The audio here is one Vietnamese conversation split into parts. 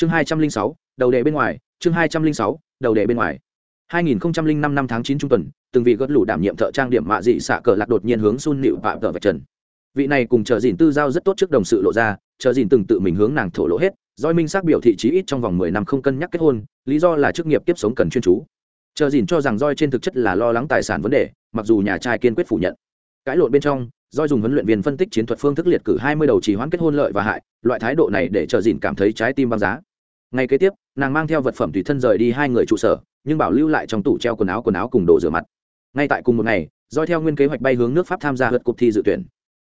chương hai trăm linh sáu đầu đề bên ngoài chương hai trăm linh sáu đầu đề bên ngoài 2005 năm tháng 9 trung tuần, từng vị gật lũ đảm nhiệm thợ trang điểm mạ dị xạ cờ lạc đột nhiên hướng Sun Nịu Phạm tở vạch trần. Vị này cùng chờ gìn tư giao rất tốt trước đồng sự lộ ra, chờ gìn từng tự mình hướng nàng thổ lộ hết, doi minh xác biểu thị chí ít trong vòng 10 năm không cân nhắc kết hôn, lý do là chức nghiệp tiếp sống cần chuyên chú. Chờ gìn cho rằng doi trên thực chất là lo lắng tài sản vấn đề, mặc dù nhà trai kiên quyết phủ nhận. Cãi lộn bên trong, doi dùng huấn luyện viên phân tích chiến thuật phương thức liệt cử 20 đầu trì hoãn kết hôn lợi và hại, loại thái độ này để chờ gìn cảm thấy trái tim băng giá. Ngày kế tiếp, nàng mang theo vật phẩm tùy thân rời đi hai người trụ sở, nhưng bảo lưu lại trong tủ treo quần áo quần áo cùng đồ rửa mặt. Ngay tại cùng một ngày doi theo nguyên kế hoạch bay hướng nước pháp tham gia hượt cuộc thi dự tuyển.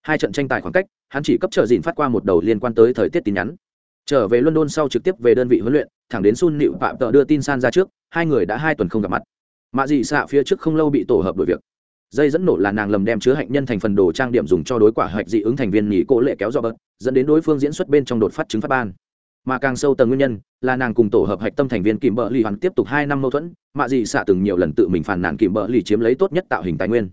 Hai trận tranh tài khoảng cách hắn chỉ cấp trợ dìn phát qua một đầu liên quan tới thời tiết tin nhắn. Trở về london sau trực tiếp về đơn vị huấn luyện thẳng đến sun nịu phạm tợ đưa tin san ra trước hai người đã hai tuần không gặp mặt. Mạ dị xạ phía trước không lâu bị tổ hợp đổi việc. Dây dẫn nổ là nàng lầm đem chứa hạnh nhân thành phần đồ trang điểm dùng cho đối quả hạch dị ứng thành viên nghỉ cỗ lệ kéo do bớt dẫn đến đối phương diễn xuất bên trong đột phát chứng phát ban mà càng sâu tầng nguyên nhân là nàng cùng tổ hợp hạch tâm thành viên kìm bợ lì hoàn tiếp tục hai năm mâu thuẫn, mạ dị xạ từng nhiều lần tự mình phản nàn kìm bợ lì chiếm lấy tốt nhất tạo hình tài nguyên.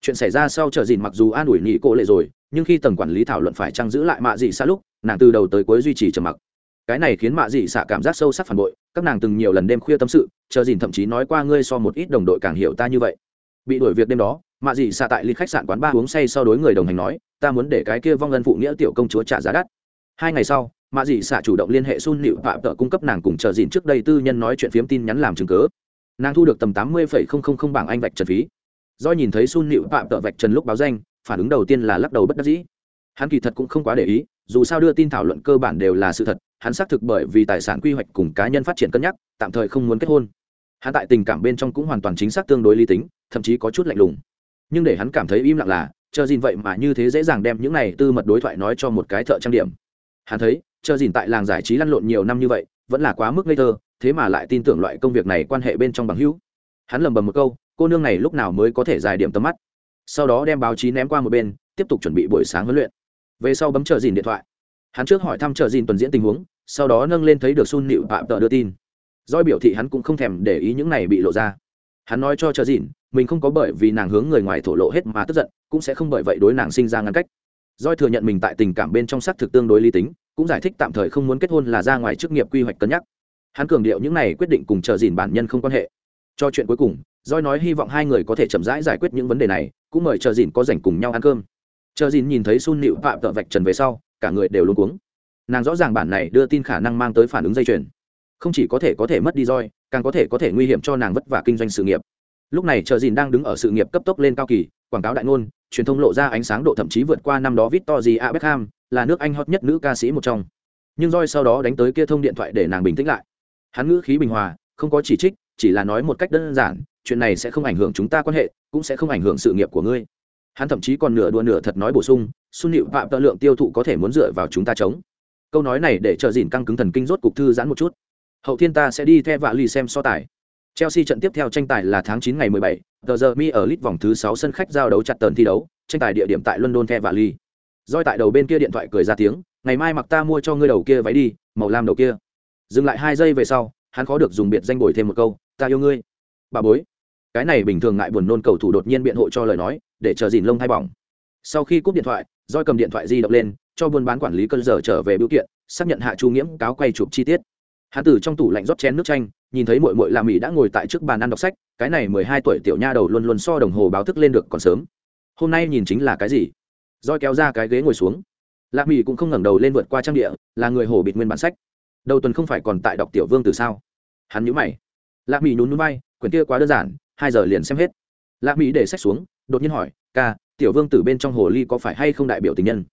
Chuyện xảy ra sau trở dìn mặc dù an ủi nghị cô lệ rồi, nhưng khi tầng quản lý thảo luận phải trăng giữ lại mạ dị xạ lúc, nàng từ đầu tới cuối duy trì trầm mặc. Cái này khiến mạ dị xạ cảm giác sâu sắc phản bội, các nàng từng nhiều lần đêm khuya tâm sự chờ dìn thậm chí nói qua ngươi so một ít đồng đội càng hiểu ta như vậy. Bị đuổi việc đêm đó, mạ dị xạ tại ly khách sạn quán ba uống say sau đối người đồng hành nói, ta muốn để cái kia vong ân phụ nghĩa tiểu công chúa trả giá đắt. Hai ngày sau mà dì xạ chủ động liên hệ sun nịu phạm tợ cung cấp nàng cùng chờ dìn trước đây tư nhân nói chuyện phiếm tin nhắn làm chứng cớ nàng thu được tầm tám mươi bảng anh vạch trần phí. Do nhìn thấy sun nịu phạm tợ vạch trần lúc báo danh, phản ứng đầu tiên là lắc đầu bất đắc dĩ. Hắn kỳ thật cũng không quá để ý, dù sao đưa tin thảo luận cơ bản đều là sự thật, hắn xác thực bởi vì tài sản quy hoạch cùng cá nhân phát triển cân nhắc, tạm thời không muốn kết hôn. Hắn tại tình cảm bên trong cũng hoàn toàn chính xác tương đối lý tính, thậm chí có chút lạnh lùng. Nhưng để hắn cảm thấy im lặng là, chờ gìn vậy mà như thế dễ dàng đem những này tư mật đối thoại nói cho một cái thợ trang điểm. Hắn thấy chờ dìn tại làng giải trí lăn lộn nhiều năm như vậy, vẫn là quá mức ngây thơ, thế mà lại tin tưởng loại công việc này quan hệ bên trong bằng hữu. Hắn lầm bầm một câu, cô nương này lúc nào mới có thể giải điểm tầm mắt? Sau đó đem báo chí ném qua một bên, tiếp tục chuẩn bị buổi sáng huấn luyện. Về sau bấm chờ dìn điện thoại. Hắn trước hỏi thăm chờ dìn tuần diễn tình huống, sau đó nâng lên thấy được sun nịu phạm tợ đưa tin. Doi biểu thị hắn cũng không thèm để ý những này bị lộ ra. Hắn nói cho chờ dìn mình không có bởi vì nàng hướng người ngoài thổ lộ hết mà tức giận, cũng sẽ không bởi vậy đối nàng sinh ra ngăn cách. Doi thừa nhận mình tại tình cảm bên trong xác thực tương đối lý tính cũng giải thích tạm thời không muốn kết hôn là ra ngoài chức nghiệp quy hoạch cân nhắc. Hắn cường điệu những này quyết định cùng chờ dìn bản nhân không quan hệ. Cho chuyện cuối cùng doi nói hy vọng hai người có thể chậm rãi giải quyết những vấn đề này cũng mời chờ dìn có rảnh cùng nhau ăn cơm. Chờ dìn nhìn thấy sun nịu phạm tợ vạch trần về sau cả người đều luôn cuống. Nàng rõ ràng bản này đưa tin khả năng mang tới phản ứng dây chuyền. Không chỉ có thể có thể mất đi roi càng có thể có thể nguy hiểm cho nàng vất vả kinh doanh sự nghiệp. Lúc này chờ dìn đang đứng ở sự nghiệp cấp tốc lên cao kỳ quảng cáo đại ngôn truyền thông lộ ra ánh sáng độ thậm chí vượt qua năm đó victor Victory Beckham, là nước Anh hot nhất nữ ca sĩ một trong. Nhưng roi sau đó đánh tới kia thông điện thoại để nàng bình tĩnh lại. Hắn ngữ khí bình hòa, không có chỉ trích, chỉ là nói một cách đơn giản, chuyện này sẽ không ảnh hưởng chúng ta quan hệ, cũng sẽ không ảnh hưởng sự nghiệp của ngươi. Hắn thậm chí còn nửa đùa nửa thật nói bổ sung, Xuân hiệu phạm tợ lượng tiêu thụ có thể muốn dựa vào chúng ta chống. Câu nói này để trợ dìn căng cứng thần kinh rốt cục thư giãn một chút. Hậu thiên ta sẽ đi theo vạ lì xem so tài. Chelsea trận tiếp theo tranh tài là tháng 9 ngày 17, tờ giờ mi ở lit vòng thứ 6 sân khách giao đấu chặt tần thi đấu, tranh tài địa điểm tại London The lì Doi tại đầu bên kia điện thoại cười ra tiếng, ngày mai mặc ta mua cho ngươi đầu kia váy đi, màu lam đầu kia. Dừng lại hai giây về sau, hắn khó được dùng biệt danh bồi thêm một câu, ta yêu ngươi. Bà bối. Cái này bình thường ngại buồn nôn cầu thủ đột nhiên biện hộ cho lời nói, để chờ dìn lông thay bỏng. Sau khi cúp điện thoại, Doi cầm điện thoại di động lên, cho buôn bán quản lý cơn giờ trở về biểu kiện, xác nhận hạ Chu Nghiễm cáo quay chụp chi tiết. Hắn từ trong tủ lạnh rót chén nước chanh, nhìn thấy Mội Mội làm mỹ đã ngồi tại trước bàn ăn đọc sách, cái này mười hai tuổi tiểu nha đầu luôn luôn so đồng hồ báo thức lên được còn sớm. Hôm nay nhìn chính là cái gì? Roi kéo ra cái ghế ngồi xuống. Lạc Mỹ cũng không ngẩng đầu lên vượt qua trang địa, là người hổ bịt nguyên bản sách. Đầu tuần không phải còn tại đọc tiểu vương từ sao? Hắn nhíu mày. Lạc Mỹ nhún núi vai, quyển kia quá đơn giản, hai giờ liền xem hết. Lạc Mỹ để sách xuống, đột nhiên hỏi, "Ca, tiểu vương tử bên trong hồ ly có phải hay không đại biểu tình nhân?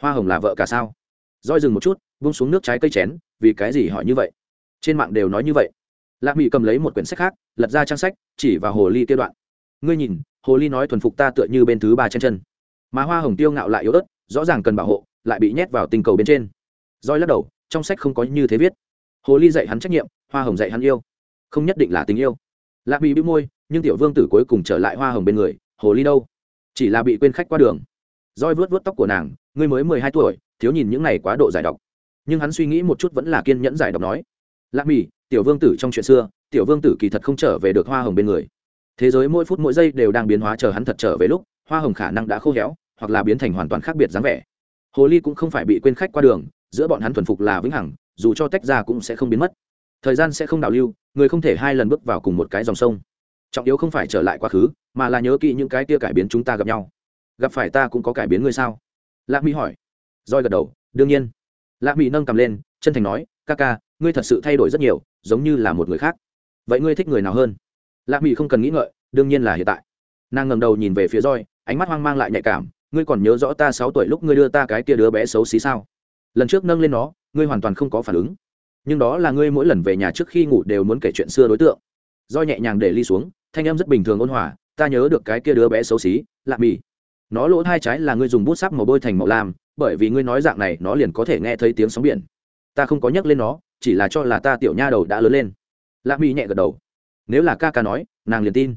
Hoa hồng là vợ cả sao?" Roi dừng một chút, buông xuống nước trái cây chén, vì cái gì hỏi như vậy? Trên mạng đều nói như vậy lạc mỹ cầm lấy một quyển sách khác lật ra trang sách chỉ vào hồ ly kia đoạn ngươi nhìn hồ ly nói thuần phục ta tựa như bên thứ ba chân chân mà hoa hồng tiêu ngạo lại yếu ớt, rõ ràng cần bảo hộ, lại bị nhét vào tình cầu bên trên. Roi lắc đầu, trong sách không có như thế viết. Hồ ly dạy hắn trách nhiệm, hoa hồng dạy hắn yêu. Không nhất định là tình yêu. Lạc bị bị môi, nhưng tiểu vương tử cuối cùng trở lại hoa hồng bên người, hồ ly đâu? Chỉ là bị quên khách qua đường. Roi vuốt vuốt tóc của nàng, ngươi mới mười hai tuổi, thiếu nhìn những này quá độ giải độc. Nhưng hắn suy nghĩ một chút vẫn là kiên nhẫn giải độc nói. Lạc mỹ tiểu vương tử trong chuyện xưa, tiểu vương tử kỳ thật không trở về được hoa hồng bên người. Thế giới mỗi phút mỗi giây đều đang biến hóa chờ hắn thật trở về lúc hoa hồng khả năng đã khô héo, hoặc là biến thành hoàn toàn khác biệt dáng vẻ. Hồ ly cũng không phải bị quên khách qua đường, giữa bọn hắn thuần phục là vĩnh hằng, dù cho tách ra cũng sẽ không biến mất. Thời gian sẽ không đảo lưu, người không thể hai lần bước vào cùng một cái dòng sông. Trọng yếu không phải trở lại quá khứ, mà là nhớ kỹ những cái kia cải biến chúng ta gặp nhau. Gặp phải ta cũng có cải biến ngươi sao? Lạc mỹ hỏi. Roi gật đầu, đương nhiên. Lạc mỹ nâng cầm lên, chân thành nói, ca ca, ngươi thật sự thay đổi rất nhiều, giống như là một người khác. Vậy ngươi thích người nào hơn? Lạc mỹ không cần nghĩ ngợi, đương nhiên là hiện tại. Nàng ngẩng đầu nhìn về phía roi ánh mắt hoang mang lại nhạy cảm, ngươi còn nhớ rõ ta sáu tuổi lúc ngươi đưa ta cái kia đứa bé xấu xí sao? Lần trước nâng lên nó, ngươi hoàn toàn không có phản ứng. Nhưng đó là ngươi mỗi lần về nhà trước khi ngủ đều muốn kể chuyện xưa đối tượng. Do nhẹ nhàng để ly xuống, thanh em rất bình thường ôn hòa, ta nhớ được cái kia đứa bé xấu xí, lạ mì nó lỗ hai trái là ngươi dùng bút sáp màu bôi thành màu lam, bởi vì ngươi nói dạng này, nó liền có thể nghe thấy tiếng sóng biển. Ta không có nhắc lên nó, chỉ là cho là ta tiểu nha đầu đã lớn lên. Lạ mì nhẹ gật đầu. Nếu là ca ca nói, nàng liền tin.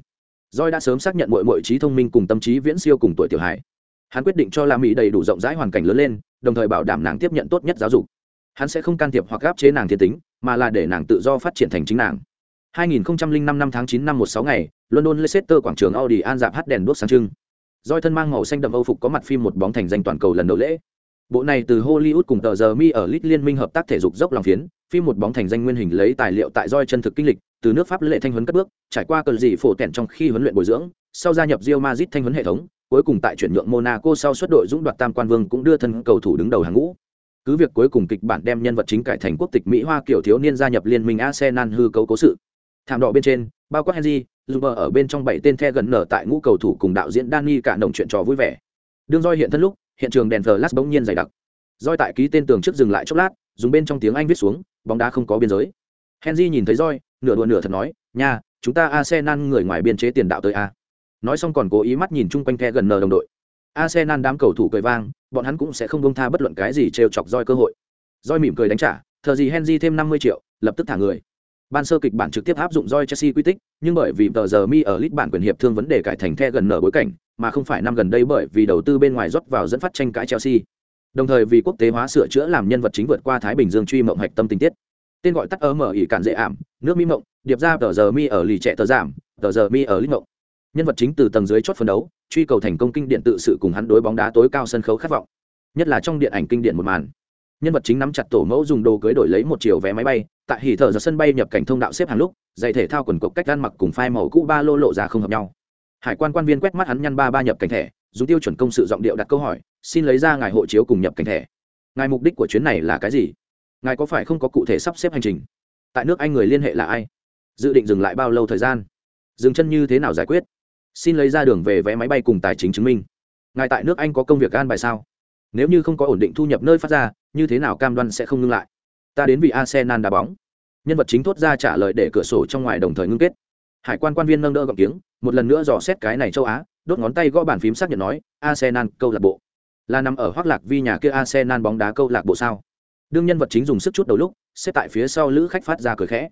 Doi đã sớm xác nhận muội muội trí thông minh cùng tâm trí viễn siêu cùng tuổi tiểu hải hắn quyết định cho la mỹ đầy đủ rộng rãi hoàn cảnh lớn lên, đồng thời bảo đảm nàng tiếp nhận tốt nhất giáo dục. Hắn sẽ không can thiệp hoặc áp chế nàng thiên tính, mà là để nàng tự do phát triển thành chính nàng. 2005 năm tháng 9 năm 16 ngày, london leicester quảng trường audi an dạp hát đèn đuốc sáng trưng. Doi thân mang màu xanh đậm âu phục có mặt phim một bóng thành danh toàn cầu lần đầu lễ. Bộ này từ hollywood cùng tờ giờ mi ở lit liên minh hợp tác thể dục dốc lòng phiến, phim một bóng thành danh nguyên hình lấy tài liệu tại Doi chân thực kinh lịch từ nước pháp lệ thanh huấn cất bước, trải qua cờ dị phổ tẻn trong khi huấn luyện bồi dưỡng, sau gia nhập Real Madrid thanh huấn hệ thống, cuối cùng tại chuyển nhượng Monaco sau xuất đội dũng đoạt tam quan vương cũng đưa thân cầu thủ đứng đầu hàng ngũ. Cứ việc cuối cùng kịch bản đem nhân vật chính cải thành quốc tịch Mỹ Hoa kiểu thiếu niên gia nhập liên minh Arsenal hư cấu cố sự. Thảm đỏ bên trên, bao quát Henry, Zuber ở bên trong bảy tên the gần nở tại ngũ cầu thủ cùng đạo diễn Danny cả đồng chuyện trò vui vẻ. Đương roi hiện thân lúc, hiện trường đèn flash bỗng nhiên dày đặc. Roi tại ký tên tường trước dừng lại chốc lát, dùng bên trong tiếng anh viết xuống, bóng đá không có biên giới. Henry nhìn thấy roi nửa đùa nửa thật nói, nha, chúng ta arsenal người ngoài biên chế tiền đạo tới a. Nói xong còn cố ý mắt nhìn chung quanh khe gần nờ đồng đội. Arsenal đám cầu thủ cười vang, bọn hắn cũng sẽ không bông tha bất luận cái gì trêu chọc roi cơ hội. Roi mỉm cười đánh trả, thờ gì henry thêm năm mươi triệu, lập tức thả người. Ban sơ kịch bản trực tiếp áp dụng roi chelsea quy tích, nhưng bởi vì tờ giờ mi ở lit bản quyền hiệp thương vấn đề cải thành the gần nở bối cảnh, mà không phải năm gần đây bởi vì đầu tư bên ngoài rót vào dẫn phát tranh cãi chelsea. Đồng thời vì quốc tế hóa sửa chữa làm nhân vật chính vượt qua thái bình dương truy mộng hạch tâm tình tiết tên gọi tắt ở mở ỉ cản dễ ảm, nước mi mộng, điệp ra tờ giờ mi ở lì trẻ tờ giảm, tờ giờ mi ở lít mộng. Nhân vật chính từ tầng dưới chót phấn đấu, truy cầu thành công kinh điện tự sự cùng hắn đối bóng đá tối cao sân khấu khát vọng. Nhất là trong điện ảnh kinh điện một màn. Nhân vật chính nắm chặt tổ mẫu dùng đồ cưới đổi lấy một chiều vé máy bay, tại hỉ thợ ra sân bay nhập cảnh thông đạo xếp hàng lúc giày thể thao quần cộc cách gan mặc cùng phai màu cũ ba lô lộ ra không hợp nhau. Hải quan quan viên quét mắt hắn nhăn ba ba nhập cảnh thẻ, dùng tiêu chuẩn công sự giọng điệu đặt câu hỏi, xin lấy ra ngài hộ chiếu cùng nhập cảnh thẻ. Ngài mục đích của chuyến này là cái gì? Ngài có phải không có cụ thể sắp xếp hành trình? Tại nước anh người liên hệ là ai? Dự định dừng lại bao lâu thời gian? Dừng chân như thế nào giải quyết? Xin lấy ra đường về vé máy bay cùng tài chính chứng minh. Ngài tại nước anh có công việc an bài sao? Nếu như không có ổn định thu nhập nơi phát ra, như thế nào cam đoan sẽ không ngưng lại? Ta đến vì arsenal đá bóng. Nhân vật chính thốt ra trả lời để cửa sổ trong ngoài đồng thời ngưng kết. Hải quan quan viên nâng đỡ gọng tiếng, một lần nữa dò xét cái này châu á, đốt ngón tay gõ bàn phím xác nhận nói, arsenal câu lạc bộ. Là nằm ở hoác lạc vi nhà kia arsenal bóng đá câu lạc bộ sao? Đương nhân vật chính dùng sức chút đầu lúc, xếp tại phía sau lữ khách phát ra cười khẽ.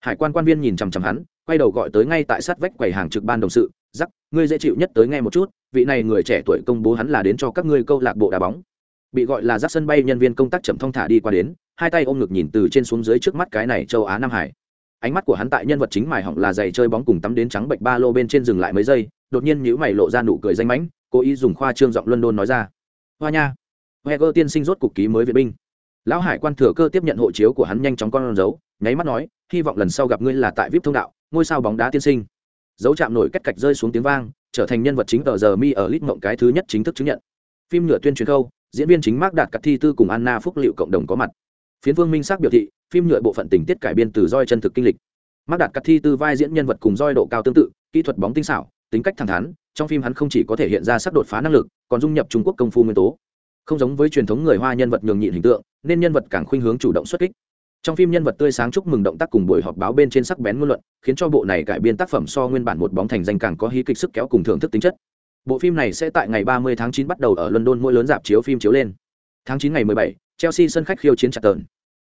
Hải quan quan viên nhìn chằm chằm hắn, quay đầu gọi tới ngay tại sát vách quầy hàng trực ban đồng sự giắc ngươi dễ chịu nhất tới nghe một chút, vị này người trẻ tuổi công bố hắn là đến cho các ngươi câu lạc bộ đá bóng. Bị gọi là giắc sân bay nhân viên công tác chậm thong thả đi qua đến, hai tay ôm ngực nhìn từ trên xuống dưới trước mắt cái này châu á nam hải. Ánh mắt của hắn tại nhân vật chính mài hỏng là giày chơi bóng cùng tắm đến trắng bệnh ba lô bên trên dừng lại mấy giây, đột nhiên nhữ mày lộ ra nụ cười danh mãnh, cố ý dùng khoa trương giọng london nói ra. Hoa nha heger tiên sinh rốt cục ký mới viện binh lão hải quan thừa cơ tiếp nhận hộ chiếu của hắn nhanh chóng con dấu, nháy mắt nói, hy vọng lần sau gặp ngươi là tại vip thông đạo, ngôi sao bóng đá tiên sinh. Dấu chạm nổi cách cạch rơi xuống tiếng vang, trở thành nhân vật chính tờ giờ mi ở lit mộng cái thứ nhất chính thức chứng nhận. Phim nhựa tuyên truyền khâu diễn viên chính mark đạt cặp thi tư cùng anna phúc liệu cộng đồng có mặt. Phiến vương minh xác biểu thị, phim nhựa bộ phận tình tiết cải biên từ roi chân thực kinh lịch. Mark đạt cặp thi tư vai diễn nhân vật cùng roi độ cao tương tự, kỹ thuật bóng tinh xảo, tính cách thẳng thắn, trong phim hắn không chỉ có thể hiện ra sắc đột phá năng lực, còn dung nhập trung quốc công phu nguyên tố không giống với truyền thống người hoa nhân vật nhường nhịn hình tượng nên nhân vật càng khuynh hướng chủ động xuất kích. Trong phim nhân vật tươi sáng chúc mừng động tác cùng buổi họp báo bên trên sắc bén ngôn luận khiến cho bộ này cải biên tác phẩm so nguyên bản một bóng thành danh càng có hí kịch sức kéo cùng thưởng thức tính chất. Bộ phim này sẽ tại ngày 30 tháng 9 bắt đầu ở london mỗi lớn dạp chiếu phim chiếu lên. Tháng 9 ngày 17, chelsea sân khách khiêu chiến chặt tờn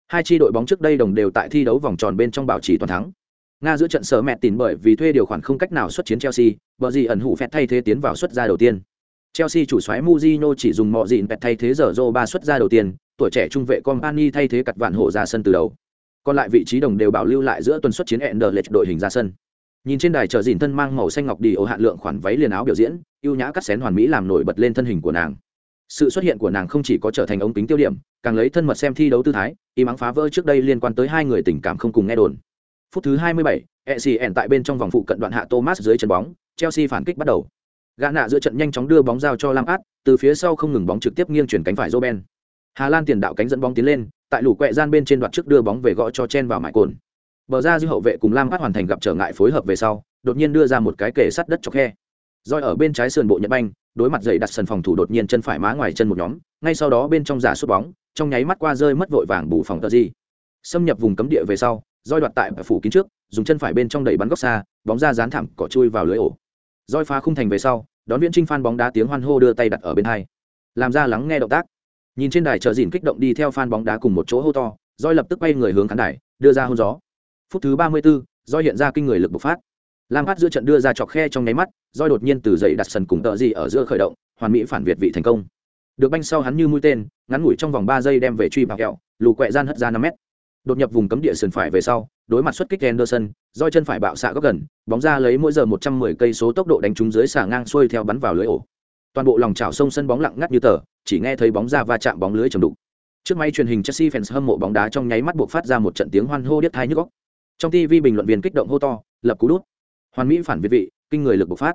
hai chi đội bóng trước đây đồng đều tại thi đấu vòng tròn bên trong bảo trì toàn thắng. Nga giữa trận sở mẹ tìm bởi vì thuê điều khoản không cách nào xuất chiến chelsea bờ gì ẩn hủ phép thay thế tiến vào xuất ra đầu tiên. Chelsea chủ soái Mourinho chỉ dùng mọ dịn pet thay thế giờ Zoro ba xuất ra đầu tiên, tuổi trẻ trung vệ Company thay thế cặt vạn hộ ra sân từ đầu. Còn lại vị trí đồng đều bảo lưu lại giữa tuần xuất chiến Anderlecht đội hình ra sân. Nhìn trên đài chờ dìn thân mang màu xanh ngọc đi ô hạn lượng khoản váy liền áo biểu diễn, ưu nhã cắt xén hoàn mỹ làm nổi bật lên thân hình của nàng. sự xuất hiện của nàng không chỉ có trở thành ống kính tiêu điểm càng lấy thân mật xem thi đấu tư thái y mắng phá vỡ trước đây liên quan tới hai người tình cảm không cùng nghe đồn phút thứ 27, ECN tại bên trong vòng phụ cận đoạn hạ Thomas dưới chân bóng Chelsea phản kích bắt đầu gã nạ giữa trận nhanh chóng đưa bóng giao cho Lam Át, từ phía sau không ngừng bóng trực tiếp nghiêng chuyển cánh phải Roben. Hà Lan tiền đạo cánh dẫn bóng tiến lên, tại lũ quẹ gian bên trên đoạt trước đưa bóng về gõ cho chen vào mải cồn. Bờ ra dư hậu vệ cùng Lam Át hoàn thành gặp trở ngại phối hợp về sau, đột nhiên đưa ra một cái kề sắt đất cho khe. roi ở bên trái sườn bộ Nhật Banh, đối mặt dậy đặt sân phòng thủ đột nhiên chân phải má ngoài chân một nhóm, ngay sau đó bên trong giả sút bóng, trong nháy mắt qua rơi mất vội vàng bù phòng tờ di Xâm nhập vùng cấm địa về sau, roi đoạt tại phủ kín trước, dùng chân phải bên trong đẩy bắn góc xa, bóng ra dán thẳng cỏ chui vào lưới ổ. Roi phá khung thành về sau, đón viễn trinh phan bóng đá tiếng hoan hô đưa tay đặt ở bên hai. Làm ra lắng nghe động tác. Nhìn trên đài chờ dìn kích động đi theo phan bóng đá cùng một chỗ hô to roi lập tức quay người hướng khán đài đưa ra hôn gió. Phút thứ ba mươi 34, roi hiện ra kinh người lực bộc phát. Lam phát giữa trận đưa ra chọc khe trong nháy mắt roi đột nhiên từ dậy đặt sần cùng tợ gì ở giữa khởi động hoàn mỹ phản việt vị thành công. Được banh sau hắn như mũi tên ngắn ngủi trong vòng ba giây đem về truy bạc kẹo lù quẹ gian hất ra năm mét đột nhập vùng cấm địa sườn phải về sau đối mặt xuất kích Henderson, roi chân phải bạo xạ góc gần, bóng ra lấy mỗi giờ 110 cây số tốc độ đánh trúng dưới xà ngang xuôi theo bắn vào lưới ổ. Toàn bộ lòng chảo sông sân bóng lặng ngắt như tờ, chỉ nghe thấy bóng ra va chạm bóng lưới trầm đục. Trước máy truyền hình Chelsea fans hâm mộ bóng đá trong nháy mắt buộc phát ra một trận tiếng hoan hô điếc tai nhức óc. Trong TV bình luận viên kích động hô to, lập cú đút. Hoàn mỹ phản việt vị, kinh người lực bộc phát.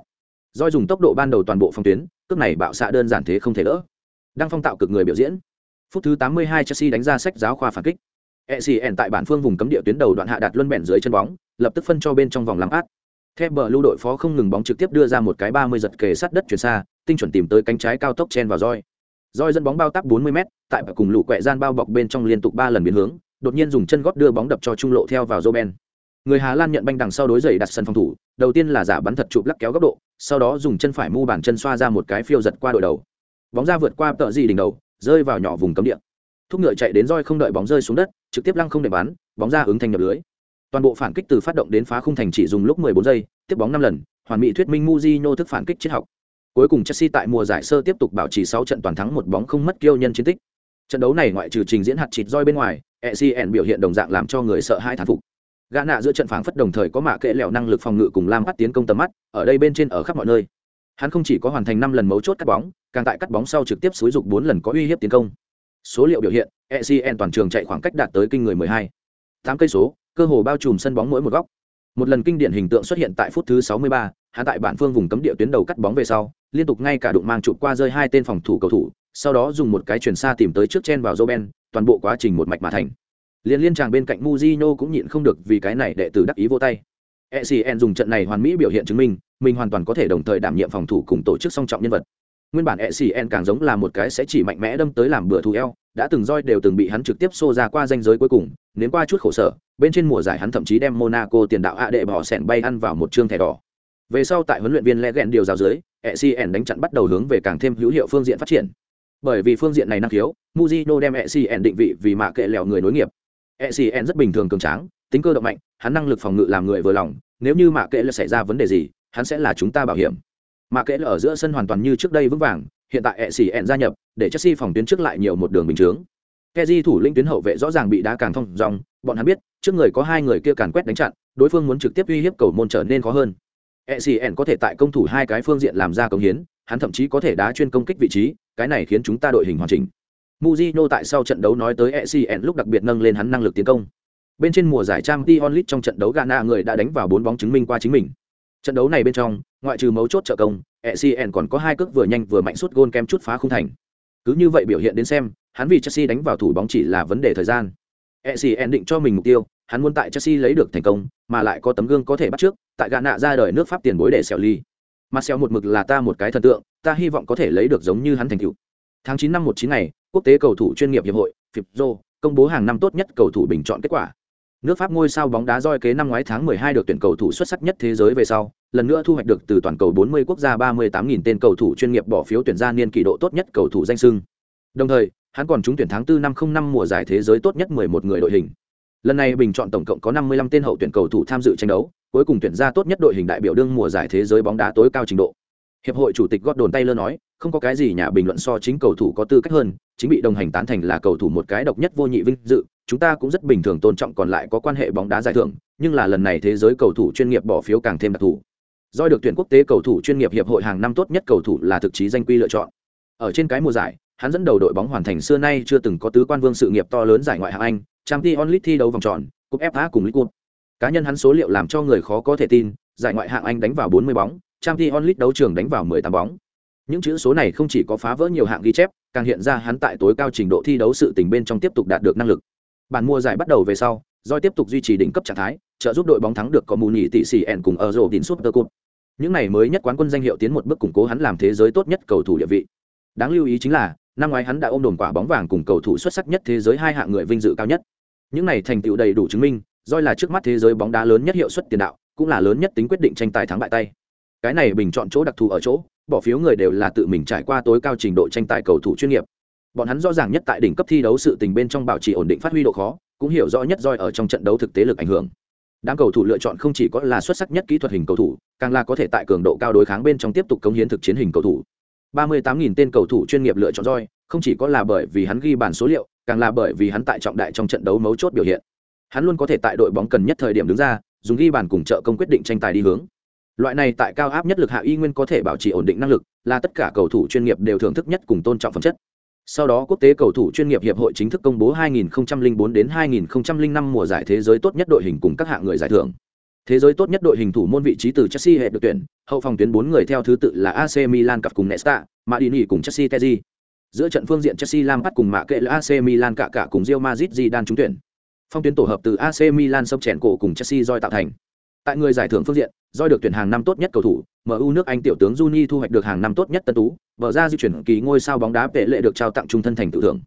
Roi dùng tốc độ ban đầu toàn bộ phòng tuyến, cước này bạo xạ đơn giản thế không thể đỡ. Đang phong tạo cực người biểu diễn. Phút thứ 82 Chelsea đánh ra sách giáo khoa phản kích. ECN tại bản phương vùng cấm địa tuyến đầu đoạn hạ đạt luân bèn dưới chân bóng, lập tức phân cho bên trong vòng làm át. Thép bờ lưu đội phó không ngừng bóng trực tiếp đưa ra một cái 30 giật kề sát đất chuyển xa, tinh chuẩn tìm tới cánh trái cao tốc chen vào roi. Roi dẫn bóng bao táp 40m, tại cùng lũ quẹ gian bao bọc bên trong liên tục 3 lần biến hướng, đột nhiên dùng chân gót đưa bóng đập cho trung lộ theo vào Roben. Người Hà Lan nhận banh đằng sau đối dậy đặt sân phòng thủ, đầu tiên là giả bắn thật chụp lắc kéo góc độ, sau đó dùng chân phải mu bàn chân xoa ra một cái phiêu giật qua đội đầu. Bóng ra vượt qua tợ gì đỉnh đầu, rơi vào nhỏ vùng cấm địa thúc ngựa chạy đến roi không đợi bóng rơi xuống đất, trực tiếp lăng không để bắn, bóng ra ứng thành nhập lưới. Toàn bộ phản kích từ phát động đến phá khung thành chỉ dùng lúc 14 giây, tiếp bóng năm lần, hoàn mỹ thuyết minh Mujino thức phản kích triết học. Cuối cùng Chelsea tại mùa giải sơ tiếp tục bảo trì 6 trận toàn thắng một bóng không mất kiêu nhân chiến tích. Trận đấu này ngoại trừ trình diễn hạt chịt roi bên ngoài ECN biểu hiện đồng dạng làm cho người sợ hai thán phục. Gã nạ giữa trận phảng phất đồng thời có mạ kệ lẹo năng lực phòng ngự cùng lam bắt tiến công tầm mắt, ở đây bên trên ở khắp mọi nơi. Hắn không chỉ có hoàn thành năm lần mấu chốt cắt bóng, càng tại cắt bóng sau trực tiếp xúi dục bốn lần có uy hiếp tiến công. Số liệu biểu hiện, ECN toàn trường chạy khoảng cách đạt tới kinh người 12. 8 cây số, cơ hồ bao trùm sân bóng mỗi một góc. Một lần kinh điển hình tượng xuất hiện tại phút thứ 63, hạ tại bản phương vùng cấm địa tuyến đầu cắt bóng về sau, liên tục ngay cả đụng mang chụp qua rơi hai tên phòng thủ cầu thủ, sau đó dùng một cái chuyển xa tìm tới trước chen vào Roben, toàn bộ quá trình một mạch mà thành. Liên liên chàng bên cạnh Mujino cũng nhịn không được vì cái này đệ tử đắc ý vô tay. ECN dùng trận này hoàn mỹ biểu hiện chứng minh, mình hoàn toàn có thể đồng thời đảm nhiệm phòng thủ cùng tổ chức song trọng nhân vật nguyên bản ecn càng giống là một cái sẽ chỉ mạnh mẽ đâm tới làm bừa thù eo, đã từng roi đều từng bị hắn trực tiếp xô ra qua danh giới cuối cùng, nếm qua chút khổ sở, bên trên mùa giải hắn thậm chí đem monaco tiền đạo hạ đệ bỏ sẻn bay ăn vào một chương thẻ đỏ. Về sau tại huấn luyện viên lẽ ghẹn điều rào dưới ecn đánh chặn bắt đầu hướng về càng thêm hữu hiệu phương diện phát triển. Bởi vì phương diện này năng khiếu muzino đem ecn định vị vì mạ kệ lèo người nối nghiệp. Ecn rất bình thường cường tráng, tính cơ động mạnh, hắn năng lực phòng ngự làm người vừa lòng, nếu như mạ kệ là xảy ra vấn đề gì, hắn sẽ là chúng ta bảo hiểm mà kệ ở giữa sân hoàn toàn như trước đây vững vàng hiện tại ẹ xỉ ẹn gia nhập để chelsea phòng tuyến trước lại nhiều một đường bình chướng Kezi thủ lĩnh tuyến hậu vệ rõ ràng bị đá càng thông dòng, bọn hắn biết, trước người có hai người kia càn quét đánh chặn, đối phương muốn trực tiếp uy hiếp cầu môn trở nên khó hơn. ECN có thể tại công thủ hai cái phương diện làm ra công hiến, hắn thậm chí có thể đá chuyên công kích vị trí, cái này khiến chúng ta đội hình hoàn chỉnh. Mujino tại sau trận đấu nói tới ECN lúc đặc biệt nâng lên hắn năng lực tiến công. Bên trên mùa giải Champions League trong trận đấu Ghana người đã đánh vào bốn bóng chứng minh qua chính mình. Trận đấu này bên trong, ngoại trừ mấu chốt trợ công, ECN còn có hai cước vừa nhanh vừa mạnh suốt gôn kem chút phá không thành. Cứ như vậy biểu hiện đến xem, hắn vì Chelsea đánh vào thủ bóng chỉ là vấn đề thời gian. ECN định cho mình mục tiêu, hắn muốn tại Chelsea lấy được thành công, mà lại có tấm gương có thể bắt trước, tại gã nạ ra đời nước Pháp tiền bối để xẻo ly. Marcel một mực là ta một cái thần tượng, ta hy vọng có thể lấy được giống như hắn thành tựu. Tháng 9 năm 19 ngày, quốc tế cầu thủ chuyên nghiệp hiệp hội FIFPro công bố hàng năm tốt nhất cầu thủ bình chọn kết quả. Nước Pháp ngôi sao bóng đá roi kế năm ngoái tháng 12 được tuyển cầu thủ xuất sắc nhất thế giới về sau, lần nữa thu hoạch được từ toàn cầu 40 quốc gia 38.000 tên cầu thủ chuyên nghiệp bỏ phiếu tuyển ra niên kỳ độ tốt nhất cầu thủ danh sưng. Đồng thời, hắn còn trúng tuyển tháng 4 năm 05 mùa giải thế giới tốt nhất 11 người đội hình. Lần này bình chọn tổng cộng có 55 tên hậu tuyển cầu thủ tham dự tranh đấu, cuối cùng tuyển ra tốt nhất đội hình đại biểu đương mùa giải thế giới bóng đá tối cao trình độ. Hiệp hội chủ tịch Gordon Taylor nói, không có cái gì nhà bình luận so chính cầu thủ có tư cách hơn, chính bị đồng hành tán thành là cầu thủ một cái độc nhất vô nhị vinh dự, chúng ta cũng rất bình thường tôn trọng còn lại có quan hệ bóng đá giải thưởng, nhưng là lần này thế giới cầu thủ chuyên nghiệp bỏ phiếu càng thêm đặc thù. Doi được tuyển quốc tế cầu thủ chuyên nghiệp hiệp hội hàng năm tốt nhất cầu thủ là thực chí danh quy lựa chọn. Ở trên cái mùa giải, hắn dẫn đầu đội bóng hoàn thành xưa nay chưa từng có tứ quan vương sự nghiệp to lớn giải ngoại hạng Anh, Champions League thi đấu vòng tròn, cúp FA cùng League Cup. Cá nhân hắn số liệu làm cho người khó có thể tin, giải ngoại hạng Anh đánh vào 40 bóng, Champions League đấu trường đánh vào 18 bóng. Những chữ số này không chỉ có phá vỡ nhiều hạng ghi chép, càng hiện ra hắn tại tối cao trình độ thi đấu sự tình bên trong tiếp tục đạt được năng lực. Bản mua giải bắt đầu về sau, Doi tiếp tục duy trì đỉnh cấp trạng thái, trợ giúp đội bóng thắng được có mù nhị tỷ sĩ ẻn cùng ở rổ suốt Super Cup. Những này mới nhất quán quân danh hiệu tiến một bước củng cố hắn làm thế giới tốt nhất cầu thủ địa vị. Đáng lưu ý chính là, năm ngoái hắn đã ôm đồn quả bóng vàng cùng cầu thủ xuất sắc nhất thế giới hai hạng người vinh dự cao nhất. Những này thành tựu đầy đủ chứng minh, Doi là trước mắt thế giới bóng đá lớn nhất hiệu suất tiền đạo, cũng là lớn nhất tính quyết định tranh tài thắng bại tay. Cái này bình chọn chỗ đặc thù ở chỗ, bỏ phiếu người đều là tự mình trải qua tối cao trình độ tranh tài cầu thủ chuyên nghiệp. Bọn hắn rõ ràng nhất tại đỉnh cấp thi đấu sự tình bên trong bảo trì ổn định phát huy độ khó, cũng hiểu rõ nhất roi ở trong trận đấu thực tế lực ảnh hưởng. Đám cầu thủ lựa chọn không chỉ có là xuất sắc nhất kỹ thuật hình cầu thủ, càng là có thể tại cường độ cao đối kháng bên trong tiếp tục cống hiến thực chiến hình cầu thủ. 38.000 tên cầu thủ chuyên nghiệp lựa chọn roi, không chỉ có là bởi vì hắn ghi bàn số liệu, càng là bởi vì hắn tại trọng đại trong trận đấu mấu chốt biểu hiện. Hắn luôn có thể tại đội bóng cần nhất thời điểm đứng ra, dùng ghi bàn cùng trợ công quyết định tranh tài đi hướng. Loại này tại cao áp nhất lực hạ y nguyên có thể bảo trì ổn định năng lực, là tất cả cầu thủ chuyên nghiệp đều thưởng thức nhất cùng tôn trọng phẩm chất. Sau đó quốc tế cầu thủ chuyên nghiệp hiệp hội chính thức công bố 2004 đến 2005 mùa giải thế giới tốt nhất đội hình cùng các hạng người giải thưởng. Thế giới tốt nhất đội hình thủ môn vị trí từ Chelsea hệ được tuyển, hậu phòng tuyến 4 người theo thứ tự là AC Milan cặp cùng Nesta, Madini cùng Chelsea Teji. Giữa trận phương diện Chelsea Lampard cùng mạ kệ là AC Milan cả cả cùng Real Madrid Zidane trúng tuyển. Phong tuyến tổ hợp từ AC Milan sông chèn cổ cùng Chelsea Joy tạo thành. Tại người giải thưởng phương diện, Joy được tuyển hàng năm tốt nhất cầu thủ, MU nước Anh tiểu tướng Juni thu hoạch được hàng năm tốt nhất tân tú, vợ ra di chuyển kỳ ngôi sao bóng đá vệ lệ được trao tặng trung thân thành tự thưởng.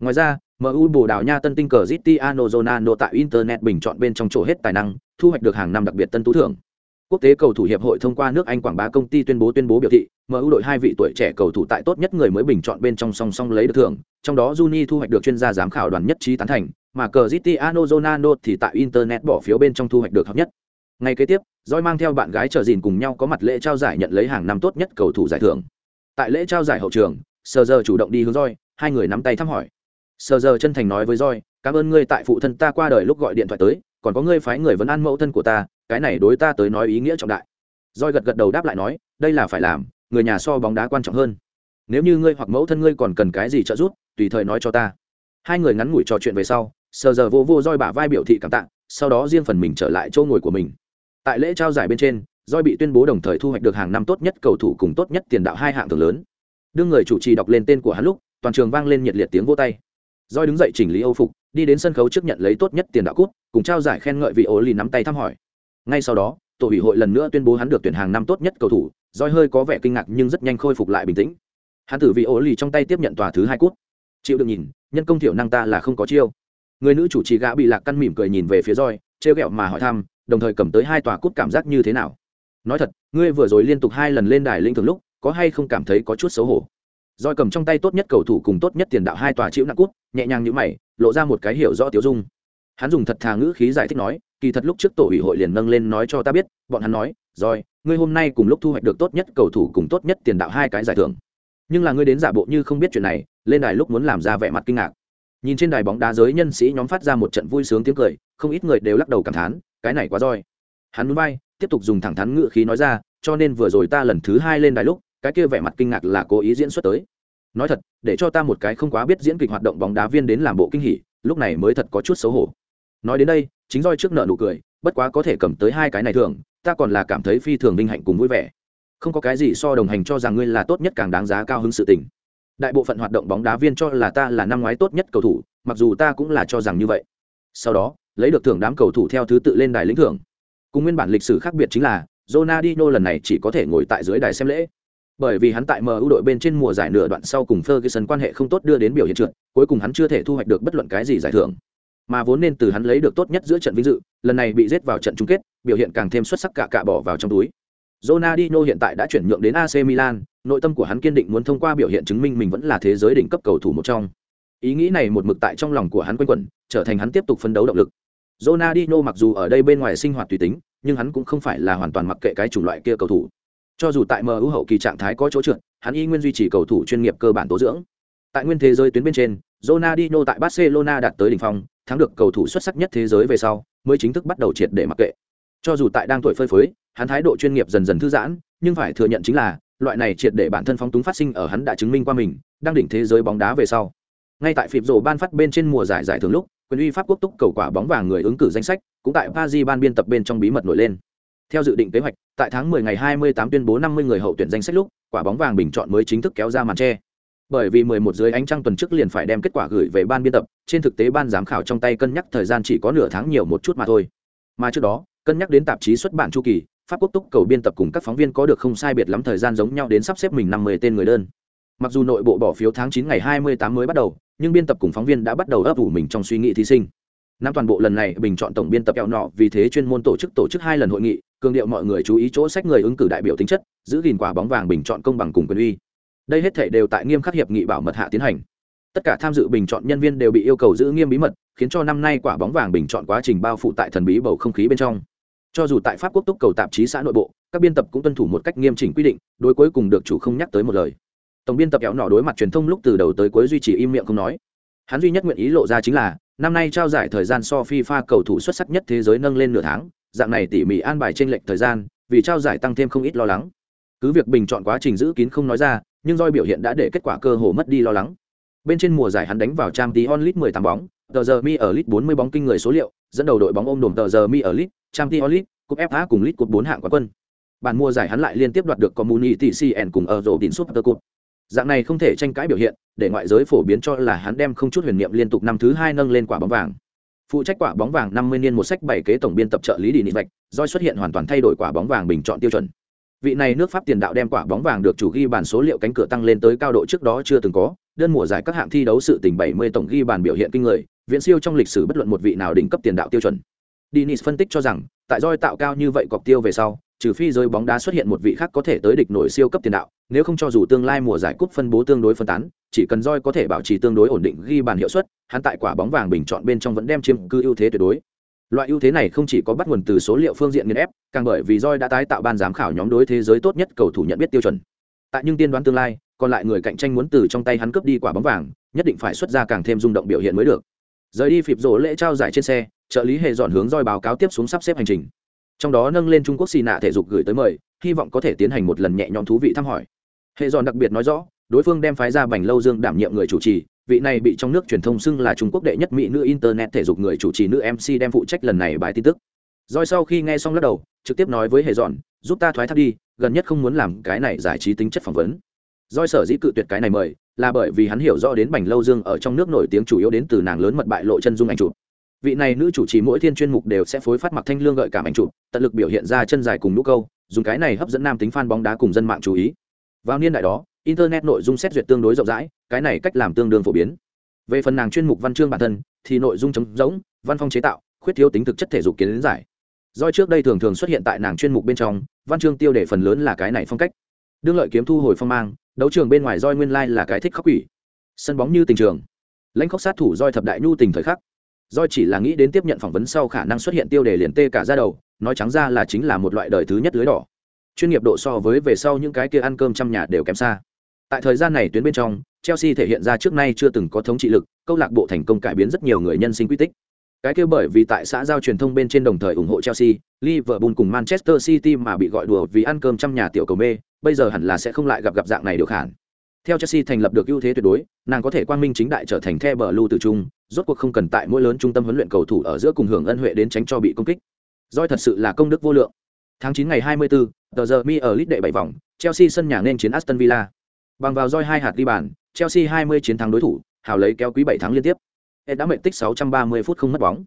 Ngoài ra, MU Bồ Đào Nha tân tinh cờ zitiano zonano tại internet bình chọn bên trong chỗ hết tài năng, thu hoạch được hàng năm đặc biệt tân tú thưởng. Quốc tế cầu thủ hiệp hội thông qua nước Anh quảng bá công ty tuyên bố tuyên bố biểu thị, MU đội hai vị tuổi trẻ cầu thủ tại tốt nhất người mới bình chọn bên trong song song lấy được thưởng, trong đó Juni thu hoạch được chuyên gia giám khảo đoàn nhất trí tán thành, mà cờ zitiano zonano thì tại internet bỏ phiếu bên trong thu hoạch được hợp nhất. Ngày kế tiếp, Joy mang theo bạn gái trở dìn cùng nhau có mặt lễ trao giải nhận lấy hàng năm tốt nhất cầu thủ giải thưởng. Tại lễ trao giải hậu trường, Sơ Giờ chủ động đi hướng Joy, hai người nắm tay thăm hỏi. Sơ Giờ chân thành nói với Joy, cảm ơn ngươi tại phụ thân ta qua đời lúc gọi điện thoại tới, còn có ngươi phái người vấn an mẫu thân của ta, cái này đối ta tới nói ý nghĩa trọng đại. Joy gật gật đầu đáp lại nói, đây là phải làm, người nhà so bóng đá quan trọng hơn. Nếu như ngươi hoặc mẫu thân ngươi còn cần cái gì trợ giúp, tùy thời nói cho ta. Hai người ngắn ngủi trò chuyện về sau, Sơ Giờ vô vô Joy bả vai biểu thị cảm tạ, sau đó riêng phần mình trở lại chỗ ngồi của mình tại lễ trao giải bên trên doi bị tuyên bố đồng thời thu hoạch được hàng năm tốt nhất cầu thủ cùng tốt nhất tiền đạo hai hạng thưởng lớn. Đương người chủ trì đọc lên tên của hắn lúc, toàn trường vang lên nhiệt liệt tiếng vô tay. Doi đứng dậy chỉnh lý âu phục, đi đến sân khấu trước nhận lấy tốt nhất tiền đạo cút cùng trao giải khen ngợi vị ố lì nắm tay thăm hỏi. Ngay sau đó, tổ ủy hội lần nữa tuyên bố hắn được tuyển hàng năm tốt nhất cầu thủ doi hơi có vẻ kinh ngạc nhưng rất nhanh khôi phục lại bình tĩnh. Hắn tử vị ố lì trong tay tiếp nhận tòa thứ hai cút chịu được nhìn, nhân công thiểu năng ta là không có chiêu. Người nữ chủ trì gã bị lạc căn mỉm cười nhìn về phía roi trêu ghẹo mà hỏi thăm đồng thời cầm tới hai tòa cút cảm giác như thế nào? Nói thật, ngươi vừa rồi liên tục hai lần lên đài linh thường lúc, có hay không cảm thấy có chút xấu hổ? Roi cầm trong tay tốt nhất cầu thủ cùng tốt nhất tiền đạo hai tòa chịu nặng cút, nhẹ nhàng như mày, lộ ra một cái hiểu rõ tiểu dung. Hắn dùng thật thà ngữ khí giải thích nói, kỳ thật lúc trước tổ ủy hội liền nâng lên nói cho ta biết, bọn hắn nói, rồi, ngươi hôm nay cùng lúc thu hoạch được tốt nhất cầu thủ cùng tốt nhất tiền đạo hai cái giải thưởng. Nhưng là ngươi đến giả bộ như không biết chuyện này, lên đài lúc muốn làm ra vẻ mặt kinh ngạc nhìn trên đài bóng đá giới nhân sĩ nhóm phát ra một trận vui sướng tiếng cười, không ít người đều lắc đầu cảm thán, cái này quá roi. Hắn núi bay tiếp tục dùng thẳng thắn ngự khí nói ra, cho nên vừa rồi ta lần thứ hai lên đài lúc, cái kia vẻ mặt kinh ngạc là cố ý diễn xuất tới. Nói thật, để cho ta một cái không quá biết diễn kịch hoạt động bóng đá viên đến làm bộ kinh hỉ, lúc này mới thật có chút xấu hổ. Nói đến đây, chính roi trước nợ nụ cười, bất quá có thể cầm tới hai cái này thường ta còn là cảm thấy phi thường vinh hạnh cùng vui vẻ. Không có cái gì so đồng hành cho rằng ngươi là tốt nhất càng đáng giá cao hứng sự tình đại bộ phận hoạt động bóng đá viên cho là ta là năm ngoái tốt nhất cầu thủ mặc dù ta cũng là cho rằng như vậy sau đó lấy được thưởng đám cầu thủ theo thứ tự lên đài lĩnh thưởng cùng nguyên bản lịch sử khác biệt chính là Ronaldinho lần này chỉ có thể ngồi tại dưới đài xem lễ bởi vì hắn tại MU đội bên trên mùa giải nửa đoạn sau cùng Ferguson quan hệ không tốt đưa đến biểu hiện trượt, cuối cùng hắn chưa thể thu hoạch được bất luận cái gì giải thưởng. Mà vốn nên từ hắn lấy được tốt nhất giữa trận vinh dự, lần này bị giết vào trận chung kết, biểu hiện càng thêm xuất sắc cả cả bỏ vào trong túi. Ronaldinho hiện tại đã chuyển nhượng đến AC Milan, nội tâm của hắn kiên định muốn thông qua biểu hiện chứng minh mình vẫn là thế giới đỉnh cấp cầu thủ một trong. Ý nghĩ này một mực tại trong lòng của hắn quanh quẩn, trở thành hắn tiếp tục phấn đấu động lực. Ronaldinho mặc dù ở đây bên ngoài sinh hoạt tùy tính, nhưng hắn cũng không phải là hoàn toàn mặc kệ cái chủng loại kia cầu thủ. Cho dù tại MU hậu kỳ trạng thái có chỗ trượt, hắn y nguyên duy trì cầu thủ chuyên nghiệp cơ bản tố dưỡng. Tại nguyên thế giới tuyến bên trên, Ronaldinho tại Barcelona đạt tới đỉnh phong, thắng được cầu thủ xuất sắc nhất thế giới về sau, mới chính thức bắt đầu triệt để mặc kệ. Cho dù tại đang tuổi phơi phới, hắn thái độ chuyên nghiệp dần dần thư giãn, nhưng phải thừa nhận chính là, loại này triệt để bản thân phóng túng phát sinh ở hắn đã chứng minh qua mình đang đỉnh thế giới bóng đá về sau. Ngay tại phịp rổ ban phát bên trên mùa giải giải thưởng lúc quyền uy pháp quốc túc cầu quả bóng vàng người ứng cử danh sách cũng tại paris ban biên tập bên trong bí mật nổi lên. Theo dự định kế hoạch tại tháng 10 ngày 28 tuyên bố 50 người hậu tuyển danh sách lúc quả bóng vàng bình chọn mới chính thức kéo ra màn che bởi vì 11 dưới ánh trăng tuần trước liền phải đem kết quả gửi về ban biên tập trên thực tế ban giám khảo trong tay cân nhắc thời gian chỉ có nửa tháng nhiều một chút mà thôi. Mà trước đó cân nhắc đến tạp chí xuất bản chu kỳ pháp quốc túc cầu biên tập cùng các phóng viên có được không sai biệt lắm thời gian giống nhau đến sắp xếp mình năm mươi tên người đơn. Mặc dù nội bộ bỏ phiếu tháng chín ngày hai mươi tám mới bắt đầu, nhưng biên tập cùng phóng viên đã bắt đầu ấp ủ mình trong suy nghĩ thí sinh. Năm toàn bộ lần này bình chọn tổng biên tập kẹo nọ vì thế chuyên môn tổ chức tổ chức hai lần hội nghị, cường điệu mọi người chú ý chỗ sách người ứng cử đại biểu tính chất, giữ gìn quả bóng vàng bình chọn công bằng cùng quyền uy. Đây hết thể đều tại nghiêm khắc hiệp nghị bảo mật hạ tiến hành. Tất cả tham dự bình chọn nhân viên đều bị yêu cầu giữ nghiêm bí mật, khiến cho năm nay quả bóng vàng bình chọn quá trình bao phủ tại thần bí bầu không khí bên trong cho dù tại pháp quốc túc cầu tạp chí xã nội bộ, các biên tập cũng tuân thủ một cách nghiêm chỉnh quy định, đối cuối cùng được chủ không nhắc tới một lời. Tổng biên tập kéo nọ đối mặt truyền thông lúc từ đầu tới cuối duy trì im miệng không nói. Hắn duy nhất nguyện ý lộ ra chính là, năm nay trao giải thời gian so fifa cầu thủ xuất sắc nhất thế giới nâng lên nửa tháng, dạng này tỉ mỉ an bài trên lệnh thời gian, vì trao giải tăng thêm không ít lo lắng. Cứ việc bình chọn quá trình giữ kín không nói ra, nhưng doi biểu hiện đã để kết quả cơ hồ mất đi lo lắng. Bên trên mùa giải hắn đánh vào trang tí onlit 18 bóng, tờ giờ mi ở lit 40 bóng kinh người số liệu, dẫn đầu đội bóng ôm đồm tờ giờ mi ở lit Champions League, onlit cúp fa cùng League cúp bốn hạng quán quân. Bản mùa giải hắn lại liên tiếp đoạt được community cn cùng ở rổ super cup. Dạng này không thể tranh cãi biểu hiện để ngoại giới phổ biến cho là hắn đem không chút huyền niệm liên tục năm thứ hai nâng lên quả bóng vàng. Phụ trách quả bóng vàng năm mươi niên một sách bảy kế tổng biên tập trợ lý đi nị vạch doi xuất hiện hoàn toàn thay đổi quả bóng vàng bình chọn tiêu chuẩn. Vị này nước pháp tiền đạo đem quả bóng vàng được chủ ghi bàn số liệu cánh cửa tăng lên tới cao độ trước đó chưa từng có đơn mùa giải các hạng thi đấu sự tình 70 tổng ghi bàn biểu hiện kinh người viễn siêu trong lịch sử bất luận một vị nào đỉnh cấp tiền đạo tiêu chuẩn. Dennis phân tích cho rằng, tại roi tạo cao như vậy cọc tiêu về sau, trừ phi rơi bóng đá xuất hiện một vị khác có thể tới địch nổi siêu cấp tiền đạo, nếu không cho dù tương lai mùa giải cúp phân bố tương đối phân tán, chỉ cần roi có thể bảo trì tương đối ổn định ghi bàn hiệu suất, hắn tại quả bóng vàng bình chọn bên trong vẫn đem chiếm cư ưu thế tuyệt đối. Loại ưu thế này không chỉ có bắt nguồn từ số liệu phương diện nghiên ép, càng bởi vì roi đã tái tạo ban giám khảo nhóm đối thế giới tốt nhất cầu thủ nhận biết tiêu chuẩn. Tại nhưng tiên đoán tương lai, còn lại người cạnh tranh muốn từ trong tay hắn cướp đi quả bóng vàng, nhất định phải xuất ra càng thêm rung động biểu hiện mới được rời đi phịp rổ lễ trao giải trên xe trợ lý hệ dọn hướng roi báo cáo tiếp xuống sắp xếp hành trình. Trong đó nâng lên trung quốc xì nạ thể dục gửi tới mời hy vọng có thể tiến hành một lần nhẹ nhõm thú vị thăm hỏi. Hệ dọn đặc biệt nói rõ đối phương đem phái ra bành lâu dương đảm nhiệm người chủ trì vị này bị trong nước truyền thông xưng là trung quốc đệ nhất mỹ nữ internet thể dục người chủ trì nữ mc đem phụ trách lần này bài tin tức. Rồi sau khi nghe xong lắc đầu trực tiếp nói với hệ dọn giúp ta thoái thác đi gần nhất không muốn làm cái này giải trí tính chất phỏng vấn. Doi sở dĩ cự tuyệt cái này mời, là bởi vì hắn hiểu rõ đến Bành Lâu Dương ở trong nước nổi tiếng chủ yếu đến từ nàng lớn mật bại lộ chân dung ảnh chụp. Vị này nữ chủ trì mỗi thiên chuyên mục đều sẽ phối phát mặc thanh lương gợi cảm ảnh chụp, tận lực biểu hiện ra chân dài cùng nũ câu, dùng cái này hấp dẫn nam tính fan bóng đá cùng dân mạng chú ý. Vào niên đại đó, internet nội dung xét duyệt tương đối rộng rãi, cái này cách làm tương đương phổ biến. Về phần nàng chuyên mục văn chương bản thân, thì nội dung trống rỗng, văn phong chế tạo, khuyết thiếu tính thực chất thể dục kiến giải. Do trước đây thường thường xuất hiện tại nàng chuyên mục bên trong, văn chương tiêu đề phần lớn là cái này phong cách. Đương lợi kiếm thu hồi phong mang, đấu trường bên ngoài roi nguyên lai là cái thích khóc quỷ. Sân bóng như tình trường. Lãnh khóc sát thủ roi thập đại nhu tình thời khắc. Roi chỉ là nghĩ đến tiếp nhận phỏng vấn sau khả năng xuất hiện tiêu đề liền tê cả ra đầu nói trắng ra là chính là một loại đời thứ nhất lưới đỏ. Chuyên nghiệp độ so với về sau những cái kia ăn cơm trăm nhà đều kém xa. Tại thời gian này tuyến bên trong chelsea thể hiện ra trước nay chưa từng có thống trị lực câu lạc bộ thành công cải biến rất nhiều người nhân sinh quy tích cái kia bởi vì tại xã giao truyền thông bên trên đồng thời ủng hộ chelsea liverpool cùng manchester city mà bị gọi đùa vì ăn cơm trăm nhà tiểu cầu mê bây giờ hẳn là sẽ không lại gặp gặp dạng này được hẳn. Theo chelsea thành lập được ưu thế tuyệt đối nàng có thể quang minh chính đại trở thành the bờ lưu từ trung rốt cuộc không cần tại mỗi lớn trung tâm huấn luyện cầu thủ ở giữa cùng hưởng ân huệ đến tránh cho bị công kích. Doi thật sự là công đức vô lượng. Tháng 9 ngày 24, tờ giờ mi ở lít đệ bảy vòng chelsea sân nhà nên chiến aston villa. Bằng vào roi hai hạt đi bàn chelsea 20 chiến thắng đối thủ hào lấy kéo quý bảy tháng liên tiếp. Ed đã mệnh tích 630 phút không mất bóng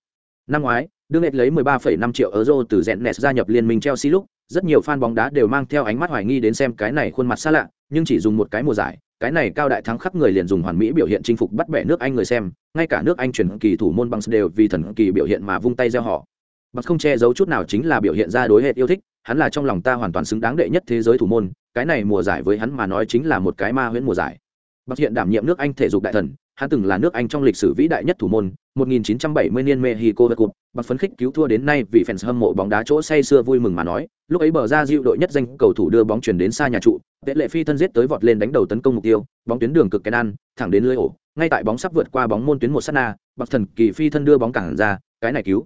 năm ngoái đương Ed lấy 13,5 triệu euro từ Rennes gia nhập liên minh Chelsea lúc rất nhiều fan bóng đá đều mang theo ánh mắt hoài nghi đến xem cái này khuôn mặt xa lạ, nhưng chỉ dùng một cái mùa giải, cái này cao đại thắng khắp người liền dùng hoàn mỹ biểu hiện chinh phục bắt bẻ nước Anh người xem, ngay cả nước Anh truyền kỳ thủ môn bằng đều vì thần kỳ biểu hiện mà vung tay reo họ. Bằng không che giấu chút nào chính là biểu hiện ra đối hệ yêu thích, hắn là trong lòng ta hoàn toàn xứng đáng đệ nhất thế giới thủ môn, cái này mùa giải với hắn mà nói chính là một cái ma huyễn mùa giải. Bác hiện đảm nhiệm nước Anh thể dục đại thần, hắn từng là nước Anh trong lịch sử vĩ đại nhất thủ môn, 1970 niên Mexico World Cup, bằng phấn khích cứu thua đến nay vì fans hâm mộ bóng đá chỗ say xưa vui mừng mà nói, lúc ấy bờ ra dịu đội nhất danh cầu thủ đưa bóng chuyển đến xa nhà trụ, Vệ Lệ Phi thân giết tới vọt lên đánh đầu tấn công mục tiêu, bóng tuyến đường cực kén ăn, thẳng đến lưới ổ, ngay tại bóng sắp vượt qua bóng môn tuyến một sát na, Bạc Thần Kỳ Phi thân đưa bóng cản ra, cái này cứu.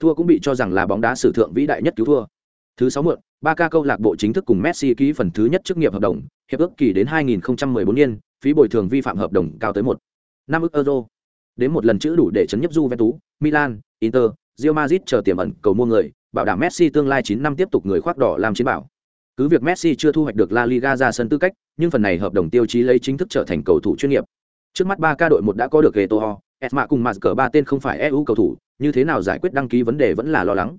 Thua cũng bị cho rằng là bóng đá sử thượng vĩ đại nhất cứu thua. Thứ sáu muộn, Barca câu lạc bộ chính thức cùng Messi ký phần thứ nhất chức nghiệp hợp đồng, hiệp ước kỳ đến 2014 niên, phí bồi thường vi phạm hợp đồng cao tới một năm ức euro. Đến một lần chữ đủ để chấn nhấp Juventus, Milan, Inter, Real Madrid chờ tiềm ẩn cầu mua người, bảo đảm Messi tương lai 9 năm tiếp tục người khoác đỏ làm chiến bảo. Cứ việc Messi chưa thu hoạch được La Liga ra sân tư cách, nhưng phần này hợp đồng tiêu chí lấy chính thức trở thành cầu thủ chuyên nghiệp. Trước mắt 3 ca đội một đã có được Eto'o, Esma cùng Mazker ba tên không phải EU cầu thủ, như thế nào giải quyết đăng ký vấn đề vẫn là lo lắng.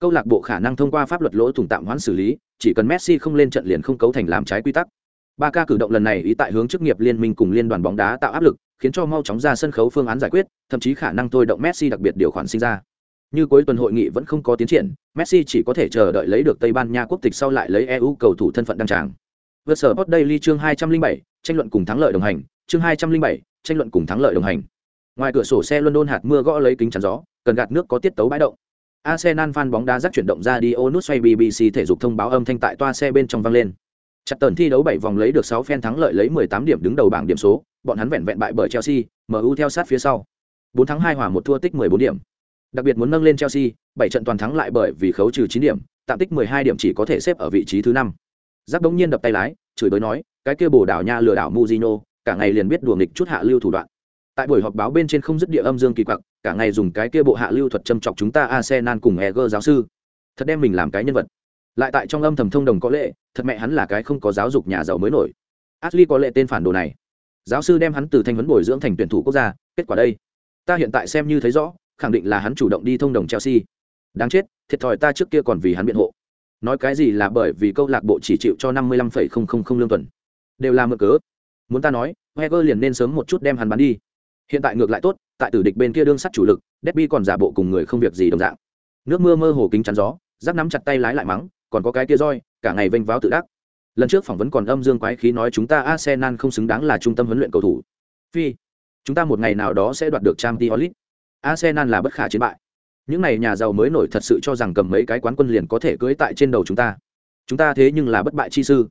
Câu lạc bộ khả năng thông qua pháp luật lỗ thủng tạm hoãn xử lý, chỉ cần Messi không lên trận liền không cấu thành làm trái quy tắc. Ba ca cử động lần này ý tại hướng chức nghiệp liên minh cùng liên đoàn bóng đá tạo áp lực, khiến cho mau chóng ra sân khấu phương án giải quyết, thậm chí khả năng thôi động Messi đặc biệt điều khoản sinh ra. Như cuối tuần hội nghị vẫn không có tiến triển, Messi chỉ có thể chờ đợi lấy được Tây Ban Nha quốc tịch sau lại lấy EU cầu thủ thân phận đăng tràng. Vượt sở Hot Daily chương 207, tranh luận cùng thắng lợi đồng hành, chương 207, tranh luận cùng thắng lợi đồng hành. Ngoài cửa sổ xe London hạt mưa gõ lấy kính chắn gió, cần gạt nước có tiết tấu bãi động. Arsenal fan bóng đá rắc chuyển động ra đi ô nút xoay BBC thể dục thông báo âm thanh tại toa xe bên trong vang lên. Chặt tần thi đấu 7 vòng lấy được 6 phen thắng lợi lấy 18 điểm đứng đầu bảng điểm số, bọn hắn vẹn vẹn bại bởi Chelsea, MU theo sát phía sau. 4 thắng 2 hòa 1 thua tích 14 điểm. Đặc biệt muốn nâng lên Chelsea, 7 trận toàn thắng lại bởi vì khấu trừ 9 điểm, tạm tích 12 điểm chỉ có thể xếp ở vị trí thứ 5. giáp đống nhiên đập tay lái, chửi bới nói, cái kia bồ đảo nha lừa đảo Mujino, cả ngày liền biết đùa nghịch chút hạ lưu thủ đoạn. Tại buổi họp báo bên trên không dứt địa âm dương kỳ quặc, cả ngày dùng cái kia bộ hạ lưu thuật châm chọc chúng ta Arsenal cùng Eger giáo sư. Thật đem mình làm cái nhân vật. Lại tại trong âm thầm thông đồng có lệ, thật mẹ hắn là cái không có giáo dục nhà giàu mới nổi. Ashley có lệ tên phản đồ này. Giáo sư đem hắn từ thanh huấn bồi dưỡng thành tuyển thủ quốc gia, kết quả đây, ta hiện tại xem như thấy rõ, khẳng định là hắn chủ động đi thông đồng Chelsea. Đáng chết, thiệt thòi ta trước kia còn vì hắn biện hộ. Nói cái gì là bởi vì câu lạc bộ chỉ chịu cho 55,000 lương tuần. Đều là mượn cớ. Muốn ta nói, Wenger liền nên sớm một chút đem hắn bán đi. Hiện tại ngược lại tốt, tại tử địch bên kia đương sắt chủ lực, Debbie còn giả bộ cùng người không việc gì đồng dạng. Nước mưa mơ hồ kính chắn gió, giáp nắm chặt tay lái lại mắng, còn có cái kia roi, cả ngày vênh váo tự đắc. Lần trước phỏng vấn còn âm dương quái khí nói chúng ta Arsenal không xứng đáng là trung tâm huấn luyện cầu thủ. Phi, chúng ta một ngày nào đó sẽ đoạt được Champions League. Arsenal là bất khả chiến bại. Những này nhà giàu mới nổi thật sự cho rằng cầm mấy cái quán quân liền có thể cưỡi tại trên đầu chúng ta. Chúng ta thế nhưng là bất bại chi sư.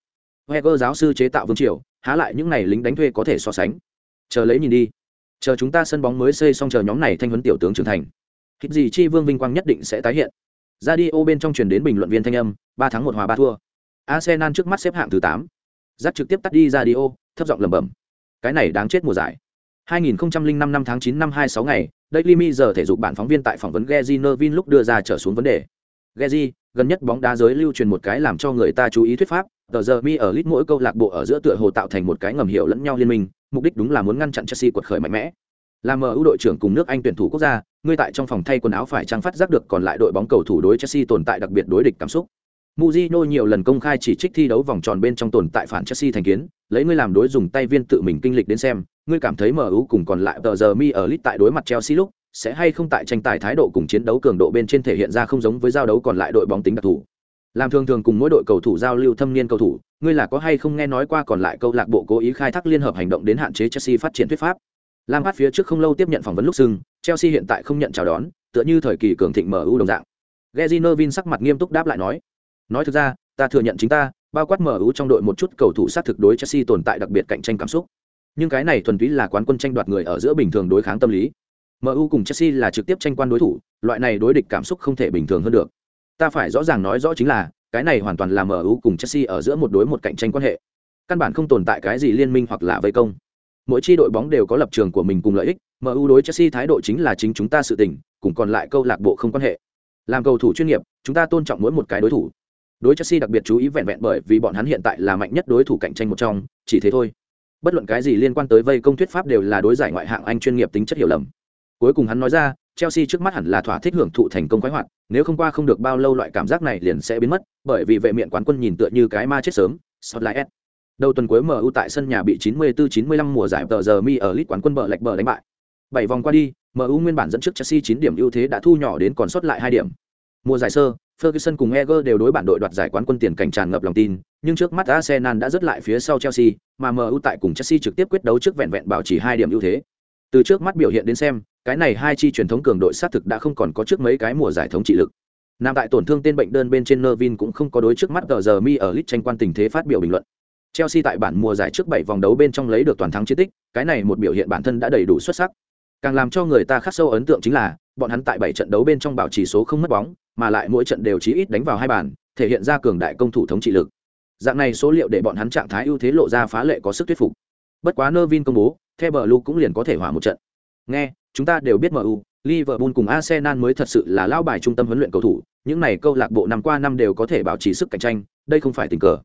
Heger giáo sư chế tạo vương triều, há lại những này lính đánh thuê có thể so sánh. Chờ lấy nhìn đi chờ chúng ta sân bóng mới xây xong chờ nhóm này thanh huấn tiểu tướng trưởng thành hít gì chi vương vinh quang nhất định sẽ tái hiện ra đi ô bên trong truyền đến bình luận viên thanh âm ba tháng một hòa ba thua arsenal trước mắt xếp hạng thứ tám dắt trực tiếp tắt đi Radio, thấp giọng lẩm bẩm cái này đáng chết mùa giải 2005 năm tháng 9 năm 26 ngày, Daily Mirror giờ thể dục bản phóng viên tại phỏng vấn Gezi Nervin lúc đưa ra trở xuống vấn đề. Gezi, gần nhất bóng đá giới lưu truyền một cái làm cho người ta chú ý thuyết pháp, tờ giờ mi ở lít mỗi câu lạc bộ ở giữa tựa hồ tạo thành một cái ngầm hiểu lẫn nhau liên minh, mục đích đúng là muốn ngăn chặn Chelsea quật khởi mạnh mẽ. Làm MU đội trưởng cùng nước Anh tuyển thủ quốc gia, ngươi tại trong phòng thay quần áo phải trang phát giác được còn lại đội bóng cầu thủ đối Chelsea tồn tại đặc biệt đối địch cảm xúc. Mujino nhiều lần công khai chỉ trích thi đấu vòng tròn bên trong tồn tại phản Chelsea thành kiến, lấy ngươi làm đối dùng tay viên tự mình kinh lịch đến xem, ngươi cảm thấy MU cùng còn lại tờ giờ mi ở lit tại đối mặt Chelsea lúc, sẽ hay không tại tranh tài thái độ cùng chiến đấu cường độ bên trên thể hiện ra không giống với giao đấu còn lại đội bóng tính đặc thù. Làm thường thường cùng mỗi đội cầu thủ giao lưu thâm niên cầu thủ, ngươi là có hay không nghe nói qua còn lại câu lạc bộ cố ý khai thác liên hợp hành động đến hạn chế Chelsea phát triển thuyết pháp. Lam phát phía trước không lâu tiếp nhận phỏng vấn lúc sưng, Chelsea hiện tại không nhận chào đón, tựa như thời kỳ cường thịnh MU đồng dạng. Gary vin sắc mặt nghiêm túc đáp lại nói: "Nói thực ra, ta thừa nhận chính ta, bao quát MU trong đội một chút cầu thủ sát thực đối Chelsea tồn tại đặc biệt cạnh tranh cảm xúc. Nhưng cái này thuần túy là quán quân tranh đoạt người ở giữa bình thường đối kháng tâm lý. MU cùng Chelsea là trực tiếp tranh quan đối thủ, loại này đối địch cảm xúc không thể bình thường hơn được. Ta phải rõ ràng nói rõ chính là, cái này hoàn toàn là MU cùng Chelsea ở giữa một đối một cạnh tranh quan hệ. Căn bản không tồn tại cái gì liên minh hoặc là vây công. Mỗi chi đội bóng đều có lập trường của mình cùng lợi ích, MU đối Chelsea thái độ chính là chính chúng ta sự tình, cùng còn lại câu lạc bộ không quan hệ. Làm cầu thủ chuyên nghiệp, chúng ta tôn trọng mỗi một cái đối thủ. Đối Chelsea đặc biệt chú ý vẹn vẹn bởi vì bọn hắn hiện tại là mạnh nhất đối thủ cạnh tranh một trong, chỉ thế thôi. Bất luận cái gì liên quan tới vây công thuyết pháp đều là đối giải ngoại hạng Anh chuyên nghiệp tính chất hiểu lầm. Cuối cùng hắn nói ra, Chelsea trước mắt hẳn là thỏa thích hưởng thụ thành công khoái hoạt, nếu không qua không được bao lâu loại cảm giác này liền sẽ biến mất, bởi vì vệ miệng quán quân nhìn tựa như cái ma chết sớm, Spotlight S. Đầu tuần cuối MU tại sân nhà bị 94-95 mùa giải tờ giờ mi ở Lit quán quân bờ lệch bờ đánh bại. Bảy vòng qua đi, MU nguyên bản dẫn trước Chelsea 9 điểm ưu thế đã thu nhỏ đến còn sót lại 2 điểm. Mùa giải sơ, Ferguson cùng Eger đều đối bản đội đoạt giải quán quân tiền cảnh tràn ngập lòng tin, nhưng trước mắt Arsenal đã rớt lại phía sau Chelsea, mà MU tại cùng Chelsea trực tiếp quyết đấu trước vẹn vẹn bảo trì 2 điểm ưu thế. Từ trước mắt biểu hiện đến xem, cái này hai chi truyền thống cường đội sát thực đã không còn có trước mấy cái mùa giải thống trị lực. Nam tại tổn thương tên bệnh đơn bên trên Nervin cũng không có đối trước mắt tờ giờ mi ở lit tranh quan tình thế phát biểu bình luận. Chelsea tại bản mùa giải trước 7 vòng đấu bên trong lấy được toàn thắng chiến tích, cái này một biểu hiện bản thân đã đầy đủ xuất sắc. Càng làm cho người ta khắc sâu ấn tượng chính là, bọn hắn tại 7 trận đấu bên trong bảo trì số không mất bóng, mà lại mỗi trận đều chí ít đánh vào hai bàn, thể hiện ra cường đại công thủ thống trị lực. Dạng này số liệu để bọn hắn trạng thái ưu thế lộ ra phá lệ có sức thuyết phục. Bất quá nơ vin công bố theo bờ lu cũng liền có thể hỏa một trận. Nghe chúng ta đều biết mu liverpool cùng arsenal mới thật sự là lao bài trung tâm huấn luyện cầu thủ những này câu lạc bộ năm qua năm đều có thể bảo trì sức cạnh tranh đây không phải tình cờ.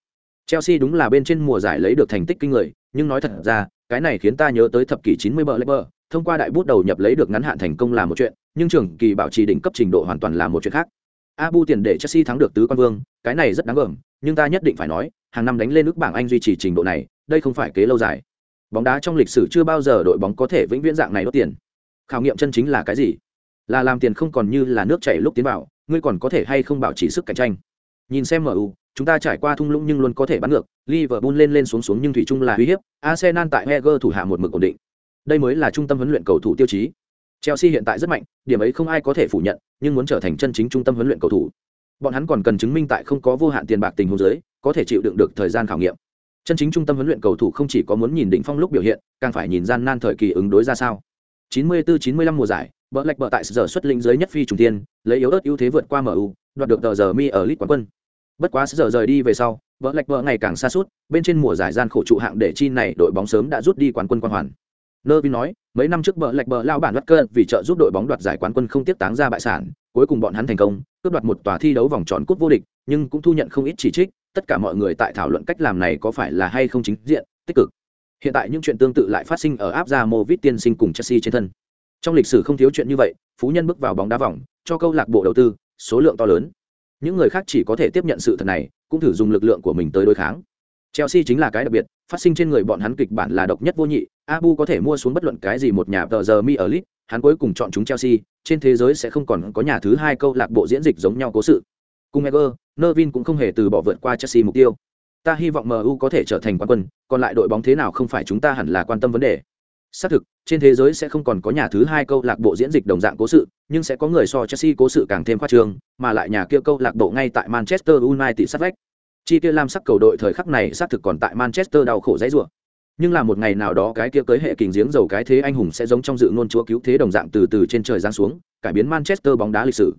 Chelsea đúng là bên trên mùa giải lấy được thành tích kinh người nhưng nói thật ra cái này khiến ta nhớ tới thập kỷ 90 bờ Lever, thông qua đại bút đầu nhập lấy được ngắn hạn thành công là một chuyện, nhưng trường kỳ bảo trì đỉnh cấp trình độ hoàn toàn là một chuyện khác. Abu tiền để Chelsea thắng được tứ quan vương, cái này rất đáng gờm, nhưng ta nhất định phải nói, hàng năm đánh lên nước bảng Anh duy trì trình độ này, đây không phải kế lâu dài. Bóng đá trong lịch sử chưa bao giờ đội bóng có thể vĩnh viễn dạng này đốt tiền. Khảo nghiệm chân chính là cái gì? Là làm tiền không còn như là nước chảy lúc tiến vào, ngươi còn có thể hay không bảo trì sức cạnh tranh. Nhìn xem MU, chúng ta trải qua thung lũng nhưng luôn có thể bắn ngược, Liverpool lên lên xuống xuống nhưng thủy chung là uy hiếp, Arsenal tại Wenger thủ hạ một mực ổn định. Đây mới là trung tâm huấn luyện cầu thủ tiêu chí. Chelsea hiện tại rất mạnh, điểm ấy không ai có thể phủ nhận, nhưng muốn trở thành chân chính trung tâm huấn luyện cầu thủ, bọn hắn còn cần chứng minh tại không có vô hạn tiền bạc tình huống dưới, có thể chịu đựng được thời gian khảo nghiệm. Chân chính trung tâm huấn luyện cầu thủ không chỉ có muốn nhìn đỉnh phong lúc biểu hiện, càng phải nhìn gian nan thời kỳ ứng đối ra sao. 94-95 mùa giải, Bỡ lệch Bỡ tại giờ xuất lĩnh dưới nhất phi trùng tiên, lấy yếu ớt ưu thế vượt qua MU, đoạt được tờ giờ mi ở League quán quân bất quá giờ rời đi về sau bỡ lệch bỡ ngày càng xa suốt bên trên mùa giải gian khổ trụ hạng để chi này đội bóng sớm đã rút đi quán quân quan hoàn Nervin nói mấy năm trước bờ lạch bờ lao bản bắt cơ vì trợ giúp đội bóng đoạt giải quán quân không tiếp táng ra bại sản, cuối cùng bọn hắn thành công, cướp đoạt một tòa thi đấu vòng tròn cúp vô địch, nhưng cũng thu nhận không ít chỉ trích, tất cả mọi người tại thảo luận cách làm này có phải là hay không chính diện, tích cực. Hiện tại những chuyện tương tự lại phát sinh ở áp gia mô vít tiên sinh cùng chelsea trên thân. Trong lịch sử không thiếu chuyện như vậy, phú nhân bước vào bóng đá vòng, cho câu lạc bộ đầu tư, số lượng to lớn. Những người khác chỉ có thể tiếp nhận sự thật này, cũng thử dùng lực lượng của mình tới đối kháng chelsea chính là cái đặc biệt, phát sinh trên người bọn hắn kịch bản là độc nhất vô nhị, abu có thể mua xuống bất luận cái gì một nhà tờ giờ mi ở lit hắn cuối cùng chọn chúng chelsea, trên thế giới sẽ không còn có nhà thứ hai câu lạc bộ diễn dịch giống nhau cố sự. Cùng eger, nervin cũng không hề từ bỏ vượt qua chelsea mục tiêu. Ta hy vọng mu có thể trở thành quán quân, còn lại đội bóng thế nào không phải chúng ta hẳn là quan tâm vấn đề. Xác thực, trên thế giới sẽ không còn có nhà thứ hai câu lạc bộ diễn dịch đồng dạng cố sự, nhưng sẽ có người so chelsea cố sự càng thêm khoa trương, mà lại nhà kia câu lạc bộ ngay tại manchester united sát vách chi kia lam sắc cầu đội thời khắc này xác thực còn tại manchester đau khổ dãy rủa nhưng là một ngày nào đó cái kia cưới hệ kình giếng dầu cái thế anh hùng sẽ giống trong dự ngôn chúa cứu thế đồng dạng từ từ trên trời giáng xuống cải biến manchester bóng đá lịch sử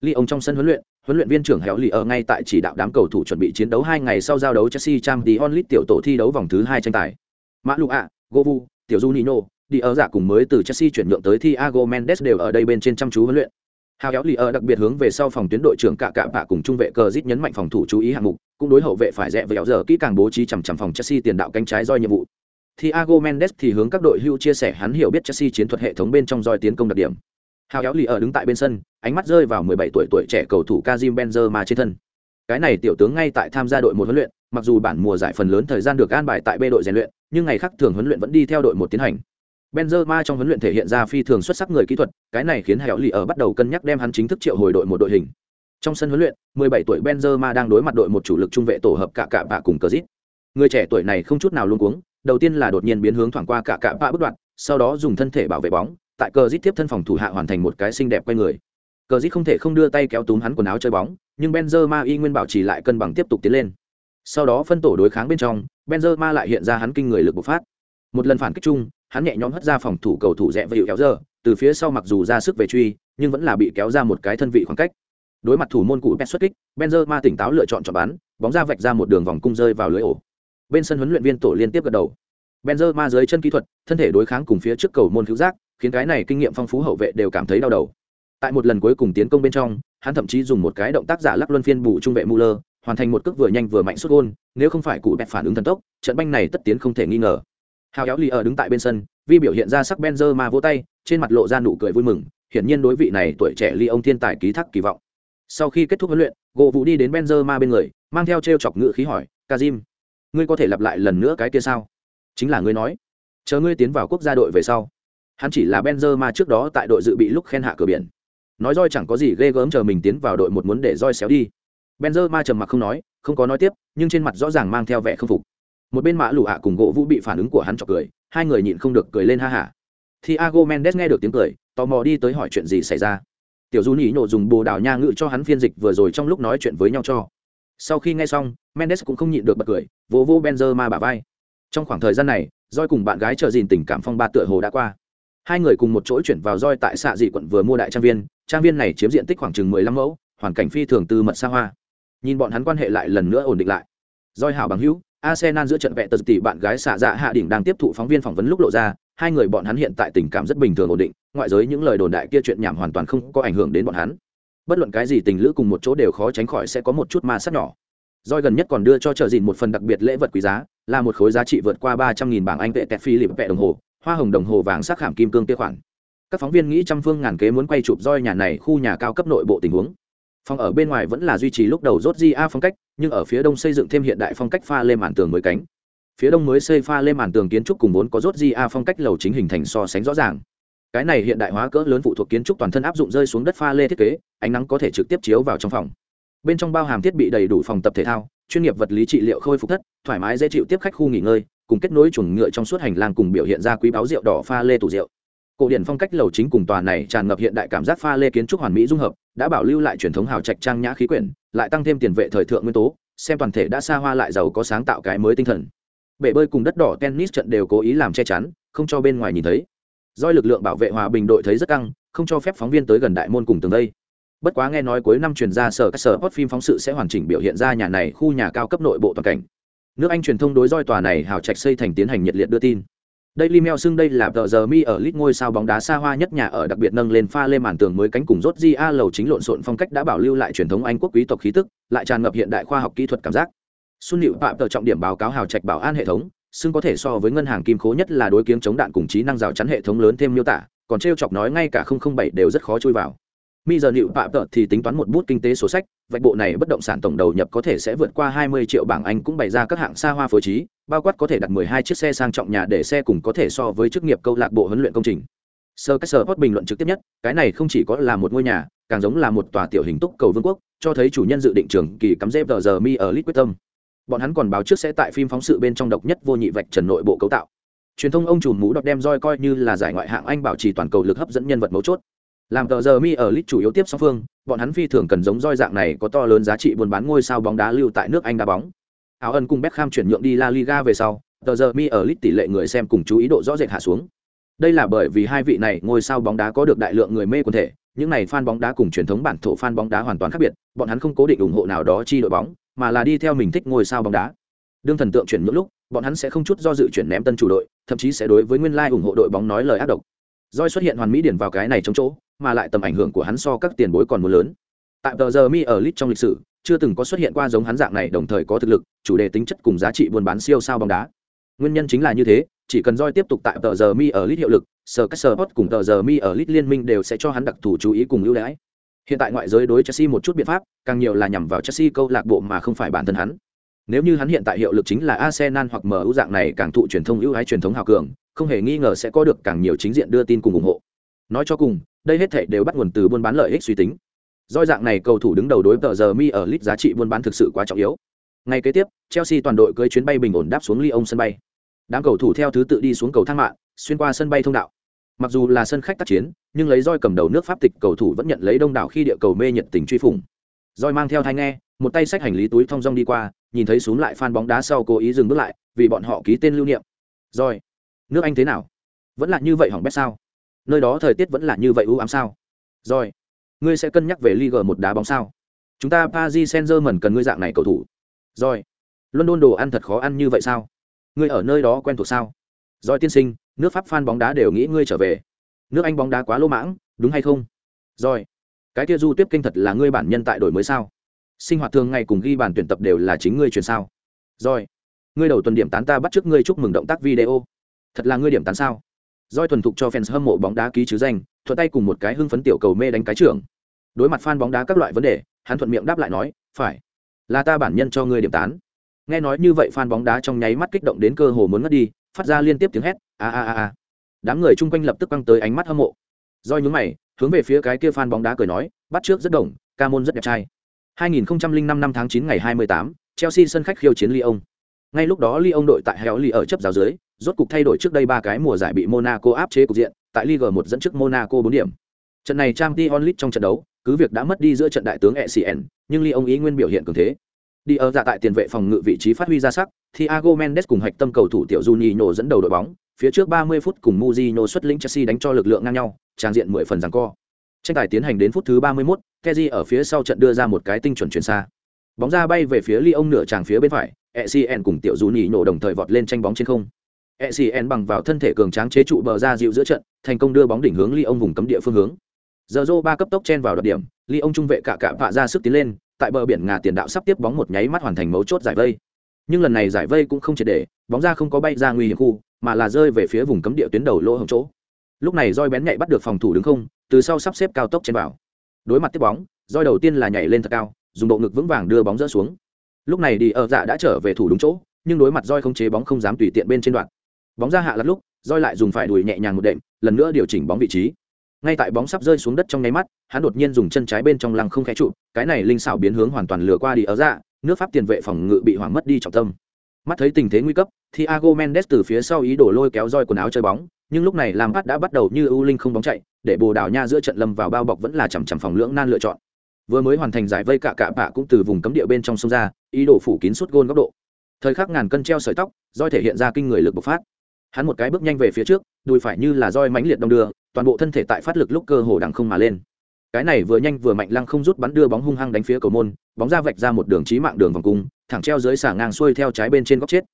Ly ông trong sân huấn luyện, huấn luyện viên trưởng Héo Lì ở ngay tại chỉ đạo đám cầu thủ chuẩn bị chiến đấu hai ngày sau giao đấu Chelsea Champions onlit tiểu tổ thi đấu vòng thứ hai tranh tài. Mã Lụ ạ, Govu, tiểu Juninho, đi ở giả cùng mới từ Chelsea chuyển nhượng tới Thiago Mendes đều ở đây bên trên chăm chú huấn luyện. Hào kéo lì ở đặc biệt hướng về sau phòng tuyến đội trưởng cả cạm bạ cùng trung vệ cờ rít nhấn mạnh phòng thủ chú ý hạng mục, cũng đối hậu vệ phải rẽ vẹo giờ kỹ càng bố trí chằm chằm phòng Chelsea tiền đạo cánh trái roi nhiệm vụ. Thiago Mendes thì hướng các đội hưu chia sẻ hắn hiểu biết Chelsea chiến thuật hệ thống bên trong roi tiến công đặc điểm. Hào kéo lì ở đứng tại bên sân, ánh mắt rơi vào 17 tuổi tuổi trẻ cầu thủ Kazim Benzema trên thân. Cái này tiểu tướng ngay tại tham gia đội một huấn luyện, mặc dù bản mùa giải phần lớn thời gian được an bài tại B đội rèn luyện, nhưng ngày khác thường huấn luyện vẫn đi theo đội một tiến hành. Benzema trong huấn luyện thể hiện ra phi thường xuất sắc người kỹ thuật, cái này khiến Hẻo Lì ở bắt đầu cân nhắc đem hắn chính thức triệu hồi đội một đội hình. Trong sân huấn luyện, 17 tuổi Benzema đang đối mặt đội một chủ lực trung vệ tổ hợp cả cả bạ cùng Cazit. Người trẻ tuổi này không chút nào luống cuống, đầu tiên là đột nhiên biến hướng thoảng qua cả cả bạ bất đoạn, sau đó dùng thân thể bảo vệ bóng, tại Cazit tiếp thân phòng thủ hạ hoàn thành một cái xinh đẹp quay người. Cazit không thể không đưa tay kéo túm hắn quần áo chơi bóng, nhưng Benzema y nguyên bảo trì lại cân bằng tiếp tục tiến lên. Sau đó phân tổ đối kháng bên trong, Benzema lại hiện ra hắn kinh người lực bộc phát. Một lần phản kích chung, hắn nhẹ nhõm hất ra phòng thủ cầu thủ rẽ và hiệu kéo giờ từ phía sau mặc dù ra sức về truy nhưng vẫn là bị kéo ra một cái thân vị khoảng cách đối mặt thủ môn cụ pet xuất kích Benzema tỉnh táo lựa chọn chọn bán bóng ra vạch ra một đường vòng cung rơi vào lưới ổ. Bên sân huấn luyện viên tổ liên tiếp gật đầu. Benzema dưới chân kỹ thuật thân thể đối kháng cùng phía trước cầu môn cứu giác khiến cái này kinh nghiệm phong phú hậu vệ đều cảm thấy đau đầu. Tại một lần cuối cùng tiến công bên trong hắn thậm chí dùng một cái động tác giả lắc luân phiên bù trung vệ Muller, hoàn thành một cước vừa nhanh vừa mạnh xuất gôn nếu không phải cụ bẹt phản ứng thần tốc trận banh này tất tiến không thể nghi ngờ. Hào kéo lì ở đứng tại bên sân vi biểu hiện ra sắc benzer mà vỗ tay trên mặt lộ ra nụ cười vui mừng hiển nhiên đối vị này tuổi trẻ ly ông thiên tài ký thác kỳ vọng sau khi kết thúc huấn luyện, gỗ vũ đi đến benzema bên người, mang theo t r e o chọc ngự khí hỏi, kazim, ngươi có thể lặp lại lần nữa cái kia sao? Chính là ngươi nói. Chờ ngươi tiến vào quốc gia đội về sau. Hắn chỉ là benzema trước đó tại đội dự bị lúc khen hạ cửa biển. Nói roi chẳng có gì ghê gớm chờ mình tiến vào đội một muốn để roi xéo đi. Benzema trầm mặc không nói, không có nói tiếp, nhưng trên mặt rõ ràng mang theo vẻ k phục. Một bên mã lụ hạ cùng gỗ vũ bị phản ứng của hắn chọc cười, hai người nhịn không được cười lên ha hả. Thì ago mendes nghe được tiếng cười, tò mò đi tới hỏi chuyện gì xảy ra tiểu du nỉ nhộ dùng bồ đào nha ngự cho hắn phiên dịch vừa rồi trong lúc nói chuyện với nhau cho. Sau khi nghe xong mendes cũng không nhịn được bật cười vỗ vỗ benzer ma bà vai. Trong khoảng thời gian này roi cùng bạn gái chờ dìn tình cảm phong ba tựa hồ đã qua. Hai người cùng một chỗ chuyển vào roi tại xạ dị quận vừa mua đại trang viên trang viên này chiếm diện tích khoảng chừng mười lăm mẫu hoàn cảnh phi thường tư mật xa hoa. Nhìn bọn hắn quan hệ lại lần nữa ổn định lại. Doi hảo bằng hữu, Arsenal giữa trận vẹn tờ tỷ bạn gái xạ dạ hạ đỉnh đang tiếp thụ phóng viên phỏng vấn lúc lộ ra, hai người bọn hắn hiện tại tình cảm rất bình thường ổn định, ngoại giới những lời đồn đại kia chuyện nhảm hoàn toàn không có ảnh hưởng đến bọn hắn. Bất luận cái gì tình lữ cùng một chỗ đều khó tránh khỏi sẽ có một chút ma sát nhỏ. Doi gần nhất còn đưa cho trợ dìn một phần đặc biệt lễ vật quý giá, là một khối giá trị vượt qua ba trăm nghìn bảng Anh tệ tẹt phi lịp vẹ đồng hồ, hoa hồng đồng hồ vàng sắc khảm kim cương kia khoản. Các phóng viên nghĩ trăm phương ngàn kế muốn quay chụp Doi nhà này khu nhà cao cấp nội bộ tình huống. Phòng ở bên ngoài vẫn là duy trì lúc đầu rốt di a phong cách, nhưng ở phía đông xây dựng thêm hiện đại phong cách pha lê màn tường mới cánh. Phía đông mới xây pha lê màn tường kiến trúc cùng vốn có rốt di a phong cách lầu chính hình thành so sánh rõ ràng. Cái này hiện đại hóa cỡ lớn phụ thuộc kiến trúc toàn thân áp dụng rơi xuống đất pha lê thiết kế, ánh nắng có thể trực tiếp chiếu vào trong phòng. Bên trong bao hàm thiết bị đầy đủ phòng tập thể thao, chuyên nghiệp vật lý trị liệu khôi phục thất thoải mái dễ chịu tiếp khách khu nghỉ ngơi cùng kết nối chuồng ngựa trong suốt hành lang cùng biểu hiện ra quý báo rượu đỏ pha lê tủ rượu cổ điển phong cách lầu chính cùng tòa này tràn ngập hiện đại cảm giác pha lê kiến trúc hoàn mỹ dung hợp, đã bảo lưu lại truyền thống hào trạch trang nhã khí quyển, lại tăng thêm tiền vệ thời thượng nguyên tố, xem toàn thể đã xa hoa lại giàu có sáng tạo cái mới tinh thần. Bể bơi cùng đất đỏ tennis trận đều cố ý làm che chắn, không cho bên ngoài nhìn thấy. Doi lực lượng bảo vệ hòa bình đội thấy rất căng, không cho phép phóng viên tới gần đại môn cùng tường đây. Bất quá nghe nói cuối năm truyền ra sở các sở hot phim phóng sự sẽ hoàn chỉnh biểu hiện ra nhà này khu nhà cao cấp nội bộ toàn cảnh. Nước anh truyền thông đối roi tòa này hào trạch xây thành tiến hành nhiệt liệt đưa tin. Daily Mail xưng đây là tờ giờ mi ở lit ngôi sao bóng đá xa hoa nhất nhà ở đặc biệt nâng lên pha lê màn tường mới cánh cùng rốt di a lầu chính lộn xộn phong cách đã bảo lưu lại truyền thống Anh quốc quý tộc khí tức, lại tràn ngập hiện đại khoa học kỹ thuật cảm giác. Xuân Liễu tạm tờ trọng điểm báo cáo hào trạch bảo an hệ thống, xưng có thể so với ngân hàng kim khố nhất là đối kiếm chống đạn cùng trí năng rào chắn hệ thống lớn thêm miêu tả, còn trêu chọc nói ngay cả 007 đều rất khó chui vào mi giờ nịu phạm tợ thì tính toán một bút kinh tế sổ sách, vạch bộ này bất động sản tổng đầu nhập có thể sẽ vượt qua 20 triệu bảng anh cũng bày ra các hạng xa hoa phối trí, bao quát có thể đặt 12 chiếc xe sang trọng nhà để xe cùng có thể so với chức nghiệp câu lạc bộ huấn luyện công trình. Sơ cách sơ post bình luận trực tiếp nhất, cái này không chỉ có là một ngôi nhà, càng giống là một tòa tiểu hình túc cầu vương quốc, cho thấy chủ nhân dự định trường kỳ cắm dép giờ mi ở lit quyết tâm. Bọn hắn còn báo trước sẽ tại phim phóng sự bên trong độc nhất vô nhị vạch trần nội bộ cấu tạo. Truyền thông ông chủ mũ đọt đem roi coi như là giải ngoại hạng anh bảo trì toàn cầu lực hấp dẫn nhân vật mấu chốt làm tờ giờ mi ở lit chủ yếu tiếp song phương, bọn hắn phi thường cần giống roi dạng này có to lớn giá trị buôn bán ngôi sao bóng đá lưu tại nước anh đá bóng. Áo ân cùng Beckham chuyển nhượng đi La Liga về sau, tờ giờ mi ở lit tỷ lệ người xem cùng chú ý độ rõ rệt hạ xuống. Đây là bởi vì hai vị này ngôi sao bóng đá có được đại lượng người mê quần thể, những này fan bóng đá cùng truyền thống bản thổ fan bóng đá hoàn toàn khác biệt, bọn hắn không cố định ủng hộ nào đó chi đội bóng, mà là đi theo mình thích ngôi sao bóng đá. Đương thần tượng chuyển nhượng lúc, bọn hắn sẽ không chút do dự chuyển ném tân chủ đội, thậm chí sẽ đối với nguyên lai ủng hộ đội bóng nói lời ác độc. Doi xuất hiện hoàn mỹ điển vào cái này trong chỗ, mà lại tầm ảnh hưởng của hắn so các tiền bối còn muốn lớn. Tại tờ giờ mi ở lit trong lịch sử, chưa từng có xuất hiện qua giống hắn dạng này đồng thời có thực lực, chủ đề tính chất cùng giá trị buôn bán siêu sao bóng đá. Nguyên nhân chính là như thế, chỉ cần Doi tiếp tục tại tờ giờ mi ở lit hiệu lực, sở các sở cùng tờ giờ mi ở lit liên minh đều sẽ cho hắn đặc thù chú ý cùng ưu đãi. Hiện tại ngoại giới đối Chelsea một chút biện pháp, càng nhiều là nhằm vào Chelsea câu lạc bộ mà không phải bản thân hắn. Nếu như hắn hiện tại hiệu lực chính là Arsenal hoặc MU dạng này càng thụ truyền thông ưu ái truyền thống hào cường, không hề nghi ngờ sẽ có được càng nhiều chính diện đưa tin cùng ủng hộ. Nói cho cùng, đây hết thể đều bắt nguồn từ buôn bán lợi ích suy tính. Doi dạng này cầu thủ đứng đầu đối tờ giờ mi ở lit giá trị buôn bán thực sự quá trọng yếu. Ngày kế tiếp, chelsea toàn đội cưới chuyến bay bình ổn đáp xuống lyon sân bay. Đám cầu thủ theo thứ tự đi xuống cầu thang mạng, xuyên qua sân bay thông đạo. Mặc dù là sân khách tác chiến, nhưng lấy roi cầm đầu nước pháp tịch cầu thủ vẫn nhận lấy đông đảo khi địa cầu mê nhiệt tình truy phủng. Roi mang theo thai nghe, một tay sách hành lý túi thong dong đi qua, nhìn thấy xuống lại phan bóng đá sau cố ý dừng bước lại, vì bọn họ ký tên lưu niệm. Roi nước anh thế nào? Vẫn là như vậy hỏng bét sao? Nơi đó thời tiết vẫn là như vậy u ám sao? Rồi, ngươi sẽ cân nhắc về Liga một đá bóng sao? Chúng ta paris saint germain cần ngươi dạng này cầu thủ. Rồi, london đồ ăn thật khó ăn như vậy sao? Ngươi ở nơi đó quen thuộc sao? Rồi tiên sinh, nước pháp fan bóng đá đều nghĩ ngươi trở về. Nước anh bóng đá quá lỗ mãng, đúng hay không? Rồi, cái kia du tiếp kênh thật là ngươi bản nhân tại đổi mới sao? Sinh hoạt thường ngày cùng ghi bàn tuyển tập đều là chính ngươi truyền sao? Rồi, ngươi đầu tuần điểm tán ta bắt trước ngươi chúc mừng động tác video thật là ngươi điểm tán sao? Doi thuần thục cho fans hâm mộ bóng đá ký chứ danh thuận tay cùng một cái hưng phấn tiểu cầu mê đánh cái trưởng. Đối mặt fan bóng đá các loại vấn đề hắn thuận miệng đáp lại nói phải là ta bản nhân cho ngươi điểm tán. Nghe nói như vậy fan bóng đá trong nháy mắt kích động đến cơ hồ muốn ngất đi phát ra liên tiếp tiếng hét a a a a. Đám người chung quanh lập tức băng tới ánh mắt hâm mộ. Doi nhúng mày hướng về phía cái kia fan bóng đá cười nói bắt trước rất đồng ca môn rất đẹp trai. 2005 năm tháng 9 ngày 28, Chelsea sân khách khiêu chiến Lyon. Ngay lúc đó Lyon đội tại Héo Ly ở chấp giáo dưới, rốt cục thay đổi trước đây ba cái mùa giải bị Monaco áp chế cục diện, tại Ligue 1 dẫn trước Monaco 4 điểm. Trận này Champions League trong trận đấu, cứ việc đã mất đi giữa trận đại tướng ECN, nhưng Lyon ý nguyên biểu hiện cường thế. Đi ở dạ tại tiền vệ phòng ngự vị trí phát huy ra sắc, Thiago Mendes cùng hạch tâm cầu thủ tiểu Juninho dẫn đầu đội bóng, phía trước 30 phút cùng Mourinho xuất lĩnh Chelsea đánh cho lực lượng ngang nhau, trang diện 10 phần giằng co. Tranh tài tiến hành đến phút thứ 31, Kessié ở phía sau trận đưa ra một cái tinh chuẩn chuyển xa. bóng ra bay về phía Lyon nửa tràng phía bên phải ecn cùng tiểu Juninho đồng thời vọt lên tranh bóng trên không ecn bằng vào thân thể cường tráng chế trụ bờ ra dịu giữa trận, thành công đưa bóng đỉnh hướng ly ông vùng cấm địa phương hướng. Giờ ba cấp tốc chen vào đoạt điểm ly ông trung vệ cả cả vạ ra sức tiến lên, tại bờ biển ngà tiền đạo sắp tiếp bóng một nháy mắt hoàn thành mấu chốt giải vây. Nhưng lần này giải vây cũng không triệt để, bóng ra không có bay ra nguy hiểm khu, mà là rơi về phía vùng cấm địa tuyến đầu lỗ hồng chỗ. Lúc này roi bén nhạy bắt được phòng thủ đứng không, từ sau sắp xếp cao tốc trên vào. Đối mặt tiếp bóng roi đầu tiên là nhảy lên thật cao, dùng bộ ngực vững vàng đưa bóng rỡ xuống. Lúc này đi ở dạ đã trở về thủ đúng chỗ, nhưng đối mặt roi không chế bóng không dám tùy tiện bên trên đoạn bóng ra hạ lật lúc, roi lại dùng phải đùi nhẹ nhàng một đệm, lần nữa điều chỉnh bóng vị trí. Ngay tại bóng sắp rơi xuống đất trong nháy mắt, hắn đột nhiên dùng chân trái bên trong lăng không khẽ trụ, cái này linh xảo biến hướng hoàn toàn lừa qua đi ở dạ nước pháp tiền vệ phòng ngự bị hoảng mất đi trọng tâm. Mắt thấy tình thế nguy cấp thì ago mendes từ phía sau ý đổ lôi kéo roi quần áo chơi bóng, nhưng lúc này làm bắt đã bắt đầu như ưu linh không bóng chạy, để bồ đào nha giữa trận lâm vào bao bọc vẫn là chằm chằm phòng lưỡng nan lựa chọn. Vừa mới hoàn thành giải vây cạ cạ bạ cũng từ vùng cấm địa bên trong sông ra, ý đồ phủ kín suốt gôn góc độ. Thời khắc ngàn cân treo sợi tóc, roi thể hiện ra kinh người lực bộc phát hắn một cái bước nhanh về phía trước, đùi phải như là roi mãnh liệt đông đưa, toàn bộ thân thể tại phát lực lúc cơ hồ đằng không mà lên. Cái này vừa nhanh vừa mạnh lăng không rút bắn đưa bóng hung hăng đánh phía cầu môn, bóng ra vạch ra một đường trí mạng đường vòng cung, thẳng treo dưới xả ngang xuôi theo trái bên trên góc chết.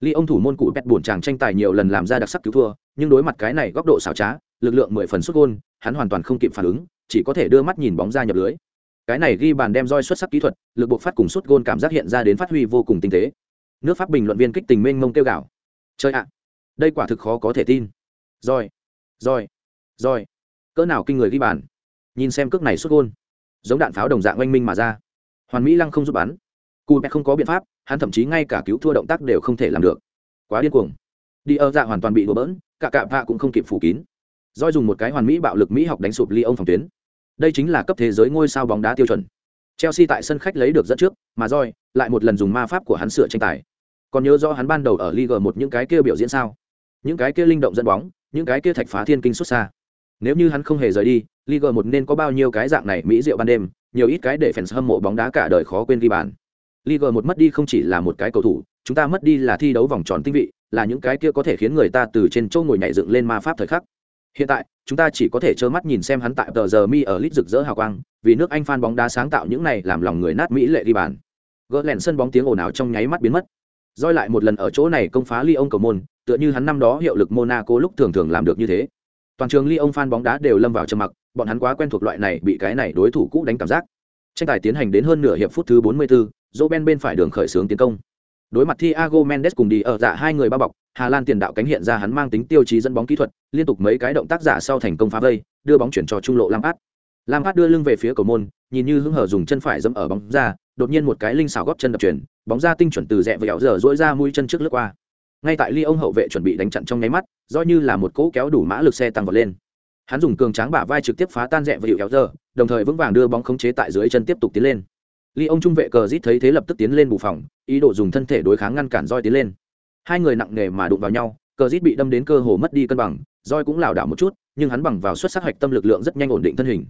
Ly ông thủ môn cụ pet buồn chàng tranh tài nhiều lần làm ra đặc sắc cứu thua, nhưng đối mặt cái này góc độ xảo trá, lực lượng mười phần xuất gôn, hắn hoàn toàn không kịp phản ứng, chỉ có thể đưa mắt nhìn bóng ra nhập lưới. Cái này ghi bàn đem roi xuất sắc kỹ thuật, lực buộc phát cùng xuất gôn cảm giác hiện ra đến phát huy vô cùng tinh tế. Nước pháp bình luận viên kích tình mênh mông kêu gạo chơi ạ đây quả thực khó có thể tin. Rồi, rồi, rồi, cỡ nào kinh người ghi bàn. Nhìn xem cước này xuất gôn. Giống đạn pháo đồng dạng oanh minh mà ra. Hoàn mỹ lăng không giúp bắn. Cù mẹ không có biện pháp hắn thậm chí ngay cả cứu thua động tác đều không thể làm được. Quá điên cuồng. Đi ơ dạ hoàn toàn bị đổ bỡn cả cạ vạ cũng không kịp phủ kín. Doi dùng một cái hoàn mỹ bạo lực mỹ học đánh sụp ly ông phòng tuyến. Đây chính là cấp thế giới ngôi sao bóng đá tiêu chuẩn. Chelsea tại sân khách lấy được dẫn trước mà roi lại một lần dùng ma pháp của hắn sửa tranh tài. Còn nhớ rõ hắn ban đầu ở liga một những cái kia biểu diễn sao? Những cái kia linh động dẫn bóng, những cái kia thạch phá thiên kinh xuất xa. Nếu như hắn không hề rời đi, liga một nên có bao nhiêu cái dạng này mỹ diệu ban đêm, nhiều ít cái để fans hâm mộ bóng đá cả đời khó quên ghi bàn. Liga một mất đi không chỉ là một cái cầu thủ, chúng ta mất đi là thi đấu vòng tròn tinh vị, là những cái kia có thể khiến người ta từ trên châu ngồi nhảy dựng lên ma pháp thời khắc. Hiện tại, chúng ta chỉ có thể trơ mắt nhìn xem hắn tại tờ giờ mi ở lít rực rỡ hào quang, vì nước anh phan bóng đá sáng tạo những này làm lòng người nát mỹ lệ ghi bàn. Gỡ lẹn sân bóng tiếng ồn ào trong nháy mắt biến mất. Roi lại một lần ở chỗ này công phá ly ông cầu môn tựa như hắn năm đó hiệu lực monaco lúc thường thường làm được như thế. Toàn trường ly ông bóng đá đều lâm vào trầm mặc bọn hắn quá quen thuộc loại này bị cái này đối thủ cũ đánh cảm giác. Tranh tài tiến hành đến hơn nửa hiệp phút thứ 44, dỗ bên phải đường khởi xướng tiến công. Đối mặt Thiago Mendes cùng đi ở dạ hai người bao bọc Hà Lan tiền đạo cánh hiện ra hắn mang tính tiêu chí dẫn bóng kỹ thuật liên tục mấy cái động tác giả sau thành công phá vây đưa bóng chuyển cho trung lộ Lampard. Lampard đưa lưng về phía cầu môn nhìn như hứng hở dùng chân phải dẫm ở bóng ra đột nhiên một cái linh xảo góp chân đập chuyển bóng ra tinh chuẩn từ rẽ vẹo giờ dỗi ra mũi chân trước lướt qua ngay tại ly ông hậu vệ chuẩn bị đánh chặn trong nháy mắt, do như là một cỗ kéo đủ mã lực xe tăng vọt lên. Hắn dùng cường tráng bả vai trực tiếp phá tan rẽ và dịu kéo giờ đồng thời vững vàng đưa bóng khống chế tại dưới chân tiếp tục tiến lên. Ly ông trung vệ cờ rít thấy thế lập tức tiến lên bù phòng, ý đồ dùng thân thể đối kháng ngăn cản roi tiến lên. Hai người nặng nề mà đụng vào nhau, cờ rít bị đâm đến cơ hồ mất đi cân bằng roi cũng lảo đảo một chút, nhưng hắn bằng vào xuất sắc hạch tâm lực lượng rất nhanh ổn định thân hình.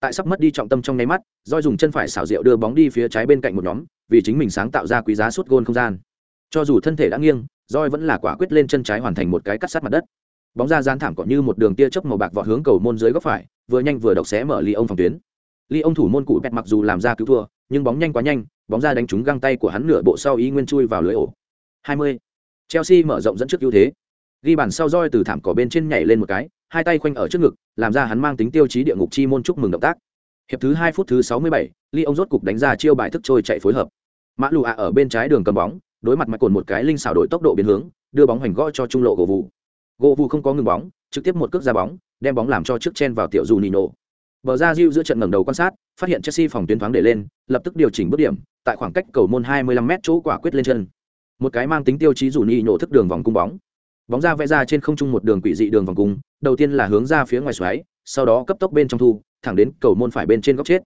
Tại sắp mất đi trọng tâm trong nháy mắt roi dùng chân phải xảo diệu đưa bóng đi phía trái bên cạnh một nhóm, vì chính mình sáng tạo ra quý giá suốt gôn không gian. Cho dù thân thể đã nghiêng roi vẫn là quả quyết lên chân trái hoàn thành một cái cắt sát mặt đất. Bóng ra gian thảm còn như một đường tia chớp màu bạc vọt hướng cầu môn dưới góc phải vừa nhanh vừa độc xé mở ly ông phòng tuyến. Ly ông thủ môn cụ bẹt mặc dù làm ra cứu thua nhưng bóng nhanh quá nhanh bóng ra đánh trúng găng tay của hắn nửa bộ sau ý nguyên chui vào lưới ổ. 20. chelsea mở rộng dẫn trước ưu thế. Ghi bàn sau roi từ thảm cỏ bên trên nhảy lên một cái hai tay khoanh ở trước ngực làm ra hắn mang tính tiêu chí địa ngục chi môn chúc mừng động tác. Hiệp thứ hai phút thứ 67, ly ông rốt cục đánh ra chiêu bài thức trôi chạy phối hợp. Mã lụ ạ ở bên trái đường cầm bóng đối mặt mạch cồn một cái linh xảo đổi tốc độ biến hướng đưa bóng hoành gõ cho trung lộ gỗ vụ gỗ vụ không có ngừng bóng trực tiếp một cước ra bóng đem bóng làm cho trước chen vào tiểu dù nino Bờ ra diêu giữa trận ngẩng đầu quan sát, phát hiện Chelsea phòng tuyến thoáng để lên, lập tức điều chỉnh bước điểm, tại khoảng cách cầu môn 25m chỗ quả quyết lên chân. Một cái mang tính tiêu chí dù nhị nhổ thức đường vòng cung bóng. Bóng ra vẽ ra trên không trung một đường quỷ dị đường vòng cung, đầu tiên là hướng ra phía ngoài xoáy, sau đó cấp tốc bên trong thu, thẳng đến cầu môn phải bên trên góc chết.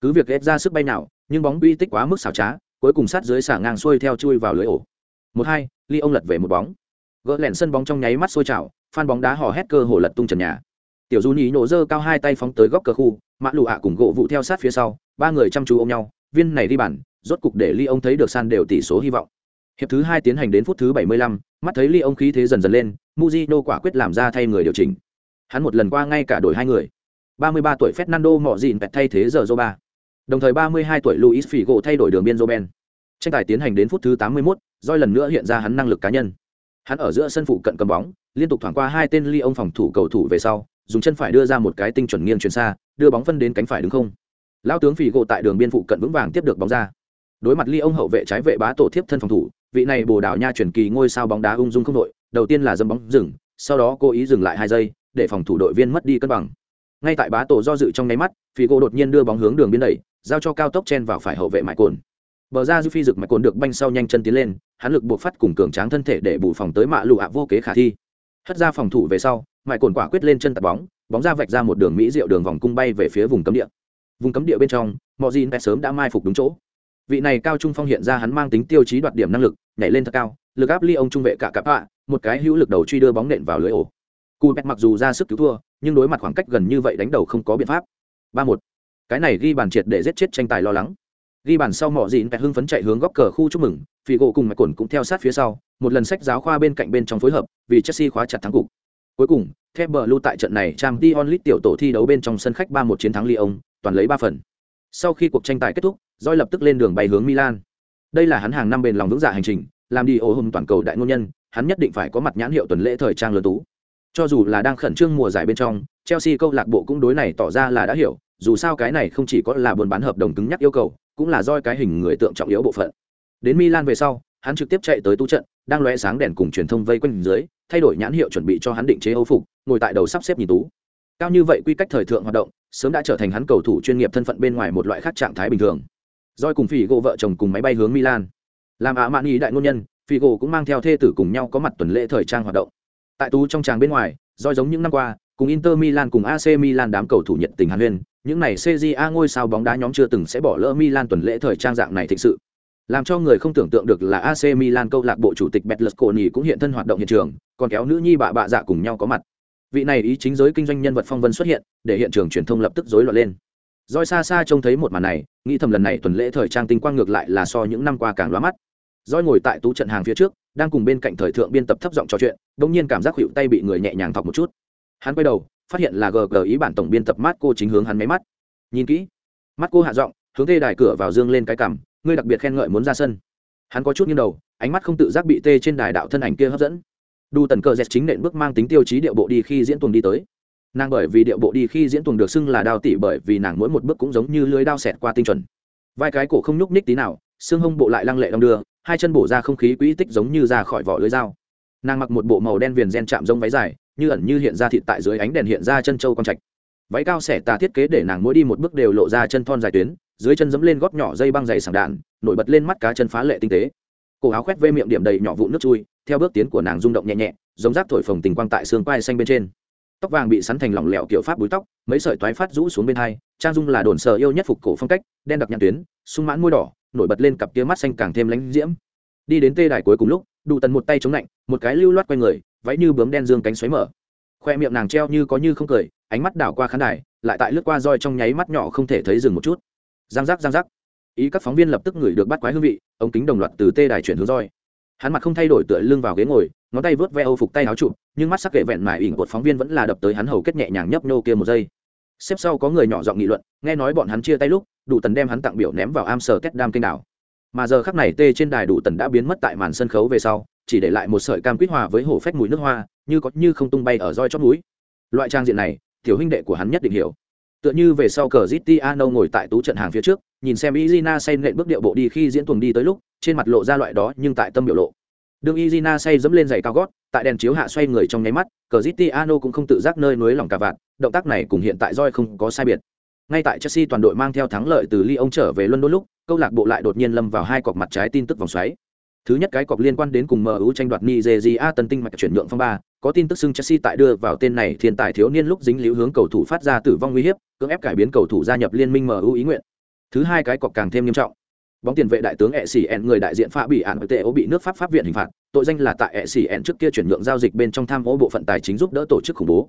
Cứ việc ép ra sức bay nào, nhưng bóng uy tích quá mức xảo trá, cuối cùng sát dưới xả ngang xuôi theo chui vào lưới ổ. Một hai, Ly ông lật về một bóng. Gỡ lẻn sân bóng trong nháy mắt sôi trào, phan bóng đá hò hét cơ hồ lật tung trần nhà. Tiểu du nhí nổ dơ cao hai tay phóng tới góc cờ khu mã lụ ạ cùng gỗ vụ theo sát phía sau ba người chăm chú ôm nhau viên này đi bàn rốt cục để ly ông thấy được san đều tỷ số hy vọng. Hiệp thứ hai tiến hành đến phút thứ bảy mươi lăm, mắt thấy ly ông khí thế dần dần lên muzino quả quyết làm ra thay người điều chỉnh. Hắn một lần qua ngay cả đổi hai người. ba mươi ba tuổi fernando mọ dịn vẹt thay thế giờ ba Đồng thời 32 tuổi Luis Figo thay đổi đường biên Roben. Tranh tài tiến hành đến phút thứ 81, Doi lần nữa hiện ra hắn năng lực cá nhân. Hắn ở giữa sân phụ cận cầm bóng, liên tục thoảng qua hai tên Lyon phòng thủ cầu thủ về sau, dùng chân phải đưa ra một cái tinh chuẩn nghiêng chuyển xa, đưa bóng phân đến cánh phải đứng không. Lão tướng Figo tại đường biên phụ cận vững vàng tiếp được bóng ra. Đối mặt Lyon hậu vệ trái vệ bá tổ tiếp thân phòng thủ, vị này Bồ Đào Nha chuyển kỳ ngôi sao bóng đá ung dung không đội, đầu tiên là dâm bóng dừng, sau đó cố ý dừng lại hai giây, để phòng thủ đội viên mất đi cân bằng. Ngay tại bá tổ do dự trong nháy mắt, Figo đột nhiên đưa bóng hướng đường biên đẩy, giao cho cao tốc chen vào phải hậu vệ mại cồn. Bờ ra dư phi rực mại cồn được banh sau nhanh chân tiến lên, hắn lực buộc phát cùng cường tráng thân thể để bù phòng tới mạ lụ ạ vô kế khả thi. Hất ra phòng thủ về sau, mại cồn quả quyết lên chân tạt bóng bóng ra vạch ra một đường mỹ rượu đường vòng cung bay về phía vùng cấm địa. Vùng cấm địa bên trong mọi gì sớm đã mai phục đúng chỗ. Vị này cao trung phong hiện ra hắn mang tính tiêu chí đoạt điểm năng lực, nhảy lên thật cao, lực áp ly ông trung vệ cả cặp ạ, một cái hữu lực đầu truy đưa bóng nện vào lưới ổ. Cù pet mặc dù ra sức cứu thua, nhưng đối mặt khoảng cách gần như vậy đánh đầu không có biện pháp. Ba một cái này ghi bàn triệt để giết chết tranh tài lo lắng. Ghi bàn sau mỏ dịn vẹt hưng phấn chạy hướng góc cờ khu chúc mừng vì gỗ cùng mạch cồn cũng theo sát phía sau, một lần sách giáo khoa bên cạnh bên trong phối hợp, vì chelsea khóa chặt thắng cục. Cuối cùng thép bờ lưu tại trận này trang t onlit tiểu tổ thi đấu bên trong sân khách ba một chiến thắng lyon, toàn lấy ba phần. Sau khi cuộc tranh tài kết thúc roi lập tức lên đường bay hướng milan. Đây là hắn hàng năm bền lòng vững dạ hành trình, làm đi ô hùng toàn cầu đại ngôn nhân, hắn nhất định phải có mặt nhãn hiệu tuần lễ thời trang lớn tú. Cho dù là đang khẩn trương mùa giải bên trong, chelsea câu lạc bộ cũng đối này tỏ ra là đã hiểu dù sao cái này không chỉ có là buôn bán hợp đồng cứng nhắc yêu cầu cũng là do cái hình người tượng trọng yếu bộ phận đến milan về sau hắn trực tiếp chạy tới tu trận đang lóe sáng đèn cùng truyền thông vây quanh dưới thay đổi nhãn hiệu chuẩn bị cho hắn định chế âu phục ngồi tại đầu sắp xếp nhìn tú cao như vậy quy cách thời thượng hoạt động sớm đã trở thành hắn cầu thủ chuyên nghiệp thân phận bên ngoài một loại khác trạng thái bình thường Doi cùng Phi gỗ vợ chồng cùng máy bay hướng Milan. Làm ả mạn ý đại ngôn nhân, Phi gỗ cũng mang theo thê tử cùng nhau có mặt tuần lễ thời trang hoạt động. Tại tú trong tràng bên ngoài, Doi giống những năm qua, cùng Inter Milan cùng AC Milan đám cầu thủ nhiệt tình hàn huyên, những này CJA ngôi sao bóng đá nhóm chưa từng sẽ bỏ lỡ Milan tuần lễ thời trang dạng này thịnh sự. Làm cho người không tưởng tượng được là AC Milan câu lạc bộ chủ tịch Betlesconi cũng hiện thân hoạt động hiện trường, còn kéo nữ nhi bà bạ dạ cùng nhau có mặt. Vị này ý chính giới kinh doanh nhân vật phong vân xuất hiện, để hiện trường truyền thông lập tức rối loạn lên. Doi xa xa trông thấy một màn này, nghĩ thầm lần này tuần lễ thời trang tinh quang ngược lại là so những năm qua càng lóa mắt. Doi ngồi tại tú trận hàng phía trước, đang cùng bên cạnh thời thượng biên tập thấp giọng trò chuyện, đột nhiên cảm giác hữu tay bị người nhẹ nhàng thọc một chút. Hắn quay đầu, phát hiện là gg ý bản tổng biên tập mát cô chính hướng hắn máy mắt. Nhìn kỹ. Mắt cô hạ giọng, hướng tê đài cửa vào dương lên cái cằm, ngươi đặc biệt khen ngợi muốn ra sân. Hắn có chút nghiêng đầu, ánh mắt không tự giác bị tê trên đài đạo thân ảnh kia hấp dẫn. Đu tần cờ dẹt chính nện bước mang tính tiêu chí điệu bộ đi khi diễn tuồng đi tới. Nàng bởi vì điệu bộ đi khi diễn tuồng được xưng là đao tỉ bởi vì nàng mỗi một bước cũng giống như lưới đao xẹt qua tinh chuẩn. Vai cái cổ không nhúc ních tí nào, xương hông bộ lại lăng lệ đong đưa, hai chân bổ ra không khí quỹ tích giống như ra khỏi vỏ lưới dao nàng mặc một bộ màu đen viền gen chạm rông váy dài, như ẩn như hiện ra thịt tại dưới ánh đèn hiện ra chân châu con trạch. Váy cao xẻ tà thiết kế để nàng mỗi đi một bước đều lộ ra chân thon dài tuyến, dưới chân dẫm lên gót nhỏ dây băng dày sảng đạn, nổi bật lên mắt cá chân phá lệ tinh tế. Cổ áo khoét vê miệng điểm đầy nhỏ vụ nước chui, theo bước tiến của nàng rung động nhẹ nhẹ, giống rác thổi phồng tình quang tại xương quai xanh bên trên. Tóc vàng bị sắn thành lỏng lẻo kiểu pháp búi tóc, mấy sợi toái phát rũ xuống bên hai, trang dung là đồn sờ yêu nhất phục cổ phong cách, đen đặc nhãn tuyến, sung mãn môi đỏ, nổi bật lên cặp kia mắt xanh càng thêm lánh diễm. Đi đến tê đài cuối cùng lúc đủ tần một tay chống lạnh, một cái lưu loát quay người, váy như bướm đen dương cánh xoáy mở. Khoe miệng nàng treo như có như không cười, ánh mắt đảo qua khán đài, lại tại lướt qua roi trong nháy mắt nhỏ không thể thấy dừng một chút. Giang giác giang giác. Ý các phóng viên lập tức ngửi được bắt quái hương vị, ống kính đồng loạt từ tê đài chuyển hướng roi. Hắn mặt không thay đổi tựa lưng vào ghế ngồi, ngón tay vớt ve âu phục tay áo chụp nhưng mắt sắc kệ vẹn mải ỉn cột phóng viên vẫn là đập tới hắn hầu kết nhẹ nhàng nhấp nô kia một giây. Xếp sau có người nhỏ giọng nghị luận, nghe nói bọn hắn chia tay lúc, đủ tần đem hắn tặng biểu ném vào am sờ kết đam kênh đảo mà giờ khắc này tê trên đài đủ tần đã biến mất tại màn sân khấu về sau, chỉ để lại một sợi cam quýt hòa với hổ phách mùi nước hoa, như có như không tung bay ở roi chót núi. Loại trang diện này, tiểu huynh đệ của hắn nhất định hiểu. Tựa như về sau cờ Zitiano ngồi tại tú trận hàng phía trước, nhìn xem Izina say nện bước điệu bộ đi khi diễn tuồng đi tới lúc, trên mặt lộ ra loại đó nhưng tại tâm biểu lộ. Đương Izina say dẫm lên giày cao gót, tại đèn chiếu hạ xoay người trong nháy mắt, cờ Zitiano cũng không tự giác nơi núi lòng cả vạn động tác này cùng hiện tại roi không có sai biệt ngay tại Chelsea toàn đội mang theo thắng lợi từ Lyon trở về London lúc câu lạc bộ lại đột nhiên lâm vào hai cọc mặt trái tin tức vòng xoáy Thứ nhất cái cọc liên quan đến cùng MU tranh đoạt Nigeria tân tinh mạch chuyển nhượng phong ba, có tin tức xưng Chelsea tại đưa vào tên này thiên tài thiếu niên lúc dính líu hướng cầu thủ phát ra tử vong nguy hiểm, cưỡng ép cải biến cầu thủ gia nhập liên minh MU ý nguyện. Thứ hai cái cọc càng thêm nghiêm trọng. Bóng tiền vệ đại tướng ECN người đại diện Phạm bị án tệ bị nước Pháp pháp viện hình phạt, tội danh là tại ECN trước kia chuyển nhượng giao dịch bên trong tham ô bộ phận tài chính giúp đỡ tổ chức khủng bố.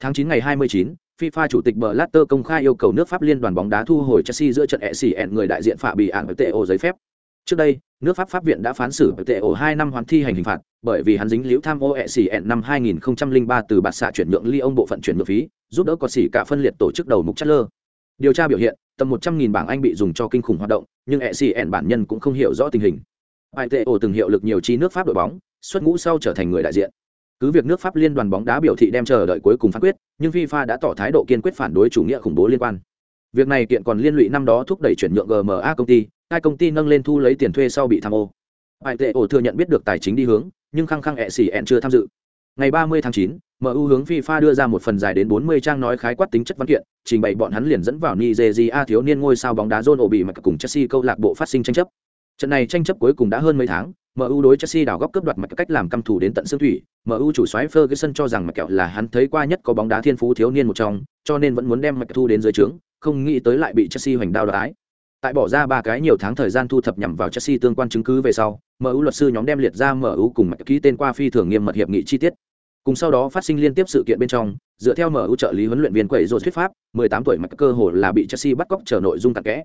Tháng 9 ngày 29, FIFA chủ tịch Blatter công khai yêu cầu nước Pháp liên đoàn bóng đá thu hồi Chelsea giữa trận ECN người đại diện Phạm bị án TO giấy phép. Trước đây, nước Pháp pháp viện đã phán xử tệ ổ hai năm hoãn thi hành hình phạt, bởi vì hắn dính liễu tham ô ECN năm 2003 từ bạt xạ chuyển nhượng ly ông bộ phận chuyển nhượng phí, giúp đỡ có xỉ cả phân liệt tổ chức đầu mục chất lơ. điều tra biểu hiện tầm một trăm nghìn bảng anh bị dùng cho kinh khủng hoạt động nhưng e bản nhân cũng không hiểu rõ tình hình ai tệ từng hiệu lực nhiều chi nước pháp đội bóng xuất ngũ sau trở thành người đại diện cứ việc nước pháp liên đoàn bóng đá biểu thị đem chờ đợi cuối cùng phán quyết nhưng fifa đã tỏ thái độ kiên quyết phản đối chủ nghĩa khủng bố liên quan. Việc này kiện còn liên lụy năm đó thúc đẩy chuyển nhượng gma công ty hai công ty nâng lên thu lấy tiền thuê sau bị tham ô. Ai tệ ổ thừa nhận biết được tài chính đi hướng nhưng khăng khăng ẹ xì ẹn chưa tham dự. Ngày 30 tháng 9, MU hướng FIFA đưa ra một phần dài đến 40 trang nói khái quát tính chất văn kiện, trình bày bọn hắn liền dẫn vào Nigeria thiếu niên ngôi sao bóng đá John Obi mà cùng Chelsea câu lạc bộ phát sinh tranh chấp. Trận này tranh chấp cuối cùng đã hơn mấy tháng, MU đối Chelsea đảo góc cướp đoạt mạch cách làm căm thù đến tận xương thủy, MU chủ soái Ferguson cho rằng mạch kẹo là hắn thấy qua nhất có bóng đá thiên phú thiếu niên một trong, cho nên vẫn muốn đem mạch thu đến dưới trướng, không nghĩ tới lại bị Chelsea hoành đao đái. Tại bỏ ra ba cái nhiều tháng thời gian thu thập nhằm vào Chelsea tương quan chứng cứ về sau, MU luật sư nhóm đem liệt ra MU cùng mạch ký tên qua phi thường nghiêm mật hiệp nghị chi tiết. Cùng sau đó phát sinh liên tiếp sự kiện bên trong, dựa theo MU trợ lý huấn luyện viên quẩy rồi thuyết pháp, 18 tuổi mạch cơ hồ là bị Chelsea bắt cóc chờ nội dung tạc kẽ.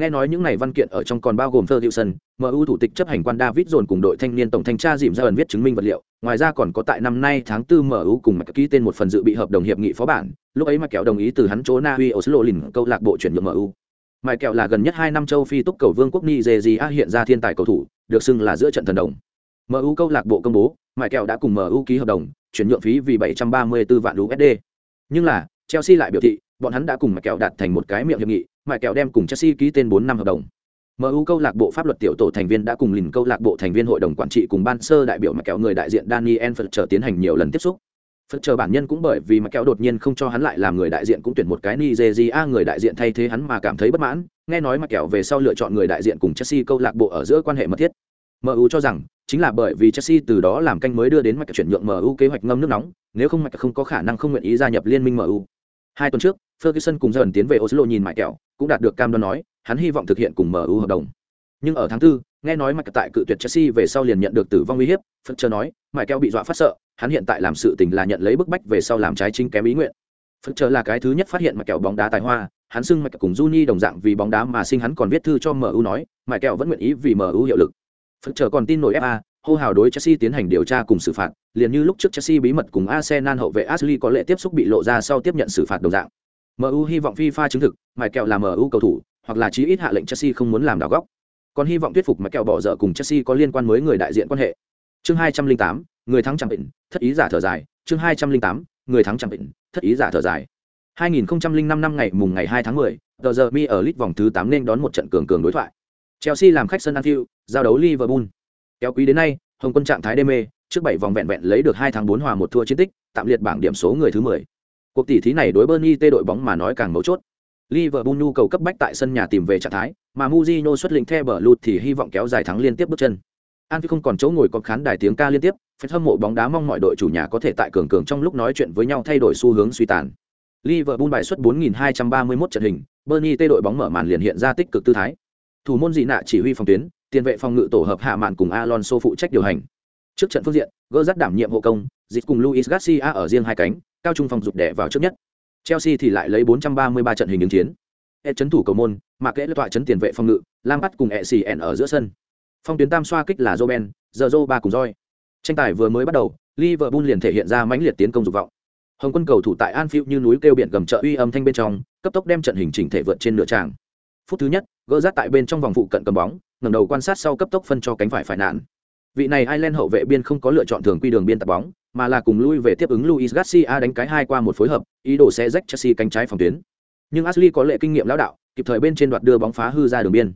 Nghe nói những này văn kiện ở trong còn bao gồm Ferguson, MU thủ tịch chấp hành quan David dồn cùng đội thanh niên tổng thanh tra dìm ra ẩn viết chứng minh vật liệu, ngoài ra còn có tại năm nay tháng 4 MU cùng mặt ký tên một phần dự bị hợp đồng hiệp nghị phó bản, lúc ấy mà kẹo đồng ý từ hắn chỗ Na Uy Oslo lìn câu lạc bộ chuyển nhượng MU. Mại kẹo là gần nhất 2 năm châu Phi túc cầu vương quốc Nigeria hiện ra thiên tài cầu thủ, được xưng là giữa trận thần đồng. MU câu lạc bộ công bố, Mại kẹo đã cùng MU ký hợp đồng, chuyển nhượng phí vì 734 vạn USD. Nhưng là, Chelsea lại biểu thị, bọn hắn đã cùng Mại kẹo đạt thành một cái miệng hiệp nghị, Mại kẹo đem cùng Chelsea ký tên 4 năm hợp đồng. MU câu lạc bộ pháp luật tiểu tổ thành viên đã cùng lìn câu lạc bộ thành viên hội đồng quản trị cùng ban sơ đại biểu Mại kẹo người đại diện Daniel Fletcher tiến hành nhiều lần tiếp xúc. Fletcher bản nhân cũng bởi vì Mại kẹo đột nhiên không cho hắn lại làm người đại diện cũng tuyển một cái Nigeria người đại diện thay thế hắn mà cảm thấy bất mãn, nghe nói Mại kẹo về sau lựa chọn người đại diện cùng Chelsea câu lạc bộ ở giữa quan hệ mật thiết. MU cho rằng, chính là bởi vì Chelsea từ đó làm canh mới đưa đến mạch chuyển nhượng MU kế hoạch ngâm nước nóng, nếu không mạch không có khả năng không nguyện ý gia nhập liên minh MU. Hai tuần trước, Ferguson cùng dần tiến về Oslo nhìn mại kẹo, cũng đạt được cam đoan nói, hắn hy vọng thực hiện cùng MU hợp đồng. Nhưng ở tháng 4, nghe nói mạch tại cự tuyệt Chelsea về sau liền nhận được tử vong uy hiếp, Fletcher nói, mại kẹo bị dọa phát sợ, hắn hiện tại làm sự tình là nhận lấy bức bách về sau làm trái chính kém ý nguyện. Fletcher là cái thứ nhất phát hiện mạch kẹo bóng đá tài hoa, hắn xưng mạch cùng Juni đồng dạng vì bóng đá mà sinh hắn còn viết thư cho MU nói, mại kẹo vẫn nguyện ý vì MU hiệu lực. Fletcher còn tin nổi FA, hô hào đối Chelsea tiến hành điều tra cùng xử phạt, liền như lúc trước Chelsea bí mật cùng Arsenal hậu vệ Ashley có lệ tiếp xúc bị lộ ra sau tiếp nhận xử phạt đồng dạng. MU hy vọng FIFA chứng thực, mài kẹo là MU cầu thủ, hoặc là chí ít hạ lệnh Chelsea không muốn làm đảo góc. Còn hy vọng thuyết phục mài kẹo bỏ dở cùng Chelsea có liên quan mới người đại diện quan hệ. Chương 208, người thắng chẳng bệnh, thất ý giả thở dài, chương 208, người thắng chẳng bệnh, thất ý giả thở dài. 2005 năm ngày mùng ngày 2 tháng 10, The giờ mi ở lit vòng thứ 8 nên đón một trận cường cường đối thoại. Chelsea làm khách sân Anfield, giao đấu Liverpool. Kéo quý đến nay, Hồng Quân trạng thái đê mê, trước 7 vòng vẹn vẹn lấy được 2 thắng 4 hòa 1 thua chiến tích, tạm liệt bảng điểm số người thứ 10. Cuộc tỷ thí này đối Bernie tê đội bóng mà nói càng mấu chốt. Liverpool nhu cầu cấp bách tại sân nhà tìm về trạng thái, mà Mourinho xuất lĩnh theo bờ lụt thì hy vọng kéo dài thắng liên tiếp bước chân. Anfield không còn chỗ ngồi có khán đài tiếng ca liên tiếp, fan hâm mộ bóng đá mong mọi đội chủ nhà có thể tại cường cường trong lúc nói chuyện với nhau thay đổi xu hướng suy tàn. Liverpool bài xuất 4231 trận hình, Bernie tê đội bóng mở màn liền hiện ra tích cực tư thái. Thủ môn dị nạ chỉ huy phòng tuyến, tiền vệ phòng ngự tổ hợp hạ màn cùng Alonso phụ trách điều hành. Trước trận phương diện, gỡ dắt đảm nhiệm hộ công, dịch cùng Luis Garcia ở riêng hai cánh, cao trung phòng dục đẻ vào trước nhất. Chelsea thì lại lấy 433 trận hình ứng chiến. E chấn thủ cầu môn, mà kẽ tọa chấn tiền vệ phòng ngự, lam bắt cùng Essien ở giữa sân. Phong tuyến tam xoa kích là joben giờ ba cùng roi. Tranh tài vừa mới bắt đầu, Liverpool liền thể hiện ra mãnh liệt tiến công dục vọng. Hồng quân cầu thủ tại Anfield như núi kêu biển gầm trợ uy âm thanh bên trong, cấp tốc đem trận hình chỉnh thể vượt trên nửa tràng. Phút thứ nhất, gỡ rát tại bên trong vòng phụ cận cầm bóng, ngẩng đầu quan sát sau cấp tốc phân cho cánh phải phải nạn. Vị này Ireland hậu vệ biên không có lựa chọn thường quy đường biên tập bóng, mà là cùng lui về tiếp ứng Luis Garcia đánh cái hai qua một phối hợp, ý đồ sẽ rách Chelsea cánh trái phòng tuyến. Nhưng Ashley có lệ kinh nghiệm lão đạo, kịp thời bên trên đoạt đưa bóng phá hư ra đường biên.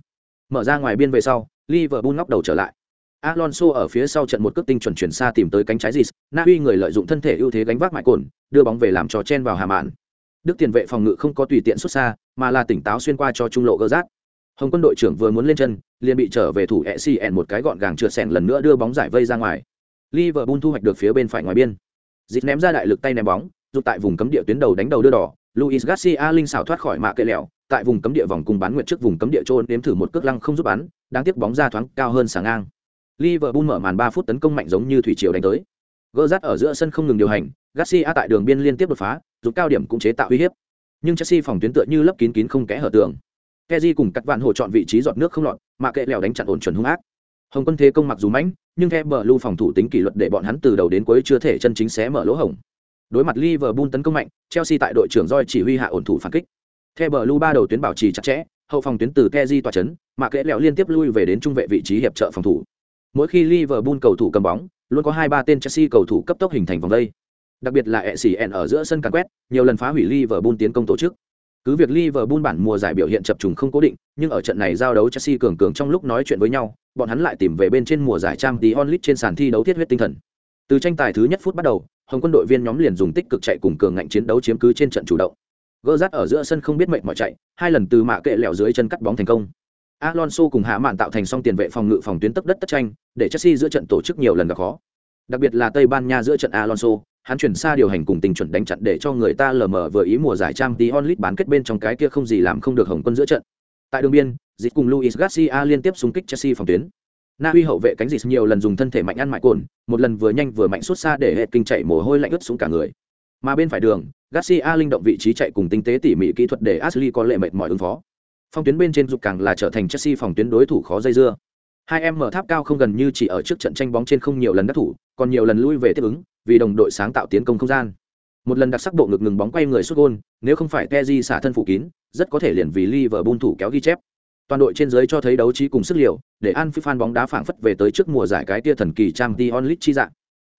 Mở ra ngoài biên về sau, Liverpool ngóc đầu trở lại. Alonso ở phía sau trận một cước tinh chuẩn chuyển xa tìm tới cánh trái Gis, Na Uy người lợi dụng thân thể ưu thế gánh vác mại cồn, đưa bóng về làm trò chen vào hà mạn. Đức tiền vệ phòng ngự không có tùy tiện xuất xa, mà là tỉnh táo xuyên qua cho trung lộ gỡ rác. Hồng quân đội trưởng vừa muốn lên chân, liền bị trở về thủ ECN một cái gọn gàng trượt sèn lần nữa đưa bóng giải vây ra ngoài. Liverpool thu hoạch được phía bên phải ngoài biên. Dịch ném ra đại lực tay ném bóng, giúp tại vùng cấm địa tuyến đầu đánh đầu đưa đỏ, Luis Garcia linh xảo thoát khỏi mạ cây lẹo, tại vùng cấm địa vòng cùng bán nguyện trước vùng cấm địa trôn nếm thử một cước lăng không giúp bắn, đáng tiếc bóng ra thoáng cao hơn sáng ngang. Liverpool mở màn 3 phút tấn công mạnh giống như thủy triều đánh tới. Gỡ rát ở giữa sân không ngừng điều hành, Garcia tại đường biên liên tiếp đột phá, giúp cao điểm cũng chế tạo uy hiếp. Nhưng Chelsea phòng tuyến tựa như lấp kín kín không kẽ hở tường. Keji cùng cắt vạn hổ chọn vị trí giọt nước không lọt, mà kệ lèo đánh chặn ổn chuẩn hung ác. Hồng quân thế công mặc dù mạnh, nhưng theo bờ lưu phòng thủ tính kỷ luật để bọn hắn từ đầu đến cuối chưa thể chân chính xé mở lỗ hổng. Đối mặt Liverpool tấn công mạnh, Chelsea tại đội trưởng Roy chỉ huy hạ ổn thủ phản kích. Theo bờ ba đầu tuyến bảo trì chặt chẽ, hậu phòng tuyến từ Keji tỏa chấn, mà kệ lèo liên tiếp lui về đến trung vệ vị trí hiệp trợ phòng thủ. Mỗi khi Liverpool cầu thủ cầm bóng, luôn có hai ba tên Chelsea cầu thủ cấp tốc hình thành vòng đây. Đặc biệt là Essien ở giữa sân càn quét, nhiều lần phá hủy Liverpool tiến công tổ chức. Cứ việc Liverpool bản mùa giải biểu hiện chập trùng không cố định, nhưng ở trận này giao đấu Chelsea cường cường trong lúc nói chuyện với nhau, bọn hắn lại tìm về bên trên mùa giải Champions League trên sàn thi đấu thiết huyết tinh thần. Từ tranh tài thứ nhất phút bắt đầu, Hồng quân đội viên nhóm liền dùng tích cực chạy cùng cường ngạnh chiến đấu chiếm cứ trên trận chủ động. Gỡ rát ở giữa sân không biết mệnh mỏi chạy, hai lần từ mạ kệ lẹo dưới chân cắt bóng thành công. Alonso cùng Hạ Mạn tạo thành song tiền vệ phòng ngự phòng tuyến tấp đất tất tranh, để Chelsea giữa trận tổ chức nhiều lần gặp khó. Đặc biệt là Tây Ban Nha giữa trận Alonso, hắn chuyển xa điều hành cùng tình chuẩn đánh chặn để cho người ta lờ mờ vừa ý mùa giải trang tí onlit bán kết bên trong cái kia không gì làm không được hồng quân giữa trận. Tại đường biên, dịch cùng Luis Garcia liên tiếp xung kích Chelsea phòng tuyến. Na Uy hậu vệ cánh dịch nhiều lần dùng thân thể mạnh ăn mại cồn, một lần vừa nhanh vừa mạnh xuất xa để hệ kinh chạy mồ hôi lạnh ướt xuống cả người. Mà bên phải đường, Garcia linh động vị trí chạy cùng tinh tế tỉ mỉ kỹ thuật để Ashley có lệ mệt mỏi ứng phó. Phòng tuyến bên trên dục càng là trở thành Chelsea phòng tuyến đối thủ khó dây dưa. Hai em mở tháp cao không gần như chỉ ở trước trận tranh bóng trên không nhiều lần đắc thủ, còn nhiều lần lui về tiếp ứng, vì đồng đội sáng tạo tiến công không gian. Một lần đặc sắc bộ ngực ngừng bóng quay người xuất gôn, nếu không phải Teji xả thân phủ kín, rất có thể liền vì Liverpool thủ kéo ghi chép. Toàn đội trên dưới cho thấy đấu trí cùng sức liều, để An Phi fan bóng đá phảng phất về tới trước mùa giải cái tia thần kỳ trang t onlit chi dạng.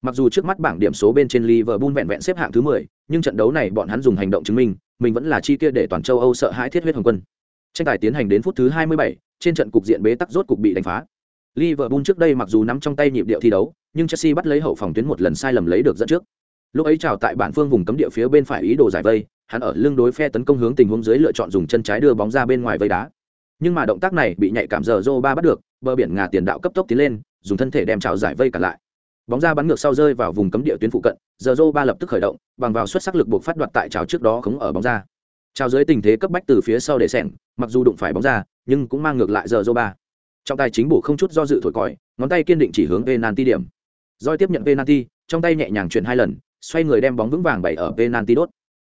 Mặc dù trước mắt bảng điểm số bên trên Liverpool vẹn vẹn xếp hạng thứ 10, nhưng trận đấu này bọn hắn dùng hành động chứng minh, mình vẫn là chi kia để toàn châu Âu sợ hãi thiết huyết hồng quân. Tranh tài tiến hành đến phút thứ 27, trên trận cục diện bế tắc rốt cục bị đánh phá. Liverpool trước đây mặc dù nắm trong tay nhịp điệu thi đấu, nhưng Chelsea bắt lấy hậu phòng tuyến một lần sai lầm lấy được dẫn trước. Lúc ấy chào tại bản phương vùng cấm địa phía bên phải ý đồ giải vây, hắn ở lưng đối phe tấn công hướng tình huống dưới lựa chọn dùng chân trái đưa bóng ra bên ngoài vây đá. Nhưng mà động tác này bị nhạy cảm giờ ba bắt được, bờ biển ngà tiền đạo cấp tốc tiến lên, dùng thân thể đem chào giải vây cả lại. Bóng ra bắn ngược sau rơi vào vùng cấm địa tuyến phụ cận, giờ ba lập tức khởi động, bằng vào xuất sắc lực buộc phát đoạt tại chào trước đó khống ở bóng ra. Chào dưới tình thế cấp bách từ phía sau để sẹn, mặc dù đụng phải bóng ra, nhưng cũng mang ngược lại giờ Zoro trọng trong tay chính bổ không chút do dự thổi còi, ngón tay kiên định chỉ hướng penalty điểm. Doi tiếp nhận penalty, trong tay nhẹ nhàng chuyển hai lần, xoay người đem bóng vững vàng bày ở penalty đốt.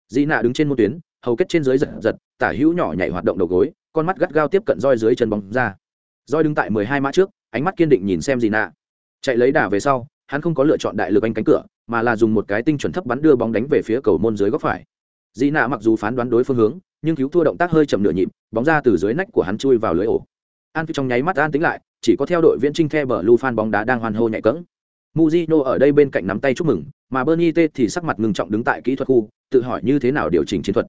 Dị nạ đứng trên một tuyến, hầu kết trên dưới giật giật, tả hữu nhỏ nhảy hoạt động đầu gối, con mắt gắt gao tiếp cận roi dưới chân bóng ra. Roi đứng tại mười hai mã trước, ánh mắt kiên định nhìn xem dị nạ. Chạy lấy đà về sau, hắn không có lựa chọn đại lực anh cánh cửa, mà là dùng một cái tinh chuẩn thấp bắn đưa bóng đánh về phía cầu môn dưới góc phải. Dị nạ mặc dù phán đoán đối phương hướng, nhưng cứu thua động tác hơi chậm nửa nhịp, bóng ra từ dưới nách của hắn chui vào lưới ổ an phi trong nháy mắt an tĩnh lại chỉ có theo đội viên trinh the bờ lu fan bóng đá đang hoan hô nhạy cẫng Mujino ở đây bên cạnh nắm tay chúc mừng, mà Bernie T thì sắc mặt ngưng trọng đứng tại kỹ thuật khu, tự hỏi như thế nào điều chỉnh chiến thuật.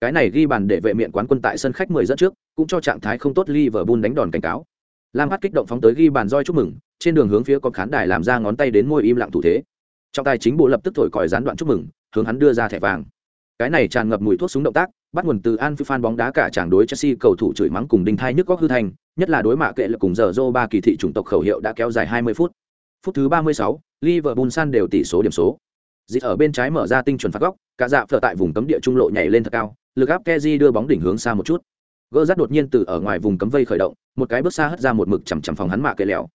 Cái này ghi bàn để vệ miện quán quân tại sân khách 10 dẫn trước, cũng cho trạng thái không tốt Liverpool đánh đòn cảnh cáo. Lam Hát kích động phóng tới ghi bàn roi chúc mừng, trên đường hướng phía con khán đài làm ra ngón tay đến môi im lặng thủ thế. Trọng tài chính bộ lập tức thổi còi gián đoạn chúc mừng, hướng hắn đưa ra thẻ vàng. Cái này tràn ngập mùi thuốc súng động tác, bắt nguồn từ An Phi fan bóng đá cả chàng đối Chelsea cầu thủ chửi mắng cùng đinh thai nhức góc hư thành, nhất là đối mạ kệ là cùng giờ Zô ba kỳ thị chủng tộc khẩu hiệu đã kéo dài 20 phút. Phút thứ 36, Liverpool san đều tỷ số điểm số. Dịch ở bên trái mở ra tinh chuẩn phạt góc, cả dạ phở tại vùng cấm địa trung lộ nhảy lên thật cao, lực áp Kezi đưa bóng đỉnh hướng xa một chút. Gỡ rát đột nhiên từ ở ngoài vùng cấm vây khởi động, một cái bước xa hất ra một mực chằm chằm phòng hắn mạ kệ lẹo.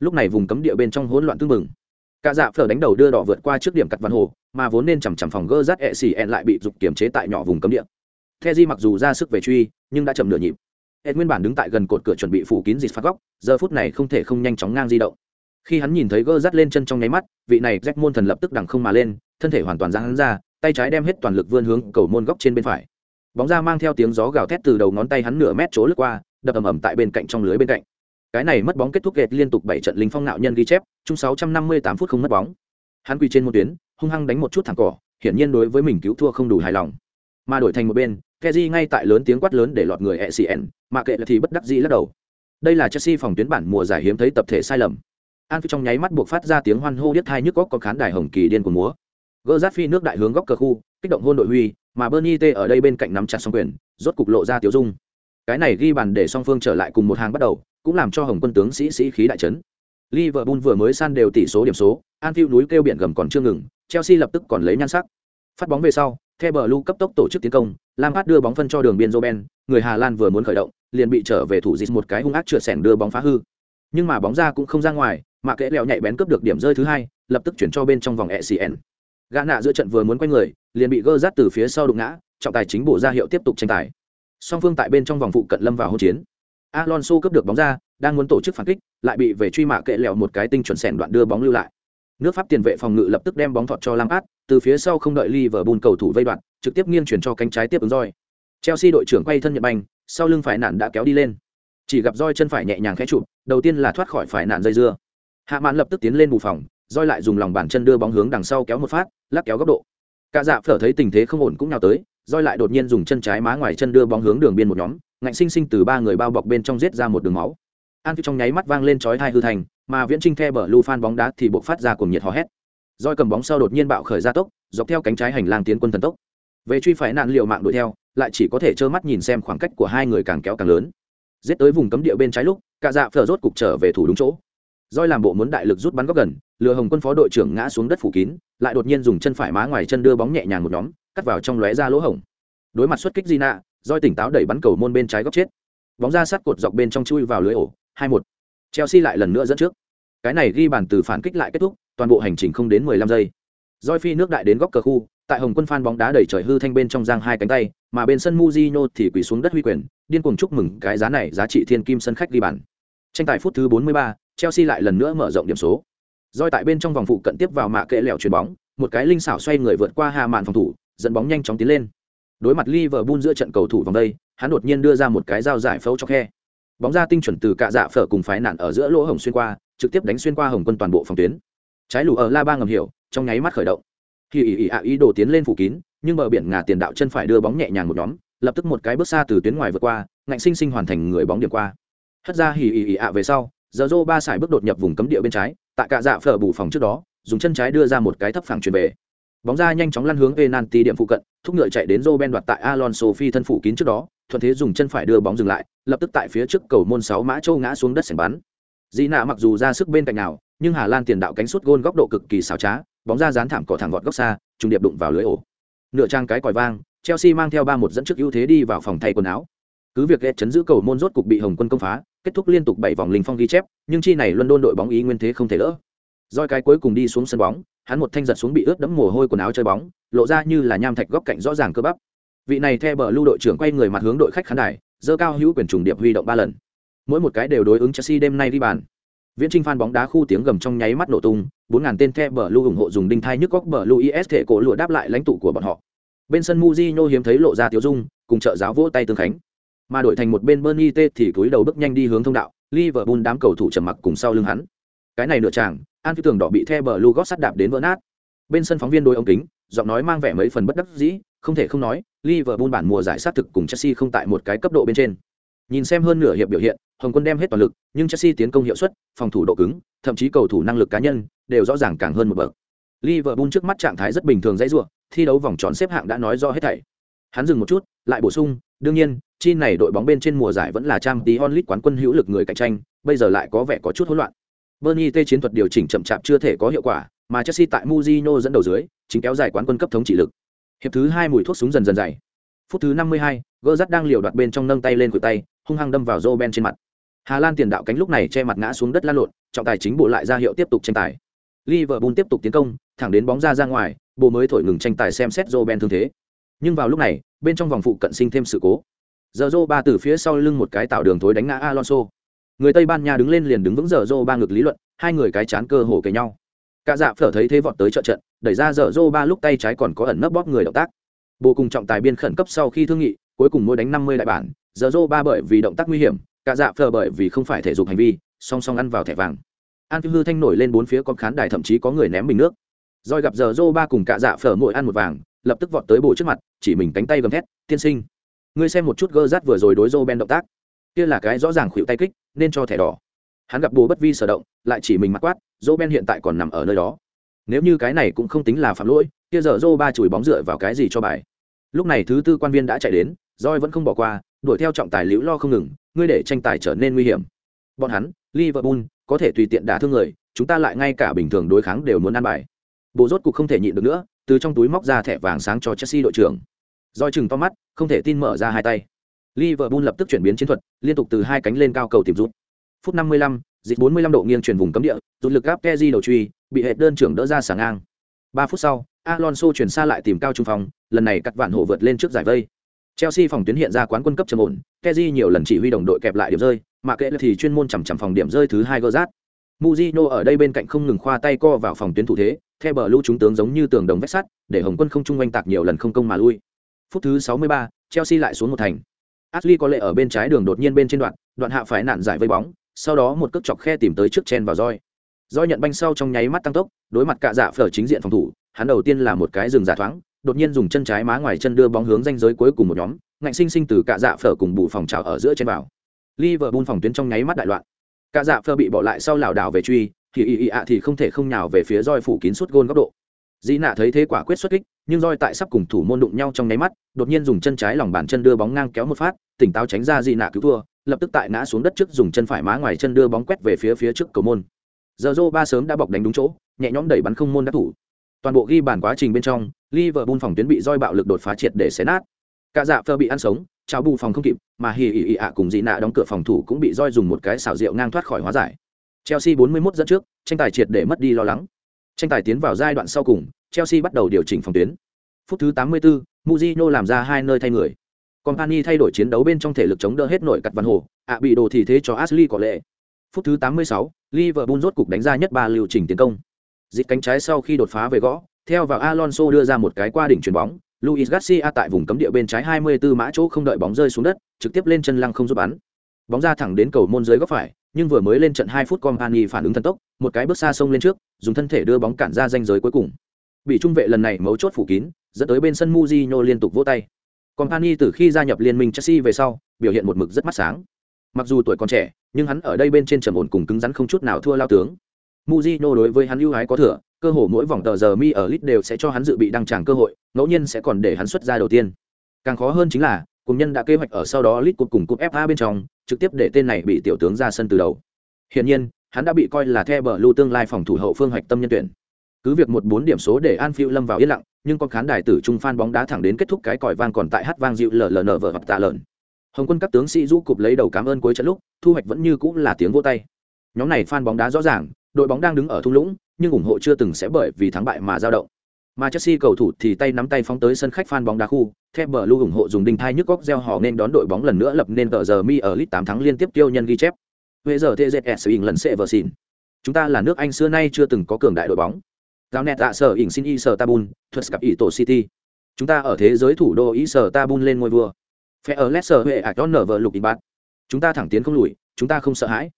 Lúc này vùng cấm địa bên trong hỗn loạn tương mừng. Cả dạ phở đánh đầu đưa đỏ vượt qua trước điểm cắt văn hồ, mà vốn nên chằm chằm phòng gỡ rát ẹ xì lại bị dục kiểm chế tại nhỏ vùng cấm địa. Kezi mặc dù ra sức về truy, nhưng đã chậm nửa nhịp. Ed nguyên bản đứng tại gần cột cửa chuẩn bị phủ kín dịch phạt góc, giờ phút này không thể không nhanh chóng ngang di động. Khi hắn nhìn thấy gơ dắt lên chân trong nháy mắt, vị này Jack môn thần lập tức đằng không mà lên, thân thể hoàn toàn giãn hắn ra, tay trái đem hết toàn lực vươn hướng cầu môn góc trên bên phải. Bóng ra mang theo tiếng gió gào thét từ đầu ngón tay hắn nửa mét chỗ lướt qua, đập ầm ầm tại bên cạnh trong lưới bên cạnh. Cái này mất bóng kết thúc gệt liên tục bảy trận linh phong nạo nhân ghi chép, chung 658 phút không mất bóng. Hắn quỳ trên một tuyến, hung hăng đánh một chút thẳng cỏ, hiển nhiên đối với mình cứu thua không đủ hài lòng. Mà đổi thành một bên, Kezi ngay tại lớn tiếng quát lớn để lọt người ECN, mà kệ là thì bất đắc dĩ lắc đầu. Đây là Chelsea phòng tuyến bản mùa giải hiếm thấy tập thể sai lầm. An Phi trong nháy mắt buộc phát ra tiếng hoan hô điếc tai nhức óc có khán đài hồng kỳ điên của múa. Gỡ phi nước đại hướng góc cờ khu, kích động hôn đội huy, mà Bernie T ở đây bên cạnh nắm chặt song quyền, rốt cục lộ ra tiểu dung. Cái này ghi bàn để song phương trở lại cùng một hàng bắt đầu, cũng làm cho Hồng Quân tướng sĩ sĩ khí đại chấn. Liverpool vừa mới san đều tỷ số điểm số, Anfield núi kêu biển gầm còn chưa ngừng, Chelsea lập tức còn lấy nhan sắc. Phát bóng về sau, The Blue cấp tốc tổ chức tiến công, Lampard đưa bóng phân cho đường biên Roben, người Hà Lan vừa muốn khởi động, liền bị trở về thủ dịch một cái hung ác trượt sẻn đưa bóng phá hư. Nhưng mà bóng ra cũng không ra ngoài, mà kẽ lẹo nhạy bén cướp được điểm rơi thứ hai, lập tức chuyển cho bên trong vòng ECN. Gã nạ giữa trận vừa muốn quay người, liền bị gơ rát từ phía sau đụng ngã, trọng tài chính bổ ra hiệu tiếp tục tranh tài. Song phương tại bên trong vòng phụ cận lâm vào hỗn chiến. Alonso cướp được bóng ra, đang muốn tổ chức phản kích, lại bị về truy mạ kệ lẹo một cái tinh chuẩn sẻn đoạn đưa bóng lưu lại. Nước Pháp tiền vệ phòng ngự lập tức đem bóng thọt cho Lampard, từ phía sau không đợi Liverpool cầu thủ vây đoạn, trực tiếp nghiêng chuyển cho cánh trái tiếp ứng roi. chelsea đội trưởng quay thân nhận banh sau lưng phải nạn đã kéo đi lên. Chỉ gặp roi chân phải nhẹ nhàng khẽ chụp đầu tiên là thoát khỏi phải nạn dây dưa. Hạ mạn lập tức tiến lên bù phòng roi lại dùng lòng bàn chân đưa bóng hướng đằng sau kéo một phát lắc kéo góc độ. Cả dạ phở thấy tình thế không ổn cũng nào tới roi lại đột nhiên dùng chân trái má ngoài chân đưa bóng hướng đường biên một nhóm ngạnh sinh sinh từ ba người bao bọc bên trong giết ra một đường máu. An trong nháy mắt vang lên chói thai hư thành mà viễn trinh the bờ lu phan bóng đá thì buộc phát ra cùng nhiệt hò hét. Roi cầm bóng sau đột nhiên bạo khởi ra tốc, dọc theo cánh trái hành lang tiến quân thần tốc. Về truy phải nạn liệu mạng đuổi theo, lại chỉ có thể trơ mắt nhìn xem khoảng cách của hai người càng kéo càng lớn. Giết tới vùng cấm địa bên trái lúc, cả dạ phở rốt cục trở về thủ đúng chỗ. Roi làm bộ muốn đại lực rút bắn góc gần, lừa hồng quân phó đội trưởng ngã xuống đất phủ kín, lại đột nhiên dùng chân phải má ngoài chân đưa bóng nhẹ nhàng một nhóm, cắt vào trong lóe ra lỗ hổng. Đối mặt xuất kích di nạ roi tỉnh táo đẩy bắn cầu môn bên trái góc chết. Bóng ra sát cột dọc bên trong chui vào lưới ổ, hai một chelsea lại lần nữa dẫn trước. Cái này ghi bàn từ phản kích lại kết thúc toàn bộ hành trình không đến 15 giây. Doi phi nước đại đến góc cờ khu tại hồng quân phan bóng đá đẩy trời hư thanh bên trong giang hai cánh tay mà bên sân muzino thì quỳ xuống đất huy quyền điên cuồng chúc mừng cái giá này giá trị thiên kim sân khách ghi bàn. Tranh tài phút thứ 43, chelsea lại lần nữa mở rộng điểm số. Doi tại bên trong vòng phụ cận tiếp vào mạ kệ lẹo chuyền bóng một cái linh xảo xoay người vượt qua hà mạn phòng thủ dẫn bóng nhanh chóng tiến lên. Đối mặt liverpool giữa trận cầu thủ vòng đây hắn đột nhiên đưa ra một cái dao giải phẫu cho khe bóng ra tinh chuẩn từ cạ dạ phở cùng phái nạn ở giữa lỗ hổng xuyên qua, trực tiếp đánh xuyên qua hồng quân toàn bộ phòng tuyến. Trái lũ ở la ba ngầm hiểu, trong nháy mắt khởi động. Khi ỉ ỉ ạ ý đồ tiến lên phủ kín, nhưng bờ biển ngà tiền đạo chân phải đưa bóng nhẹ nhàng một nhóm, lập tức một cái bước xa từ tuyến ngoài vượt qua, ngạnh sinh sinh hoàn thành người bóng điểm qua. Hất ra hỉ ỉ ỉ ạ về sau, giờ dô ba sải bước đột nhập vùng cấm địa bên trái, tại cạ dạ phở bù phòng trước đó, dùng chân trái đưa ra một cái thấp phẳng chuyển về bóng ra nhanh chóng lăn hướng penalty điểm phụ cận, thúc ngựa chạy đến Roben đoạt tại Alonso phi thân phủ kín trước đó, thuận thế dùng chân phải đưa bóng dừng lại, lập tức tại phía trước cầu môn sáu mã châu ngã xuống đất sảnh bắn. Dĩ nạ mặc dù ra sức bên cạnh nào, nhưng hà lan tiền đạo cánh suốt gôn góc độ cực kỳ xảo trá, bóng ra dán thảm cỏ thẳng vọt góc xa, trùng điệp đụng vào lưới ổ. Nửa trang cái còi vang, chelsea mang theo ba một dẫn trước ưu thế đi vào phòng thay quần áo. Cứ việc ghét chấn giữ cầu môn rốt cục bị hồng quân công phá, kết thúc liên tục bảy vòng linh phong ghi chép, nhưng chi này luân đôn đội bóng ý nguyên thế không thể lỡ roi cái cuối cùng đi xuống sân bóng, hắn một thanh giật xuống bị ướt đẫm mồ hôi quần áo chơi bóng, lộ ra như là nham thạch góc cạnh rõ ràng cơ bắp. Vị này theo bờ lưu đội trưởng quay người mặt hướng đội khách khán đài dơ cao hữu quyền trùng điệp huy động ba lần. Mỗi một cái đều đối ứng chelsea đêm nay đi bàn. Viễn trinh phan bóng đá khu tiếng gầm trong nháy mắt nổ tung, bốn ngàn tên theo bờ lưu ủng hộ dùng đinh thai nhức góc bờ lưu is thể cổ lụa đáp lại lãnh tụ của bọn họ. Bên sân Mujino hiếm thấy lộ ra tiếu dung, cùng trợ giáo vỗ tay tương khánh. Mà đổi thành một bên Bernie T thì cúi đầu bước nhanh đi hướng thông đạo, Liverpool đám cầu thủ trầm mặc cùng sau lưng hắn. Cái này nửa chàng an phi tường đỏ bị the bờ lu gót sắt đạp đến vỡ nát. Bên sân phóng viên đôi ống kính, giọng nói mang vẻ mấy phần bất đắc dĩ, không thể không nói, Liverpool bản mùa giải sát thực cùng Chelsea không tại một cái cấp độ bên trên. Nhìn xem hơn nửa hiệp biểu hiện, hồng quân đem hết toàn lực, nhưng Chelsea tiến công hiệu suất, phòng thủ độ cứng, thậm chí cầu thủ năng lực cá nhân đều rõ ràng càng hơn một bậc. Liverpool trước mắt trạng thái rất bình thường dãy ruộng thi đấu vòng tròn xếp hạng đã nói do hết thảy. Hắn dừng một chút, lại bổ sung, đương nhiên, chi này đội bóng bên trên mùa giải vẫn là trang tí onlit quán quân hữu lực người cạnh tranh, bây giờ lại có vẻ có chút hỗn loạn. Bernie T chiến thuật điều chỉnh chậm chạp chưa thể có hiệu quả, mà Chelsea tại Mourinho dẫn đầu dưới, chính kéo dài quán quân cấp thống trị lực. Hiệp thứ hai mùi thuốc súng dần dần dày. Phút thứ 52, Gerrard đang liều đoạt bên trong nâng tay lên khuỷu tay, hung hăng đâm vào Roben trên mặt. Hà Lan tiền đạo cánh lúc này che mặt ngã xuống đất lăn lộn, trọng tài chính bộ lại ra hiệu tiếp tục tranh tài. Liverpool tiếp tục tiến công, thẳng đến bóng ra ra ngoài, bộ mới thổi ngừng tranh tài xem xét Roben thương thế. Nhưng vào lúc này, bên trong vòng phụ cận sinh thêm sự cố. Giờ ba từ phía sau lưng một cái tạo đường thối đánh ngã Alonso người tây ban nha đứng lên liền đứng vững dở dô ba ngực lý luận, hai người cái chán cơ hồ kề nhau. Cả dạ phở thấy thế vọt tới trợ trận, đẩy ra dở dô ba lúc tay trái còn có ẩn nấp bóp người động tác. Bộ cùng trọng tài biên khẩn cấp sau khi thương nghị, cuối cùng mỗi đánh năm mươi đại bản dở dô ba bởi vì động tác nguy hiểm, cả dạ phở bởi vì không phải thể dục hành vi, song song ăn vào thẻ vàng. An phi hư thanh nổi lên bốn phía con khán đài thậm chí có người ném bình nước. Rồi gặp giờ dô ba cùng cả dạ phở mỗi ăn một vàng, lập tức vọt tới bồ trước mặt, chỉ mình cánh tay gầm thét, tiên sinh, ngươi xem một chút gơ rát vừa rồi đối dô ben động tác kia là cái rõ ràng khuỵu tay kích, nên cho thẻ đỏ. Hắn gặp bồ bất vi sở động, lại chỉ mình mặc quát dô ben hiện tại còn nằm ở nơi đó. Nếu như cái này cũng không tính là phạm lỗi, kia giờ dô ba chùi bóng dựa vào cái gì cho bài? Lúc này thứ tư quan viên đã chạy đến roi vẫn không bỏ qua, đuổi theo trọng tài liễu lo không ngừng, ngươi để tranh tài trở nên nguy hiểm. Bọn hắn, liverpool, có thể tùy tiện đả thương người, chúng ta lại ngay cả bình thường đối kháng đều muốn ăn bài. Bộ rốt cục không thể nhịn được nữa, từ trong túi móc ra thẻ vàng sáng cho chelsea đội trưởng. Roi chừng to mắt, không thể tin mở ra hai tay. Liverpool lập tức chuyển biến chiến thuật, liên tục từ hai cánh lên cao cầu tìm rút. Phút 55, dịch 45 độ nghiêng chuyển vùng cấm địa, rút lực gáp Kessié đầu truy, bị hệt đơn trưởng đỡ ra sả ngang. 3 phút sau, Alonso chuyển xa lại tìm cao trung phòng, lần này cắt vạn hổ vượt lên trước giải vây. Chelsea phòng tuyến hiện ra quán quân cấp trầm ổn, Kessié nhiều lần chỉ huy đồng đội kẹp lại điểm rơi, mà kệ thì chuyên môn chằm chằm phòng điểm rơi thứ hai Gerrard. Mujino ở đây bên cạnh không ngừng khoa tay co vào phòng tuyến thủ thế, theo bờ lũ chúng tướng giống như tường đồng vách sắt, để Hồng quân không trung quanh tạc nhiều lần không công mà lui. Phút thứ 63, Chelsea lại xuống một thành. Ashley có lệ ở bên trái đường đột nhiên bên trên đoạn, đoạn hạ phải nạn giải vây bóng, sau đó một cước chọc khe tìm tới trước chen vào roi. Roi nhận banh sau trong nháy mắt tăng tốc, đối mặt cả dạ phở chính diện phòng thủ, hắn đầu tiên là một cái dừng giả thoáng, đột nhiên dùng chân trái má ngoài chân đưa bóng hướng ranh giới cuối cùng một nhóm, ngạnh sinh sinh từ cả dạ phở cùng bù phòng trào ở giữa trên vào. Liverpool phòng tuyến trong nháy mắt đại loạn. Cả dạ phở bị bỏ lại sau lảo đảo về truy, thì y y ạ thì không thể không nhào về phía roi phủ kín suốt gôn góc độ. Dĩ nạ thấy thế quả quyết xuất kích, nhưng roi tại sắp cùng thủ môn đụng nhau trong nháy mắt, đột nhiên dùng chân trái lòng bàn chân đưa bóng ngang kéo một phát, tỉnh táo tránh ra Dĩ nạ cứu thua, lập tức tại ngã xuống đất trước dùng chân phải má ngoài chân đưa bóng quét về phía phía trước cầu môn. Giờ ba sớm đã bọc đánh đúng chỗ, nhẹ nhõm đẩy bắn không môn đã thủ. Toàn bộ ghi bàn quá trình bên trong, Liverpool phòng tuyến bị roi bạo lực đột phá triệt để xé nát. Cả dạ phơ bị ăn sống, cháo bù phòng không kịp, mà hì ỉ ỉ ạ cùng dị nạ đóng cửa phòng thủ cũng bị roi dùng một cái xảo diệu ngang thoát khỏi hóa giải. Chelsea 41 dẫn trước, tranh tài triệt để mất đi lo lắng. Tranh tài tiến vào giai đoạn sau cùng, Chelsea bắt đầu điều chỉnh phòng tuyến. Phút thứ 84, Mujino làm ra hai nơi thay người. Company thay đổi chiến đấu bên trong thể lực chống đỡ hết nội cật văn hồ, ạ bị đồ thì thế cho Ashley có lệ. Phút thứ 86, Liverpool rốt cục đánh ra nhất ba lưu trình tiến công. Dịch cánh trái sau khi đột phá về gõ, theo vào Alonso đưa ra một cái qua đỉnh chuyền bóng, Luis Garcia tại vùng cấm địa bên trái 24 mã chỗ không đợi bóng rơi xuống đất, trực tiếp lên chân lăng không giúp bắn. Bóng ra thẳng đến cầu môn dưới góc phải, nhưng vừa mới lên trận 2 phút Company phản ứng thần tốc, một cái bước xa sông lên trước, dùng thân thể đưa bóng cản ra ranh giới cuối cùng. Bị trung vệ lần này mấu chốt phủ kín, dẫn tới bên sân Mujinho liên tục vỗ tay. Company từ khi gia nhập liên minh Chelsea về sau, biểu hiện một mực rất mắt sáng. Mặc dù tuổi còn trẻ, nhưng hắn ở đây bên trên trầm ổn cùng cứng rắn không chút nào thua lao tướng. Mujinho đối với hắn ưu ái có thừa, cơ hồ mỗi vòng tờ giờ mi ở lit đều sẽ cho hắn dự bị đăng tràng cơ hội, ngẫu nhiên sẽ còn để hắn xuất ra đầu tiên. Càng khó hơn chính là, cùng nhân đã kế hoạch ở sau đó lit cột cùng cúp FA bên trong, trực tiếp để tên này bị tiểu tướng ra sân từ đầu. Hiển nhiên, hắn đã bị coi là the bờ lưu tương lai phòng thủ hậu phương hoạch tâm nhân tuyển. Cứ việc một bốn điểm số để Anfield lâm vào yên lặng, nhưng con khán đài tử trung phan bóng đá thẳng đến kết thúc cái còi vang còn tại hát vang dịu lờ lờ nở vở hoặc tạ lợn. Hồng quân các tướng sĩ rũ cục lấy đầu cảm ơn cuối trận lúc, thu hoạch vẫn như cũng là tiếng vỗ tay. Nhóm này fan bóng đá rõ ràng, đội bóng đang đứng ở thung lũng, nhưng ủng hộ chưa từng sẽ bởi vì thắng bại mà dao động. Mà Chelsea cầu thủ thì tay nắm tay phóng tới sân khách fan bóng đá khu, theo bờ lưu ủng hộ dùng đinh thai nhức góc gieo họ nên đón đội bóng lần nữa lập nên tờ giờ mi ở lit 8 thắng liên tiếp tiêu nhân ghi chép. Bây giờ TZS ỉn lần sẽ vờ xin. Chúng ta là nước Anh xưa nay chưa từng có cường đại đội bóng. Giáo nẹt tạ sở ỉn xin y sở tabun, thuật cặp ý tổ City. Chúng ta ở thế giới thủ đô y sở tabun lên ngôi vua. Phe ở Leicester huệ ạc nở vợ lục ý bát. Chúng ta thẳng tiến không lùi, chúng ta không sợ hãi.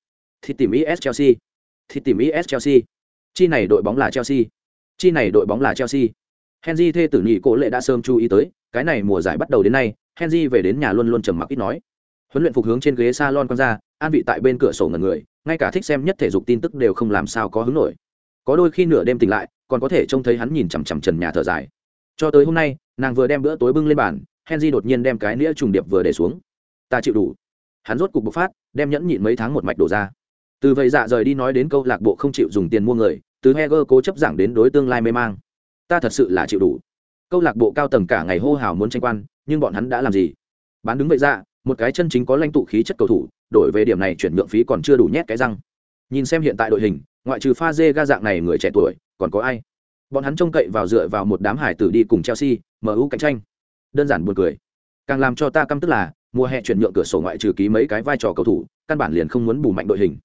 Thì tìm IS Chelsea. Thì tìm IS Chelsea. Chi này đội bóng là Chelsea. Chi này đội bóng là Chelsea. Henry thê tử nhị cổ lệ đã sớm chú ý tới, cái này mùa giải bắt đầu đến nay, Henry về đến nhà luôn luôn trầm mặc ít nói. Huấn luyện phục hướng trên ghế salon quan ra, an vị tại bên cửa sổ ngẩn người, ngay cả thích xem nhất thể dục tin tức đều không làm sao có hứng nổi. Có đôi khi nửa đêm tỉnh lại, còn có thể trông thấy hắn nhìn chằm chằm trần nhà thở dài. Cho tới hôm nay, nàng vừa đem bữa tối bưng lên bàn, Henry đột nhiên đem cái nĩa trùng điệp vừa để xuống. Ta chịu đủ. Hắn rốt cục bộc phát, đem nhẫn nhịn mấy tháng một mạch đổ ra. Từ vậy dạ rời đi nói đến câu lạc bộ không chịu dùng tiền mua người, từ Heger cố chấp giảng đến đối tương lai mê mang. Ta thật sự là chịu đủ. Câu lạc bộ cao tầng cả ngày hô hào muốn tranh quan, nhưng bọn hắn đã làm gì? Bán đứng vậy ra, một cái chân chính có lãnh tụ khí chất cầu thủ, đổi về điểm này chuyển nhượng phí còn chưa đủ nhét cái răng. Nhìn xem hiện tại đội hình, ngoại trừ pha dê ga dạng này người trẻ tuổi, còn có ai? Bọn hắn trông cậy vào dựa vào một đám hải tử đi cùng Chelsea, MU cạnh tranh. Đơn giản buồn cười. Càng làm cho ta căm tức là, mùa hè chuyển nhượng cửa sổ ngoại trừ ký mấy cái vai trò cầu thủ, căn bản liền không muốn bù mạnh đội hình.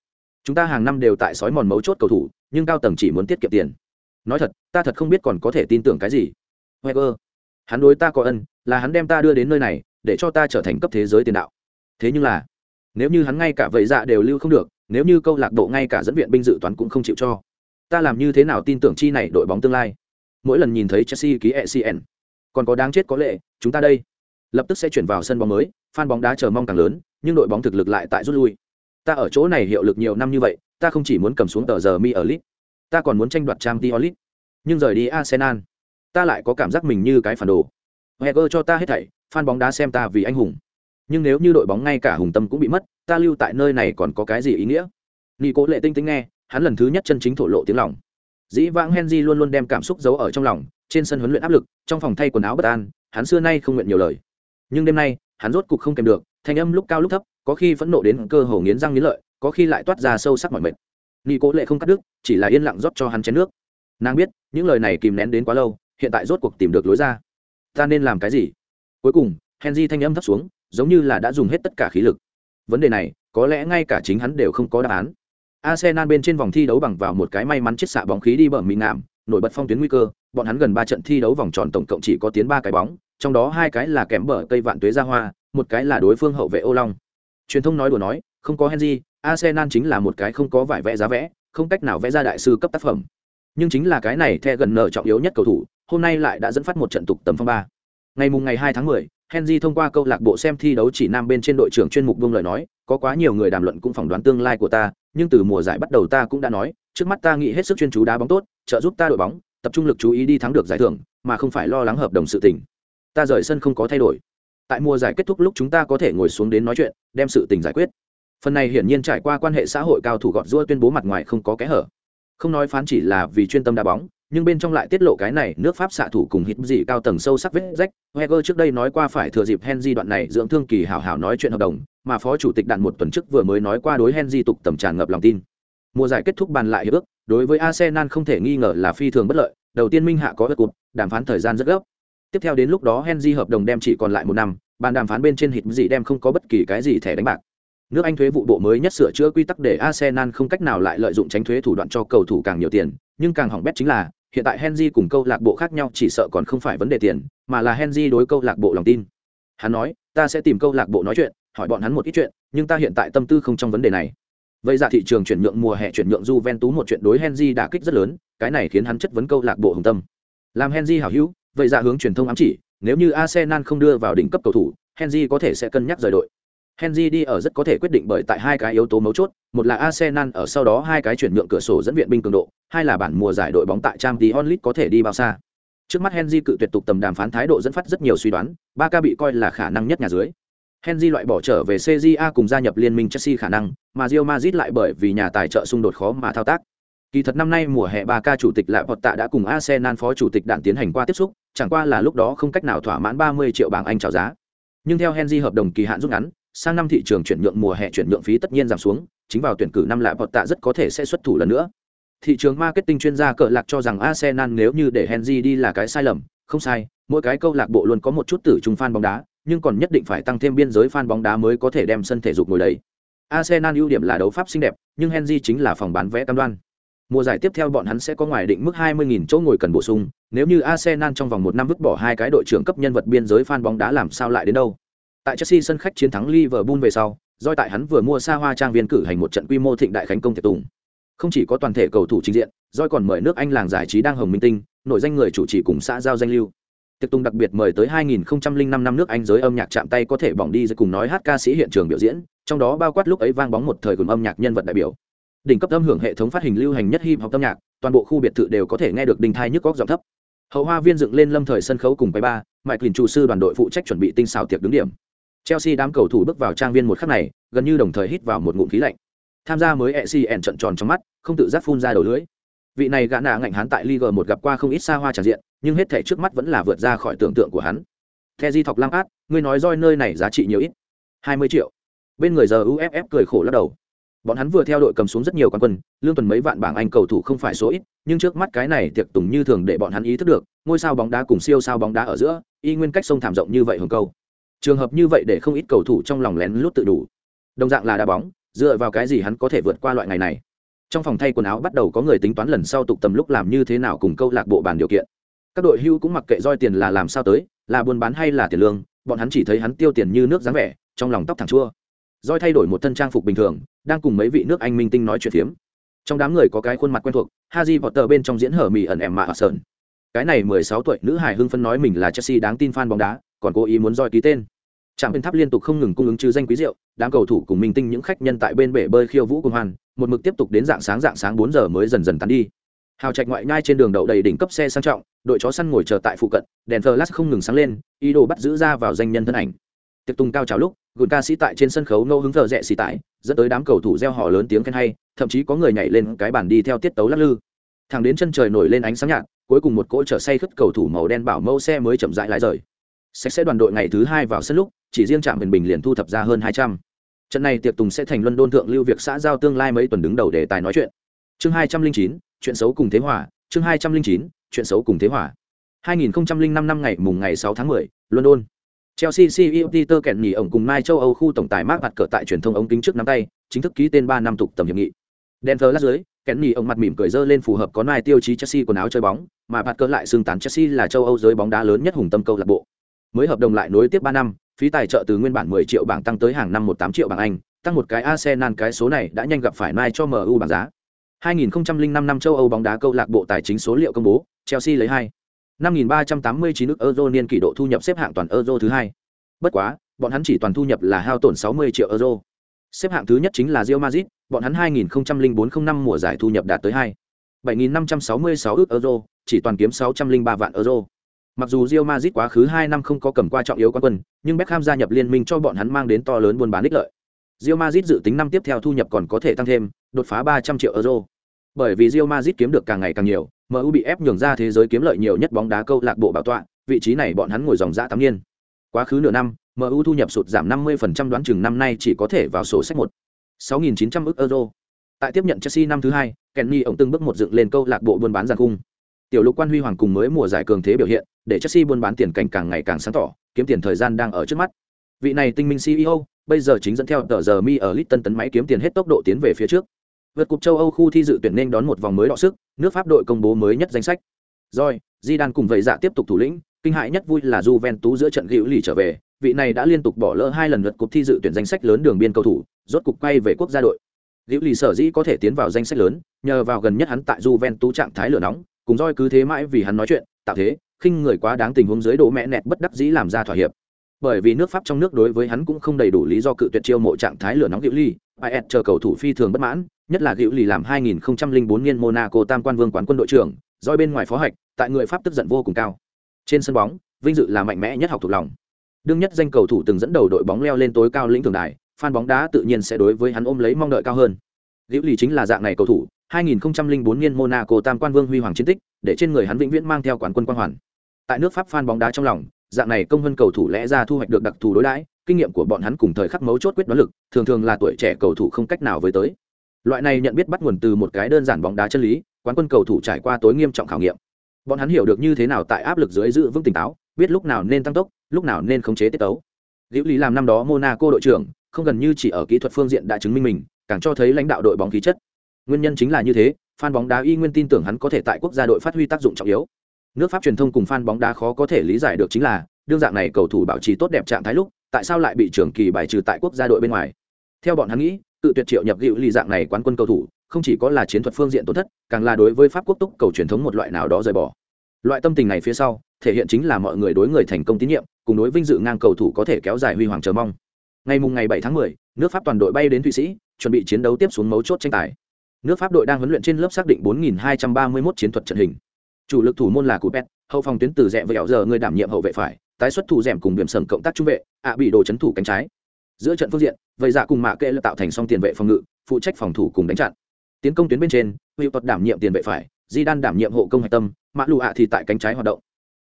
Chúng ta hàng năm đều tại sói mòn mấu chốt cầu thủ, nhưng cao tầng chỉ muốn tiết kiệm tiền. Nói thật, ta thật không biết còn có thể tin tưởng cái gì. Wenger, hắn đối ta có ân, là hắn đem ta đưa đến nơi này, để cho ta trở thành cấp thế giới tiền đạo. Thế nhưng là, nếu như hắn ngay cả vậy dạ đều lưu không được, nếu như câu lạc bộ ngay cả dẫn viện binh dự toán cũng không chịu cho, ta làm như thế nào tin tưởng chi này đội bóng tương lai? Mỗi lần nhìn thấy Chelsea ký ECN, còn có đáng chết có lệ, chúng ta đây lập tức sẽ chuyển vào sân bóng mới, fan bóng đá chờ mong càng lớn, nhưng đội bóng thực lực lại tại rút lui. Ta ở chỗ này hiệu lực nhiều năm như vậy, ta không chỉ muốn cầm xuống tờ giờ mi ở lit, ta còn muốn tranh đoạt trang t lit Nhưng rời đi Arsenal, ta lại có cảm giác mình như cái phản đồ. Wenger cho ta hết thảy, fan bóng đá xem ta vì anh hùng. Nhưng nếu như đội bóng ngay cả hùng tâm cũng bị mất, ta lưu tại nơi này còn có cái gì ý nghĩa? Cố Lệ Tinh Tinh nghe, hắn lần thứ nhất chân chính thổ lộ tiếng lòng. Dĩ vãng Henry luôn luôn đem cảm xúc giấu ở trong lòng, trên sân huấn luyện áp lực, trong phòng thay quần áo bất an, hắn xưa nay không nguyện nhiều lời nhưng đêm nay hắn rốt cục không kèm được, thanh âm lúc cao lúc thấp, có khi phẫn nộ đến cơ hồ nghiến răng nghiến lợi, có khi lại toát ra sâu sắc mọi mệt. Nghi cố lệ không cắt đứt, chỉ là yên lặng rót cho hắn chén nước. Nàng biết, những lời này kìm nén đến quá lâu, hiện tại rốt cuộc tìm được lối ra. Ta nên làm cái gì? Cuối cùng, henry thanh âm thấp xuống, giống như là đã dùng hết tất cả khí lực. Vấn đề này, có lẽ ngay cả chính hắn đều không có đáp án. Arsenal bên trên vòng thi đấu bằng vào một cái may mắn chiết xạ bóng khí đi bờ mỹ ngạm, nổi bật phong tuyến nguy cơ, bọn hắn gần ba trận thi đấu vòng tròn tổng cộng chỉ có tiến ba cái bóng trong đó hai cái là kém bờ cây vạn tuế ra hoa, một cái là đối phương hậu vệ Ô Long. Truyền thông nói đùa nói, không có Henry, Arsenal chính là một cái không có vải vẽ giá vẽ, không cách nào vẽ ra đại sư cấp tác phẩm. Nhưng chính là cái này theo gần nợ trọng yếu nhất cầu thủ, hôm nay lại đã dẫn phát một trận tục tầm phong ba. Ngày mùng ngày 2 tháng 10, Henry thông qua câu lạc bộ xem thi đấu chỉ nam bên trên đội trưởng chuyên mục buông lời nói, có quá nhiều người đàm luận cũng phỏng đoán tương lai của ta, nhưng từ mùa giải bắt đầu ta cũng đã nói, trước mắt ta nghĩ hết sức chuyên chú đá bóng tốt, trợ giúp ta đội bóng, tập trung lực chú ý đi thắng được giải thưởng, mà không phải lo lắng hợp đồng sự tình. Ta rời sân không có thay đổi. Tại mùa giải kết thúc lúc chúng ta có thể ngồi xuống đến nói chuyện, đem sự tình giải quyết. Phần này hiển nhiên trải qua quan hệ xã hội cao thủ gọt rua tuyên bố mặt ngoài không có kẽ hở. Không nói phán chỉ là vì chuyên tâm đá bóng, nhưng bên trong lại tiết lộ cái này nước pháp xạ thủ cùng hít gì cao tầng sâu sắc vết rách heger trước đây nói qua phải thừa dịp henry đoạn này dưỡng thương kỳ hảo hảo nói chuyện hợp đồng mà phó chủ tịch đạn một tuần trước vừa mới nói qua đối henry tục tầm tràn ngập lòng tin mùa giải kết thúc bàn lại hiệp ước đối với arsenal không thể nghi ngờ là phi thường bất lợi đầu tiên minh hạ có ước cụt đàm phán thời gian rất gấp tiếp theo đến lúc đó henry hợp đồng đem chỉ còn lại một năm bàn đàm phán bên trên hít gì đem không có bất kỳ cái gì thẻ đánh bạc nước Anh thuế vụ bộ mới nhất sửa chữa quy tắc để Arsenal không cách nào lại lợi dụng tránh thuế thủ đoạn cho cầu thủ càng nhiều tiền, nhưng càng hỏng bét chính là hiện tại Henry cùng câu lạc bộ khác nhau chỉ sợ còn không phải vấn đề tiền, mà là Henry đối câu lạc bộ lòng tin. Hắn nói, ta sẽ tìm câu lạc bộ nói chuyện, hỏi bọn hắn một ít chuyện, nhưng ta hiện tại tâm tư không trong vấn đề này. Vậy ra thị trường chuyển nhượng mùa hè chuyển nhượng Juventus một chuyện đối Henry đã kích rất lớn, cái này khiến hắn chất vấn câu lạc bộ hùng tâm. Làm Henry hảo hữu, vậy ra hướng truyền thông ám chỉ, nếu như Arsenal không đưa vào đỉnh cấp cầu thủ, Henry có thể sẽ cân nhắc rời đội. Henry đi ở rất có thể quyết định bởi tại hai cái yếu tố mấu chốt, một là Arsenal ở sau đó hai cái chuyển nhượng cửa sổ dẫn viện binh cường độ, hai là bản mùa giải đội bóng tại Champions League có thể đi bao xa. Trước mắt Henry cự tuyệt tục tầm đàm phán thái độ dẫn phát rất nhiều suy đoán, Barca bị coi là khả năng nhất nhà dưới. Henry loại bỏ trở về CJA cùng gia nhập liên minh Chelsea khả năng, mà Real Madrid lại bởi vì nhà tài trợ xung đột khó mà thao tác. Kỳ thật năm nay mùa hè Barca chủ tịch lại Tạ đã cùng Arsenal phó chủ tịch đạn tiến hành qua tiếp xúc, chẳng qua là lúc đó không cách nào thỏa mãn 30 triệu bảng Anh chào giá. Nhưng theo Henry hợp đồng kỳ hạn rút ngắn, sang năm thị trường chuyển nhượng mùa hè chuyển nhượng phí tất nhiên giảm xuống, chính vào tuyển cử năm lại Tạ rất có thể sẽ xuất thủ lần nữa. Thị trường marketing chuyên gia cờ lạc cho rằng Arsenal nếu như để Henry đi là cái sai lầm, không sai, mỗi cái câu lạc bộ luôn có một chút tử trung fan bóng đá, nhưng còn nhất định phải tăng thêm biên giới fan bóng đá mới có thể đem sân thể dục ngồi đấy. Arsenal ưu điểm là đấu pháp xinh đẹp, nhưng Henry chính là phòng bán vé cam đoan. Mùa giải tiếp theo bọn hắn sẽ có ngoài định mức 20.000 chỗ ngồi cần bổ sung, nếu như Arsenal trong vòng một năm vứt bỏ hai cái đội trưởng cấp nhân vật biên giới fan bóng đá làm sao lại đến đâu. Tại Chelsea sân khách chiến thắng Liverpool về sau, doi tại hắn vừa mua xa hoa trang viên cử hành một trận quy mô thịnh đại khánh công tiệc tùng. Không chỉ có toàn thể cầu thủ chính diện, doi còn mời nước Anh làng giải trí đang hồng minh tinh, nổi danh người chủ trì cùng xã giao danh lưu. Tiệc tùng đặc biệt mời tới 2005 năm nước Anh giới âm nhạc chạm tay có thể bỏng đi rồi cùng nói hát ca sĩ hiện trường biểu diễn, trong đó bao quát lúc ấy vang bóng một thời cùng âm nhạc nhân vật đại biểu. Đỉnh cấp âm hưởng hệ thống phát hình lưu hành nhất hip hop âm nhạc, toàn bộ khu biệt thự đều có thể nghe được đình thai nhức góc giọng thấp. Hậu hoa viên dựng lên lâm thời sân khấu cùng bài ba, Mike quyền chủ sư đoàn đội phụ trách chuẩn bị tinh xảo tiệc đứng điểm. Chelsea đám cầu thủ bước vào trang viên một khắc này, gần như đồng thời hít vào một ngụm khí lạnh. Tham gia mới ECN trận tròn trong mắt, không tự giác phun ra đầu lưỡi. Vị này gã nạ ngạnh hắn tại Liga một gặp qua không ít xa hoa tràn diện, nhưng hết thảy trước mắt vẫn là vượt ra khỏi tưởng tượng của hắn. Kheji Thọc lăng Át, ngươi nói roi nơi này giá trị nhiều ít? 20 triệu. Bên người giờ UFF cười khổ lắc đầu. Bọn hắn vừa theo đội cầm xuống rất nhiều quán quân, lương tuần mấy vạn bảng Anh cầu thủ không phải số ít, nhưng trước mắt cái này tiệc tùng như thường để bọn hắn ý thức được, ngôi sao bóng đá cùng siêu sao bóng đá ở giữa, y nguyên cách sông thảm rộng như vậy hưởng câu. Trường hợp như vậy để không ít cầu thủ trong lòng lén lút tự đủ. Đồng dạng là đá bóng dựa vào cái gì hắn có thể vượt qua loại ngày này? Trong phòng thay quần áo bắt đầu có người tính toán lần sau tục tầm lúc làm như thế nào cùng câu lạc bộ bàn điều kiện. Các đội hưu cũng mặc kệ roi tiền là làm sao tới là buôn bán hay là tiền lương bọn hắn chỉ thấy hắn tiêu tiền như nước dáng vẻ trong lòng tóc thẳng chua roi thay đổi một thân trang phục bình thường, đang cùng mấy vị nước anh minh tinh nói chuyện phiếm. Trong đám người có cái khuôn mặt quen thuộc, haji vọt tờ bên trong diễn hở mì ẩn ẻm mà ở sơn cái này mười sáu tuổi nữ hải hưng phân nói mình là chelsea đáng tin fan bóng đá, còn cố ý muốn roi ký tên. Trạm bên tháp liên tục không ngừng cung ứng chứ danh quý rượu, đám cầu thủ cùng minh tinh những khách nhân tại bên bể bơi khiêu vũ cùng hoan một mực tiếp tục đến dạng sáng dạng sáng bốn giờ mới dần dần tán đi. Hào trạch ngoại nhai trên đường đậu đầy đỉnh cấp xe sang trọng, đội chó săn ngồi chờ tại phụ cận, đèn flash không ngừng sáng lên, ý đồ bắt giữ ra vào danh nhân thân ảnh tiệc Tùng cao trào lúc gùn ca sĩ tại trên sân khấu nô hứng thờ rẽ xì tải dẫn tới đám cầu thủ reo hò lớn tiếng khen hay thậm chí có người nhảy lên cái bàn đi theo tiết tấu lắc lư. Thẳng đến chân trời nổi lên ánh sáng nhạt cuối cùng một cỗ chở say khất cầu thủ màu đen bảo mẫu xe mới chậm rãi lái rời. Sạch sẽ đoàn đội ngày thứ hai vào sân lúc chỉ riêng trạm bình bình liền thu thập ra hơn hai trăm. Trận này tiệc tùng sẽ thành luân đôn thượng lưu việc xã giao tương lai mấy tuần đứng đầu để tài nói chuyện. Chương hai trăm linh chín chuyện xấu cùng thế hòa chương hai trăm linh chín chuyện xấu cùng thế hòa. 2005 năm ngày mùng ngày 6 tháng 10, London. Chelsea CEO Peter kẹn nhỉ ổng cùng Mai châu Âu khu tổng tài Mark mặt cờ tại truyền thông ống kính trước nắm tay, chính thức ký tên 3 năm tục tầm hiệp nghị. Denver lát dưới, kẹn nhỉ ổng mặt mỉm cười dơ lên phù hợp có nai tiêu chí Chelsea quần áo chơi bóng, mà mặt cờ lại xương tán Chelsea là châu Âu giới bóng đá lớn nhất hùng tâm câu lạc bộ. Mới hợp đồng lại nối tiếp ba năm phí tài trợ từ nguyên bản 10 triệu bảng tăng tới hàng năm một tám triệu bảng anh tăng một cái arsenal cái số này đã nhanh gặp phải mai cho mu bảng giá. 2005 năm châu âu bóng đá câu lạc bộ tài chính số liệu công bố chelsea lấy hai. 5.389 nước euro niên kỷ độ thu nhập xếp hạng toàn euro thứ hai bất quá bọn hắn chỉ toàn thu nhập là hao tổn 60 triệu euro xếp hạng thứ nhất chính là Real Madrid bọn hắn 2004 năm mùa giải thu nhập đạt tới hai 7.566 ước euro chỉ toàn kiếm 603 vạn euro Mặc dù Real Madrid quá khứ 2 năm không có cầm qua trọng yếu quán quân, nhưng Beckham gia nhập liên minh cho bọn hắn mang đến to lớn buôn bán ích lợi. Real Madrid dự tính năm tiếp theo thu nhập còn có thể tăng thêm, đột phá 300 triệu euro. Bởi vì Real Madrid kiếm được càng ngày càng nhiều, MU bị ép nhường ra thế giới kiếm lợi nhiều nhất bóng đá câu lạc bộ bảo tọa, vị trí này bọn hắn ngồi dòng dã 8 niên. Quá khứ nửa năm, MU thu nhập sụt giảm 50% đoán chừng năm nay chỉ có thể vào sổ sách 1. 6.900 ức euro. Tại tiếp nhận Chelsea năm thứ hai, Kenny ổng từng bước một dựng lên câu lạc bộ buôn bán giàn cung. Tiểu lục quan huy hoàng cùng mới mùa giải cường thế biểu hiện, để Chelsea buôn bán tiền cảnh càng ngày càng sáng tỏ, kiếm tiền thời gian đang ở trước mắt. Vị này tinh minh CEO, bây giờ chính dẫn theo tờ giờ mi ở Litton tấn máy kiếm tiền hết tốc độ tiến về phía trước. Vượt cục châu Âu khu thi dự tuyển nên đón một vòng mới đọ sức, nước Pháp đội công bố mới nhất danh sách. Rồi, Zidane cùng vậy dạ tiếp tục thủ lĩnh, kinh hại nhất vui là Juventus giữa trận gữu lì trở về, vị này đã liên tục bỏ lỡ hai lần vượt cục thi dự tuyển danh sách lớn đường biên cầu thủ, rốt cục quay về quốc gia đội. Gữu lì sở dĩ có thể tiến vào danh sách lớn, nhờ vào gần nhất hắn tại Juventus trạng thái lửa nóng, cùng roi cứ thế mãi vì hắn nói chuyện, tạo thế, khinh người quá đáng tình huống dưới đổ mẹ nẹt bất đắc dĩ làm ra thỏa hiệp bởi vì nước pháp trong nước đối với hắn cũng không đầy đủ lý do cự tuyệt chiêu mộ trạng thái lửa nóng hữu ly is chờ cầu thủ phi thường bất mãn nhất là hữu Lì làm 2004 niên monaco tam quan vương quán quân đội trưởng doi bên ngoài phó hạch, tại người pháp tức giận vô cùng cao. Trên sân bóng, vinh dự là mạnh mẽ nhất học thuộc lòng. Đương nhất danh cầu thủ từng dẫn đầu đội bóng leo lên tối cao lĩnh thường đài, fan bóng đá tự nhiên sẽ đối với hắn ôm lấy mong đợi cao hơn. Hữu Lì chính là dạng này cầu thủ 2004 niên monaco tam quan vương huy hoàng chiến tích, để trên người hắn vĩnh viễn mang theo quán quân quang hoàn. Tại nước pháp fan bóng đá trong lòng, dạng này công hơn cầu thủ lẽ ra thu hoạch được đặc thù đối đãi, kinh nghiệm của bọn hắn cùng thời khắc mấu chốt quyết đoán lực, thường thường là tuổi trẻ cầu thủ không cách nào với tới loại này nhận biết bắt nguồn từ một cái đơn giản bóng đá chân lý, quán quân cầu thủ trải qua tối nghiêm trọng khảo nghiệm. Bọn hắn hiểu được như thế nào tại áp lực dưới giữ vững tỉnh táo, biết lúc nào nên tăng tốc, lúc nào nên khống chế tiết tấu. Liễu lý làm năm đó monaco đội trưởng, không gần như chỉ ở kỹ thuật phương diện đã chứng minh mình, càng cho thấy lãnh đạo đội bóng khí chất. Nguyên nhân chính là như thế, fan bóng đá y nguyên tin tưởng hắn có thể tại quốc gia đội phát huy tác dụng trọng yếu. Nước pháp truyền thông cùng fan bóng đá khó có thể lý giải được chính là, đương dạng này cầu thủ bảo trì tốt đẹp trạng thái lúc, tại sao lại bị trưởng kỳ bài trừ tại quốc gia đội bên ngoài? Theo bọn hắn nghĩ tự tuyệt triệu nhập hữu lì dạng này quán quân cầu thủ không chỉ có là chiến thuật phương diện tổn thất càng là đối với pháp quốc túc cầu truyền thống một loại nào đó rời bỏ. Loại tâm tình này phía sau thể hiện chính là mọi người đối người thành công tín nhiệm cùng đối vinh dự ngang cầu thủ có thể kéo dài huy hoàng chờ mong. Ngày mùng ngày 7 tháng 10, nước pháp toàn đội bay đến thụy sĩ chuẩn bị chiến đấu tiếp xuống mấu chốt tranh tài. Nước pháp đội đang huấn luyện trên lớp xác định 4.231 chiến thuật trận hình. Chủ lực thủ môn là cupet hậu phòng tuyến từ rẽ với ảo giờ người đảm nhiệm hậu vệ phải tái xuất thủ rèm cùng điểm sầm cộng tác trung vệ ạ bị đồ chấn thủ cánh trái giữa trận phương diện, vậy dạ cùng mạ kệ là tạo thành song tiền vệ phòng ngự, phụ trách phòng thủ cùng đánh chặn. Tiến công tuyến bên trên, hữu tật đảm nhiệm tiền vệ phải di đan đảm nhiệm hộ công hạch tâm, mã lụ ạ thì tại cánh trái hoạt động.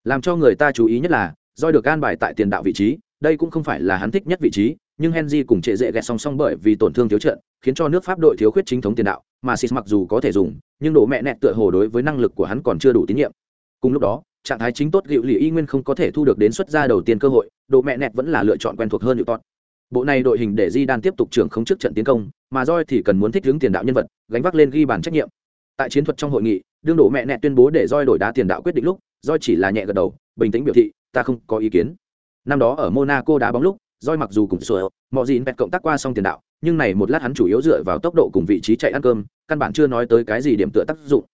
Làm cho người ta chú ý nhất là do được an bài tại tiền đạo vị trí, đây cũng không phải là hắn thích nhất vị trí, nhưng henry cùng trệ dễ ghẹt song song bởi vì tổn thương thiếu trận, khiến cho nước pháp đội thiếu khuyết chính thống tiền đạo, mà sis mặc dù có thể dùng, nhưng độ mẹ nẹt tựa hồ đối với năng lực của hắn còn chưa đủ tín nhiệm. Cùng lúc đó, trạng thái chính tốt liệu lì y nguyên không có thể thu được đến xuất gia đầu tiên cơ hội, độ mẹ nẹt vẫn là lựa chọn quen thuộc hơn hiệu tốt bộ này đội hình để di đan tiếp tục trưởng không trước trận tiến công, mà roi thì cần muốn thích hướng tiền đạo nhân vật, gánh vác lên ghi bàn trách nhiệm. Tại chiến thuật trong hội nghị, đương đổ mẹ nẹt tuyên bố để roi đổi đá tiền đạo quyết định lúc roi chỉ là nhẹ gật đầu, bình tĩnh biểu thị, ta không có ý kiến. Năm đó ở monaco đá bóng lúc roi mặc dù cùng sửa mọi gì bẹt cộng tác qua xong tiền đạo, nhưng này một lát hắn chủ yếu dựa vào tốc độ cùng vị trí chạy ăn cơm, căn bản chưa nói tới cái gì điểm tựa tác dụng.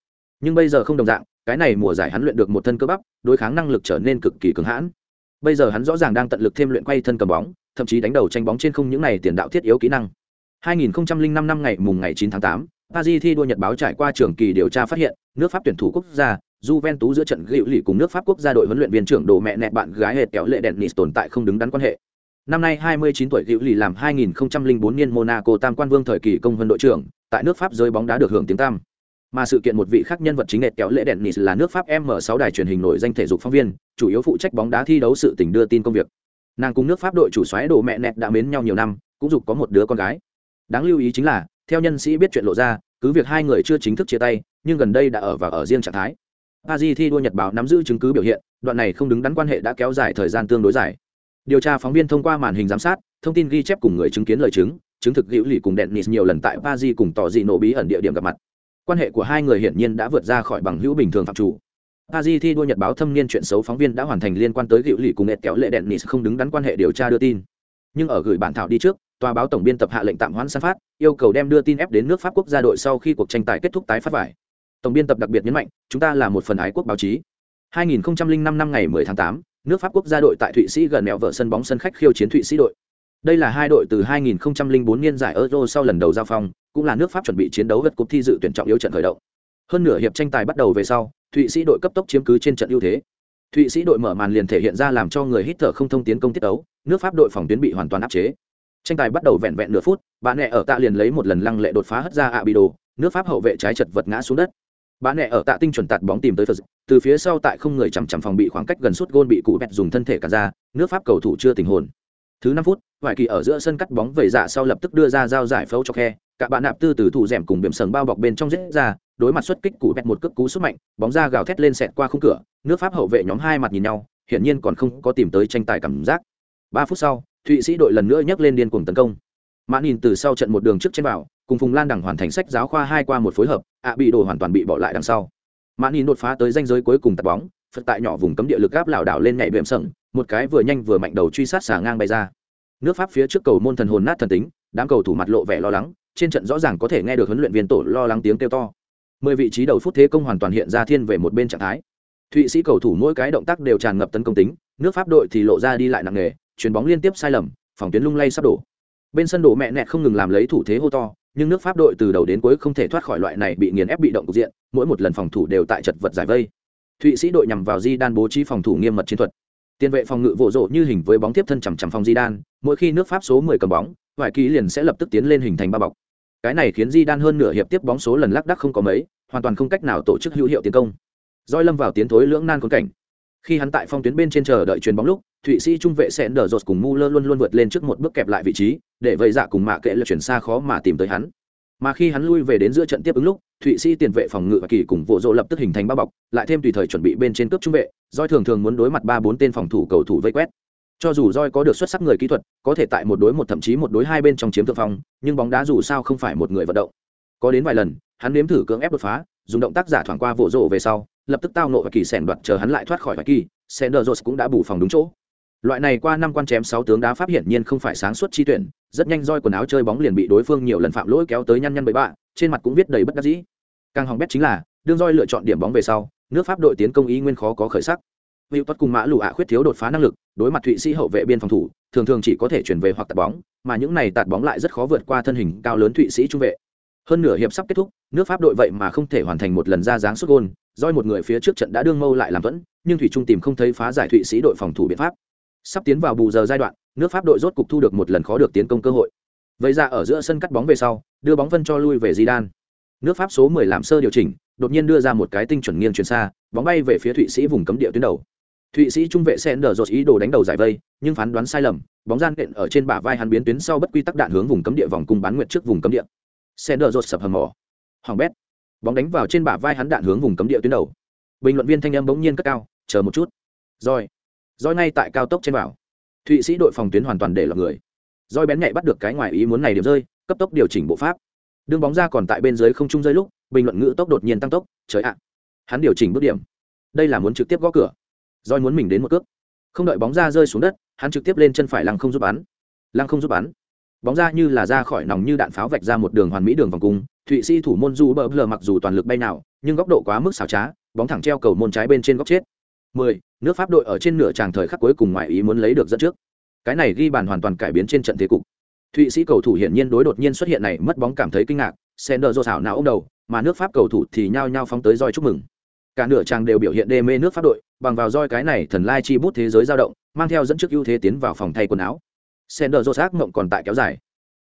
Nhưng bây giờ không đồng dạng, cái này mùa giải hắn luyện được một thân cơ bắp, đối kháng năng lực trở nên cực kỳ cứng hãn. Bây giờ hắn rõ ràng đang tận lực thêm luyện quay thân cầm bóng thậm chí đánh đầu tranh bóng trên không những này tiền đạo thiết yếu kỹ năng. 2005 năm ngày mùng ngày 9 tháng 8, Paris thi đua Nhật báo trải qua trường kỳ điều tra phát hiện, nước Pháp tuyển thủ quốc gia, Juventus giữa trận gịu lì cùng nước Pháp quốc gia đội huấn luyện viên trưởng đồ mẹ nẹt bạn gái hệt kéo lệ đèn nịt tồn tại không đứng đắn quan hệ. Năm nay 29 tuổi gịu lì làm 2004 niên Monaco tam quan vương thời kỳ công vân đội trưởng, tại nước Pháp giới bóng đá được hưởng tiếng tam mà sự kiện một vị khác nhân vật chính nệt kéo lễ đèn nịt là nước pháp m 6 đài truyền hình nổi danh thể dục phóng viên chủ yếu phụ trách bóng đá thi đấu sự tình đưa tin công việc nàng cùng nước pháp đội chủ xoáy đồ mẹ nẹt đã mến nhau nhiều năm cũng dục có một đứa con gái đáng lưu ý chính là theo nhân sĩ biết chuyện lộ ra cứ việc hai người chưa chính thức chia tay nhưng gần đây đã ở và ở riêng trạng thái a di thi đua nhật báo nắm giữ chứng cứ biểu hiện đoạn này không đứng đắn quan hệ đã kéo dài thời gian tương đối dài điều tra phóng viên thông qua màn hình giám sát thông tin ghi chép cùng người chứng kiến lời chứng chứng thực hữu lì cùng đèn nịt nhiều lần tại paris cùng tỏ dị nổ bí ẩn địa điểm gặp mặt quan hệ của hai người hiển nhiên đã vượt ra khỏi bằng hữu bình thường phạm chủ Paris thi đua nhật báo thâm niên chuyện xấu phóng viên đã hoàn thành liên quan tới gịu lì cùng nghệ kéo lệ đèn nịt không đứng đắn quan hệ điều tra đưa tin. Nhưng ở gửi bản thảo đi trước, tòa báo tổng biên tập hạ lệnh tạm hoãn san phát, yêu cầu đem đưa tin ép đến nước Pháp quốc gia đội sau khi cuộc tranh tài kết thúc tái phát vải. Tổng biên tập đặc biệt nhấn mạnh, chúng ta là một phần ái quốc báo chí. 2005 năm ngày 10 tháng 8, nước Pháp quốc gia đội tại Thụy Sĩ gần mẹo vợ sân bóng sân khách khiêu chiến Thụy Sĩ đội. Đây là hai đội từ 2004 niên giải Euro sau lần đầu giao phong, cũng là nước Pháp chuẩn bị chiến đấu vật cúp thi dự tuyển trọng yếu trận khởi động. Hơn nửa hiệp tranh tài bắt đầu về sau, Thụy Sĩ đội cấp tốc chiếm cứ trên trận ưu thế. Thụy Sĩ đội mở màn liền thể hiện ra làm cho người hít thở không thông tiến công tiết đấu, nước Pháp đội phòng tuyến bị hoàn toàn áp chế. Tranh tài bắt đầu vẹn vẹn nửa phút, bạn nẹ ở tạ liền lấy một lần lăng lệ đột phá hất ra ạ bi đồ. nước Pháp hậu vệ trái chật vật ngã xuống đất. Bạn nẹ ở tạ tinh chuẩn tạt bóng tìm tới Phật, từ phía sau tại không người chằm chằm phòng bị khoảng cách gần suốt gôn bị cụ bẹt dùng thân thể cả ra, nước Pháp cầu thủ chưa tình hồn. Thứ năm phút, ngoại Kỳ ở giữa sân cắt bóng vẩy dạ sau lập tức đưa ra giao giải phẫu cho khe, cả bạn nạp tư từ thủ rèm cùng biểm sừng bao bọc bên trong giết ra, đối mặt xuất kích cụ bẹt một cước cú xuất mạnh, bóng ra gào thét lên sẹt qua khung cửa, nước Pháp hậu vệ nhóm hai mặt nhìn nhau, hiển nhiên còn không có tìm tới tranh tài cảm giác. Ba phút sau, Thụy Sĩ đội lần nữa nhấc lên điên cuồng tấn công. Mã nhìn từ sau trận một đường trước trên vào, cùng Phùng Lan đẳng hoàn thành sách giáo khoa hai qua một phối hợp, ạ bị đồ hoàn toàn bị bỏ lại đằng sau. Mã nhìn đột phá tới ranh giới cuối cùng tạt bóng, phật tại nhỏ vùng cấm địa lực áp lảo đảo lên nhảy bệm sừng, một cái vừa nhanh vừa mạnh đầu truy sát xả ngang bay ra. Nước Pháp phía trước cầu môn thần hồn nát thần tính, đám cầu thủ mặt lộ vẻ lo lắng, trên trận rõ ràng có thể nghe được huấn luyện viên tổ lo lắng tiếng kêu to. Mười vị trí đầu phút thế công hoàn toàn hiện ra thiên về một bên trạng thái. Thụy Sĩ cầu thủ mỗi cái động tác đều tràn ngập tấn công tính, nước Pháp đội thì lộ ra đi lại nặng nề, chuyền bóng liên tiếp sai lầm, phòng tuyến lung lay sắp đổ. Bên sân đổ mẹ nẹt không ngừng làm lấy thủ thế hô to, nhưng nước Pháp đội từ đầu đến cuối không thể thoát khỏi loại này bị nghiền ép bị động cục diện, mỗi một lần phòng thủ đều tại chật vật giải vây. Thụy Sĩ đội nhằm vào Di Đan bố trí phòng thủ nghiêm mật chiến thuật. Tiền vệ phòng ngự vỗ rộ như hình với bóng tiếp thân chằm chằm phòng Di Đan, mỗi khi nước Pháp số 10 cầm bóng, vài ký liền sẽ lập tức tiến lên hình thành ba bọc. Cái này khiến Di Đan hơn nửa hiệp tiếp bóng số lần lắc đắc không có mấy, hoàn toàn không cách nào tổ chức hữu hiệu tiến công. Doi lâm vào tiến thối lưỡng nan khốn cảnh. Khi hắn tại phong tuyến bên trên chờ đợi chuyền bóng lúc, Thụy Sĩ trung vệ sẽ nở rột cùng Muller luôn luôn vượt lên trước một bước kẹp lại vị trí, để vậy dạ cùng mạ kệ là chuyển xa khó mà tìm tới hắn. Mà khi hắn lui về đến giữa trận tiếp ứng lúc, Thụy Sĩ tiền vệ phòng ngự và kỳ cùng vỗ rộ lập tức hình thành bao bọc, lại thêm tùy thời chuẩn bị bên trên cướp trung vệ, Doi thường thường muốn đối mặt ba bốn tên phòng thủ cầu thủ vây quét. Cho dù roi có được xuất sắc người kỹ thuật, có thể tại một đối một thậm chí một đối hai bên trong chiếm thượng phong, nhưng bóng đá dù sao không phải một người vận động. Có đến vài lần, hắn nếm thử cưỡng ép đột phá, dùng động tác giả thoảng qua vỗ rộ về sau, lập tức tao nộ và kỳ sẻn đoạt chờ hắn lại thoát khỏi và kỳ, Senderos cũng đã bù phòng đúng chỗ. Loại này qua năm quan chém sáu tướng đá pháp hiển nhiên không phải sáng suốt chi tuyển, rất nhanh roi quần áo chơi bóng liền bị đối phương nhiều lần phạm lỗi kéo tới nhăn nhăn bậy bạ, trên mặt cũng viết đầy bất đắc dĩ. Càng hỏng bét chính là, đương roi lựa chọn điểm bóng về sau, nước Pháp đội tiến công ý nguyên khó có khởi sắc. Hữu Tuất cùng Mã lụ ạ khuyết thiếu đột phá năng lực, đối mặt Thụy Sĩ hậu vệ biên phòng thủ, thường thường chỉ có thể chuyển về hoặc tạt bóng, mà những này tạt bóng lại rất khó vượt qua thân hình cao lớn Thụy Sĩ trung vệ. Hơn nửa hiệp sắp kết thúc, nước Pháp đội vậy mà không thể hoàn thành một lần ra dáng xuất gôn, doi một người phía trước trận đã đương mâu lại làm vẫn, nhưng thủy trung tìm không thấy phá giải Thụy Sĩ đội phòng thủ biện pháp. Sắp tiến vào bù giờ giai đoạn, nước Pháp đội rốt cục thu được một lần khó được tiến công cơ hội. Vậy ra ở giữa sân cắt bóng về sau, đưa bóng phân cho lui về Zidane. Nước Pháp số 10 làm sơ điều chỉnh, đột nhiên đưa ra một cái tinh chuẩn nghiêng chuyển xa, bóng bay về phía Thụy Sĩ vùng cấm địa tuyến đầu. Thụy Sĩ trung vệ sen đờ dột ý đồ đánh đầu giải vây, nhưng phán đoán sai lầm, bóng gian đện ở trên bả vai hắn biến tuyến sau bất quy tắc đạn hướng vùng cấm địa vòng cung bán nguyệt trước vùng cấm địa. sen đờ dột sập hầm mỏ. Hoàng bét. Bóng đánh vào trên bả vai hắn đạn hướng vùng cấm địa tuyến đầu. Bình luận viên thanh âm bỗng nhiên cất cao, chờ một chút. roi roi ngay tại cao tốc trên bảo. Thụy Sĩ đội phòng tuyến hoàn toàn để lọt người. roi bén nhạy bắt được cái ngoài ý muốn này điểm rơi, cấp tốc điều chỉnh bộ pháp. Đường bóng ra còn tại bên dưới không trung rơi lúc, bình luận ngữ tốc đột nhiên tăng tốc, trời ạ. Hắn điều chỉnh bước điểm. Đây là muốn trực tiếp gõ cửa. Rồi muốn mình đến một cước. Không đợi bóng ra rơi xuống đất, hắn trực tiếp lên chân phải lăng không giúp bắn. Lăng không giúp bắn. Bóng ra như là ra khỏi nòng như đạn pháo vạch ra một đường hoàn mỹ đường vòng cung, Thụy Sĩ thủ môn Du bờ lờ mặc dù toàn lực bay nào, nhưng góc độ quá mức xảo trá, bóng thẳng treo cầu môn trái bên trên góc chết. 10. Nước Pháp đội ở trên nửa tràng thời khắc cuối cùng ngoài ý muốn lấy được dẫn trước. Cái này ghi bàn hoàn toàn cải biến trên trận thế cục. Thụy Sĩ cầu thủ hiển nhiên đối đột nhiên xuất hiện này mất bóng cảm thấy kinh ngạc, Sender do xảo nào ôm đầu, mà nước Pháp cầu thủ thì nhao nhao phóng tới roi chúc mừng. Cả nửa trang đều biểu hiện đê mê nước Pháp đội, bằng vào roi cái này thần lai chi bút thế giới dao động, mang theo dẫn trước ưu thế tiến vào phòng thay quần áo. Sender do ác mộng còn tại kéo dài.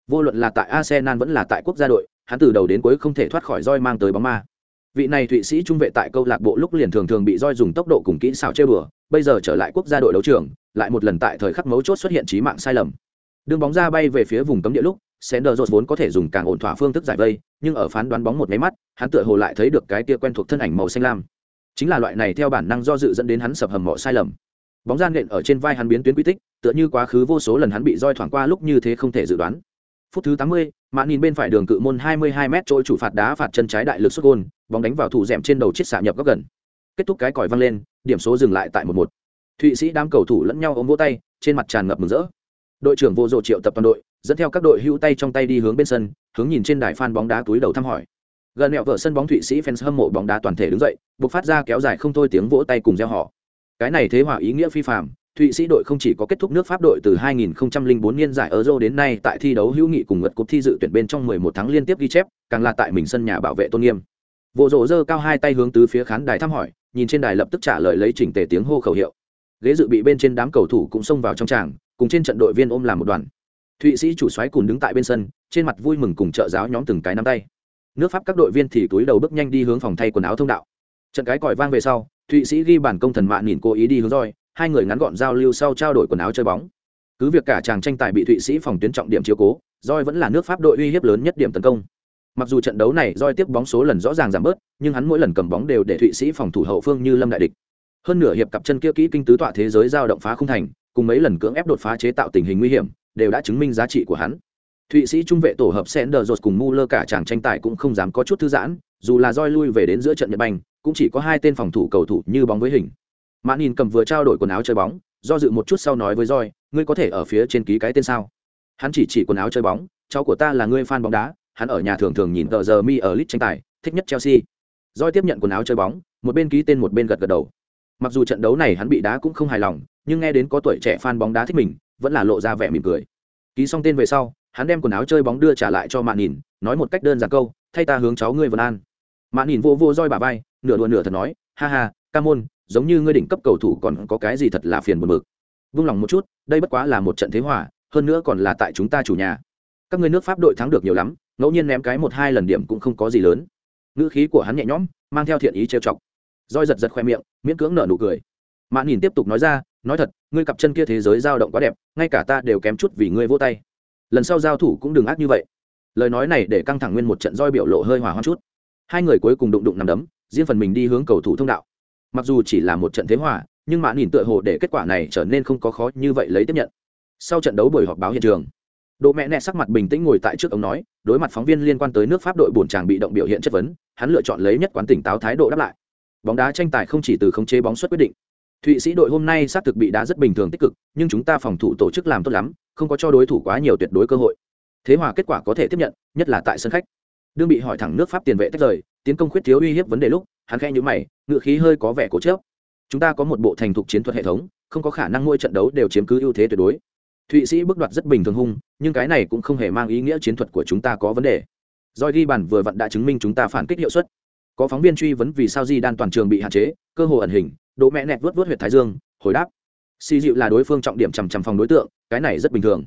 Vô luận là tại Arsenal vẫn là tại quốc gia đội, hắn từ đầu đến cuối không thể thoát khỏi roi mang tới bóng ma vị này thụy sĩ trung vệ tại câu lạc bộ lúc liền thường thường bị roi dùng tốc độ cùng kỹ xảo chơi bừa bây giờ trở lại quốc gia đội đấu trường lại một lần tại thời khắc mấu chốt xuất hiện trí mạng sai lầm đường bóng ra bay về phía vùng cấm địa lúc Sender Rose vốn có thể dùng càng ổn thỏa phương thức giải vây, nhưng ở phán đoán bóng một máy mắt, hắn tựa hồ lại thấy được cái kia quen thuộc thân ảnh màu xanh lam. Chính là loại này theo bản năng do dự dẫn đến hắn sập hầm mộ sai lầm. Bóng gian nện ở trên vai hắn biến tuyến quy tích, tựa như quá khứ vô số lần hắn bị roi thoảng qua lúc như thế không thể dự đoán phút thứ 80, mạn nhìn bên phải đường cự môn 22 m trôi chủ phạt đá phạt chân trái đại lực xuất gôn bóng đánh vào thủ dẻm trên đầu chiếc xạ nhập góc gần kết thúc cái còi văng lên điểm số dừng lại tại một một thụy sĩ đám cầu thủ lẫn nhau ôm vỗ tay trên mặt tràn ngập mừng rỡ đội trưởng vô rộ triệu tập toàn đội, dẫn theo các đội hữu tay trong tay đi hướng bên sân, hướng nhìn trên đài phan bóng đá túi đầu thăm hỏi. Gần mẹo vợ sân bóng thụy sĩ fans hâm mộ bóng đá toàn thể đứng dậy, buộc phát ra kéo dài không thôi tiếng vỗ tay cùng gieo họ cái này thế hòa ý nghĩa phi phạm thụy sĩ đội không chỉ có kết thúc nước pháp đội từ 2004 niên giải euro đến nay, tại thi đấu hữu nghị cùng ngật cúp thi dự tuyển bên trong 11 tháng liên tiếp ghi chép, càng là tại mình sân nhà bảo vệ tôn nghiêm. Vô rộ giơ cao hai tay hướng tứ phía khán đài thăm hỏi, nhìn trên đài lập tức trả lời lấy chỉnh tề tiếng hô khẩu hiệu. Ghế dự bị bên trên đám cầu thủ cũng xông vào trong tràng cùng trên trận đội viên ôm làm một đoàn. Thụy sĩ chủ xoáy cùng đứng tại bên sân, trên mặt vui mừng cùng trợ giáo nhóm từng cái nắm tay. Nước pháp các đội viên thì túi đầu bước nhanh đi hướng phòng thay quần áo thông đạo. Trận cái còi vang về sau, thụy sĩ ghi bản công thần mạ nhìn cố ý đi hướng roi, hai người ngắn gọn giao lưu sau trao đổi quần áo chơi bóng. Cứ việc cả chàng tranh tài bị thụy sĩ phòng tuyến trọng điểm chiếu cố, roi vẫn là nước pháp đội uy hiếp lớn nhất điểm tấn công. Mặc dù trận đấu này roi tiếp bóng số lần rõ ràng giảm bớt, nhưng hắn mỗi lần cầm bóng đều để thụy sĩ phòng thủ hậu phương như lâm đại địch. Hơn nửa hiệp cặp chân kia kỹ kinh tứ tọa thế giới giao động phá không thành cùng mấy lần cưỡng ép đột phá chế tạo tình hình nguy hiểm, đều đã chứng minh giá trị của hắn. Thụy sĩ trung vệ tổ hợp sender rột cùng mu lơ cả chàng tranh tài cũng không dám có chút thư giãn, dù là roi lui về đến giữa trận nhật banh cũng chỉ có hai tên phòng thủ cầu thủ như bóng với hình. Mã nhìn cầm vừa trao đổi quần áo chơi bóng, do dự một chút sau nói với roi ngươi có thể ở phía trên ký cái tên sao? Hắn chỉ chỉ quần áo chơi bóng, cháu của ta là ngươi fan bóng đá, hắn ở nhà thường thường nhìn tờ giờ mi ở lit tranh tài, thích nhất chelsea. Roi tiếp nhận quần áo chơi bóng, một bên ký tên một bên gật gật đầu mặc dù trận đấu này hắn bị đá cũng không hài lòng, nhưng nghe đến có tuổi trẻ fan bóng đá thích mình, vẫn là lộ ra vẻ mỉm cười. Ký xong tên về sau, hắn đem quần áo chơi bóng đưa trả lại cho mạn nhìn nói một cách đơn giản câu, thay ta hướng cháu ngươi vân an. Mạn nhìn vô vô roi bà vai, nửa đùa nửa thật nói, ha ha, ca môn, giống như ngươi đỉnh cấp cầu thủ còn có cái gì thật là phiền buồn bực. Vung lòng một chút, đây bất quá là một trận thế hòa, hơn nữa còn là tại chúng ta chủ nhà. Các ngươi nước pháp đội thắng được nhiều lắm, ngẫu nhiên ném cái một hai lần điểm cũng không có gì lớn. Ngữ khí của hắn nhẹ nhõm, mang theo thiện ý trêu chọc roi giật giật khoe miệng miễn cưỡng nở nụ cười. Mạn nhìn tiếp tục nói ra nói thật ngươi cặp chân kia thế giới dao động quá đẹp ngay cả ta đều kém chút vì ngươi vô tay. Lần sau giao thủ cũng đừng ác như vậy. Lời nói này để căng thẳng nguyên một trận roi biểu lộ hơi hỏa hoang chút. Hai người cuối cùng đụng đụng nằm đấm riêng phần mình đi hướng cầu thủ thông đạo. Mặc dù chỉ là một trận thế hòa nhưng mạn nhìn tựa hồ để kết quả này trở nên không có khó như vậy lấy tiếp nhận. Sau trận đấu buổi họp báo hiện trường Đỗ mẹ nẹ sắc mặt bình tĩnh ngồi tại trước ông nói, đối mặt phóng viên liên quan tới nước Pháp đội buồn chàng bị động biểu hiện chất vấn, hắn lựa chọn lấy nhất quán tỉnh táo thái độ đáp lại. Bóng đá tranh tài không chỉ từ khống chế bóng xuất quyết định. Thụy Sĩ đội hôm nay xác thực bị đá rất bình thường tích cực, nhưng chúng ta phòng thủ tổ chức làm tốt lắm, không có cho đối thủ quá nhiều tuyệt đối cơ hội. Thế hòa kết quả có thể tiếp nhận, nhất là tại sân khách. Đương bị hỏi thẳng nước Pháp tiền vệ tách rời, tiến công khuyết thiếu uy hiếp vấn đề lúc, hắn khẽ nhíu mày, ngựa khí hơi có vẻ cố chấp. Chúng ta có một bộ thành thục chiến thuật hệ thống, không có khả năng mỗi trận đấu đều chiếm cứ ưu thế tuyệt đối thụy sĩ bước đoạt rất bình thường hung nhưng cái này cũng không hề mang ý nghĩa chiến thuật của chúng ta có vấn đề Rồi ghi bàn vừa vặn đã chứng minh chúng ta phản kích hiệu suất có phóng viên truy vấn vì sao di đan toàn trường bị hạn chế, cơ hồ ẩn hình, đỗ mẹ nẹt vớt vớt huyệt thái dương, hồi đáp. Xì dịu là đối phương trọng điểm chằm chằm phòng đối tượng, cái này rất bình thường.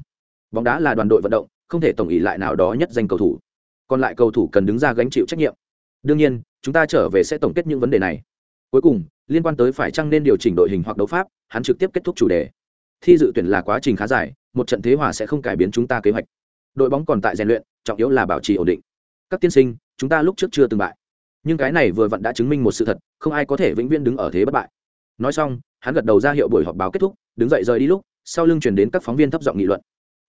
Bóng đá là đoàn đội vận động, không thể tổng ý lại nào đó nhất danh cầu thủ. Còn lại cầu thủ cần đứng ra gánh chịu trách nhiệm. Đương nhiên, chúng ta trở về sẽ tổng kết những vấn đề này. Cuối cùng, liên quan tới phải chăng nên điều chỉnh đội hình hoặc đấu pháp, hắn trực tiếp kết thúc chủ đề. Thi dự tuyển là quá trình khá dài, một trận thế hòa sẽ không cải biến chúng ta kế hoạch. Đội bóng còn tại rèn luyện, trọng yếu là bảo trì ổn định. Các tiên sinh, chúng ta lúc trước chưa từng bại nhưng cái này vừa vặn đã chứng minh một sự thật, không ai có thể vĩnh viễn đứng ở thế bất bại. Nói xong, hắn gật đầu ra hiệu buổi họp báo kết thúc, đứng dậy rời đi lúc, sau lưng chuyển đến các phóng viên thấp giọng nghị luận.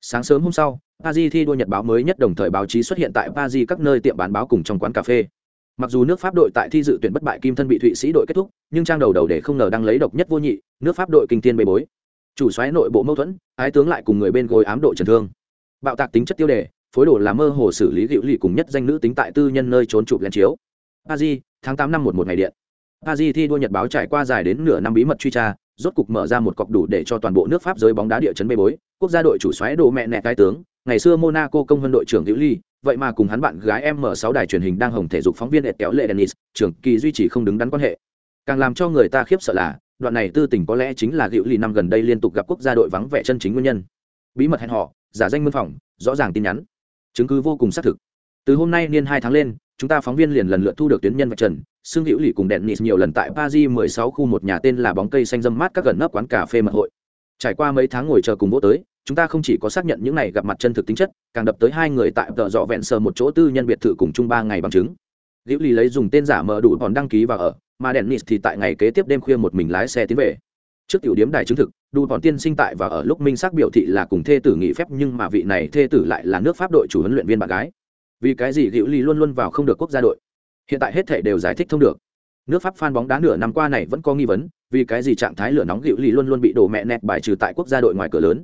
Sáng sớm hôm sau, paris thi đua nhật báo mới nhất đồng thời báo chí xuất hiện tại paris các nơi tiệm bán báo cùng trong quán cà phê. Mặc dù nước pháp đội tại thi dự tuyển bất bại kim thân bị thụy sĩ đội kết thúc, nhưng trang đầu đầu để không ngờ đang lấy độc nhất vô nhị, nước pháp đội kinh tiên bê bối. Chủ xoáy nội bộ mâu thuẫn, ái tướng lại cùng người bên gối ám độ trần thương. Bạo tạc tính chất tiêu đề, phối đồ là mơ hồ xử lý hữu lì cùng nhất danh nữ tính tại tư nhân nơi trốn chụp lên chiếu paris tháng tám năm một một ngày điện. Paris thi đua nhật báo trải qua dài đến nửa năm bí mật truy tra, rốt cục mở ra một cọc đủ để cho toàn bộ nước pháp giới bóng đá địa chấn bê bối, quốc gia đội chủ xoáy đồ mẹ nẹ cái tướng, ngày xưa monaco công hơn đội trưởng hữu ly, vậy mà cùng hắn bạn gái m 6 đài truyền hình đang hồng thể dục phóng viên ẹt kéo lệ dennis, trưởng kỳ duy trì không đứng đắn quan hệ. Càng làm cho người ta khiếp sợ là, đoạn này tư tình có lẽ chính là hữu lì năm gần đây liên tục gặp quốc gia đội vắng vẻ chân chính nguyên nhân. Bí mật hẹn họ giả danh mân phòng rõ ràng tin nhắn. Chứng cứ vô cùng xác thực. Từ hôm nay niên hai tháng lên chúng ta phóng viên liền lần lượt thu được tuyến nhân vạch trần xương hữu lì cùng đèn nịt nhiều lần tại paris 16 khu một nhà tên là bóng cây xanh dâm mát các gần nấp quán cà phê mật hội. Trải qua mấy tháng ngồi chờ cùng vô tới, chúng ta không chỉ có xác nhận những này gặp mặt chân thực tính chất, càng đập tới hai người tại tợ dọ vẹn sờ một chỗ tư nhân biệt thự cùng chung ba ngày bằng chứng. Hữu lì lấy dùng tên giả mở đủ còn đăng ký và ở, mà đèn nịt thì tại ngày kế tiếp đêm khuya một mình lái xe tiến về. Trước tiểu điếm đài chứng thực, đủ bọn tiên sinh tại và ở lúc minh xác biểu thị là cùng thê tử nghỉ phép nhưng mà vị này thê tử lại là nước pháp đội chủ huấn luyện viên bạn gái vì cái gì hữu ly luôn luôn vào không được quốc gia đội? Hiện tại hết thể đều giải thích thông được. Nước pháp phan bóng đá nửa năm qua này vẫn có nghi vấn, vì cái gì trạng thái lửa nóng hữu lì luôn luôn bị đổ mẹ nẹt bài trừ tại quốc gia đội ngoài cửa lớn?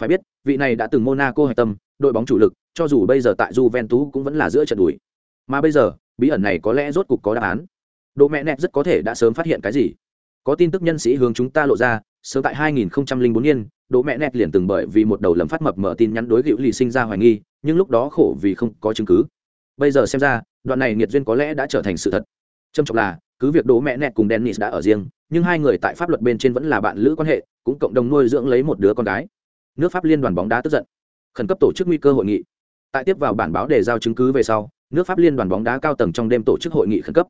Phải biết, vị này đã từng monaco hạch tâm, đội bóng chủ lực, cho dù bây giờ tại juventus cũng vẫn là giữa trận đùi. Mà bây giờ, bí ẩn này có lẽ rốt cục có đáp án. Độ mẹ nẹt rất có thể đã sớm phát hiện cái gì? Có tin tức nhân sĩ hướng chúng ta lộ ra, sớm tại 2004 niên độ mẹ nẹt liền từng bởi vì một đầu lầm phát mập mở tin nhắn đối hữu lì sinh ra hoài nghi nhưng lúc đó khổ vì không có chứng cứ. Bây giờ xem ra, đoạn này nghiệt duyên có lẽ đã trở thành sự thật. Trầm trọng là, cứ việc đố mẹ nẹt cùng dennis đã ở riêng, nhưng hai người tại pháp luật bên trên vẫn là bạn lữ quan hệ, cũng cộng đồng nuôi dưỡng lấy một đứa con gái. Nước pháp liên đoàn bóng đá tức giận, khẩn cấp tổ chức nguy cơ hội nghị. Tại tiếp vào bản báo để giao chứng cứ về sau, nước pháp liên đoàn bóng đá cao tầng trong đêm tổ chức hội nghị khẩn cấp.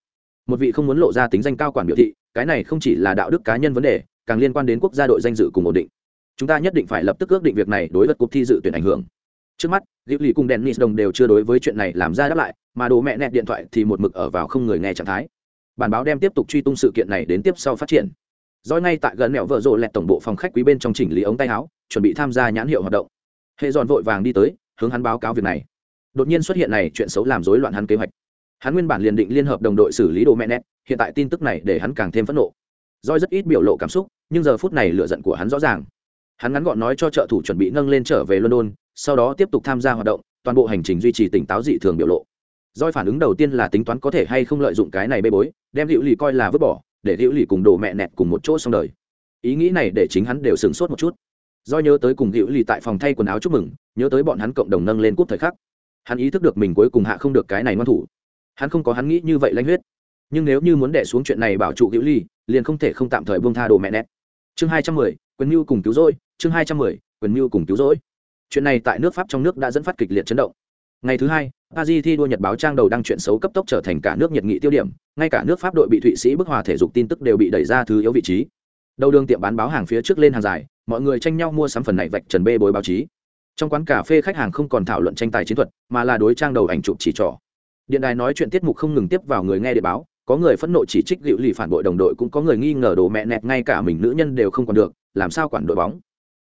Một vị không muốn lộ ra tính danh cao quản biểu thị, cái này không chỉ là đạo đức cá nhân vấn đề, càng liên quan đến quốc gia đội danh dự cùng ổn định. Chúng ta nhất định phải lập tức ước định việc này đối với cuộc thi dự tuyển ảnh hưởng trước mắt liệu lì cùng dennis đồng đều chưa đối với chuyện này làm ra đáp lại mà đồ mẹ nẹt điện thoại thì một mực ở vào không người nghe trạng thái. Bản báo đem tiếp tục truy tung sự kiện này đến tiếp sau phát triển. Doi ngay tại gần mẹo vợ rộ lẹt tổng bộ phòng khách quý bên trong chỉnh lý ống tay áo chuẩn bị tham gia nhãn hiệu hoạt động. Hệ dọn vội vàng đi tới hướng hắn báo cáo việc này. Đột nhiên xuất hiện này chuyện xấu làm rối loạn hắn kế hoạch. Hắn nguyên bản liền định liên hợp đồng đội xử lý đồ mẹ nẹt, hiện tại tin tức này để hắn càng thêm phẫn nộ. Doi rất ít biểu lộ cảm xúc nhưng giờ phút này lựa giận của hắn rõ ràng. Hắn ngắn gọn nói cho trợ thủ chuẩn bị nâng lên trở về london sau đó tiếp tục tham gia hoạt động, toàn bộ hành trình duy trì tỉnh táo dị thường biểu lộ. Doi phản ứng đầu tiên là tính toán có thể hay không lợi dụng cái này bê bối, đem hữu lì coi là vứt bỏ, để hữu lì cùng đồ mẹ nẹt cùng một chỗ xong đời. Ý nghĩ này để chính hắn đều sửng sốt một chút. Do nhớ tới cùng hữu lì tại phòng thay quần áo chúc mừng, nhớ tới bọn hắn cộng đồng nâng lên cúp thời khắc. Hắn ý thức được mình cuối cùng hạ không được cái này ngoan thủ. Hắn không có hắn nghĩ như vậy lanh huyết. Nhưng nếu như muốn đẻ xuống chuyện này bảo trụ hữu lì liền không thể không tạm thời buông tha đồ mẹ nẹt. Chương hai trăm mười, quyền mưu cùng cứu rỗi, chương hai trăm mười, quyền mưu cùng cứu rỗi chuyện này tại nước pháp trong nước đã dẫn phát kịch liệt chấn động ngày thứ hai Paris thi đua nhật báo trang đầu đăng chuyện xấu cấp tốc trở thành cả nước nhiệt nghị tiêu điểm, ngay cả nước Pháp đội bị Thụy Sĩ bức hòa thể dục tin tức đều bị đẩy ra thứ yếu vị trí. Đầu đường tiệm bán báo hàng phía trước lên hàng dài, mọi người tranh nhau mua sắm phần này vạch trần bê bối báo chí. Trong quán cà phê khách hàng không còn thảo luận tranh tài chiến thuật, mà là đối trang đầu ảnh chụp chỉ trỏ. Điện đài nói chuyện tiết mục không ngừng tiếp vào người nghe địa báo, có người phẫn nộ chỉ trích liệu Lì phản bội đồng đội cũng có người nghi ngờ đồ mẹ nẹt ngay cả mình nữ nhân đều không còn được, làm sao quản đội bóng.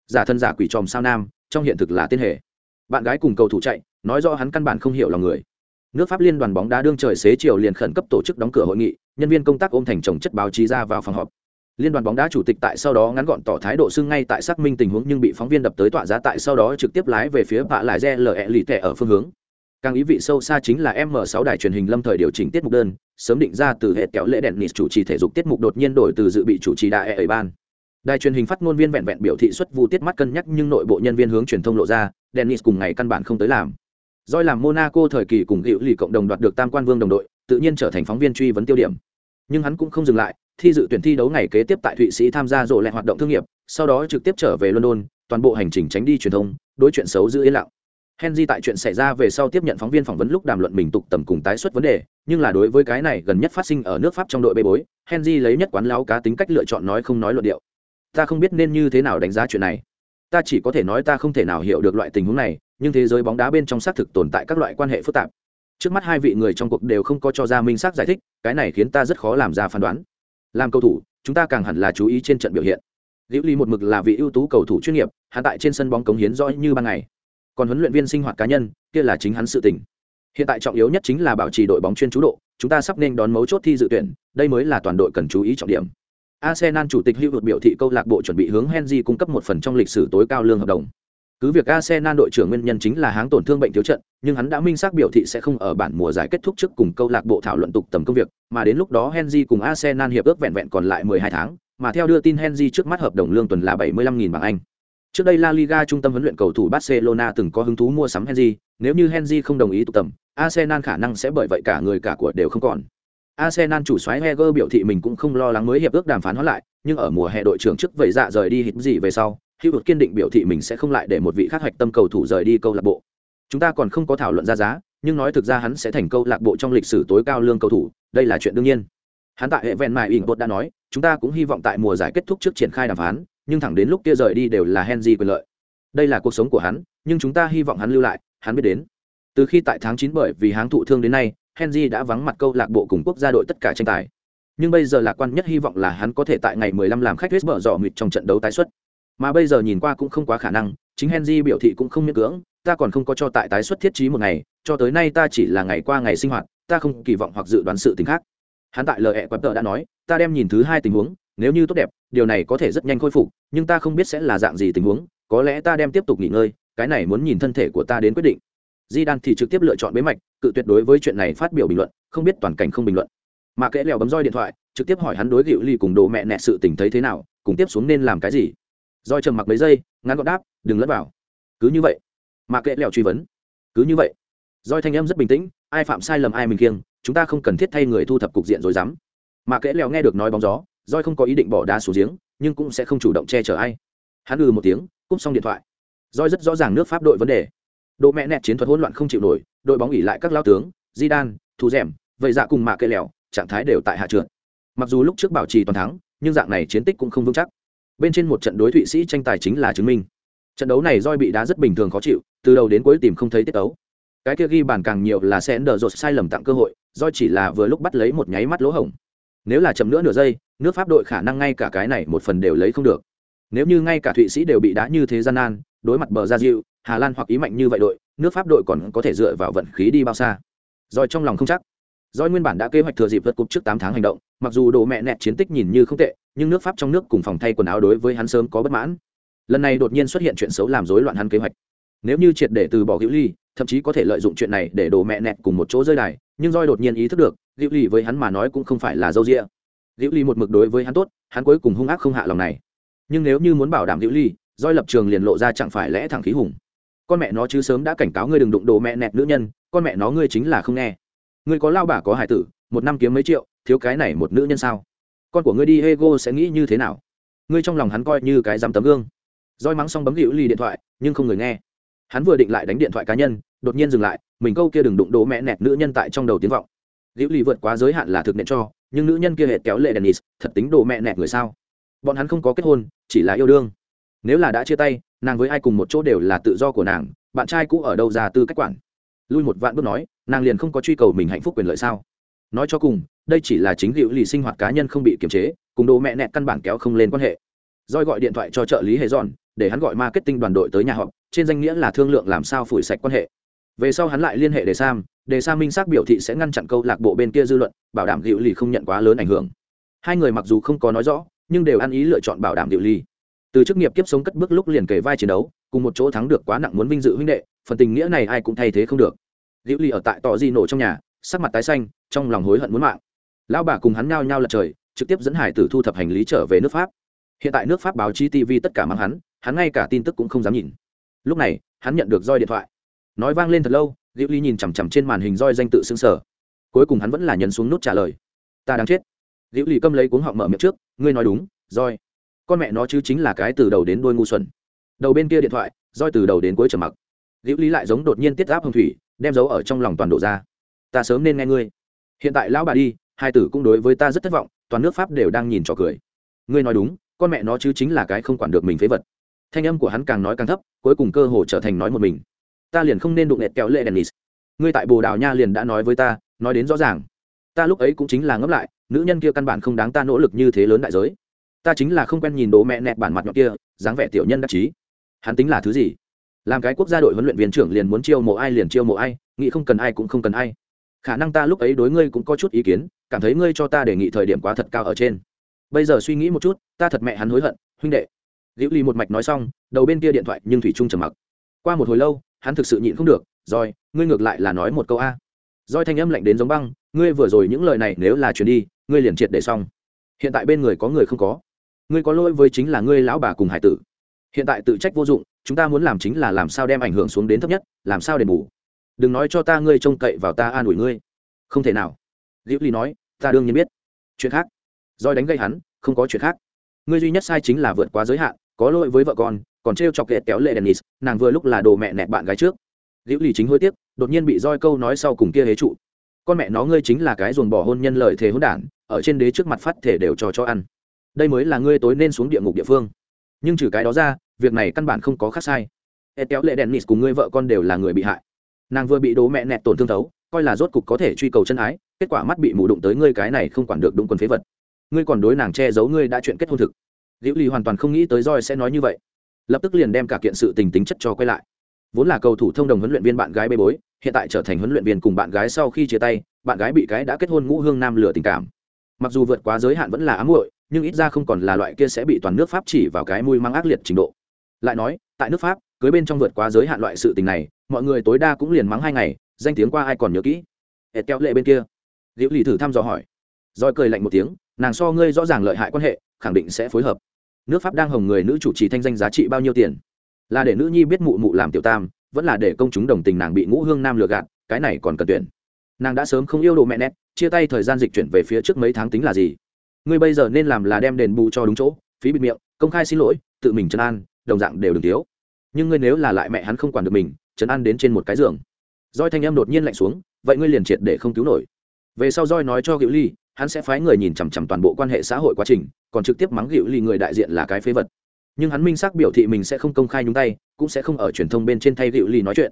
Giả thân giả quỷ tròm sao nam, trong hiện thực là tên hệ. Bạn gái cùng cầu thủ chạy, nói rõ hắn căn bản không hiểu lòng người. Nước pháp liên đoàn bóng đá đương trời xế chiều liền khẩn cấp tổ chức đóng cửa hội nghị nhân viên công tác ôm thành chồng chất báo chí ra vào phòng họp. Liên đoàn bóng đá chủ tịch tại sau đó ngắn gọn tỏ thái độ xưng ngay tại xác minh tình huống nhưng bị phóng viên đập tới tọa giá tại sau đó trực tiếp lái về phía bạ lại re lẹ lì tệ ở phương hướng. Càng ý vị sâu xa chính là m 6 đài truyền hình lâm thời điều chỉnh tiết mục đơn sớm định ra từ hệ kéo lễ đèn nịt chủ trì thể dục tiết mục đột nhiên đổi từ dự bị chủ trì đại hệ e ban đài truyền hình phát ngôn viên vẹn vẹn biểu thị xuất vụ tiết mắt cân nhắc nhưng nội bộ nhân viên hướng truyền thông lộ ra dennis cùng ngày căn bản không tới làm Doi làm Monaco thời kỳ cùng Hữu Lì cộng đồng đoạt được Tam Quan Vương đồng đội, tự nhiên trở thành phóng viên truy vấn tiêu điểm. Nhưng hắn cũng không dừng lại, thi dự tuyển thi đấu ngày kế tiếp tại Thụy Sĩ tham gia rộ lẹ hoạt động thương nghiệp, sau đó trực tiếp trở về London, toàn bộ hành trình tránh đi truyền thông, đối chuyện xấu giữ yên lặng. Henry tại chuyện xảy ra về sau tiếp nhận phóng viên phỏng vấn lúc đàm luận mình tục tầm cùng tái xuất vấn đề, nhưng là đối với cái này gần nhất phát sinh ở nước Pháp trong đội bê bối, Henry lấy nhất quán láo cá tính cách lựa chọn nói không nói luận điệu. Ta không biết nên như thế nào đánh giá chuyện này. Ta chỉ có thể nói ta không thể nào hiểu được loại tình huống này, nhưng thế giới bóng đá bên trong xác thực tồn tại các loại quan hệ phức tạp. Trước mắt hai vị người trong cuộc đều không có cho ra minh xác giải thích cái này khiến ta rất khó làm ra phán đoán. Làm cầu thủ chúng ta càng hẳn là chú ý trên trận biểu hiện. Liễu ly một mực là vị ưu tú cầu thủ chuyên nghiệp hắn tại trên sân bóng cống hiến rõ như ban ngày. Còn huấn luyện viên sinh hoạt cá nhân kia là chính hắn sự tình. Hiện tại trọng yếu nhất chính là bảo trì đội bóng chuyên chú độ chúng ta sắp nên đón mấu chốt thi dự tuyển đây mới là toàn đội cần chú ý trọng điểm arsenal chủ tịch hữu biểu thị câu lạc bộ chuẩn bị hướng henry cung cấp một phần trong lịch sử tối cao lương hợp đồng cứ việc Arsenal đội trưởng nguyên nhân chính là háng tổn thương bệnh thiếu trận, nhưng hắn đã minh xác biểu thị sẽ không ở bản mùa giải kết thúc trước cùng câu lạc bộ thảo luận tục tầm công việc, mà đến lúc đó Henry cùng Arsenal hiệp ước vẹn vẹn còn lại 12 tháng, mà theo đưa tin Henry trước mắt hợp đồng lương tuần là 75.000 bảng Anh. Trước đây La Liga trung tâm huấn luyện cầu thủ Barcelona từng có hứng thú mua sắm Henry, nếu như Henry không đồng ý tục tầm, Arsenal khả năng sẽ bởi vậy cả người cả của đều không còn. Arsenal chủ soái Wenger biểu thị mình cũng không lo lắng mới hiệp ước đàm phán hóa lại, nhưng ở mùa hè đội trưởng trước vậy dạ rời đi hít gì về sau, hữu kiên định biểu thị mình sẽ không lại để một vị khác hoạch tâm cầu thủ rời đi câu lạc bộ. Chúng ta còn không có thảo luận ra giá nhưng nói thực ra hắn sẽ thành câu lạc bộ trong lịch sử tối cao lương cầu thủ đây là chuyện đương nhiên. Hắn tại hệ vẹn mài ỉn bột đã nói chúng ta cũng hy vọng tại mùa giải kết thúc trước triển khai đàm phán nhưng thẳng đến lúc kia rời đi đều là henry quyền lợi. Đây là cuộc sống của hắn nhưng chúng ta hy vọng hắn lưu lại hắn biết đến. Từ khi tại tháng chín bởi vì háng thụ thương đến nay henry đã vắng mặt câu lạc bộ cùng quốc gia đội tất cả tranh tài. Nhưng bây giờ lạc quan nhất hy vọng là hắn có thể tại ngày 15 làm khách West bở dọ mịt trong trận đấu tái xuất. Mà bây giờ nhìn qua cũng không quá khả năng, chính henry biểu thị cũng không miễn cưỡng, ta còn không có cho tại tái xuất thiết trí một ngày, cho tới nay ta chỉ là ngày qua ngày sinh hoạt, ta không kỳ vọng hoặc dự đoán sự tình khác. Hắn tại lời ẹ quẹp tờ đã nói, ta đem nhìn thứ hai tình huống, nếu như tốt đẹp, điều này có thể rất nhanh khôi phục, nhưng ta không biết sẽ là dạng gì tình huống, có lẽ ta đem tiếp tục nghỉ ngơi, cái này muốn nhìn thân thể của ta đến quyết định di đan thì trực tiếp lựa chọn bế mạch, cự tuyệt đối với chuyện này phát biểu bình luận, không biết toàn cảnh không bình luận. Mà kẽ lèo bấm roi điện thoại, trực tiếp hỏi hắn đối gịu ly cùng đồ mẹ nẹ sự tình thấy thế nào, cùng tiếp xuống nên làm cái gì. Roi trầm mặc mấy giây, ngắn gọn đáp, đừng lẫn vào. Cứ như vậy. Mà kẽ lèo truy vấn. Cứ như vậy. Roi thanh em rất bình tĩnh, ai phạm sai lầm ai mình kiêng, chúng ta không cần thiết thay người thu thập cục diện rồi dám. Mà kẽ lèo nghe được nói bóng gió, roi không có ý định bỏ đá xuống giếng, nhưng cũng sẽ không chủ động che chở ai. Hắn ừ một tiếng, cúp xong điện thoại. Roi rất rõ ràng nước pháp đội vấn đề độ mẹ nẹt chiến thuật hỗn loạn không chịu nổi đội bóng nghỉ lại các lao tướng Zidane, thủ rèm vậy dạ cùng mạ cây lèo trạng thái đều tại hạ trượt. Mặc dù lúc trước bảo trì toàn thắng nhưng dạng này chiến tích cũng không vững chắc. Bên trên một trận đối thụy sĩ tranh tài chính là chứng minh. Trận đấu này roi bị đá rất bình thường khó chịu từ đầu đến cuối tìm không thấy tiết đấu cái kia ghi bàn càng nhiều là sẽ đỡ rột sai lầm tặng cơ hội roi chỉ là vừa lúc bắt lấy một nháy mắt lỗ hổng. Nếu là chậm nữa nửa giây nước pháp đội khả năng ngay cả cái này một phần đều lấy không được. Nếu như ngay cả thụy sĩ đều bị đá như thế gian nan đối mặt bờ ra diệu hà lan hoặc ý mạnh như vậy đội nước pháp đội còn có thể dựa vào vận khí đi bao xa rồi trong lòng không chắc Doi nguyên bản đã kế hoạch thừa dịp vượt cúp trước tám tháng hành động, mặc dù đồ mẹ nẹt chiến tích nhìn như không tệ, nhưng nước Pháp trong nước cùng phòng thay quần áo đối với hắn sớm có bất mãn. Lần này đột nhiên xuất hiện chuyện xấu làm rối loạn hắn kế hoạch. Nếu như triệt để từ bỏ Diệu Ly, thậm chí có thể lợi dụng chuyện này để đồ mẹ nẹt cùng một chỗ rơi đài, nhưng Doi đột nhiên ý thức được, Diệu Ly với hắn mà nói cũng không phải là dâu dịa. Diệu Ly một mực đối với hắn tốt, hắn cuối cùng hung ác không hạ lòng này. Nhưng nếu như muốn bảo đảm Diệu Ly, Doi lập trường liền lộ ra chẳng phải lẽ thẳng khí hùng. Con mẹ nó chứ sớm đã cảnh cáo ngươi đừng đụng đồ mẹ nẹt nữ nhân, con mẹ nó ngươi chính là không nghe. Ngươi có lao bà có hải tử, một năm kiếm mấy triệu thiếu cái này một nữ nhân sao? Con của ngươi đi hego sẽ nghĩ như thế nào? Ngươi trong lòng hắn coi như cái dám tấm gương. Roi mắng xong bấm hữu ly điện thoại nhưng không người nghe. Hắn vừa định lại đánh điện thoại cá nhân đột nhiên dừng lại mình câu kia đừng đụng đồ mẹ nẹt nữ nhân tại trong đầu tiếng vọng. Hữu ly vượt quá giới hạn là thực nện cho nhưng nữ nhân kia hệ kéo lệ dennis thật tính đồ mẹ nẹt người sao? Bọn hắn không có kết hôn chỉ là yêu đương. Nếu là đã chia tay nàng với ai cùng một chỗ đều là tự do của nàng bạn trai cũ ở đâu ra tư cách quản. Lui một vạn bước nói nàng liền không có truy cầu mình hạnh phúc quyền lợi sao? Nói cho cùng đây chỉ là chính hữu lì sinh hoạt cá nhân không bị kiềm chế cùng đồ mẹ nẹt căn bản kéo không lên quan hệ. Roi gọi điện thoại cho trợ lý hề dọn, để hắn gọi marketing đoàn đội tới nhà họp trên danh nghĩa là thương lượng làm sao phủi sạch quan hệ. Về sau hắn lại liên hệ đề sam đề sam minh xác biểu thị sẽ ngăn chặn câu lạc bộ bên kia dư luận bảo đảm hữu lì không nhận quá lớn ảnh hưởng. Hai người mặc dù không có nói rõ nhưng đều ăn ý lựa chọn bảo đảm hữu lì từ chức nghiệp kiếp sống cất bước lúc liền kề vai chiến đấu, cùng một chỗ thắng được quá nặng muốn vinh dự huynh đệ, phần tình nghĩa này ai cũng thay thế không được. Liễu ly ở tại tọ di nổ trong nhà, sắc mặt tái xanh, trong lòng hối hận muốn mạng. Lão bà cùng hắn nhao nhao lật trời, trực tiếp dẫn hải tử thu thập hành lý trở về nước pháp. Hiện tại nước pháp báo chí tv tất cả mang hắn hắn ngay cả tin tức cũng không dám nhìn. Lúc này, hắn nhận được roi điện thoại. Nói vang lên thật lâu, liễu ly nhìn chằm chằm trên màn hình roi danh tự xương sở. Cuối cùng hắn vẫn là nhấn xuống nút trả lời. Ta đang chết. Liễu ly câm lấy cuống họng mở miệng trước, ngươi nói đúng, roi con mẹ nó chứ chính là cái từ đầu đến đuôi ngu xuẩn. Đầu bên kia điện thoại, roi từ đầu đến cuối trầm mặc. Liễu lý lại giống đột nhiên tiết áp hồng thủy, đem dấu ở trong lòng toàn độ ra. Ta sớm nên nghe ngươi. Hiện tại lão bà đi, hai tử cũng đối với ta rất thất vọng, toàn nước pháp đều đang nhìn trò cười. Ngươi nói đúng, con mẹ nó chứ chính là cái không quản được mình phế vật. Thanh âm của hắn càng nói càng thấp, cuối cùng cơ hồ trở thành nói một mình. Ta liền không nên đụng nẹt kéo lệ dennis ngươi tại bồ đào nha liền đã nói với ta, nói đến rõ ràng. Ta lúc ấy cũng chính là ngấp lại, nữ nhân kia căn bản không đáng ta nỗ lực như thế lớn đại giới ta chính là không quen nhìn đồ mẹ nẹt bản mặt nhọn kia, dáng vẻ tiểu nhân đắc chí. Hắn tính là thứ gì? Làm cái quốc gia đội huấn luyện viên trưởng liền muốn chiêu mộ ai liền chiêu mộ ai, nghĩ không cần ai cũng không cần ai. Khả năng ta lúc ấy đối ngươi cũng có chút ý kiến, cảm thấy ngươi cho ta đề nghị thời điểm quá thật cao ở trên. Bây giờ suy nghĩ một chút, ta thật mẹ hắn hối hận, huynh đệ. Liễu ly một mạch nói xong, đầu bên kia điện thoại nhưng thủy trung trầm mặc. Qua một hồi lâu, hắn thực sự nhịn không được, rồi, ngươi ngược lại là nói một câu a. Roi thanh âm lạnh đến giống băng, ngươi vừa rồi những lời này nếu là chuyển đi, ngươi liền triệt để xong. Hiện tại bên người có người không có ngươi có lỗi với chính là ngươi lão bà cùng hải tử. Hiện tại tự trách vô dụng, chúng ta muốn làm chính là làm sao đem ảnh hưởng xuống đến thấp nhất, làm sao đền bù. Đừng nói cho ta ngươi trông cậy vào ta an ủi ngươi. Không thể nào. Liễu ly nói, ta đương nhiên biết. Chuyện khác. Roi đánh gây hắn, không có chuyện khác. Ngươi duy nhất sai chính là vượt quá giới hạn, có lỗi với vợ con, còn trêu chọc kệ kéo lệ dennis, nàng vừa lúc là đồ mẹ nẹt bạn gái trước. Liễu ly chính hối tiếc, đột nhiên bị roi câu nói sau cùng kia hế trụ. Con mẹ nó ngươi chính là cái ruồng bỏ hôn nhân lợi thế hôn đản, ở trên đế trước mặt phát thể đều cho cho ăn đây mới là ngươi tối nên xuống địa ngục địa phương. Nhưng trừ cái đó ra, việc này căn bản không có khác sai. E kéo lệ dennis cùng ngươi vợ con đều là người bị hại. Nàng vừa bị đố mẹ nẹt tổn thương thấu, coi là rốt cục có thể truy cầu chân ái, kết quả mắt bị mù đụng tới ngươi cái này không quản được đúng quần phế vật. Ngươi còn đối nàng che giấu ngươi đã chuyện kết hôn thực. Liễu ly hoàn toàn không nghĩ tới roi sẽ nói như vậy. Lập tức liền đem cả kiện sự tình tính chất cho quay lại. Vốn là cầu thủ thông đồng huấn luyện viên bạn gái bê bối, hiện tại trở thành huấn luyện viên cùng bạn gái sau khi chia tay, bạn gái bị cái đã kết hôn ngũ hương nam lửa tình cảm. Mặc dù vượt quá giới hạn vẫn là ám muội nhưng ít ra không còn là loại kia sẽ bị toàn nước pháp chỉ vào cái mùi mang ác liệt trình độ. Lại nói, tại nước pháp, cưới bên trong vượt quá giới hạn loại sự tình này, mọi người tối đa cũng liền mắng hai ngày, danh tiếng qua ai còn nhớ kỹ. Hệt kéo lệ bên kia. Liễu lì thử thăm dò hỏi. Roi cười lạnh một tiếng, nàng so ngươi rõ ràng lợi hại quan hệ, khẳng định sẽ phối hợp. Nước pháp đang hồng người nữ chủ trì thanh danh giá trị bao nhiêu tiền? Là để nữ nhi biết mụ mụ làm tiểu tam, vẫn là để công chúng đồng tình nàng bị ngũ hương nam lừa gạt, cái này còn cần tuyển. Nàng đã sớm không yêu đồ mẹ nét, chia tay thời gian dịch chuyển về phía trước mấy tháng tính là gì? Ngươi bây giờ nên làm là đem đền bù cho đúng chỗ phí bịt miệng công khai xin lỗi tự mình trấn an đồng dạng đều đừng thiếu. Nhưng ngươi nếu là lại mẹ hắn không quản được mình trấn an đến trên một cái giường. Roi thanh em đột nhiên lạnh xuống vậy ngươi liền triệt để không cứu nổi. Về sau roi nói cho hữu ly hắn sẽ phái người nhìn chằm chằm toàn bộ quan hệ xã hội quá trình còn trực tiếp mắng hữu ly người đại diện là cái phế vật. Nhưng hắn minh xác biểu thị mình sẽ không công khai nhúng tay cũng sẽ không ở truyền thông bên trên thay hữu ly nói chuyện.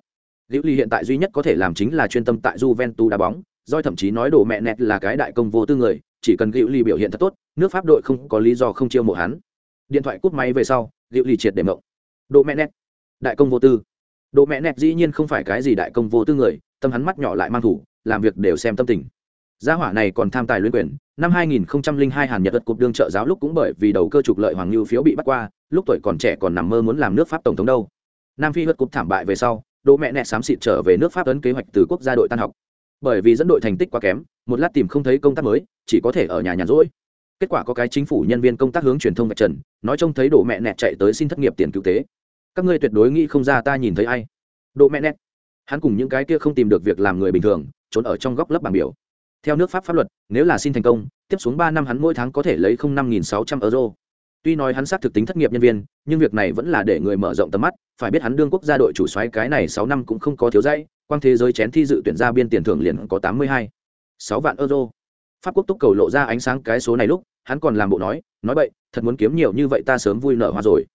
Hữu ly hiện tại duy nhất có thể làm chính là chuyên tâm tại Juventus đá bóng. Roi thậm chí nói đồ mẹ nẹt là cái đại công vô tư người, chỉ cần Diệu Ly biểu hiện thật tốt, nước Pháp đội không có lý do không chiêu mộ hắn. Điện thoại cúp máy về sau, Diệu Ly triệt để mộng. Đồ mẹ nẹt, đại công vô tư. Đồ mẹ nẹt dĩ nhiên không phải cái gì đại công vô tư người, tâm hắn mắt nhỏ lại mang thủ, làm việc đều xem tâm tình. Gia hỏa này còn tham tài luyện quyền, năm 2002 Hàn Nhật vật cục đương trợ giáo lúc cũng bởi vì đầu cơ trục lợi hoàng lưu phiếu bị bắt qua, lúc tuổi còn trẻ còn nằm mơ muốn làm nước Pháp tổng thống đâu. Nam Phi vật cục thảm bại về sau, Đỗ mẹ nẹt xám xịt trở về nước Pháp ấn kế hoạch từ quốc gia đội tan học bởi vì dẫn đội thành tích quá kém một lát tìm không thấy công tác mới chỉ có thể ở nhà nhàn rỗi. Kết quả có cái chính phủ nhân viên công tác hướng truyền thông vạch trần, nói trông thấy đồ mẹ nẹt chạy tới xin thất nghiệp tiền cứu tế. Các ngươi tuyệt đối nghĩ không ra ta nhìn thấy ai. Đồ mẹ nẹt. Hắn cùng những cái kia không tìm được việc làm người bình thường, trốn ở trong góc lớp bảng biểu. Theo nước pháp pháp luật, nếu là xin thành công, tiếp xuống ba năm hắn mỗi tháng có thể lấy không năm nghìn sáu trăm euro. Tuy nói hắn xác thực tính thất nghiệp nhân viên, nhưng việc này vẫn là để người mở rộng tầm mắt, phải biết hắn đương quốc gia đội chủ xoáy cái này sáu năm cũng không có thiếu dãy, quang thế giới chén thi dự tuyển ra biên tiền thưởng liền có tám mươi hai, sáu vạn euro pháp quốc túc cầu lộ ra ánh sáng cái số này lúc, hắn còn làm bộ nói nói vậy thật muốn kiếm nhiều như vậy ta sớm vui nở hoa rồi.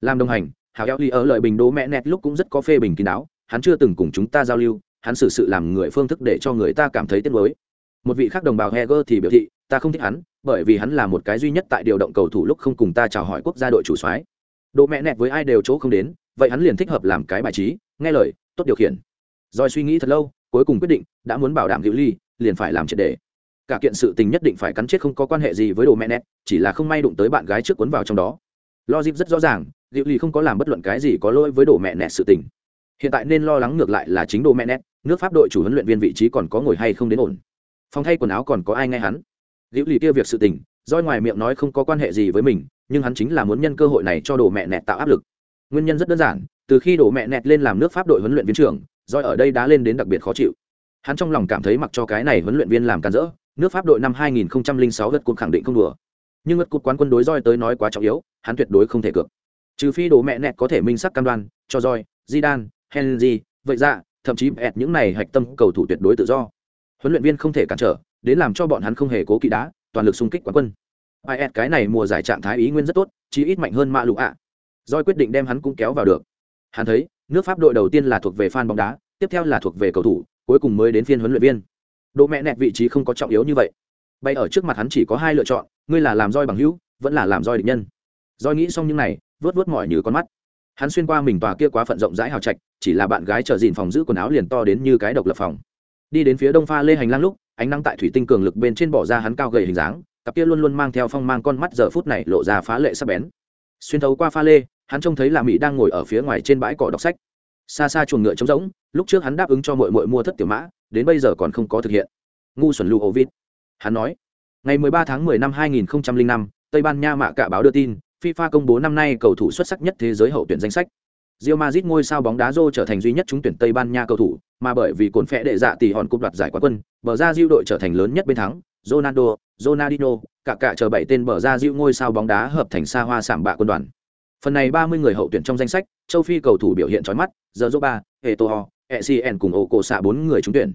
Làm đồng hành hào eo ly ở lời bình đố mẹ nẹt lúc cũng rất có phê bình kín đáo, hắn chưa từng cùng chúng ta giao lưu, hắn xử sự làm người phương thức để cho người ta cảm thấy tiếc nuối. Một vị khác đồng bào heger thì biểu thị, ta không thích hắn, bởi vì hắn là một cái duy nhất tại điều động cầu thủ lúc không cùng ta chào hỏi quốc gia đội chủ soái. Đố mẹ nẹt với ai đều chỗ không đến, vậy hắn liền thích hợp làm cái bài trí, nghe lời, tốt điều khiển. Rồi suy nghĩ thật lâu, cuối cùng quyết định, đã muốn bảo đảm hữu ly, liền phải làm triệt đề cả kiện sự tình nhất định phải cắn chết không có quan hệ gì với đồ mẹ nét chỉ là không may đụng tới bạn gái trước cuốn vào trong đó. Lo dịp rất rõ ràng liệu ly không có làm bất luận cái gì có lỗi với đồ mẹ nét sự tình. Hiện tại nên lo lắng ngược lại là chính đồ mẹ nét nước pháp đội chủ huấn luyện viên vị trí còn có ngồi hay không đến ổn. Phòng thay quần áo còn có ai nghe hắn? Liệu ly kia việc sự tình doi ngoài miệng nói không có quan hệ gì với mình, nhưng hắn chính là muốn nhân cơ hội này cho đồ mẹ nẹt tạo áp lực. Nguyên nhân rất đơn giản, từ khi đồ mẹ nẹt lên làm nước pháp đội huấn luyện viên trưởng Doi ở đây đã lên đến đặc biệt khó chịu. Hắn trong lòng cảm thấy mặc cho cái này huấn luyện viên làm càn rỡ nước pháp đội năm 2006 gật cột khẳng định không đùa. Nhưng gật cột quán quân đối roi tới nói quá trọng yếu, hắn tuyệt đối không thể cược. Trừ phi đồ mẹ nẹt có thể minh sắc cam đoan, cho roi zidane, henry, vậy ra thậm chí ẹt những này hạch tâm cầu thủ tuyệt đối tự do. Huấn luyện viên không thể cản trở, đến làm cho bọn hắn không hề cố kỵ đá, toàn lực xung kích quán quân. Ai cái này mùa giải trạng thái ý nguyên rất tốt chỉ ít mạnh hơn mạ lụ ạ. Roi quyết định đem hắn cũng kéo vào được. Hắn thấy, nước pháp đội đầu tiên là thuộc về fan bóng đá, tiếp theo là thuộc về cầu thủ, cuối cùng mới đến phiên huấn luyện viên độ mẹ nẹt vị trí không có trọng yếu như vậy. Bay ở trước mặt hắn chỉ có hai lựa chọn, ngươi là làm roi bằng hữu, vẫn là làm roi địch nhân. Roi nghĩ xong những này, vớt vớt mỏi như con mắt. Hắn xuyên qua mình tòa kia quá phận rộng rãi hào trạch, chỉ là bạn gái chờ dìn phòng giữ quần áo liền to đến như cái độc lập phòng. Đi đến phía đông pha lê hành lang lúc, ánh nắng tại thủy tinh cường lực bên trên bỏ ra hắn cao gầy hình dáng, cặp kia luôn luôn mang theo phong mang con mắt giờ phút này lộ ra phá lệ sắc bén. Xuyên thấu qua pha lê, hắn trông thấy là mỹ đang ngồi ở phía ngoài trên bãi cỏ đọc sách. Xa xa chuồng ngựa trống rỗng, lúc trước hắn đáp ứng cho mội mội mua thất tiểu mã đến bây giờ còn không có thực hiện. Ngu xuẩn lưu ovid hắn nói ngày 13 tháng 10 năm 2005, tây ban nha mạ cả báo đưa tin fifa công bố năm nay cầu thủ xuất sắc nhất thế giới hậu tuyển danh sách. Real Madrid ngôi sao bóng đá Rô trở thành duy nhất trúng tuyển Tây Ban Nha cầu thủ, mà bởi vì cồn phẽ đệ dạ tỷ hòn cúp đoạt giải quán quân, bờ ra Diu đội trở thành lớn nhất bên thắng, Ronaldo, Ronaldinho, cả cả chờ bảy tên bờ ra Diu ngôi sao bóng đá hợp thành xa hoa sảm bạ quân đoàn. Phần này 30 người hậu tuyển trong danh sách, châu Phi cầu thủ biểu hiện chói mắt, giờ Zoba, Eto'o, ECN cùng ổ cổ xạ bốn người trúng tuyển.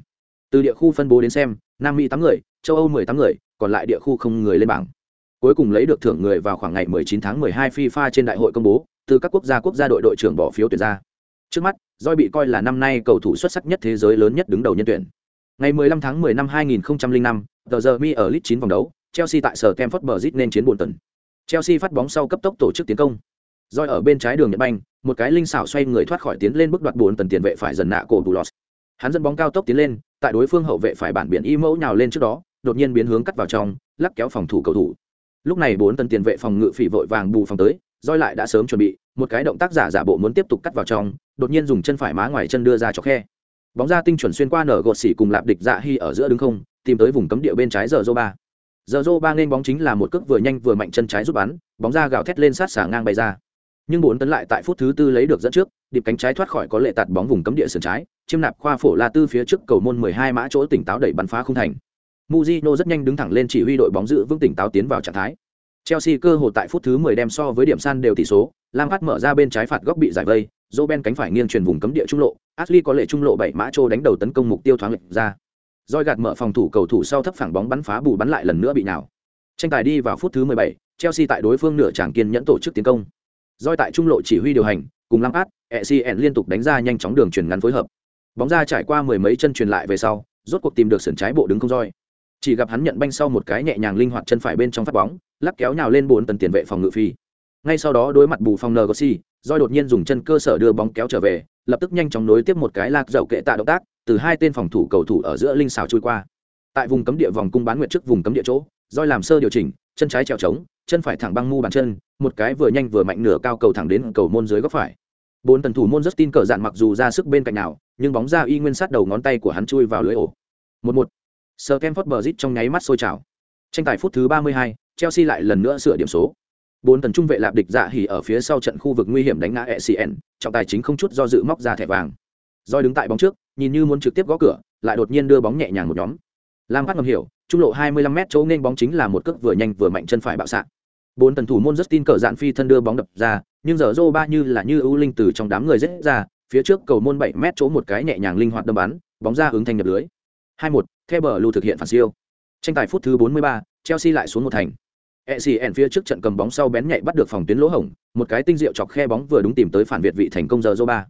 Từ địa khu phân bố đến xem, Nam Mỹ tám người, châu Âu 18 người, còn lại địa khu không người lên bảng. Cuối cùng lấy được thưởng người vào khoảng ngày 19 tháng 12 FIFA trên đại hội công bố, từ các quốc gia quốc gia đội đội trưởng bỏ phiếu tuyển ra. Trước mắt, Joy bị coi là năm nay cầu thủ xuất sắc nhất thế giới lớn nhất đứng đầu nhân tuyển. Ngày 15 tháng 10 năm 2005, tờ giờ mi ở League 9 vòng đấu, Chelsea tại sở Stamford Bridge nên chiến buồn tần. Chelsea phát bóng sau cấp tốc tổ chức tiến công. Roi ở bên trái đường Nhật Banh, một cái linh xảo xoay người thoát khỏi tiến lên bước đoạt bốn tần tiền vệ phải dần nạ cổ Bulos. Hắn dẫn bóng cao tốc tiến lên, tại đối phương hậu vệ phải bản biển y mẫu nhào lên trước đó, đột nhiên biến hướng cắt vào trong lắc kéo phòng thủ cầu thủ. Lúc này bốn tần tiền vệ phòng ngự phỉ vội vàng bù phòng tới roi lại đã sớm chuẩn bị một cái động tác giả giả bộ muốn tiếp tục cắt vào trong đột nhiên dùng chân phải má ngoài chân đưa ra cho khe. Bóng ra tinh chuẩn xuyên qua nở gột xỉ cùng lạp địch dạ hy ở giữa đứng không tìm tới vùng cấm địa bên trái giờ dô ba. Giờ dô ba nên bóng chính là một cước vừa nhanh vừa mạnh chân trái giúp bắn bóng ra gào thét lên sát xả ngang bay ra nhưng bốn tấn lại tại phút thứ tư lấy được dẫn trước điệp cánh trái thoát khỏi có lệ tạt bóng vùng cấm địa sườn trái chiêm nạp khoa phổ la tư phía trước cầu môn 12 mã chỗ tỉnh táo đẩy bắn phá không thành. Mujino rất nhanh đứng thẳng lên chỉ huy đội bóng giữ vững tỉnh táo tiến vào trạng thái. Chelsea cơ hội tại phút thứ 10 đem so với điểm san đều tỷ số Lampard mở ra bên trái phạt góc bị giải vây Roben cánh phải nghiêng truyền vùng cấm địa trung lộ Ashley có lệ trung lộ bảy mã chỗ đánh đầu tấn công mục tiêu thoáng lệch ra. Roi gạt mở phòng thủ cầu thủ sau thấp phẳng bóng bắn phá bù bắn lại lần nữa bị nào. Tranh tài đi vào phút thứ 17, Chelsea tại đối phương nửa chẳng kiên nhẫn tổ chức tiến công. Doi tại trung lộ chỉ huy điều hành, cùng lăng át, ECN liên tục đánh ra nhanh chóng đường truyền ngắn phối hợp. Bóng ra trải qua mười mấy chân truyền lại về sau, rốt cuộc tìm được sườn trái bộ đứng không roi. Chỉ gặp hắn nhận banh sau một cái nhẹ nhàng linh hoạt chân phải bên trong phát bóng, lắc kéo nhào lên bốn tần tiền vệ phòng ngự phi. Ngay sau đó đối mặt bù phòng Ngosi, Doi đột nhiên dùng chân cơ sở đưa bóng kéo trở về, lập tức nhanh chóng nối tiếp một cái lạc dậu kệ tạ động tác, từ hai tên phòng thủ cầu thủ ở giữa linh xảo chui qua. Tại vùng cấm địa vòng cung bán nguyệt trước vùng cấm địa chỗ, Doi làm sơ điều chỉnh, chân trái trèo trống, chân phải thẳng băng mu bàn chân, một cái vừa nhanh vừa mạnh nửa cao cầu thẳng đến cầu môn dưới góc phải. Bốn tần thủ môn rất tin cờ dạn mặc dù ra sức bên cạnh nào, nhưng bóng ra y nguyên sát đầu ngón tay của hắn chui vào lưới ổ. Một một. Sờ kem phớt bờ rít trong nháy mắt sôi trào. Tranh tài phút thứ ba mươi hai, chelsea lại lần nữa sửa điểm số. Bốn tần trung vệ lạp địch dạ hỉ ở phía sau trận khu vực nguy hiểm đánh ngã ecn trọng tài chính không chút do dự móc ra thẻ vàng. Roi đứng tại bóng trước, nhìn như muốn trực tiếp gõ cửa, lại đột nhiên đưa bóng nhẹ nhàng một nhóm. Lam phát ngầm hiểu trung lộ 25 m chỗ nên bóng chính là một cước vừa nhanh vừa mạnh chân phải bạo xạ. Bốn tần thủ môn rất tin cờ dạn phi thân đưa bóng đập ra nhưng giờ rô ba như là như ưu linh từ trong đám người rết ra phía trước cầu môn 7 m chỗ một cái nhẹ nhàng linh hoạt đâm bắn bóng ra ứng thành nhập lưới. 2-1, theo bờ lưu thực hiện phản siêu. Tranh tài phút thứ 43, chelsea lại xuống một thành. ECN phía trước trận cầm bóng sau bén nhạy bắt được phòng tuyến lỗ hổng, một cái tinh diệu chọc khe bóng vừa đúng tìm tới phản việt vị thành công giờ Zoba.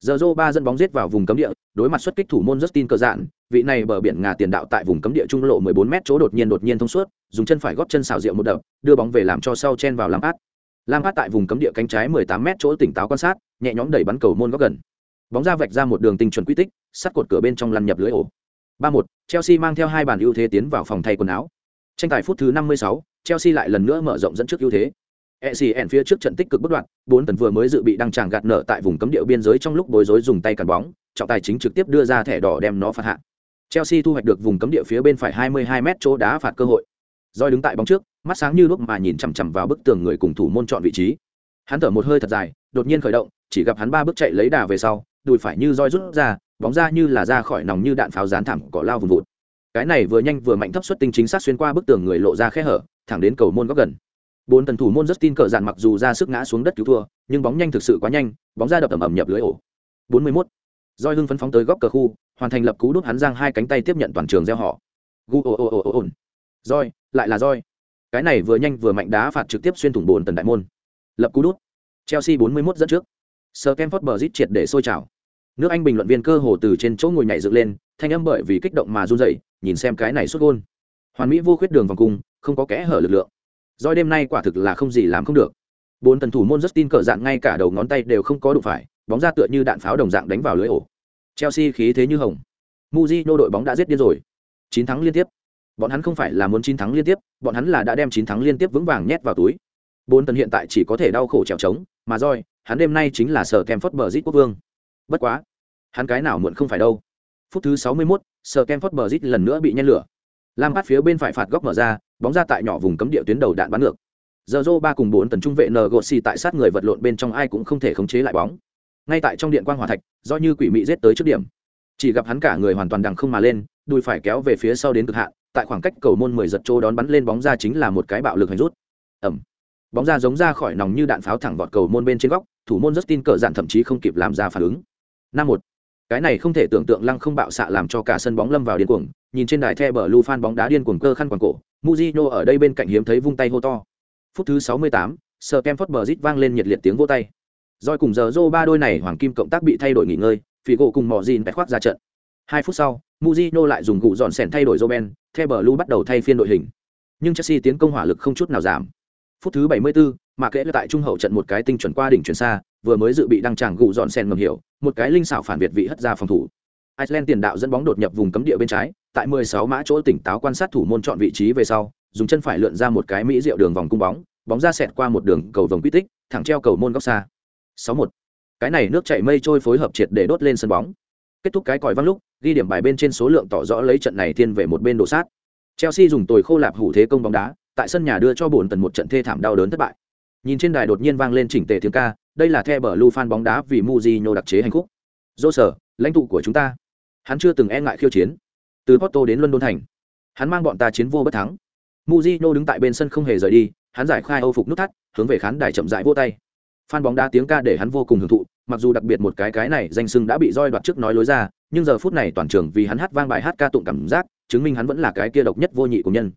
Giờ Zoba dẫn bóng giết vào vùng cấm địa, đối mặt xuất kích thủ môn Justin cờ dạn, vị này bờ biển ngà tiền đạo tại vùng cấm địa trung lộ 14m chỗ đột nhiên đột nhiên thông suốt, dùng chân phải góp chân xảo diệu một đập, đưa bóng về làm cho sau chen vào Lampard. Lampard tại vùng cấm địa cánh trái 18m chỗ tỉnh táo quan sát, nhẹ nhõm đẩy bắn cầu môn góc gần. Bóng ra vạch ra một đường tinh chuẩn quy tích, sắt cột cửa bên trong lăn nhập lưới ổ. 3-1, Chelsea mang theo hai bàn ưu thế tiến vào phòng thay quần áo. Tranh tài phút thứ 56, Chelsea lại lần nữa mở rộng dẫn trước ưu thế. ECN phía trước trận tích cực bất đoạn, bốn tần vừa mới dự bị đăng tràng gạt nở tại vùng cấm địa biên giới trong lúc bối rối dùng tay cản bóng, trọng tài chính trực tiếp đưa ra thẻ đỏ đem nó phạt hạ. Chelsea thu hoạch được vùng cấm địa phía bên phải 22m chỗ đá phạt cơ hội. Rồi đứng tại bóng trước, mắt sáng như lúc mà nhìn chằm chằm vào bức tường người cùng thủ môn chọn vị trí. Hắn thở một hơi thật dài, đột nhiên khởi động, chỉ gặp hắn ba bước chạy lấy đà về sau, đùi phải như roi rút ra, bóng ra như là ra khỏi nòng như đạn pháo dán thẳng cỏ lao vùng vụt. Cái này vừa nhanh vừa mạnh thấp xuất tinh chính xác xuyên qua bức tường người lộ ra khe hở, thẳng đến cầu môn góc gần. Bốn tần thủ môn rất tin cờ dạn mặc dù ra sức ngã xuống đất cứu thua, nhưng bóng nhanh thực sự quá nhanh, bóng ra đập ầm ầm nhập lưới ổ. 41. Doi hưng phấn phóng tới góc cờ khu, hoàn thành lập cú đút hắn giang hai cánh tay tiếp nhận toàn trường gieo họ. Gu ồ ồ ồ ồ ồn roi, lại là roi. Cái này vừa nhanh vừa mạnh đá phạt trực tiếp xuyên thủng bồn tần đại môn. Lập cú đút. Chelsea 41 dẫn trước. Sir kemford bờ rít triệt để sôi trào. Nước anh bình luận viên cơ hồ từ trên chỗ ngồi nhảy dựng lên, thanh âm bởi vì kích động mà run dậy nhìn xem cái này xuất gôn. Hoàn mỹ vô khuyết đường vòng cung, không có kẽ hở lực lượng. Roi đêm nay quả thực là không gì làm không được. Bốn tần thủ môn rất tin cờ dạng ngay cả đầu ngón tay đều không có đụng phải, bóng ra tựa như đạn pháo đồng dạng đánh vào lưới ổ. Chelsea khí thế như hồng. Mujino đội bóng đã giết điên rồi. 9 thắng liên tiếp. Bọn hắn không phải là muốn 9 thắng liên tiếp, bọn hắn là đã đem 9 thắng liên tiếp vững vàng nhét vào túi. Bốn tần hiện tại chỉ có thể đau khổ trèo trống, mà rồi, hắn đêm nay chính là sở Kemford Bridge quốc vương. Bất quá, hắn cái nào muộn không phải đâu. Phút thứ 61, sở Kemford Bridge lần nữa bị nhen lửa. Lam phát phía bên phải phạt góc mở ra, bóng ra tại nhỏ vùng cấm địa tuyến đầu đạn bắn ngược. Giờ Zoro ba cùng bốn tần trung vệ Ngosi tại sát người vật lộn bên trong ai cũng không thể khống chế lại bóng ngay tại trong điện quang hỏa thạch do như quỷ mị rết tới trước điểm. Chỉ gặp hắn cả người hoàn toàn đằng không mà lên đùi phải kéo về phía sau đến cực hạn tại khoảng cách cầu môn mười giật trô đón bắn lên bóng ra chính là một cái bạo lực hành rút. Ẩm bóng ra giống ra khỏi nòng như đạn pháo thẳng vọt cầu môn bên trên góc thủ môn rất tin cờ dạn thậm chí không kịp làm ra phản ứng. Năm một. Cái này không thể tưởng tượng lăng không bạo xạ làm cho cả sân bóng lâm vào điên cuồng nhìn trên đài the bờ lu phan bóng đá điên cuồng cơ khăn quàng cổ muzino ở đây bên cạnh hiếm thấy vung tay hô to. Phút thứ sáu mươi tám, sờ kem phất bờ rít vang lên nhiệt liệt tiếng vô tay. Rồi cùng giờ Zô ba đôi này hoàng kim cộng tác bị thay đổi nghỉ ngơi, phỉ gỗ cùng mỏ gìn bẹt khoác ra trận. Hai phút sau, Mujino lại dùng gụ dọn sèn thay đổi Roben, theo bờ bắt đầu thay phiên đội hình. Nhưng Chelsea tiến công hỏa lực không chút nào giảm. Phút thứ 74, mà kể tại trung hậu trận một cái tinh chuẩn qua đỉnh chuyển xa, vừa mới dự bị đăng tràng gụ dọn sèn ngầm hiểu, một cái linh xảo phản biệt vị hất ra phòng thủ. Iceland tiền đạo dẫn bóng đột nhập vùng cấm địa bên trái, tại 16 mã chỗ tỉnh táo quan sát thủ môn chọn vị trí về sau dùng chân phải lượn ra một cái mỹ diệu đường vòng cung bóng bóng ra xẹt qua một đường cầu vòng quy tích thẳng treo cầu môn góc xa 6-1. cái này nước chảy mây trôi phối hợp triệt để đốt lên sân bóng. Kết thúc cái còi văng lúc, ghi điểm bài bên trên số lượng tỏ rõ lấy trận này thiên về một bên đổ sát. Chelsea dùng tồi khô lạp hủ thế công bóng đá, tại sân nhà đưa cho bổn tần một trận thê thảm đau đớn thất bại. Nhìn trên đài đột nhiên vang lên chỉnh tề tiếng ca, đây là the bờ lu fan bóng đá vì Mujinho đặc chế hành khúc dô sở, lãnh tụ của chúng ta. Hắn chưa từng e ngại khiêu chiến. Từ porto đến london thành. Hắn mang bọn ta chiến vô bất thắng. Mujinho đứng tại bên sân không hề rời đi, hắn giải khai âu phục nút thắt, hướng về khán đài chậm rãi vô tay fan bóng đá tiếng ca để hắn vô cùng hưởng thụ, mặc dù đặc biệt một cái cái này danh sưng đã bị roi đoạt trước nói lối ra, nhưng giờ phút này toàn trường vì hắn hát vang bài hát ca tụng cảm giác, chứng minh hắn vẫn là cái kia độc nhất vô nhị của nhân.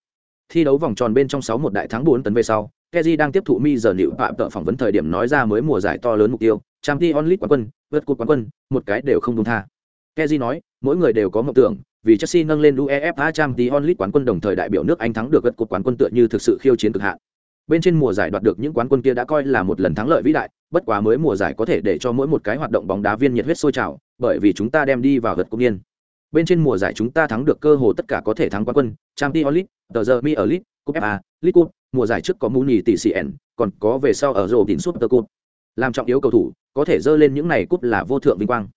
Thi đấu vòng tròn bên trong sáu một đại thắng bốn tấn về sau, Keji đang tiếp thụ mi giờ liệu phạm tợ phỏng vấn thời điểm nói ra mới mùa giải to lớn mục tiêu, Champions Onlit quán quân, vượt cột quán quân, một cái đều không đúng tha. Keji nói, mỗi người đều có mộng tưởng, vì Chelsea nâng lên UEFA Champions Onlit quán quân đồng thời đại biểu nước Anh thắng được vượt cột quán quân tựa như thực sự khiêu chiến cực hạn bên trên mùa giải đoạt được những quán quân kia đã coi là một lần thắng lợi vĩ đại bất quá mới mùa giải có thể để cho mỗi một cái hoạt động bóng đá viên nhiệt huyết sôi trào bởi vì chúng ta đem đi vào gật công niên bên trên mùa giải chúng ta thắng được cơ hồ tất cả có thể thắng quán quân Champions League, The giờ League, Cup FA, League Cup, mùa giải trước có Muni tỷ CN, còn có về sau ở rổ đỉnh Super Cup. Làm trọng yếu cầu thủ, có thể dơ lên những này cúp là vô thượng vinh quang.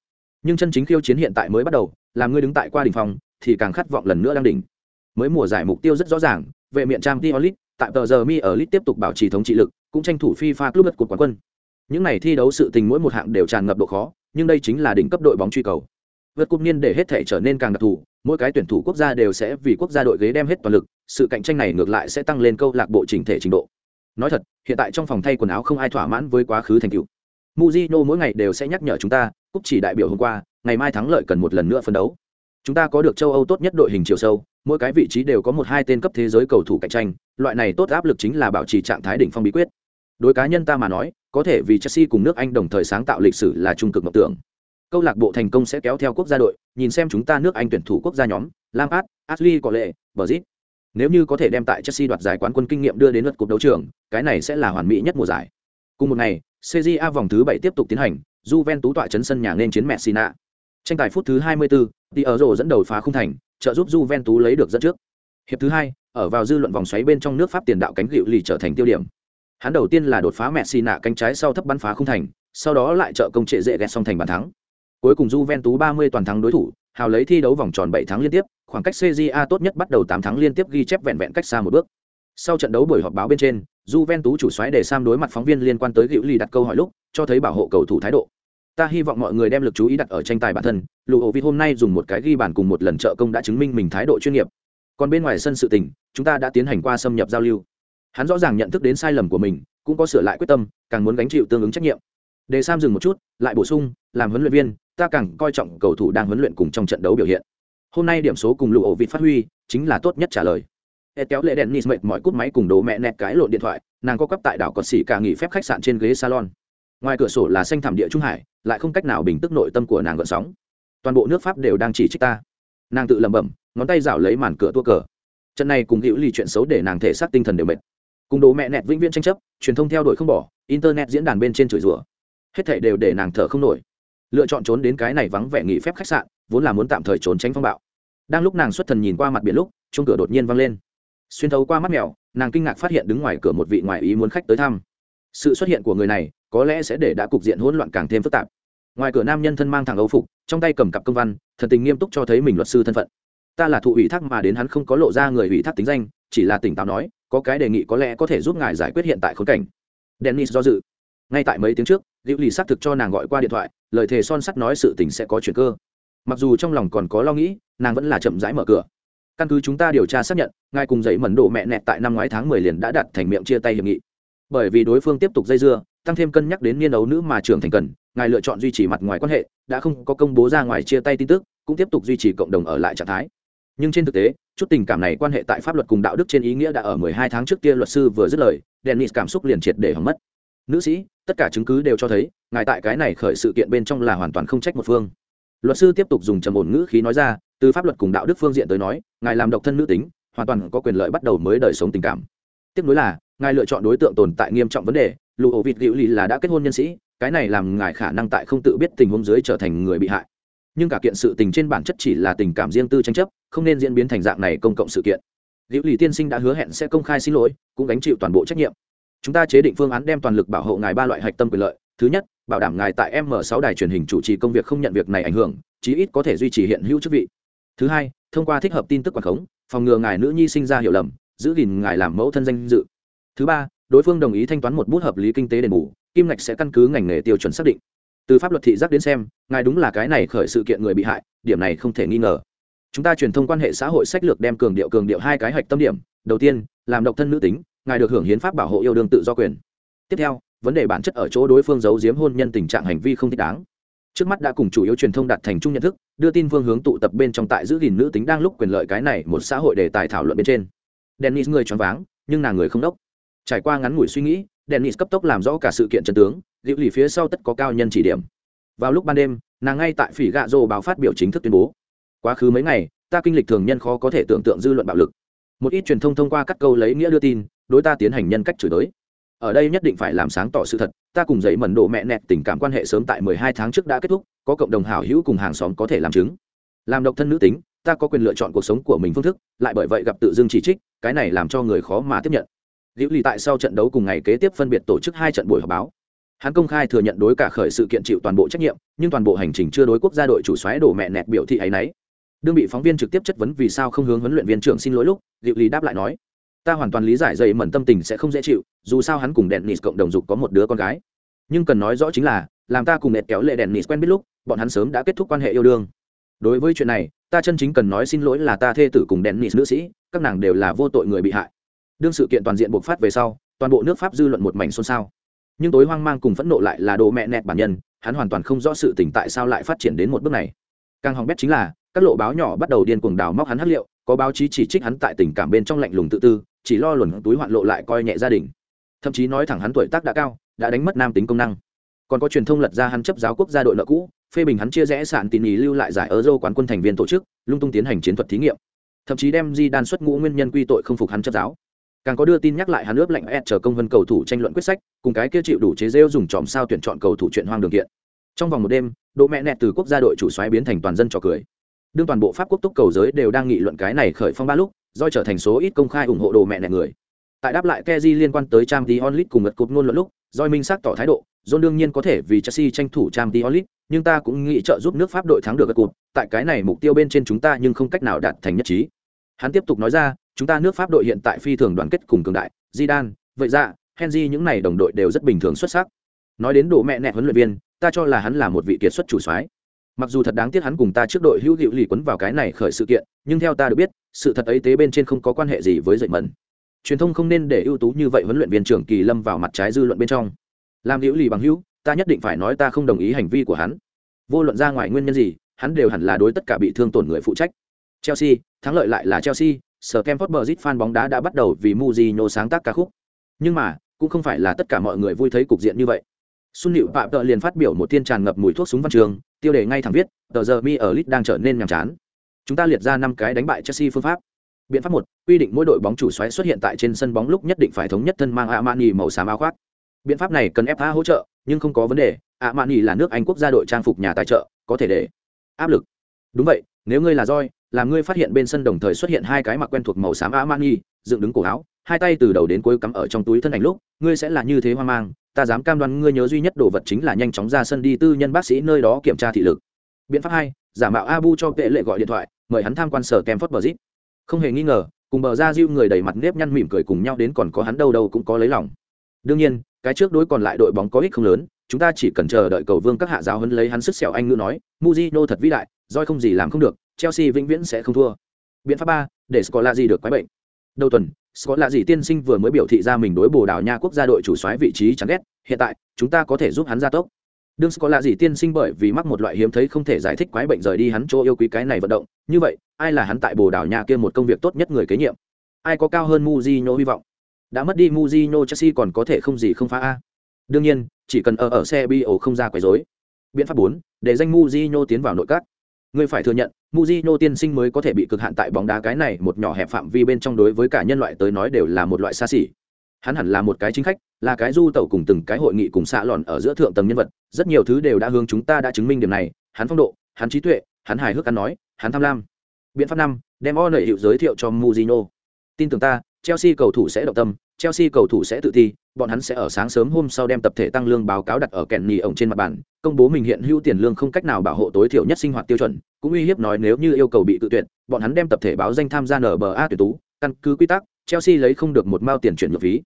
Nhưng chân chính khiêu chiến hiện tại mới bắt đầu, làm ngươi đứng tại qua đỉnh phòng, thì càng khát vọng lần nữa đang đỉnh. Mới mùa giải mục tiêu rất rõ ràng, về miệng Champions League, tại tờ giờ Mi ở Lit tiếp tục bảo trì thống trị lực, cũng tranh thủ FIFA Club cột quán quân. Những này thi đấu sự tình mỗi một hạng đều tràn ngập độ khó, nhưng đây chính là đỉnh cấp đội bóng truy cầu. Vượt cúp niên để hết thể trở nên càng đặc thù, mỗi cái tuyển thủ quốc gia đều sẽ vì quốc gia đội ghế đem hết toàn lực, sự cạnh tranh này ngược lại sẽ tăng lên câu lạc bộ chỉnh thể trình độ. Nói thật, hiện tại trong phòng thay quần áo không ai thỏa mãn với quá khứ thành tựu. muzino mỗi ngày đều sẽ nhắc nhở chúng ta, cúp chỉ đại biểu hôm qua, ngày mai thắng lợi cần một lần nữa phân đấu. Chúng ta có được châu Âu tốt nhất đội hình chiều sâu, mỗi cái vị trí đều có một hai tên cấp thế giới cầu thủ cạnh tranh, loại này tốt áp lực chính là bảo trì trạng thái đỉnh phong bí quyết. Đối cá nhân ta mà nói, có thể vì Chelsea cùng nước Anh đồng thời sáng tạo lịch sử là trung cực mộng tưởng. Câu lạc bộ thành công sẽ kéo theo quốc gia đội, nhìn xem chúng ta nước Anh tuyển thủ quốc gia nhóm, Lampard, Ashley có lệ, Brazil. Nếu như có thể đem tại Chelsea đoạt giải quán quân kinh nghiệm đưa đến lượt cuộc đấu trường, cái này sẽ là hoàn mỹ nhất mùa giải. Cùng một ngày, CJA vòng thứ 7 tiếp tục tiến hành, Juventus tọa trấn sân nhà nên chiến Messina. Tranh tài phút thứ 24, thì ở dẫn đầu phá khung thành, trợ giúp Juventus lấy được dẫn trước. Hiệp thứ hai, ở vào dư luận vòng xoáy bên trong nước Pháp tiền đạo cánh gịu lì trở thành tiêu điểm. Hắn đầu tiên là đột phá Messina cánh trái sau thấp bắn phá khung thành, sau đó lại trợ công trệ dễ ghét xong thành bàn thắng. Cuối cùng Juventus 30 toàn thắng đối thủ, hào lấy thi đấu vòng tròn 7 tháng liên tiếp, khoảng cách CJA tốt nhất bắt đầu 8 tháng liên tiếp ghi chép vẹn vẹn cách xa một bước. Sau trận đấu buổi họp báo bên trên, Juventus chủ soái để Sam đối mặt phóng viên liên quan tới Diệu Lì đặt câu hỏi lúc, cho thấy bảo hộ cầu thủ thái độ. Ta hy vọng mọi người đem lực chú ý đặt ở tranh tài bản thân, Luovic hôm nay dùng một cái ghi bàn cùng một lần trợ công đã chứng minh mình thái độ chuyên nghiệp. Còn bên ngoài sân sự tình, chúng ta đã tiến hành qua xâm nhập giao lưu. Hắn rõ ràng nhận thức đến sai lầm của mình, cũng có sửa lại quyết tâm, càng muốn gánh chịu tương ứng trách nhiệm. Để Sam dừng một chút, lại bổ sung, làm huấn luyện viên, ta càng coi trọng cầu thủ đang huấn luyện cùng trong trận đấu biểu hiện. Hôm nay điểm số cùng Luovic phát huy, chính là tốt nhất trả lời. Ed kéo lệ đèn mệt mỏi cút máy cùng đồ mẹ nẹt cái lộn điện thoại, nàng có cấp tại đảo cọt xỉ cả nghỉ phép khách sạn trên ghế salon. Ngoài cửa sổ là xanh thẳm địa trung hải, lại không cách nào bình tức nội tâm của nàng gợn sóng. Toàn bộ nước Pháp đều đang chỉ trích ta. Nàng tự lẩm bẩm, ngón tay rảo lấy màn cửa tua cờ. Trận này cùng hữu lì chuyện xấu để nàng thể xác tinh thần đều mệt. Cùng đồ mẹ nẹt vĩnh viễn tranh chấp, truyền thông theo đuổi không bỏ, internet diễn đàn bên trên chửi rủa. Hết thảy đều để nàng thở không nổi. Lựa chọn trốn đến cái này vắng vẻ nghỉ phép khách sạn, vốn là muốn tạm thời trốn tránh phong bạo. Đang lúc nàng xuất thần nhìn qua mặt biển lúc, chuông cửa đột nhiên vang lên xuyên thấu qua mắt mèo nàng kinh ngạc phát hiện đứng ngoài cửa một vị ngoại ý muốn khách tới thăm sự xuất hiện của người này có lẽ sẽ để đã cục diện hỗn loạn càng thêm phức tạp. Ngoài cửa nam nhân thân mang thẳng âu phục, trong tay cầm cặp công văn, thần tình nghiêm túc cho thấy mình luật sư thân phận. Ta là thụ ủy thác mà đến hắn không có lộ ra người ủy thác tính danh, chỉ là tỉnh táo nói, có cái đề nghị có lẽ có thể giúp ngài giải quyết hiện tại khốn cảnh. Dennis do dự. Ngay tại mấy tiếng trước liễu lì xác thực cho nàng gọi qua điện thoại, lời thề son sắt nói sự tình sẽ có chuyện cơ. Mặc dù trong lòng còn có lo nghĩ, nàng vẫn là chậm rãi mở cửa. Căn cứ chúng ta điều tra xác nhận, ngài cùng dậy mẩn độ mẹ nẹt tại năm ngoái tháng mười liền đã đặt thành miệng chia tay hiệp nghị. Bởi vì đối phương tiếp tục dây dưa tăng thêm cân nhắc đến niên ấu nữ mà trưởng thành cần, ngài lựa chọn duy trì mặt ngoài quan hệ, đã không có công bố ra ngoài chia tay tin tức, cũng tiếp tục duy trì cộng đồng ở lại trạng thái. Nhưng trên thực tế, chút tình cảm này quan hệ tại pháp luật cùng đạo đức trên ý nghĩa đã ở mười hai tháng trước kia luật sư vừa dứt lời, dennis cảm xúc liền triệt để hỏng mất. Nữ sĩ, tất cả chứng cứ đều cho thấy, ngài tại cái này khởi sự kiện bên trong là hoàn toàn không trách một phương. Luật sư tiếp tục dùng trầm ổn ngữ khí nói ra, từ pháp luật cùng đạo đức phương diện tới nói, ngài làm độc thân nữ tính, hoàn toàn có quyền lợi bắt đầu mới đời sống tình cảm. Tiếp nối là, ngài lựa chọn đối tượng tồn tại nghiêm trọng vấn đề lụ ổ vịt liễu lì là đã kết hôn nhân sĩ, cái này làm ngài khả năng tại không tự biết tình huống dưới trở thành người bị hại. Nhưng cả kiện sự tình trên bản chất chỉ là tình cảm riêng tư tranh chấp, không nên diễn biến thành dạng này công cộng sự kiện. Liễu lì tiên sinh đã hứa hẹn sẽ công khai xin lỗi, cũng gánh chịu toàn bộ trách nhiệm. Chúng ta chế định phương án đem toàn lực bảo hộ ngài ba loại hạch tâm quyền lợi. Thứ nhất, bảo đảm ngài tại m 6 đài truyền hình chủ trì công việc không nhận việc này ảnh hưởng, chí ít có thể duy trì hiện hữu chức vị. Thứ hai, thông qua thích hợp tin tức quảng khống, phòng ngừa ngài nữ nhi sinh ra hiểu lầm, giữ gìn ngài làm mẫu thân danh dự. Thứ ba đối phương đồng ý thanh toán một bút hợp lý kinh tế đền bù, kim ngạch sẽ căn cứ ngành nghề tiêu chuẩn xác định. Từ pháp luật thị giác đến xem, ngài đúng là cái này khởi sự kiện người bị hại, điểm này không thể nghi ngờ. Chúng ta truyền thông quan hệ xã hội sách lược đem cường điệu cường điệu hai cái hạch tâm điểm. Đầu tiên, làm độc thân nữ tính, ngài được hưởng hiến pháp bảo hộ yêu đương tự do quyền. Tiếp theo, vấn đề bản chất ở chỗ đối phương giấu giếm hôn nhân tình trạng hành vi không thích đáng. Trước mắt đã cùng chủ yếu truyền thông đạt thành chung nhận thức, đưa tin phương hướng tụ tập bên trong tại giữ gìn nữ tính đang lúc quyền lợi cái này một xã hội đề tài thảo luận bên trên. Dennis người choáng váng, nhưng nàng người không đốc trải qua ngắn ngủi suy nghĩ, dennis cấp tốc làm rõ cả sự kiện trần tướng liệu lì phía sau tất có cao nhân chỉ điểm. Vào lúc ban đêm, nàng ngay tại phỉ gạ rô báo phát biểu chính thức tuyên bố. Quá khứ mấy ngày, ta kinh lịch thường nhân khó có thể tưởng tượng dư luận bạo lực. Một ít truyền thông thông qua các câu lấy nghĩa đưa tin, đối ta tiến hành nhân cách chửi tới ở đây nhất định phải làm sáng tỏ sự thật, ta cùng giấy mẩn độ mẹ nẹt tình cảm quan hệ sớm tại mười hai tháng trước đã kết thúc, có cộng đồng hảo hữu cùng hàng xóm có thể làm chứng. Làm độc thân nữ tính, ta có quyền lựa chọn cuộc sống của mình phương thức, lại bởi vậy gặp tự dưng chỉ trích, cái này làm cho người khó mà tiếp nhận liễu lì tại sau trận đấu cùng ngày kế tiếp phân biệt tổ chức hai trận buổi họp báo. Hắn công khai thừa nhận đối cả khởi sự kiện chịu toàn bộ trách nhiệm, nhưng toàn bộ hành trình chưa đối quốc gia đội chủ xoáy đổ mẹ nẹt biểu thị ấy nấy. Đương bị phóng viên trực tiếp chất vấn vì sao không hướng huấn luyện viên trưởng xin lỗi lúc liệu lý đáp lại nói, ta hoàn toàn lý giải dậy mẩn tâm tình sẽ không dễ chịu, dù sao hắn cùng đèn cộng đồng dục có một đứa con gái. Nhưng cần nói rõ chính là, làm ta cùng nẹt kéo lệ đèn quen biết lúc, bọn hắn sớm đã kết thúc quan hệ yêu đương. Đối với chuyện này, ta chân chính cần nói xin lỗi là ta thê tử cùng đèn nữ sĩ, các nàng đều là vô tội người bị hại đương sự kiện toàn diện bộc phát về sau, toàn bộ nước pháp dư luận một mảnh xôn xao. Nhưng tối hoang mang cùng phẫn nộ lại là đồ mẹ nẹt bản nhân, hắn hoàn toàn không rõ sự tỉnh tại sao lại phát triển đến một bước này. Càng hỏng bét chính là, các lộ báo nhỏ bắt đầu điên cuồng đào móc hắn hát liệu, có báo chí chỉ trích hắn tại tình cảm bên trong lạnh lùng tự tư, chỉ lo luồn túi hoạn lộ lại coi nhẹ gia đình. Thậm chí nói thẳng hắn tuổi tác đã cao, đã đánh mất nam tính công năng. Còn có truyền thông lật ra hắn chấp giáo quốc gia đội nợ cũ, phê bình hắn chia rẽ sạn tin ý lưu lại giải euro quán quân thành viên tổ chức, lung tung tiến hành chiến thuật thí nghiệm. Thậm chí đem di đan xuất ngũ nguyên nhân quy tội không phục hắn chấp giáo càng có đưa tin nhắc lại hắn ướp lệnh ed chờ công vân cầu thủ tranh luận quyết sách cùng cái kia chịu đủ chế rêu dùng chòm sao tuyển chọn cầu thủ chuyện hoang đường kiện. Trong vòng một đêm độ mẹ nẹt từ quốc gia đội chủ xoáy biến thành toàn dân trò cười. Đương toàn bộ pháp quốc túc cầu giới đều đang nghị luận cái này khởi phong ba lúc do trở thành số ít công khai ủng hộ đồ mẹ nẹt người. Tại đáp lại Keji liên quan tới Trang Dionlit cùng ngật cột ngôn luận lúc, Doi Minh xác tỏ thái độ, John đương nhiên có thể vì Chelsea tranh thủ Trang Dionlit, nhưng ta cũng nghĩ trợ giúp nước Pháp đội thắng được gật cột, tại cái này mục tiêu bên trên chúng ta nhưng không cách nào đạt thành nhất trí. Hắn tiếp tục nói ra, chúng ta nước Pháp đội hiện tại phi thường đoàn kết cùng cường đại, Zidane, vậy ra, Henry những này đồng đội đều rất bình thường xuất sắc. Nói đến đồ mẹ nẹ huấn luyện viên, ta cho là hắn là một vị kiệt xuất chủ soái. Mặc dù thật đáng tiếc hắn cùng ta trước đội hữu hiệu lì quấn vào cái này khởi sự kiện, nhưng theo ta được biết, sự thật ấy tế bên trên không có quan hệ gì với dậy mẫn truyền thông không nên để ưu tú như vậy huấn luyện viên trưởng kỳ lâm vào mặt trái dư luận bên trong. Làm hữu lì bằng hữu ta nhất định phải nói ta không đồng ý hành vi của hắn. Vô luận ra ngoài nguyên nhân gì hắn đều hẳn là đối tất cả bị thương tổn người phụ trách. Chelsea thắng lợi lại là chelsea sở kem phớt bờ zit fan bóng đá đã bắt đầu vì Mujino sáng tác ca khúc. Nhưng mà, cũng không phải là tất cả mọi người vui thấy cục diện như vậy. Xuân Liễu phạm tợ liền phát biểu một tiên tràn ngập mùi thuốc súng văn trường, tiêu đề ngay thẳng viết, tờ giờ mi ở lit đang trở nên nhàm chán. Chúng ta liệt ra năm cái đánh bại chelsea phương pháp. Biện pháp một, quy định mỗi đội bóng chủ xoáy xuất hiện tại trên sân bóng lúc nhất định phải thống nhất thân mang Armani màu xám áo khoác. Biện pháp này cần FA hỗ trợ, nhưng không có vấn đề Armani là nước Anh quốc gia đội trang phục nhà tài trợ, có thể để áp lực. Đúng vậy, nếu ngươi là roi làm ngươi phát hiện bên sân đồng thời xuất hiện hai cái mặc quen thuộc màu xám Armani dựng đứng cổ áo, hai tay từ đầu đến cuối cắm ở trong túi thân ảnh lúc, ngươi sẽ là như thế hoang mang, ta dám cam đoan ngươi nhớ duy nhất đồ vật chính là nhanh chóng ra sân đi tư nhân bác sĩ nơi đó kiểm tra thị lực. Biện pháp hai, giả mạo abu cho vệ lệ gọi điện thoại, mời hắn tham quan sở kem phớt bờ không hề nghi ngờ, cùng bờ ra diêu người đầy mặt nếp nhăn mỉm cười cùng nhau đến còn có hắn đâu đâu cũng có lấy lòng. Đương nhiên, cái trước đối còn lại đội bóng có ích không lớn, chúng ta chỉ cần chờ đợi cầu vương các hạ giáo hấn lấy hắn sức xẻo anh ngữ nói Mujino thật vĩ đại, roi không gì làm không được Chelsea vĩnh viễn sẽ không thua. Biện pháp ba, để Scola gì được quái bệnh. Đầu tuần Scola gì tiên sinh vừa mới biểu thị ra mình đối bồ đào nha quốc gia đội chủ soái vị trí chán ghét. Hiện tại, chúng ta có thể giúp hắn gia tốc. Đương Scola gì tiên sinh bởi vì mắc một loại hiếm thấy không thể giải thích quái bệnh rời đi hắn chỗ yêu quý cái này vận động. Như vậy, ai là hắn tại bồ đảo nhà kia một công việc tốt nhất người kế nhiệm? Ai có cao hơn Mujinho hy vọng? Đã mất đi Mujinho Chelsea còn có thể không gì không phá a. Đương nhiên, chỉ cần ở ở xe bio không ra quấy rối. Biện pháp bốn, để danh Mujinho tiến vào nội các. Người phải thừa nhận Mujino tiên sinh mới có thể bị cực hạn tại bóng đá cái này một nhỏ hẹp phạm vi bên trong đối với cả nhân loại tới nói đều là một loại xa xỉ hắn hẳn là một cái chính khách, là cái du tẩu cùng từng cái hội nghị cùng xạ lòn ở giữa thượng tầng nhân vật, rất nhiều thứ đều đã hướng chúng ta đã chứng minh điểm này, hắn phong độ, hắn trí tuệ, hắn hài hước ăn nói, hắn tham lam biện pháp năm, đem o nợ hiệu giới thiệu cho Mujino. tin tưởng ta, chelsea cầu thủ sẽ động tâm, chelsea cầu thủ sẽ tự thi bọn hắn sẽ ở sáng sớm hôm sau đem tập thể tăng lương báo cáo đặt ở kèn nhì ổng trên mặt bàn công bố mình hiện hữu tiền lương không cách nào bảo hộ tối thiểu nhất sinh hoạt tiêu chuẩn cũng uy hiếp nói nếu như yêu cầu bị tự tuyệt bọn hắn đem tập thể báo danh tham gia nba tuyển tú căn cứ quy tắc chelsea lấy không được một mao tiền chuyển nhượng phí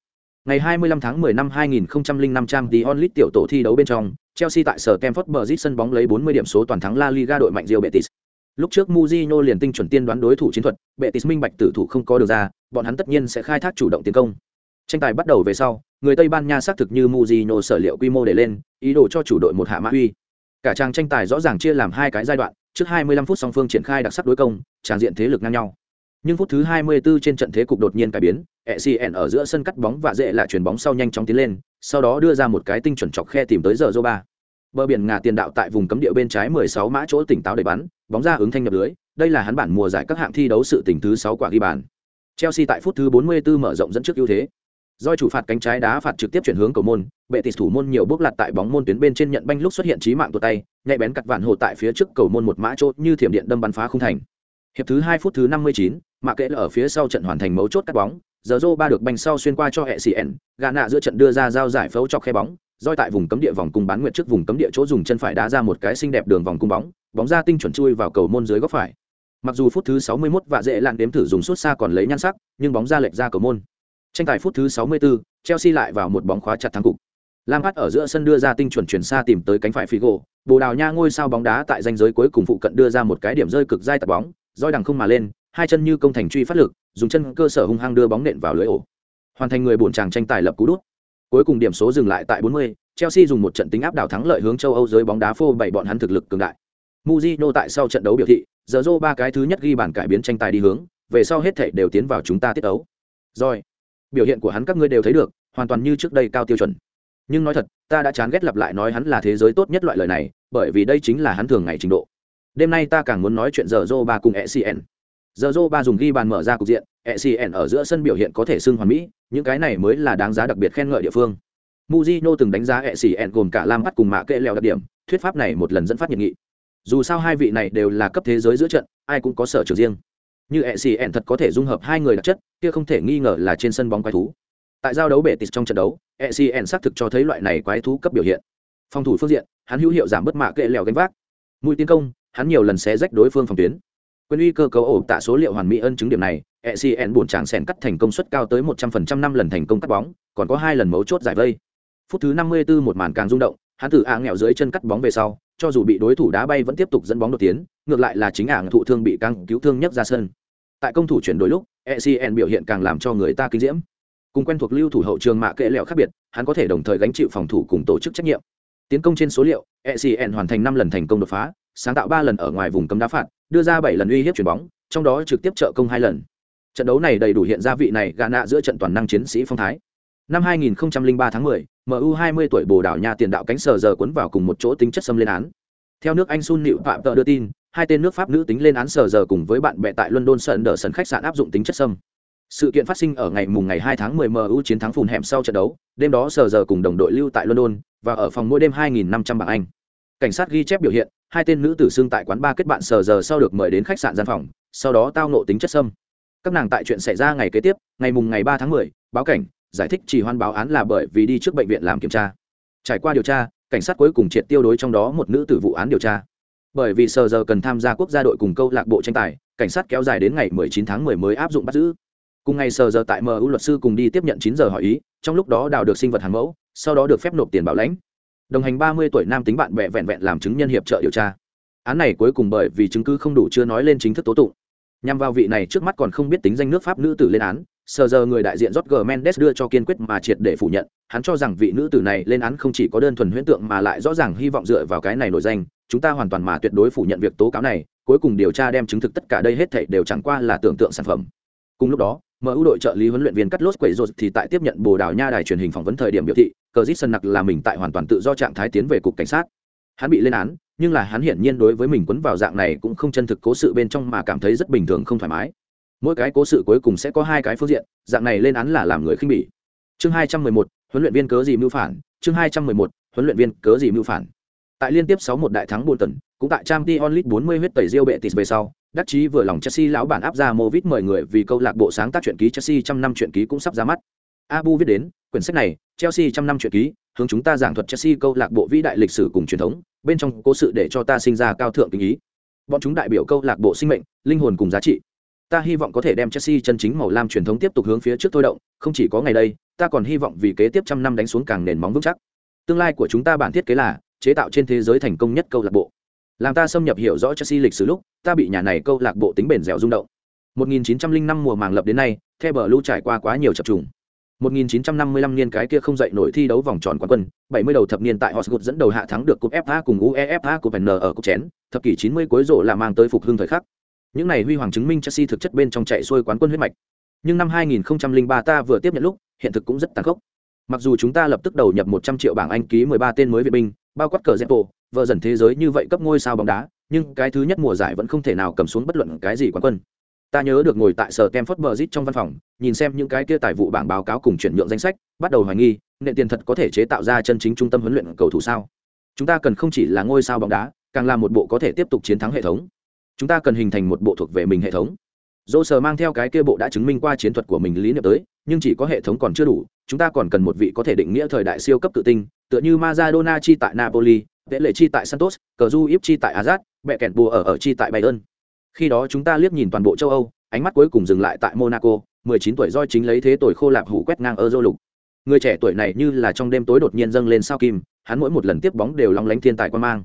Ngày 25 tháng 10 năm 2005 trang The Only tiểu tổ thi đấu bên trong, Chelsea tại sở Stamford Bridge sân bóng lấy 40 điểm số toàn thắng La Liga đội mạnh Real Betis. Lúc trước Mourinho liền tinh chuẩn tiên đoán đối thủ chiến thuật, Betis minh bạch tử thủ không có được ra, bọn hắn tất nhiên sẽ khai thác chủ động tiến công. Tranh tài bắt đầu về sau, người Tây Ban Nha xác thực như Mujino sở liệu quy mô để lên, ý đồ cho chủ đội một hạ mã uy. Cả trang tranh tài rõ ràng chia làm hai cái giai đoạn, trước 25 phút song phương triển khai đặc sắc đối công, tràn diện thế lực ngang nhau nhưng phút thứ 24 trên trận thế cục đột nhiên cải biến, ECN ở giữa sân cắt bóng và dễ lại chuyển bóng sau nhanh chóng tiến lên, sau đó đưa ra một cái tinh chuẩn chọc khe tìm tới giờ Zoba. Bờ biển ngà tiền đạo tại vùng cấm địa bên trái 16 mã chỗ tỉnh táo để bắn, bóng ra ứng thanh nhập lưới, đây là hắn bản mùa giải các hạng thi đấu sự tỉnh thứ 6 quả ghi bàn. Chelsea tại phút thứ 44 mở rộng dẫn trước ưu thế. Doi chủ phạt cánh trái đá phạt trực tiếp chuyển hướng cầu môn, bệ tỷ thủ môn nhiều bước lật tại bóng môn tuyến bên trên nhận banh lúc xuất hiện chí mạng tụt tay, nhạy bén cắt vạn hồ tại phía trước cầu môn một mã chốt như thiểm điện đâm bắn phá không thành. Hiệp thứ hai phút thứ 59, mạ kệ là ở phía sau trận hoàn thành mấu chốt cắt bóng giờ rô ba được banh sau xuyên qua cho hệ cn gà nạ giữa trận đưa ra giao giải phẫu cho khe bóng roi tại vùng cấm địa vòng cung bán nguyện trước vùng cấm địa chỗ dùng chân phải đá ra một cái xinh đẹp đường vòng cung bóng bóng ra tinh chuẩn chui vào cầu môn dưới góc phải mặc dù phút thứ 61 và dễ lặn đếm thử dùng suốt xa còn lấy nhan sắc nhưng bóng ra lệch ra cầu môn tranh tài phút thứ 64, chelsea lại vào một bóng khóa chặt thắng cục lam ở giữa sân đưa ra tinh chuẩn chuyển xa tìm tới cánh phải figo bồ đào nha ngôi sao bóng đá tại danh giới cuối cùng phụ cận đưa ra một cái điểm rơi cực dai tạt bóng roi đằng không mà lên hai chân như công thành truy phát lực dùng chân cơ sở hung hăng đưa bóng nện vào lưới ổ hoàn thành người bổn chàng tranh tài lập cú đút cuối cùng điểm số dừng lại tại 40, Chelsea dùng một trận tính áp đảo thắng lợi hướng châu Âu giới bóng đá phô bày bọn hắn thực lực cường đại. Mujino tại sau trận đấu biểu thị, giờ ba cái thứ nhất ghi bàn cải biến tranh tài đi hướng, về sau hết thảy đều tiến vào chúng ta tiết đấu. Rồi, biểu hiện của hắn các ngươi đều thấy được, hoàn toàn như trước đây cao tiêu chuẩn. Nhưng nói thật, ta đã chán ghét lặp lại nói hắn là thế giới tốt nhất loại lời này, bởi vì đây chính là hắn thường ngày trình độ. Đêm nay ta càng muốn nói chuyện giờ dô ba cùng ECN giờ dô ba dùng ghi bàn mở ra cục diện ecn ở giữa sân biểu hiện có thể xưng hoàn mỹ những cái này mới là đáng giá đặc biệt khen ngợi địa phương muzino từng đánh giá ecn gồm cả lam bắt cùng mạ kệ leo đặc điểm thuyết pháp này một lần dẫn phát nhiệt nghị dù sao hai vị này đều là cấp thế giới giữa trận ai cũng có sở trường riêng như ecn thật có thể dung hợp hai người đặc chất, kia không thể nghi ngờ là trên sân bóng quái thú. Tại giao đấu bể tịt trong trận đấu ecn xác thực cho thấy loại này quái thú cấp biểu hiện. Phòng thủ phương diện, hắn hữu hiệu giảm bớt mạ kệ lèo gánh vác. Mũi tiến công, hắn nhiều lần xé rách đối phương phòng tuyến. Quyền uy cơ cấu ổ tạ số liệu hoàn mỹ ân chứng điểm này ecn buồn tràng sèn cắt thành công suất cao tới một trăm phần trăm năm lần thành công cắt bóng, còn có hai lần mấu chốt giải vây. Phút thứ năm mươi 54 một màn càng rung động hắn từ ạ nghèo dưới chân cắt bóng về sau, cho dù bị đối thủ đá bay vẫn tiếp tục dẫn bóng đột tiến, ngược lại là chính ả thụ thương bị căng cứu thương nhất ra sân. Tại công thủ chuyển đổi lúc ecn biểu hiện càng làm cho người ta kinh diễm. Cùng quen thuộc lưu thủ hậu trường mạ kệ lẹo khác biệt, hắn có thể đồng thời gánh chịu phòng thủ cùng tổ chức trách nhiệm. Tiến công trên số liệu ecn hoàn thành năm lần thành công đột phá, sáng tạo ba lần ở ngoài vùng cấm đá phạt, đưa ra bảy lần uy hiếp chuyền bóng, trong đó trực tiếp trợ công hai lần. Trận đấu này đầy đủ hiện ra vị này gà nạ giữa trận toàn năng chiến sĩ phong thái năm 2003 tháng 10, MU 20 tuổi Bồ Đào Nha tiền đạo cánh sờ giờ cuốn vào cùng một chỗ tính chất xâm lên án. Theo nước Anh Sun Nịu Phạm Tờ đưa tin, hai tên nước Pháp nữ tính lên án sờ giờ cùng với bạn bè tại London sân đỡ sân khách sạn áp dụng tính chất xâm. Sự kiện phát sinh ở ngày mùng ngày 2 tháng 10 MU chiến thắng phùn hẻm sau trận đấu, đêm đó sờ giờ cùng đồng đội lưu tại London và ở phòng mỗi đêm 2.500 bảng Anh. Cảnh sát ghi chép biểu hiện, hai tên nữ tử xưng tại quán ba kết bạn sờ giờ sau được mời đến khách sạn gian phòng sau đó tao ngộ tính chất xâm. các nàng tại chuyện xảy ra ngày kế tiếp ngày mùng ngày 3 tháng mười báo cảnh giải thích chỉ hoan báo án là bởi vì đi trước bệnh viện làm kiểm tra. Trải qua điều tra, cảnh sát cuối cùng triệt tiêu đối trong đó một nữ tử vụ án điều tra. Bởi vì sờ giờ cần tham gia quốc gia đội cùng câu lạc bộ tranh tài, cảnh sát kéo dài đến ngày 19 tháng 10 mới áp dụng bắt giữ. Cùng ngày sờ giờ tại mu luật sư cùng đi tiếp nhận 9 giờ hỏi ý, trong lúc đó đào được sinh vật hàng mẫu, sau đó được phép nộp tiền bảo lãnh. Đồng hành ba mươi tuổi nam tính bạn bè vẹn vẹn làm chứng nhân hiệp trợ điều tra. Án này cuối cùng bởi vì chứng cứ không đủ chưa nói lên chính thức tố tụng. Nhằm vào vị này trước mắt còn không biết tính danh nước pháp nữ tử lên án sờ giờ người đại diện Jorge Mendes đưa cho kiên quyết mà triệt để phủ nhận, hắn cho rằng vị nữ tử này lên án không chỉ có đơn thuần huyễn tượng mà lại rõ ràng hy vọng dựa vào cái này nổi danh, chúng ta hoàn toàn mà tuyệt đối phủ nhận việc tố cáo này, cuối cùng điều tra đem chứng thực tất cả đây hết thảy đều chẳng qua là tưởng tượng sản phẩm. Cùng lúc đó, MU đội trợ lý huấn luyện viên Cắt Lốt Quẩy Rột thì tại tiếp nhận Bồ Đào Nha đài truyền hình phỏng vấn thời điểm biểu thị, cờ sân nặc là mình tại hoàn toàn tự do trạng thái tiến về cục cảnh sát hắn bị lên án nhưng là hắn hiển nhiên đối với mình quấn vào dạng này cũng không chân thực cố sự bên trong mà cảm thấy rất bình thường không thoải mái mỗi cái cố sự cuối cùng sẽ có hai cái phương diện dạng này lên án là làm người khinh bỉ chương hai trăm mười một huấn luyện viên cớ gì mưu phản chương hai trăm mười một huấn luyện viên cớ gì mưu phản Tại liên tiếp 6 một đại thắng Bolton, cũng tại Champions League 40 huyết tẩy diêu bệ Betis về sau, đắc chí vừa lòng Chelsea lão bản áp ra Movit mời người vì câu lạc bộ sáng tác truyện ký Chelsea trăm năm truyện ký cũng sắp ra mắt. Abu viết đến, quyển sách này, Chelsea trăm năm truyện ký, hướng chúng ta giảng thuật Chelsea câu lạc bộ vĩ đại lịch sử cùng truyền thống, bên trong cố sự để cho ta sinh ra cao thượng kinh ý. Bọn chúng đại biểu câu lạc bộ sinh mệnh, linh hồn cùng giá trị. Ta hy vọng có thể đem Chelsea chân chính màu lam truyền thống tiếp tục hướng phía trước thôi động, không chỉ có ngày đây, ta còn hy vọng vì kế tiếp trăm năm đánh xuống càng nền móng vững chắc. Tương lai của chúng ta bản thiết kế là chế tạo trên thế giới thành công nhất câu lạc bộ. Làm ta xâm nhập hiểu rõ Chelsea lịch sử lúc, ta bị nhà này câu lạc bộ tính bền dẻo rung động. 1905 mùa màng lập đến nay, The Blue trải qua quá nhiều chập trùng. 1955 niên cái kia không dậy nổi thi đấu vòng tròn quán quân, 70 đầu thập niên tại Hotspur dẫn đầu hạ thắng được cúp FA cùng UEFA cúp N ở cúp chén, thập kỷ 90 cuối rộ là mang tới phục hưng thời khắc. Những này huy hoàng chứng minh Chelsea thực chất bên trong chạy xuôi quán quân huyết mạch. Nhưng năm 2003 ta vừa tiếp nhận lúc, hiện thực cũng rất tàn khốc. Mặc dù chúng ta lập tức đầu nhập 100 triệu bảng Anh ký 13 tên mới viện binh, bao quát cờ Zepo, vợ dần thế giới như vậy cấp ngôi sao bóng đá, nhưng cái thứ nhất mùa giải vẫn không thể nào cầm xuống bất luận cái gì quán quân ta nhớ được ngồi tại sở Stamford Bridge trong văn phòng nhìn xem những cái kia tài vụ bảng báo cáo cùng chuyển nhượng danh sách bắt đầu hoài nghi nền tiền thật có thể chế tạo ra chân chính trung tâm huấn luyện cầu thủ sao chúng ta cần không chỉ là ngôi sao bóng đá càng là một bộ có thể tiếp tục chiến thắng hệ thống chúng ta cần hình thành một bộ thuộc về mình hệ thống dô sờ mang theo cái kia bộ đã chứng minh qua chiến thuật của mình lý niệm tới nhưng chỉ có hệ thống còn chưa đủ chúng ta còn cần một vị có thể định nghĩa thời đại siêu cấp tự tinh tựa như Maradona chi tại Napoli, Tệ lệ chi tại Santos, Cờ Du Íp chi tại Azat, bẹ kẹn bùa ở ở chi tại Bayern. Khi đó chúng ta liếc nhìn toàn bộ châu Âu, ánh mắt cuối cùng dừng lại tại Monaco, 19 tuổi do chính lấy thế tuổi khô lạp hủ quét ngang Euro lục. Người trẻ tuổi này như là trong đêm tối đột nhiên dâng lên sao kim, hắn mỗi một lần tiếp bóng đều long lánh thiên tài quan mang.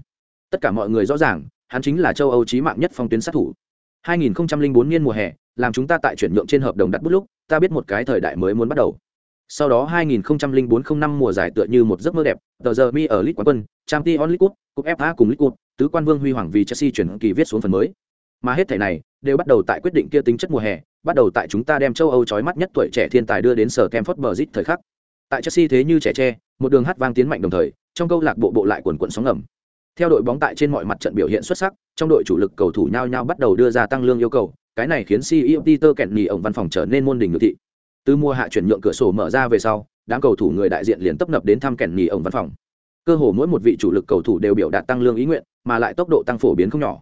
Tất cả mọi người rõ ràng, hắn chính là châu Âu chí mạng nhất phong tuyến sát thủ. 2004 niên mùa hè, làm chúng ta tại chuyển nhượng trên hợp đồng đặt bút lúc, ta biết một cái thời đại mới muốn bắt đầu. Sau đó 2004-05 mùa giải tựa như một giấc mơ đẹp, tờ giờ mi ở League quán quân, Champions League Cup, Cup FA cùng League Cup, tứ quan vương huy hoàng vì Chelsea chuyển kỳ viết xuống phần mới. Mà hết thảy này đều bắt đầu tại quyết định kia tính chất mùa hè, bắt đầu tại chúng ta đem châu Âu chói mắt nhất tuổi trẻ thiên tài đưa đến sở Campfort Bridge thời khắc. Tại Chelsea thế như trẻ tre, một đường hát vang tiến mạnh đồng thời, trong câu lạc bộ bộ lại quần quần sóng ngầm. Theo đội bóng tại trên mọi mặt trận biểu hiện xuất sắc, trong đội chủ lực cầu thủ nhau nhau bắt đầu đưa ra tăng lương yêu cầu, cái này khiến CEO Peter Kenny ổng văn phòng trở nên môn đỉnh ngự thị. Từ mùa hạ chuyển nhượng cửa sổ mở ra về sau, đám cầu thủ người đại diện liền tấp nập đến thăm Kenny ổng văn phòng. Cơ hồ mỗi một vị chủ lực cầu thủ đều biểu đạt tăng lương ý nguyện, mà lại tốc độ tăng phổ biến không nhỏ.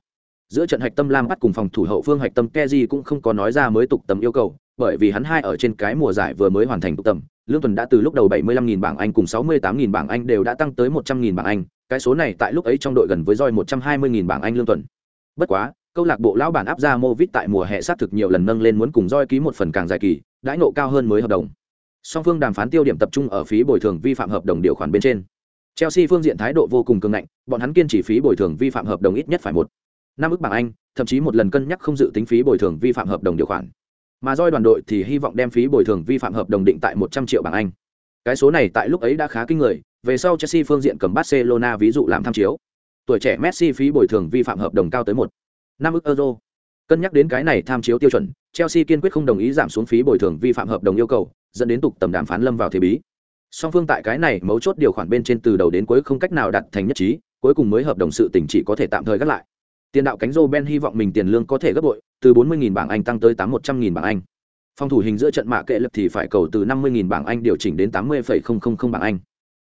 Giữa trận hạch tâm Lam bắt cùng phòng thủ hậu phương hạch tâm Kezi cũng không có nói ra mới tục tầm yêu cầu, bởi vì hắn hai ở trên cái mùa giải vừa mới hoàn thành tục tầm, lương tuần đã từ lúc đầu 75.000 bảng Anh cùng 68.000 bảng Anh đều đã tăng tới 100.000 bảng Anh, cái số này tại lúc ấy trong đội gần với roi 120.000 bảng Anh lương tuần. Bất quá, câu lạc bộ lão bản áp ra Movit tại mùa hè sát thực nhiều lần nâng lên muốn cùng roi ký một phần càng dài kỳ, đãi ngộ cao hơn mới hợp đồng. Song phương đàm phán tiêu điểm tập trung ở phí bồi thường vi phạm hợp đồng điều khoản bên trên. Chelsea phương diện thái độ vô cùng cứng ngạnh, bọn hắn kiên trì phí bồi thường vi phạm hợp đồng ít nhất phải một năm ức bảng Anh, thậm chí một lần cân nhắc không dự tính phí bồi thường vi phạm hợp đồng điều khoản. Mà roi đoàn đội thì hy vọng đem phí bồi thường vi phạm hợp đồng định tại một trăm triệu bảng Anh. Cái số này tại lúc ấy đã khá kinh người, về sau Chelsea phương diện cầm Barcelona ví dụ làm tham chiếu. Tuổi trẻ Messi phí bồi thường vi phạm hợp đồng cao tới một năm ức euro. Cân nhắc đến cái này tham chiếu tiêu chuẩn, Chelsea kiên quyết không đồng ý giảm xuống phí bồi thường vi phạm hợp đồng yêu cầu, dẫn đến tục tầm đàm phán lâm vào thế bí song phương tại cái này mấu chốt điều khoản bên trên từ đầu đến cuối không cách nào đạt thành nhất trí cuối cùng mới hợp đồng sự tình chỉ có thể tạm thời gác lại tiền đạo cánh rô ben hy vọng mình tiền lương có thể gấp bội từ 40.000 bảng anh tăng tới tám một trăm nghìn bảng anh phòng thủ hình giữa trận mạ kệ lập thì phải cầu từ 50.000 bảng anh điều chỉnh đến 80,000 bảng anh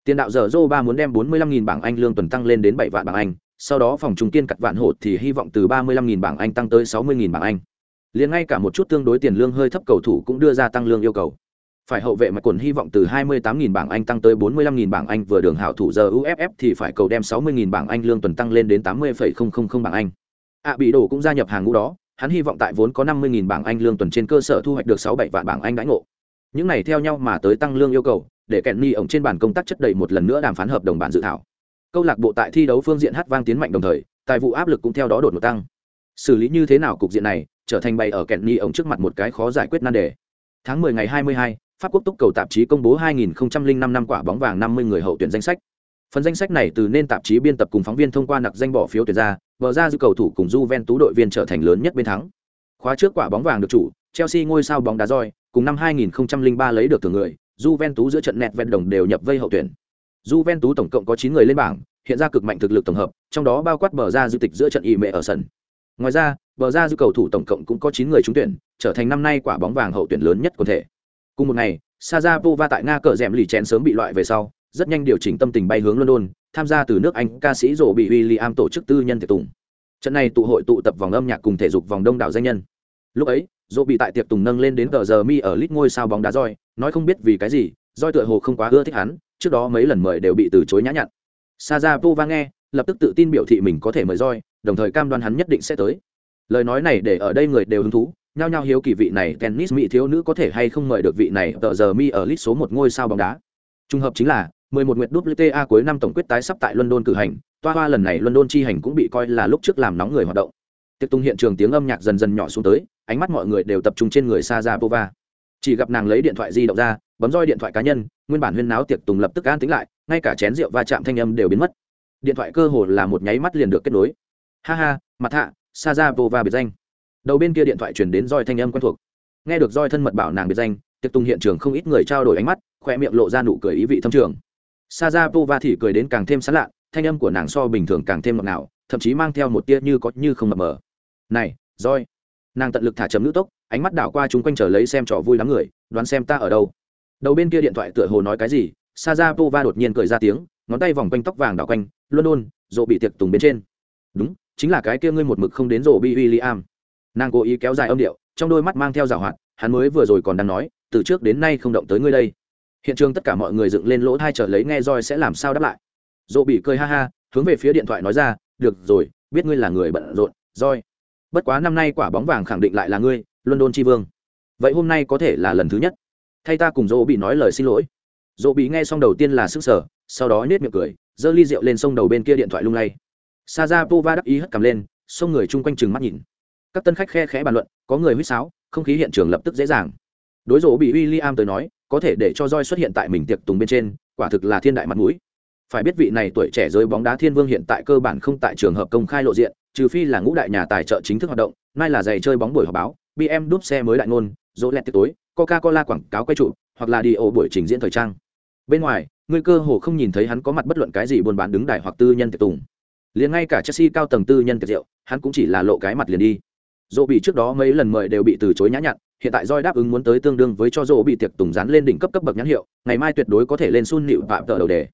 tiền đạo giờ rô ba muốn đem 45.000 bảng anh lương tuần tăng lên đến bảy vạn bảng anh sau đó phòng trung tiên cặt vạn hột thì hy vọng từ 35.000 bảng anh tăng tới 60.000 bảng anh liền ngay cả một chút tương đối tiền lương hơi thấp cầu thủ cũng đưa ra tăng lương yêu cầu phải hậu vệ mà quần hy vọng từ 28.000 bảng Anh tăng tới 45.000 bảng Anh vừa đường hảo thủ giờ UFF thì phải cầu đem 60.000 bảng Anh lương tuần tăng lên đến 80,000 bảng Anh. À bị đổ cũng gia nhập hàng ngũ đó, hắn hy vọng tại vốn có 50.000 bảng Anh lương tuần trên cơ sở thu hoạch được 6-7 vạn bảng Anh đãi ngộ. Những này theo nhau mà tới tăng lương yêu cầu, để Kenny ổng trên bàn công tác chất đầy một lần nữa đàm phán hợp đồng bản dự thảo. Câu lạc bộ tại thi đấu phương diện hát vang tiến mạnh đồng thời, tài vụ áp lực cũng theo đó đột ngột tăng. Xử lý như thế nào cục diện này, trở thành bày ở Kenny ổng trước mặt một cái khó giải quyết nan đề. Tháng 10 ngày 22, pháp quốc túc cầu tạp chí công bố 2005 năm quả bóng vàng 50 người hậu tuyển danh sách phần danh sách này từ nên tạp chí biên tập cùng phóng viên thông qua nặc danh bỏ phiếu tuyển ra bờ ra dư cầu thủ cùng Juventus đội viên trở thành lớn nhất bên thắng khóa trước quả bóng vàng được chủ Chelsea ngôi sao bóng đá roi cùng năm 2003 lấy được thưởng người Juventus giữa trận nẹt vẹn đồng đều nhập vây hậu tuyển. Juventus tổng cộng có 9 người lên bảng hiện ra cực mạnh thực lực tổng hợp trong đó bao quát bờ ra dư tịch giữa trận y mẹ ở sân. Ngoài ra bờ ra dư cầu thủ tổng cộng cũng có 9 người trúng tuyển trở thành năm nay quả bóng vàng hậu tuyển lớn nhất của thể. Cùng một ngày Sajapova tại Nga cờ rèm lì chén sớm bị loại về sau, rất nhanh điều chỉnh tâm tình bay hướng London, tham gia từ nước anh ca sĩ rổ bị William tổ chức tư nhân tiệc tùng. Trận này tụ hội tụ tập vòng âm nhạc cùng thể dục vòng đông đảo danh nhân. Lúc ấy rô bị tại tiệc tùng nâng lên đến tờ giờ mi ở lít ngôi sao bóng đá roi nói không biết vì cái gì roi tựa hồ không quá ưa thích hắn trước đó mấy lần mời đều bị từ chối nhã nhặn Saja nghe lập tức tự tin biểu thị mình có thể mời roi đồng thời cam đoan hắn nhất định sẽ tới lời nói này để ở đây người đều hứng thú nhao nhao hiếu kỳ vị này tennis mỹ thiếu nữ có thể hay không mời được vị này tờ giờ mi ở list số một ngôi sao bóng đá trùng hợp chính là 11 nguyệt WTA cuối năm tổng quyết tái sắp tại London cử hành, toa hoa lần này London chi hành cũng bị coi là lúc trước làm nóng người hoạt động. Tiếp tung hiện trường tiếng âm nhạc dần dần nhỏ xuống tới, ánh mắt mọi người đều tập trung trên người Sajapova. Chỉ gặp nàng lấy điện thoại di động ra, bấm roi điện thoại cá nhân, nguyên bản huyên náo tiệc tùng lập tức an tính lại, ngay cả chén rượu va chạm thanh âm đều biến mất. Điện thoại cơ hồ là một nháy mắt liền được kết nối. Ha ha, mặt hạ, Sajapova biệt danh. Đầu bên kia điện thoại truyền đến roi thanh âm quen thuộc. Nghe được roi thân mật bảo nàng biệt danh, tiệc tùng hiện trường không ít người trao đổi ánh mắt, khoe miệng lộ ra nụ cười ý vị thâm trường sa ra pova thì cười đến càng thêm sán lạ thanh âm của nàng so bình thường càng thêm ngọt ngào thậm chí mang theo một tia như có như không mập mờ này roi nàng tận lực thả chấm nữ tốc ánh mắt đảo qua chúng quanh trở lấy xem trò vui lắm người, đoán xem ta ở đâu. Đầu bên kia điện thoại tựa hồ nói cái gì sa ra pova đột nhiên cười ra tiếng, ngón tay vòng quanh tóc vàng đảo quanh, london, rộ bị tiệc tùng bên trên. Đúng, chính là cái kia ngươi một mực không đến rộ bị William. nàng cố ý kéo dài âm điệu, trong đôi mắt mang theo rào hoạt, hắn mới vừa rồi còn đang nói, từ trước đến nay không động tới ngươi đây. Hiện trường tất cả mọi người dựng lên lỗ thai trở lấy nghe roi sẽ làm sao đáp lại. Rộ bị cười ha ha, hướng về phía điện thoại nói ra, được rồi, biết ngươi là người bận rộn, roi. Bất quá năm nay quả bóng vàng khẳng định lại là ngươi london tri vương. Vậy hôm nay có thể là lần thứ nhất. Thay ta cùng dỗ bị nói lời xin lỗi. Dỗ bị nghe xong đầu tiên là sức sở sau đó nết miệng cười, giơ ly rượu lên sông đầu bên kia điện thoại lung lay. Sa ra pova đắc ý hất cầm lên xông người chung quanh chừng mắt nhìn. Các tân khách khe khẽ bàn luận, có người huýt sáo, không khí hiện trường lập tức dễ dàng. Đối rỗ bị w i l l i am tới nói, có thể để cho roi xuất hiện tại mình tiệc tùng bên trên, quả thực là thiên đại mặt mũi. Phải biết vị này tuổi trẻ giới bóng đá thiên vương hiện tại cơ bản không tại trường hợp công khai lộ diện, trừ phi là ngũ đại nhà tài trợ chính thức hoạt động, nay là giày chơi bóng buổi họp báo bm đúp xe mới đại ngôn, rỗ lẹt tiệc tối coca cola quảng cáo quay trụ, hoặc là đi ổ buổi trình diễn thời trang. Bên ngoài, người cơ hồ không nhìn thấy hắn có mặt bất luận cái gì buôn bán đứng đài hoặc tư nhân tiệc tùng. Liền ngay cả chelsea cao tầng tư nhân tiệc rượu, hắn cũng chỉ là lộ cái mặt liền đi. Dỗ bị trước đó mấy lần mời đều bị từ chối nhã nhặn, hiện tại roi đáp ứng muốn tới tương đương với cho dỗ bị tiệc tùng dán lên đỉnh cấp cấp bậc nhãn hiệu, ngày mai tuyệt đối có thể lên sun nịu vạm tờ đầu đề.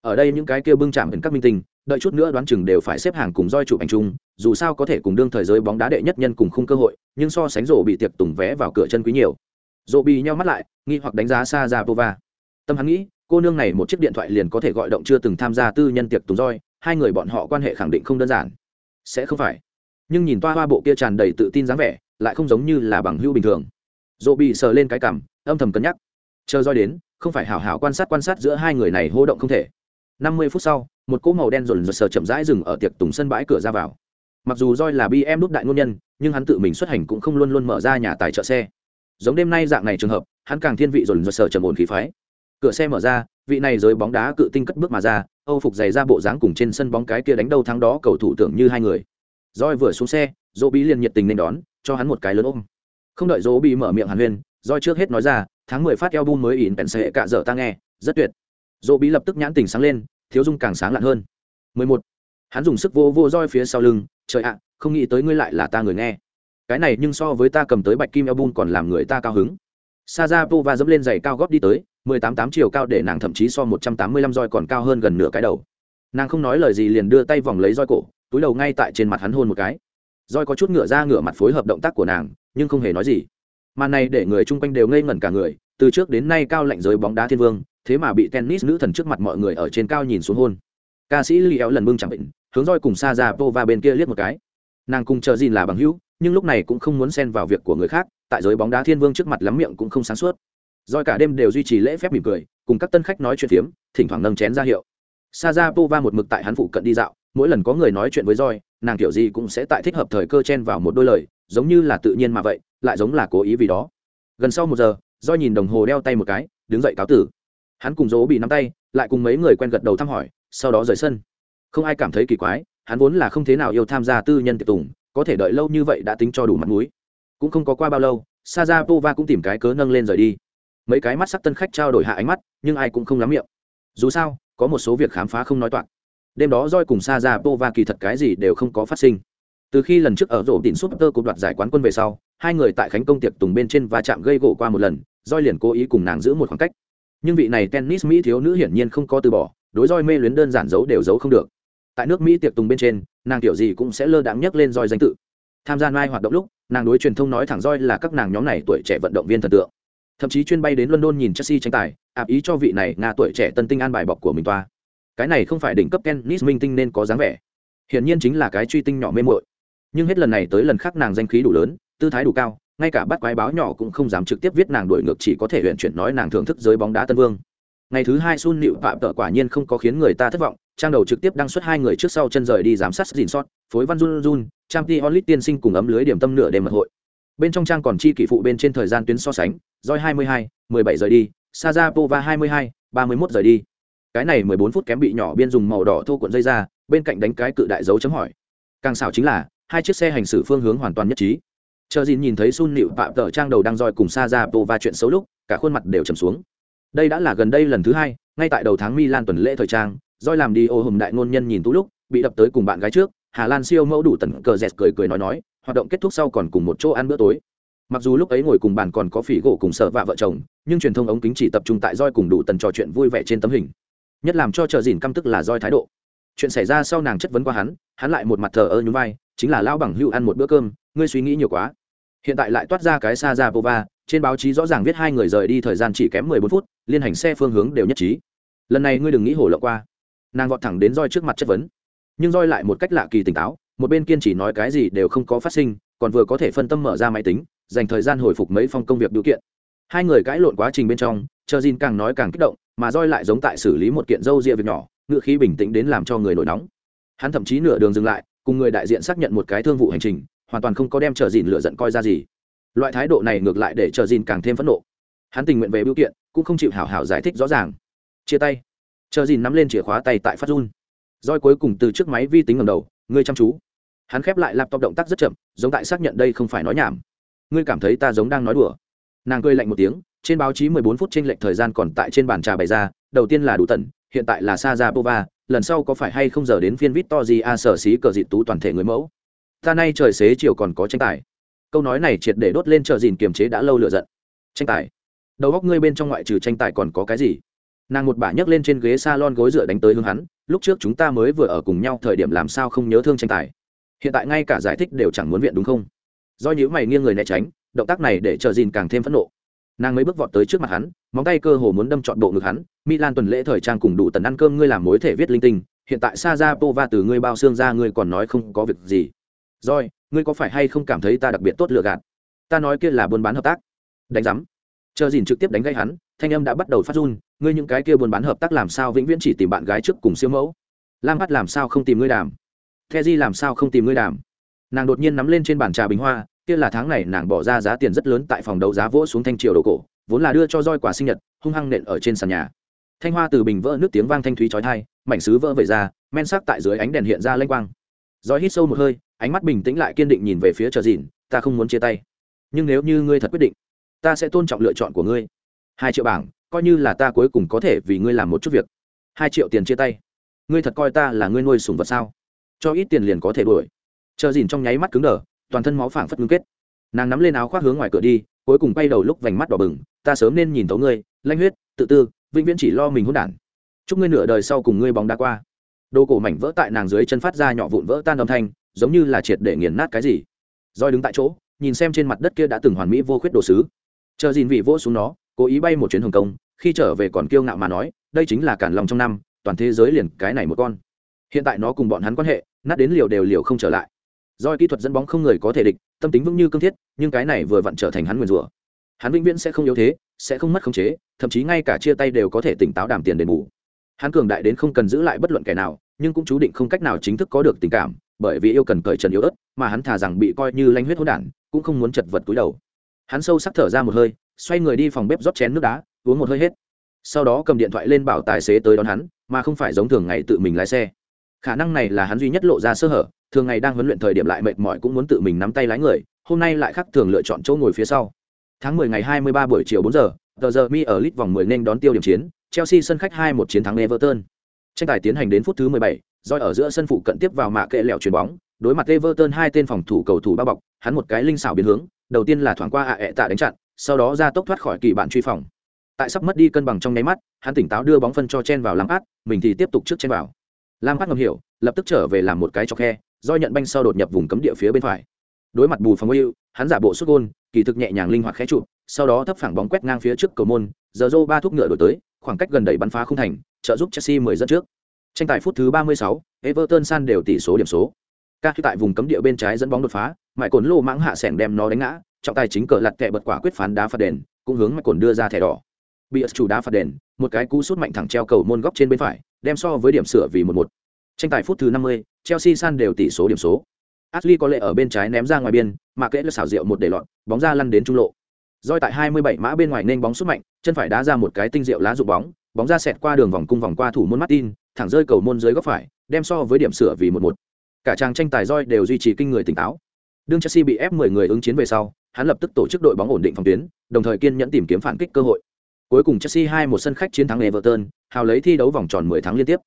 Ở đây những cái kia bưng chạm đến các minh tinh đợi chút nữa đoán chừng đều phải xếp hàng cùng roi chụp ảnh chung, dù sao có thể cùng đương thời giới bóng đá đệ nhất nhân cùng khung cơ hội, nhưng so sánh rổ bị tiệc tùng vé vào cửa chân quý nhiều. Rổ bị nhau mắt lại, nghi hoặc đánh giá xa ra pova. Tâm hắn nghĩ, cô nương này một chiếc điện thoại liền có thể gọi động chưa từng tham gia tư nhân tiệc tùng roi, hai người bọn họ quan hệ khẳng định không đơn giản. Sẽ không phải. Nhưng nhìn toa hoa bộ kia tràn đầy tự tin dáng vẻ, lại không giống như là bằng hữu bình thường. Rộ bị sờ lên cái cằm âm thầm cân nhắc. Chờ roi đến, không phải hảo hảo quan sát quan sát giữa hai người này hô động không thể. Năm mươi phút sau một cỗ màu đen rồn rợn sờ chậm rãi dừng ở tiệc tùng sân bãi cửa ra vào. Mặc dù roi là bm đúc đại ngôn nhân, nhưng hắn tự mình xuất hành cũng không luôn luôn mở ra nhà tài trợ xe. Giống đêm nay dạng này trường hợp, hắn càng thiên vị rồn rột sờ trầm ổn khí phái. Cửa xe mở ra, vị này giới bóng đá cự tinh cất bước mà ra, âu phục giày ra bộ dáng cùng trên sân bóng cái kia đánh đầu thắng đó cầu thủ tưởng như hai người. Roi vừa xuống xe dỗ bí liền nhiệt tình nên đón, cho hắn một cái lớn ôm. Không đợi dỗ bí mở miệng hàn huyên roi trước hết nói ra, tháng mười phát album mới ỉn bèn sệ cạ dở ta nghe, rất tuyệt. Dỗ bí lập tức nhãn tình sáng lên thiếu dung càng sáng lạn hơn. Mười một. Hắn dùng sức vô vô roi phía sau lưng, trời ạ, không nghĩ tới ngươi lại là ta người nghe. Cái này nhưng so với ta cầm tới bạch kim album còn làm người ta cao hứng. Sa pova dẫm lên giày cao góp đi tới, mười tám tám chiều cao để nàng thậm chí so một trăm tám mươi lăm roi còn cao hơn gần nửa cái đầu. Nàng không nói lời gì liền đưa tay vòng lấy roi cổ, túi đầu ngay tại trên mặt hắn hôn một cái. Roi có chút ngựa ra ngựa mặt phối hợp động tác của nàng, nhưng không hề nói gì. Màn này để người chung quanh đều ngây ngẩn cả người, từ trước đến nay cao lạnh giới bóng đá thiên vương thế mà bị tennis nữ thần trước mặt mọi người ở trên cao nhìn xuống hôn. Ca sĩ li éo lần bưng chẳng bệnh, hướng roi cùng xa ra pova bên kia liếc một cái. Nàng cùng chờ gì là bằng hữu, nhưng lúc này cũng không muốn xen vào việc của người khác, tại giới bóng đá thiên vương trước mặt lắm miệng cũng không sáng suốt. Roi cả đêm đều duy trì lễ phép mỉm cười, cùng các tân khách nói chuyện phiếm, thỉnh thoảng nâng chén ra hiệu. Sa ra pova một mực tại hắn phụ cận đi dạo, mỗi lần có người nói chuyện với roi, nàng kiểu gì cũng sẽ tại thích hợp thời cơ chen vào một đôi lời, giống như là tự nhiên mà vậy, lại giống là cố ý vì đó. Gần sau một giờ, roi nhìn đồng hồ đeo tay một cái, đứng dậy cáo tử hắn cùng dỗ bị nắm tay, lại cùng mấy người quen gật đầu thăm hỏi, sau đó rời sân. Không ai cảm thấy kỳ quái, hắn vốn là không thế nào yêu tham gia tư nhân tiệc tùng, có thể đợi lâu như vậy đã tính cho đủ mặt mũi. Cũng không có qua bao lâu sa ra pova cũng tìm cái cớ nâng lên rời đi. Mấy cái mắt sắc tân khách trao đổi hạ ánh mắt, nhưng ai cũng không lắm miệng. Dù sao, có một số việc khám phá không nói toạc. Đêm đó roi cùng sa ra pova kỳ thật cái gì đều không có phát sinh. Từ khi lần trước ở rổ đỉnh súp tơ cột đoạt giải quán quân về sau, hai người tại khánh công tiệc tùng bên trên và chạm gây gỗ qua một lần roi liền cố ý cùng nàng giữ một khoảng cách nhưng vị này tennis mỹ thiếu nữ hiển nhiên không có từ bỏ, đối roi mê luyến đơn giản giấu đều giấu không được. Tại nước mỹ tiệc tùng bên trên, nàng tiểu gì cũng sẽ lơ đáng nhấc lên roi danh tự. Tham gia mai hoạt động lúc, nàng đối truyền thông nói thẳng roi là các nàng nhóm này tuổi trẻ vận động viên thần tượng. Thậm chí chuyên bay đến london nhìn chelsea tranh tài ạp ý cho vị này nga tuổi trẻ tân tinh an bài bọc của mình toa. Cái này không phải đỉnh cấp tennis minh tinh nên có dáng vẻ. Hiển nhiên chính là cái truy tinh nhỏ mê mội nhưng hết lần này tới lần khác nàng danh khí đủ lớn, tư thái đủ cao ngay cả bắt quái báo nhỏ cũng không dám trực tiếp viết nàng đổi ngược chỉ có thể huyện chuyển nói nàng thưởng thức giới bóng đá tân vương. Ngày thứ hai sun nịu phạm tợ quả nhiên không có khiến người ta thất vọng trang đầu trực tiếp đăng xuất hai người trước sau chân rời đi giám sát dìn sót phối văn run run trang t onlit tiên sinh cùng ấm lưới điểm tâm nửa đêm mật hội. Bên trong trang còn chi kỷ phụ bên trên thời gian tuyến so sánh roi 22, 17 rời đi Sajapova 22, 31 rời đi. Cái này 14 phút kém bị nhỏ biên dùng màu đỏ thô cuộn dây ra bên cạnh đánh cái cự đại dấu chấm hỏi. Càng xảo chính là hai chiếc xe hành xử phương hướng hoàn toàn nhất trí chờ dìn nhìn thấy sun nịu phạm tờ trang đầu đang roi cùng sa ra tô va chuyện xấu lúc, cả khuôn mặt đều trầm xuống. Đây đã là gần đây lần thứ hai, ngay tại đầu tháng milan tuần lễ thời trang, roi làm đi ô hùng đại ngôn nhân nhìn tú lúc, bị đập tới cùng bạn gái trước, hà lan siêu mẫu đủ tần cờ dẹt cười cười nói nói, hoạt động kết thúc sau còn cùng một chỗ ăn bữa tối. Mặc dù lúc ấy ngồi cùng bàn còn có phỉ gỗ cùng sợ vạ vợ chồng, nhưng truyền thông ống kính chỉ tập trung tại roi cùng đủ tần trò chuyện vui vẻ trên tấm hình. Nhất làm cho chờ dìn căm tức là roi thái độ. Chuyện xảy ra sau nàng chất vấn qua hắn hắn lại một mặt thờ ơ nhún vai, chính là lao bằng hưu ăn một bữa cơm ngươi suy nghĩ nhiều quá. Hiện tại lại toát ra cái xa ra pova trên báo chí rõ ràng viết hai người rời đi thời gian chỉ kém mười bốn phút, liên hành xe phương hướng đều nhất trí. Lần này ngươi đừng nghĩ hổ lộ qua. Nàng vọt thẳng đến roi trước mặt chất vấn. Nhưng roi lại một cách lạ kỳ tỉnh táo, một bên kiên chỉ nói cái gì đều không có phát sinh, còn vừa có thể phân tâm mở ra máy tính, dành thời gian hồi phục mấy phong công việc điều kiện. Hai người cãi lộn quá trình bên trong, chờ Jin càng nói càng kích động, mà roi lại giống tại xử lý một kiện dâu ria việc nhỏ, ngựa khí bình tĩnh đến làm cho người nổi nóng. Hắn thậm chí nửa đường dừng lại, cùng người đại diện xác nhận một cái thương vụ hành trình hoàn toàn không có đem chờ Dìn lựa giận coi ra gì. Loại thái độ này ngược lại để chờ Dìn càng thêm phẫn nộ. Hắn tình nguyện về biểu kiện, cũng không chịu hảo hảo giải thích rõ ràng. Chia tay. Chờ Dìn nắm lên chìa khóa tay tại phát run. Roi cuối cùng từ trước máy vi tính ngầm đầu, ngươi chăm chú. Hắn khép lại laptop động tác rất chậm, giống tại xác nhận đây không phải nói nhảm. Ngươi cảm thấy ta giống đang nói đùa? Nàng cười lạnh một tiếng, trên báo chí 14 phút trên lệnh thời gian còn tại trên bàn trà bày ra, đầu tiên là đủ tần, hiện tại là sa ra pova lần sau có phải hay không giờ đến phiên vít to gì a sở xí cờ dị tú toàn thể người mẫu? Ta nay trời xế chiều còn có tranh tài. Câu nói này triệt để đốt lên chờ dìn kiềm chế đã lâu lựa giận. Tranh tài? Đầu góc ngươi bên trong ngoại trừ tranh tài còn có cái gì? Nàng một bả nhấc lên trên ghế s a lon gối dựa đánh tới hướng hắn, lúc trước chúng ta mới vừa ở cùng nhau thời điểm làm sao không nhớ thương tranh tài. Hiện tại ngay cả giải thích đều chẳng muốn viện đúng không? Do nhữ mày nghiêng người né tránh, động tác này để chờ dìn càng thêm phẫn nộ. Nàng mới bước vọt tới trước mặt hắn, móng tay cơ hồ muốn đâm trọn bộ ngực hắn, milan tuần lễ thời trang cùng đủ tần ăn cơm ngươi làm mối thể viết linh tinh, hiện tại sa ra pova từ ngươi bao xương ra ngươi còn nói không có việc gì rồi ngươi có phải hay không cảm thấy ta đặc biệt tốt lựa gạt? Ta nói kia là buôn bán hợp tác. Đánh giám. Chờ dìn trực tiếp đánh gây hắn, thanh âm đã bắt đầu phát run, ngươi những cái kia buôn bán hợp tác làm sao vĩnh viễn chỉ tìm bạn gái trước cùng siêu mẫu? Lam bắt làm sao không tìm ngươi đàm? The di làm sao không tìm ngươi đàm? Nàng đột nhiên nắm lên trên bàn trà bình hoa, kia là tháng này nàng bỏ ra giá tiền rất lớn tại phòng đấu giá vỗ xuống thanh triều đồ cổ, vốn là đưa cho roi quả sinh nhật, hung hăng nện ở trên sàn nhà. Thanh hoa từ bình vỡ nước tiếng vang thanh thúy chói tai, mảnh sứ vỡ vẩy ra, men sắc tại dưới ánh đèn hiện ra lênh quang roi hít sâu một hơi, ánh mắt bình tĩnh lại kiên định nhìn về phía chờ dìn, ta không muốn chia tay, nhưng nếu như ngươi thật quyết định, ta sẽ tôn trọng lựa chọn của ngươi. Hai triệu bảng, coi như là ta cuối cùng có thể vì ngươi làm một chút việc. Hai triệu tiền chia tay, ngươi thật coi ta là ngươi nuôi sủng vật sao? Cho ít tiền liền có thể đuổi. Chờ dìn trong nháy mắt cứng đờ, toàn thân máu phảng phất ngưng kết. Nàng nắm lên áo khoác hướng ngoài cửa đi, cuối cùng quay đầu lúc vành mắt đỏ bừng, ta sớm nên nhìn tấu ngươi lanh huyết, tự tư, vĩnh viễn chỉ lo mình hỗn đản. Chúc ngươi nửa đời sau cùng ngươi bóng đá qua đồ cổ mảnh vỡ tại nàng dưới chân phát ra nhỏ vụn vỡ tan âm thanh, giống như là triệt để nghiền nát cái gì. Roi đứng tại chỗ, nhìn xem trên mặt đất kia đã từng hoàn mỹ vô khuyết đồ sứ. Chờ dìn vị vỗ xuống nó, cố ý bay một chuyến hồng kông, khi trở về còn kiêu ngạo mà nói, đây chính là cản lòng trong năm, toàn thế giới liền cái này một con. Hiện tại nó cùng bọn hắn quan hệ, nát đến liều đều liều không trở lại. Doi kỹ thuật dẫn bóng không người có thể địch, tâm tính vững như cương thiết, nhưng cái này vừa vặn trở thành hắn nguyền rủa. Hắn vĩnh viễn sẽ không yếu thế, sẽ không mất khống chế, thậm chí ngay cả chia tay đều có thể tỉnh táo đàm tiền đền bù. Hắn cường đại đến không cần giữ lại bất luận kẻ nào nhưng cũng chú định không cách nào chính thức có được tình cảm, bởi vì yêu cần cởi trần yếu ớt, mà hắn thà rằng bị coi như lanh huyết hỗn đản, cũng không muốn chật vật túi đầu. Hắn sâu sắc thở ra một hơi, xoay người đi phòng bếp rót chén nước đá, uống một hơi hết. Sau đó cầm điện thoại lên bảo tài xế tới đón hắn, mà không phải giống thường ngày tự mình lái xe. Khả năng này là hắn duy nhất lộ ra sơ hở, thường ngày đang huấn luyện thời điểm lại mệt mỏi cũng muốn tự mình nắm tay lái người, hôm nay lại khác thường lựa chọn chỗ ngồi phía sau. Tháng 10 ngày 23 buổi chiều 4 giờ, tờ giờ mi ở lit vòng 10 nên đón tiêu điểm chiến, chelsea sân khách 2-1 chiến thắng everton tranh tài tiến hành đến phút thứ 17, roi ở giữa sân phụ cận tiếp vào mạ kệ lẹo chuyền bóng đối mặt everton hai tên phòng thủ cầu thủ bao bọc hắn một cái linh xảo biến hướng đầu tiên là thoảng qua ạ ẹ tạ đánh chặn sau đó ra tốc thoát khỏi kỳ bạn truy phòng. Tại sắp mất đi cân bằng trong nháy mắt hắn tỉnh táo đưa bóng phân cho chen vào lăng át mình thì tiếp tục trước chen vào. Lam át ngầm hiểu lập tức trở về làm một cái cho khe do nhận banh sau đột nhập vùng cấm địa phía bên phải. Đối mặt bù phòng yêu hắn giả bộ xuất gôn kỳ thực nhẹ nhàng linh hoạt khẽ trụ sau đó thấp phẳng bóng quét ngang phía trước cầu môn giờ Joe ba thúc ngựa đổi tới khoảng cách gần đẩy bắn phá không thành trợ giúp chelsea mười dẫn trước. Tranh tài phút thứ ba mươi sáu, everton san đều tỷ số điểm số. Các tại vùng cấm địa bên trái dẫn bóng đột phá mại cồn lô mãng hạ sẻng đem nó đánh ngã trọng tài chính cờ lật kẹ bật quả quyết phán đá phạt đền cũng hướng mại cồn đưa ra thẻ đỏ. Bị chủ đá phạt đền một cái cú sút mạnh thẳng treo cầu môn góc trên bên phải đem so với điểm sửa vì một một. Tranh tài phút thứ năm mươi, chelsea san đều tỷ số điểm số. Ashley có lệ ở bên trái ném ra ngoài biên, mà kẽ là xảo diệu một để lọt, bóng ra lăn đến trung lộ. Roi tại 27 mã bên ngoài nên bóng xuất mạnh, chân phải đá ra một cái tinh diệu lá dụng bóng, bóng ra xẹt qua đường vòng cung vòng qua thủ môn Martin, thẳng rơi cầu môn dưới góc phải, đem so với điểm sửa vì một một. Cả trang tranh tài Roi đều duy trì kinh người tỉnh táo. Đương Chelsea bị ép 10 người ứng chiến về sau, hắn lập tức tổ chức đội bóng ổn định phòng tuyến, đồng thời kiên nhẫn tìm kiếm phản kích cơ hội. Cuối cùng Chelsea 2 một sân khách chiến thắng Everton, hào lấy thi đấu vòng tròn 10 tháng liên tiếp.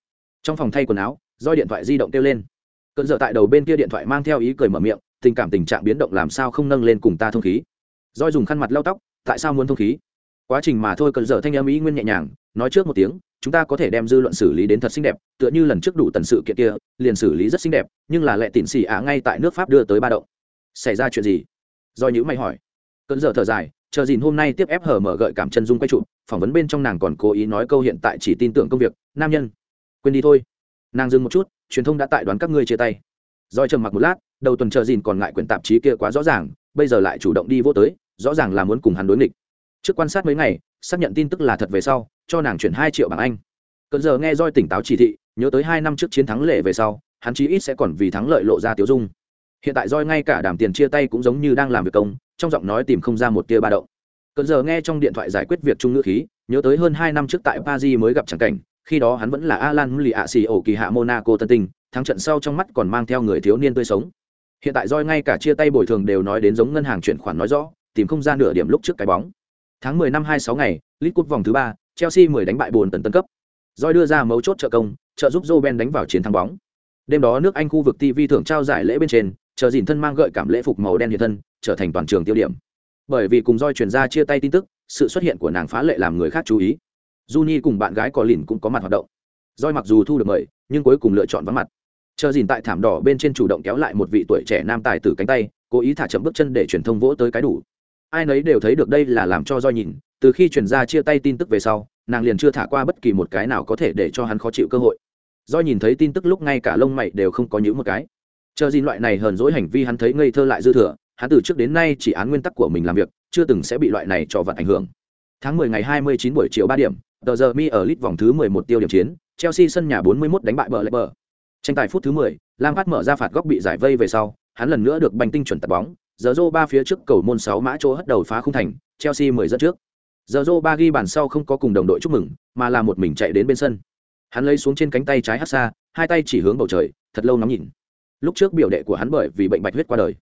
Trong phòng thay quần áo, Roi điện thoại di động kêu lên. Cơn giờ tại đầu bên kia điện thoại mang theo ý cười mở miệng, tình cảm tình trạng biến động làm sao không nâng lên cùng ta thông khí. Roi dùng khăn mặt lau tóc, tại sao muốn thông khí? Quá trình mà thôi cần giờ thanh âm ý nguyên nhẹ nhàng, nói trước một tiếng, chúng ta có thể đem dư luận xử lý đến thật xinh đẹp, tựa như lần trước đủ tần sự kiện kia, liền xử lý rất xinh đẹp, nhưng là lệ tịn xỉ á ngay tại nước Pháp đưa tới ba động. Xảy ra chuyện gì? Do nhữ mày hỏi. Cơn giờ thở dài, chờ gìn hôm nay tiếp ép hở mở gợi cảm chân dung quay trụ, phỏng vấn bên trong nàng còn cố ý nói câu hiện tại chỉ tin tưởng công việc, nam nhân. Quên đi thôi. Nàng dừng một chút, truyền thông đã tại đoán các ngươi chia tay Doi trầm mặc một lát đầu tuần chờ dìn còn ngại quyển tạp chí kia quá rõ ràng bây giờ lại chủ động đi vô tới rõ ràng là muốn cùng hắn đối nghịch. Trước quan sát mấy ngày xác nhận tin tức là thật về sau cho nàng chuyển hai triệu bảng anh. Cận giờ nghe roi tỉnh táo chỉ thị nhớ tới hai năm trước chiến thắng lệ về sau hắn chí ít sẽ còn vì thắng lợi lộ ra tiểu dung. Hiện tại roi ngay cả đàm tiền chia tay cũng giống như đang làm việc công trong giọng nói tìm không ra một tia ba động. Cận giờ nghe trong điện thoại giải quyết việc trung ngữ khí nhớ tới hơn hai năm trước tại paris mới gặp chẳng cảnh khi đó hắn vẫn là alan lì ạ xì ổ kỳ hạ monaco tân tình, thắng trận sau trong mắt còn mang theo người thiếu niên tươi sống. Hiện tại roi ngay cả chia tay bồi thường đều nói đến giống ngân hàng chuyển khoản nói rõ tìm không ra nửa điểm lúc trước cái bóng. Tháng 10 năm 26 ngày League Cup vòng thứ ba, chelsea 10 đánh bại buồn tần tân cấp. Doi đưa ra mấu chốt trợ công, trợ giúp joe ben đánh vào chiến thắng bóng. Đêm đó nước anh khu vực tv thưởng trao giải lễ bên trên, chờ dìn thân mang gợi cảm lễ phục màu đen hiện thân, trở thành toàn trường tiêu điểm. Bởi vì cùng Doi truyền ra chia tay tin tức, sự xuất hiện của nàng phá lệ làm người khác chú ý. Juni cùng bạn gái Colin cũng có mặt hoạt động. Doi mặc dù thu được mời, nhưng cuối cùng lựa chọn vắng mặt. Chờ dìn tại thảm đỏ bên trên chủ động kéo lại một vị tuổi trẻ nam tài tử cánh tay, cố ý thả chậm bước chân để truyền thông vỗ tới cái đủ ai nấy đều thấy được đây là làm cho do nhìn từ khi chuyển ra chia tay tin tức về sau nàng liền chưa thả qua bất kỳ một cái nào có thể để cho hắn khó chịu cơ hội. Do nhìn thấy tin tức lúc ngay cả lông mày đều không có những một cái. Chờ gì loại này hờn dỗi hành vi hắn thấy ngây thơ lại dư thừa hắn từ trước đến nay chỉ án nguyên tắc của mình làm việc chưa từng sẽ bị loại này cho vật ảnh hưởng. Tháng 10 ngày 29 buổi chiều 3 điểm tờ giờ mi ở lit vòng thứ 11 tiêu điểm chiến chelsea sân nhà 41 đánh bại bờ lệ bờ. Tranh tài phút thứ 10, lam phát mở ra phạt góc bị giải vây về sau hắn lần nữa được banh tinh chuẩn tạt bóng giờ rô ba phía trước cầu môn sáu mã chỗ hất đầu phá không thành, chelsea 10 dẫn trước. Giờ rô ba ghi bàn sau không có cùng đồng đội chúc mừng, mà là một mình chạy đến bên sân. Hắn lấy xuống trên cánh tay trái hát xa, hai tay chỉ hướng bầu trời, thật lâu nóng nhìn. Lúc trước biểu đệ của hắn bởi vì bệnh bạch huyết qua đời.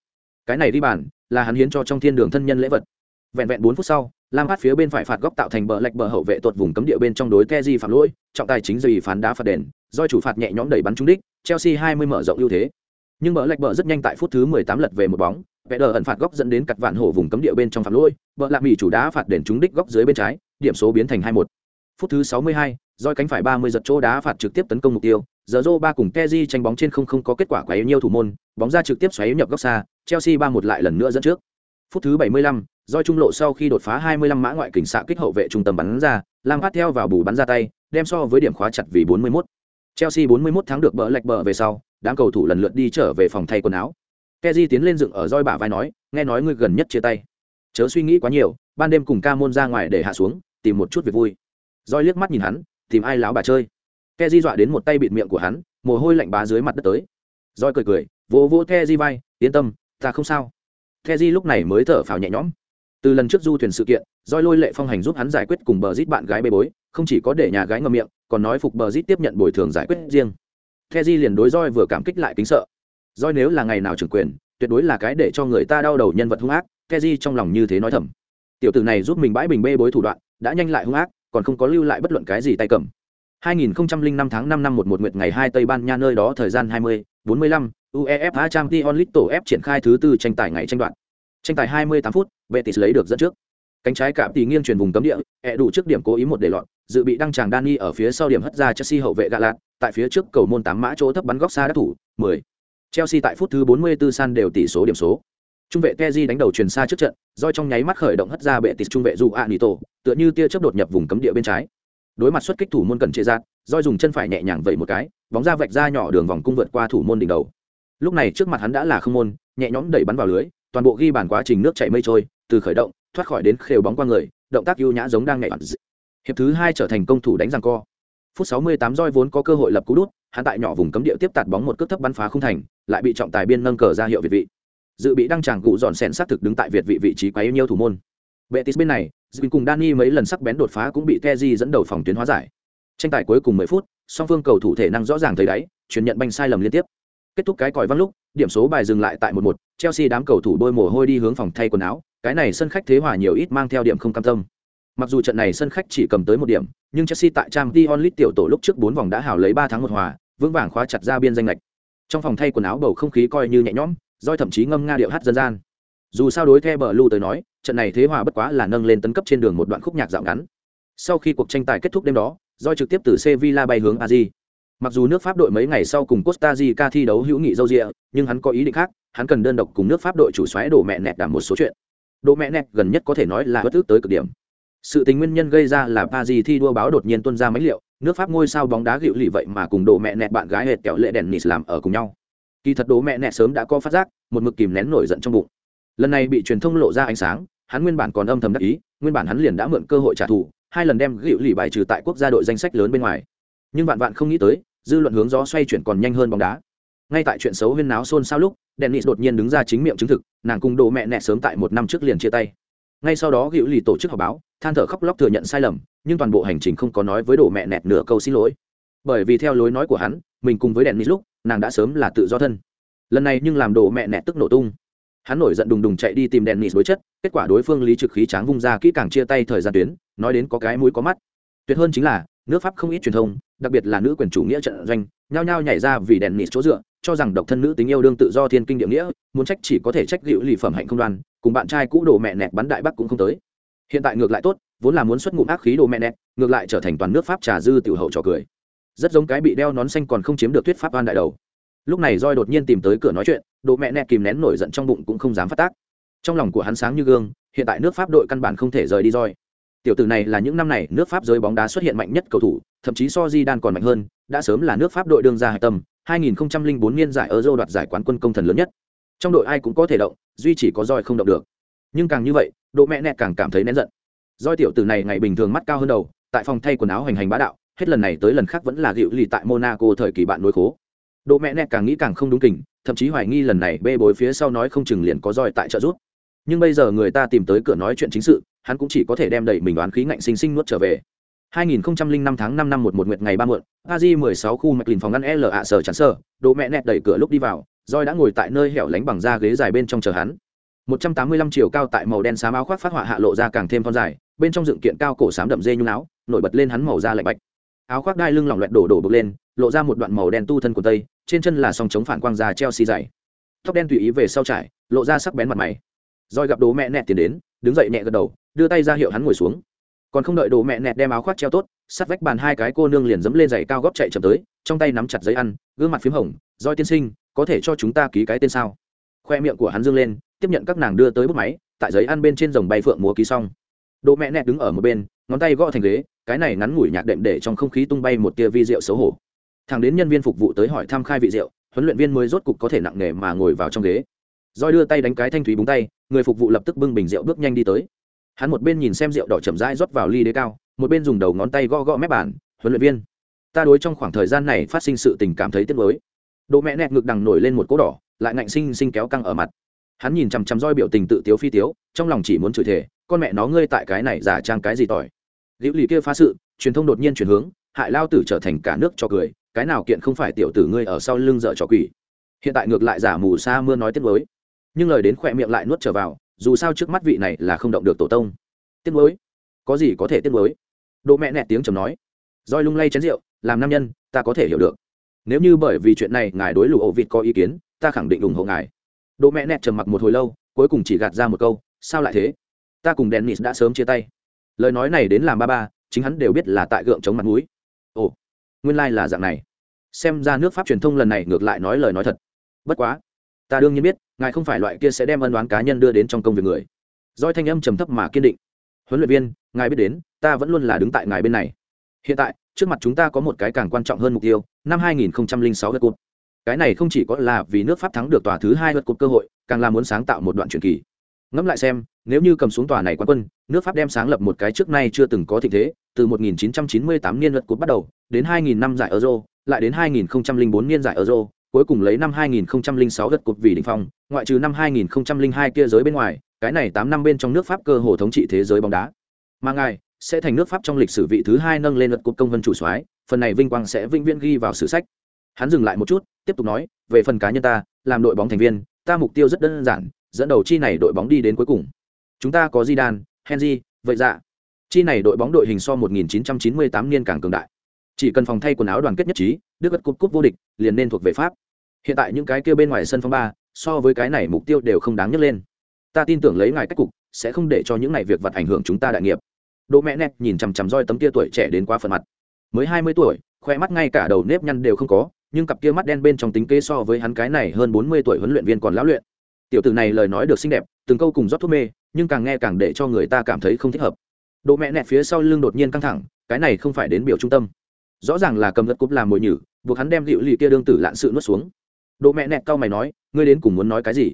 Cái này đi bàn, là hắn hiến cho trong thiên đường thân nhân lễ vật. Vẹn vẹn bốn phút sau, lam hát phía bên phải phạt góc tạo thành bờ lệch bờ hậu vệ tuột vùng cấm địa bên trong đối keji phạm lỗi, trọng tài chính dây phán đá phạt đền, do chủ phạt nhẹ nhõm đẩy bắn trúng đích, chelsea 20 mở rộng ưu thế nhưng bờ lạch bờ rất nhanh tại phút thứ 18 lật về một bóng vẽ đờ ẩn phạt góc dẫn đến cặt vạn hổ vùng cấm địa bên trong phạm lỗi bờ lạc mỹ chủ đá phạt đền trúng đích góc dưới bên trái điểm số biến thành 2-1. phút thứ 62, roi cánh phải 30 giật chỗ đá phạt trực tiếp tấn công mục tiêu giờ Zoro ba cùng Keji tranh bóng trên không không có kết quả quá yếu nhiều thủ môn, bóng ra trực tiếp xoáy nhập góc xa, Chelsea 3-1 lại lần nữa dẫn trước. Phút thứ 75, Doi trung lộ sau khi đột phá 25 mã ngoại kình xạ kích hậu vệ trung tâm bắn ra, Lam phát theo vào bù bắn ra tay, đem so với điểm khóa chặt vì 41. Chelsea 41 thắng được bờ lệch bờ về sau, đám cầu thủ lần lượt đi trở về phòng thay quần áo. keji tiến lên dựng ở roi bả vai nói, nghe nói ngươi gần nhất chia tay. Chớ suy nghĩ quá nhiều, ban đêm cùng ca môn ra ngoài để hạ xuống, tìm một chút việc vui. Roi liếc mắt nhìn hắn, tìm ai láo bà chơi. keji dọa đến một tay bịt miệng của hắn, mồ hôi lạnh bá dưới mặt đất tới. Roi cười cười, vỗ vỗ keji vai, yên tâm, ta không sao. keji lúc này mới thở phào nhẹ nhõm từ lần trước du thuyền sự kiện doi lôi lệ phong hành giúp hắn giải quyết cùng bờ rít bạn gái bê bối không chỉ có để nhà gái ngậm miệng còn nói phục bờ rít tiếp nhận bồi thường giải quyết riêng the di liền đối roi vừa cảm kích lại kính sợ. Roi nếu là ngày nào trưởng quyền tuyệt đối là cái để cho người ta đau đầu nhân vật hung ác the di trong lòng như thế nói thầm. Tiểu tử này giúp mình bãi bình bê bối thủ đoạn đã nhanh lại hung ác còn không có lưu lại bất luận cái gì tay cầm. 2005 tháng 5 năm 11 nguyệt ngày 2 Tây Ban Nha nơi đó thời gian 20, 45, UEFA Champions League tổ F triển khai thứ tư tranh tài ngày tranh đoạn tranh tài 28 phút betis lấy được dẫn trước. Cánh trái cạm tỉ nghiêng truyền vùng cấm địa ẹ đủ trước điểm cố ý một để lọt dự bị đăng tràng Dani ở phía sau điểm hất ra Chelsea hậu vệ gạ lạt tại phía trước cầu môn tám mã chỗ thấp bắn góc xa đắc thủ 10. Chelsea tại phút thứ 44 san đều tỷ số điểm số. Trung vệ Teji đánh đầu truyền xa trước trận, roi trong nháy mắt khởi động hất ra bệ tịt trung vệ dù Anito tựa như tia chớp đột nhập vùng cấm địa bên trái. Đối mặt xuất kích thủ môn cần chế giạt, roi dùng chân phải nhẹ nhàng vẩy một cái, bóng ra vạch ra nhỏ đường vòng cung vượt qua thủ môn đỉnh đầu. Lúc này trước mặt hắn đã là không môn, nhẹ nhõm đẩy bắn vào lưới, toàn bộ ghi bàn quá trình nước chảy mây trôi, từ khởi động, thoát khỏi đến khều bóng qua người, động tác ưu nhã giống đang nhảy. Hiệp thứ hai trở thành công thủ đánh răng co phút 68 roi vốn có cơ hội lập cú đút, hắn tại nhỏ vùng cấm địa tiếp tạt bóng một cước thấp bắn phá không thành, lại bị trọng tài biên nâng cờ ra hiệu việt vị. Dự bị đăng tràng cụ dọn sẹn sát thực đứng tại việt vị vị trí quấy nhiêu thủ môn. Betis bên này, dự cùng Dani mấy lần sắc bén đột phá cũng bị Keji dẫn đầu phòng tuyến hóa giải. Tranh tài cuối cùng 10 phút, song phương cầu thủ thể năng rõ ràng thấy đáy, chuyển nhận banh sai lầm liên tiếp. Kết thúc cái còi văng lúc, điểm số bài dừng lại tại một một, chelsea đám cầu thủ bôi mồ hôi đi hướng phòng thay quần áo, cái này sân khách thế hòa nhiều ít mang theo điểm không cam tâm mặc dù trận này sân khách chỉ cầm tới một điểm nhưng chelsea tại trang League tiểu tổ lúc trước bốn vòng đã hào lấy ba thắng một hòa vững vàng khóa chặt ra biên danh lệch trong phòng thay quần áo bầu không khí coi như nhẹ nhõm doi thậm chí ngâm nga điệu hát dân gian dù sao đối theo bờ lưu tới nói trận này thế hòa bất quá là nâng lên tấn cấp trên đường một đoạn khúc nhạc dạo ngắn sau khi cuộc tranh tài kết thúc đêm đó doi trực tiếp từ sevilla bay hướng aji Mặc dù nước Pháp đội mấy ngày sau cùng Costa Rica thi đấu hữu nghị dâu dịa, nhưng hắn có ý định khác, hắn cần đơn độc cùng nước Pháp đội chủ soái đổ mẹ nẹt đảm một số chuyện. Đổ mẹ nẹt gần nhất có thể nói là bất ức tới cực điểm. Sự tình nguyên nhân gây ra là Paris thi đua báo đột nhiên tuân ra mấy liệu, nước Pháp ngôi sao bóng đá gịu lì vậy mà cùng đồ mẹ nẹt bạn gái hệt kẹo lệ đèn nịt làm ở cùng nhau. Kỳ thật đồ mẹ nẹt sớm đã có phát giác, một mực kìm nén nổi giận trong bụng. Lần này bị truyền thông lộ ra ánh sáng, hắn nguyên bản còn âm thầm đắc ý, nguyên bản hắn liền đã mượn cơ hội trả thù, hai lần đem gịu lì bài trừ tại quốc gia đội danh sách lớn bên ngoài. Nhưng vạn vạn không nghĩ tới, dư luận hướng gió xoay chuyển còn nhanh hơn bóng đá ngay tại chuyện xấu huyên náo xôn xao lúc dennis đột nhiên đứng ra chính miệng chứng thực nàng cùng đồ mẹ nẹ sớm tại một năm trước liền chia tay ngay sau đó hữu lì tổ chức họp báo, than thở khóc lóc thừa nhận sai lầm, nhưng toàn bộ hành trình không có nói với đồ mẹ nẹt nửa câu xin lỗi. Bởi vì theo lối nói của hắn, mình cùng với đèn dennis lúc, nàng đã sớm là tự do thân. Lần này nhưng làm đồ mẹ nẹt tức nổ tung. Hắn nổi giận đùng đùng chạy đi tìm đèn dennis đối chất, kết quả đối phương lý trực khí tráng vung ra kỹ càng chia tay thời gian tuyến, nói đến có cái mũi có mắt. Tuyệt hơn chính là, nước pháp không ít truyền thông, đặc biệt là nữ quyền chủ nghĩa trận doanh, nhao nhao nhảy ra vì đèn nịt chỗ dựa, cho rằng độc thân nữ tính yêu đương tự do thiên kinh địa nghĩa, muốn trách chỉ có thể trách liễu lì phẩm hạnh không đoan cùng bạn trai cũ đồ mẹ nẹt bắn đại bắc cũng không tới. Hiện tại ngược lại tốt, vốn là muốn xuất ngụm ác khí đồ mẹ nẹt, ngược lại trở thành toàn nước pháp trà dư tiểu hậu trò cười. Rất giống cái bị đeo nón xanh còn không chiếm được thuyết pháp oan đại đầu. Lúc này roi đột nhiên tìm tới cửa nói chuyện, đồ mẹ nẹt kìm nén nổi giận trong bụng cũng không dám phát tác. Trong lòng của hắn sáng như gương, hiện tại nước pháp đội căn bản không thể rời đi roi tiểu tử này là những năm này nước pháp giới bóng đá xuất hiện mạnh nhất cầu thủ, thậm chí so di đan còn mạnh hơn, đã sớm là nước pháp đội đương ra hạch tâm 2004 niên giải euro đoạt giải quán quân công thần lớn nhất trong đội ai cũng có thể động duy chỉ có roi không động được. Nhưng càng như vậy độ mẹ nẹt càng cảm thấy nén giận. Roi tiểu tử này ngày bình thường mắt cao hơn đầu tại phòng thay quần áo hành hành bá đạo hết lần này tới lần khác vẫn là dịu lì tại monaco thời kỳ bạn nối khố. Độ mẹ nẹt càng nghĩ càng không đúng kình thậm chí hoài nghi lần này bê bối phía sau nói không chừng liền có roi tại trợ giúp. Nhưng bây giờ người ta tìm tới cửa nói chuyện chính sự hắn cũng chỉ có thể đem đẩy mình đoán khí ngạnh sinh sinh nuốt trở về. 2005 tháng 5 năm 11 nguyệt ngày 3 muộn, Aji 16 khu mạch lìn phòng ngăn L ạ sở chắn sở, đồ mẹ nẹt đẩy cửa lúc đi vào, Roi đã ngồi tại nơi hẻo lánh bằng da ghế dài bên trong chờ hắn. 185 chiều cao tại màu đen xám áo khoác phát họa hạ lộ ra càng thêm thon dài, bên trong dựng kiện cao cổ xám đậm dê nhung áo, nổi bật lên hắn màu da lạnh bạch. Áo khoác đai lưng lỏng loẹt đổ đổ bực lên, lộ ra một đoạn màu đen tu thân của tây, trên chân là song chống phản quang da Chelsea dày. Tóc đen tùy ý về sau trải, lộ ra sắc bén mặt mày. Roi gặp đồ mẹ nẹt tiến đến, đứng dậy nhẹ gật đầu, đưa tay ra hiệu hắn ngồi xuống còn không đợi đồ mẹ nẹt đem áo khoác treo tốt sát vách bàn hai cái cô nương liền dẫm lên giày cao góp chạy chậm tới trong tay nắm chặt giấy ăn gương mặt p h í m hồng roi tiên sinh có thể cho chúng ta ký cái tên sao? Khoe miệng của hắn dương lên, tiếp nhận các nàng đưa tới bút máy, tại giấy ăn bên trên dòng bay phượng múa ký xong. Đỗ mẹ nẹt đứng ở một bên, ngón tay gõ thành ghế, cái này ngắn ngủi nhạc đệm để trong không khí tung bay một tia vi rượu xấu hổ. Thằng đến nhân viên phục vụ tới hỏi thăm khai vị rượu, huấn luyện viên mới rốt cục có thể nặng nề mà ngồi vào trong ghế. Roi đưa tay đánh cái thanh thúy búng tay, người phục vụ lập tức bưng bình rượu bước nhanh đi tới. Hắn một bên nhìn xem rượu đỏ chậm rãi rót vào ly đế cao, một bên dùng đầu ngón tay gõ gõ mép bàn, huấn luyện viên, ta đối trong khoảng thời gian này phát sinh sự tình cảm thấy tiếc mới độ mẹ nẹt ngực đằng nổi lên một cỗ đỏ, lại ngạnh sinh sinh kéo căng ở mặt. Hắn nhìn chằm chằm roi biểu tình tự tiếu phi tiếu, trong lòng chỉ muốn chửi thề, con mẹ nó ngươi tại cái này giả trang cái gì tỏi? Liễu lì kia phá sự, truyền thông đột nhiên chuyển hướng, hại lao tử trở thành cả nước cho cười, cái nào kiện không phải tiểu tử ngươi ở sau lưng dở trò quỷ? Hiện tại ngược lại giả mù sa mưa nói tiết mới nhưng lời đến khỏe miệng lại nuốt trở vào, dù sao trước mắt vị này là không động được tổ tông. Tiết nuối? Có gì có thể tiết nuối? Độ mẹ nẹt tiếng chầm nói. Roi lung lay chén rượu, làm nam nhân, ta có thể hiểu được nếu như bởi vì chuyện này ngài đối lụ ổ vịt có ý kiến, ta khẳng định ủng hộ ngài. Đỗ mẹ nẹt trầm mặc một hồi lâu, cuối cùng chỉ gạt ra một câu, sao lại thế? Ta cùng dennis đã sớm chia tay. Lời nói này đến làm ba ba, chính hắn đều biết là tại gượng chống mặt mũi. Ồ, nguyên lai、like、là dạng này. Xem ra nước pháp truyền thông lần này ngược lại nói lời nói thật. Bất quá, ta đương nhiên biết, ngài không phải loại kia sẽ đem ân đoán cá nhân đưa đến trong công việc người. Doi thanh âm trầm thấp mà kiên định. Huấn luyện viên, ngài biết đến, ta vẫn luôn là đứng tại ngài bên này hiện tại, trước mặt chúng ta có một cái càng quan trọng hơn mục tiêu, năm 2006 lượt cột cái này không chỉ có là vì nước pháp thắng được tòa thứ hai lượt cột cơ hội, càng là muốn sáng tạo một đoạn truyền kỳ. Ngẫm lại xem, nếu như cầm xuống tòa này quán quân, nước pháp đem sáng lập một cái trước nay chưa từng có thịnh thế, từ 1998 niên lượt cột bắt đầu, đến 2000 năm giải euro, lại đến 2004 niên giải euro, cuối cùng lấy năm 2006 lượt cột vì đỉnh phong, ngoại trừ năm 2002 kia giới bên ngoài, cái này 8 năm bên trong nước pháp cơ hồ thống trị thế giới bóng đá. Mà ngài sẽ thành nước pháp trong lịch sử vị thứ hai nâng lên luật cột công vân chủ soái phần này vinh quang sẽ vĩnh viễn ghi vào sử sách. Hắn dừng lại một chút tiếp tục nói về phần cá nhân ta làm đội bóng thành viên ta mục tiêu rất đơn giản dẫn đầu chi này đội bóng đi đến cuối cùng. Chúng ta có Zidane, Henry, vậy dạ. Chi này đội bóng đội hình so 1998 niên càng cường đại. Chỉ cần phòng thay quần áo đoàn kết nhất trí đức gật cúp cúp vô địch liền nên thuộc về pháp. Hiện tại những cái kia bên ngoài sân phong ba so với cái này mục tiêu đều không đáng nhắc lên. Ta tin tưởng lấy ngài cách cục sẽ không để cho những này việc vật ảnh hưởng chúng ta đại nghiệp đỗ mẹ Nẹt nhìn chằm chằm roi tấm kia tuổi trẻ đến quá phần mặt. Mới hai mươi tuổi, khoe mắt ngay cả đầu nếp nhăn đều không có, nhưng cặp kia mắt đen bên trong tính kế so với hắn cái này hơn bốn mươi tuổi huấn luyện viên còn lão luyện. Tiểu tử này lời nói được xinh đẹp, từng câu cùng rót thuốc mê, nhưng càng nghe càng để cho người ta cảm thấy không thích hợp. Đỗ mẹ nẹt phía sau lưng đột nhiên căng thẳng, cái này không phải đến biểu trung tâm. Rõ ràng là cầm đất cúp làm mồi nhử, buộc hắn đem dịu lì kia đương tử lạn sự nuốt xuống. Đỗ mẹ nẹt cau mày nói, ngươi đến cùng muốn nói cái gì?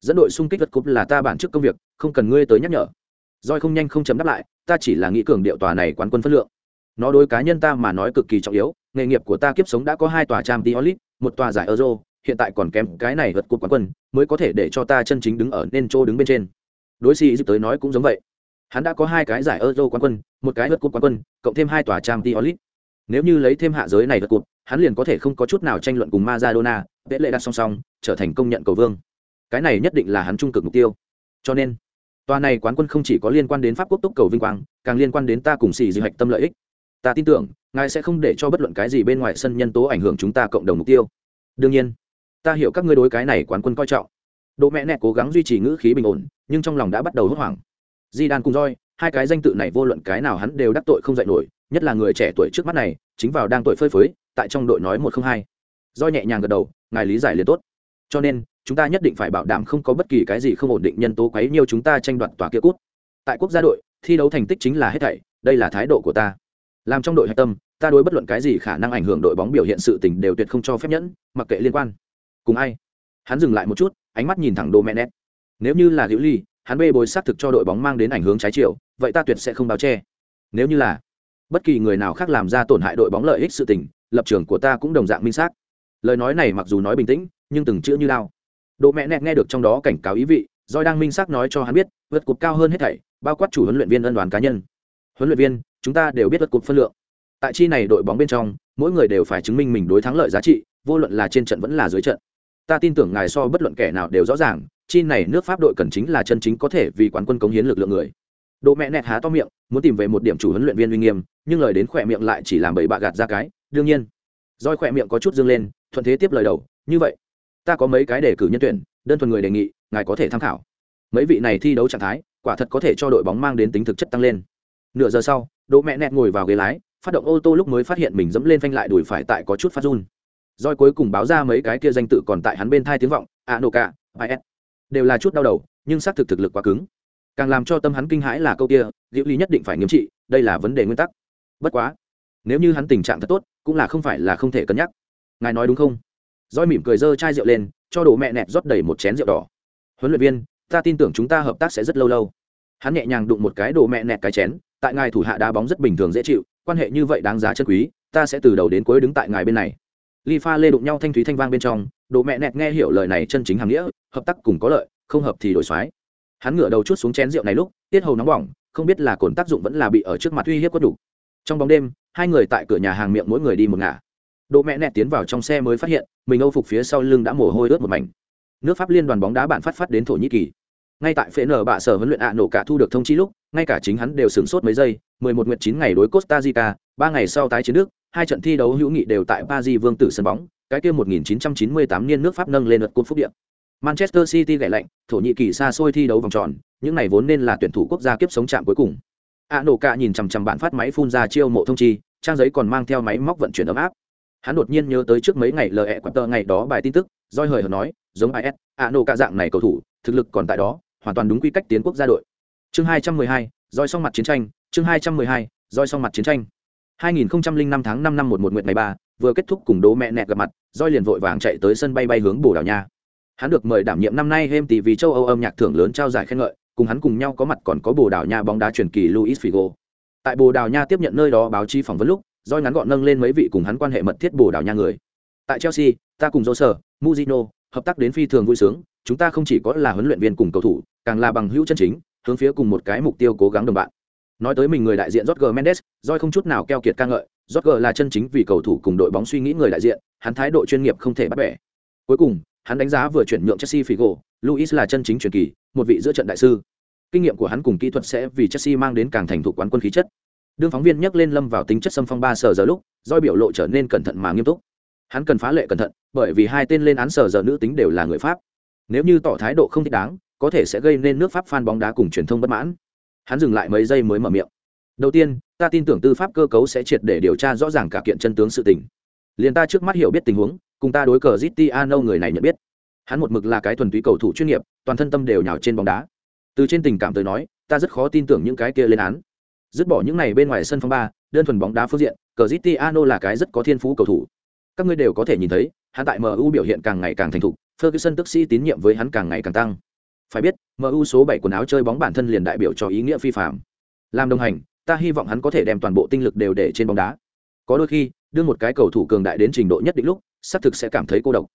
Dẫn đội xung kích gật cúp là ta bản trước công việc, không cần ngươi tới nhắc nhở. Roi không nhanh không chấm đáp lại ta chỉ là nghĩ cường điệu tòa này quán quân phân lượng nó đối cá nhân ta mà nói cực kỳ trọng yếu nghề nghiệp của ta kiếp sống đã có hai tòa trang tiolit một tòa giải euro hiện tại còn kém cái này vượt cột quán quân mới có thể để cho ta chân chính đứng ở nên chỗ đứng bên trên đối sĩ giúp tới nói cũng giống vậy hắn đã có hai cái giải euro quán quân một cái vượt cột quán quân cộng thêm hai tòa trang tiolit nếu như lấy thêm hạ giới này vượt cột hắn liền có thể không có chút nào tranh luận cùng Maradona, vẽ lệ đặt song song, trở thành công nhận cầu vương. Cái này nhất định là hắn trung cực mục tiêu. Cho nên, Tòa này quán quân không chỉ có liên quan đến pháp quốc túc cầu vinh quang, càng liên quan đến ta cùng xì dị hạch tâm lợi ích. Ta tin tưởng, ngài sẽ không để cho bất luận cái gì bên ngoài sân nhân tố ảnh hưởng chúng ta cộng đồng mục tiêu. Đương nhiên, ta hiểu các ngươi đối cái này quán quân coi trọng. Đỗ mẹ nẹ cố gắng duy trì ngữ khí bình ổn, nhưng trong lòng đã bắt đầu hốt hoảng. Di Đan cùng roi, hai cái danh tự này vô luận cái nào hắn đều đắc tội không dạy nổi, nhất là người trẻ tuổi trước mắt này, chính vào đang tuổi phơi phới, tại trong đội nói một không hai. Roi nhẹ nhàng gật đầu, ngài lý giải liền tốt. Cho nên, chúng ta nhất định phải bảo đảm không có bất kỳ cái gì không ổn định nhân tố quấy nhiều chúng ta tranh đoạt tòa kia cút. Tại quốc gia đội, thi đấu thành tích chính là hết thảy, đây là thái độ của ta. Làm trong đội hạch tâm, ta đối bất luận cái gì khả năng ảnh hưởng đội bóng biểu hiện sự tình đều tuyệt không cho phép nhẫn, mặc kệ liên quan. Cùng ai? Hắn dừng lại một chút, ánh mắt nhìn thẳng đồ mẹ nét nếu như là hữu ly, hắn bê bối xác thực cho đội bóng mang đến ảnh hưởng trái chiều, vậy ta tuyệt sẽ không báo che. Nếu như là bất kỳ người nào khác làm ra tổn hại đội bóng lợi ích sự tình, lập trường của ta cũng đồng dạng minh xác. Lời nói này mặc dù nói bình tĩnh, nhưng từng chữ như lao. Độ mẹ nẹt nghe được trong đó cảnh cáo ý vị, Joy đang minh xác nói cho hắn biết, vượt cột cao hơn hết thảy, bao quát chủ huấn luyện viên ân đoàn cá nhân. Huấn luyện viên, chúng ta đều biết vượt cột phân lượng. Tại chi này đội bóng bên trong, mỗi người đều phải chứng minh mình đối thắng lợi giá trị, vô luận là trên trận vẫn là dưới trận. Ta tin tưởng ngài so bất luận kẻ nào đều rõ ràng, chi này nước Pháp đội cần chính là chân chính có thể vì quán quân cống hiến lực lượng người. Độ mẹ nẹt há to miệng, muốn tìm về một điểm chủ huấn luyện viên uy nghiêm, nhưng lời đến khỏe miệng lại chỉ làm bậy bạ gạt ra cái, đương nhiên. Joy khỏe miệng có chút dương lên, thuận thế tiếp lời đầu, như vậy, ta có mấy cái đề cử nhân tuyển, đơn thuần người đề nghị ngài có thể tham khảo. Mấy vị này thi đấu trạng thái quả thật có thể cho đội bóng mang đến tính thực chất tăng lên. Nửa giờ sau đỗ mẹ nẹt ngồi vào ghế lái phát động ô tô lúc mới phát hiện mình dẫm lên phanh lại đùi phải tại có chút phát run. Roi cuối cùng báo ra mấy cái kia danh tự còn tại hắn bên thai tiếng vọng a nô ca is đều là chút đau đầu nhưng xác thực thực lực quá cứng. Càng làm cho tâm hắn kinh hãi là câu kia diễu Ly nhất định phải nghiêm trị đây là vấn đề nguyên tắc. Bất quá nếu như hắn tình trạng thật tốt cũng là không phải là không thể cân nhắc. Ngài nói đúng không? Roi mỉm cười dơ chai rượu lên, cho đồ mẹ nẹt rót đầy một chén rượu đỏ. Huấn luyện viên, ta tin tưởng chúng ta hợp tác sẽ rất lâu lâu. Hắn nhẹ nhàng đụng một cái đồ mẹ nẹt cái chén, tại ngài thủ hạ đá bóng rất bình thường dễ chịu, quan hệ như vậy đáng giá chân quý, ta sẽ từ đầu đến cuối đứng tại ngài bên này. Ly pha lê đụng nhau thanh thúy thanh vang bên trong, đồ mẹ nẹt nghe hiểu lời này chân chính hàm nghĩa, hợp tác cùng có lợi, không hợp thì đổi xoái hắn ngửa đầu chút xuống chén rượu này lúc, tiết hầu nóng bỏng, không biết là cồn tác dụng vẫn là bị ở trước mặt uy hiếp có đủ. Trong bóng đêm, hai người tại cửa nhà hàng miệng mỗi người đi một ngả. Độ mẹ nẹt tiến vào trong xe mới phát hiện, mình Âu phục phía sau lưng đã mồ hôi ướt một mảnh. Nước Pháp liên đoàn bóng đá bạn phát phát đến Thổ Nhĩ Kỳ. Ngay tại phế nở bạ sở huấn luyện ạ nổ cả thu được thông chi lúc, ngay cả chính hắn đều sửng sốt mấy giây, 11 nguyệt 9 ngày đối Costa Rica, 3 ngày sau tái chiến nước, hai trận thi đấu hữu nghị đều tại Paris Vương tử sân bóng, cái kia 1998 niên nước Pháp nâng lên lượt cột phúc địa. manchester city gãy lạnh thổ nhĩ kỳ xa xôi thi đấu vòng tròn những này vốn nên là tuyển thủ quốc gia kiếp sống chạm cuối cùng a nổ cả nhìn chằm chằm bản phát máy phun ra chiêu mộ thông chi trang giấy còn mang theo máy móc vận chuyển ấm áp hắn đột nhiên nhớ tới trước mấy ngày lờ ẹ quạt tờ ngày đó bài tin tức doi hời hợt nói giống is a nô cả dạng này cầu thủ thực lực còn tại đó hoàn toàn đúng quy cách tiến quốc gia đội chương hai trăm mười hai doi song mặt chiến tranh chương hai trăm mười hai doi song mặt chiến tranh 2005 tháng 5 năm 11 nguyệt ngày 3, vừa kết thúc cùng đố mẹ nẹt gặp mặt, Joy liền vội vàng chạy tới sân bay bay hướng Bồ Đào Nha. Hắn được mời đảm nhiệm năm nay Hem TV châu Âu âm nhạc thưởng lớn trao giải khen ngợi, cùng hắn cùng nhau có mặt còn có Bồ Đào Nha bóng đá truyền kỳ Luis Figo. Tại Bồ Đào Nha tiếp nhận nơi đó báo chí phỏng vấn lúc, roi ngắn gọn nâng lên mấy vị cùng hắn quan hệ mật thiết Bồ Đào Nha người. Tại Chelsea, ta cùng Jose, muzino hợp tác đến phi thường vui sướng, chúng ta không chỉ có là huấn luyện viên cùng cầu thủ, càng là bằng hữu chân chính, hướng phía cùng một cái mục tiêu cố gắng đồng bạn nói tới mình người đại diện Jorge Mendes, Joy không chút nào keo kiệt ca ngợi, Jorge là chân chính vì cầu thủ cùng đội bóng suy nghĩ người đại diện, hắn thái độ chuyên nghiệp không thể bắt bẻ. Cuối cùng, hắn đánh giá vừa chuyển nhượng Chelsea Figo, Luis là chân chính truyền kỳ, một vị giữa trận đại sư. Kinh nghiệm của hắn cùng kỹ thuật sẽ vì Chelsea mang đến càng thành thục quán quân khí chất. Đương phóng viên nhắc lên lâm vào tính chất xâm phong ba sở giờ lúc, doi biểu lộ trở nên cẩn thận mà nghiêm túc. Hắn cần phá lệ cẩn thận, bởi vì hai tên lên án sở giờ nữ tính đều là người Pháp. Nếu như tỏ thái độ không thích đáng, có thể sẽ gây nên nước Pháp fan bóng đá cùng truyền thông bất mãn. Hắn dừng lại mấy giây mới mở miệng. Đầu tiên ta tin tưởng tư pháp cơ cấu sẽ triệt để điều tra rõ ràng cả kiện chân tướng sự tình. Liền ta trước mắt hiểu biết tình huống cùng ta đối cờ zitiano người này nhận biết. Hắn một mực là cái thuần túy cầu thủ chuyên nghiệp toàn thân tâm đều nhào trên bóng đá. Từ trên tình cảm tới nói ta rất khó tin tưởng những cái kia lên án dứt bỏ những này bên ngoài sân phong ba, đơn thuần bóng đá phương diện cờ zitiano là cái rất có thiên phú cầu thủ. Các ngươi đều có thể nhìn thấy, hắn tại mu biểu hiện càng ngày càng thành thục, ferguson tức sĩ tín nhiệm với hắn càng ngày càng tăng. Phải biết mu số bảy quần áo chơi bóng bản thân liền đại biểu cho ý nghĩa phi phạm. Làm đồng hành, ta hy vọng hắn có thể đem toàn bộ tinh lực đều để trên bóng đá. Có đôi khi, đưa một cái cầu thủ cường đại đến trình độ nhất định lúc, xác thực sẽ cảm thấy cô độc.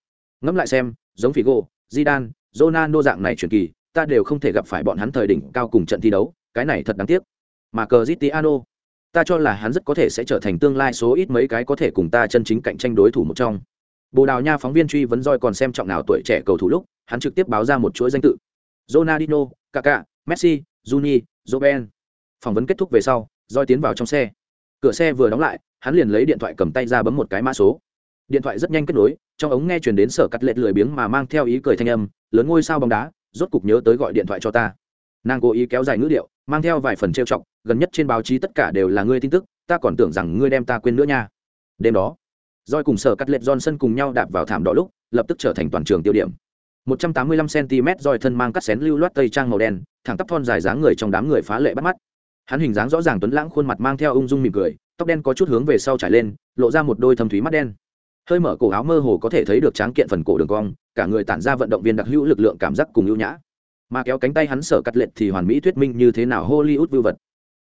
Ngẫm lại xem, giống figo, zidane, ronaldo dạng này truyền kỳ, ta đều không thể gặp phải bọn hắn thời đỉnh cao cùng trận thi đấu, cái này thật đáng tiếc mà cờ zitiano ta cho là hắn rất có thể sẽ trở thành tương lai số ít mấy cái có thể cùng ta chân chính cạnh tranh đối thủ một trong bồ đào nha phóng viên truy vấn roi còn xem trọng nào tuổi trẻ cầu thủ lúc hắn trực tiếp báo ra một chuỗi danh tự Ronaldinho, Kaká, Messi, Juni, Robben. Phỏng vấn kết thúc về sau, roi tiến vào trong xe. Cửa xe vừa đóng lại, hắn liền lấy điện thoại cầm tay ra bấm một cái mã số. Điện thoại rất nhanh kết nối, trong ống nghe truyền đến sở cắt lệch lười biếng mà mang theo ý cười thanh âm, lớn ngôi sao bóng đá, rốt cục nhớ tới gọi điện thoại cho ta. Nàng cố ý kéo dài ngữ điệu, mang theo vài phần trêu chọc, gần nhất trên báo chí tất cả đều là ngươi tin tức, ta còn tưởng rằng ngươi đem ta quên nữa nha. Đêm đó, roi cùng sở cắt lệch Johnson cùng nhau đạp vào thảm đỏ lúc, lập tức trở thành toàn trường tiêu điểm. 185 cm roi thân mang cắt xén lưu loát tây trang màu đen, thẳng tắp thon dài dáng người trong đám người phá lệ bắt mắt. Hắn hình dáng rõ ràng tuấn lãng khuôn mặt mang theo ung dung mỉm cười, tóc đen có chút hướng về sau trải lên, lộ ra một đôi thâm thúy mắt đen. Hơi mở cổ áo mơ hồ có thể thấy được tráng kiện phần cổ đường cong, cả người tản ra vận động viên đặc hữu lực lượng cảm giác cùng ưu nhã. Mà kéo cánh tay hắn sở cắt lệch thì hoàn mỹ thuyết minh như thế nào Hollywood vưu vật.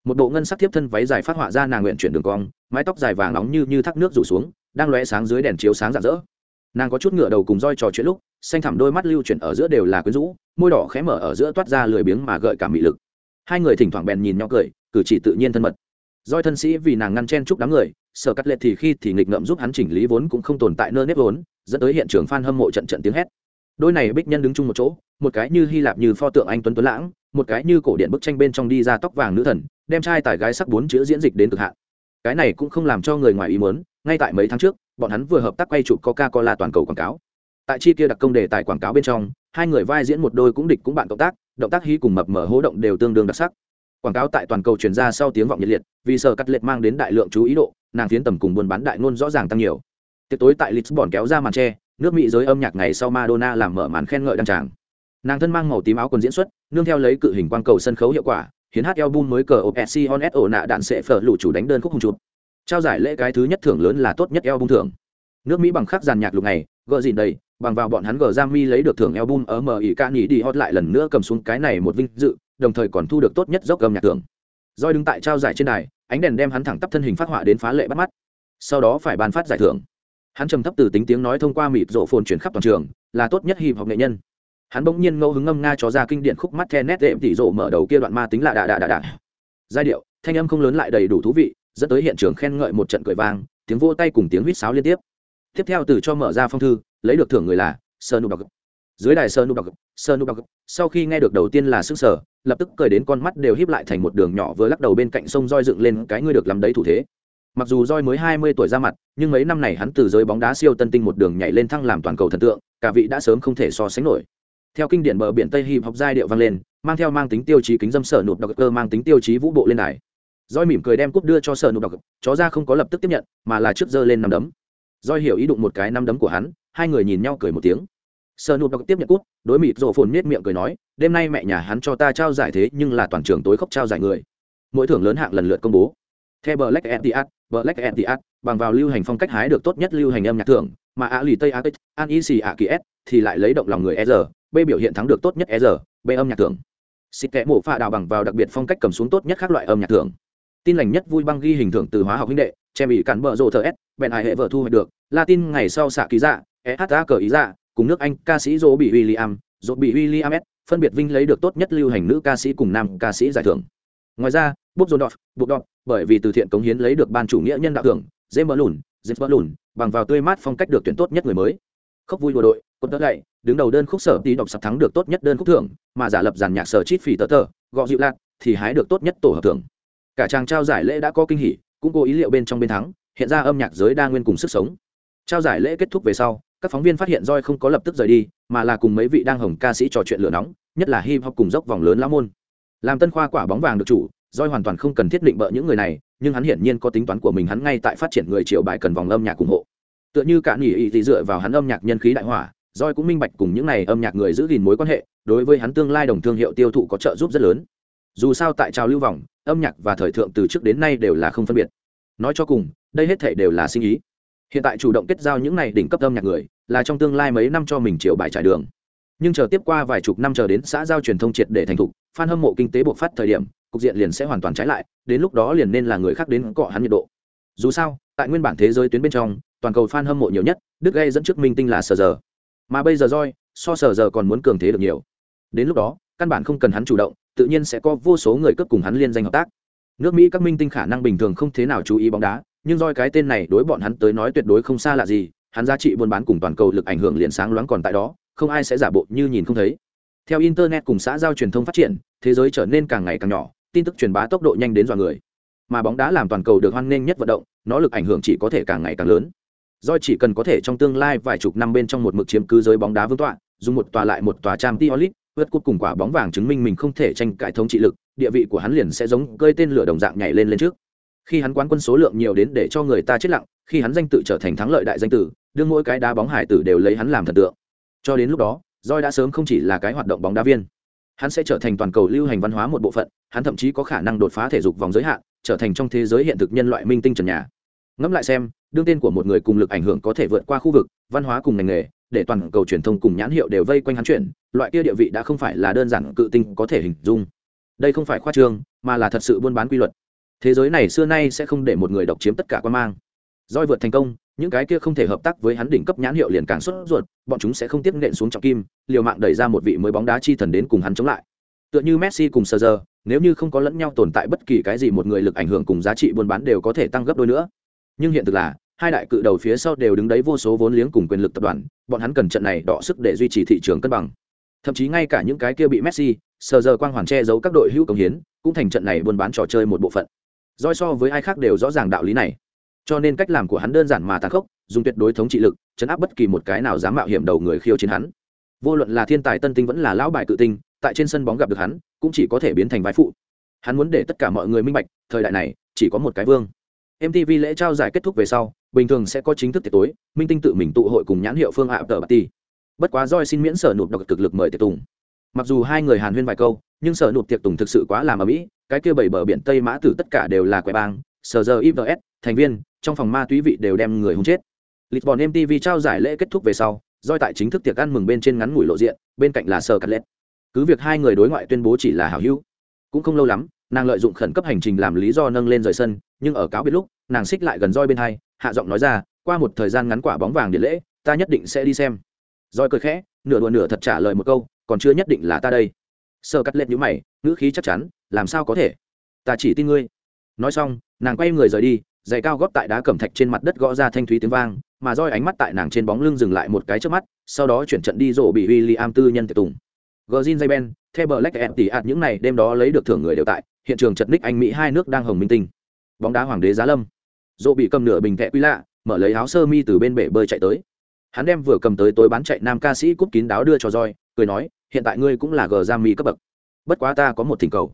Một bộ ngân sắc tiếp thân váy dài phát họa ra nàng nguyện chuyển đường cong, mái tóc dài vàng nóng như như thác nước rủ xuống, đang lóe sáng dưới đèn chiếu sáng rạng rỡ. Nàng có chút ngựa đầu cùng roi trò chuyện lúc xanh thẳm đôi mắt lưu chuyển ở giữa đều là quyến rũ môi đỏ khẽ mở ở giữa toát ra lười biếng mà gợi cảm mị lực. Hai người thỉnh thoảng bèn nhìn nhau cười cử chỉ tự nhiên thân mật. Roi thân sĩ vì nàng ngăn chen chúc đám người sở cắt lệ thì khi thì nghịch ngợm giúp hắn chỉnh lý vốn cũng không tồn tại nơ nếp vốn dẫn tới hiện trường f hâm mộ trận trận tiếng hét. Đôi này bích nhân đứng chung một chỗ một cái như hy lạp như pho tượng anh tuấn tuấn lãng một cái như cổ điện bức tranh bên trong đi ra tóc vàng nữ thần, đem trai tài gái sắc bốn chữ diễn dịch đến cực hạn. Cái này cũng không làm cho người ngoài ý muốn, ngay tại mấy tháng trước, bọn hắn vừa hợp tác quay chụp coca cola toàn cầu quảng cáo. Tại chi kia đặc công đề tài quảng cáo bên trong, hai người vai diễn một đôi cũng địch cũng bạn cộng tác, động tác hí cùng mập mở hố động đều tương đương đặc sắc. Quảng cáo tại toàn cầu truyền ra sau tiếng vọng nhiệt liệt, vì sở cắt liệt mang đến đại lượng chú ý độ, nàng tiến tầm cùng buôn bán đại ngôn rõ ràng tăng nhiều. Tiệc tối tại lisbon kéo ra màn tre, nước mỹ giới âm nhạc ngày sau madonna làm mở màn khen ngợi đăng tràng nàng thân mang màu tím áo quần diễn xuất, nương theo lấy cự hình quang cầu sân khấu hiệu quả, hiến hát album mới cờ opc on s ổ nạ đạn sẽ phở lụ chủ đánh đơn khúc hùng chụp. Trao giải lễ cái thứ nhất thưởng lớn là tốt nhất album thưởng. Nước mỹ bằng khắc giàn nhạc lục này gợ dìn đầy, bằng vào bọn hắn gờ giam mi lấy được thưởng album ở mờ ỉ ca nghỉ đi hot lại lần nữa cầm xuống cái này một vinh dự, đồng thời còn thu được tốt nhất dốc âm nhạc thưởng. Doi đứng tại trao giải trên đài, ánh đèn đem hắn thẳng tắp thân hình phát họa đến phá lệ bắt mắt. Sau đó phải ban phát giải thưởng. Hắn trầm thấp từ tính tiếng nói thông qua mịt rộ phồn chuyển khắp toàn trường, là tốt nhất hip học nghệ nhân hắn bỗng nhiên ngẫu hứng ngâm nga cho ra kinh điển khúc mắt the nét đệm tỉ rộ mở đầu kia đoạn ma tính là đà đà đà đà giai điệu, thanh âm không lớn lại đầy đủ thú vị, dẫn tới hiện trường khen ngợi một trận cười vang, tiếng vô tay cùng tiếng huýt sáo liên tiếp. Tiếp theo từ cho mở ra phong thư, lấy được thưởng người là sơ nụ đọc dưới đài sơ nụ đọc sơ nụ đọc sau khi nghe được đầu tiên là sức sở, lập tức cười đến con mắt đều híp lại thành một đường nhỏ vừa lắc đầu bên cạnh sông roi dựng lên cái ngươi được làm đấy thủ thế. Mặc dù roi mới hai mươi tuổi ra mặt, nhưng mấy năm này hắn từ giới bóng đá siêu tân tinh một đường nhảy lên thăng làm toàn cầu thần tượng, cả vị đã sớm không thể so sánh nổi theo kinh điển bờ biển tây hip hop giai điệu vang lên, mang theo mang tính tiêu chí kính dâm sở nụp đọc cơ mang tính tiêu chí vũ bộ lên đài. Roi mỉm cười đem cúp đưa cho sở nụp đọc chó ra không có lập tức tiếp nhận, mà là trước giơ lên nằm đấm. Roi hiểu ý đụng một cái nằm đấm của hắn, hai người nhìn nhau cười một tiếng. Sở nụp đọc tiếp nhận cúp, đối mịt rộ phồn nết miệng cười nói, đêm nay mẹ nhà hắn cho ta trao giải thế, nhưng là toàn trường tối khóc trao giải người. Mỗi thưởng lớn hạng lần lượt công bố. Theo black antiat black antiat bằng vào lưu hành phong cách hái được tốt nhất lưu hành âm nhạc thưởng, mà a lì tây a an y xì a kỳ s thì lại lấy động lòng người e r b biểu hiện thắng được tốt nhất e r b âm nhạc thưởng. Xịt kẽ mổ pha đào bằng vào đặc biệt phong cách cầm xuống tốt nhất các loại âm nhạc thưởng. Tin lành nhất vui băng ghi hình thưởng từ hóa học huynh đệ che bị cản bợ rộ thờ s bèn hải hệ vợ thu hoạch được latin ngày sau xạ ký dạ a cờ ý dạ cùng nước anh ca sĩ dỗ bị william dỗ bị william s phân biệt vinh lấy được tốt nhất lưu hành nữ ca sĩ cùng nam ca sĩ giải thưởng. Ngoài ra bob đọt, bút đọc bởi vì từ thiện cống hiến lấy được ban chủ nghĩa nhân đạo thưởng james bờ lùn james bờ lùn bằng vào tươi mát phong cách được tuyển tốt nhất người mới. Khóc vui đùa đội cột đất gậy, đứng đầu đơn khúc sở tí đọc sập thắng được tốt nhất đơn khúc thưởng, mà giả lập giàn nhạc sở chít phỉ tờ tờ gọ dịu lạc thì hái được tốt nhất tổ hợp thưởng. Cả chàng trao giải lễ đã có kinh hỉ, cũng cố ý liệu bên trong bên thắng, hiện ra âm nhạc giới đa nguyên cùng sức sống. Trao giải lễ kết thúc về sau, các phóng viên phát hiện Joy không có lập tức rời đi, mà là cùng mấy vị đang hồng ca sĩ trò chuyện lửa nóng, nhất là hip hop cùng dốc vòng lớn lão môn. Làm tân khoa quả bóng vàng được chủ, Joy hoàn toàn không cần thiết định bợ những người này, nhưng hắn hiển nhiên có tính toán của mình, hắn ngay tại phát triển người triệu bài cần vòng âm nhạc ủng hộ. Tựa như cả nghỉ ý thì dựa vào hắn âm nhạc nhân khí đại hỏa roi cũng minh bạch cùng những này âm nhạc người giữ gìn mối quan hệ, đối với hắn tương lai đồng thương hiệu tiêu thụ có trợ giúp rất lớn. Dù sao tại trào lưu vòng, âm nhạc và thời thượng từ trước đến nay đều là không phân biệt. Nói cho cùng, đây hết thể đều là sinh ý. Hiện tại chủ động kết giao những này đỉnh cấp âm nhạc người, là trong tương lai mấy năm cho mình chiều bài trải đường. Nhưng chờ tiếp qua vài chục năm chờ đến xã giao truyền thông triệt để thành thục, fan hâm mộ kinh tế bộc phát thời điểm, cục diện liền sẽ hoàn toàn trái lại, đến lúc đó liền nên là người khác đến cọ hắn nhiệt độ. Dù sao, tại nguyên bản thế giới tuyến bên trong, toàn cầu fan hâm mộ nhiều nhất, đức gây dẫn trước minh tinh là sờ giờ mà bây giờ roi, so sờ giờ còn muốn cường thế được nhiều. Đến lúc đó, căn bản không cần hắn chủ động, tự nhiên sẽ có vô số người cấp cùng hắn liên danh hợp tác. Nước mỹ các minh tinh khả năng bình thường không thế nào chú ý bóng đá, nhưng roi cái tên này đối bọn hắn tới nói tuyệt đối không xa lạ gì, hắn giá trị buôn bán cùng toàn cầu lực ảnh hưởng liền sáng loáng còn tại đó, không ai sẽ giả bộ như nhìn không thấy. Theo internet cùng xã giao truyền thông phát triển, thế giới trở nên càng ngày càng nhỏ, tin tức truyền bá tốc độ nhanh đến dọa người. Mà bóng đá làm toàn cầu được hoan nghênh nhất vận động, nó lực ảnh hưởng chỉ có thể càng ngày càng lớn do chỉ cần có thể trong tương lai vài chục năm bên trong một mực chiếm cứ giới bóng đá vương tọa, dùng một tòa lại một tòa trang tiolit vượt cúp cùng quả bóng vàng chứng minh mình không thể tranh cãi thống trị lực, địa vị của hắn liền sẽ giống cơi tên lửa đồng dạng nhảy lên lên trước. Khi hắn quán quân số lượng nhiều đến để cho người ta chết lặng, khi hắn danh tự trở thành thắng lợi đại danh tử, đương mỗi cái đá bóng hải tử đều lấy hắn làm thần tượng. Cho đến lúc đó roi đã sớm không chỉ là cái hoạt động bóng đá viên. Hắn sẽ trở thành toàn cầu lưu hành văn hóa một bộ phận, hắn thậm chí có khả năng đột phá thể dục vòng giới hạn, trở thành trong thế giới hiện thực nhân loại minh tinh trần nhà. Ngẫm lại xem đương tên của một người cùng lực ảnh hưởng có thể vượt qua khu vực, văn hóa cùng ngành nghề, để toàn cầu truyền thông cùng nhãn hiệu đều vây quanh hắn chuyển, loại kia địa vị đã không phải là đơn giản cự tinh có thể hình dung. Đây không phải khoa trương, mà là thật sự buôn bán quy luật. Thế giới này xưa nay sẽ không để một người độc chiếm tất cả quan mang. Doi vượt thành công, những cái kia không thể hợp tác với hắn đỉnh cấp nhãn hiệu liền càng xuất ruột, bọn chúng sẽ không tiếp nện xuống trọng kim, liều mạng đẩy ra một vị mới bóng đá chi thần đến cùng hắn chống lại. Tựa như messi cùng sờ giờ nếu như không có lẫn nhau tồn tại bất kỳ cái gì một người lực ảnh hưởng cùng giá trị buôn bán đều có thể tăng gấp đôi nữa. Nhưng hiện thực là hai đại cự đầu phía sau đều đứng đấy vô số vốn liếng cùng quyền lực tập đoàn, bọn hắn cần trận này đọ sức để duy trì thị trường cân bằng. Thậm chí ngay cả những cái kia bị messi, sờ giờ quang hoàn che giấu các đội hữu công hiến, cũng thành trận này buôn bán trò chơi một bộ phận. Doi so với ai khác đều rõ ràng đạo lý này. Cho nên cách làm của hắn đơn giản mà tàn khốc, dùng tuyệt đối thống trị lực, chấn áp bất kỳ một cái nào dám mạo hiểm đầu người khiêu chiến hắn. Vô luận là thiên tài tân tinh vẫn là lão bài tự tinh, tại trên sân bóng gặp được hắn, cũng chỉ có thể biến thành vai phụ. Hắn muốn để tất cả mọi người minh bạch, thời đại này, chỉ có một cái vương mtv lễ trao giải kết thúc về sau, bình thường sẽ có chính thức tiệc tối, minh tinh tự mình tụ hội cùng nhãn hiệu phương ạ tờ bà ti bất quá roi xin miễn sở nụp độc cực lực mời tiệc tùng. Mặc dù hai người hàn huyên vài câu, nhưng sở nụp tiệc tùng thực sự quá làm ở mỹ cái kia bảy bờ biển tây mã tử tất cả đều là quẻ bang, sở giờ ivs thành viên, trong phòng ma túy vị đều đem người hung chết. Lisbon mtv trao giải lễ kết thúc về sau roi tại chính thức tiệc ăn mừng bên trên ngắn ngủi lộ diện, bên cạnh là sở cắt lết cứ việc hai người đối ngoại tuyên bố chỉ là hảo hữu, cũng không lâu lắm, nàng lợi dụng khẩn cấp hành trình làm lý do nâng lên rời sân nhưng ở cáo biệt lúc nàng xích lại gần roi bên hai hạ giọng nói ra qua một thời gian ngắn quả bóng vàng điện lễ ta nhất định sẽ đi xem. Roi cười khẽ nửa đùa nửa thật trả lời một câu còn chưa nhất định là ta đây. Sơ cắt lên nhíu mày ngữ khí chắc chắn làm sao có thể? Ta chỉ tin ngươi. Nói xong nàng quay người rời đi giày cao góp tại đá cẩm thạch trên mặt đất gõ ra thanh thúy tiếng vang mà roi ánh mắt tại nàng trên bóng lưng dừng lại một cái trước mắt sau đó chuyển trận đi rổ bị William tư nhân tiệc tùng. Gordin Zayben, theo Black and tỷ ạt những này đêm đó lấy được thưởng người đều tại, hiện trường chật ních Anh Mỹ hai nước đang hồng minh tinh. Bóng đá hoàng đế giá lâm. Dỗ bị cầm nửa bình kẹ quy lạ, mở lấy áo sơ mi từ bên bể bơi chạy tới. Hắn đem vừa cầm tới tối bán chạy nam ca sĩ cúp kín đáo đưa cho roi, cười nói hiện tại ngươi cũng là gờ giam mỹ cấp bậc. Bất quá ta có một thỉnh cầu.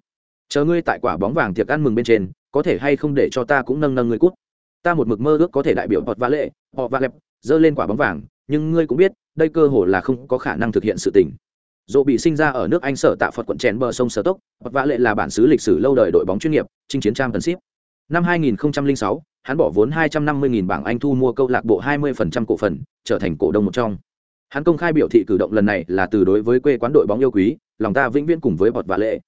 Chờ ngươi tại quả bóng vàng tiệc ăn mừng bên trên có thể hay không để cho ta cũng nâng nâng ngươi cút ta một mực mơ ước có thể đại biểu họ vã lệ họ vã lẹp dơ lên quả bóng vàng nhưng ngươi cũng biết đây cơ hồ là không có khả năng thực hiện sự tình. Dỗ bị sinh ra ở nước anh sở tạ phật quận chèn bờ sông sở tốc hoặc vã lệ là bản xứ lịch sử lâu đời đội bóng chuyên nghiệp chinh chiến trang tần ship năm 2006 hắn bỏ vốn 250.000 bảng anh thu mua câu lạc bộ 20% cổ phần, trở thành cổ đông một trong. Hắn công khai biểu thị cử động lần này là từ đối với quê quán đội bóng yêu quý, lòng ta vĩnh viễn cùng với bọt và lệ.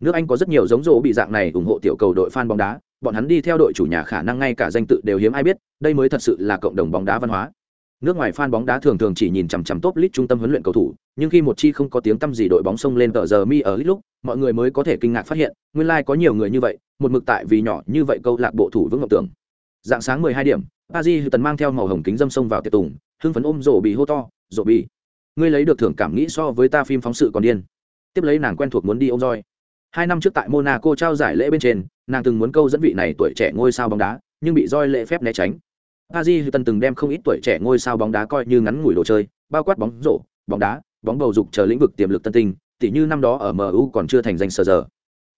Nước anh có rất nhiều giống rỗ bị dạng này ủng hộ tiểu cầu đội fan bóng đá, bọn hắn đi theo đội chủ nhà khả năng ngay cả danh tự đều hiếm ai biết, đây mới thật sự là cộng đồng bóng đá văn hóa. Nước ngoài fan bóng đá thường thường chỉ nhìn chằm chằm top lit trung tâm huấn luyện cầu thủ, nhưng khi một chi không có tiếng tăm gì đội bóng xông lên tờ giờ mi ở lit lúc, mọi người mới có thể kinh ngạc phát hiện, nguyên lai có nhiều người như vậy một mực tại vì nhỏ như vậy câu lạc bộ thủ vững ngọc tưởng. Dạng sáng 12 điểm Paris Tần mang theo màu hồng kính dâm sông vào tiệc tùng hưng phấn ôm rổ bị hô to rổ bị ngươi lấy được thưởng cảm nghĩ so với ta phim phóng sự còn điên. Tiếp lấy nàng quen thuộc muốn đi ôm roi hai năm trước tại monaco trao giải lễ bên trên nàng từng muốn câu dẫn vị này tuổi trẻ ngôi sao bóng đá nhưng bị roi lễ phép né tránh. Paris Tần từng đem không ít tuổi trẻ ngôi sao bóng đá coi như ngắn ngủi đồ chơi, bao quát bóng rổ, bóng đá, bóng bầu dục chờ lĩnh vực tiềm lực tân tinh, tỉ như năm đó ở MU còn chưa thành danh sờ giờ.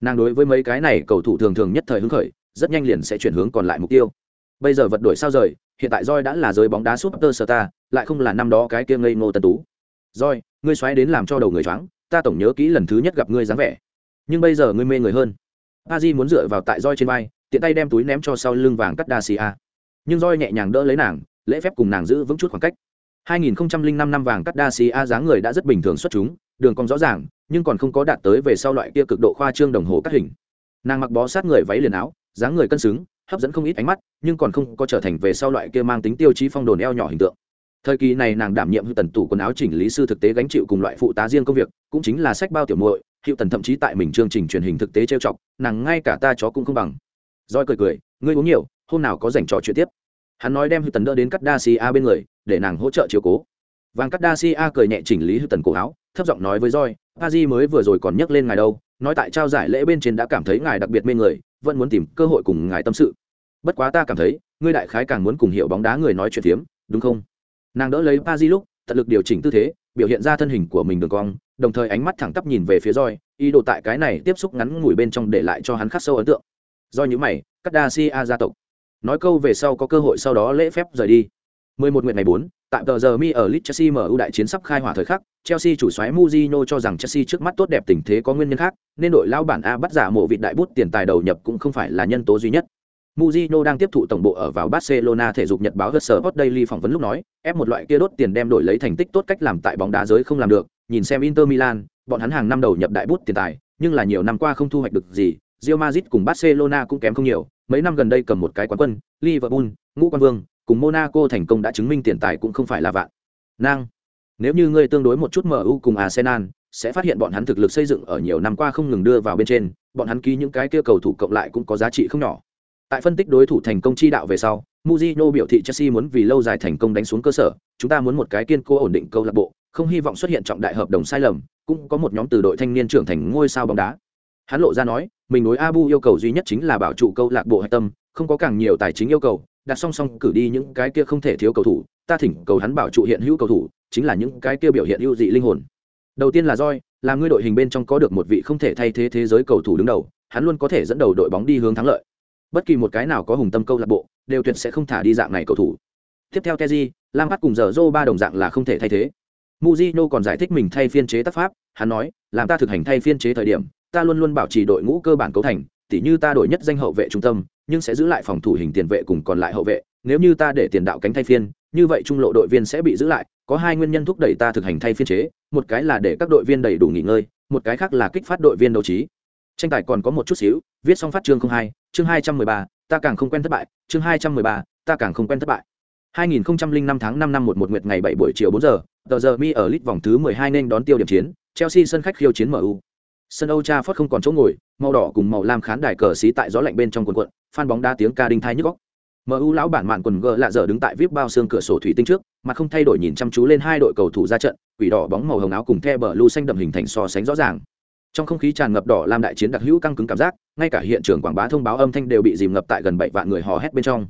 Nàng đối với mấy cái này cầu thủ thường thường nhất thời hứng khởi, rất nhanh liền sẽ chuyển hướng còn lại mục tiêu. Bây giờ vật đổi sao rời, hiện tại roi đã là giới bóng đá superstar, lại không là năm đó cái kia ngây ngô tân tú. roi ngươi xoáy đến làm cho đầu người choáng, ta tổng nhớ kỹ lần thứ nhất gặp ngươi dáng vẻ. Nhưng bây giờ ngươi mê người hơn. Paris muốn dựa vào tại roi trên vai, tiện tay đem túi ném cho sau lưng vàng cắt Dacia nhưng roi nhẹ nhàng đỡ lấy nàng lễ phép cùng nàng giữ vững chút khoảng cách 2005 năm vàng cắt đa xì a dáng người đã rất bình thường xuất chúng đường cong rõ ràng, nhưng còn không có đạt tới về sau loại kia cực độ khoa trương đồng hồ cắt hình. Nàng mặc bó sát người váy liền áo, dáng người cân xứng, hấp dẫn không ít ánh mắt, nhưng còn không có trở thành về sau loại kia mang tính tiêu chí phong đồn eo nhỏ hình tượng. Thời kỳ này nàng đảm nhiệm hữu tần tủ quần áo chỉnh lý sư thực tế gánh chịu cùng loại phụ tá riêng công việc, cũng chính là sách bao tiểu muội, hữu tần thậm chí tại mình chương trình truyền hình thực tế trêu chọc, nàng ngay cả ta chó cũng không bằng. Roi cười cười, ngươi uống nhiều, hôm nào có dành trò chuyện tiếp. Hắn nói đem hữu tần đỡ đến cắt đa xì a bên người, để nàng hỗ trợ chiều cố vàng cắt đa si a cười nhẹ chỉnh lý hư tần cổ áo, thấp giọng nói với roi a di mới vừa rồi còn nhắc lên ngài đâu, nói tại trao giải lễ bên trên đã cảm thấy ngài đặc biệt mê người, vẫn muốn tìm cơ hội cùng ngài tâm sự. Bất quá ta cảm thấy, ngươi đại khái càng muốn cùng hiểu bóng đá người nói chuyện phiếm, đúng không? Nàng đỡ lấy a di lúc, tận lực điều chỉnh tư thế, biểu hiện ra thân hình của mình đường cong, đồng thời ánh mắt thẳng tắp nhìn về phía roi ý đồ tại cái này tiếp xúc ngắn ngủi bên trong để lại cho hắn khắc sâu ấn tượng. Do những mày, cắt đa si a gia tộc. Nói câu về sau có cơ hội sau đó lễ phép rời đi. 11 nguyện ngày 4, tại tờ giờ mi ở Leeds Chelsea MU đại chiến sắp khai hỏa thời khắc, Chelsea chủ soái Mourinho cho rằng Chelsea trước mắt tốt đẹp tình thế có nguyên nhân khác, nên đội lao bản A bắt giả mộ vị đại bút tiền tài đầu nhập cũng không phải là nhân tố duy nhất. Mourinho đang tiếp thụ tổng bộ ở vào Barcelona thể dục nhật báo The Sport Daily phỏng vấn lúc nói, ép một loại kia đốt tiền đem đổi lấy thành tích tốt cách làm tại bóng đá giới không làm được, nhìn xem Inter Milan, bọn hắn hàng năm đầu nhập đại bút tiền tài, nhưng là nhiều năm qua không thu hoạch được gì, Real Madrid cùng Barcelona cũng kém không nhiều, mấy năm gần đây cầm một cái quán quân, Liverpool, ngũ quan vương, cùng Monaco thành công đã chứng minh tiền tài cũng không phải là vạn. Năng. Nếu như ngươi tương đối một chút MU cùng Arsenal, sẽ phát hiện bọn hắn thực lực xây dựng ở nhiều năm qua không ngừng đưa vào bên trên, bọn hắn ký những cái kia cầu thủ cộng lại cũng có giá trị không nhỏ. Tại phân tích đối thủ thành công chi đạo về sau, Mourinho biểu thị Chelsea muốn vì lâu dài thành công đánh xuống cơ sở, chúng ta muốn một cái kiên cố ổn định câu lạc bộ, không hy vọng xuất hiện trọng đại hợp đồng sai lầm, cũng có một nhóm từ đội thanh niên trưởng thành ngôi sao bóng đá. Hắn lộ ra nói, mình đối Abu yêu cầu duy nhất chính là bảo trụ câu lạc bộ hạch tâm, không có càng nhiều tài chính yêu cầu, đặt song song cử đi những cái kia không thể thiếu cầu thủ, ta thỉnh cầu hắn bảo trụ hiện hữu cầu thủ, chính là những cái kia biểu hiện ưu dị linh hồn. Đầu tiên là roi, là ngươi đội hình bên trong có được một vị không thể thay thế thế giới cầu thủ đứng đầu, hắn luôn có thể dẫn đầu đội bóng đi hướng thắng lợi. Bất kỳ một cái nào có hùng tâm câu lạc bộ, đều tuyệt sẽ không thả đi dạng này cầu thủ. Tiếp theo keji lam bắt cùng giờ rô ba đồng dạng là không thể thay thế. muzino còn giải thích mình thay phiên chế tác pháp, hắn nói, làm ta thực hành thay phiên chế thời điểm, ta luôn luôn bảo trì đội ngũ cơ bản cấu thành, tỉ như ta đổi nhất danh hậu vệ trung tâm, nhưng sẽ giữ lại phòng thủ hình tiền vệ cùng còn lại hậu vệ, nếu như ta để tiền đạo cánh thay phiên, như vậy trung lộ đội viên sẽ bị giữ lại, có hai nguyên nhân thúc đẩy ta thực hành thay phiên chế, một cái là để các đội viên đầy đủ nghỉ ngơi, một cái khác là kích phát đội viên đấu trí. Tranh tài còn có một chút xíu, viết xong phát chương hai, chương hai trăm mười ba, ta càng không quen thất bại, chương hai trăm mười ba, ta càng không quen thất bại. 2005 tháng 5 năm 11 nguyệt ngày 7 buổi chiều 4 giờ, tờ giờ mi ở lit vòng thứ 12 nên đón tiêu điểm chiến, Chelsea sân khách khiêu chiến MU sân Âu Trafford không còn chỗ ngồi, màu đỏ cùng màu lam khán đài cờ xí tại gió lạnh bên trong quần quận, Phan bóng đá tiếng ca đinh thai nhức óc. MU lão bản mạn quần gờ lạ dở đứng tại VIP bao xương cửa sổ thủy tinh trước, mà không thay đổi nhìn chăm chú lên hai đội cầu thủ ra trận, quỷ đỏ bóng màu hồng áo cùng the bờ lưu xanh đậm hình thành so sánh rõ ràng. Trong không khí tràn ngập đỏ lam đại chiến đặc hữu căng cứng cảm giác, ngay cả hiện trường quảng bá thông báo âm thanh đều bị dìm ngập tại gần bảy vạn người hò hét bên trong.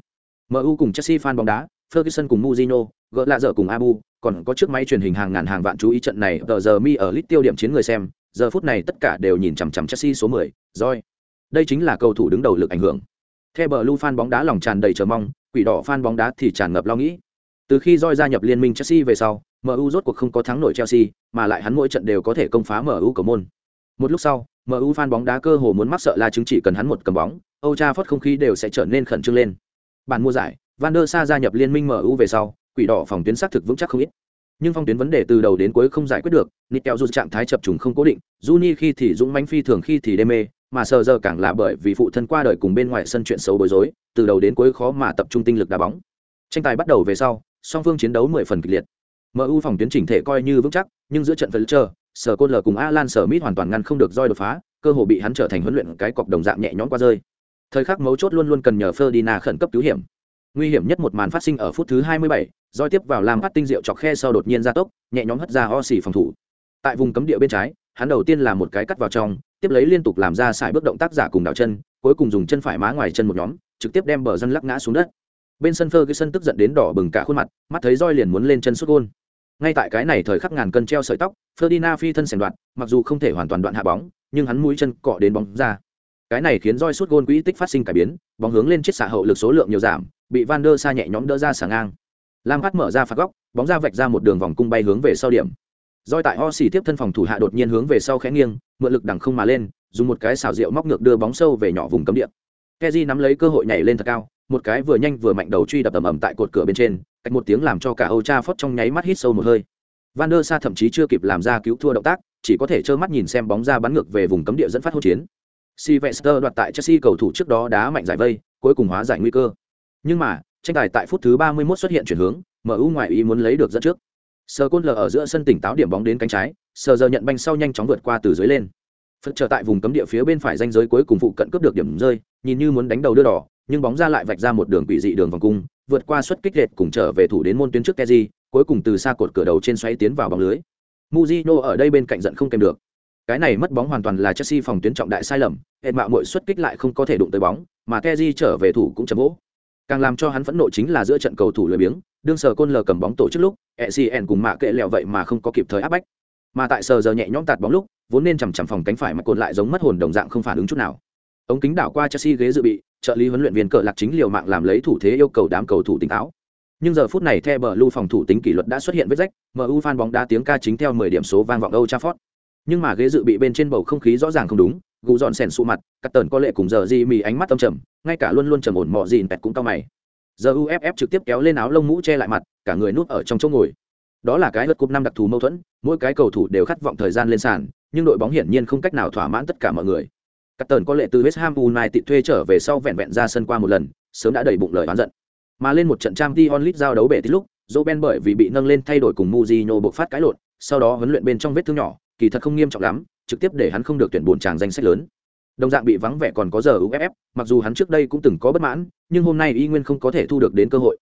MU cùng Chelsea fan bóng đá, Ferguson cùng Mourinho, gỡ lạ dở cùng abu còn có chiếc máy truyền hình hàng ngàn hàng vạn chú ý trận này tờ giờ mi ở lit tiêu điểm chiến người xem giờ phút này tất cả đều nhìn chằm chằm chelsea số 10, rồi đây chính là cầu thủ đứng đầu lực ảnh hưởng theo bờ lu fan bóng đá lòng tràn đầy chờ mong, quỷ đỏ fan bóng đá thì tràn ngập lo nghĩ. Từ khi Roy gia nhập liên minh chelsea về sau mu rốt cuộc không có thắng nổi chelsea, mà lại hắn mỗi trận đều có thể công phá mu cầu môn. Một lúc sau mu fan bóng đá cơ hồ muốn mắc sợ là chứng chỉ cần hắn một cầm bóng, Old Trafford không khí đều sẽ trở nên khẩn trương lên. Bàn mua giải, van der Sar gia nhập liên minh mu về sau, quỷ đỏ phòng tuyến xác thực vững chắc không ít. Nhưng phong tuyến vấn đề từ đầu đến cuối không giải quyết được nít dù trạng thái chập trùng không cố định, juni khi thì dũng mãnh phi thường khi thì đê mê mà sờ giờ càng là bởi vì phụ thân qua đời cùng bên ngoài sân chuyện xấu bối rối từ đầu đến cuối khó mà tập trung tinh lực đá bóng. Tranh tài bắt đầu về sau song phương chiến đấu mười phần kịch liệt. Mu phòng tuyến chỉnh thể coi như vững chắc nhưng giữa trận phân chờ sở côn l cùng alan sở mít hoàn toàn ngăn không được roi đột phá cơ hồ bị hắn trở thành huấn luyện cái cọc đồng dạng nhẹ nhõm qua rơi. Thời khắc mấu chốt luôn luôn cần nhờ Ferdinand khẩn cấp cứu hiểm. Nguy hiểm nhất một màn phát sinh ở phút thứ 27, roi tiếp vào làm phát tinh diệu chọc khe sau đột nhiên ra tốc nhẹ nhõm hất ra o xì phòng thủ. Tại vùng cấm địa bên trái hắn đầu tiên là một cái cắt vào trong tiếp lấy liên tục làm ra sải bước động tác giả cùng đảo chân, cuối cùng dùng chân phải má ngoài chân một nhóm, trực tiếp đem bờ dân lắc ngã xuống đất. Bên sân phơ cái sân tức giận đến đỏ bừng cả khuôn mặt, mắt thấy roi liền muốn lên chân xuất gôn. Ngay tại cái này thời khắc ngàn cân treo sợi tóc, Ferdinand phi thân sèn đoạn mặc dù không thể hoàn toàn đoạn hạ bóng, nhưng hắn mũi chân cọ đến bóng ra. Cái này khiến roi suốt gôn quỹ tích phát sinh cải biến, bóng hướng lên chiếc xạ hậu lực số lượng nhiều giảm, bị van der sa nhẹ nhõm đỡ ra xả ngang. Lam phát mở ra phạt góc, bóng ra vạch ra một đường vòng cung bay hướng về sau điểm. Roi tại ho xì tiếp thân phòng thủ hạ đột nhiên hướng về sau khẽ nghiêng mượn lực đằng không mà lên dùng một cái xảo diệu móc ngược đưa bóng sâu về nhỏ vùng cấm địa keji nắm lấy cơ hội nhảy lên thật cao một cái vừa nhanh vừa mạnh đầu truy đập ầm ầm tại cột cửa bên trên cách một tiếng làm cho cả âu cha trong nháy mắt hít sâu một hơi van der sa thậm chí chưa kịp làm ra cứu thua động tác chỉ có thể trơ mắt nhìn xem bóng ra bắn ngược về vùng cấm địa dẫn phát hỗn chiến Sylvester đoạt tại Chelsea cầu thủ trước đó đá mạnh giải vây, cuối cùng hóa giải nguy cơ. Nhưng mà, tranh tài tại phút thứ 31 xuất hiện chuyển hướng, MU ngoài ý muốn lấy được dẫn trước. Sơ Côn L ở giữa sân tỉnh táo điểm bóng đến cánh trái, Sờ giờ nhận banh sau nhanh chóng vượt qua từ dưới lên. Phất trở tại vùng cấm địa phía bên phải danh giới cuối cùng phụ cận cướp được điểm rơi, nhìn như muốn đánh đầu đưa đỏ, nhưng bóng ra lại vạch ra một đường quỷ dị đường vòng cung, vượt qua suất kích liệt cùng trở về thủ đến môn tuyến trước Keji, cuối cùng từ xa cột cửa đầu trên xoáy tiến vào bóng lưới. Mujino ở đây bên cạnh giận không kèm được. Cái này mất bóng hoàn toàn là Chelsea phòng tuyến trọng đại sai lầm, hệt mạo mội xuất kích lại không có thể đụng tới bóng, mà Keji trở về thủ cũng chấm vỗ. Càng làm cho hắn phẫn nộ chính là giữa trận cầu thủ lười biếng, đương sờ côn lờ cầm bóng tổ chức lúc, ECN cùng mạ kệ lẹo vậy mà không có kịp thời áp bách. Mà tại sờ giờ nhẹ nhõm tạt bóng lúc, vốn nên chằm chằm phòng cánh phải mà côn lại giống mất hồn đồng dạng không phản ứng chút nào. Ống kính đảo qua Chelsea ghế dự bị, trợ lý huấn luyện viên cờ lạc chính liều mạng làm lấy thủ thế yêu cầu đám cầu thủ tỉnh táo. Nhưng giờ phút này theo bờ lưu phòng thủ tính kỷ luật đã xuất hiện vết rách, MU fan bóng đá tiếng ca chính theo 10 điểm số vang vọng Old Trafford. Nhưng mà ghế dự bị bên trên bầu không khí rõ ràng không đúng, gù dọn sèn sụ mặt, cắt tần có lệ cùng giờ gì mì ánh mắt tâm trầm, ngay cả luôn luôn trầm ổn mò gì pẹt cũng cao mày. Giờ UFF trực tiếp kéo lên áo lông mũ che lại mặt, cả người nuốt ở trong chỗ ngồi. Đó là cái lượt cúp năm đặc thù mâu thuẫn, mỗi cái cầu thủ đều khát vọng thời gian lên sàn, nhưng đội bóng hiển nhiên không cách nào thỏa mãn tất cả mọi người. Cắt tần có lệ từ West Ham United thuê trở về sau vẹn vẹn ra sân qua một lần, sớm đã đầy bụng lời oán giận. Mà lên một trận Champions League giao đấu bể tí lúc, Roben bởi vì bị nâng lên thay đổi cùng Mujinho buộc phát cái lộn, sau đó huấn luyện bên trong vết thương nhỏ, kỳ thật không nghiêm trọng lắm, trực tiếp để hắn không được tuyển buồn tràng danh sách lớn. Đồng dạng bị vắng vẻ còn có giờ UFF, mặc dù hắn trước đây cũng từng có bất mãn, nhưng hôm nay y nguyên không có thể thu được đến cơ hội.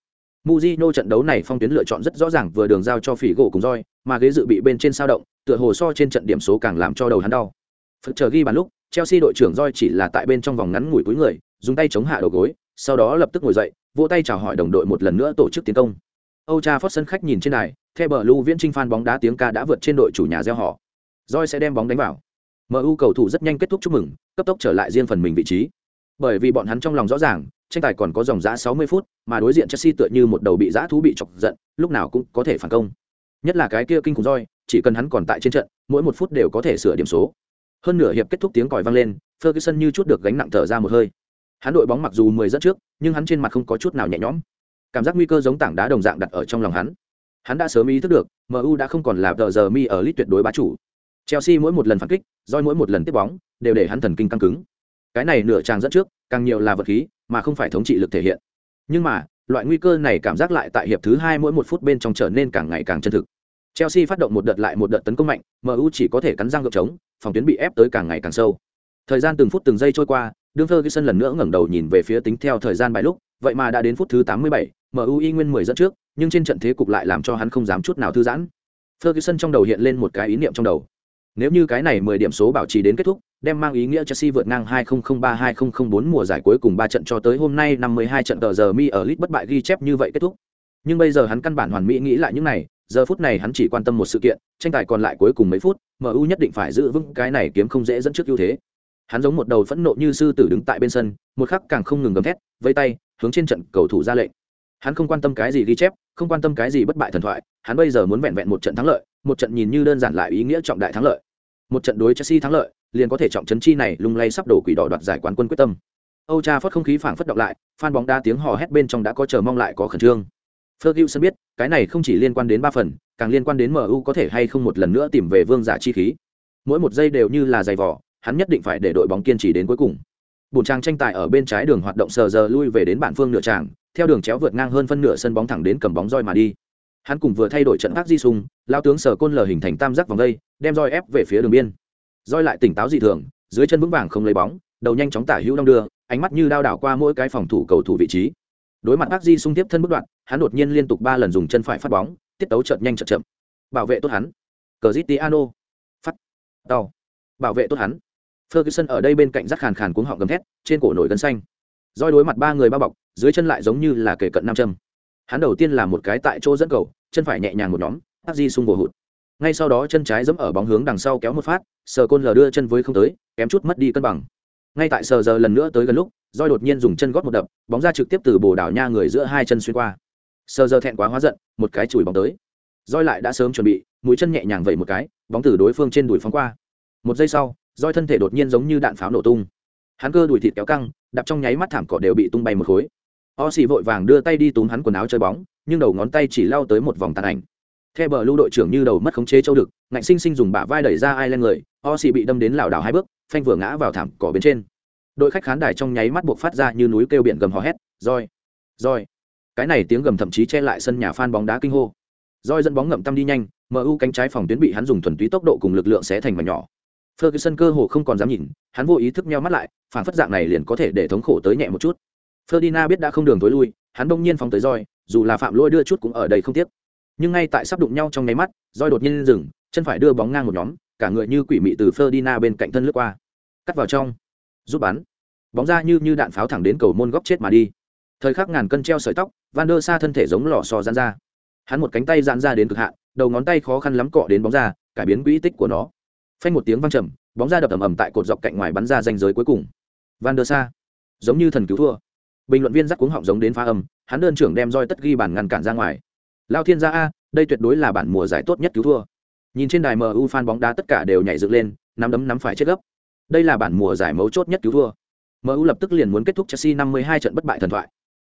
Mujino trận đấu này phong tuyến lựa chọn rất rõ ràng vừa đường giao cho phỉ gỗ cùng roi, mà ghế dự bị bên trên sao động, tựa hồ so trên trận điểm số càng làm cho đầu hắn đau. Phật chờ ghi bàn lúc, Chelsea đội trưởng roi chỉ là tại bên trong vòng ngắn ngủi túi người, dùng tay chống hạ đầu gối, sau đó lập tức ngồi dậy, vỗ tay chào hỏi đồng đội một lần nữa tổ chức tiến công. Âu Cha Phót sân khách nhìn trên này, theo bờ lưu viễn trinh phan bóng đá tiếng ca đã vượt trên đội chủ nhà gieo họ. Roi sẽ đem bóng đánh vào. MU cầu thủ rất nhanh kết thúc chúc mừng, cấp tốc trở lại riêng phần mình vị trí. Bởi vì bọn hắn trong lòng rõ ràng, tranh tài còn có dòng giá 60 phút, mà đối diện Chelsea tựa như một đầu bị giã thú bị chọc giận, lúc nào cũng có thể phản công. Nhất là cái kia kinh khủng roi, chỉ cần hắn còn tại trên trận, mỗi một phút đều có thể sửa điểm số. Hơn nửa hiệp kết thúc tiếng còi vang lên, Ferguson như chút được gánh nặng thở ra một hơi. Hắn đội bóng mặc dù 10 dẫn trước, nhưng hắn trên mặt không có chút nào nhẹ nhõm. Cảm giác nguy cơ giống tảng đá đồng dạng đặt ở trong lòng hắn. Hắn đã sớm ý thức được, MU đã không còn là tờ giờ mi ở lít tuyệt đối bá chủ. Chelsea mỗi một lần phản kích, roi mỗi một lần tiếp bóng, đều để hắn thần kinh căng cứng. Cái này nửa chàng dẫn trước, càng nhiều là vật khí, mà không phải thống trị lực thể hiện. Nhưng mà, loại nguy cơ này cảm giác lại tại hiệp thứ hai mỗi một phút bên trong trở nên càng ngày càng chân thực. Chelsea phát động một đợt lại một đợt tấn công mạnh, MU chỉ có thể cắn răng gượng chống, phòng tuyến bị ép tới càng ngày càng sâu. Thời gian từng phút từng giây trôi qua, đương Ferguson lần nữa ngẩng đầu nhìn về phía tính theo thời gian bài lúc, vậy mà đã đến phút thứ 87, MU y nguyên 10 dẫn trước, nhưng trên trận thế cục lại làm cho hắn không dám chút nào thư giãn. Ferguson trong đầu hiện lên một cái ý niệm trong đầu. Nếu như cái này 10 điểm số bảo trì đến kết thúc, đem mang ý nghĩa Chelsea vượt ngang 2003-2004 mùa giải cuối cùng 3 trận cho tới hôm nay 52 trận tờ giờ mi ở League bất bại ghi chép như vậy kết thúc. nhưng bây giờ hắn căn bản hoàn mỹ nghĩ lại những này, giờ phút này hắn chỉ quan tâm một sự kiện, tranh tài còn lại cuối cùng mấy phút mu nhất định phải giữ vững cái này kiếm không dễ dẫn trước ưu thế. Hắn giống một đầu phẫn nộ như sư tử đứng tại bên sân, một khắc càng không ngừng gầm thét vây tay, hướng trên trận cầu thủ ra lệnh. Hắn không quan tâm cái gì ghi chép, không quan tâm cái gì bất bại thần thoại, hắn bây giờ muốn vẹn vẹn một trận thắng lợi, một trận nhìn như đơn giản lại ý nghĩa trọng đại thắng lợi. Một trận đối chelsea thắng lợi liền có thể trọng trấn chi này lung lay sắp đổ quỷ đỏ đoạt giải quán quân quyết tâm âu cha phất không khí phảng phất động lại phan bóng đá tiếng hò hét bên trong đã có chờ mong lại có khẩn trương Ferguson biết, cái này không chỉ liên quan đến ba phần, càng liên quan đến MU có thể hay không một lần nữa tìm về vương giả chi khí. Mỗi một giây đều như là giày vò, hắn nhất định phải để đội bóng kiên trì đến cuối cùng. Bùn trang tranh tài ở bên trái đường hoạt động sờ giờ lui về đến bản phương nửa tràng, theo đường chéo vượt ngang hơn phân nửa sân bóng thẳng đến cầm bóng roi mà đi. Hắn cùng vừa thay đổi trận pháp di sung, lao tướng sở côn lờ hình thành tam giác vòng dây, đem roi ép về phía đường biên. Roi lại tỉnh táo dị thường, dưới chân vững vàng không lấy bóng, đầu nhanh chóng tả hữu đong đưa, ánh mắt như đao đảo qua mỗi cái phòng thủ cầu thủ vị trí. Đối mặt bác di xung tiếp thân bước đoạn hắn đột nhiên liên tục ba lần dùng chân phải phát bóng tiết tấu chợt nhanh chợt chậm. Bảo vệ tốt hắn. Cờ zitiano phát. Đau bảo vệ tốt hắn. Ferguson ở đây bên cạnh rắc khàn khàn cuống họng gầm thét trên cổ nổi gân xanh. Roi đối mặt ba người bao bọc dưới chân lại giống như là kề cận nam châm. Hắn đầu tiên là một cái tại chỗ dẫn cầu chân phải nhẹ nhàng một nhóm bác di xung bổ hụt ngay sau đó chân trái giẫm ở bóng hướng đằng sau kéo một phát sờ côn lờ đưa chân với không tới, kém chút mất đi cân bằng. Ngay tại sờ giờ lần nữa tới gần lúc roi đột nhiên dùng chân gót một đập, bóng ra trực tiếp từ bồ đảo nha người giữa hai chân xuyên qua. Sờ giờ thẹn quá hóa giận, một cái chùi bóng tới. Roi lại đã sớm chuẩn bị, mũi chân nhẹ nhàng vẩy một cái, bóng từ đối phương trên đùi phóng qua. Một giây sau roi thân thể đột nhiên giống như đạn pháo nổ tung. Hắn cơ đùi thịt kéo căng đập trong nháy mắt thảm cỏ đều bị tung bay một khối. O xì vội vàng đưa tay đi túm hắn quần áo chơi bóng, nhưng đầu ngón tay chỉ lao tới một vòng tàn ảnh theo bờ lưu đội trưởng như đầu mất khống chế châu đực ngạnh sinh sinh dùng bả vai đẩy ra ai lên người Osi bị đâm đến lảo đảo hai bước phanh vừa ngã vào thảm cỏ bên trên. Đội khách khán đài trong nháy mắt buộc phát ra như núi kêu biển gầm hò hét rồi, rồi, cái này tiếng gầm thậm chí che lại sân nhà fan bóng đá kinh hô. Rồi dẫn bóng ngậm tâm đi nhanh mu cánh trái phòng tuyến bị hắn dùng thuần túy tốc độ cùng lực lượng sẽ thành mảnh nhỏ. Ferguson cơ hồ không còn dám nhìn hắn vô ý thức nheo mắt lại phản phất dạng này liền có thể để thống khổ tới nhẹ một chút. Ferdinand biết đã không đường tối lui hắn đông nhiên phóng tới roi dù là phạm lỗi đưa chút cũng ở đây không tiếc nhưng ngay tại sắp đụng nhau trong nháy mắt, roi đột nhiên dừng chân phải đưa bóng ngang một nhóm, cả người như quỷ mị từ ferdinand bên cạnh thân lướt qua. Cắt vào trong. Rút bắn. Bóng ra như như đạn pháo thẳng đến cầu môn góc chết mà đi. Thời khắc ngàn cân treo sợi tóc, van der sa thân thể giống lò sò dán ra. Hắn một cánh tay dán ra đến cực hạn, đầu ngón tay khó khăn lắm cọ đến bóng ra, cải biến quỹ tích của nó. Phanh một tiếng văng trầm, bóng ra đập ầm ầm tại cột dọc cạnh ngoài bắn ra danh giới cuối cùng. Van der sa giống như thần cứu thua. Bình luận viên dắt cuống họng giống đến phá âm, hắn đơn trưởng đem roi tất ghi bản ngăn cản ra ngoài lao thiên gia a đây tuyệt đối là bản mùa giải tốt nhất cứu thua nhìn trên đài mu fan bóng đá tất cả đều nhảy dựng lên nắm đấm nắm phải chết gấp đây là bản mùa giải mấu chốt nhất cứu thua MU lập tức liền muốn kết thúc Chelsea 52 trận bất bại thần thoại.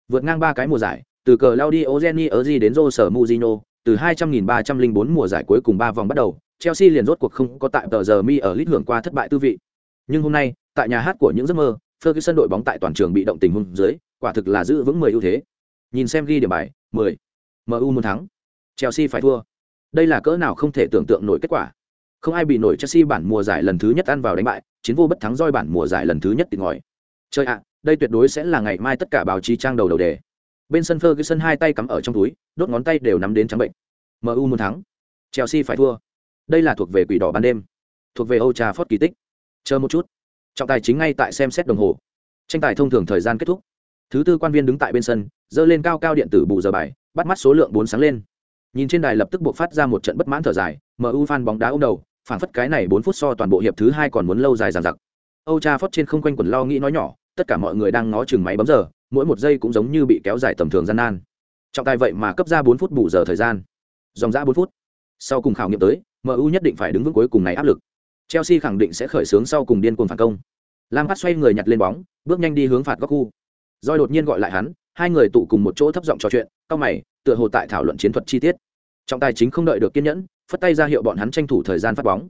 Vượt ngang ba cái mùa giải, từ cờ Claudio Ranieri đến Jose Mourinho, từ 200.304 mùa giải cuối cùng ba vòng bắt đầu, Chelsea liền rốt cuộc không có tại tờ giờ mi ở lít hưởng qua thất bại tư vị. Nhưng hôm nay, tại nhà hát của những giấc mơ, Ferguson đội bóng tại toàn trường bị động tình huống dưới, quả thực là giữ vững 10 ưu thế. Nhìn xem ghi điểm bài, 10. MU muốn thắng, Chelsea phải thua. Đây là cỡ nào không thể tưởng tượng nổi kết quả. Không ai bị nổi Chelsea bản mùa giải lần thứ nhất ăn vào đánh bại, chiến vô bất thắng roi bản mùa giải lần thứ nhất tìm ngòi. Chơi ạ, đây tuyệt đối sẽ là ngày mai tất cả báo chí trang đầu đầu đề. Bên sân Ferguson hai tay cắm ở trong túi, đốt ngón tay đều nắm đến trắng bệnh. MU muốn thắng, Chelsea phải thua. Đây là thuộc về quỷ đỏ ban đêm, thuộc về Old Trafford kỳ tích. Chờ một chút, trọng tài chính ngay tại xem xét đồng hồ. Tranh tài thông thường thời gian kết thúc. Thứ tư quan viên đứng tại bên sân, giơ lên cao cao điện tử bù giờ bài, bắt mắt số lượng bốn sáng lên. Nhìn trên đài lập tức buộc phát ra một trận bất mãn thở dài, MU fan bóng đá ôm đầu, phản phất cái này bốn phút so toàn bộ hiệp thứ hai còn muốn lâu dài dằng dặc. Âu Trafford trên không quanh quần lo nghĩ nói nhỏ, tất cả mọi người đang ngó chừng máy bấm giờ mỗi một giây cũng giống như bị kéo dài tầm thường gian nan. Trọng tài vậy mà cấp ra bốn phút bù giờ thời gian. Dòng ra bốn phút. Sau cùng khảo nghiệm tới mu nhất định phải đứng vững cuối cùng này áp lực. Chelsea khẳng định sẽ khởi xướng sau cùng điên cuồng phản công. Lam hát xoay người nhặt lên bóng bước nhanh đi hướng phạt góc khu. Doi đột nhiên gọi lại hắn hai người tụ cùng một chỗ thấp giọng trò chuyện cao mày tựa hồ tại thảo luận chiến thuật chi tiết trọng tài chính không đợi được kiên nhẫn phất tay ra hiệu bọn hắn tranh thủ thời gian phát bóng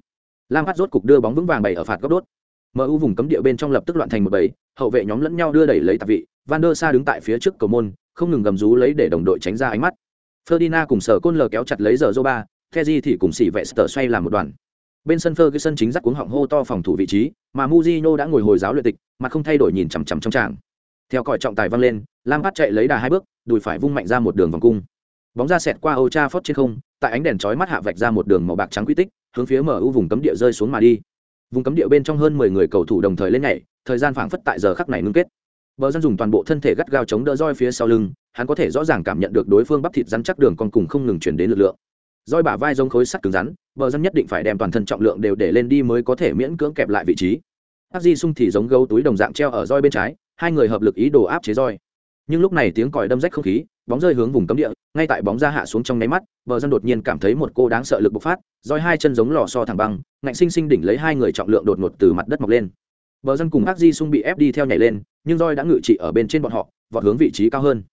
lam hát rốt cục đưa bóng vững vàng bày ở phạt góc đốt MU vùng cấm địa bên trong lập tức loạn thành một bầy, hậu vệ nhóm lẫn nhau đưa đẩy lấy tạp vị, Van der Sa đứng tại phía trước cầu môn, không ngừng gầm rú lấy để đồng đội tránh ra ánh mắt. Ferdinand cùng Sở Côn lờ kéo chặt lấy giờ Juba. Kheji thì cùng xỉ vệ sờ xoay làm một đoàn. Bên sân Ferguson chính dắt cuống họng hô to phòng thủ vị trí, mà Mujino đã ngồi hồi giáo luyện tịch, mà không thay đổi nhìn chằm chằm trong tràng. Theo còi trọng tài văng lên, Lam bắt chạy lấy đà hai bước, đùi phải vung mạnh ra một đường vòng cung. Bóng ra xẹt qua âu cha phót trên không, tại ánh đèn chói mắt hạ vạch ra một đường màu bạc trắng quy tích, hướng phía mở ưu vùng cấm địa rơi xuống mà đi. Vùng cấm địa bên trong hơn mười người cầu thủ đồng thời lên nhảy thời gian phảng phất tại giờ khắc này ngưng kết. Bờ dân dùng toàn bộ thân thể gắt gao chống đỡ roi phía sau lưng hắn có thể rõ ràng cảm nhận được đối phương bắp thịt rắn chắc đường còn cùng không ngừng chuyển đến lực lượng. Roi bả vai giống khối sắt cứng rắn bờ dân nhất định phải đem toàn thân trọng lượng đều để lên đi mới có thể miễn cưỡng kẹp lại vị trí. Áp di sung thì giống gấu túi đồng dạng treo ở roi bên trái hai người hợp lực ý đồ áp chế roi. Nhưng lúc này tiếng còi đâm rách không khí, bóng rơi hướng vùng cấm địa, ngay tại bóng ra hạ xuống trong nháy mắt, bờ dân đột nhiên cảm thấy một cô đáng sợ lực bộc phát, roi hai chân giống lò so thẳng băng, ngạnh sinh sinh đỉnh lấy hai người trọng lượng đột ngột từ mặt đất mọc lên. Bờ dân cùng ác di sung bị ép đi theo nhảy lên, nhưng roi đã ngự trị ở bên trên bọn họ, vọt hướng vị trí cao hơn.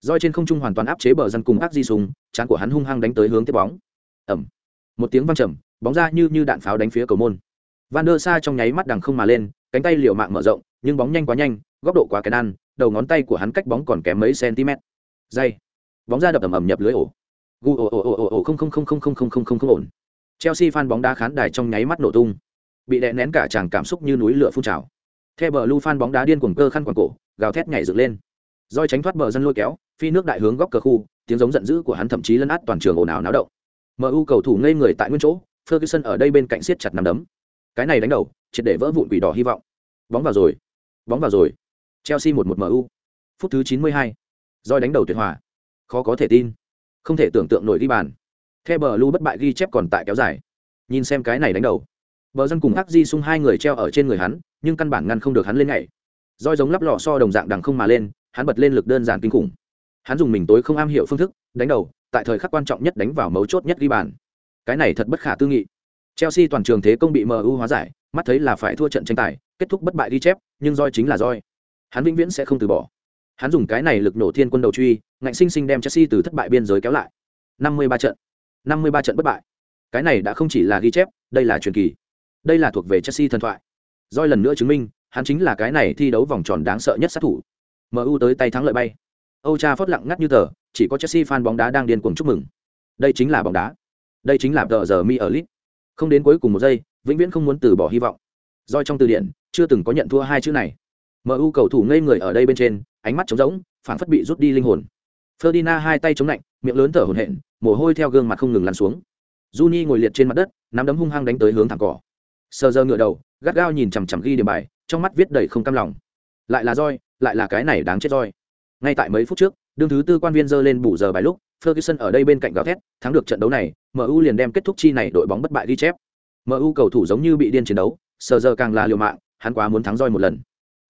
Roi trên không trung hoàn toàn áp chế bờ dân cùng ác di sung chán của hắn hung hăng đánh tới hướng tiếp bóng. Ẩm một tiếng văng trầm, bóng ra như như đạn pháo đánh phía cầu môn. Van der sa trong nháy mắt đằng không mà lên cánh tay liều mạng mở rộng, nhưng bóng nhanh quá nhanh, góc độ quá kén ăn, đầu ngón tay của hắn cách bóng còn kém mấy cm dây. Bóng ra đập ầm ầm nhập lưới ổ. Gu ồ ồ ồ ồ ồ không không không không không không không không không ổn. Chelsea phan bóng đá khán đài trong nháy mắt nổ tung. Bị đè nén cả chàng cảm xúc như núi lửa phun trào. Theo bờ lu phan bóng đá điên cuồng cơ khăn quàng cổ, gào thét nhảy dựng lên. Roi tránh thoát bờ dân lôi kéo, phi nước đại hướng góc cờ khu, tiếng giống giận dữ của hắn thậm chí lấn át toàn trường ồn ào náo động. Mu cầu thủ ngây người tại nguyên chỗ, ferguson ở đây bên cạnh siết chặt nằm đấm. Cái này đánh đầu triệt để vỡ vụn quỷ đỏ hy vọng. Bóng vào rồi, bóng vào rồi. Chelsea một một mu phút thứ 92. Rồi đánh đầu tuyệt hòa. Khó có thể tin. Không thể tưởng tượng nổi đi bàn. The Blue bất bại ghi chép còn tại kéo dài. Nhìn xem cái này đánh đầu. Bờ dân cùng Hắc di xung hai người treo ở trên người hắn, nhưng căn bản ngăn không được hắn lên nhảy. Rồi giống lắp lò so đồng dạng đằng không mà lên, hắn bật lên lực đơn giản kinh khủng. Hắn dùng mình tối không am hiểu phương thức, đánh đầu, tại thời khắc quan trọng nhất đánh vào mấu chốt nhất ghi bàn. Cái này thật bất khả tư nghị. Chelsea toàn trường thế công bị mu hóa giải mắt thấy là phải thua trận tranh tài, kết thúc bất bại ghi chép, nhưng roi chính là roi. Hắn vĩnh viễn sẽ không từ bỏ. Hắn dùng cái này lực nổ thiên quân đầu truy, ngạnh sinh sinh đem chelsea từ thất bại biên giới kéo lại. 53 trận. 53 trận bất bại. Cái này đã không chỉ là ghi chép, đây là truyền kỳ. Đây là thuộc về chelsea thần thoại. Roi lần nữa chứng minh, hắn chính là cái này thi đấu vòng tròn đáng sợ nhất sát thủ. Mu tới tay thắng lợi bay. Âu cha phớt lặng ngắt như tờ, chỉ có chelsea fan bóng đá đang điên cuồng chúc mừng. Đây chính là bóng đá. Đây chính là tờ giờ mi ở lit không đến cuối cùng một giây vĩnh viễn không muốn từ bỏ hy vọng. Doi trong từ điển, chưa từng có nhận thua hai chữ này. Mu cầu thủ ngây người ở đây bên trên, ánh mắt trống rỗng phản phất bị rút đi linh hồn. Ferdinand hai tay chống lạnh, miệng lớn thở hổn hển, mồ hôi theo gương mặt không ngừng lăn xuống. Juni ngồi liệt trên mặt đất, nắm đấm hung hăng đánh tới hướng thẳng cỏ. Sờ giờ ngựa đầu, gắt gao nhìn chằm chằm ghi điểm bài, trong mắt viết đầy không cam lòng. Lại là roi, lại là cái này đáng chết roi. Ngay tại mấy phút trước, đương thứ tư quan viên dơ lên bù giờ bài lúc, ferguson ở đây bên cạnh gào thét, thắng được trận đấu này mu liền đem kết thúc chi này đội bóng bất bại ghi chép mu cầu thủ giống như bị điên chiến đấu, sờ giờ càng là liều mạng, hắn quá muốn thắng roi một lần.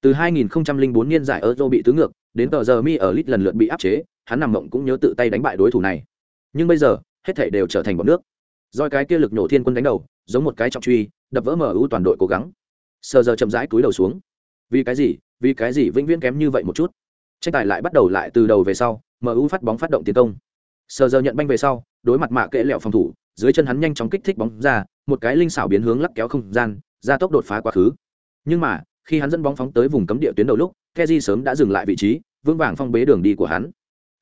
Từ 2004 niên giải euro bị tứ ngược, đến tờ giờ mi ở lit lần lượt bị áp chế, hắn nằm mộng cũng nhớ tự tay đánh bại đối thủ này. Nhưng bây giờ, hết thảy đều trở thành bọn nước. Roi cái kia lực nổ thiên quân đánh đầu, giống một cái trọng truy, đập vỡ mu toàn đội cố gắng. Sờ giờ chậm rãi cúi đầu xuống. Vì cái gì? Vì cái gì vĩnh viễn kém như vậy một chút? Tranh tài lại bắt đầu lại từ đầu về sau mu phát bóng phát động tiến công. Sờ giờ nhận banh về sau, đối mặt mạ kệ lẹo phòng thủ, dưới chân hắn nhanh chóng kích thích bóng ra một cái linh xảo biến hướng lắc kéo không gian ra tốc đột phá quá khứ. Nhưng mà, khi hắn dẫn bóng phóng tới vùng cấm địa tuyến đầu lúc keji sớm đã dừng lại vị trí, vững vàng phong bế đường đi của hắn.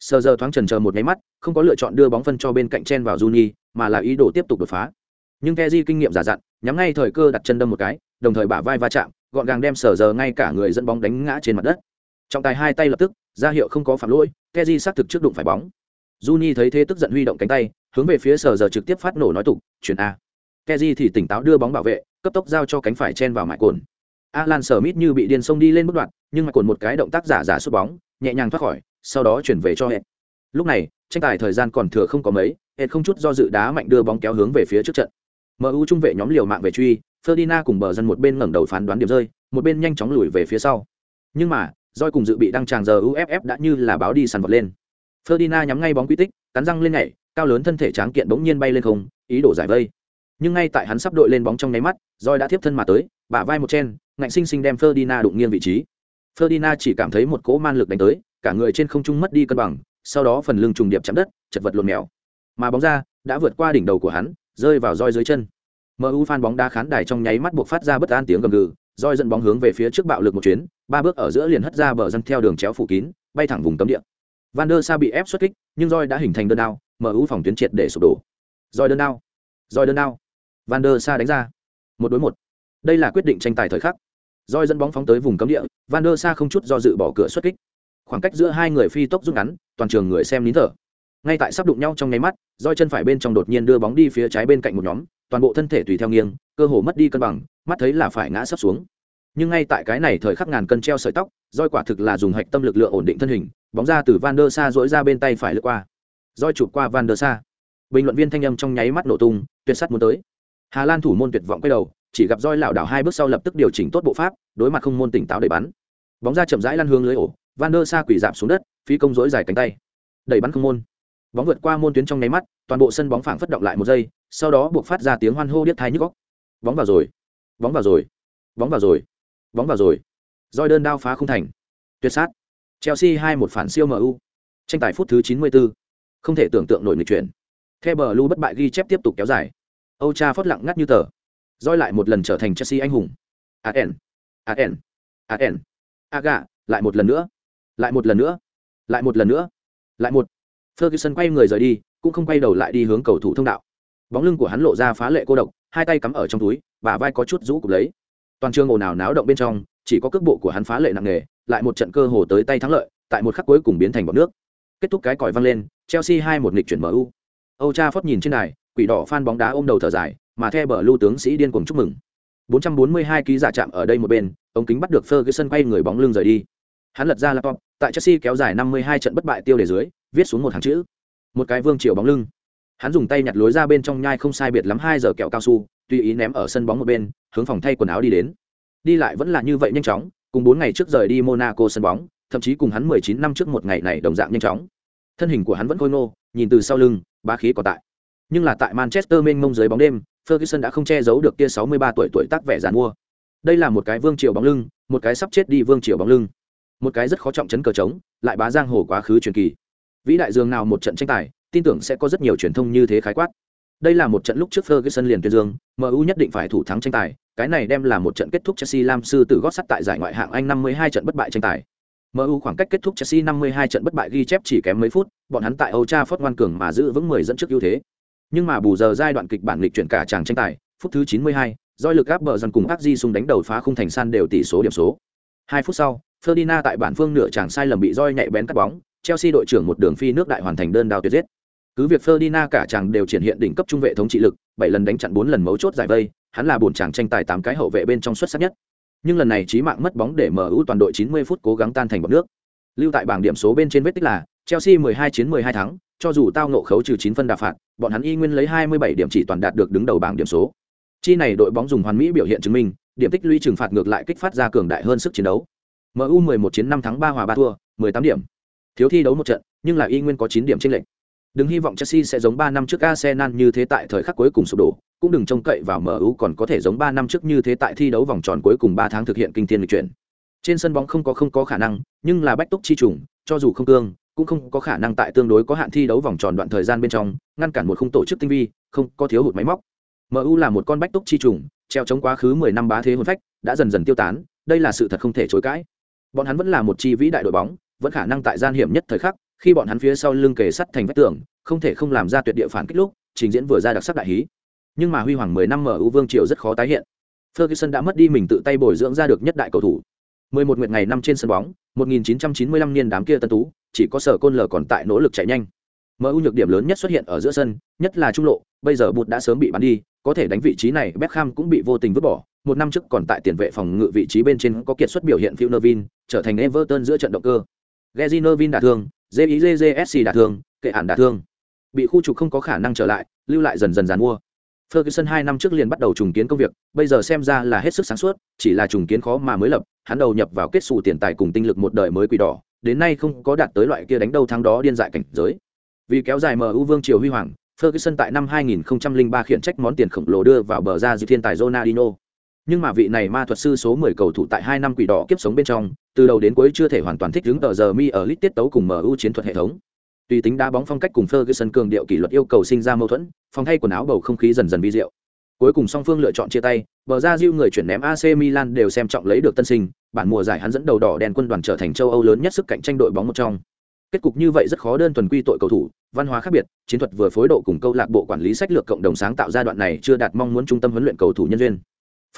Sờ giờ thoáng trần chờ một nháy mắt, không có lựa chọn đưa bóng phân cho bên cạnh chen vào juni, mà là ý đồ tiếp tục đột phá. Nhưng keji kinh nghiệm giả dặn, nhắm ngay thời cơ đặt chân đâm một cái, đồng thời bả vai va chạm, gọn gàng đem sờ giờ ngay cả người dẫn bóng đánh ngã trên mặt đất. Trọng tài hai tay lập tức, ra hiệu không có phạm lỗi keji xác thực trước đụng phải bóng. Juni thấy thế tức giận huy động cánh tay, hướng về phía sờ giờ trực tiếp phát nổ nói tục, chuyển a keji thì tỉnh táo đưa bóng bảo vệ, cấp tốc giao cho cánh phải chen vào mại cồn. Alan smith như bị điên xông đi lên bước đoạn, nhưng mà cồn một cái động tác giả giả sút bóng, nhẹ nhàng thoát khỏi, sau đó chuyển về cho hệ lúc này, tranh tài thời gian còn thừa không có mấy hệ không chút do dự đá mạnh đưa bóng kéo hướng về phía trước trận. Mu trung vệ nhóm liều mạng về truy, ferdinand cùng bờ dân một bên ngẩng đầu phán đoán điểm rơi, một bên nhanh chóng lùi về phía sau. Nhưng mà doi cùng dự bị đăng tràng giờ uff đã như là báo đi săn vọt lên. Ferdinand nhắm ngay bóng quy tích, cắn răng lên nhảy, cao lớn thân thể tráng kiện bỗng nhiên bay lên không, ý đồ giải vây nhưng ngay tại hắn sắp đội lên bóng trong nháy mắt roi đã tiếp thân mà tới bả vai một chen ngạnh sinh sinh đem Ferdinand đụng nghiêng vị trí. Ferdinand chỉ cảm thấy một cỗ man lực đánh tới, cả người trên không trung mất đi cân bằng, sau đó phần lưng trùng điệp chạm đất, chật vật lộn mèo. Mà bóng ra đã vượt qua đỉnh đầu của hắn, rơi vào roi dưới chân. MU fan bóng đá khán đài trong nháy mắt buộc phát ra bất an tiếng gầm gừ, roi dẫn bóng hướng về phía trước bạo lực một chuyến, ba bước ở giữa liền hất ra bờ dân theo đường chéo phủ kín, bay thẳng vùng cấm địa. Van der Sa bị ép xuất kích, nhưng roi đã hình thành đơn đao, MU phòng tuyến triệt để sụp đổ. Roi đơn đao, roi đơn đao. Van der Sa đánh ra. Một đối một. Đây là quyết định tranh tài thời khắc. Roi dẫn bóng phóng tới vùng cấm địa, van der sa không chút do dự bỏ cửa xuất kích. Khoảng cách giữa hai người phi tốc rút ngắn, toàn trường người xem nín thở. Ngay tại sắp đụng nhau trong nháy mắt roi chân phải bên trong đột nhiên đưa bóng đi phía trái bên cạnh một nhóm, toàn bộ thân thể tùy theo nghiêng, cơ hồ mất đi cân bằng, mắt thấy là phải ngã sấp xuống. Nhưng ngay tại cái này thời khắc ngàn cân treo sợi tóc roi quả thực là dùng hạch tâm lực lượng ổn định thân hình, bóng ra từ van der sa dỗi ra bên tay phải lướt qua. Roi chụp qua van der sa bình luận viên thanh âm trong nháy mắt nổ tung, tuyệt sắt muốn tới hà lan thủ môn tuyệt vọng quay đầu, chỉ gặp roi lảo đảo hai bước sau lập tức điều chỉnh tốt bộ pháp, đối mặt không môn tỉnh táo đẩy bắn. Bóng ra chậm rãi lăn hướng lưới ổ, van der sa quỳ giảm xuống đất, phi công dối dài cánh tay. Đẩy bắn không môn. Bóng vượt qua môn tuyến trong nháy mắt, toàn bộ sân bóng phảng phất động lại một giây, sau đó buộc phát ra tiếng hoan hô điếc tai nhức góc bóng vào rồi. Bóng vào rồi. Bóng vào rồi. Bóng vào rồi. Roi đơn đao phá không thành. Tuyệt sát. Chelsea hai một phản siêu mu tranh tài phút thứ 94. không thể tưởng tượng nổi nghịch chuyển. Theo bờ lu bất bại ghi chép tiếp tục kéo dài âu cha phất lặng ngắt như tờ. Rồi lại một lần trở thành chelsea anh hùng. An an an aga, lại một lần nữa. Lại một lần nữa. Lại một lần nữa. Lại một. Ferguson quay người rời đi, cũng không quay đầu lại đi hướng cầu thủ thông đạo. Bóng lưng của hắn lộ ra phá lệ cô độc, hai tay cắm ở trong túi và vai có chút rũ cục lấy. Toàn trường ồn ào náo động bên trong, chỉ có cước bộ của hắn phá lệ nặng nề, lại một trận cơ hồ tới tay thắng lợi, tại một khắc cuối cùng biến thành bọt nước. Kết thúc cái còi văng lên, chelsea hai một nghịch chuyển mu âu cha phất nhìn trên đài quỷ đỏ phan bóng đá ôm đầu thở dài, mà theo bờ lưu tướng sĩ điên cuồng chúc mừng. 442 ký giả chạm ở đây một bên ống kính bắt được ferguson quay người bóng lưng rời đi. Hắn lật ra laptop, tại chelsea kéo dài 52 trận bất bại tiêu đề dưới, viết xuống một hàng chữ. Một cái vương triều bóng lưng. Hắn dùng tay nhặt lối ra bên trong nhai không sai biệt lắm hai giờ kẹo cao su, tùy ý ném ở sân bóng một bên, hướng phòng thay quần áo đi đến. Đi lại vẫn là như vậy nhanh chóng, cùng bốn ngày trước rời đi monaco sân bóng, thậm chí cùng hắn 19 năm trước một ngày này đồng dạng nhanh chóng. Thân hình của hắn vẫn khôi ngô, nhìn từ sau lưng, bá khí còn tại nhưng là tại manchester mênh mông dưới bóng đêm ferguson đã không che giấu được kia 63 tuổi tuổi tác vẻ giàn mua đây là một cái vương triều bóng lưng một cái sắp chết đi vương triều bóng lưng một cái rất khó trọng chấn cờ trống lại bá giang hồ quá khứ truyền kỳ vĩ đại dương nào một trận tranh tài tin tưởng sẽ có rất nhiều truyền thông như thế khái quát đây là một trận lúc trước Ferguson liền tuyên dương, MU nhất định phải thủ thắng tranh tài, cái này đem là một trận kết thúc Chelsea Lam sư tử gót sắt tại giải ngoại hạng Anh 52 trận bất bại tranh tài. MU khoảng cách kết thúc Chelsea 52 trận bất bại ghi chép chỉ kém mấy phút, bọn hắn tại Old Trafford ngoan cường mà giữ vững 10 dẫn trước ưu thế. Nhưng mà bù giờ giai đoạn kịch bản lịch chuyển cả chàng tranh tài, phút thứ 92, doi lực áp bờ dần cùng Di sung đánh đầu phá khung thành san đều tỷ số điểm số. hai phút sau, Ferdinand tại bản phương nửa chàng sai lầm bị roi nhạy bén cắt bóng, Chelsea đội trưởng một đường phi nước đại hoàn thành đơn đào tuyệt giết. Cứ việc Ferdinand cả chàng đều triển hiện đỉnh cấp trung vệ thống trị lực, 7 lần đánh chặn 4 lần mấu chốt giải vây, hắn là buồn chàng tranh tài 8 cái hậu vệ bên trong xuất sắc nhất. Nhưng lần này chí mạng mất bóng để MU toàn đội 90 phút cố gắng tan thành bọt nước. Lưu tại bảng điểm số bên trên vết tích là Chelsea 12 chiến 12 thắng, cho dù tao nộ khấu trừ 9 phân đà phạt, bọn hắn y nguyên lấy 27 điểm chỉ toàn đạt được đứng đầu bảng điểm số. Chi này đội bóng dùng hoàn mỹ biểu hiện chứng minh, điểm tích lũy trừng phạt ngược lại kích phát ra cường đại hơn sức chiến đấu. MU 11 chiến 5 thắng 3 hòa 3 thua, 18 điểm. Thiếu thi đấu một trận, nhưng là y nguyên có 9 điểm chênh lệch. Đừng hy vọng Chelsea sẽ giống 3 năm trước Arsenal như thế tại thời khắc cuối cùng sụp đổ, cũng đừng trông cậy vào MU còn có thể giống 3 năm trước như thế tại thi đấu vòng tròn cuối cùng 3 tháng thực hiện kinh thiên lịch chuyển. Trên sân bóng không có không có khả năng, nhưng là bách túc chi trùng, cho dù không cương, cũng không có khả năng tại tương đối có hạn thi đấu vòng tròn đoạn thời gian bên trong, ngăn cản một khung tổ chức tinh vi, không có thiếu hụt máy móc. MU là một con bách túc chi trùng, treo chống quá khứ 10 năm bá thế hồn phách, đã dần dần tiêu tán, đây là sự thật không thể chối cãi. Bọn hắn vẫn là một chi vĩ đại đội bóng, vẫn khả năng tại gian hiểm nhất thời khắc, khi bọn hắn phía sau lưng kề sắt thành vách tường, không thể không làm ra tuyệt địa phản kích lúc, trình diễn vừa ra đặc sắc đại hí. Nhưng mà huy hoàng 10 năm MU Vương triều rất khó tái hiện. Ferguson đã mất đi mình tự tay bồi dưỡng ra được nhất đại cầu thủ. 11 nguyệt ngày năm trên sân bóng, 1995 niên đám kia tân tú, chỉ có sở côn lờ còn tại nỗ lực chạy nhanh. MU nhược điểm lớn nhất xuất hiện ở giữa sân, nhất là trung lộ, bây giờ bụt đã sớm bị bắn đi, có thể đánh vị trí này Beckham cũng bị vô tình vứt bỏ. Một năm trước còn tại tiền vệ phòng ngự vị trí bên trên có kiệt xuất biểu hiện phiêu nervin trở thành Everton giữa trận động cơ. Gezi Nervin đả thương, JIJJSC đả thương, kệ ản đả thương. Bị khu trục không có khả năng trở lại, lưu lại dần dần dàn mua. Ferguson hai năm trước liền bắt đầu trùng kiến công việc, bây giờ xem ra là hết sức sáng suốt, chỉ là trùng kiến khó mà mới lập, hắn đầu nhập vào kết sủ tiền tài cùng tinh lực một đời mới quỷ đỏ, đến nay không có đạt tới loại kia đánh đầu thắng đó điên dại cảnh giới. Vì kéo dài MU vương triều huy hoàng, Ferguson tại năm 2003 khiển trách món tiền khổng lồ đưa vào bờ ra dư thiên tài Ronaldinho. Nhưng mà vị này ma thuật sư số 10 cầu thủ tại hai năm quỷ đỏ kiếp sống bên trong, từ đầu đến cuối chưa thể hoàn toàn thích ứng tờ giờ mi ở lít tiết tấu cùng MU chiến thuật hệ thống. Tùy tính đá bóng phong cách cùng Ferguson cường điệu kỷ luật yêu cầu sinh ra mâu thuẫn, phòng thay quần áo bầu không khí dần dần vi diệu. Cuối cùng song phương lựa chọn chia tay, bờ ra Diu người chuyển ném AC Milan đều xem trọng lấy được tân sinh, bản mùa giải hắn dẫn đầu đỏ đen quân đoàn trở thành châu Âu lớn nhất sức cạnh tranh đội bóng một trong. Kết cục như vậy rất khó đơn thuần quy tội cầu thủ, văn hóa khác biệt, chiến thuật vừa phối độ cùng câu lạc bộ quản lý sách lược cộng đồng sáng tạo ra đoạn này chưa đạt mong muốn trung tâm huấn luyện cầu thủ nhân viên.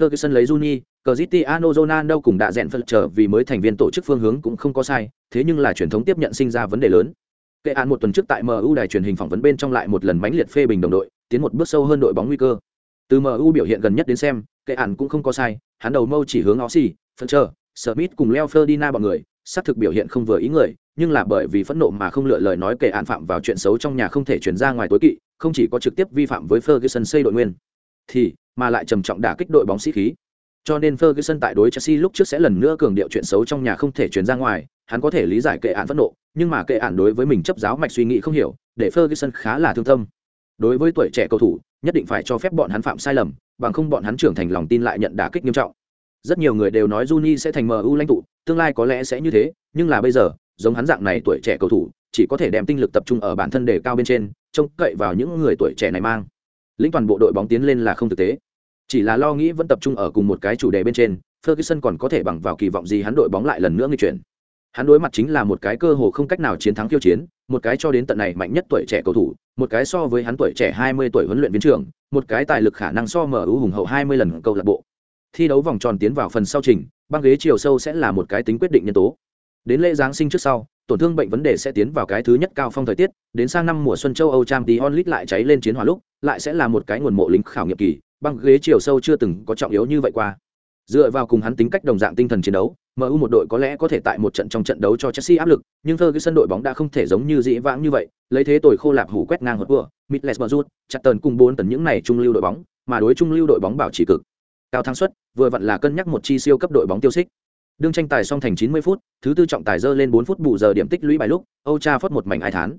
Ferguson lấy Juni, Cristiano Ronaldo cùng đã dẹn phân trở vì mới thành viên tổ chức phương hướng cũng không có sai, thế nhưng là truyền thống tiếp nhận sinh ra vấn đề lớn. Kệ án một tuần trước tại MU đài truyền hình phỏng vấn bên trong lại một lần mãnh liệt phê bình đồng đội, tiến một bước sâu hơn đội bóng nguy cơ. Từ MU biểu hiện gần nhất đến xem, kệ án cũng không có sai, hắn đầu mâu chỉ hướng Ossi, chờ. Smith cùng Leo Ferdinand bọn người, xác thực biểu hiện không vừa ý người, nhưng là bởi vì phẫn nộ mà không lựa lời nói kệ án phạm vào chuyện xấu trong nhà không thể chuyển ra ngoài tối kỵ, không chỉ có trực tiếp vi phạm với Ferguson xây đội nguyên, thì mà lại trầm trọng đả kích đội bóng sĩ khí. Cho nên Ferguson tại đối Chelsea lúc trước sẽ lần nữa cường điệu chuyện xấu trong nhà không thể chuyển ra ngoài, hắn có thể lý giải kệ án phẫn nộ, nhưng mà kệ án đối với mình chấp giáo mạch suy nghĩ không hiểu, để Ferguson khá là thương tâm. Đối với tuổi trẻ cầu thủ, nhất định phải cho phép bọn hắn phạm sai lầm, bằng không bọn hắn trưởng thành lòng tin lại nhận đả kích nghiêm trọng. Rất nhiều người đều nói Juni sẽ thành MU lãnh tụ, tương lai có lẽ sẽ như thế, nhưng là bây giờ, giống hắn dạng này tuổi trẻ cầu thủ, chỉ có thể đem tinh lực tập trung ở bản thân để cao bên trên, trông cậy vào những người tuổi trẻ này mang. Lĩnh toàn bộ đội bóng tiến lên là không thực tế. Chỉ là lo nghĩ vẫn tập trung ở cùng một cái chủ đề bên trên, Ferguson còn có thể bằng vào kỳ vọng gì hắn đội bóng lại lần nữa nghi chuyển. Hắn đối mặt chính là một cái cơ hồ không cách nào chiến thắng khiêu chiến, một cái cho đến tận này mạnh nhất tuổi trẻ cầu thủ, một cái so với hắn tuổi trẻ 20 tuổi huấn luyện viên trưởng, một cái tài lực khả năng so mở ưu hùng hậu 20 lần câu lạc bộ. Thi đấu vòng tròn tiến vào phần sau trình, băng ghế chiều sâu sẽ là một cái tính quyết định nhân tố. Đến lễ giáng sinh trước sau, tổn thương bệnh vấn đề sẽ tiến vào cái thứ nhất cao phong thời tiết, đến sang năm mùa xuân châu Âu trang tí onlit lại cháy lên chiến hỏa lúc, lại sẽ là một cái nguồn mộ lính khảo nghiệm kỳ, băng ghế chiều sâu chưa từng có trọng yếu như vậy qua. Dựa vào cùng hắn tính cách đồng dạng tinh thần chiến đấu, MU một đội có lẽ có thể tại một trận trong trận đấu cho Chelsea áp lực, nhưng thời cái sân đội bóng đã không thể giống như dĩ vãng như vậy, lấy thế tồi khô lạp hủ quét ngang hột vừa, Middlesbrough, chặt tần cùng bốn tần những này trung lưu đội bóng, mà đối trung lưu đội bóng bảo trì cực. Cao thắng suất, vừa vặn là cân nhắc một chi siêu cấp đội bóng tiêu xích. Đương tranh tài xong thành 90 phút, thứ tư trọng tài dơ lên 4 phút bù giờ điểm tích lũy bài lúc, Âu Cha phất một mảnh ai thán.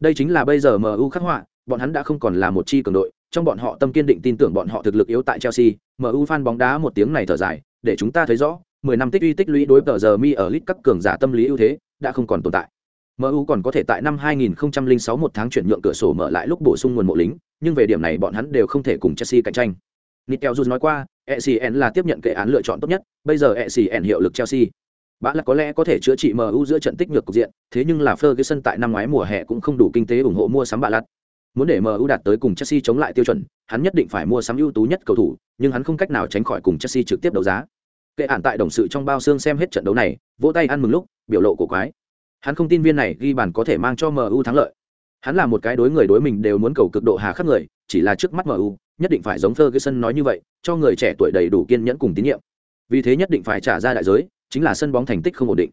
Đây chính là bây giờ MU khắc họa, bọn hắn đã không còn là một chi cường đội, trong bọn họ tâm kiên định tin tưởng bọn họ thực lực yếu tại Chelsea, MU fan bóng đá một tiếng này thở dài, để chúng ta thấy rõ, 10 năm tích uy tích lũy đối tờ giờ mi ở lit các cường giả tâm lý ưu thế đã không còn tồn tại. MU còn có thể tại năm 2006 một tháng chuyển nhượng cửa sổ mở lại lúc bổ sung nguồn mộ lính, nhưng về điểm này bọn hắn đều không thể cùng Chelsea cạnh tranh. Nitel Jus nói qua, ECN là tiếp nhận kệ án lựa chọn tốt nhất, bây giờ ECN hiệu lực Chelsea. Bã là có lẽ có thể chữa trị MU giữa trận tích nhược cục diện, thế nhưng là Ferguson tại năm ngoái mùa hè cũng không đủ kinh tế ủng hộ mua sắm bạ lặt. Muốn để MU đạt tới cùng Chelsea chống lại tiêu chuẩn, hắn nhất định phải mua sắm ưu tú nhất cầu thủ, nhưng hắn không cách nào tránh khỏi cùng Chelsea trực tiếp đấu giá. Kệ ản tại đồng sự trong bao xương xem hết trận đấu này, vỗ tay ăn mừng lúc, biểu lộ cổ quái. Hắn không tin viên này ghi bàn có thể mang cho MU thắng lợi. Hắn là một cái đối người đối mình đều muốn cầu cực độ hà khắc người, chỉ là trước mắt MU, nhất định phải giống Ferguson nói như vậy, cho người trẻ tuổi đầy đủ kiên nhẫn cùng tín nhiệm. Vì thế nhất định phải trả ra đại giới, chính là sân bóng thành tích không ổn định.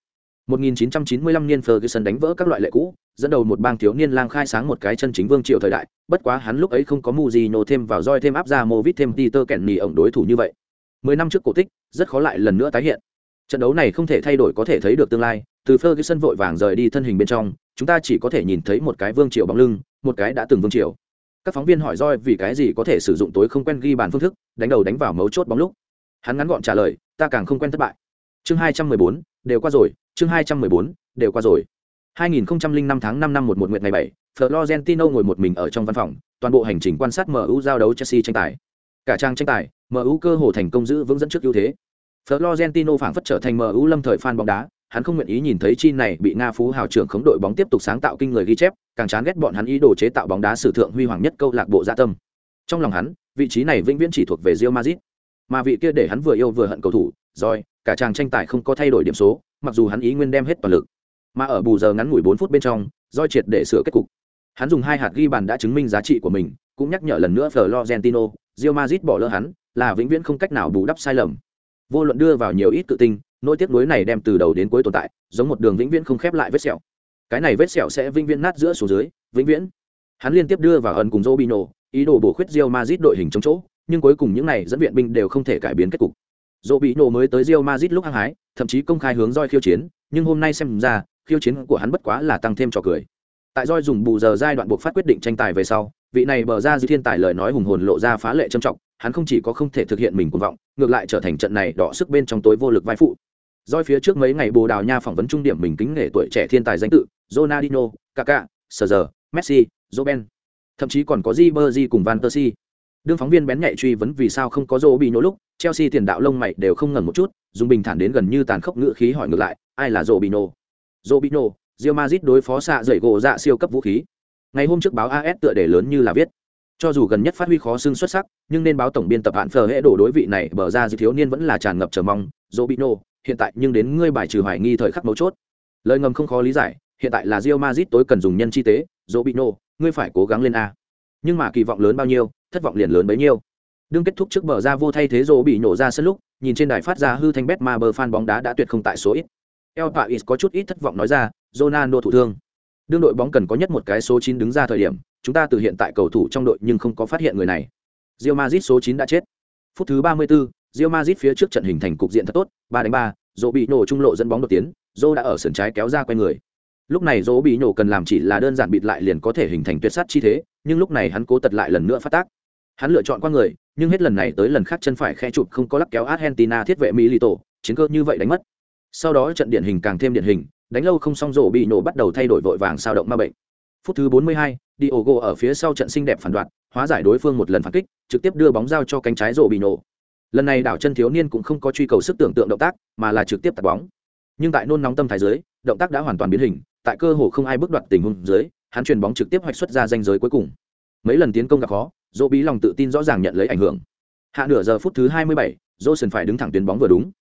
1995 niên Ferguson đánh vỡ các loại lệ cũ, dẫn đầu một bang thiếu niên lang khai sáng một cái chân chính vương triều thời đại, bất quá hắn lúc ấy không có Mujino thêm vào roi thêm áp ra Movit thêm Peter Kenny ổng đối thủ như vậy. 10 năm trước cổ tích, rất khó lại lần nữa tái hiện. Trận đấu này không thể thay đổi có thể thấy được tương lai, từ Ferguson vội vàng rời đi thân hình bên trong, chúng ta chỉ có thể nhìn thấy một cái vương triều bóng lưng, một cái đã từng vương triều các phóng viên hỏi roi vì cái gì có thể sử dụng tối không quen ghi bàn phương thức đánh đầu đánh vào mấu chốt bóng lúc hắn ngắn gọn trả lời ta càng không quen thất bại chương hai trăm mười bốn đều qua rồi chương hai trăm mười bốn đều qua rồi 2005 tháng 5 năm 11 nguyệt ngày 7, Florentino ngồi một mình ở trong văn phòng, toàn bộ hành trình quan sát MU giao đấu Chelsea tranh tài. Cả trang tranh tài, MU cơ hồ thành công giữ vững dẫn trước ưu thế. Florentino phảng phất trở thành MU lâm thời fan bóng đá, hắn không nguyện ý nhìn thấy chi này bị nga phú hào trưởng khống đội bóng tiếp tục sáng tạo kinh người ghi chép càng chán ghét bọn hắn ý đồ chế tạo bóng đá sử thượng huy hoàng nhất câu lạc bộ dạ tâm trong lòng hắn vị trí này vĩnh viễn chỉ thuộc về Real Madrid mà vị kia để hắn vừa yêu vừa hận cầu thủ rồi cả trang tranh tài không có thay đổi điểm số mặc dù hắn ý nguyên đem hết toàn lực, mà ở bù giờ ngắn ngủi bốn phút bên trong, roi triệt để sửa kết cục. Hắn dùng hai hạt ghi bàn đã chứng minh giá trị của mình, cũng nhắc nhở lần nữa Florentino, Real Madrid bỏ lỡ hắn, là vĩnh viễn không cách nào bù đắp sai lầm. Vô luận đưa vào nhiều ít tự tin, nỗi tiếc nuối này đem từ đầu đến cuối tồn tại, giống một đường vĩnh viễn không khép lại vết sẹo. Cái này vết sẹo sẽ vĩnh viễn nát giữa xuống dưới, vĩnh viễn. Hắn liên tiếp đưa vào ẩn cùng Robinho, ý đồ bổ khuyết Real Madrid đội hình chống chỗ, nhưng cuối cùng những này dẫn viện binh đều không thể cải biến kết cục. Rô bị nổ mới tới Real Madrid lúc hăng hái thậm chí công khai hướng roi khiêu chiến nhưng hôm nay xem ra khiêu chiến của hắn bất quá là tăng thêm trò cười. Tại roi dùng bù giờ giai đoạn buộc phát quyết định tranh tài về sau vị này bờ ra dư thiên tài lời nói hùng hồn lộ ra phá lệ trầm trọng hắn không chỉ có không thể thực hiện mình cuồng vọng ngược lại trở thành trận này đỏ sức bên trong tối vô lực vai phụ. Doi phía trước mấy ngày Bồ Đào Nha phỏng vấn trung điểm mình kính nể tuổi trẻ thiên tài danh tự, Ronaldinho, Kaká, Sergio, Messi, Robben, thậm chí còn có Ribery cùng Van Persie. Đương phóng viên bén nhạy truy vấn vì sao không có rô bị nhỗ lúc, Chelsea tiền đạo lông mày đều không ngẩn một chút, dùng bình thản đến gần như tàn khốc ngữ khí hỏi ngược lại, ai là rô bị nhô rô bị nhô rio mazit đối phó xạ dậy gỗ dạ siêu cấp vũ khí. Ngày hôm trước báo AS tựa đề lớn như là viết, cho dù gần nhất phát huy khó xưng xuất sắc, nhưng nên báo tổng biên tập hạn phờ hễ đổ đối vị này bờ ra dư thiếu niên vẫn là tràn ngập chờ mong. Robinho, hiện tại nhưng đến ngươi bài trừ hoài nghi thời khắc mấu chốt lời ngầm không khó lý giải hiện tại là rio mazit tối cần dùng nhân chi tế Robinho ngươi phải cố gắng lên a nhưng mà kỳ vọng lớn bao nhiêu thất vọng liền lớn bấy nhiêu. Đương kết thúc trước bờ ra vô thay thế rô bị nổ ra sân lúc nhìn trên đài phát ra hư thanh bet ma bờ fan bóng đá đã tuyệt không tại số ít. El pais có chút ít thất vọng nói ra ronaldo thủ thương. Đương đội bóng cần có nhất một cái số 9 đứng ra thời điểm chúng ta từ hiện tại cầu thủ trong đội nhưng không có phát hiện người này. Real Madrid số 9 đã chết. Phút thứ 34, Real Madrid phía trước trận hình thành cục diện thật tốt 3 đánh ba, dỗ bị nổ trung lộ dẫn bóng đột tiến dô đã ở sườn trái kéo ra quay người lúc này dỗ bị nổ cần làm chỉ là đơn giản bịt lại liền có thể hình thành tuyệt sát chi thế nhưng lúc này hắn cố tật lại lần nữa phát tác. Hắn lựa chọn qua người nhưng hết lần này tới lần khác chân phải khe chụp không có lắc kéo argentina thiết vệ mỹ lì tổ chiến cơ như vậy đánh mất. Sau đó trận điển hình càng thêm điển hình đánh lâu không xong rổ bị nổ bắt đầu thay đổi vội vàng sao động ma bệnh. Phút thứ 42, Diogo ở phía sau trận xinh đẹp phản đoạn hóa giải đối phương một lần phản kích trực tiếp đưa bóng giao cho cánh trái rổ bị nổ lần này đảo chân thiếu niên cũng không có truy cầu sức tưởng tượng động tác mà là trực tiếp tạt bóng. Nhưng tại nôn nóng tâm thái dưới động tác đã hoàn toàn biến hình tại cơ hồ không ai bước đoạt tình huống dưới hắn chuyền bóng trực tiếp hoạch xuất ra danh giới cuối cùng. Mấy lần tiến công gặp khó dỗ bí lòng tự tin rõ ràng nhận lấy ảnh hưởng. Hạ nửa giờ phút thứ 27, dỗ sần phải đứng thẳng tuyến bóng vừa đúng.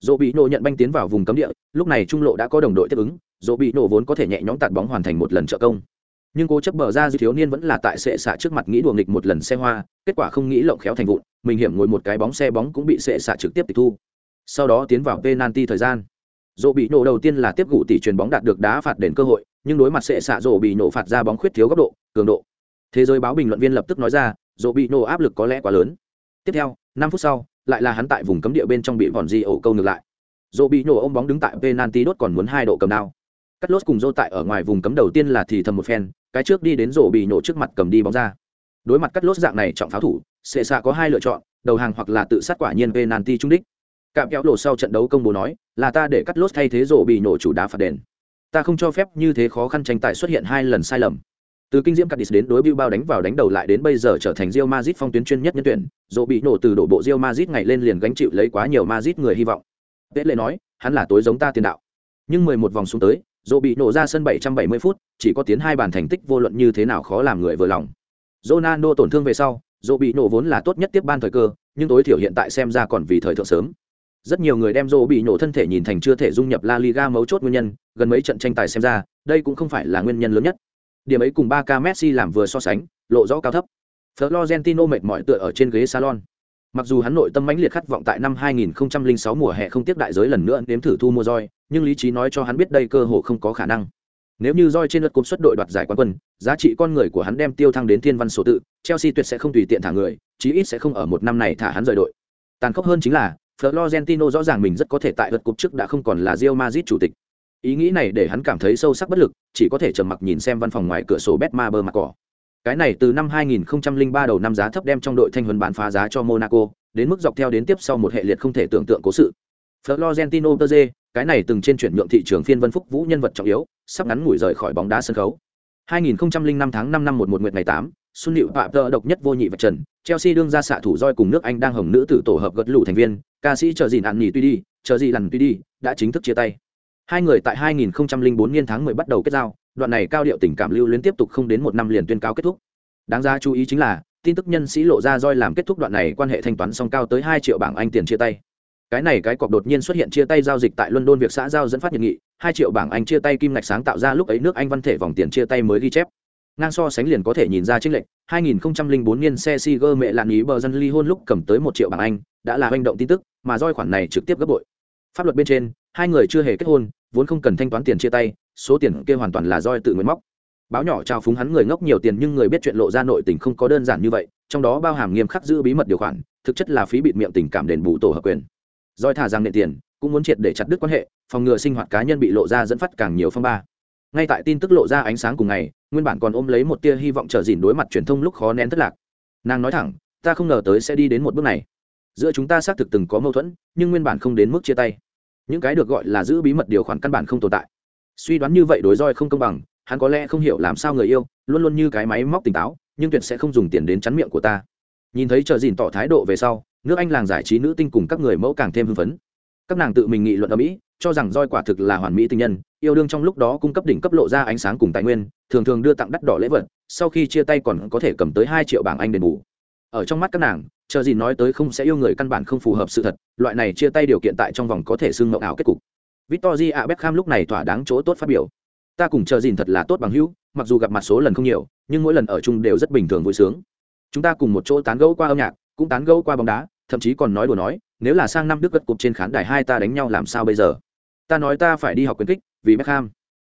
Dỗ Bí nổ nhận banh tiến vào vùng cấm địa lúc này trung lộ đã có đồng đội tiếp ứng dỗ Bí nổ vốn có thể nhẹ nhõm tạt bóng hoàn thành một lần trợ công. Nhưng cố chấp bờ ra dư thiếu niên vẫn là tại sệ xạ trước mặt nghĩ đùa nghịch một lần xe hoa kết quả không nghĩ lộng khéo thành vụn mình hiểm ngồi một cái bóng xe bóng cũng bị sệ xạ trực tiếp tịch thu. Sau đó tiến vào penalty thời gian dỗ bị nổ đầu tiên là tiếp gụ tỷ truyền bóng đạt được đá phạt đền cơ hội, nhưng đối mặt sệ xạ dỗ bị nổ phạt ra bóng khuyết thiếu góc độ, cường độ. Thế giới báo bình luận viên lập tức nói ra, dỗ bị nổ áp lực có lẽ quá lớn. Tiếp theo, năm phút sau, lại là hắn tại vùng cấm địa bên trong bị vòn di ổ câu ngược lại. Dỗ bị nổ ôm bóng đứng tại penalty đốt còn muốn hai độ cầm đao. Cắt lốt cùng dỗ tại ở ngoài vùng cấm đầu tiên là thì thầm một phen, cái trước đi đến rổ bị nổ trước mặt cầm đi bóng ra. Đối mặt cắt lốt dạng này trọng pháo thủ sệ xạ có hai lựa chọn, đầu hàng hoặc là tự sát quả nhiên penalty trung đích cạm kéo lộ sau trận đấu công bố nói là ta để cắt lốt thay thế rổ bị nổ chủ đá phạt đền ta không cho phép như thế khó khăn tranh tài xuất hiện hai lần sai lầm từ kinh diễm Cadiz đến đối Bilbao đánh vào đánh đầu lại đến bây giờ trở thành Real Madrid phong tuyến chuyên nhất nhân tuyển, rổ bị nổ từ đổ bộ Real Madrid ngày lên liền gánh chịu lấy quá nhiều Madrid người hy vọng. Tết lệ nói, hắn là tối giống ta tiền đạo. Nhưng 11 vòng xuống tới, dù bị nổ ra sân 770 phút, chỉ có tiến hai bàn thành tích vô luận như thế nào khó làm người vừa lòng. Ronaldo tổn thương về sau, dù bị nổ vốn là tốt nhất tiếp ban thời cơ, nhưng tối thiểu hiện tại xem ra còn vì thời thượng sớm. Rất nhiều người đem Rô bị nổ thân thể nhìn thành chưa thể dung nhập La Liga mấu chốt nguyên nhân, gần mấy trận tranh tài xem ra, đây cũng không phải là nguyên nhân lớn nhất. Điểm ấy cùng ba ca Messi làm vừa so sánh, lộ rõ cao thấp. Florentino mệt mỏi tựa ở trên ghế salon. Mặc dù hắn nội tâm mãnh liệt khát vọng tại năm 2006 mùa hè không tiếp đại giới lần nữa nếm thử thu mua roi, nhưng lý trí nói cho hắn biết đây cơ hội không có khả năng. Nếu như roi trên lượt cúp xuất đội đoạt giải quán quân, giá trị con người của hắn đem tiêu thăng đến thiên văn số tự, Chelsea tuyệt sẽ không tùy tiện thả người, chí ít sẽ không ở một năm này thả hắn rời đội. Tàn khốc hơn chính là, Florentino rõ ràng mình rất có thể tại lượt cúp trước đã không còn là Real Madrid chủ tịch. Ý nghĩ này để hắn cảm thấy sâu sắc bất lực, chỉ có thể trầm mặc nhìn xem văn phòng ngoài cửa sổ Betmaber mặt cỏ. Cái này từ năm 2003 đầu năm giá thấp đem trong đội thanh huấn bán phá giá cho Monaco, đến mức dọc theo đến tiếp sau một hệ liệt không thể tưởng tượng cố sự. Florentino Perez, cái này từng trên chuyển nhượng thị trường phiên vân phúc vũ nhân vật trọng yếu, sắp ngắn ngủi rời khỏi bóng đá sân khấu. 2005 tháng 5 năm 11 nguyệt ngày 8, Xuân Liễu Phạm Tơ độc nhất vô nhị vật trần, Chelsea đương ra xạ thủ roi cùng nước Anh đang hồng nữ tử tổ hợp gật lũ thành viên, ca sĩ chờ gì nạn nhỉ tuy đi, chờ gì lằn tuy đi, đã chính thức chia tay. Hai người tại 2004 niên tháng 10 bắt đầu kết giao, đoạn này cao điệu tình cảm lưu luyến tiếp tục không đến một năm liền tuyên cáo kết thúc. Đáng ra chú ý chính là, tin tức nhân sĩ lộ ra roi làm kết thúc đoạn này quan hệ thanh toán song cao tới hai triệu bảng Anh tiền chia tay. Cái này cái cọc đột nhiên xuất hiện chia tay giao dịch tại London việc xã giao dẫn phát nhiệt nghị, hai triệu bảng Anh chia tay kim ngạch sáng tạo ra lúc ấy nước Anh văn thể vòng tiền chia tay mới ghi chép. Ngang so sánh liền có thể nhìn ra chênh lệch, 2004 niên xe Siger mẹ lạn ý bờ dân ly hôn lúc cầm tới một triệu bảng Anh, đã là hành động tin tức, mà roi khoản này trực tiếp gấp bội. Pháp luật bên trên, hai người chưa hề kết hôn, vốn không cần thanh toán tiền chia tay, số tiền kia hoàn toàn là roi tự nguyện móc. Báo nhỏ trao phúng hắn người ngốc nhiều tiền nhưng người biết chuyện lộ ra nội tình không có đơn giản như vậy, trong đó bao hàm nghiêm khắc giữ bí mật điều khoản, thực chất là phí bịt miệng tình cảm đền bù tổ hợp quyền. Roi thả rằng nệ tiền, cũng muốn triệt để chặt đứt quan hệ, phòng ngừa sinh hoạt cá nhân bị lộ ra dẫn phát càng nhiều phong ba. Ngay tại tin tức lộ ra ánh sáng cùng ngày, nguyên bản còn ôm lấy một tia hy vọng trở dỉn đối mặt truyền thông lúc khó nén thất lạc. Nàng nói thẳng, ta không ngờ tới sẽ đi đến một bước này. Giữa chúng ta xác thực từng có mâu thuẫn, nhưng nguyên bản không đến mức chia tay. Những cái được gọi là giữ bí mật điều khoản căn bản không tồn tại. Suy đoán như vậy đối roi không công bằng hắn có lẽ không hiểu làm sao người yêu luôn luôn như cái máy móc tỉnh táo nhưng tuyệt sẽ không dùng tiền đến chắn miệng của ta. Nhìn thấy chờ dìn tỏ thái độ về sau nước anh làng giải trí nữ tinh cùng các người mẫu càng thêm hưng phấn. Các nàng tự mình nghị luận ở mỹ cho rằng roi quả thực là hoàn mỹ tình nhân yêu đương trong lúc đó cung cấp đỉnh cấp lộ ra ánh sáng cùng tài nguyên thường thường đưa tặng đắt đỏ lễ vật sau khi chia tay còn có thể cầm tới hai triệu bảng anh đền bù ở trong mắt các nàng, chờ gì nói tới không sẽ yêu người căn bản không phù hợp sự thật, loại này chia tay điều kiện tại trong vòng có thể xưng mộng ảo kết cục. Victory a beckham lúc này thỏa đáng chỗ tốt phát biểu. Ta cùng chờ gìn thật là tốt bằng hữu, mặc dù gặp mặt số lần không nhiều, nhưng mỗi lần ở chung đều rất bình thường vui sướng. Chúng ta cùng một chỗ tán gẫu qua âm nhạc, cũng tán gẫu qua bóng đá, thậm chí còn nói đùa nói, nếu là sang năm đức gật cục trên khán đài hai ta đánh nhau làm sao bây giờ? Ta nói ta phải đi học quyền kích vì beckham.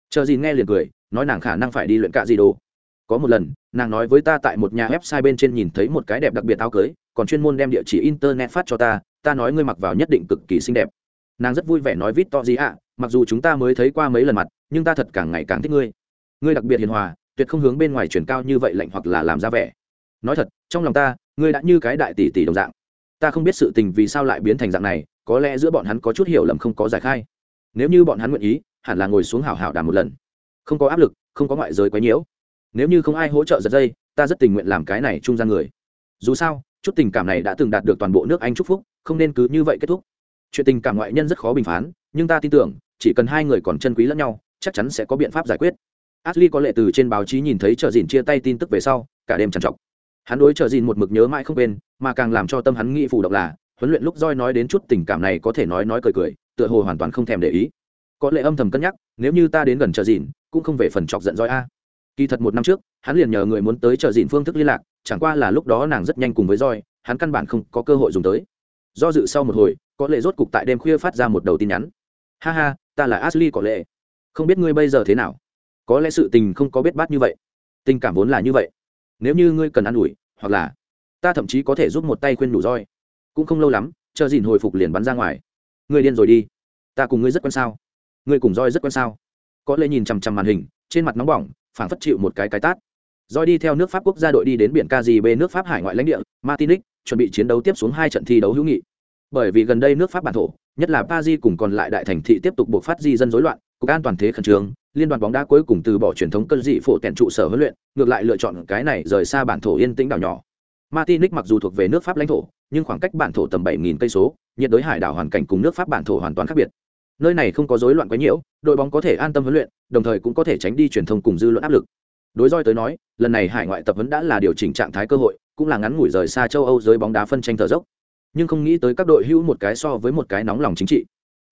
Chờ gì nghe liền cười, nói nàng khả năng phải đi luyện cạ gì đồ. Có một lần nàng nói với ta tại một nhà website bên trên nhìn thấy một cái đẹp đặc biệt áo cưới, còn chuyên môn đem địa chỉ internet phát cho ta ta nói ngươi mặc vào nhất định cực kỳ xinh đẹp. Nàng rất vui vẻ nói vít to gì ạ, mặc dù chúng ta mới thấy qua mấy lần mặt, nhưng ta thật càng ngày càng thích ngươi. Ngươi đặc biệt hiền hòa, tuyệt không hướng bên ngoài chuyển cao như vậy lạnh hoặc là làm ra vẻ. Nói thật, trong lòng ta, ngươi đã như cái đại tỷ tỷ đồng dạng. Ta không biết sự tình vì sao lại biến thành dạng này, có lẽ giữa bọn hắn có chút hiểu lầm không có giải khai. Nếu như bọn hắn nguyện ý, hẳn là ngồi xuống hảo hảo đàm một lần. Không có áp lực, không có ngoại giới quấy nhiễu nếu như không ai hỗ trợ giật dây, ta rất tình nguyện làm cái này trung gian người. Dù sao, chút tình cảm này đã từng đạt được toàn bộ nước anh chúc phúc, không nên cứ như vậy kết thúc. Chuyện tình cảm ngoại nhân rất khó bình phán, nhưng ta tin tưởng, chỉ cần hai người còn chân quý lẫn nhau, chắc chắn sẽ có biện pháp giải quyết. Ashley có lệ từ trên báo chí nhìn thấy trợ dìn chia tay tin tức về sau, cả đêm trằn trọc. Hắn đối trợ dìn một mực nhớ mãi không quên, mà càng làm cho tâm hắn nghĩ phù độc là, huấn luyện lúc roi nói đến chút tình cảm này có thể nói nói cười cười, tựa hồ hoàn toàn không thèm để ý. Có lệ âm thầm cân nhắc, nếu như ta đến gần trợ dìn, cũng không về phần chọc giận roi a kỳ thật một năm trước, hắn liền nhờ người muốn tới chờ Dịn phương thức liên lạc, chẳng qua là lúc đó nàng rất nhanh cùng với roi hắn căn bản không có cơ hội dùng tới. Do dự sau một hồi, có lệ rốt cục tại đêm khuya phát ra một đầu tin nhắn. Ha ha, ta là ashley có lệ. Không biết ngươi bây giờ thế nào? Có lẽ sự tình không có biết bát như vậy. Tình cảm vốn là như vậy. Nếu như ngươi cần ă n ủi, hoặc là ta thậm chí có thể giúp một tay khuyên đủ roi cũng không lâu lắm chờ dìn hồi phục liền bắn ra ngoài. Ngươi điên rồi đi. Ta cùng ngươi rất quan sao? Ngươi cùng roi rất quan sao? Có lẽ nhìn chằm chằm màn hình trên mặt nóng bỏng phảng phất chịu một cái cái tát. Doi đi theo nước pháp quốc gia đội đi đến biển kgb nước pháp hải ngoại lãnh địa Martinique, chuẩn bị chiến đấu tiếp xuống hai trận thi đấu hữu nghị. Bởi vì gần đây nước pháp bản thổ nhất là paris cùng còn lại đại thành thị tiếp tục buộc phát di dân rối loạn cục an toàn thế khẩn trương liên đoàn bóng đá cuối cùng từ bỏ truyền thống cơn dị phổ tẹn trụ sở huấn luyện ngược lại lựa chọn cái này rời xa bản thổ yên tĩnh đảo nhỏ. Martinique mặc dù thuộc về nước pháp lãnh thổ nhưng khoảng cách bản thổ tầm 7.000 cây số nhiệt đới hải đảo hoàn cảnh cùng nước pháp bản thổ hoàn toàn khác biệt nơi này không có rối loạn quá nhiễu, đội bóng có thể an tâm huấn luyện, đồng thời cũng có thể tránh đi truyền thông cùng dư luận áp lực. Đối roi tới nói, lần này hải ngoại tập huấn đã là điều chỉnh trạng thái cơ hội, cũng là ngắn ngủi rời xa châu âu giới bóng đá phân tranh thở dốc. Nhưng không nghĩ tới các đội hữu một cái so với một cái nóng lòng chính trị.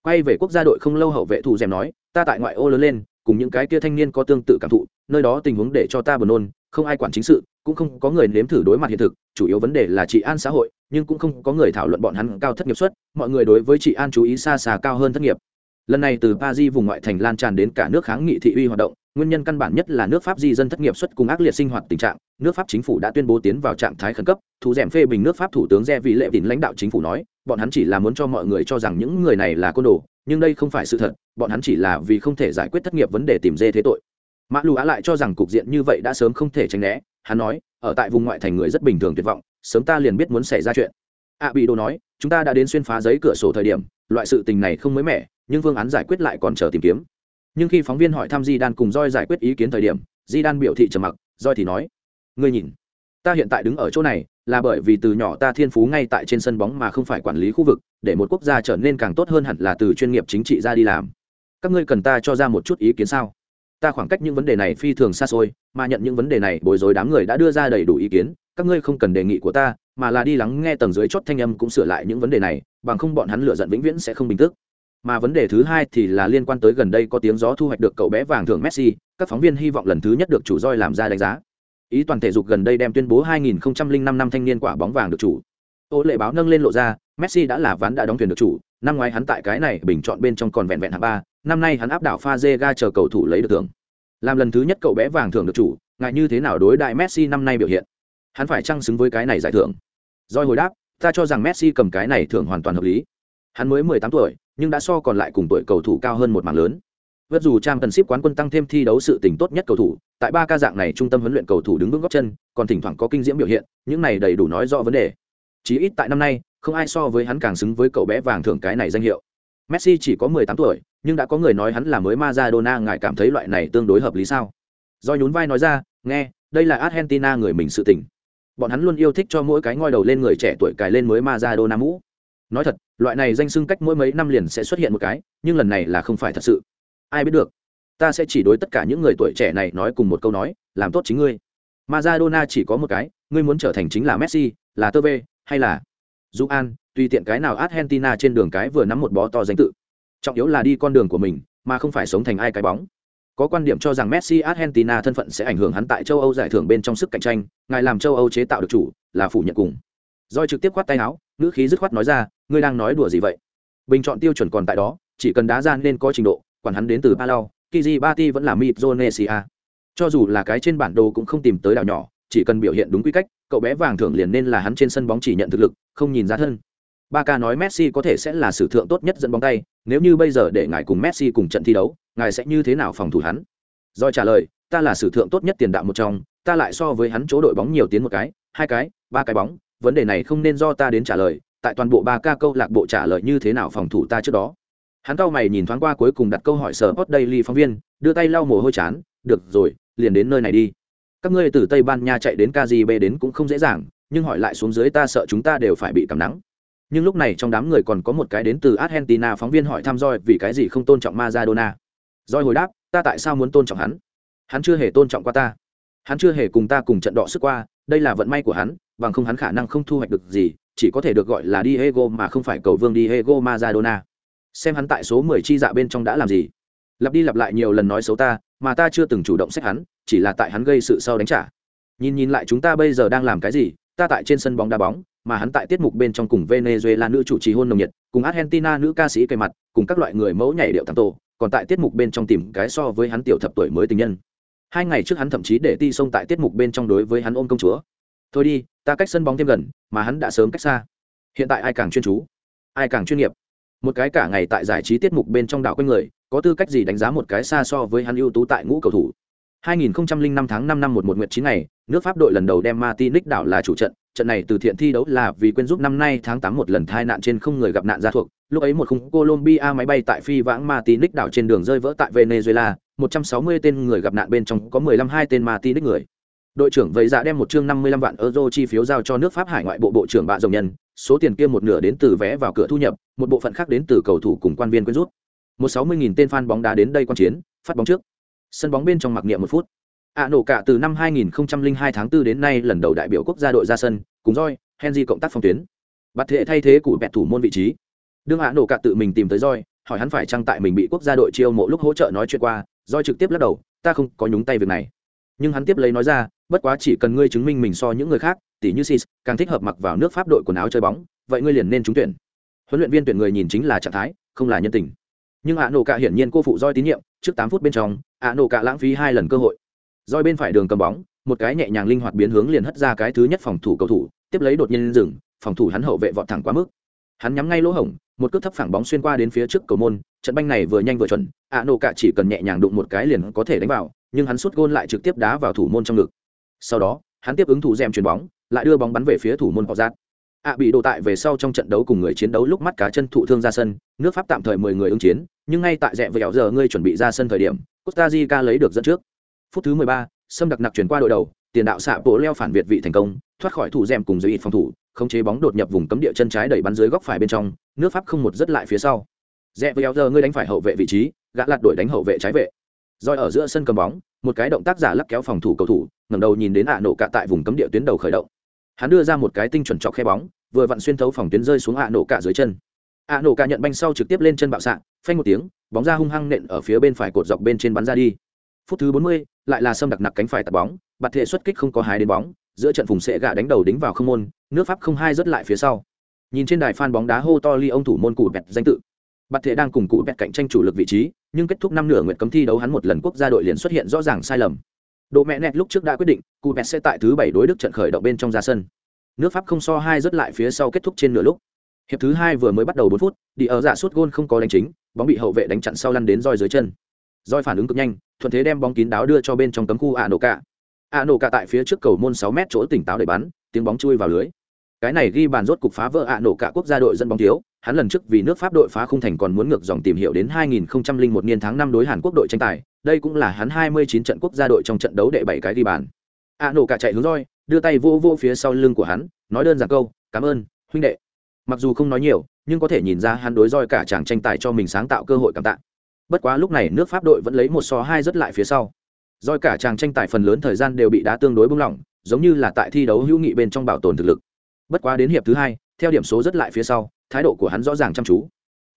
Quay về quốc gia đội không lâu hậu vệ thủ dèm nói, ta tại ngoại ô lớn lên, cùng những cái kia thanh niên có tương tự cảm thụ, nơi đó tình huống để cho ta buồn nôn, không ai quản chính sự, cũng không có người nếm thử đối mặt hiện thực, chủ yếu vấn đề là trị an xã hội, nhưng cũng không có người thảo luận bọn hắn cao thất nghiệp suất, mọi người đối với trị an chú ý xa xa cao hơn thất nghiệp lần này từ paris vùng ngoại thành lan tràn đến cả nước kháng nghị thị uy hoạt động, nguyên nhân căn bản nhất là nước pháp di dân thất nghiệp xuất cùng ác liệt sinh hoạt tình trạng. Nước pháp chính phủ đã tuyên bố tiến vào trạng thái khẩn cấp thủ d phê bình nước pháp thủ tướng re vị lệ tín lãnh đạo chính phủ nói, bọn hắn chỉ là muốn cho mọi người cho rằng những người này là côn đồ, nhưng đây không phải sự thật, bọn hắn chỉ là vì không thể giải quyết thất nghiệp vấn đề tìm dê thế tội. Mã lù á lại cho rằng cục diện như vậy đã sớm không thể tránh né, hắn nói, ở tại vùng ngoại thành người rất bình thường tuyệt vọng, sớm ta liền biết muốn xảy ra chuyện. A bị đồ nói, chúng ta đã đến xuyên phá giấy cửa sổ thời điểm loại sự tình này không mới mẻ, nhưng phương án giải quyết lại còn chờ tìm kiếm. Nhưng khi phóng viên hỏi thăm di đan cùng roi giải quyết ý kiến thời điểm di đan biểu thị trầm mặc roi thì nói, ngươi nhìn, ta hiện tại đứng ở chỗ này là bởi vì từ nhỏ ta thiên phú ngay tại trên sân bóng mà không phải quản lý khu vực, để một quốc gia trở nên càng tốt hơn hẳn là từ chuyên nghiệp chính trị ra đi làm. Các ngươi cần ta cho ra một chút ý kiến sao? Ta khoảng cách những vấn đề này phi thường xa xôi, mà nhận những vấn đề này bối rối đám người đã đưa ra đầy đủ ý kiến, các ngươi không cần đề nghị của ta mà là đi lắng nghe tầng dưới chót thanh âm cũng sửa lại những vấn đề này bằng không bọn hắn lựa giận vĩnh viễn sẽ không bình tức mà vấn đề thứ hai thì là liên quan tới gần đây có tiếng gió thu hoạch được cậu bé vàng thưởng Messi, các phóng viên hy vọng lần thứ nhất được chủ roi làm ra đánh giá. Ý toàn thể dục gần đây đem tuyên bố 2005 năm thanh niên quả bóng vàng được chủ. Ô lệ báo nâng lên lộ ra, Messi đã là ván đã đóng thuyền được chủ, năm ngoái hắn tại cái này bình chọn bên trong còn vẹn vẹn hạng ba, năm nay hắn áp đảo Fazega chờ cầu thủ lấy được thưởng. Làm lần thứ nhất cậu bé vàng thưởng được chủ, ngại như thế nào đối đại Messi năm nay biểu hiện? Hắn phải chăng xứng với cái này giải thưởng? Doi hồi đáp, ta cho rằng Messi cầm cái này thưởng hoàn toàn hợp lý. Hắn mới 18 tuổi, nhưng đã so còn lại cùng tuổi cầu thủ cao hơn một mảng lớn. Vất dù trang cần ship quán quân tăng thêm thi đấu sự tình tốt nhất cầu thủ, tại ba ca dạng này trung tâm huấn luyện cầu thủ đứng vững góc chân, còn thỉnh thoảng có kinh diễm biểu hiện, những này đầy đủ nói rõ vấn đề. Chí ít tại năm nay, không ai so với hắn càng xứng với cậu bé vàng thưởng cái này danh hiệu. Messi chỉ có 18 tuổi, nhưng đã có người nói hắn là mới Maradona, ngài cảm thấy loại này tương đối hợp lý sao? Do nhún vai nói ra, nghe, đây là Argentina người mình sự tình. Bọn hắn luôn yêu thích cho mỗi cái ngoi đầu lên người trẻ tuổi cài lên mới Maradona mũ. Nói thật, loại này danh xưng cách mỗi mấy năm liền sẽ xuất hiện một cái, nhưng lần này là không phải thật sự. Ai biết được? Ta sẽ chỉ đối tất cả những người tuổi trẻ này nói cùng một câu nói, làm tốt chính ngươi. Maradona chỉ có một cái, ngươi muốn trở thành chính là Messi, là tơ vê, hay là du an tùy tiện cái nào Argentina trên đường cái vừa nắm một bó to danh tự. Trọng yếu là đi con đường của mình, mà không phải sống thành ai cái bóng có quan điểm cho rằng Messi Argentina thân phận sẽ ảnh hưởng hắn tại châu Âu giải thưởng bên trong sức cạnh tranh, ngài làm châu Âu chế tạo được chủ, là phủ nhận cùng. Doi trực tiếp khoát tay áo, ngữ khí dứt khoát nói ra, ngươi đang nói đùa gì vậy? Bình chọn tiêu chuẩn còn tại đó chỉ cần đá ra nên có trình độ quản hắn đến từ palau kizibati vẫn là mitonesia cho dù là cái trên bản đồ cũng không tìm tới đảo nhỏ chỉ cần biểu hiện đúng quy cách cậu bé vàng thưởng liền nên là hắn trên sân bóng chỉ nhận thực lực không nhìn ra thân. Ba ca nói messi có thể sẽ là sử thượng tốt nhất dẫn bóng tay nếu như bây giờ để ngài cùng messi cùng trận thi đấu ngài sẽ như thế nào phòng thủ hắn? Doi trả lời, ta là sử thượng tốt nhất tiền đạo một trong, ta lại so với hắn chỗ đội bóng nhiều tiến một cái, hai cái, ba cái bóng, vấn đề này không nên do ta đến trả lời, tại toàn bộ ba ca câu lạc bộ trả lời như thế nào phòng thủ ta trước đó. Hắn cao mày nhìn thoáng qua cuối cùng đặt câu hỏi sở hot daily phóng viên, đưa tay lau mồ hôi chán, được rồi, liền đến nơi này đi. Các ngươi từ tây ban nha chạy đến kgb đến cũng không dễ dàng, nhưng hỏi lại xuống dưới ta sợ chúng ta đều phải bị cảm nắng. Nhưng lúc này trong đám người còn có một cái đến từ argentina phóng viên hỏi thăm roi vì cái gì không tôn trọng Maradona roi hồi đáp ta tại sao muốn tôn trọng hắn hắn chưa hề tôn trọng qua ta hắn chưa hề cùng ta cùng trận đọ sức qua đây là vận may của hắn bằng không hắn khả năng không thu hoạch được gì chỉ có thể được gọi là Diego mà không phải cầu vương Diego Maradona. Xem hắn tại số 10 chi dạ bên trong đã làm gì. Lặp đi lặp lại nhiều lần nói xấu ta, mà ta chưa từng chủ động xét hắn, chỉ là tại hắn gây sự sau đánh trả. Nhìn nhìn lại chúng ta bây giờ đang làm cái gì, ta tại trên sân bóng đá bóng, mà hắn tại tiết mục bên trong cùng Venezuela nữ chủ trì hôn nồng nhiệt, cùng Argentina nữ ca sĩ cây mặt, cùng các loại người mẫu nhảy điệu thắng tổ, còn tại tiết mục bên trong tìm cái so với hắn tiểu thập tuổi mới tình nhân. Hai ngày trước hắn thậm chí để ti xông tại tiết mục bên trong đối với hắn ôm công chúa. Thôi đi, ta cách sân bóng thêm gần, mà hắn đã sớm cách xa. Hiện tại ai càng chuyên chú, ai càng chuyên nghiệp. Một cái cả ngày tại giải trí tiết mục bên trong đảo quanh người, có tư cách gì đánh giá một cái xa so với hắn ưu tú tại ngũ cầu thủ. 2005 tháng 5 năm 11 nguyệt 9 ngày, nước Pháp đội lần đầu đem Martinique đảo là chủ trận, trận này từ thiện thi đấu là vì quên giúp năm nay tháng 8 một lần tai nạn trên không người gặp nạn gia thuộc, lúc ấy một khung Colombia máy bay tại phi vãng Martinique đảo trên đường rơi vỡ tại Venezuela, 160 tên người gặp nạn bên trong có 15 hai tên Martinique người. Đội trưởng vậy dạ đem một chương 55 vạn euro chi phiếu giao cho nước Pháp hải ngoại bộ bộ trưởng bạ rồng nhân, số tiền kia một nửa đến từ vé vào cửa thu nhập, một bộ phận khác đến từ cầu thủ cùng quan viên quyên rút. Một 60.000 tên fan bóng đá đến đây quan chiến, phát bóng trước. Sân bóng bên trong mặc niệm một phút ạ nổ cả từ năm 2002 tháng 4 đến nay lần đầu đại biểu quốc gia đội ra sân, cùng roi henry cộng tác phòng tuyến. Bắt thế thay thế của bẹt thủ môn vị trí. Đương ạ, nổ cả tự mình tìm tới roi hỏi hắn phải trang tại mình bị quốc gia đội chiêu mộ lúc hỗ trợ nói chuyện qua roi trực tiếp lắc đầu, ta không có nhúng tay việc này. Nhưng hắn tiếp lấy nói ra, bất quá chỉ cần ngươi chứng minh mình so những người khác, tỷ như sis, càng thích hợp mặc vào nước pháp đội quần áo chơi bóng, vậy ngươi liền nên trúng tuyển. Huấn luyện viên tuyển người nhìn chính là trạng thái, không là nhân tình. Nhưng ạ, nổ cả hiển nhiên cô phụ roi tín nhiệm, trước 8 phút bên trong, ạ, nổ cả lãng phí hai lần cơ hội roi bên phải đường cầm bóng, một cái nhẹ nhàng linh hoạt biến hướng liền hất ra cái thứ nhất phòng thủ cầu thủ, tiếp lấy đột nhiên dừng phòng thủ hắn hậu vệ vọt thẳng quá mức. Hắn nhắm ngay lỗ hổng, một cước thấp phẳng bóng xuyên qua đến phía trước cầu môn, trận banh này vừa nhanh vừa chuẩn, ạ nổ cả chỉ cần nhẹ nhàng đụng một cái liền có thể đánh vào, nhưng hắn sút gôn lại trực tiếp đá vào thủ môn trong ngực. Sau đó, hắn tiếp ứng thủ rèm chuyền bóng, lại đưa bóng bắn về phía thủ môn họ giác ạ bị đổ tại về sau trong trận đấu cùng người chiến đấu lúc mắt cá chân thụ thương ra sân, nước pháp tạm thời mười người ứng chiến, nhưng ngay tại rẽ vẹo giờ ngươi chuẩn bị ra sân thời điểm, costa rica lấy được dẫn trước phút thứ mười ba xâm đặc nặc chuyển qua đội đầu tiền đạo xạ bộ leo phản việt vị thành công thoát khỏi thủ dèm cùng dưới ít phòng thủ khống chế bóng đột nhập vùng cấm địa chân trái đẩy bắn dưới góc phải bên trong nước pháp không một rất lại phía sau. Rẽ với giờ ngươi đánh phải hậu vệ vị trí gã lạt đội đánh hậu vệ trái vệ. Roi ở giữa sân cầm bóng một cái động tác giả lắc kéo phòng thủ cầu thủ ngẩng đầu nhìn đến ạ nổ cả tại vùng cấm địa tuyến đầu khởi động. Hắn đưa ra một cái tinh chuẩn chọc khe bóng vừa vặn xuyên thấu phòng tuyến rơi xuống ạ nổ cả dưới chân. Ạ nổ cả nhận banh sau trực tiếp lên chân bạo sạng, phanh một tiếng bóng ra hung hăng nện ở phía bên phải cột dọc bên trên bắn ra đi phút thứ 40, lại là sâm đặc nặc cánh phải tạt bóng bạt thể xuất kích không có hái đến bóng giữa trận vùng sệ gạ đánh đầu đính vào không môn nước pháp không hai rất lại phía sau. Nhìn trên đài phan bóng đá hô to ly ông thủ môn cụ bẹt danh tự. Bạt thể đang cùng cụ bẹt cạnh tranh chủ lực vị trí nhưng kết thúc năm nửa nguyện cấm thi đấu hắn một lần quốc gia đội liền xuất hiện rõ ràng sai lầm. Độ mẹ nẹt lúc trước đã quyết định cụ bẹt sẽ tại thứ bảy đối đức trận khởi động bên trong ra sân. Nước pháp không so hai rất lại phía sau kết thúc trên nửa lúc. Hiệp thứ hai vừa mới bắt đầu bốn phút đi ở giả suốt gôn không có đánh chính bóng bị hậu vệ đánh chặn sau lăn đến roi dưới chân roi phản ứng cực nhanh, thuận thế đem bóng kín đáo đưa cho bên trong cấm khu ạ nổ cả. ạ nổ cả tại phía trước cầu môn sáu mét chỗ tỉnh táo để bắn, tiếng bóng chui vào lưới. Cái này ghi bàn rốt cục phá vỡ ạ nổ cả quốc gia đội dân bóng thiếu, hắn lần trước vì nước pháp đội phá khung thành còn muốn ngược dòng tìm hiểu đến 2001 niên tháng năm đối hàn quốc đội tranh tài, đây cũng là hắn 29 trận quốc gia đội trong trận đấu đệ bảy cái ghi bàn. ạ nổ cả chạy hướng roi, đưa tay vô vô phía sau lưng của hắn, nói đơn giản câu, cảm ơn, huynh đệ. Mặc dù không nói nhiều, nhưng có thể nhìn ra hắn đối roi cả chàng tranh tài cho mình sáng tạo cơ hội cảm tạ bất quá lúc này nước pháp đội vẫn lấy một so hai rất lại phía sau. Doi cả chàng tranh tài phần lớn thời gian đều bị đá tương đối bung lỏng, giống như là tại thi đấu hữu nghị bên trong bảo tồn thực lực. Bất quá đến hiệp thứ hai, theo điểm số rất lại phía sau, thái độ của hắn rõ ràng chăm chú.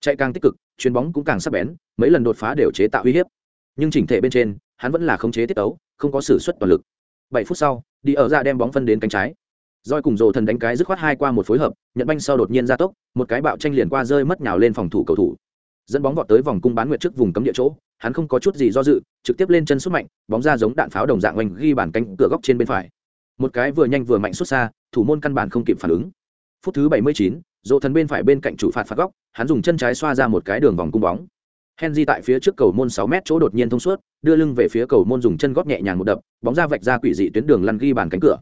Chạy càng tích cực, chuyền bóng cũng càng sắc bén, mấy lần đột phá đều chế tạo uy hiếp. Nhưng chỉnh thể bên trên, hắn vẫn là khống chế tiết tấu không có s ử suất toàn lực. Bảy phút sau, đi ở ra đem bóng phân đến cánh trái. Roi cùng rồ thần đánh cái dứt khoát hai qua một phối hợp, nhận banh sau đột nhiên ra tốc, một cái bạo tranh liền qua rơi mất nhào lên phòng thủ cầu thủ dẫn bóng vọt tới vòng cung bán nguyệt trước vùng cấm địa chỗ hắn không có chút gì do dự trực tiếp lên chân sút mạnh bóng ra giống đạn pháo đồng dạng oanh ghi bàn cánh cửa góc trên bên phải. Một cái vừa nhanh vừa mạnh xuất xa thủ môn căn bản không kịp phản ứng. Phút thứ 79, dỗ thần bên phải bên cạnh chủ phạt phạt góc hắn dùng chân trái xoa ra một cái đường vòng cung bóng. Henry tại phía trước cầu môn 6 mét chỗ đột nhiên thông suốt đưa lưng về phía cầu môn dùng chân góp nhẹ nhàng một đập bóng ra vạch ra quỷ dị tuyến đường lăn ghi bàn cánh cửa.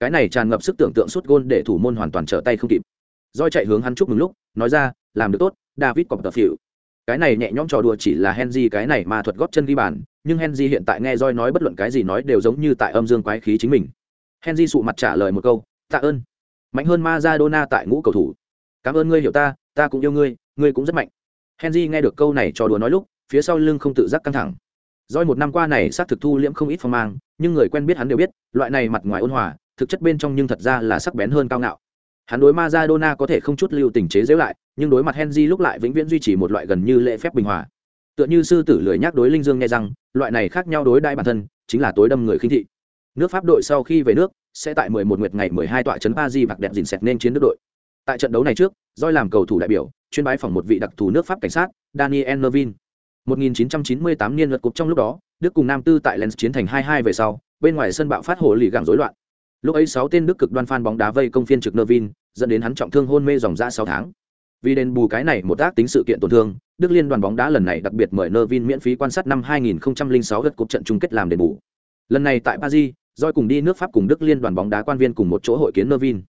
Cái này tràn ngập sức tưởng tượng suốt gôn để thủ môn hoàn toàn trở tay không kịp. Roi chạy hướng hắn chúc mừng lúc nói ra làm được tốt david cọp tập phiểu cái này nhẹ nhõm trò đùa chỉ là henry cái này mà thuật góp chân ghi bàn nhưng henry hiện tại nghe roi nói bất luận cái gì nói đều giống như tại âm dương quái khí chính mình. Henry sụ mặt trả lời một câu tạ ơn. Mạnh hơn Maradona tại ngũ cầu thủ. Cảm ơn ngươi hiểu ta ta cũng yêu ngươi ngươi cũng rất mạnh. Henry nghe được câu này trò đùa nói lúc phía sau lưng không tự giác căng thẳng. Roi một năm qua này xác thực thu liễm không ít phong mang, nhưng người quen biết hắn đều biết, loại này mặt ngoài ôn hòa, thực chất bên trong nhưng thật ra là sắc bén hơn cao ngạo. Hắn đối Maradona có thể không chút lưu tình chế giễu lại, nhưng đối mặt Henry lúc lại vĩnh viễn duy trì một loại gần như lễ phép bình hòa. Tựa như sư tử lười nhắc đối Linh Dương nghe rằng, loại này khác nhau đối đại bản thân, chính là tối đâm người khinh thị. Nước Pháp đội sau khi về nước, sẽ tại 11 nguyệt ngày 12 tọa trấn Paris bạc đẹp dình sẹt nên chiến nước đội. Tại trận đấu này trước, Doi làm cầu thủ đại biểu, chuyên bái phỏng một vị đặc thù nước Pháp cảnh sát, Daniel Nervin. 1998 niên luật cục trong lúc đó, Đức cùng Nam Tư tại Lens chiến thành 2-2 về sau, bên ngoài sân bạo phát hồ lì gặng rối loạn. Lúc ấy sáu tên Đức cực đoan fan bóng đá vây công phiên trực Nervin, dẫn đến hắn trọng thương hôn mê dòng ra sáu tháng. Vì đền bù cái này một tác tính sự kiện tổn thương, Đức liên đoàn bóng đá lần này đặc biệt mời Nervin miễn phí quan sát năm 2006 lượt cục trận chung kết làm đền bù. Lần này tại Paris, Doi cùng đi nước Pháp cùng Đức liên đoàn bóng đá quan viên cùng một chỗ hội kiến Nervin.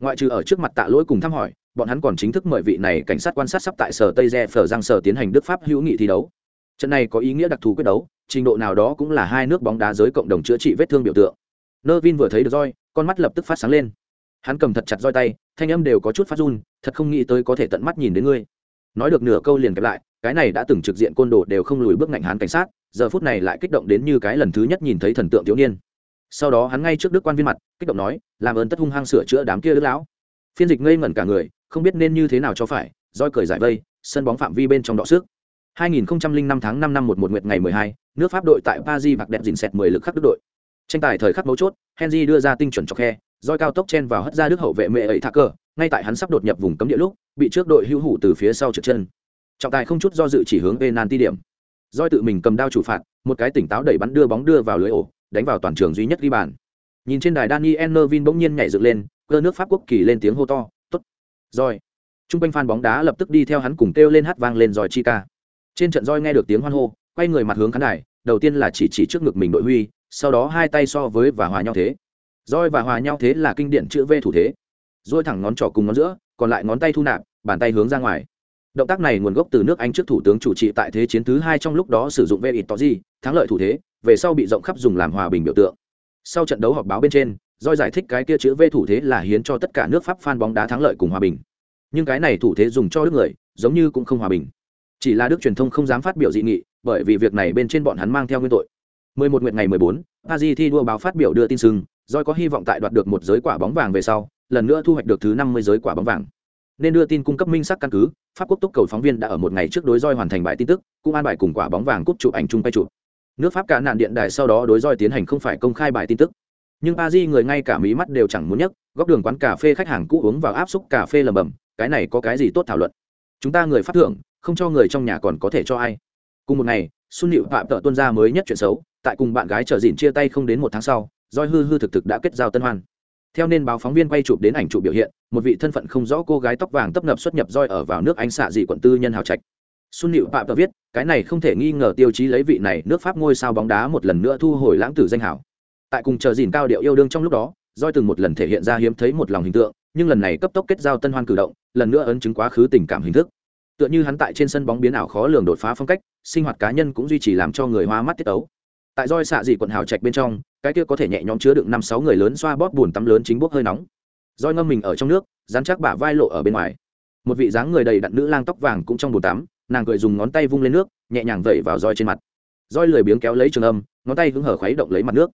Ngoại trừ ở trước mặt tạ lỗi cùng thăm hỏi, bọn hắn còn chính thức mời vị này cảnh sát quan sát sắp tại sở Tây Re Phở Giang sở tiến hành Đức Pháp hữu nghị thi đấu. Trận này có ý nghĩa đặc thù quyết đấu, trình độ nào đó cũng là hai nước bóng đá giới cộng đồng chữa trị vết thương biểu tượng. Nơ Vin vừa thấy được roi, con mắt lập tức phát sáng lên. Hắn cầm thật chặt roi tay, thanh âm đều có chút phát run, thật không nghĩ tới có thể tận mắt nhìn đến ngươi. Nói được nửa câu liền kẹp lại, cái này đã từng trực diện côn đồ đều không lùi bước ngạnh hán cảnh sát, giờ phút này lại kích động đến như cái lần thứ nhất nhìn thấy thần tượng thiếu niên. Sau đó hắn ngay trước đức quan viên mặt, kích động nói, làm ơn tất hung hăng sửa chữa đám kia đức lão. Phiên dịch ngây ngẩn cả người, không biết nên như thế nào cho phải, roi cười giải vây, sân bóng phạm vi bên trong đọ xước 2005 tháng 5 năm 11 nguyệt ngày 12, nước Pháp đội tại Paris bạc đẹp dình sẹt 10 lực khắc đức đội. Tranh tài thời khắc mấu chốt, Henry đưa ra tinh chuẩn cho khe, roi cao tốc chen vào hất ra đức hậu vệ mẹ ấy thạc cờ, ngay tại hắn sắp đột nhập vùng cấm địa lúc, bị trước đội hưu hủ từ phía sau trượt chân. Trọng tài không chút do dự chỉ hướng penalty điểm. Roi tự mình cầm đao chủ phạt, một cái tỉnh táo đẩy bắn đưa bóng đưa vào lưới ổ, đánh vào toàn trường duy nhất ghi bàn. Nhìn trên đài Daniel Nervin bỗng nhiên nhảy dựng lên, cơ nước Pháp quốc kỳ lên tiếng hô to, "Tốt!" roi. Trung quanh fan bóng đá lập tức đi theo hắn cùng kêu lên hát vang lên rồi chi ca trên trận roi nghe được tiếng hoan hô quay người mặt hướng khán đài đầu tiên là chỉ chỉ trước ngực mình đội huy sau đó hai tay so với và hòa nhau thế. Roi và hòa nhau thế là kinh điển chữ v thủ thế. Dôi thẳng ngón trỏ cùng ngón giữa, còn lại ngón tay thu nạp, bàn tay hướng ra ngoài. Động tác này nguồn gốc từ nước anh trước thủ tướng chủ trị tại thế chiến thứ hai trong lúc đó sử dụng ve ít tó gì thắng lợi thủ thế, về sau bị rộng khắp dùng làm hòa bình biểu tượng. Sau trận đấu họp báo bên trên doi giải thích cái kia chữ v thủ thế là hiến cho tất cả nước pháp fan bóng đá thắng lợi cùng hòa bình. Nhưng cái này thủ thế dùng cho đức người, giống như cũng không hòa bình. Chỉ là đức truyền thông không dám phát biểu dị nghị, bởi vì việc này bên trên bọn hắn mang theo nguyên tội. 11 nguyệt ngày 14, Paris thi đua báo phát biểu đưa tin sừng, Joy có hy vọng tại đoạt được một giới quả bóng vàng về sau, lần nữa thu hoạch được thứ 50 giới quả bóng vàng. Nên đưa tin cung cấp minh xác căn cứ, Pháp quốc túc cầu phóng viên đã ở một ngày trước đối Doi hoàn thành bài tin tức, cũng an bài cùng quả bóng vàng cúp chụp ảnh chung quay chụp. Nước Pháp cả nạn điện đài sau đó đối Doi tiến hành không phải công khai bài tin tức. Nhưng Paris người ngay cả mí mắt đều chẳng muốn nhấc, góc đường quán cà phê khách hàng cũ uống vào áp xúc cà phê lầm bầm, cái này có cái gì tốt thảo luận. Chúng ta người phát thưởng, không cho người trong nhà còn có thể cho ai cùng một ngày xuân nịu phạm tợ tuân ra mới nhất chuyện xấu tại cùng bạn gái trở dịn chia tay không đến một tháng sau, roi hư hư thực thực đã kết giao tân hoan. Theo nên báo phóng viên quay chụp đến ảnh chụp biểu hiện, một vị thân phận không rõ cô gái tóc vàng tấp nập xuất nhập roi ở vào nước anh xạ dị quận tư nhân hào trạch. Xuân nịu phạm tợ viết, cái này không thể nghi ngờ tiêu chí lấy vị này nước pháp ngôi sao bóng đá một lần nữa thu hồi lãng tử danh hảo tại cùng chờ dìn cao điệu yêu đương trong lúc đó, roi từng một lần thể hiện ra hiếm thấy một lòng hình tượng, nhưng lần này cấp tốc kết giao tân hoan cử động, lần nữa ấn chứng quá khứ tình cảm hình thức. Tựa như hắn tại trên sân bóng biến ảo khó lường đột phá phong cách, sinh hoạt cá nhân cũng duy trì làm cho người hoa mắt tiết ấu tại roi xạ dị quận hào trạch bên trong, cái kia có thể nhẹ nhõm chứa đựng năm sáu người lớn xoa bóp bùn tắm lớn chính bốc hơi nóng. Roi ngâm mình ở trong nước, dán chắc bả vai lộ ở bên ngoài. Một vị dáng người đầy đặn nữ lang tóc vàng cũng trong bùn tắm, nàng cười dùng ngón tay vung lên nước, nhẹ nhàng vẩy vào roi trên mặt. Roi lười biếng kéo lấy trường âm, ngón tay hứng hở khuấy động lấy mặt nước.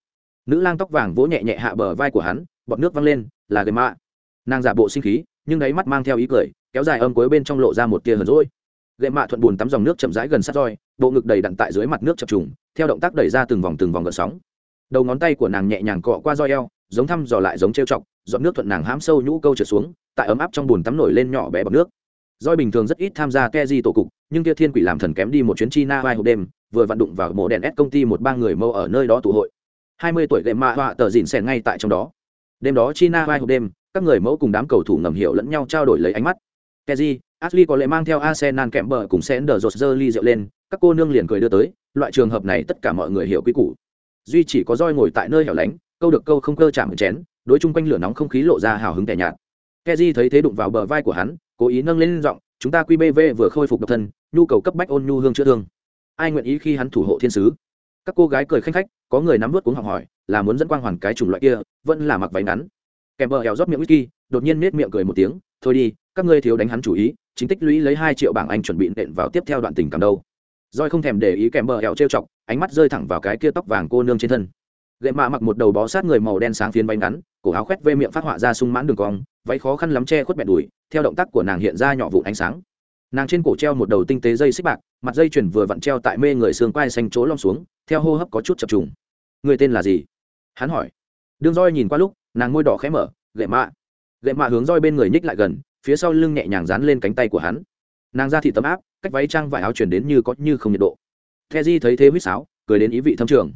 Nữ lang tóc vàng vỗ nhẹ nhẹ hạ bờ vai của hắn, bọt nước văng lên, là gầy mạ. Nàng giả bộ sinh khí, nhưng đáy mắt mang theo ý cười, kéo dài âm cuối bên trong lộ ra một tia hờn rỗi gậy mạ thuận bùn tắm dòng nước chậm rãi gần sát roi, bộ ngực đầy đặn tại dưới mặt nước chập trùng, theo động tác đẩy ra từng vòng từng vòng gợn sóng. Đầu ngón tay của nàng nhẹ nhàng cọ qua roi eo, giống thăm dò lại giống trêu chọc dọn nước thuận nàng hãm sâu nhũ câu trượt xuống, tại ấm áp trong bùn tắm nổi lên nhỏ bé bọc nước. Roi bình thường rất ít tham gia ke di tổ cục, nhưng kia thiên quỷ làm thần kém đi một chuyến chi na vai hộp đêm, vừa vặn đụng vào mộ đèn ép công ty một ba người mâu ở nơi đó tụ hội. Hai mươi tuổi gậy mạ họa tờ dìn xèn ngay tại trong đó. Đêm đó chi na vai hộp đêm, các người mẫu cùng đám cầu thủ ngầm hiểu lẫn nhau trao đổi lấy ánh mắt. Keji ashley có lẽ mang theo arsenal kèm bờ cùng sẽ đỡ rột dơ ly rượu lên, các cô nương liền cười đưa tới, loại trường hợp này tất cả mọi người hiểu quy củ. Duy chỉ có roi ngồi tại nơi hẻo lánh, câu được câu không cơ chạm chén, đối chung quanh lửa nóng không khí lộ ra hào hứng tẻ nhạt. Keji thấy thế đụng vào bờ vai của hắn, cố ý nâng lên giọng, chúng ta qbv vừa khôi phục độc thân, nhu cầu cấp bách ôn nhu hương chữa thương. Ai nguyện ý khi hắn thủ hộ thiên sứ? Các cô gái cười khanh khách, có người nắm nuốt cuống họng hỏi, là muốn dẫn quang hoàn cái chủng loại kia, vẫn là mặc váy ngắn? Kèm bờ hẻo rót miệng whisky, đột nhiên nết miệng cười một tiếng, thôi đi, các ngươi thiếu đánh hắn chủ ý chính tích lũy lấy hai triệu bảng anh chuẩn bị nện vào tiếp theo đoạn tình cảm đâu. Roi không thèm để ý kèm bờ hẹo trêu chọc, ánh mắt rơi thẳng vào cái kia tóc vàng cô nương trên thân. Gậy mạ mặc một đầu bó sát người màu đen sáng phiến bay ngắn, cổ áo khoét vê miệng phát họa ra sung mãn đường cong, váy khó khăn lắm che khuất bẹn đùi, theo động tác của nàng hiện ra nhỏ vụn ánh sáng. Nàng trên cổ treo một đầu tinh tế dây xích bạc, mặt dây chuyền vừa vặn treo tại mê người xương quai xanh chỗ lom xuống, theo hô hấp có chút chập trùng. Người tên là gì? hắn hỏi. Đương roi nhìn qua lúc, nàng môi đỏ khẽ mở, gậy mạ. Gậy mạ hướng roi bên người nhích lại gần phía sau lưng nhẹ nhàng dán lên cánh tay của hắn. Nàng ra thị tấm áp, cách váy trang vải áo chuyển đến như có như không nhiệt độ. The di thấy thế huýt sáo, cười đến ý vị thâm trường.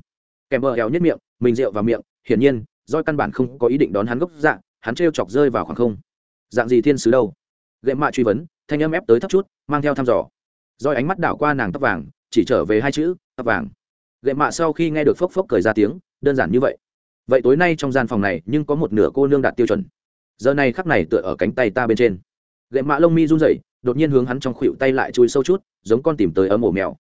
Kèm bờ éo nhất miệng, mình rượu vào miệng, hiển nhiên doi căn bản không có ý định đón hắn gốc dạng, hắn trêu chọc rơi vào khoảng không. Dạng gì thiên sứ đâu? Gậy mạ truy vấn, thanh âm ép tới thấp chút, mang theo thăm dò. Roi ánh mắt đảo qua nàng tóc vàng, chỉ trở về hai chữ, tóc vàng. Gậy mạ sau khi nghe được phốc phốc cười ra tiếng, đơn giản như vậy. Vậy tối nay trong gian phòng này nhưng có một nửa cô nương đạt tiêu chuẩn giờ này khắc này tựa ở cánh tay ta bên trên. Gậy mạ lông mi run rẩy, đột nhiên hướng hắn trong khuỵu tay lại chui sâu chút, giống con tìm tới ấm ổ mèo.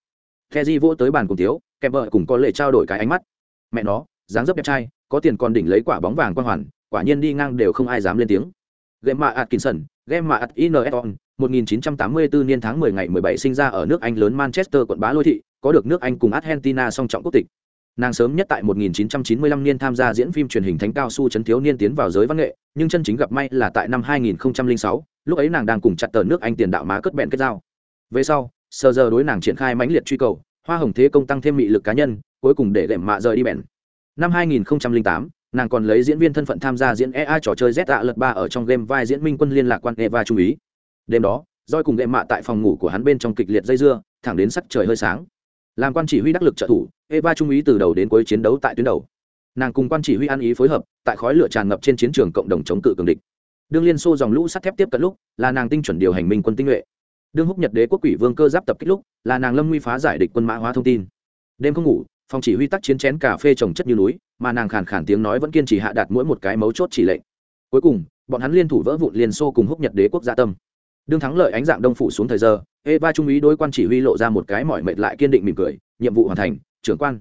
The di vỗ tới bàn cùng tiếu kèm vợ cùng có lệ trao đổi cái ánh mắt. Mẹ nó, dáng dấp đẹp trai, có tiền còn đỉnh lấy quả bóng vàng quang hoàn, quả nhiên đi ngang đều không ai dám lên tiếng. Game mạ atkinson game mạ at ineton 1984 niên tháng 10 ngày 17 sinh ra ở nước anh lớn manchester, quận bá lôi thị, có được nước anh cùng argentina song trọng quốc tịch nàng sớm nhất tại 1995 niên tham gia diễn phim truyền hình thánh cao su chấn thiếu niên tiến vào giới văn nghệ nhưng chân chính gặp may là tại năm 2006, lúc ấy nàng đang cùng chặt tờ nước anh tiền đạo má cất bẹn kết giao. Về sau sờ giờ đối nàng triển khai mãnh liệt truy cầu hoa hồng thế công tăng thêm mị lực cá nhân cuối cùng để lệm mạ rời đi bẹn. Năm 2008, nàng còn lấy diễn viên thân phận tham gia diễn ea trò chơi z tạ lật ba ở trong game vai diễn minh quân liên lạc quan eva trung ý. Đêm đó roi cùng lệm mạ tại phòng ngủ của hắn bên trong kịch liệt dây dưa thẳng đến sắc trời hơi sáng làm quan chỉ huy đắc lực trợ thủ, eva trung úy từ đầu đến cuối chiến đấu tại tuyến đầu. Nàng cùng quan chỉ huy ăn ý phối hợp, tại khói lửa tràn ngập trên chiến trường cộng đồng chống cự cường địch. Đương liên xô dòng lũ sắt thép tiếp cận lúc, là nàng tinh chuẩn điều hành minh quân tinh nhuệ. Đương húc nhật đế quốc quỷ vương cơ giáp tập kích lúc, là nàng lâm nguy phá giải địch quân mã hóa thông tin. Đêm không ngủ, phòng chỉ huy tác chiến chén cà phê trồng chất như núi, mà nàng khàn khàn tiếng nói vẫn kiên trì hạ đạt mỗi một cái mấu chốt chỉ lệnh. Cuối cùng, bọn hắn liên thủ vỡ vụn liên xô cùng húc nhật đế quốc gia tâm đương thắng lợi ánh dạng đông phủ xuống thời giờ eva trung úy đối quan chỉ huy lộ ra một cái mỏi mệt lại kiên định mỉm cười nhiệm vụ hoàn thành trưởng quan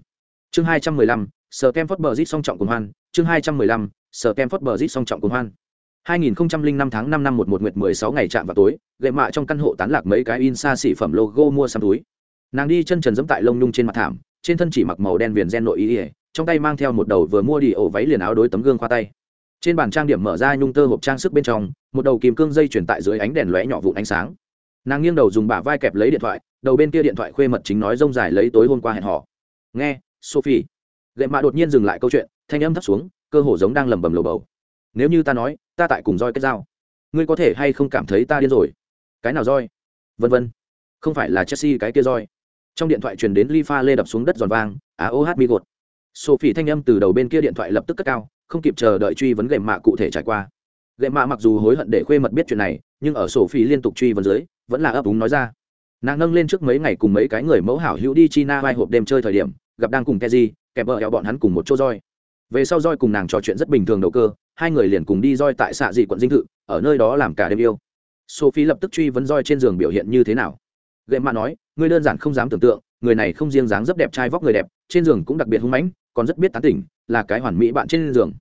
chương hai trăm mười lăm sở kem phất bờ rít song trọng cùng hoan chương hai trăm mười lăm sở kem phất bờ rít song trọng cùng hoan 2005 tháng 5 năm 11 nguyệt 16 ngày chạm vào tối, gậy mạ trong căn hộ tán lạc mấy cái in xa xỉ phẩm logo mua sắm túi. Nàng đi chân trần dẫm tại lông nhung trên mặt thảm, trên thân chỉ mặc màu đen viền gen nội y, trong tay mang theo một đầu vừa mua đi ổ váy liền áo đối tấm gương khoa tay. Trên bàn trang điểm mở ra nhung tơ hộp trang sức bên trong, một đầu kìm cương dây chuyển tại dưới ánh đèn lóe nhỏ vụn ánh sáng. Nàng nghiêng đầu dùng bả vai kẹp lấy điện thoại, đầu bên kia điện thoại khuê mật chính nói rông dài lấy tối hôm qua hẹn hò. Nghe, Sophie. Gậy mạ đột nhiên dừng lại câu chuyện, thanh âm thấp xuống, cơ hồ giống đang lẩm bẩm lồ bầu. Nếu như ta nói ta tại cùng roi kết giao. Ngươi có thể hay không cảm thấy ta điên rồi? Cái nào roi? Vân vân. Không phải là chelsea cái kia roi. Trong điện thoại truyền đến li pha lê đập xuống đất giòn vang á ô hát mi gột. Sophie thanh âm từ đầu bên kia điện thoại lập tức cất cao không kịp chờ đợi truy vấn gậy mạ cụ thể trải qua. Gậy mạ mặc dù hối hận để khuê mật biết chuyện này, nhưng ở sổ phi liên tục truy vấn dưới, vẫn là ấp úng nói ra. Nàng nâng lên trước mấy ngày cùng mấy cái người mẫu hảo hữu đi china vai hộp đêm chơi thời điểm, gặp đang cùng keji kẹp vợ hẹo bọn hắn cùng một chỗ roi. Về sau roi cùng nàng trò chuyện rất bình thường đầu cơ, hai người liền cùng đi roi tại xạ dị quận dinh thự, ở nơi đó làm cả đêm yêu. Sophie lập tức truy vấn roi trên giường biểu hiện như thế nào. Gậy mạ nói, ngươi đơn giản không dám tưởng tượng, người này không riêng dáng rất đẹp trai vóc người đẹp, trên giường cũng đặc biệt hung mãnh còn rất biết tán tỉnh, là cái hoàn mỹ bạn trên giường.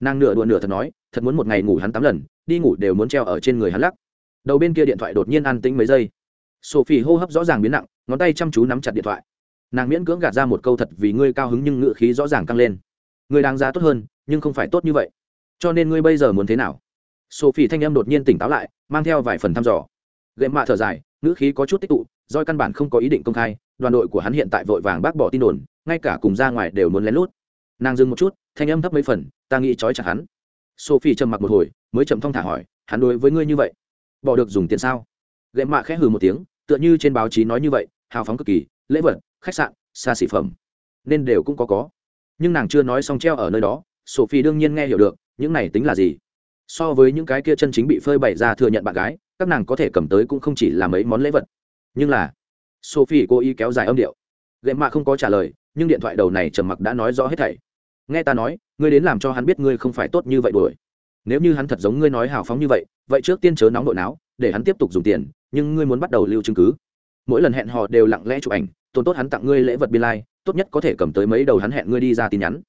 Nàng nửa đùa nửa thật nói, thật muốn một ngày ngủ hắn tám lần, đi ngủ đều muốn treo ở trên người hắn lắc. Đầu bên kia điện thoại đột nhiên an tĩnh mấy giây. Sophie hô hấp rõ ràng biến nặng, ngón tay chăm chú nắm chặt điện thoại. Nàng miễn cưỡng gạt ra một câu thật vì ngươi cao hứng nhưng ngựa khí rõ ràng căng lên. Ngươi đáng giá tốt hơn, nhưng không phải tốt như vậy. Cho nên ngươi bây giờ muốn thế nào? Sophie thanh em đột nhiên tỉnh táo lại, mang theo vài phần thăm dò. Gậy mạ thở dài, ngữ khí có chút tích tụ doi căn bản không có ý định công khai, đoàn đội của hắn hiện tại vội vàng bác bỏ tin đồn ngay cả cùng ra ngoài đều muốn lén lút. Nàng dừng một chút, thanh âm thấp mấy phần, ta nghĩ trói chặt hắn. Sophie trầm mặc một hồi, mới chậm thong thả hỏi, hắn đối với ngươi như vậy, bỏ được dùng tiền sao? Ghệ mạ khẽ hừ một tiếng, tựa như trên báo chí nói như vậy, hào phóng cực kỳ, lễ vật, khách sạn, xa xỉ phẩm, nên đều cũng có có. Nhưng nàng chưa nói xong treo ở nơi đó, sophie đương nhiên nghe hiểu được, những này tính là gì? So với những cái kia chân chính bị phơi bày ra thừa nhận bạn gái, các nàng có thể cầm tới cũng không chỉ là mấy món lễ vật. Nhưng là, sophie cố ý kéo dài âm điệu. Ghệ mạ không có trả lời nhưng điện thoại đầu này trầm mặc đã nói rõ hết thảy. Nghe ta nói ngươi đến làm cho hắn biết ngươi không phải tốt như vậy đuổi. Nếu như hắn thật giống ngươi nói hào phóng như vậy vậy trước tiên chớ nóng nội não để hắn tiếp tục dùng tiền nhưng ngươi muốn bắt đầu lưu chứng cứ. Mỗi lần hẹn họ đều lặng lẽ chụp ảnh tồn tốt hắn tặng ngươi lễ vật biên lai、like, tốt nhất có thể cầm tới mấy đầu hắn hẹn ngươi đi ra tin nhắn.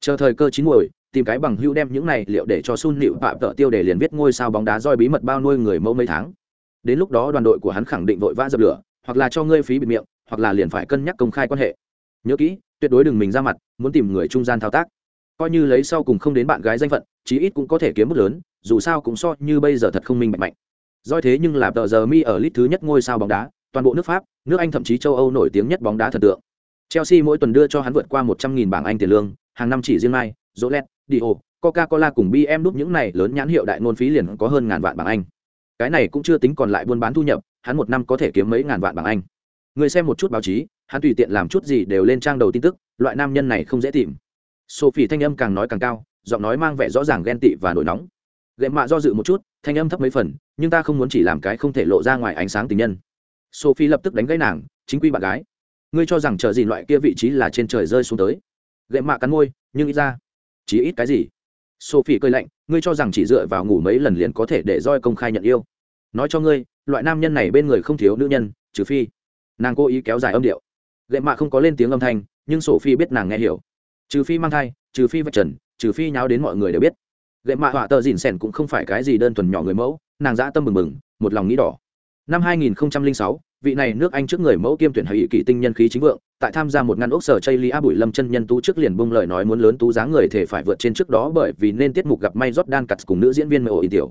Chờ thời cơ chín muồi tìm cái bằng hưu đem những này liệu để cho sun nịu phạm tợ tiêu để liền viết ngôi sao bóng đá roi bí mật bao nuôi người mẫu mấy tháng. Đến lúc đó đoàn đội của hắn khẳng định vội vã dập lửa hoặc là cho ngươi phí bịt miệng hoặc là liền phải cân nhắc công khai quan hệ nhớ kỹ, tuyệt đối đừng mình ra mặt, muốn tìm người trung gian thao tác. Coi như lấy sau cùng không đến bạn gái danh phận, chí ít cũng có thể kiếm mức lớn, dù sao cũng so như bây giờ thật không minh mạnh mạnh. Doi thế nhưng là tờ giờ mi ở lit thứ nhất ngôi sao bóng đá, toàn bộ nước pháp, nước anh thậm chí châu âu nổi tiếng nhất bóng đá thần tượng. Chelsea mỗi tuần đưa cho hắn vượt qua một trăm nghìn bảng anh tiền lương, hàng năm chỉ riêng mai jolet dio coca cola cùng bm đúc những này lớn nhãn hiệu đại ngôn phí liền có hơn ngàn vạn bảng anh. Cái này cũng chưa tính còn lại buôn bán thu nhập, hắn một năm có thể kiếm mấy ngàn vạn bảng anh. Người xem một chút báo chí hắn tùy tiện làm chút gì đều lên trang đầu tin tức, loại nam nhân này không dễ tìm. Sophie thanh âm càng nói càng cao, giọng nói mang vẻ rõ ràng ghen tị và nổi nóng. Gậy mạ do dự một chút, thanh âm thấp mấy phần, nhưng ta không muốn chỉ làm cái không thể lộ ra ngoài ánh sáng tình nhân. Sophie lập tức đánh gãy nàng, chính quy bạn gái. Ngươi cho rằng chờ gì loại kia vị trí là trên trời rơi xuống tới. Gậy mạ cắn môi, nhưng ít ra, chỉ ít cái gì? Sophie cơi lạnh, ngươi cho rằng chỉ dựa vào ngủ mấy lần liền có thể để roi công khai nhận yêu. Nói cho ngươi, loại nam nhân này bên người không thiếu nữ nhân, trừ phi nàng cố ý kéo dài âm điệu gậy mạ không có lên tiếng âm thanh nhưng sophie biết nàng nghe hiểu. Trừ phi mang thai trừ phi vạch trần trừ phi nháo đến mọi người đều biết. Gậy mạ họa tờ dìn sèn cũng không phải cái gì đơn thuần nhỏ người mẫu nàng dã tâm mừng mừng một lòng nghĩ đỏ. Năm 2006, vị này nước anh trước người mẫu kiêm tuyển hệ kỷ tinh nhân khí chính vượng tại tham gia một ngăn ốc sở chây lia bụi lâm chân nhân tú trước liền bung lời nói muốn lớn tú giá người thể phải vượt trên trước đó bởi vì nên tiết mục gặp may rót đan cặt cùng nữ diễn viên mê ổ tiểu.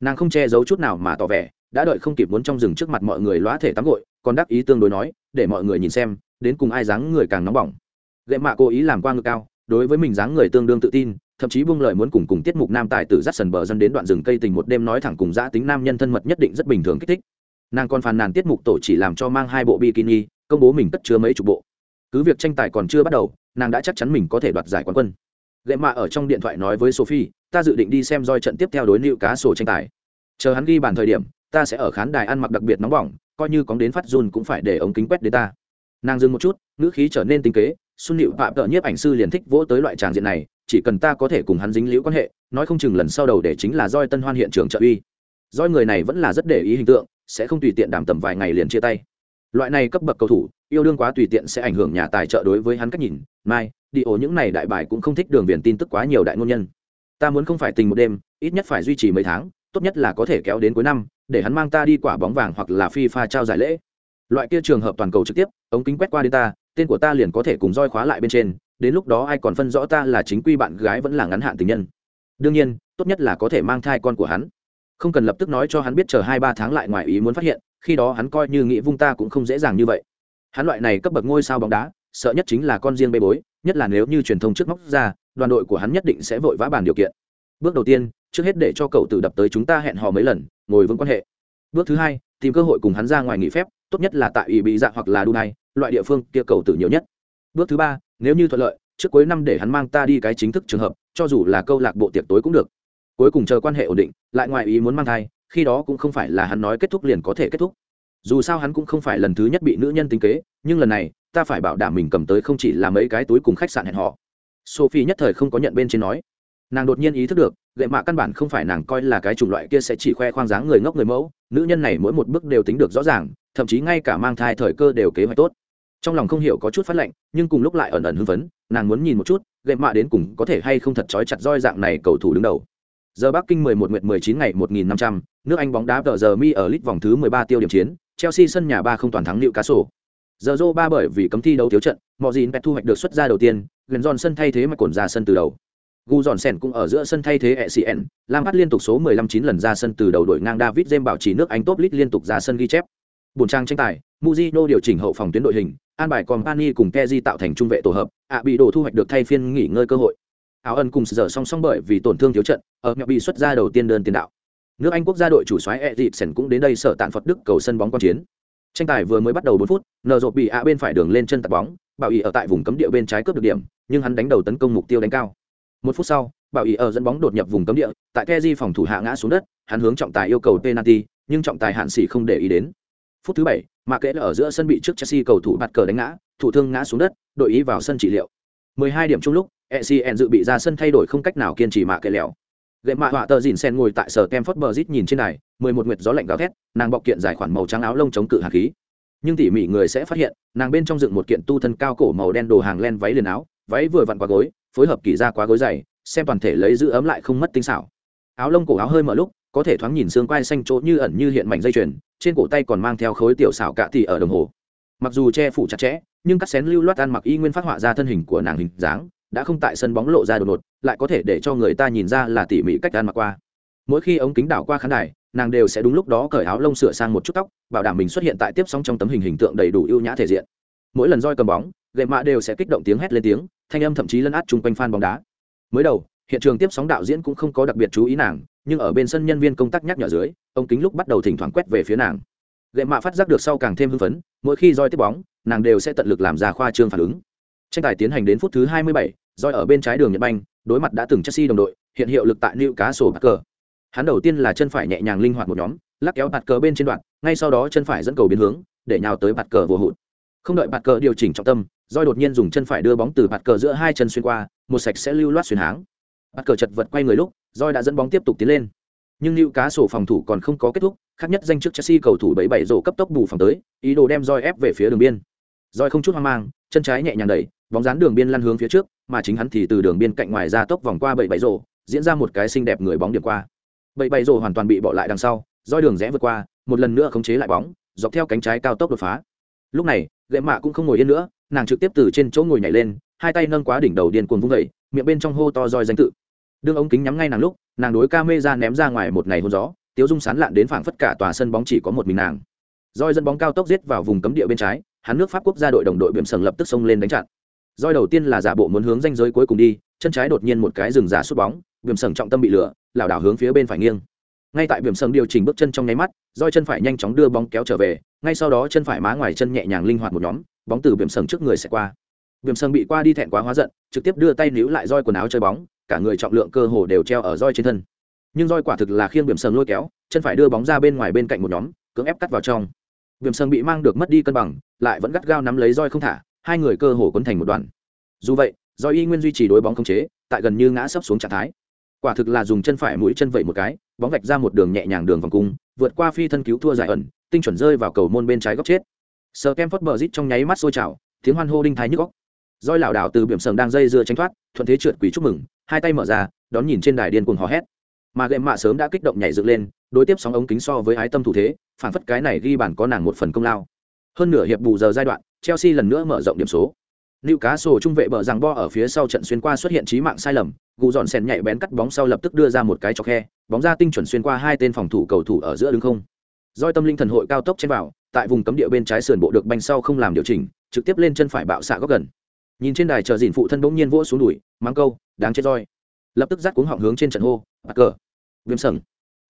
Nàng không che giấu chút nào mà tỏ vẻ đã đợi không kịp muốn trong rừng trước mặt mọi người lóa thể tắm gội còn đắc ý tương đối nói để mọi người nhìn xem đến cùng ai dáng người càng nóng bỏng. Lệ mạ cố ý làm qua ngực cao, đối với mình dáng người tương đương tự tin, thậm chí buông lời muốn cùng cùng tiết mục nam tài tử dắt sần bờ dân đến đoạn rừng cây tình một đêm nói thẳng cùng giã tính nam nhân thân mật nhất định rất bình thường kích thích. Nàng còn phàn nàn tiết mục tổ chỉ làm cho mang hai bộ bikini, công bố mình cất chứa mấy chục bộ. Cứ việc tranh tài còn chưa bắt đầu, nàng đã chắc chắn mình có thể đoạt giải quán quân. Lệ mạ ở trong điện thoại nói với sophie, ta dự định đi xem roi trận tiếp theo đối liệu cá sổ tranh tài. Chờ hắn ghi bàn thời điểm, ta sẽ ở khán đài ăn mặc đặc biệt nóng bỏng, coi như có đến phát run cũng phải để ống kính quét đến ta nàng dừng một chút, ngữ khí trở nên tinh kế, xuân nịu phạm tợ nhiếp ảnh sư liền thích vỗ tới loại tràng diện này, chỉ cần ta có thể cùng hắn dính liễu quan hệ, nói không chừng lần sau đầu để chính là roi tân hoan hiện trường trợ uy. Roi người này vẫn là rất để ý hình tượng, sẽ không tùy tiện đảm tầm vài ngày liền chia tay. Loại này cấp bậc cầu thủ, yêu đương quá tùy tiện sẽ ảnh hưởng nhà tài trợ đối với hắn cách nhìn, mai, đi ổ những này đại bài cũng không thích đường viền tin tức quá nhiều đại ngôn nhân. Ta muốn không phải tình một đêm, ít nhất phải duy trì mấy tháng, tốt nhất là có thể kéo đến cuối năm, để hắn mang ta đi quả bóng vàng hoặc là phi pha trao giải lễ loại kia trường hợp toàn cầu trực tiếp, ống kính quét qua đến ta, tên của ta liền có thể cùng roi khóa lại bên trên, đến lúc đó ai còn phân rõ ta là chính quy bạn gái vẫn là ngắn hạn tình nhân. Đương nhiên, tốt nhất là có thể mang thai con của hắn. Không cần lập tức nói cho hắn biết chờ hai ba tháng lại ngoài ý muốn phát hiện, khi đó hắn coi như nghĩ vung ta cũng không dễ dàng như vậy. Hắn loại này cấp bậc ngôi sao bóng đá, sợ nhất chính là con riêng bê bối, nhất là nếu như truyền thông trước móc ra, đoàn đội của hắn nhất định sẽ vội vã bàn điều kiện. Bước đầu tiên, trước hết để cho cậu tự đập tới chúng ta hẹn hò mấy lần, ngồi vững quan hệ. Bước thứ hai tìm cơ hội cùng hắn ra ngoài nghỉ phép, tốt nhất là tại ủy bị dạ hoặc là đu này loại địa phương kia cầu tử nhiều nhất. Bước thứ ba, nếu như thuận lợi, trước cuối năm để hắn mang ta đi cái chính thức trường hợp, cho dù là câu lạc bộ tiệc tối cũng được. Cuối cùng chờ quan hệ ổn định, lại ngoài ý muốn mang thai, khi đó cũng không phải là hắn nói kết thúc liền có thể kết thúc. Dù sao hắn cũng không phải lần thứ nhất bị nữ nhân tính kế, nhưng lần này, ta phải bảo đảm mình cầm tới không chỉ là mấy cái túi cùng khách sạn hẹn họ sophie nhất thời không có nhận bên trên nói. Nàng đột nhiên ý thức được gậy mạ căn bản không phải nàng coi là cái chủng loại kia sẽ chỉ khoe khoang dáng người ngốc người mẫu nữ nhân này mỗi một bước đều tính được rõ ràng thậm chí ngay cả mang thai thời cơ đều kế hoạch tốt. Trong lòng không hiểu có chút phát lạnh nhưng cùng lúc lại ẩn ẩn hưng phấn nàng muốn nhìn một chút gậy mạ đến cùng có thể hay không thật trói chặt roi dạng này cầu thủ đứng đầu. Giờ bắc kinh 11 nguyệt 19 ngày 1500, nước anh bóng đá tờ giờ mi ở lit vòng thứ 13 tiêu điểm chiến chelsea sân nhà ba không toàn thắng liệu cá sổ giờ rô ba bởi vì cấm thi đấu thiếu trận mọi gì pet thu hoạch được xuất ra đầu tiên gần giòn sân thay thế mà cồn ra sân từ đầu gu dọn sen cũng ở giữa sân thay thế ecn lam bắt liên tục số 15-9 lần ra sân từ đầu đội ngang david james bảo trì nước anh top lit liên tục ra sân ghi chép. Bùn trang tranh tài Mujino điều chỉnh hậu phòng tuyến đội hình, an bài company cùng keji tạo thành trung vệ tổ hợp, ạ bị đổ thu hoạch được thay phiên nghỉ ngơi cơ hội. Áo ân cùng giờ song song bởi vì tổn thương thiếu trận, ở nhọc bị xuất ra đầu tiên đơn tiền đạo. Nước anh quốc gia đội chủ soái e cũng đến đây sở tạn phật đức cầu sân bóng quan chiến. Tranh tài vừa mới bắt đầu bốn phút, nờ rộp bị ạ bên phải đường lên chân tạt bóng, bảo ý ở tại vùng cấm địa bên trái cướp được điểm, nhưng hắn đánh đầu tấn công mục tiêu đánh cao một phút sau, bảo ý ở dẫn bóng đột nhập vùng cấm địa, tại keji phòng thủ hạ ngã xuống đất, hắn hướng trọng tài yêu cầu penalty, nhưng trọng tài hạn xỉ không để ý đến. Phút thứ bảy mà kệ ở giữa sân bị trước chelsea cầu thủ bạt cờ đánh ngã, thủ thương ngã xuống đất, đội ý vào sân trị liệu. 12 điểm chung lúc ecn dự bị ra sân thay đổi không cách nào kiên trì mạ kệ lẹo gậy mạ họa tờ dìn sen ngồi tại sở kem phớt bờ rít nhìn trên này mười một nguyệt gió lạnh gào thét, nàng bọc kiện dài khoản màu trắng áo lông chống cự hạt khí. Nhưng tỉ mỉ người sẽ phát hiện, nàng bên trong dựng một kiện tu thân cao cổ màu đen đồ hàng len váy liền áo, váy vừa vặn qua gối phối hợp kỳ ra quá gối dày, xem toàn thể lấy giữ ấm lại không mất tinh xảo. Áo lông cổ áo hơi mở lúc, có thể thoáng nhìn xương quai xanh chỗ như ẩn như hiện mảnh dây chuyền, trên cổ tay còn mang theo khối tiểu xảo cạ tỉ ở đồng hồ. Mặc dù che phủ chặt chẽ, nhưng cắt xén lưu loát ăn mặc y nguyên phát họa ra thân hình của nàng hình dáng, đã không tại sân bóng lộ ra đột ngột, lại có thể để cho người ta nhìn ra là tỉ mỉ cách ăn mặc qua. Mỗi khi ống kính đảo qua khán đài, nàng đều sẽ đúng lúc đó cởi áo lông sửa sang một chút tóc, bảo đảm mình xuất hiện tại tiếp sóng trong tấm hình hình tượng đầy đủ ưu nhã thể diện. Mỗi lần roi cầm bóng, gậy mạ đều sẽ kích động tiếng hét lên tiếng thanh âm thậm chí lấn át chung quanh fan bóng đá. Mới đầu hiện trường tiếp sóng đạo diễn cũng không có đặc biệt chú ý nàng nhưng ở bên sân nhân viên công tác nhắc nhở dưới ông kính lúc bắt đầu thỉnh thoảng quét về phía nàng. Gậy mạ phát giác được sau càng thêm hưng phấn mỗi khi roi tiếp bóng nàng đều sẽ tận lực làm ra khoa trương phản ứng. Tranh tài tiến hành đến phút thứ 27, roi ở bên trái đường nhật banh đối mặt đã từng chelsea đồng đội hiện hiệu lực tại Newcastle cá cờ hắn đầu tiên là chân phải nhẹ nhàng linh hoạt một nhóm lắc kéo bạt cờ bên trên đoạn ngay sau đó chân phải dẫn cầu biến hướng để nhào tới bạt cờ vô hụt. Không đợi bạt cờ điều chỉnh trọng tâm roi đột nhiên dùng chân phải đưa bóng từ bạt cờ giữa hai chân xuyên qua, một sạch sẽ lưu loát xuyên háng. Bạt cờ chật vật quay người lúc, roi đã dẫn bóng tiếp tục tiến lên. Nhưng lưu cá sổ phòng thủ còn không có kết thúc, khác nhất danh trước chelsea cầu thủ bảy bảy rổ cấp tốc bù phòng tới, ý đồ đem roi ép về phía đường biên. Roi không chút hoang mang, chân trái nhẹ nhàng đẩy, bóng dán đường biên lăn hướng phía trước, mà chính hắn thì từ đường biên cạnh ngoài ra tốc vòng qua bảy bảy rổ, diễn ra một cái xinh đẹp người bóng điểm qua. Bảy bảy rổ hoàn toàn bị bỏ lại đằng sau, roi đường rẽ vượt qua, một lần nữa khống chế lại bóng, dọc theo cánh trái cao tốc đột phá lúc này gậy mạ cũng không ngồi yên nữa, nàng trực tiếp từ trên chỗ ngồi nhảy lên, hai tay nâng quá đỉnh đầu điên cuồng vung vẩy miệng bên trong hô to roi danh tự. Đương ống kính nhắm ngay nàng lúc, nàng đối ca mê ra ném ra ngoài một ngày hôn gió, tiếu dung sán lạn đến phảng phất cả tòa sân bóng chỉ có một mình nàng. Roi dẫn bóng cao tốc giết vào vùng cấm địa bên trái, hắn nước pháp quốc gia đội đồng đội biểm sừng lập tức xông lên đánh chặn. Roi đầu tiên là giả bộ muốn hướng danh giới cuối cùng đi, chân trái đột nhiên một cái rừng giả sút bóng biểm sừng trọng tâm bị lửa, lảo đảo hướng phía bên phải nghiêng ngay tại biểm sừng điều chỉnh bước chân trong nháy mắt roi chân phải nhanh chóng đưa bóng kéo trở về, ngay sau đó chân phải má ngoài chân nhẹ nhàng linh hoạt một nhóm, bóng từ biểm sừng trước người sẽ qua. Biểm sừng bị qua đi thẹn quá hóa giận, trực tiếp đưa tay níu lại roi quần áo chơi bóng, cả người trọng lượng cơ hồ đều treo ở roi trên thân. Nhưng roi quả thực là khiêng biểm sừng lôi kéo, chân phải đưa bóng ra bên ngoài bên cạnh một nhóm, cưỡng ép cắt vào trong. Biểm sầm bị mang được mất đi cân bằng, lại vẫn gắt gao nắm lấy roi không thả, hai người cơ hồ quấn thành một đoàn dù vậy, do y nguyên duy trì đối bóng không chế, tại gần như ngã sấp xuống trạng thái quả thực là dùng chân phải mũi chân vẩy một cái, bóng vạch ra một đường nhẹ nhàng đường vòng cung, vượt qua phi thân cứu thua giải ẩn, tinh chuẩn rơi vào cầu môn bên trái góc chết. Sờ kem phớt bờ rít trong nháy mắt sôi trào, tiếng hoan hô đinh thái nhức góc roi lảo đảo từ biển sầm đang dây dưa tránh thoát, thuận thế trượt quỷ chúc mừng, hai tay mở ra, đón nhìn trên đài điên cuồng hò hét. Mà gệm mạ sớm đã kích động nhảy dựng lên, đối tiếp sóng ống kính so với ái tâm thủ thế, phản phất cái này ghi bản có nàng một phần công lao. Hơn nửa hiệp bù giờ giai đoạn, chelsea lần nữa mở rộng điểm số. Lưu cá sổ trung vệ bờ rằng bo ở phía sau trận xuyên qua xuất hiện trí mạng sai lầm, gù dọn sèn nhạy bén cắt bóng sau lập tức đưa ra một cái chọc khe, bóng ra tinh chuẩn xuyên qua hai tên phòng thủ cầu thủ ở giữa đứng không. Doi tâm linh thần hội cao tốc trên vào, tại vùng cấm địa bên trái sườn bộ được banh sau không làm điều chỉnh, trực tiếp lên chân phải bạo xạ góc gần. Nhìn trên đài chờ dìn phụ thân bỗng nhiên vỗ xuống đùi, mang câu, đáng chết roi. Lập tức dắt cuống họng hướng trên trận hô, bạc cờ, viêm sừng,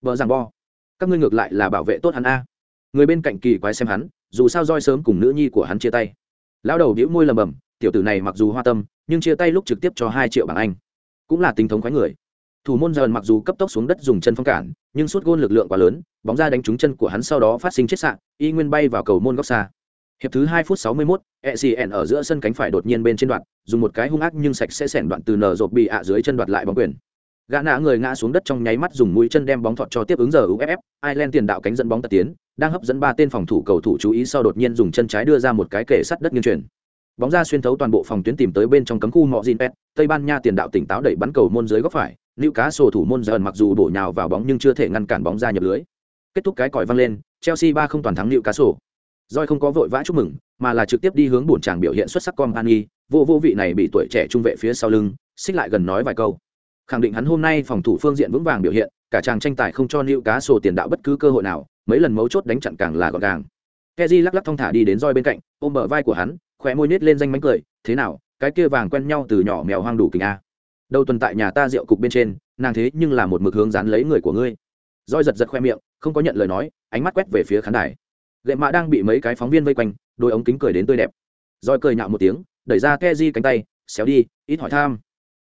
bờ rằng bo. Các ngươi ngược lại là bảo vệ tốt hắn a. Người bên cạnh kỳ quái xem hắn, dù sao roi sớm cùng nữ nhi của hắn chia tay. Lão đầu bĩu môi lầm bầm, tiểu tử này mặc dù hoa tâm nhưng chia tay lúc trực tiếp cho hai triệu bảng anh. Cũng là tính thống khoái người. Thủ môn dần mặc dù cấp tốc xuống đất dùng chân phong cản nhưng suốt gôn lực lượng quá lớn bóng ra đánh trúng chân của hắn sau đó phát sinh chết sạn y nguyên bay vào cầu môn góc xa. Hiệp thứ hai phút sáu mươi 61, ecn ở giữa sân cánh phải đột nhiên bên trên đoạn dùng một cái hung ác nhưng sạch sẽ sẻn đoạn từ nở rộp bị ạ dưới chân đoạt lại bóng quyền. Gã nã người ngã xuống đất trong nháy mắt dùng mũi chân đem bóng thọt cho tiếp ứng giờ uff ireland tiền đạo cánh dẫn bóng tật tiến đang hấp dẫn ba tên phòng thủ cầu thủ chú ý sau đột nhiên dùng chân trái đưa ra một cái kể sắt đất nghiêng chuyển bóng ra xuyên thấu toàn bộ phòng tuyến tìm tới bên trong cấm khu mọ gin pet tây ban nha tiền đạo tỉnh táo đẩy bắn cầu môn dưới góc phải nữ cá sổ thủ môn dần mặc dù đổ nhào vào bóng nhưng chưa thể ngăn cản bóng ra nhập lưới kết thúc cái còi văng lên chelsea ba không toàn thắng nữ cá sổ Doi không có vội vã chúc mừng, mà là trực tiếp đi hướng buồn chàng biểu hiện xuất sắc Company, vô vô vị này bị tuổi trẻ trung vệ phía sau lưng, xích lại gần nói vài câu. Khẳng định hắn hôm nay phòng thủ phương diện vững vàng biểu hiện, cả chàng tranh tài không cho Lưu Cá sổ tiền đạo bất cứ cơ hội nào, mấy lần mấu chốt đánh chặn càng là gọn gàng. Kezi lắc lắc thong thả đi đến Doi bên cạnh, ôm bờ vai của hắn, khóe môi nhếch lên danh mánh cười, thế nào, cái kia vàng quen nhau từ nhỏ mèo hoang đủ kình à? a đầu tuần tại nhà ta rượu cục bên trên, nàng thế nhưng là một mực hướng dán lấy người của ngươi. Roi giật giật khoe miệng, không có nhận lời nói, ánh mắt quét về phía khán đài. Lệ Mã đang bị mấy cái phóng viên vây quanh, đôi ống kính cười đến tươi đẹp. Roi cười nhạo một tiếng, đẩy ra Keji cánh tay, xéo đi, ít hỏi tham.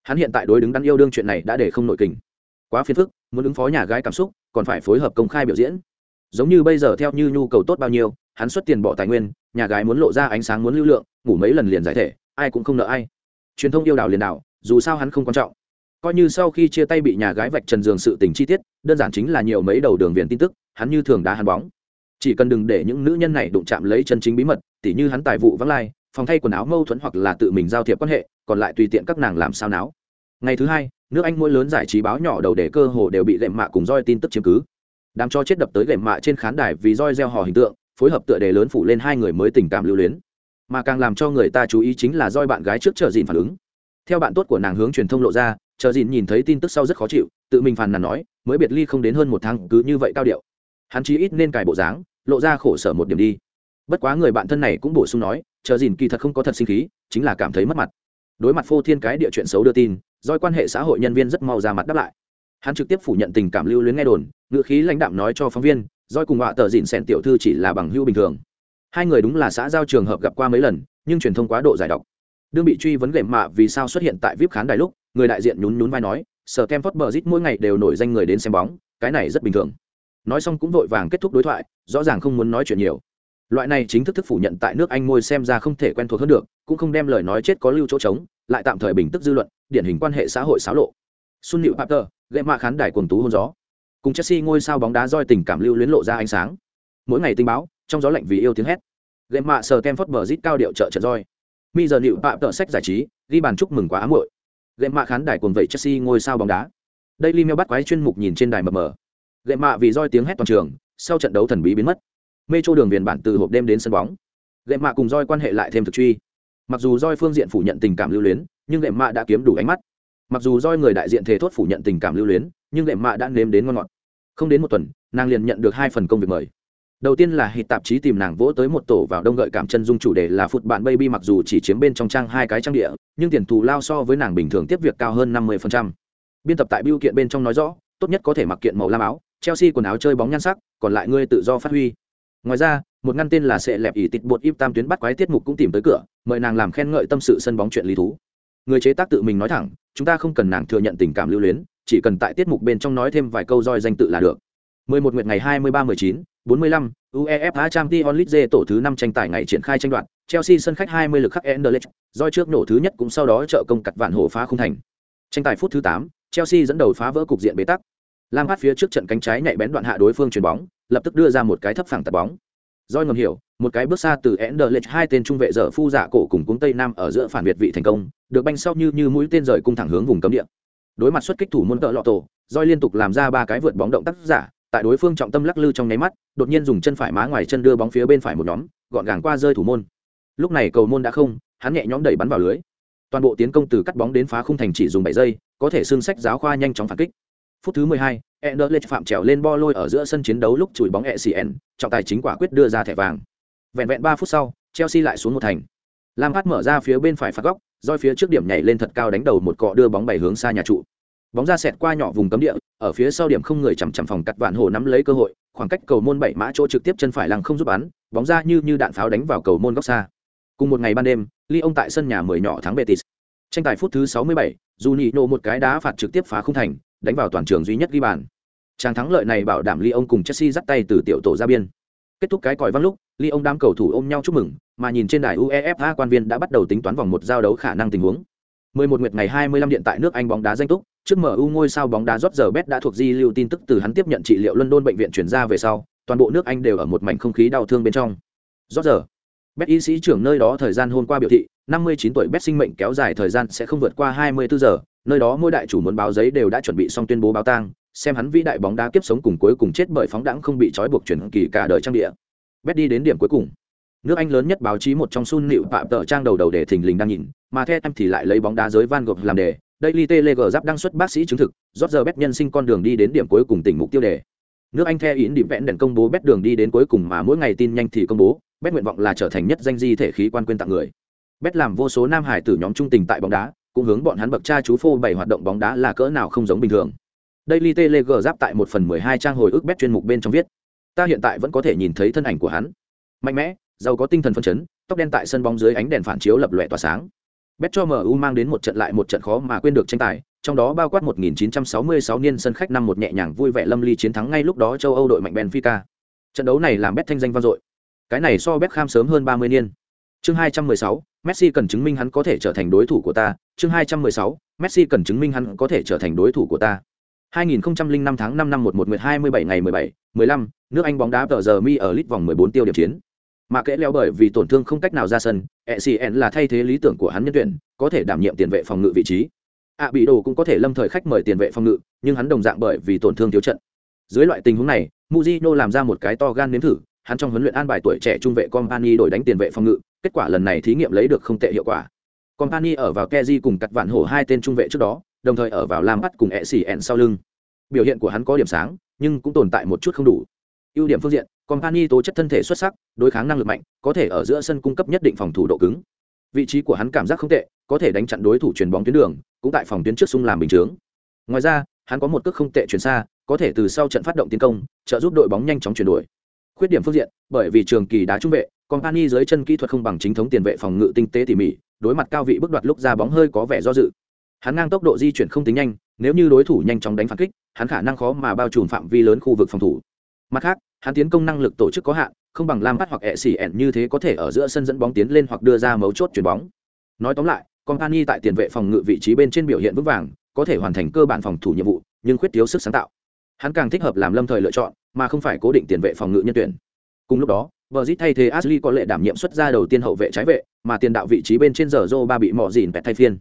Hắn hiện tại đối đứng đắn yêu đương chuyện này đã để không nội kình. Quá phiền phức, muốn ứng phó nhà gái cảm xúc, còn phải phối hợp công khai biểu diễn. Giống như bây giờ theo như nhu cầu tốt bao nhiêu, hắn xuất tiền bỏ tài nguyên nhà gái muốn lộ ra ánh sáng muốn lưu lượng, ngủ mấy lần liền giải thể, ai cũng không nợ ai. Truyền thông yêu đảo liền đảo, dù sao hắn không quan trọng. Coi như sau khi chia tay bị nhà gái vạch trần giường sự tình chi tiết, đơn giản chính là nhiều mấy đầu đường viền tin tức, hắn như thường đá hắn bóng. Chỉ cần đừng để những nữ nhân này đụng chạm lấy chân chính bí mật, tỉ như hắn tài vụ vắng lai, phòng thay quần áo mâu thuẫn hoặc là tự mình giao thiệp quan hệ, còn lại tùy tiện các nàng làm sao náo. Ngày thứ hai, nước anh mỗi lớn giải trí báo nhỏ đầu để cơ hồ đều bị gệm mạ cùng roi tin tức chiếm cứ. Đám cho chết đập tới gệm mạ trên khán đài vì roi gieo hò hình tượng phối hợp tựa đề lớn phủ lên hai người mới tình cảm lưu luyến. Mà càng làm cho người ta chú ý chính là doi bạn gái trước chờ dìn phản ứng. Theo bạn tốt của nàng hướng truyền thông lộ ra, chờ dìn nhìn thấy tin tức sau rất khó chịu, tự mình phàn nàn nói, mới biệt ly không đến hơn một tháng, cứ như vậy cao điệu. Hắn chí ít nên cài bộ dáng, lộ ra khổ sở một điểm đi. Bất quá người bạn thân này cũng bổ sung nói, chờ dìn kỳ thật không có thật sinh khí, chính là cảm thấy mất mặt. Đối mặt phô thiên cái địa chuyện xấu đưa tin doi quan hệ xã hội nhân viên rất mau ra mặt đáp lại. Hắn trực tiếp phủ nhận tình cảm lưu luyến nghe đồn ngựa khí lãnh đạm nói cho phóng viên doi cùng họa tờ dịn xen tiểu thư chỉ là bằng hữu bình thường. Hai người đúng là xã giao trường hợp gặp qua mấy lần, nhưng truyền thông quá độ giải độc. Đương bị truy vấn gệm mạ vì sao xuất hiện tại vip khán đài lúc, người đại diện nhún nhún vai nói, sở kem phớt bờ rít mỗi ngày đều nổi danh người đến xem bóng, cái này rất bình thường. Nói xong cũng vội vàng kết thúc đối thoại, rõ ràng không muốn nói chuyện nhiều. Loại này chính thức thức phủ nhận tại nước anh ngôi xem ra không thể quen thuộc hơn được, cũng không đem lời nói chết có lưu chỗ trống, lại tạm thời bình tức dư luận, điển hình quan hệ xã hội xáo lộ. Xuân nịu papter gậy mạ khán đài quần tú hôn gió cùng chelsea ngôi sao bóng đá roi tình cảm lưu luyến lộ ra ánh sáng. Mỗi ngày tình báo, trong gió lạnh vì yêu tiếng hét. Game mạ sờ kem phớt bờ rít cao điệu trợ trận roi. Mi giờ nịu papter sách giải trí, ghi bàn chúc mừng quá ám hội game mạ khán đài cuồng vậy chelsea ngôi sao bóng đá. Đây li bắt quái chuyên mục nhìn trên đài mờ mờ. Game mạ vì roi tiếng hét toàn trường, sau trận đấu thần bí biến mất. Mê chỗ đường viền bản từ hộp đêm đến sân bóng. Game mạ cùng roi quan hệ lại thêm thực truy. Mặc dù roi phương diện phủ nhận tình cảm lưu luyến, nhưng game mạ đã kiếm đủ ánh mắt. Mặc dù roi người đại diện thề thốt phủ nhận tình cảm lưu luyến nhưng lệ mạ đã nếm đến ngon ngọt. Không đến một tuần, nàng liền nhận được hai phần công việc mời. Đầu tiên là hít tạp chí tìm nàng vỗ tới một tổ vào đông gợi cảm chân dung chủ đề là phụt bạn baby mặc dù chỉ chiếm bên trong trang hai cái trang địa, nhưng tiền thù lao so với nàng bình thường tiếp việc cao hơn năm mươi biên tập tại biêu kiện bên trong nói rõ, tốt nhất có thể mặc kiện màu lam áo, chelsea quần áo chơi bóng nhan sắc, còn lại ngươi tự do phát huy. Ngoài ra, một ngăn tên là sẽ lẹp ỉ tịt bột im tam tuyến bắt quái tiết mục cũng tìm tới cửa, mời nàng làm khen ngợi tâm sự sân bóng chuyện lý thú. Người chế tác tự mình nói thẳng, chúng ta không cần nàng thừa nhận tình cảm lưu luyến chỉ cần tại tiết mục bên trong nói thêm vài câu roi danh tự là được 11 nguyệt ngày 23-19, 45, UEFA Champions League tổ thứ 5 tranh tài ngày triển khai tranh đoạn, Chelsea sân khách 20 lực khắc Anderlecht, roi trước nổ thứ nhất cũng sau đó trợ công cặt vạn hổ phá không thành. Tranh tài phút thứ 8, Chelsea dẫn đầu phá vỡ cục diện bế tắc. Lam phát phía trước trận cánh trái nhạy bén đoạn hạ đối phương chuyền bóng, lập tức đưa ra một cái thấp phẳng tạt bóng. Doi ngầm hiểu, một cái bước xa từ Enderlech hai tên trung vệ dở phu giả cổ cùng cuống Tây Nam ở giữa phản biệt vị thành công, được banh sau như như mũi tên rời cung thẳng hướng vùng cấm địa. Đối mặt xuất kích thủ môn tợ lọ tổ, Doi liên tục làm ra ba cái vượt bóng động tác giả, tại đối phương trọng tâm lắc lư trong nháy mắt, đột nhiên dùng chân phải má ngoài chân đưa bóng phía bên phải một nhóm, gọn gàng qua rơi thủ môn. Lúc này cầu môn đã không, hắn nhẹ nhõm đẩy bắn vào lưới. Toàn bộ tiến công từ cắt bóng đến phá khung thành chỉ dùng bảy giây, có thể xương sách giáo khoa nhanh chóng phản kích. Phút thứ 12, Enderlech phạm trèo lên bo lôi ở giữa sân chiến đấu lúc chùi bóng ECN, trọng tài chính quả quyết đưa ra thẻ vàng. Vẹn vẹn ba phút sau, Chelsea lại xuống một thành lam phát mở ra phía bên phải phạt góc, roi phía trước điểm nhảy lên thật cao đánh đầu một cọ đưa bóng bảy hướng xa nhà trụ. Bóng ra xẹt qua nhỏ vùng cấm địa, ở phía sau điểm không người chằm chằm phòng cắt vạn hồ nắm lấy cơ hội, khoảng cách cầu môn bảy mã chỗ trực tiếp chân phải lăng không giúp bắn, bóng ra như như đạn pháo đánh vào cầu môn góc xa. Cùng một ngày ban đêm, Lyon tại sân nhà 10 nhỏ thắng Betis. Tranh tài phút thứ 67, Juninho một cái đá phạt trực tiếp phá không thành, đánh vào toàn trường duy nhất ghi bàn. Tràng thắng lợi này bảo đảm Lyon cùng Chelsea dắt tay từ tiểu tổ ra biên. Kết thúc cái còi vang lúc, Lyon đám cầu thủ ôm nhau chúc mừng, mà nhìn trên đài UEFA quan viên đã bắt đầu tính toán vòng một giao đấu khả năng tình huống. 11 nguyệt ngày 25 điện tại nước Anh bóng đá danh túc, trước MU ngôi sao bóng đá rót giờ bet đã thuộc di lưu tin tức từ hắn tiếp nhận trị liệu London bệnh viện chuyển ra về sau, toàn bộ nước Anh đều ở một mảnh không khí đau thương bên trong. Rót giờ, bet y sĩ trưởng nơi đó thời gian hôm qua biểu thị, 59 tuổi bet sinh mệnh kéo dài thời gian sẽ không vượt qua 24 giờ, nơi đó mỗi đại chủ muốn báo giấy đều đã chuẩn bị xong tuyên bố báo tang, xem hắn vĩ đại bóng đá kiếp sống cùng cuối cùng chết bởi phóng đãng không bị trói buộc chuyển kỳ cả đời trang địa. Bet đi đến điểm cuối cùng. Nước Anh lớn nhất báo chí một trong Sun Nịu Phạm tờ trang đầu đầu để thình lình đang nhìn, mà theo em thì lại lấy bóng đá giới Van gộp làm đề. Daily Telegraph giáp đăng xuất bác sĩ chứng thực, rót giờ bet nhân sinh con đường đi đến điểm cuối cùng tỉnh mục tiêu đề. Nước Anh theo yến điểm vẽn đèn công bố bet đường đi đến cuối cùng mà mỗi ngày tin nhanh thì công bố, bet nguyện vọng là trở thành nhất danh di thể khí quan quên tặng người. Bet làm vô số nam hải tử nhóm trung tình tại bóng đá, cũng hướng bọn hắn bậc cha chú phô bày hoạt động bóng đá là cỡ nào không giống bình thường. Daily Telegraph giáp tại một phần 12 trang hồi ức bet chuyên mục bên trong viết. Ta hiện tại vẫn có thể nhìn thấy thân ảnh của hắn. Mạnh mẽ, giàu có tinh thần phấn chấn, tóc đen tại sân bóng dưới ánh đèn phản chiếu lập lòe tỏa sáng. Bet cho MU mang đến một trận lại một trận khó mà quên được tranh tài, trong đó bao quát 1966 niên sân khách năm một nhẹ nhàng vui vẻ lâm ly chiến thắng ngay lúc đó châu Âu đội mạnh Benfica. Trận đấu này làm Bet thanh danh vang dội. Cái này so Beckham sớm hơn 30 niên. Chương 216, Messi cần chứng minh hắn có thể trở thành đối thủ của ta. Chương 216, Messi cần chứng minh hắn có thể trở thành đối thủ của ta. 2005 tháng 5 năm 11 27 ngày 17, 15, nước Anh bóng đá tờ giờ mi ở lít vòng 14 tiêu điểm chiến. Mà kẽ leo bởi vì tổn thương không cách nào ra sân, ECN là thay thế lý tưởng của hắn nhân tuyển, có thể đảm nhiệm tiền vệ phòng ngự vị trí. ạ bị đồ cũng có thể lâm thời khách mời tiền vệ phòng ngự, nhưng hắn đồng dạng bởi vì tổn thương thiếu trận. Dưới loại tình huống này, Mujino làm ra một cái to gan nếm thử, hắn trong huấn luyện an bài tuổi trẻ trung vệ Company đổi đánh tiền vệ phòng ngự, kết quả lần này thí nghiệm lấy được không tệ hiệu quả. Company ở vào keji cùng cắt vạn hổ hai tên trung vệ trước đó, đồng thời ở vào Lam bắt cùng ECN sau lưng. Biểu hiện của hắn có điểm sáng, nhưng cũng tồn tại một chút không đủ. ưu điểm phương diện, Company tố chất thân thể xuất sắc, đối kháng năng lực mạnh, có thể ở giữa sân cung cấp nhất định phòng thủ độ cứng. Vị trí của hắn cảm giác không tệ, có thể đánh chặn đối thủ chuyền bóng tuyến đường, cũng tại phòng tuyến trước xung làm bình chướng. Ngoài ra, hắn có một cước không tệ chuyển xa, có thể từ sau trận phát động tiến công, trợ giúp đội bóng nhanh chóng chuyển đổi. Khuyết điểm phương diện, bởi vì trường kỳ đá trung vệ, Company dưới chân kỹ thuật không bằng chính thống tiền vệ phòng ngự tinh tế tỉ mỉ, đối mặt cao vị bước đoạt lúc ra bóng hơi có vẻ do dự. Hắn ngang tốc độ di chuyển không tính nhanh, nếu như đối thủ nhanh chóng đánh phản kích, hắn khả năng khó mà bao trùm phạm vi lớn khu vực phòng thủ. Mặt khác, hắn tiến công năng lực tổ chức có hạn, không bằng Lam bắt hoặc ẻn như thế có thể ở giữa sân dẫn bóng tiến lên hoặc đưa ra mấu chốt chuyển bóng. Nói tóm lại, Company tại tiền vệ phòng ngự vị trí bên trên biểu hiện vững vàng, có thể hoàn thành cơ bản phòng thủ nhiệm vụ, nhưng khuyết thiếu sức sáng tạo. Hắn càng thích hợp làm lâm thời lựa chọn, mà không phải cố định tiền vệ phòng ngự nhân tuyển. Cùng lúc đó, Brazil thay thế Ashley có lệ đảm nhiệm xuất ra đầu tiên hậu vệ trái vệ, mà tiền đạo vị trí bên trên giờ joe ba bị mọ dìn pẹt thay phiên.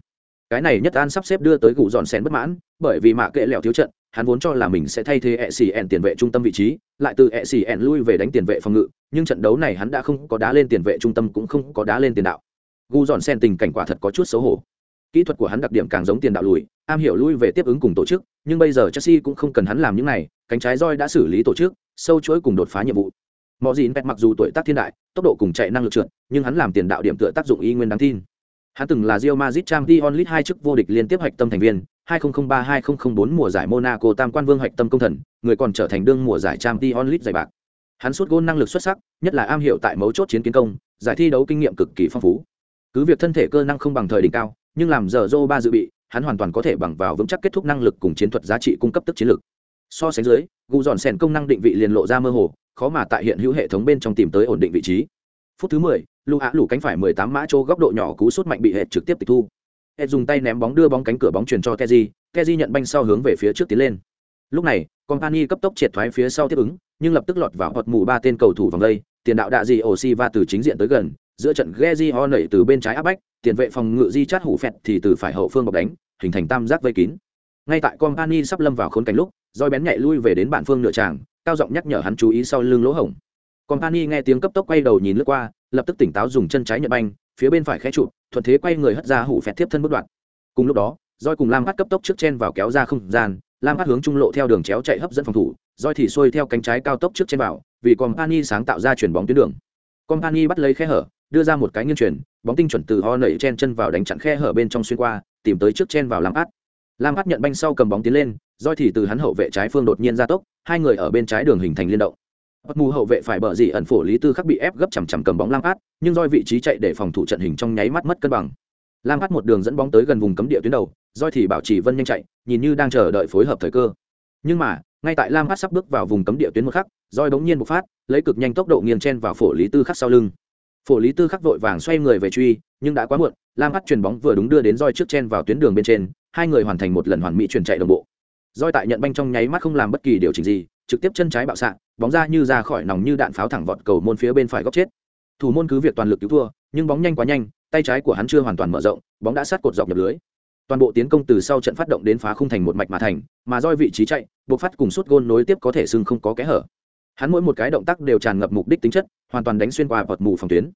Cái này nhất an sắp xếp đưa tới gù dọn sen bất mãn, bởi vì mạ kệ lẻo thiếu trận, hắn vốn cho là mình sẽ thay thế e xì ẹn tiền vệ trung tâm vị trí, lại từ e xì ẹn lui về đánh tiền vệ phòng ngự, nhưng trận đấu này hắn đã không có đá lên tiền vệ trung tâm cũng không có đá lên tiền đạo. Gu dọn sen tình cảnh quả thật có chút xấu hổ. Kỹ thuật của hắn đặc điểm càng giống tiền đạo lùi, am hiểu lui về tiếp ứng cùng tổ chức, nhưng bây giờ Chelsea cũng không cần hắn làm những này, cánh trái roi đã xử lý tổ chức, sâu chuỗi cùng đột phá nhiệm vụ. Mọ gì mặc dù tuổi tác thiên đại, tốc độ cùng chạy năng lực trượt, nhưng hắn làm tiền đạo điểm tựa tác dụng y nguyên đáng tin. Hắn từng là Real Madrid Champions League hai chức vô địch liên tiếp hoạch tâm thành viên, 2003-2004 mùa giải Monaco tam quan vương hoạch tâm công thần, người còn trở thành đương mùa giải Champions League giải bạc. Hắn sút gôn năng lực xuất sắc, nhất là am hiểu tại mấu chốt chiến kiến công, giải thi đấu kinh nghiệm cực kỳ phong phú. Cứ việc thân thể cơ năng không bằng thời đỉnh cao, nhưng làm giờ Zoro ba dự bị, hắn hoàn toàn có thể bằng vào vững chắc kết thúc năng lực cùng chiến thuật giá trị cung cấp tức chiến lược. So sánh dưới, gu dọn sèn công năng định vị liền lộ ra mơ hồ, khó mà tại hiện hữu hệ thống bên trong tìm tới ổn định vị trí. Phút thứ 10, Lu hạ lù cánh phải 18 mã chỗ góc độ nhỏ cú sút mạnh bị hệt trực tiếp tịch thu. Hệt dùng tay ném bóng đưa bóng cánh cửa bóng truyền cho Kezi, Kezi nhận banh sau hướng về phía trước tiến lên. Lúc này, Company cấp tốc triệt thoái phía sau tiếp ứng, nhưng lập tức lọt vào hột mù ba tên cầu thủ vòng đây, tiền đạo đạ gì Osi và từ chính diện tới gần, giữa trận Gezi ho nảy từ bên trái áp bách, tiền vệ phòng ngự di chát hủ phẹt thì từ phải hậu phương bọc đánh, hình thành tam giác vây kín. Ngay tại Company sắp lâm vào khốn cảnh lúc, roi bén nhạy lui về đến bản phương nửa tràng, cao giọng nhắc nhở hắn chú ý sau lưng lỗ hổng. Company nghe tiếng cấp tốc quay đầu nhìn lướt qua, lập tức tỉnh táo dùng chân trái nhận banh, phía bên phải khẽ trụ, thuận thế quay người hất ra hủ phẹt tiếp thân bước đoạn. Cùng lúc đó, Joy cùng Lam Phát cấp tốc trước chen vào kéo ra không gian, Lam Phát hướng trung lộ theo đường chéo chạy hấp dẫn phòng thủ, Joy thì xuôi theo cánh trái cao tốc trước chen vào, vì Company sáng tạo ra chuyển bóng tuyến đường. Company bắt lấy khe hở, đưa ra một cái nghiêng chuyển, bóng tinh chuẩn từ ho nảy chen chân vào đánh chặn khe hở bên trong xuyên qua, tìm tới trước chen vào Lam Phát. Lam Phát nhận banh sau cầm bóng tiến lên, Joy thì từ hắn hậu vệ trái phương đột nhiên ra tốc, hai người ở bên trái đường hình thành liên động. Bất mù hậu vệ phải bờ gì ẩn phổ lý tư khắc bị ép gấp chằm chằm cầm bóng Lam Phát, nhưng doi vị trí chạy để phòng thủ trận hình trong nháy mắt mất cân bằng. Lam Phát một đường dẫn bóng tới gần vùng cấm địa tuyến đầu, doi thì bảo trì vân nhanh chạy, nhìn như đang chờ đợi phối hợp thời cơ. Nhưng mà, ngay tại Lam Phát sắp bước vào vùng cấm địa tuyến một khắc, doi bỗng nhiên bộc phát, lấy cực nhanh tốc độ nghiêng chen vào phổ lý tư khắc sau lưng. Phổ lý tư khắc vội vàng xoay người về truy, nhưng đã quá muộn, Lam Phát chuyền bóng vừa đúng đưa đến doi trước chen vào tuyến đường bên trên, hai người hoàn thành một lần hoàn mỹ chuyển chạy đồng bộ. Doi tại nhận banh trong nháy mắt không làm bất kỳ điều chỉnh gì, trực tiếp chân trái bạo xạ, bóng ra như ra khỏi nòng như đạn pháo thẳng vọt cầu môn phía bên phải góc chết. Thủ môn cứ việc toàn lực cứu thua, nhưng bóng nhanh quá nhanh, tay trái của hắn chưa hoàn toàn mở rộng, bóng đã sát cột dọc nhập lưới. Toàn bộ tiến công từ sau trận phát động đến phá khung thành một mạch mà thành, mà roi vị trí chạy, buộc phát cùng suốt gôn nối tiếp có thể xưng không có kẽ hở. Hắn mỗi một cái động tác đều tràn ngập mục đích tính chất, hoàn toàn đánh xuyên qua bọt mù phòng tuyến.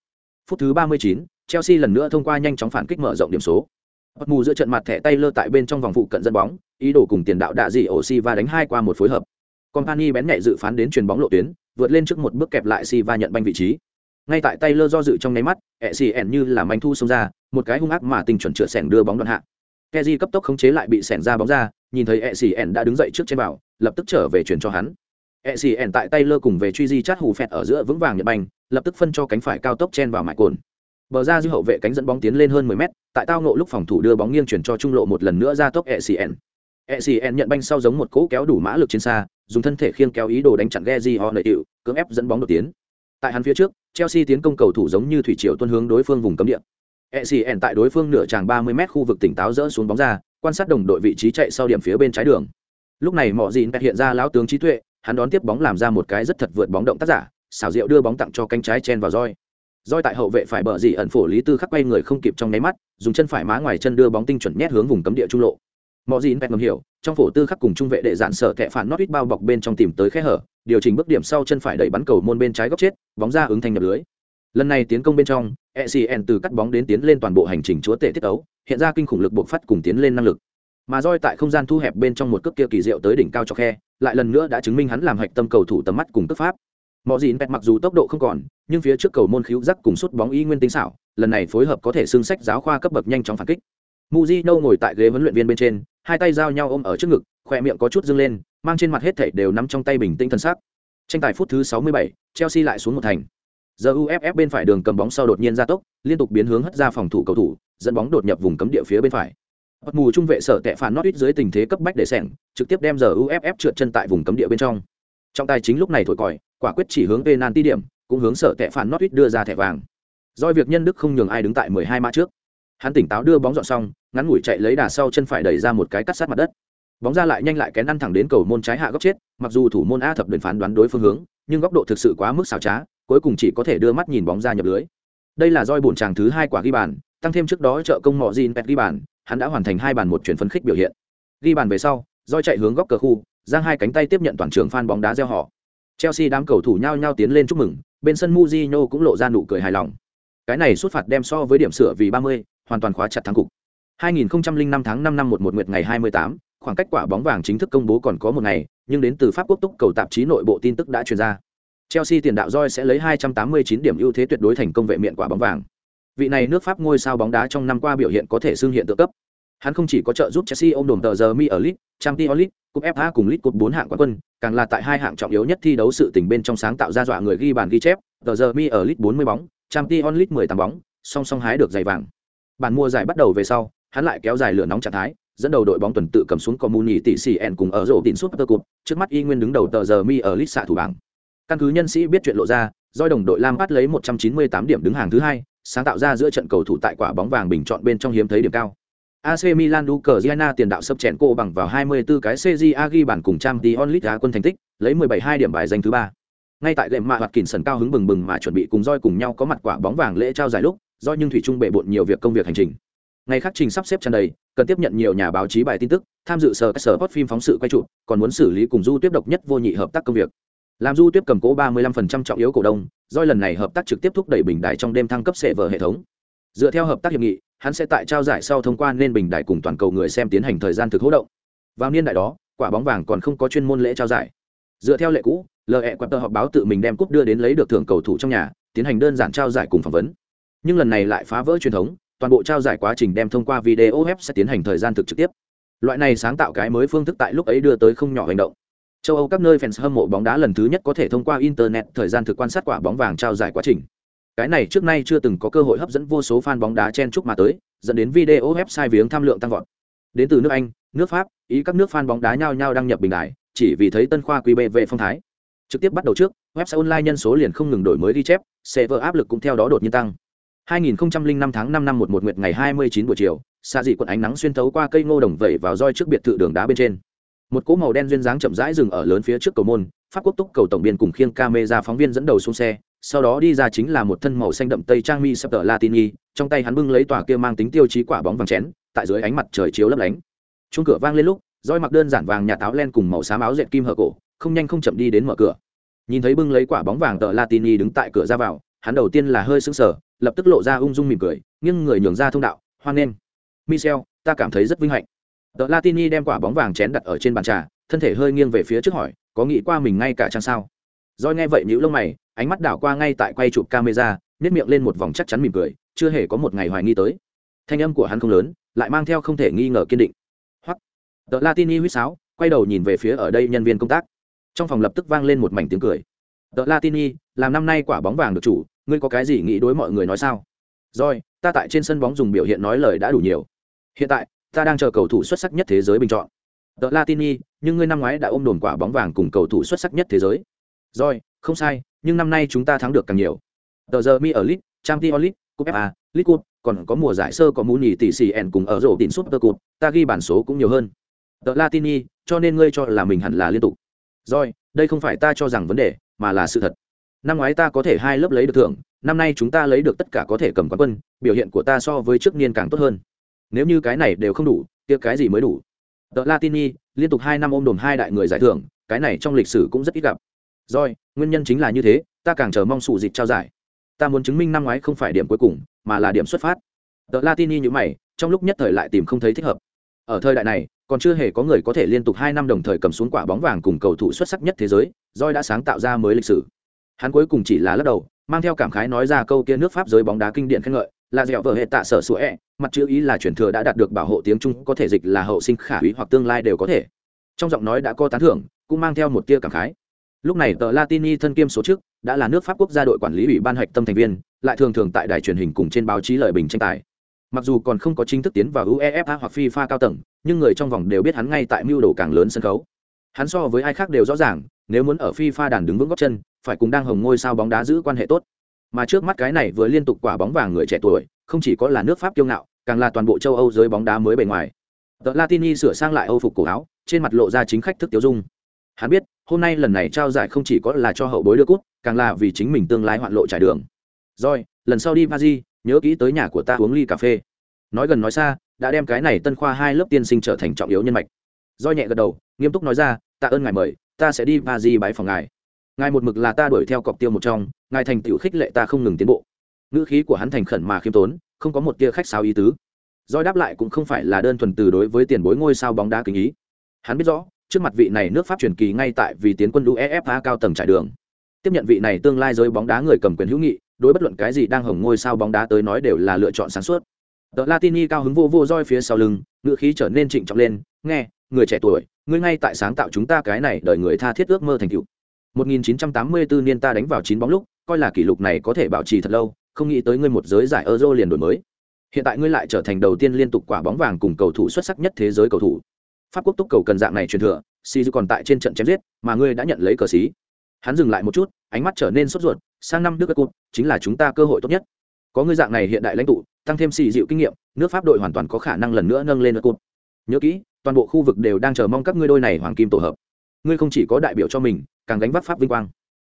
Phút thứ 39, Chelsea lần nữa thông qua nhanh chóng phản kích mở rộng điểm số. Bọt mù giữa trận mặt thẻ tay lơ tại bên trong vòng phụ cận dẫn bóng, ý đồ cùng tiền đạo đạ dị ổ và đánh hai qua một phối hợp. Company bén nhạy dự phán đến truyền bóng lộ tuyến, vượt lên trước một bước kẹp lại Siva nhận banh vị trí. Ngay tại Taylor do dự trong nháy mắt, Essien như là manh thu xông ra, một cái hung ác mà tình chuẩn chữa sèn đưa bóng đoạn hạ. keji cấp tốc khống chế lại bị sẻn ra bóng ra nhìn thấy Essien đã đứng dậy trước trên bảo lập tức trở về chuyển cho hắn Essien tại tay lơ cùng về truy di chát hù phẹt ở giữa vững vàng nhận banh lập tức phân cho cánh phải cao tốc chen vào mại cồn bờ ra dư hậu vệ cánh dẫn bóng tiến lên hơn 10 mét tại tao nộ lúc phòng thủ đưa bóng nghiêng chuyển cho trung lộ một lần nữa ra tốc Essien. Essien nhận banh sau giống một cỗ kéo đủ mã lực trên xa dùng thân thể khiêng kéo ý đồ đánh chặn Geji họ nợ hiệu, cưỡng ép dẫn bóng đột tiến. Tại hắn phía trước, Chelsea tiến công cầu thủ giống như thủy triều tuôn hướng đối phương vùng cấm địa. ECN tại đối phương nửa tràng 30m khu vực tỉnh táo dỡ xuống bóng ra, quan sát đồng đội vị trí chạy sau điểm phía bên trái đường. Lúc này Mọ Dĩn hiện ra lão tướng trí tuệ, hắn đón tiếp bóng làm ra một cái rất thật vượt bóng động tác giả, xảo diệu đưa bóng tặng cho cánh trái chen vào roi. Roi tại hậu vệ phải bờ gì ẩn phổ lý tư khắc quay người không kịp trong nháy mắt, dùng chân phải má ngoài chân đưa bóng tinh chuẩn nhét hướng vùng cấm địa trung lộ. Mọ Dĩn ngầm hiểu, trong phổ tư khắc cùng trung vệ đệ dạn sở kẹ phản nót ít bao bọc bên trong tìm tới khe hở, điều chỉnh bước điểm sau chân phải đẩy bắn cầu môn bên trái góc chết, bóng ra ứng thành nhập lưới. Lần này tiến công bên trong ecn từ cắt bóng đến tiến lên toàn bộ hành trình chúa tể tiết ấu hiện ra kinh khủng lực buộc phát cùng tiến lên năng lực. Mà roi tại không gian thu hẹp bên trong một cước kia kỳ diệu tới đỉnh cao cho khe lại lần nữa đã chứng minh hắn làm hạch tâm cầu thủ tầm mắt cùng cước pháp. Mọi gì mặc dù tốc độ không còn nhưng phía trước cầu môn khíu rắc cùng sút bóng y nguyên tinh xảo lần này phối hợp có thể xương sách giáo khoa cấp bậc nhanh chóng phản kích. Mujino ngồi tại ghế huấn luyện viên bên trên hai tay giao nhau ôm ở trước ngực khỏe miệng có chút dâng lên mang trên mặt hết thảy đều nắm trong tay bình tĩnh thân xác. Tranh tài phút thứ 67, chelsea lại xuống một thành. Giờ uff bên phải đường cầm bóng sau đột nhiên ra tốc liên tục biến hướng hất ra phòng thủ cầu thủ dẫn bóng đột nhập vùng cấm địa phía bên phải. Bất mù trung vệ sở tệ phản nót ít dưới tình thế cấp bách để sẻng trực tiếp đem giờ uff trượt chân tại vùng cấm địa bên trong. Trong tài chính lúc này thổi còi quả quyết chỉ hướng penalty điểm cũng hướng sở tệ phản nót ít đưa ra thẻ vàng. Do việc nhân đức không nhường ai đứng tại 12 mã trước hắn tỉnh táo đưa bóng dọn xong ngắn ngủi chạy lấy đà sau chân phải đẩy ra một cái cắt sát mặt đất. Bóng ra lại nhanh lại kén ăn thẳng đến cầu môn trái hạ góc chết mặc dù thủ môn a thập đền phán đoán đối phương hướng nhưng góc độ thực sự quá mức xảo trá cuối cùng chỉ có thể đưa mắt nhìn bóng ra nhập lưới. Đây là roi bổn chàng thứ hai quả ghi bàn tăng thêm trước đó trợ công mọ gin pet ghi bàn hắn đã hoàn thành hai bàn một chuyển phấn khích biểu hiện. Ghi bàn về sau roi chạy hướng góc cờ khu giang hai cánh tay tiếp nhận toàn trường phan bóng đá gieo họ. Chelsea đám cầu thủ nhao nhao tiến lên chúc mừng bên sân muzino cũng lộ ra nụ cười hài lòng. Cái này xuất phạt đem so với điểm sửa vì 30, hoàn toàn khóa chặt thắng cục 2005 tháng 5 năm 11 nguyệt ngày 28, khoảng cách quả bóng vàng chính thức công bố còn có một ngày nhưng đến từ pháp quốc túc cầu tạp chí nội bộ tin tức đã truyền ra Chelsea tiền đạo roi sẽ lấy 289 điểm ưu thế tuyệt đối thành công vệ miện quả bóng vàng. Vị này nước Pháp ngôi sao bóng đá trong năm qua biểu hiện có thể xưng hiện tượng cấp. Hắn không chỉ có trợ giúp Chelsea ôm đồm tờ giờ mi ở League, Champions League, Cup FA cùng League Cup 4 hạng quán quân, càng là tại hai hạng trọng yếu nhất thi đấu sự tình bên trong sáng tạo ra dọa người ghi bàn ghi chép, tờ giờ mi ở League 40 bóng, Champions League 18 bóng, song song hái được giày vàng. Bản mua giải bắt đầu về sau, hắn lại kéo dài lửa nóng trạng thái, dẫn đầu đội bóng tuần tự cầm xuống Communi tỷ sĩ en cùng ở rổ tiền suốt Cup, trước mắt y nguyên đứng đầu tờ giờ mi ở list xạ thủ bảng căn cứ nhân sĩ biết chuyện lộ ra doi đồng đội lam bắt lấy 198 điểm đứng hàng thứ hai sáng tạo ra giữa trận cầu thủ tại quả bóng vàng bình chọn bên trong hiếm thấy điểm cao AC Milan Gianna tiền đạo sấp chèn cô bằng vào 24 cái CJA ghi bàn cùng trang Dion Lit quân thành tích, lấy 17 điểm bài danh thứ ba. Ngay tại lệm mạ hoạt kỉnh sần cao hứng bừng bừng mà chuẩn bị cùng roi cùng nhau có mặt quả bóng vàng lễ trao giải lúc, do nhưng thủy trung bệ bộn nhiều việc công việc hành trình. Ngày khác trình sắp xếp tràn đầy, cần tiếp nhận nhiều nhà báo chí bài tin tức, tham dự sở các sở hot phim phóng sự quay trụ còn muốn xử lý cùng du tiếp độc nhất vô nhị hợp tác công việc. Làm du tiếp cầm cố 35% trọng yếu cổ đông doi lần này hợp tác trực tiếp thúc đẩy bình đại trong đêm thăng cấp sệ vở hệ thống. Dựa theo hợp tác hiệp nghị hắn sẽ tại trao giải sau thông qua nên bình đại cùng toàn cầu người xem tiến hành thời gian thực hỗ động. Vào niên đại đó quả bóng vàng còn không có chuyên môn lễ trao giải. Dựa theo lệ cũ lệ quạt tờ họp báo tự mình đem cúp đưa đến lấy được thưởng cầu thủ trong nhà tiến hành đơn giản trao giải cùng phỏng vấn nhưng lần này lại phá vỡ truyền thống, toàn bộ trao giải quá trình đem thông qua video web sẽ tiến hành thời gian thực trực tiếp. Loại này sáng tạo cái mới phương thức tại lúc ấy đưa tới không nhỏ hành động. Châu âu các nơi fans hâm mộ bóng đá lần thứ nhất có thể thông qua internet thời gian thực quan sát quả bóng vàng trao giải quá trình. Cái này trước nay chưa từng có cơ hội hấp dẫn vô số fan bóng đá chen chúc mà tới, dẫn đến video website viếng tham lượng tăng vọt. Đến từ nước anh, nước pháp, ý các nước fan bóng đá nhao nhao đăng nhập bình đại chỉ vì thấy tân khoa quy bê về phong thái. Trực tiếp bắt đầu trước, website online nhân số liền không ngừng đổi mới ghi chép, server áp lực cũng theo đó đột nhiên tăng. 2005 tháng 5 năm 11 nguyệt ngày 29 buổi chiều, xa dị quận ánh nắng xuyên thấu qua cây ngô đồng vẩy vào roi trước biệt thự đường đá bên trên. Một cỗ màu đen duyên dáng chậm rãi dừng ở lớn phía trước cầu môn pháp quốc túc cầu tổng biên cùng khiêng camera phóng viên dẫn đầu xuống xe sau đó đi ra chính là một thân màu xanh đậm tây trang mi sập tờ latini trong tay hắn bưng lấy tòa kia mang tính tiêu chí quả bóng vàng chén tại dưới ánh mặt trời chiếu lấp lánh. Chuông cửa vang lên lúc roi mặc đơn giản vàng nhà táo len cùng màu xám áo dệt kim hở cổ không nhanh không chậm đi đến mở cửa. Nhìn thấy bưng lấy quả bóng vàng tờ latini đứng tại cửa ra vào hắn đầu tiên là hơi sững sờ, lập tức lộ ra ung dung mỉm cười nhưng người nhường ra thông đạo, hoan nghênh. Michel, ta cảm thấy rất vinh hạnh. Tờ latini đem quả bóng vàng chén đặt ở trên bàn trà, thân thể hơi nghiêng về phía trước hỏi, có nghĩ qua mình ngay cả trang sao? Rồi nghe vậy nhíu lông mày, ánh mắt đảo qua ngay tại quay chụp camera nhét miệng lên một vòng chắc chắn mỉm cười, chưa hề có một ngày hoài nghi tới. Thanh âm của hắn không lớn, lại mang theo không thể nghi ngờ kiên định. Hoặc tờ latini huýt sáo, quay đầu nhìn về phía ở đây nhân viên công tác. Trong phòng lập tức vang lên một mảnh tiếng cười. Tờ latini, làm năm nay quả bóng vàng được chủ ngươi có cái gì nghĩ đối mọi người nói sao? Rồi ta tại trên sân bóng dùng biểu hiện nói lời đã đủ nhiều. Hiện tại ta đang chờ cầu thủ xuất sắc nhất thế giới bình chọn. Tờ latini nhưng ngươi năm ngoái đã ôm đồn quả bóng vàng cùng cầu thủ xuất sắc nhất thế giới. Rồi không sai nhưng năm nay chúng ta thắng được càng nhiều. Tờ giờ mi ở lit trang champions Lit, cup fa Lit cup còn có mùa giải sơ có mũ nhì tỷ xì ẻn cùng ở rổ tín super cup ta ghi bản số cũng nhiều hơn. Tờ latini cho nên ngươi cho là mình hẳn là liên tục. Rồi đây không phải ta cho rằng vấn đề mà là sự thật năm ngoái ta có thể hai lớp lấy được thưởng, năm nay chúng ta lấy được tất cả có thể cầm quán quân, biểu hiện của ta so với trước niên càng tốt hơn. Nếu như cái này đều không đủ tiếc cái gì mới đủ? Tờ latini liên tục hai năm ôm đồn hai đại người giải thưởng, cái này trong lịch sử cũng rất ít gặp. Rồi, nguyên nhân chính là như thế, ta càng chờ mong sụ dịch trao giải. Ta muốn chứng minh năm ngoái không phải điểm cuối cùng, mà là điểm xuất phát. Tờ latini như mày, trong lúc nhất thời lại tìm không thấy thích hợp. Ở thời đại này, còn chưa hề có người có thể liên tục hai năm đồng thời cầm xuống quả bóng vàng cùng cầu thủ xuất sắc nhất thế giới roi đã sáng tạo ra mới lịch sử hắn cuối cùng chỉ là lắc đầu mang theo cảm khái nói ra câu kia nước pháp giới bóng đá kinh điển khen ngợi là dẻo vở hệ tạ sở sủa e, mặt chữ ý là chuyển thừa đã đạt được bảo hộ tiếng trung có thể dịch là hậu sinh khả úy hoặc tương lai đều có thể. Trong giọng nói đã có tán thưởng cũng mang theo một tia cảm khái. Lúc này tờ latini thân kiêm số trước đã là nước pháp quốc gia đội quản lý ủy ban hạch tâm thành viên lại thường thường tại đài truyền hình cùng trên báo chí lợi bình tranh tài. Mặc dù còn không có chính thức tiến vào uefa hoặc fifa cao tầng nhưng người trong vòng đều biết hắn ngay tại mưu đồ càng lớn sân khấu. Hắn so với ai khác đều rõ ràng nếu muốn ở fifa đàn đứng vững góc chân phải cùng đang hồng ngôi sao bóng đá giữ quan hệ tốt. Mà trước mắt cái này vừa liên tục quả bóng vàng người trẻ tuổi, không chỉ có là nước pháp kiêu ngạo, càng là toàn bộ châu âu giới bóng đá mới bề ngoài. Tờ latini sửa sang lại âu phục cổ áo, trên mặt lộ ra chính khách thức tiêu dung. Hắn biết, hôm nay lần này trao giải không chỉ có là cho hậu bối đưa cút càng là vì chính mình tương lai hoạn lộ trải đường. Rồi, lần sau đi paris, nhớ kỹ tới nhà của ta uống ly cà phê. Nói gần nói xa, đã đem cái này tân khoa hai lớp tiên sinh trở thành trọng yếu nhân mạch. Do nhẹ gật đầu, nghiêm túc nói ra, tạ ơn ngài mời, ta sẽ đi paris bái phòng ngài ngài một mực là ta đuổi theo cọc tiêu một trong, ngài thành tựu khích lệ ta không ngừng tiến bộ. Ngữ khí của hắn thành khẩn mà khiêm tốn, không có một tia khách sao ý tứ. Doi đáp lại cũng không phải là đơn thuần từ đối với tiền bối ngôi sao bóng đá kính ý. Hắn biết rõ, trước mặt vị này nước pháp truyền kỳ ngay tại vì tiến quân uefa cao tầng trải đường. Tiếp nhận vị này tương lai giới bóng đá người cầm quyền hữu nghị, đối bất luận cái gì đang hồng ngôi sao bóng đá tới nói đều là lựa chọn sáng suốt. Tờ latini cao hứng vô vô roi phía sau lưng, ngữ khí trở nên trịnh trọng lên, nghe, người trẻ tuổi, ngươi ngay tại sáng tạo chúng ta cái này đợi người tha thiết ước mơ thành tựu. 1984 niên ta đánh vào 9 bóng lúc, coi là kỷ lục này có thể bảo trì thật lâu, không nghĩ tới ngươi một giới giải euro liền đổi mới. Hiện tại ngươi lại trở thành đầu tiên liên tục quả bóng vàng cùng cầu thủ xuất sắc nhất thế giới cầu thủ. Pháp quốc túc cầu cần dạng này truyền thừa si còn tại trên trận chém giết, mà ngươi đã nhận lấy cờ xí. Hắn dừng lại một chút, ánh mắt trở nên sốt ruột, sang năm đức cúp chính là chúng ta cơ hội tốt nhất. Có ngươi dạng này hiện đại lãnh tụ, tăng thêm xì dịu kinh nghiệm, nước pháp đội hoàn toàn có khả năng lần nữa nâng lên cúp nhớ kỹ, toàn bộ khu vực đều đang chờ mong các ngươi đôi này hoàng kim tổ hợp ngươi không chỉ có đại biểu cho mình càng gánh vác pháp vinh quang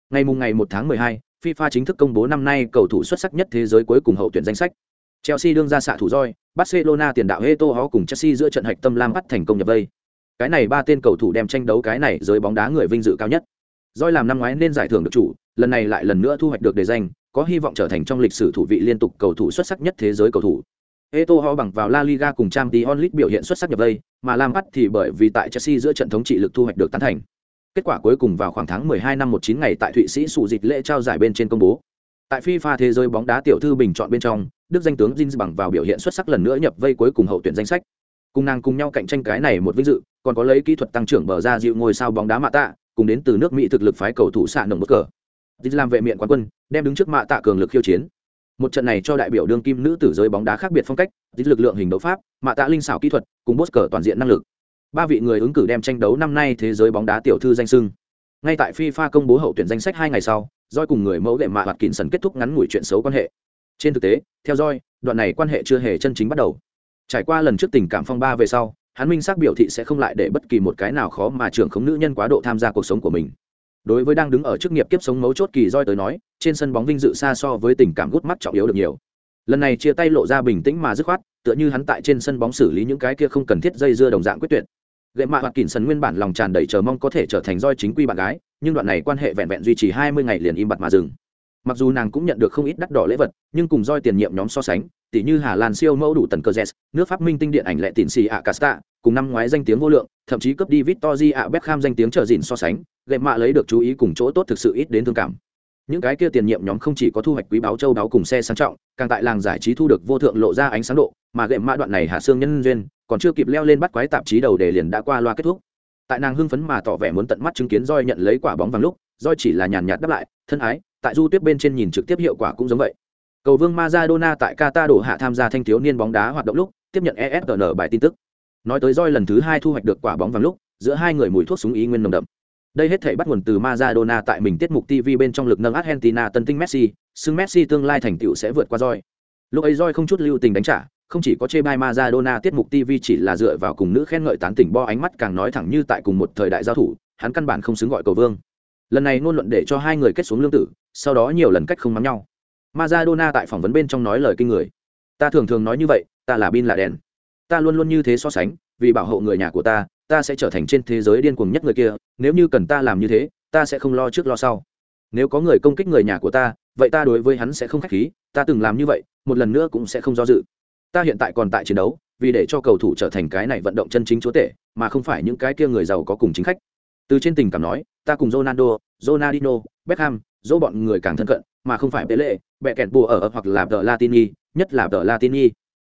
ngày mùng ngày một tháng mười hai FIFA chính thức công bố năm nay cầu thủ xuất sắc nhất thế giới cuối cùng hậu tuyển danh sách. Chelsea đương ra xạ thủ roi, Barcelona tiền đạo Eto'o cùng Chelsea giữa trận hạch tâm Lam bắt thành công nhập vây. Cái này ba tên cầu thủ đem tranh đấu cái này giới bóng đá người vinh dự cao nhất. Roi làm năm ngoái nên giải thưởng được chủ, lần này lại lần nữa thu hoạch được đề danh, có hy vọng trở thành trong lịch sử thủ vị liên tục cầu thủ xuất sắc nhất thế giới cầu thủ. Eto'o bằng vào La Liga cùng Champions League biểu hiện xuất sắc nhập vây, mà Lam bắt thì bởi vì tại Chelsea giữa trận thống trị lực thu hoạch được tán thành. Kết quả cuối cùng vào khoảng tháng 12 năm 19 ngày tại thụy sĩ sụ dịch lễ trao giải bên trên công bố. Tại fifa thế giới bóng đá tiểu thư bình chọn bên trong đức danh tướng jin bằng vào biểu hiện xuất sắc lần nữa nhập vây cuối cùng hậu tuyển danh sách. Cùng nàng cùng nhau cạnh tranh cái này một vinh dự còn có lấy kỹ thuật tăng trưởng bờ ra dịu ngôi sao bóng đá mạ tạ cùng đến từ nước mỹ thực lực phái cầu thủ xạ nồng bất cờ. Jin làm vệ miệng quán quân đem đứng trước mạ tạ cường lực khiêu chiến một trận này cho đại biểu đương kim nữ tử giới bóng đá khác biệt phong cách jin lực lượng hình đấu pháp, mạ tạ linh xảo kỹ thuật, cùng bốt cờ toàn diện năng lực. Ba vị người ứng cử đem tranh đấu năm nay thế giới bóng đá tiểu thư danh sưng ngay tại fifa công bố hậu tuyển danh sách hai ngày sau doi cùng người mẫu đệ mạ hoạt kín sần kết thúc ngắn ngủi chuyện xấu quan hệ. Trên thực tế, theo doi đoạn này quan hệ chưa hề chân chính bắt đầu. Trải qua lần trước tình cảm phong ba về sau, hắn minh xác biểu thị sẽ không lại để bất kỳ một cái nào khó mà trưởng khống nữ nhân quá độ tham gia cuộc sống của mình đối với đang đứng ở chức nghiệp kiếp sống mấu chốt kỳ roi tới nói, trên sân bóng vinh dự xa so với tình cảm gút mắt trọng yếu được nhiều. Lần này chia tay lộ ra bình tĩnh mà dứt khoát, tựa như hắn tại trên sân bóng xử lý những cái kia không cần thiết dây dưa đồng dạng quyết tuyệt. Gậy mạ hoặc kỳn sân nguyên bản lòng tràn đầy chờ mong có thể trở thành roi chính quy bạn gái, nhưng đoạn này quan hệ vẹn vẹn duy trì hai mươi ngày liền im bặt mà dừng mặc dù nàng cũng nhận được không ít đắt đỏ lễ vật, nhưng cùng roi tiền nhiệm nhóm so sánh tỷ như hà lan siêu mẫu đủ tần cơ z nước pháp minh tinh điện ảnh lệ tịn xì ạ casta, cùng năm ngoái danh tiếng vô lượng, thậm chí cướp đi victory ạ beckham danh tiếng trở dìn so sánh, gậy mạ lấy được chú ý cùng chỗ tốt thực sự ít đến thương cảm. Những cái kia tiền nhiệm nhóm không chỉ có thu hoạch quý báo châu báo cùng xe sang trọng, càng tại làng giải trí thu được vô thượng lộ ra ánh sáng độ, mà gậy mã đoạn này hạ xương nhân duyên, còn chưa kịp leo lên bắt quái tạp chí đầu để liền đã qua loa kết thúc. Tại nàng hưng phấn mà tỏ vẻ muốn tận mắt chứng kiến roi nhận lấy quả bóng vàng lúc, roi chỉ là nhàn nhạt đáp lại, thân ái tại du tuyết bên trên nhìn trực tiếp hiệu quả cũng giống vậy cầu vương Maradona tại Qatar đổ hạ tham gia thanh thiếu niên bóng đá hoạt động lúc tiếp nhận ESPN bài tin tức nói tới roi lần thứ hai thu hoạch được quả bóng vàng lúc giữa hai người mùi thuốc súng ý nguyên nồng đậm đây hết thể bắt nguồn từ Maradona tại mình tiết mục TV bên trong lực nâng Argentina tân tinh Messi, xưng Messi tương lai thành tựu sẽ vượt qua roi. Lúc ấy roi không chút lưu tình đánh trả, không chỉ có chê bai Maradona tiết mục TV chỉ là dựa vào cùng nữ khen ngợi tán tỉnh bo ánh mắt càng nói thẳng như tại cùng một thời đại giao thủ, hắn căn bản không xứng gọi cầu vương. Lần này ngôn luận để cho hai người kết xuống lương tử, sau đó nhiều lần cách không mắng nhau. Maradona tại phỏng vấn bên trong nói lời kinh người. Ta thường thường nói như vậy, ta là Bin là đèn, Ta luôn luôn như thế so sánh, vì bảo hộ người nhà của ta, ta sẽ trở thành trên thế giới điên cuồng nhất người kia, nếu như cần ta làm như thế, ta sẽ không lo trước lo sau. Nếu có người công kích người nhà của ta, vậy ta đối với hắn sẽ không khách khí, ta từng làm như vậy, một lần nữa cũng sẽ không do dự ta hiện tại còn tại chiến đấu vì để cho cầu thủ trở thành cái này vận động chân chính chúa tể mà không phải những cái kia người giàu có cùng chính khách từ trên tình cảm nói, ta cùng ronaldo, ronaldinho, beckham, dỗ bọn người càng thân cận, mà không phải pele, bẹ kẹt bùa ở hoặc là tờ latini, nhất là tờ latini.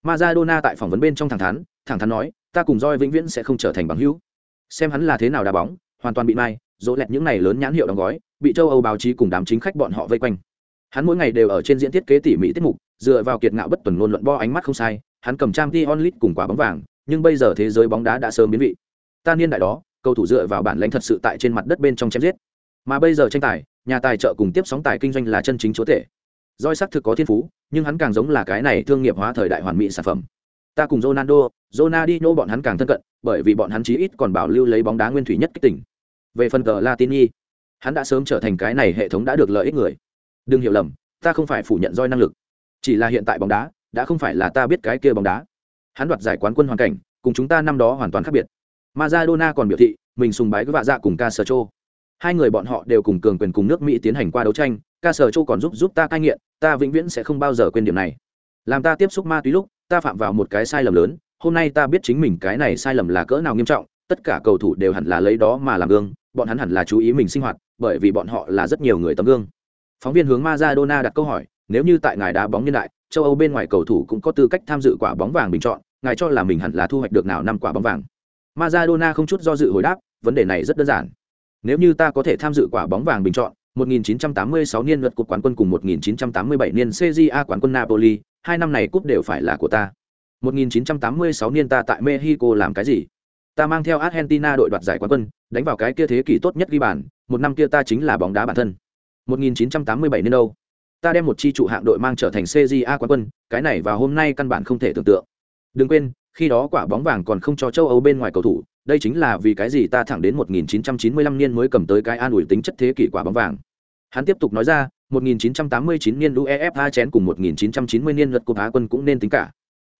Maradona tại phỏng vấn bên trong thẳng thắn thẳng thắn nói, ta cùng roi vĩnh viễn sẽ không trở thành bằng hữu. Xem hắn là thế nào đá bóng, hoàn toàn bị mai, dỗ lẹt những này lớn nhãn hiệu đóng gói, bị châu âu báo chí cùng đám chính khách bọn họ vây quanh. Hắn mỗi ngày đều ở trên diễn thiết kế tỉ mỉ tiết mục, dựa vào kiệt ngạo bất tuần luôn luận bo ánh mắt không sai, hắn cầm trang t onlit cùng quả bóng vàng, nhưng bây giờ thế giới bóng đá đã sớm biến vị. Ta niên đại đó cầu thủ dựa vào bản lãnh thật sự tại trên mặt đất bên trong chém giết. Mà bây giờ tranh tài, nhà tài trợ cùng tiếp sóng tài kinh doanh là chân chính chúa tể. Roi sắc thực có thiên phú, nhưng hắn càng giống là cái này thương nghiệp hóa thời đại hoàn mỹ sản phẩm. Ta cùng ronaldo, ronaldinho bọn hắn càng thân cận, bởi vì bọn hắn chí ít còn bảo lưu lấy bóng đá nguyên thủy nhất kích tỉnh về phần cờ latini, hắn đã sớm trở thành cái này hệ thống đã được lợi ích người. Đừng hiểu lầm, ta không phải phủ nhận roi năng lực. Chỉ là hiện tại bóng đá, đã không phải là ta biết cái kia bóng đá. Hắn đoạt giải quán quân hoàn cảnh, cùng chúng ta năm đó hoàn toàn khác biệt. Maradona còn biểu thị mình sùng bái với vạ dạ cùng Castro. Hai người bọn họ đều cùng cường quyền cùng nước Mỹ tiến hành qua đấu tranh, Castro còn giúp giúp ta cai nghiện, ta vĩnh viễn sẽ không bao giờ quên điểm này. Làm ta tiếp xúc ma túy lúc, ta phạm vào một cái sai lầm lớn, hôm nay ta biết chính mình cái này sai lầm là cỡ nào nghiêm trọng, tất cả cầu thủ đều hẳn là lấy đó mà làm gương, bọn hắn hẳn là chú ý mình sinh hoạt, bởi vì bọn họ là rất nhiều người tấm gương. Phóng viên hướng Maradona đặt câu hỏi, nếu như tại ngài đá bóng nhân đại, châu Âu bên ngoài cầu thủ cũng có tư cách tham dự quả bóng vàng bình chọn, ngài cho là mình hẳn là thu hoạch được nào năm quả bóng vàng. Maradona không chút do dự hồi đáp, vấn đề này rất đơn giản. Nếu như ta có thể tham dự quả bóng vàng bình chọn, 1986 niên luật cúp quán quân cùng 1987 niên CJA quán quân Napoli, hai năm này cúp đều phải là của ta. 1986 niên ta tại Mexico làm cái gì? Ta mang theo Argentina đội đoạt giải quán quân, đánh vào cái kia thế kỷ tốt nhất ghi bàn, một năm kia ta chính là bóng đá bản thân. 1987 niên đâu? ta đem một chi trụ hạng đội mang trở thành CJA quán quân, cái này vào hôm nay căn bản không thể tưởng tượng. Đừng quên, khi đó quả bóng vàng còn không cho châu Âu bên ngoài cầu thủ, đây chính là vì cái gì ta thẳng đến 1995 niên mới cầm tới cái an ủi tính chất thế kỷ quả bóng vàng. Hắn tiếp tục nói ra, 1989 niên UEFA chén cùng 1990 niên luật cúp Á quân cũng nên tính cả.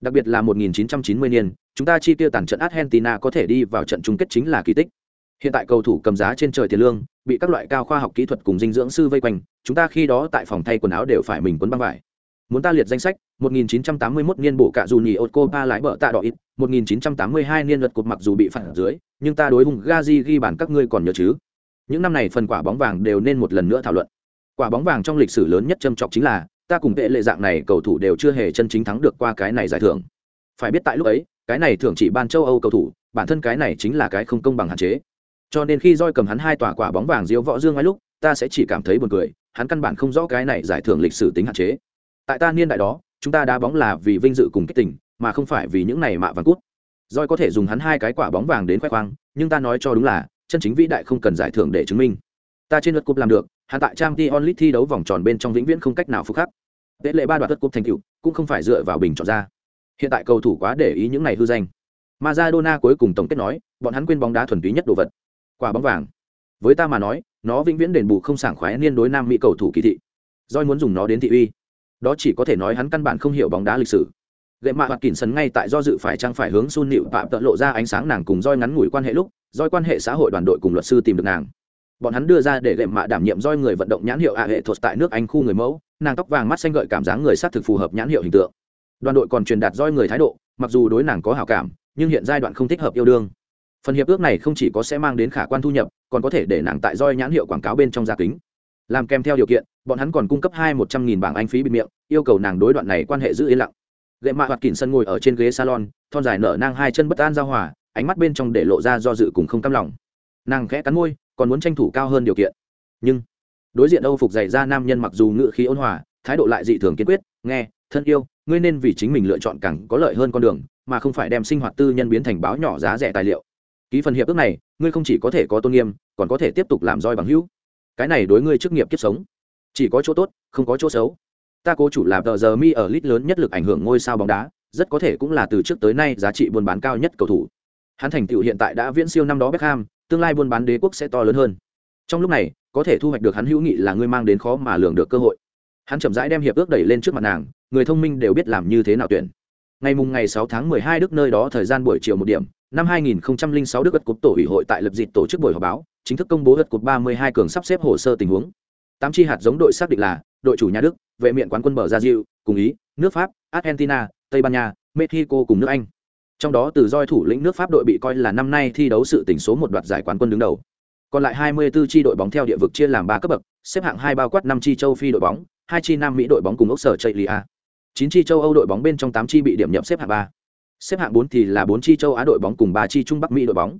Đặc biệt là 1990 niên, chúng ta chi tiêu tàn trận Argentina có thể đi vào trận chung kết chính là kỳ tích. Hiện tại cầu thủ cầm giá trên trời tiền lương, bị các loại cao khoa học kỹ thuật cùng dinh dưỡng sư vây quanh, chúng ta khi đó tại phòng thay quần áo đều phải mình quấn băng vải. Muốn ta liệt danh sách, 1981 niên bộ cả dù nhì Otcopa lái bợ tạ đỏ ít, 1982 niên luật cột mặc dù bị phản dưới, nhưng ta đối hùng Gazi ghi bản các ngươi còn nhớ chứ? Những năm này phần quả bóng vàng đều nên một lần nữa thảo luận. Quả bóng vàng trong lịch sử lớn nhất châm trọng chính là, ta cùng tệ lệ dạng này cầu thủ đều chưa hề chân chính thắng được qua cái này giải thưởng. Phải biết tại lúc ấy, cái này thưởng chỉ ban châu Âu cầu thủ, bản thân cái này chính là cái không công bằng hạn chế cho nên khi roi cầm hắn hai tòa quả bóng vàng diếu võ dương ngay lúc ta sẽ chỉ cảm thấy buồn cười hắn căn bản không rõ cái này giải thưởng lịch sử tính hạn chế tại ta niên đại đó chúng ta đá bóng là vì vinh dự cùng kích tình mà không phải vì những này mạ vàng cút. Roi có thể dùng hắn hai cái quả bóng vàng đến khoe khoang nhưng ta nói cho đúng là chân chính vĩ đại không cần giải thưởng để chứng minh. Ta trên lượt cúp làm được hạ tại trang t onlit thi đấu vòng tròn bên trong vĩnh viễn không cách nào phục khắc. Tệ lệ ba đoạt lượt cúp thành cựu cũng không phải dựa vào bình chọn ra. Hiện tại cầu thủ quá để ý những này hư danh. Maradona cuối cùng tổng kết nói, bọn hắn quên bóng đá thuần túy nhất đồ vật. Quả bóng vàng. Với ta mà nói nó vĩnh viễn đền bù không sảng khoái niên đối nam mỹ cầu thủ kỳ thị. Doi muốn dùng nó đến thị uy đó chỉ có thể nói hắn căn bản không hiểu bóng đá lịch sử. Gậy mạ hoặc kỉnh sấn ngay tại do dự phải trang phải hướng sun nịu tạm tận lộ ra ánh sáng nàng cùng roi ngắn ngủi quan hệ lúc, roi quan hệ xã hội đoàn đội cùng luật sư tìm được nàng. Bọn hắn đưa ra để gậy mạ đảm nhiệm roi người vận động nhãn hiệu ạ hệ thuật tại nước anh khu người mẫu, nàng tóc vàng mắt xanh gợi cảm giác người sát thực phù hợp nhãn hiệu hình tượng. Đoàn đội còn truyền đạt roi người thái độ, mặc dù đối nàng có hảo cảm, nhưng hiện giai đoạn không thích hợp yêu đương. Phần hiệp ước này không chỉ có sẽ mang đến khả quan thu nhập, còn có thể để nàng tại roi nhãn hiệu quảng cáo bên trong gia kính làm kèm theo điều kiện, bọn hắn còn cung cấp hai một trăm nghìn bảng anh phí bịt miệng, yêu cầu nàng đối đoạn này quan hệ giữ yên lặng. Gậy mạ hoạt kỉnh sân ngồi ở trên ghế salon, thon dài nở nang hai chân bất an giao hòa, ánh mắt bên trong để lộ ra do dự cùng không cam lòng. Nàng khẽ cắn môi, còn muốn tranh thủ cao hơn điều kiện. Nhưng, đối diện âu phục dày ra nam nhân mặc dù ngự khí ôn hòa, thái độ lại dị thường kiên quyết, nghe, thân yêu, ngươi nên vì chính mình lựa chọn càng có lợi hơn con đường, mà không phải đem sinh hoạt tư nhân biến thành báo nhỏ giá rẻ tài liệu. Ký phần hiệp ước này, ngươi không chỉ có thể có tôn nghiêm, còn có thể tiếp tục làm roi bằng hữu cái này đối ngươi chức nghiệp kiếp sống. Chỉ có chỗ tốt không có chỗ xấu. Ta cố chủ là tờ giờ mi ở lit lớn nhất lực ảnh hưởng ngôi sao bóng đá rất có thể cũng là từ trước tới nay giá trị buôn bán cao nhất cầu thủ. Hắn thành tựu hiện tại đã viễn siêu năm đó Beckham, tương lai buôn bán đế quốc sẽ to lớn hơn. Trong lúc này có thể thu hoạch được hắn hữu nghị là ngươi mang đến khó mà lường được cơ hội. Hắn chậm rãi đem hiệp ước đẩy lên trước mặt nàng người thông minh đều biết làm như thế nào tuyển. Ngày mùng ngày 6 tháng 12 đức nơi đó thời gian buổi chiều một điểm năm 2006 đức gật cục tổ ủy hội tại lập dịch tổ chức buổi họp báo chính thức công bố lượt cục 32 cường sắp xếp hồ sơ tình huống. Tám chi hạt giống đội xác định là đội chủ nhà đức, vệ miện quán quân bờ gia diệu cùng ý, nước pháp, argentina, tây ban nha, mexico cùng nước anh. Trong đó từ roi thủ lĩnh nước pháp đội bị coi là năm nay thi đấu sự tỉnh số một đoạt giải quán quân đứng đầu. Còn lại 24 chi đội bóng theo địa vực chia làm ba cấp bậc, xếp hạng hai bao quát năm chi châu phi đội bóng, hai chi nam mỹ đội bóng cùng ốc sở chạy lia chín chi châu âu đội bóng bên trong tám chi bị điểm nhậm xếp hạng ba. Xếp hạng bốn thì là bốn chi châu á đội bóng cùng ba chi trung bắc mỹ đội bóng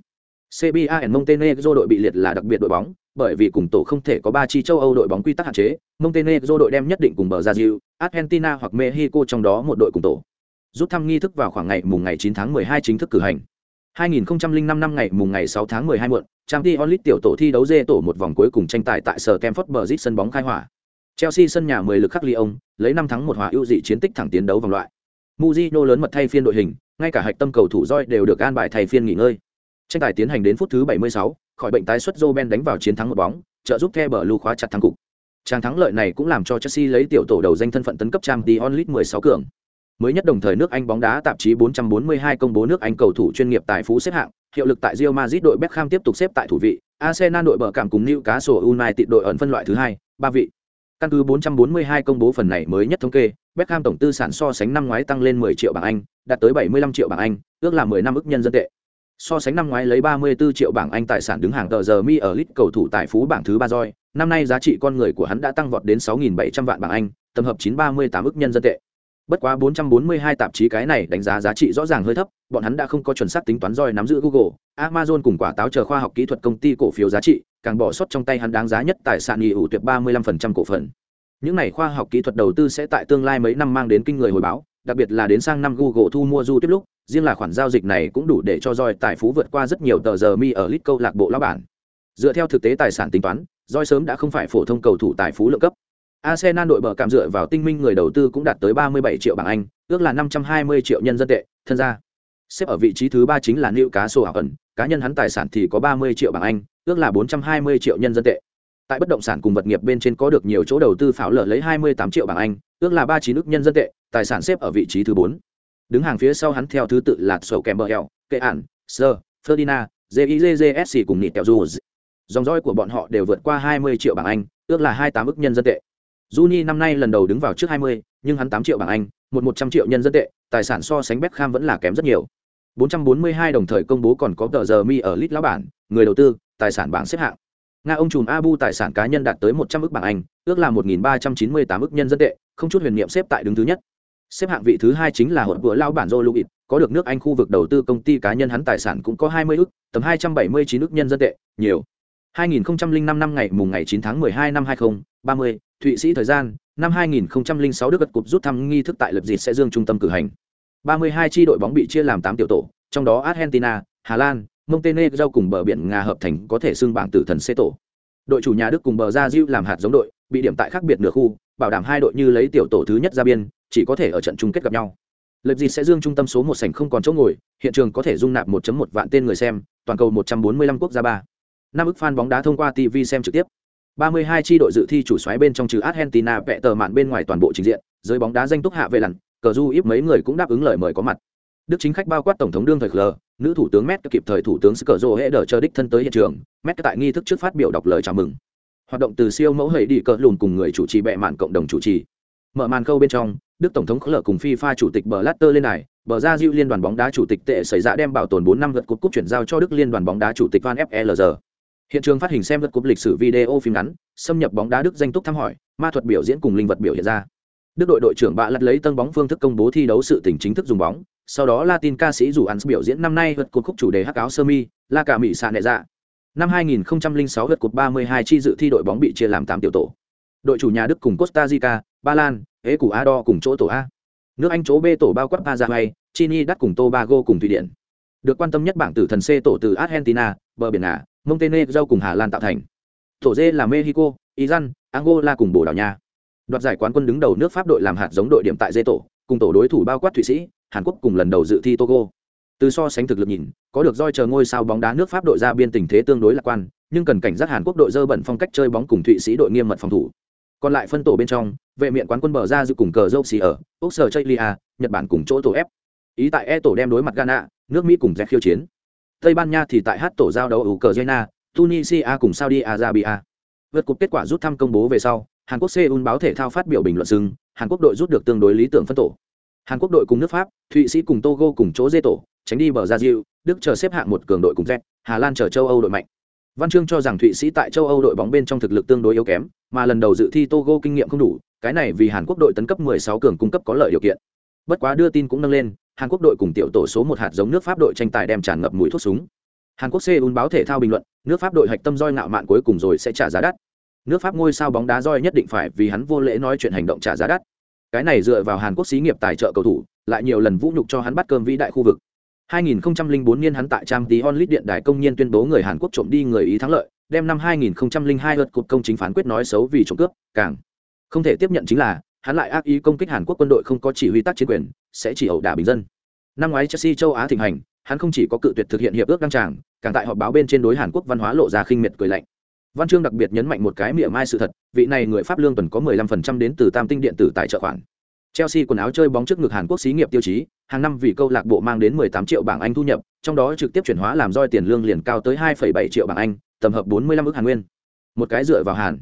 cba montenegro đội bị liệt là đặc biệt đội bóng bởi vì cùng tổ không thể có ba chi châu âu đội bóng quy tắc hạn chế montenegro đội đem nhất định cùng bờ brazil argentina hoặc mexico trong đó một đội cùng tổ rút thăm nghi thức vào khoảng ngày mùng ngày 9 tháng 12 chính thức cử hành 2005 năm ngày mùng ngày 6 tháng 12 muộn, Champions League tiểu tổ thi đấu dê tổ một vòng cuối cùng tranh tài tại sở Stamford Bridge sân bóng khai hỏa. Chelsea sân nhà 10 lực khắc Lyon, lấy 5 thắng 1 hòa ưu dị chiến tích thẳng tiến đấu vòng loại. Mujino lớn mật thay phiên đội hình, ngay cả hạch tâm cầu thủ roi đều được an bài thay phiên nghỉ ngơi. Tranh tài tiến hành đến phút thứ 76, khỏi bệnh tái xuất Roben đánh vào chiến thắng một bóng, trợ giúp The Blue khóa chặt thắng cục. Trang thắng lợi này cũng làm cho Chelsea lấy tiểu tổ đầu danh thân phận tấn cấp Champions League 16 cường. Mới nhất đồng thời nước Anh bóng đá tạp chí 442 công bố nước Anh cầu thủ chuyên nghiệp tài phú xếp hạng, hiệu lực tại Real Madrid đội Beckham tiếp tục xếp tại thủ vị, Arsenal đội bờ cảm cùng Newcastle United đội ẩn phân loại thứ hai, ba vị. Căn cứ 442 công bố phần này mới nhất thống kê, Beckham tổng tư sản so sánh năm ngoái tăng lên 10 triệu bảng Anh, đạt tới 75 triệu bảng Anh, ước là 10 năm ức nhân dân tệ. So sánh năm ngoái lấy 34 triệu bảng Anh tài sản đứng hàng tờ giờ mi ở list cầu thủ tài phú bảng thứ ba roi, năm nay giá trị con người của hắn đã tăng vọt đến 6.700 vạn bảng Anh, tổng hợp 938 ức nhân dân tệ. Bất quá 442 tạp chí cái này đánh giá giá trị rõ ràng hơi thấp, bọn hắn đã không có chuẩn xác tính toán roi nắm giữ Google, Amazon cùng quả táo chờ khoa học kỹ thuật công ty cổ phiếu giá trị, càng bỏ sót trong tay hắn đáng giá nhất tài sản nghỉ ủ tuyệt 35% cổ phần. Những này khoa học kỹ thuật đầu tư sẽ tại tương lai mấy năm mang đến kinh người hồi báo, đặc biệt là đến sang năm Google thu mua du tiếp lúc, riêng là khoản giao dịch này cũng đủ để cho roi tài phú vượt qua rất nhiều tờ giờ mi ở lit câu lạc bộ lão bản. Dựa theo thực tế tài sản tính toán, roi sớm đã không phải phổ thông cầu thủ tài phú lượng cấp. Arsenal đội bờ cảm dựa vào tinh minh người đầu tư cũng đạt tới 37 triệu bảng Anh, ước là 520 triệu nhân dân tệ, thân ra. Xếp ở vị trí thứ ba chính là Newcastle ẩn, cá nhân hắn tài sản thì có 30 triệu bảng Anh, ước là 420 triệu nhân dân tệ. Tại bất động sản cùng vật nghiệp bên trên có được nhiều chỗ đầu tư pháo lở lấy 28 triệu bảng Anh, ước là 39 nước nhân dân tệ, tài sản xếp ở vị trí thứ 4. Đứng hàng phía sau hắn theo thứ tự là Sầu Kèm Bờ Kệ Ản, Sir, Ferdinand, JIJJSC cùng Nịt Tèo Dù. Dòng dõi của bọn họ đều vượt qua 20 triệu bảng Anh, ước là 28 ức nhân dân tệ. Juni năm nay lần đầu đứng vào trước 20, nhưng hắn 8 triệu bảng Anh, một 100 triệu nhân dân tệ, tài sản so sánh Beckham vẫn là kém rất nhiều. 442 đồng thời công bố còn có tờ giờ mi ở Lit lão bản, người đầu tư, tài sản bảng xếp hạng. Nga ông trùm Abu tài sản cá nhân đạt tới 100 ức bảng Anh, ước là 1398 ức nhân dân tệ, không chút huyền niệm xếp tại đứng thứ nhất. Xếp hạng vị thứ hai chính là hội bữa lão bản Joe Louis, có được nước Anh khu vực đầu tư công ty cá nhân hắn tài sản cũng có 20 ức, tầm 279 ức nhân dân tệ, nhiều. 2005 năm ngày mùng ngày 9 tháng 12 năm 20, 30, Thụy Sĩ thời gian, năm 2006 Đức gật cục rút thăm nghi thức tại lập dịp sẽ dương trung tâm cử hành. 32 chi đội bóng bị chia làm 8 tiểu tổ, trong đó Argentina, Hà Lan, Montenegro cùng bờ biển Nga hợp thành có thể xưng bảng tử thần xe tổ. Đội chủ nhà Đức cùng bờ Ra Diu làm hạt giống đội, bị điểm tại khác biệt nửa khu, bảo đảm hai đội như lấy tiểu tổ thứ nhất ra biên, chỉ có thể ở trận chung kết gặp nhau. Lập gì sẽ dương trung tâm số một sảnh không còn chỗ ngồi, hiện trường có thể dung nạp 1.1 vạn tên người xem, toàn cầu 145 quốc gia ba. Năm ức fan bóng đá thông qua TV xem trực tiếp. 32 chi đội dự thi chủ xoáy bên trong trừ Argentina vẽ tờ mạn bên ngoài toàn bộ trình diện, giới bóng đá danh túc hạ về lặn, cờ du ít mấy người cũng đáp ứng lời mời có mặt. Đức chính khách bao quát tổng thống đương thời L, nữ thủ tướng Met kịp thời thủ tướng Skerzo hễ đỡ chờ đích thân tới hiện trường, Met tại nghi thức trước phát biểu đọc lời chào mừng. Hoạt động từ siêu mẫu hệ đi cờ lùn cùng người chủ trì bệ mạn cộng đồng chủ trì. Mở màn câu bên trong, Đức tổng thống L cùng FIFA chủ tịch Blatter lên này, bờ ra Diu liên đoàn bóng đá chủ tịch tệ xảy ra dạ đem bảo tồn 4 năm vượt cúp cúp chuyển giao cho Đức liên đoàn bóng đá chủ tịch Van FLR. Hiện trường phát hình xem vượt cúp lịch sử video phim ngắn, xâm nhập bóng đá Đức danh túc thăm hỏi, ma thuật biểu diễn cùng linh vật biểu hiện ra. Đức đội đội trưởng bạ lật lấy tân bóng phương thức công bố thi đấu sự tình chính thức dùng bóng, sau đó Latin ca sĩ dù ăn biểu diễn năm nay vượt cột khúc chủ đề hắc áo sơ mi, La cả mỹ xạ nệ dạ. Năm 2006 vượt cột 32 chi dự thi đội bóng bị chia làm 8 tiểu tổ. Đội chủ nhà Đức cùng Costa Rica, Ba Lan, Ế củ Ado cùng chỗ tổ A. Nước Anh chỗ B tổ bao quát Paraguay, Chini đắt cùng Tobago cùng Thụy Điển. Được quan tâm nhất bảng tử thần C tổ từ Argentina, bờ biển Ả, Montenegro cùng Hà Lan tạo thành. Tổ D là Mexico, Iran, Angola cùng Bồ Đào Nha. Đoạt giải quán quân đứng đầu nước Pháp đội làm hạt giống đội điểm tại D tổ, cùng tổ đối thủ bao quát Thụy Sĩ, Hàn Quốc cùng lần đầu dự thi Togo. Từ so sánh thực lực nhìn, có được roi chờ ngôi sao bóng đá nước Pháp đội ra biên tình thế tương đối lạc quan, nhưng cần cảnh giác Hàn Quốc đội dơ bẩn phong cách chơi bóng cùng Thụy Sĩ đội nghiêm mật phòng thủ. Còn lại phân tổ bên trong, vệ miện quán quân bờ ra dự cùng cờ dâu xì ở, Úc sở Nhật Bản cùng chỗ tổ F. Ý tại E tổ đem đối mặt Ghana, nước Mỹ cùng dẹp khiêu chiến. Tây Ban Nha thì tại H tổ giao đấu ở Ukraine, Tunisia cùng Saudi Arabia. Vượt cục kết quả rút thăm công bố về sau, Hàn Quốc Seoul báo thể thao phát biểu bình luận xưng, Hàn Quốc đội rút được tương đối lý tưởng phân tổ. Hàn Quốc đội cùng nước Pháp, Thụy Sĩ cùng Togo cùng chỗ dê tổ, tránh đi bờ ra diệu, Đức chờ xếp hạng một cường đội cùng Z, Hà Lan chờ châu Âu đội mạnh. Văn Chương cho rằng Thụy Sĩ tại châu Âu đội bóng bên trong thực lực tương đối yếu kém, mà lần đầu dự thi Togo kinh nghiệm không đủ, cái này vì Hàn Quốc đội tấn cấp 16 cường cung cấp có lợi điều kiện. Bất quá đưa tin cũng nâng lên, Hàn Quốc đội cùng tiểu tổ số một hạt giống nước Pháp đội tranh tài đem tràn ngập mùi thuốc súng. Hàn Quốc Seoul báo thể thao bình luận, nước Pháp đội hạch tâm roi ngạo mạn cuối cùng rồi sẽ trả giá đắt. Nước Pháp ngôi sao bóng đá roi nhất định phải vì hắn vô lễ nói chuyện hành động trả giá đắt. Cái này dựa vào Hàn Quốc xí nghiệp tài trợ cầu thủ, lại nhiều lần vũ nhục cho hắn bắt cơm vĩ đại khu vực. 2004 niên hắn tại Trang Tí Onlit điện đài công nhiên tuyên bố người Hàn Quốc trộm đi người Ý thắng lợi, đem năm 2002 lượt cục công chính phán quyết nói xấu vì trộm cướp, càng không thể tiếp nhận chính là hắn lại ác ý công kích Hàn Quốc quân đội không có chỉ huy tác chiến quyền, sẽ chỉ ẩu đả bình dân. Năm ngoái Chelsea châu Á thịnh hành, hắn không chỉ có cự tuyệt thực hiện hiệp ước đăng tràng, càng tại họp báo bên trên đối Hàn Quốc văn hóa lộ ra khinh miệt cười lạnh. Văn chương đặc biệt nhấn mạnh một cái miệng mai sự thật, vị này người Pháp lương tuần có 15% đến từ Tam Tinh điện tử tài trợ khoản. Chelsea quần áo chơi bóng trước ngực Hàn Quốc xí nghiệp tiêu chí, hàng năm vì câu lạc bộ mang đến 18 triệu bảng Anh thu nhập, trong đó trực tiếp chuyển hóa làm roi tiền lương liền cao tới 2,7 triệu bảng Anh, tầm hợp 45 ức Hàn Nguyên. Một cái dựa vào Hàn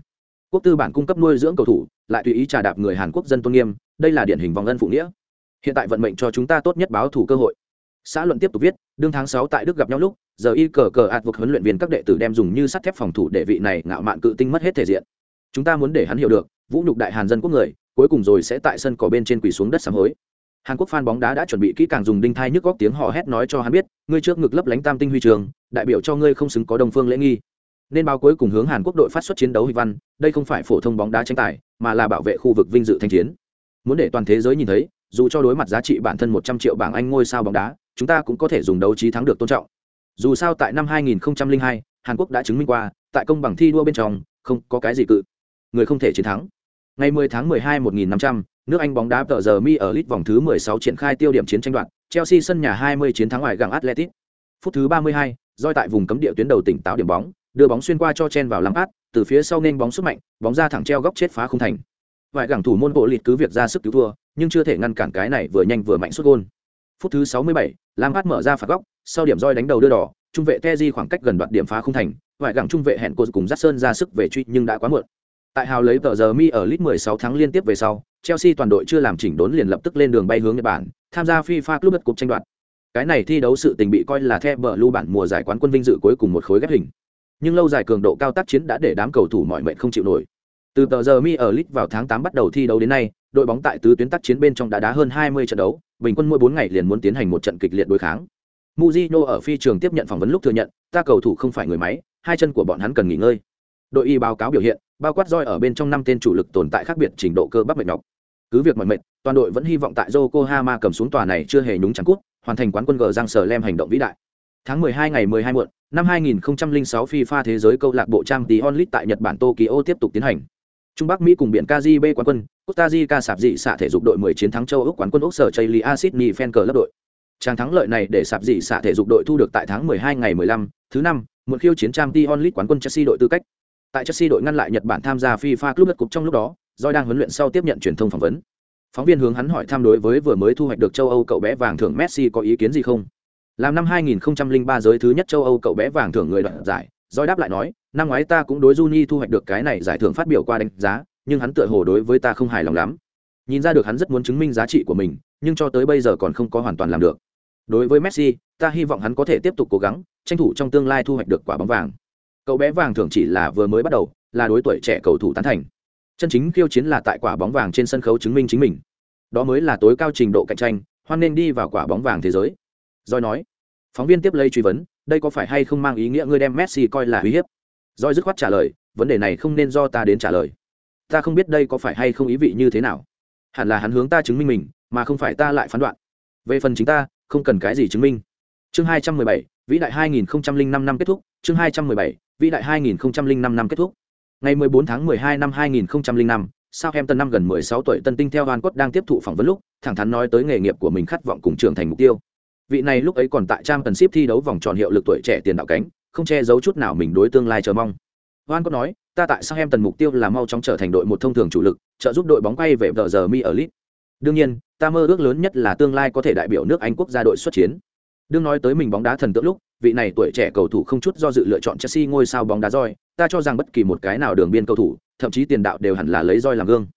Quốc tư bản cung cấp nuôi dưỡng cầu thủ, lại tùy ý trà đạp người Hàn Quốc dân tôn nghiêm, đây là điển hình vòng ân phụ nghĩa. Hiện tại vận mệnh cho chúng ta tốt nhất báo thủ cơ hội. Xã luận tiếp tục viết, đương tháng 6 tại Đức gặp nhau lúc, giờ y cờ cờ ạt vực huấn luyện viên các đệ tử đem dùng như sắt thép phòng thủ để vị này ngạo mạn cự tinh mất hết thể diện. Chúng ta muốn để hắn hiểu được, vũ nhục đại Hàn dân quốc người, cuối cùng rồi sẽ tại sân cỏ bên trên quỳ xuống đất sám hối. Hàn Quốc fan bóng đá đã chuẩn bị kỹ càng dùng đinh thai nhức góc tiếng hò hét nói cho hắn biết, ngươi trước ngực lấp lánh tam tinh huy trường, đại biểu cho ngươi không xứng có đồng phương lễ nghi. Nên báo cuối cùng hướng Hàn Quốc đội phát xuất chiến đấu huy văn, đây không phải phổ thông bóng đá tranh tài, mà là bảo vệ khu vực vinh dự thanh chiến. Muốn để toàn thế giới nhìn thấy, dù cho đối mặt giá trị bản thân một trăm triệu bảng Anh ngôi sao bóng đá, chúng ta cũng có thể dùng đấu trí thắng được tôn trọng. Dù sao tại năm 2002, Hàn Quốc đã chứng minh qua, tại công bằng thi đua bên trong, không có cái gì cự, người không thể chiến thắng. Ngày 10 tháng 12 1500, nước Anh bóng đá tờ giờ mi ở lít vòng thứ 16 triển khai tiêu điểm chiến tranh đoạn Chelsea sân nhà 20 chiến thắng ngoài gặng atletic Phút thứ 32, roi tại vùng cấm địa tuyến đầu tỉnh táo điểm bóng, đưa bóng xuyên qua cho chen vào lắm át, từ phía sau nên bóng xuất mạnh, bóng ra thẳng treo góc chết phá không thành. Vài gặng thủ môn bộ lịt cứ việc ra sức cứu thua, nhưng chưa thể ngăn cản cái này vừa nhanh vừa mạnh xuất gôn. Phút thứ 67, Lam Phát mở ra phạt góc, sau điểm roi đánh đầu đưa đỏ, trung vệ Teji khoảng cách gần đoạt điểm phá không thành, vài gặng trung vệ hẹn cô cùng Dát Sơn ra sức về truy nhưng đã quá muộn. Tại hào lấy tờ giờ mi ở lit 16 tháng liên tiếp về sau, Chelsea toàn đội chưa làm chỉnh đốn liền lập tức lên đường bay hướng Nhật Bản, tham gia FIFA Club Cup tranh đoạt. Cái này thi đấu sự tình bị coi là The lưu bản mùa giải quán quân vinh dự cuối cùng một khối ghép hình. Nhưng lâu dài cường độ cao tác chiến đã để đám cầu thủ mọi mệnh không chịu nổi. Từ tờ giờ mi ở lit vào tháng 8 bắt đầu thi đấu đến nay, đội bóng tại tứ tuyến tác chiến bên trong đã đá hơn 20 trận đấu, bình quân mỗi 4 ngày liền muốn tiến hành một trận kịch liệt đối kháng. Mujino ở phi trường tiếp nhận phỏng vấn lúc thừa nhận, ta cầu thủ không phải người máy, hai chân của bọn hắn cần nghỉ ngơi. Đội y báo cáo biểu hiện, bao quát roi ở bên trong năm tên chủ lực tồn tại khác biệt trình độ cơ bắp mệt nhọc. Cứ việc mỏi mệt, toàn đội vẫn hy vọng tại Yokohama cầm xuống tòa này chưa hề nhúng chẳng cút, hoàn thành quán quân gờ giang sở lem hành động vĩ đại. Tháng 12 ngày 12 muộn, năm 2006 FIFA thế giới câu lạc bộ trang tí onlit tại Nhật Bản Tokyo tiếp tục tiến hành. Trung Bắc Mỹ cùng biển KGB quán quân, Costa Rica sạp dị xạ thể dục đội 10 chiến thắng châu Úc quán quân Úc sở Chaylia Sydney Fan Club đội. Trang thắng lợi này để sạp dị xạ thể dục đội thu được tại tháng 12 ngày 15, thứ năm, một khiêu chiến trang Tion League quán quân Chelsea đội tư cách. Tại Chelsea đội ngăn lại Nhật Bản tham gia FIFA Club Cup trong lúc đó, Doi đang huấn luyện sau tiếp nhận truyền thông phỏng vấn. Phóng viên hướng hắn hỏi thăm đối với vừa mới thu hoạch được châu Âu cậu bé vàng thưởng Messi có ý kiến gì không? Làm năm 2003 giới thứ nhất châu Âu cậu bé vàng thưởng người đoạt giải, Doi đáp lại nói, năm ngoái ta cũng đối Juni thu hoạch được cái này giải thưởng phát biểu qua đánh giá, nhưng hắn tựa hồ đối với ta không hài lòng lắm. Nhìn ra được hắn rất muốn chứng minh giá trị của mình, nhưng cho tới bây giờ còn không có hoàn toàn làm được. Đối với Messi, ta hy vọng hắn có thể tiếp tục cố gắng, tranh thủ trong tương lai thu hoạch được quả bóng vàng. Cậu bé vàng thường chỉ là vừa mới bắt đầu, là đối tuổi trẻ cầu thủ tán thành. chân chính khiêu chiến là tại quả bóng vàng trên sân khấu chứng minh chính mình đó mới là tối cao trình độ cạnh tranh hoan nên đi vào quả bóng vàng thế giới Doi nói phóng viên tiếp lấy truy vấn đây có phải hay không mang ý nghĩa ngươi đem messi coi là uy hiếp Doi dứt khoát trả lời vấn đề này không nên do ta đến trả lời ta không biết đây có phải hay không ý vị như thế nào. Hẳn là hắn hướng ta chứng minh mình mà không phải ta lại phán đoạn về phần chính ta không cần cái gì chứng minh. Chương hai trăm mười bảy vĩ đại hai nghìn năm năm kết thúc. Chương hai trăm mười bảy vĩ đại hai nghìn năm năm kết thúc. Ngày mười bốn tháng mười hai năm hai nghìn năm sao em tân năm gần mười sáu tuổi tân tinh theo hoàn Cốt đang tiếp thụ phỏng vấn lúc, thẳng thắn nói tới nghề nghiệp của mình khát vọng cùng trưởng thành mục tiêu. Vị này lúc ấy còn tại trang tần ship thi đấu vòng tròn hiệu lực tuổi trẻ tiền đạo cánh, không che giấu chút nào mình đối tương lai chờ mong. Van có nói, ta tại sao em tần mục tiêu là mau chóng trở thành đội một thông thường chủ lực, trợ giúp đội bóng quay về tờ giờ mi ở lit. Đương nhiên, ta mơ ước lớn nhất là tương lai có thể đại biểu nước Anh quốc gia đội xuất chiến. Đương nói tới mình bóng đá thần tượng lúc, vị này tuổi trẻ cầu thủ không chút do dự lựa chọn Chelsea ngôi sao bóng đá roi, ta cho rằng bất kỳ một cái nào đường biên cầu thủ, thậm chí tiền đạo đều hẳn là lấy roi làm gương.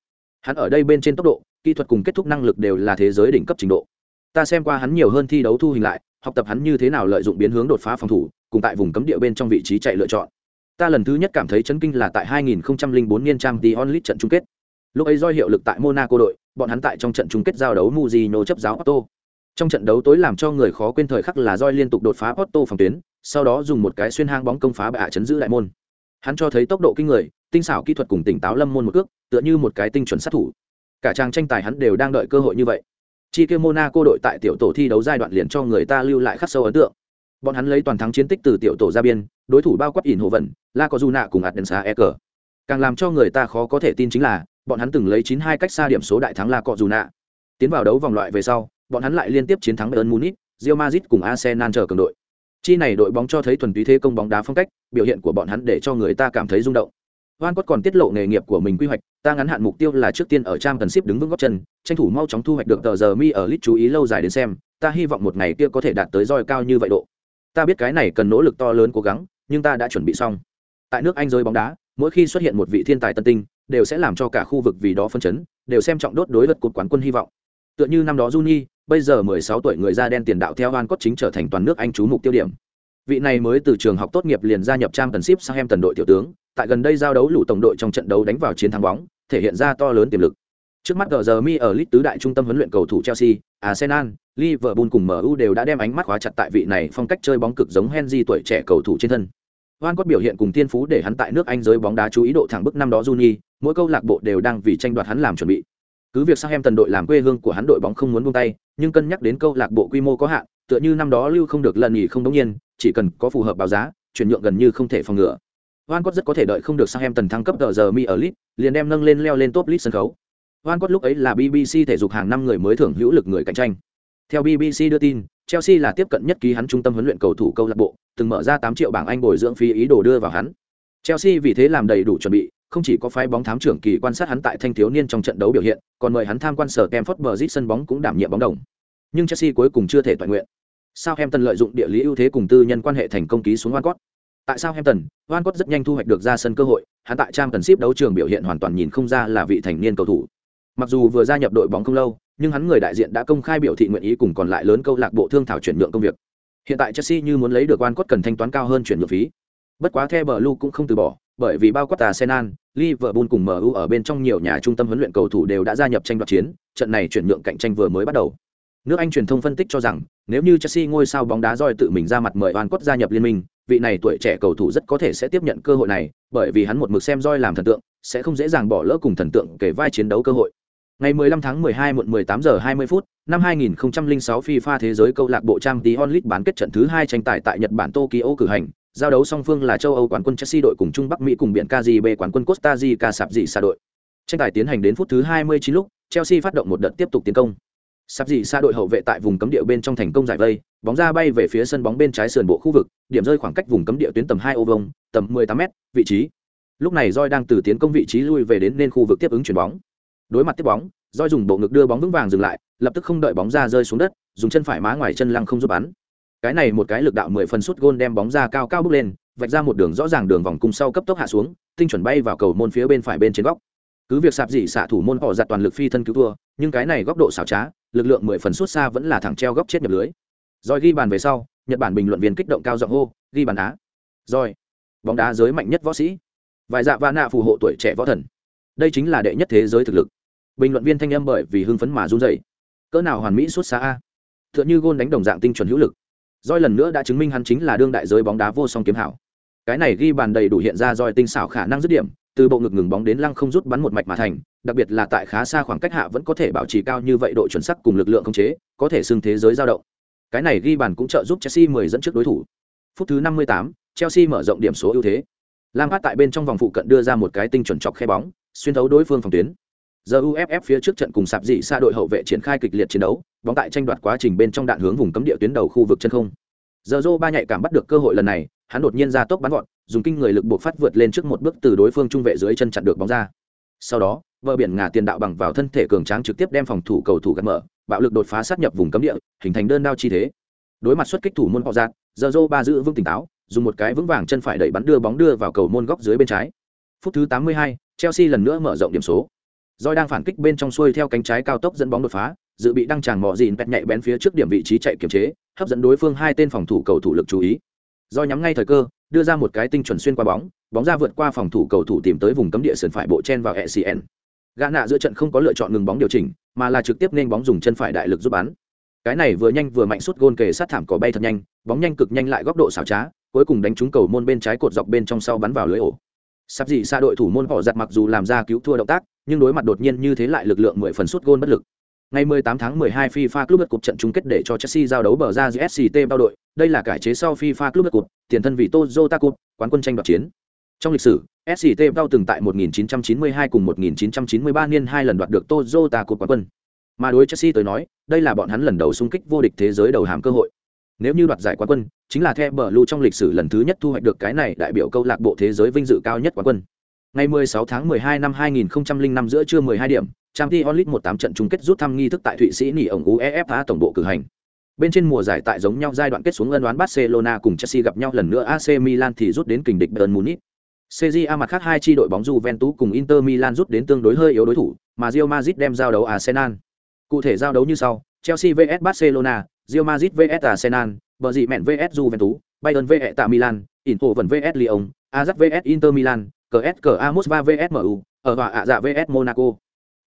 Hắn ở đây bên trên tốc độ, kỹ thuật cùng kết thúc năng lực đều là thế giới đỉnh cấp trình độ. Ta xem qua hắn nhiều hơn thi đấu thu hình lại, học tập hắn như thế nào lợi dụng biến hướng đột phá phòng thủ, cùng tại vùng cấm địa bên trong vị trí chạy lựa chọn. Ta lần thứ nhất cảm thấy chấn kinh là tại 2004 niên trang The Only trận chung kết. Lúc ấy roi hiệu lực tại Monaco đội, bọn hắn tại trong trận chung kết giao đấu Mujino chấp giáo Otto. Trong trận đấu tối làm cho người khó quên thời khắc là Joy liên tục đột phá Otto phòng tuyến, sau đó dùng một cái xuyên hang bóng công phá bạ chấn giữ đại môn. Hắn cho thấy tốc độ kinh người, tinh xảo kỹ thuật cùng tỉnh táo lâm môn một cước, tựa như một cái tinh chuẩn sát thủ. Cả trang tranh tài hắn đều đang đợi cơ hội như vậy. Chi kia Monaco đội tại tiểu tổ thi đấu giai đoạn liền cho người ta lưu lại khắc sâu ấn tượng. Bọn hắn lấy toàn thắng chiến tích từ tiểu tổ ra biên, đối thủ bao quát ỉn hồ vận, La Cojuna cùng ạt đèn xa e cờ Càng làm cho người ta khó có thể tin chính là, bọn hắn từng lấy 92 cách xa điểm số đại thắng La cọ dù nạ, Tiến vào đấu vòng loại về sau, bọn hắn lại liên tiếp chiến thắng Bayern Munich, rio mazit cùng Arsenal chờ cường đội. Chi này đội bóng cho thấy thuần túy thế công bóng đá phong cách, biểu hiện của bọn hắn để cho người ta cảm thấy rung động. Van cốt còn tiết lộ nghề nghiệp của mình quy hoạch, ta ngắn hạn mục tiêu là trước tiên ở trang cần ship đứng vững góc chân, tranh thủ mau chóng thu hoạch được tờ giờ mi ở lit chú ý lâu dài đến xem, ta hy vọng một ngày kia có thể đạt tới roi cao như vậy độ. Ta biết cái này cần nỗ lực to lớn cố gắng, nhưng ta đã chuẩn bị xong. Tại nước Anh giới bóng đá, mỗi khi xuất hiện một vị thiên tài tân tinh, đều sẽ làm cho cả khu vực vì đó phân chấn, đều xem trọng đốt đối vật cột quán quân hy vọng. Tựa như năm đó Juni, bây giờ 16 tuổi người da đen tiền đạo theo Van cốt chính trở thành toàn nước Anh chú mục tiêu điểm. Vị này mới từ trường học tốt nghiệp liền gia nhập trang tần ship sang em tần đội tiểu tướng, tại gần đây giao đấu lũ tổng đội trong trận đấu đánh vào chiến thắng bóng, thể hiện ra to lớn tiềm lực. Trước mắt giờ mi ở List tứ đại trung tâm huấn luyện cầu thủ Chelsea, Arsenal, Liverpool cùng MU đều đã đem ánh mắt khóa chặt tại vị này phong cách chơi bóng cực giống Henry tuổi trẻ cầu thủ trên thân. Van có biểu hiện cùng tiên phú để hắn tại nước Anh giới bóng đá chú ý độ thẳng bức năm đó Juni, mỗi câu lạc bộ đều đang vì tranh đoạt hắn làm chuẩn bị. Cứ việc sang em tần đội làm quê hương của hắn đội bóng không muốn buông tay, nhưng cân nhắc đến câu lạc bộ quy mô có hạn, tựa như năm đó lưu không được lần nghỉ không đống nhiên, chỉ cần có phù hợp báo giá, chuyển nhượng gần như không thể phòng ngừa. Van Cott rất có thể đợi không được sang em tần thăng cấp giờ mi ở Leeds, liền đem nâng lên leo lên top list sân khấu. Van Cott lúc ấy là BBC thể dục hàng năm người mới thưởng hữu lực người cạnh tranh. Theo BBC đưa tin, Chelsea là tiếp cận nhất ký hắn trung tâm huấn luyện cầu thủ câu lạc bộ, từng mở ra 8 triệu bảng Anh bồi dưỡng phí ý đồ đưa vào hắn. Chelsea vì thế làm đầy đủ chuẩn bị, không chỉ có phái bóng thám trưởng kỳ quan sát hắn tại thanh thiếu niên trong trận đấu biểu hiện, còn mời hắn tham quan sở Stamford Bridge sân bóng cũng đảm nhiệm bóng đồng. Nhưng Chelsea cuối cùng chưa thể toàn nguyện. Southampton lợi dụng địa lý ưu thế cùng tư nhân quan hệ thành công ký xuống Van Cott. Tại Southampton, Van Cott rất nhanh thu hoạch được ra sân cơ hội, hắn tại Championship đấu trường biểu hiện hoàn toàn nhìn không ra là vị thành niên cầu thủ. Mặc dù vừa gia nhập đội bóng không lâu, nhưng hắn người đại diện đã công khai biểu thị nguyện ý cùng còn lại lớn câu lạc bộ thương thảo chuyển nhượng công việc. Hiện tại Chelsea như muốn lấy được Van Cott cần thanh toán cao hơn chuyển nhượng phí. Bất quá The Blue cũng không từ bỏ, bởi vì bao quát Arsenal, Liverpool cùng MU ở bên trong nhiều nhà trung tâm huấn luyện cầu thủ đều đã gia nhập tranh đoạt chiến, trận này chuyển nhượng cạnh tranh vừa mới bắt đầu. Nước Anh truyền thông phân tích cho rằng, nếu như Chelsea ngôi sao bóng đá roi tự mình ra mặt mời Van Cott gia nhập liên minh, vị này tuổi trẻ cầu thủ rất có thể sẽ tiếp nhận cơ hội này, bởi vì hắn một mực xem roi làm thần tượng, sẽ không dễ dàng bỏ lỡ cùng thần tượng kể vai chiến đấu cơ hội. Ngày 15 tháng 12 muộn 18 giờ 20 phút, năm 2006 FIFA Thế giới câu lạc bộ trang tí onlit bán kết trận thứ 2 tranh tài tại Nhật Bản Tokyo cử hành, giao đấu song phương là châu Âu quán quân Chelsea đội cùng Trung Bắc Mỹ cùng biển KGB quán quân Costa Rica sạp dị xa đội. Tranh tài tiến hành đến phút thứ 29 lúc, Chelsea phát động một đợt tiếp tục tiến công. Sạp dị xa đội hậu vệ tại vùng cấm địa bên trong thành công giải vây, bóng ra bay về phía sân bóng bên trái sườn bộ khu vực, điểm rơi khoảng cách vùng cấm địa tuyến tầm 2 ô vuông, tầm 18m, vị trí. Lúc này Joy đang từ tiến công vị trí lui về đến nên khu vực tiếp ứng chuyển bóng. Đối mặt tiếp bóng, roi dùng bộ ngực đưa bóng vững vàng dừng lại, lập tức không đợi bóng ra rơi xuống đất, dùng chân phải má ngoài chân lăng không giúp bắn. Cái này một cái lực đạo mười phần suốt gôn đem bóng ra cao cao bước lên vạch ra một đường rõ ràng đường vòng cung sau cấp tốc hạ xuống tinh chuẩn bay vào cầu môn phía bên phải bên trên góc. Cứ việc sạp dị xạ thủ môn họ giặt toàn lực phi thân cứu thua nhưng cái này góc độ xảo trá lực lượng mười phần suốt xa vẫn là thẳng treo góc chết nhập lưới. Rồi ghi bàn về sau nhật bản bình luận viên kích động cao giọng hô ghi bàn á. Rồi bóng đá giới mạnh nhất võ sĩ. Vài dạ va nạ phù hộ tuổi trẻ võ thần. Đây chính là đệ nhất thế giới thực lực bình luận viên thanh âm bởi vì hưng phấn mà run dậy cỡ nào hoàn mỹ xuất xa a? T h ư ợ n h ư gôn đánh đồng dạng tinh chuẩn hữu lực. Roi lần nữa đã chứng minh hắn chính là đương đại giới bóng đá vô song kiếm hảo. Cái này ghi bàn đầy đủ hiện ra roi tinh xảo khả năng dứt điểm, từ bộ ngực ngừng bóng đến lăng không rút bắn một mạch mà thành, đặc biệt là tại khá xa khoảng cách hạ vẫn có thể bảo trì cao như vậy độ chuẩn sắc cùng lực lượng khống chế, có thể xưng thế giới giao động. Cái này ghi bàn cũng trợ giúp chelsea mười dẫn trước đối thủ. Phút thứ năm mươi tám, chelsea mở rộng điểm số ưu thế. Lam hát tại bên trong vòng phụ cận đưa ra một cái tinh chuẩn chọc khe bóng, xuyên thấu đối phương phòng tuyến giờ uff phía trước trận cùng sạp dị xa đội hậu vệ triển khai kịch liệt chiến đấu bóng tại tranh đoạt quá trình bên trong đạn hướng vùng cấm địa tuyến đầu khu vực chân không. Giờ dô ba nhạy cảm bắt được cơ hội lần này hắn đột nhiên ra tốc bắn gọn dùng kinh người lực buộc phát vượt lên trước một bước từ đối phương trung vệ dưới chân chặn được bóng ra. Sau đó vợ biển ngà tiền đạo bằng vào thân thể cường tráng trực tiếp đem phòng thủ cầu thủ gạt mở bạo lực đột phá sát nhập vùng cấm địa hình thành đơn đao chi thế. Đối mặt xuất kích thủ môn họ giạt giờ dô ba giữ vững tỉnh táo dùng một cái vững vàng chân phải đẩy bắn đưa bóng đưa vào cầu môn góc dưới bên trái. Phút thứ 82, chelsea lần nữa mở rộng điểm số. Doi đang phản kích bên trong xuôi theo cánh trái cao tốc dẫn bóng đột phá, dự bị đăng tràng mọ dịn bẹt nhạy bén phía trước điểm vị trí chạy kiểm chế, hấp dẫn đối phương hai tên phòng thủ cầu thủ lực chú ý. Doi nhắm ngay thời cơ, đưa ra một cái tinh chuẩn xuyên qua bóng, bóng ra vượt qua phòng thủ cầu thủ tìm tới vùng cấm địa sườn phải bộ chen vào ECN. Gã nạ giữa trận không có lựa chọn ngừng bóng điều chỉnh, mà là trực tiếp nên bóng dùng chân phải đại lực giúp bắn. Cái này vừa nhanh vừa mạnh suốt gôn kề sát thảm cỏ bay thật nhanh, bóng nhanh cực nhanh lại góc độ xảo trá, cuối cùng đánh trúng cầu môn bên trái cột dọc bên trong sau bắn vào lưới ổ. Sắp gì xa đội thủ môn họ giặt mặc dù làm ra cứu thua động tác, nhưng đối mặt đột nhiên như thế lại lực lượng mười phần suốt gôn bất lực. Ngày 18 tháng 12 FIFA Club Cup trận chung kết để cho Chelsea giao đấu bờ ra giữa SCT bao đội, đây là cải chế sau FIFA Club Cup, tiền thân vì Toyota Cup, quán quân tranh đoạt chiến. Trong lịch sử, SCT bao từng tại 1992 cùng 1993 niên hai lần đoạt được Toyota Cup quán quân. Mà đối Chelsea tới nói, đây là bọn hắn lần đầu xung kích vô địch thế giới đầu hàm cơ hội. Nếu như đoạt giải quán quân, chính là The bờ lu trong lịch sử lần thứ nhất thu hoạch được cái này đại biểu câu lạc bộ thế giới vinh dự cao nhất quán quân. Ngày 16 tháng 12 năm 2005 giữa trưa 12 điểm, Champions League 18 trận chung kết rút thăm nghi thức tại Thụy Sĩ nỉ ổng UEFA tổng bộ cử hành. Bên trên mùa giải tại giống nhau giai đoạn kết xuống ân đoán Barcelona cùng Chelsea gặp nhau lần nữa AC Milan thì rút đến kình địch Bayern Munich. CJA mặt khác hai chi đội bóng Juventus cùng Inter Milan rút đến tương đối hơi yếu đối thủ, mà Real Madrid đem giao đấu Arsenal. Cụ thể giao đấu như sau: Chelsea vs Barcelona, Real Madrid vs Arsenal, bờ dị mẹn vs Juventus, Bayern vs tại Milan, Inter vẫn vs Lyon, Ajax vs Inter Milan, CSKA Moscow vs MU, ở hòa ạ dạ vs Monaco.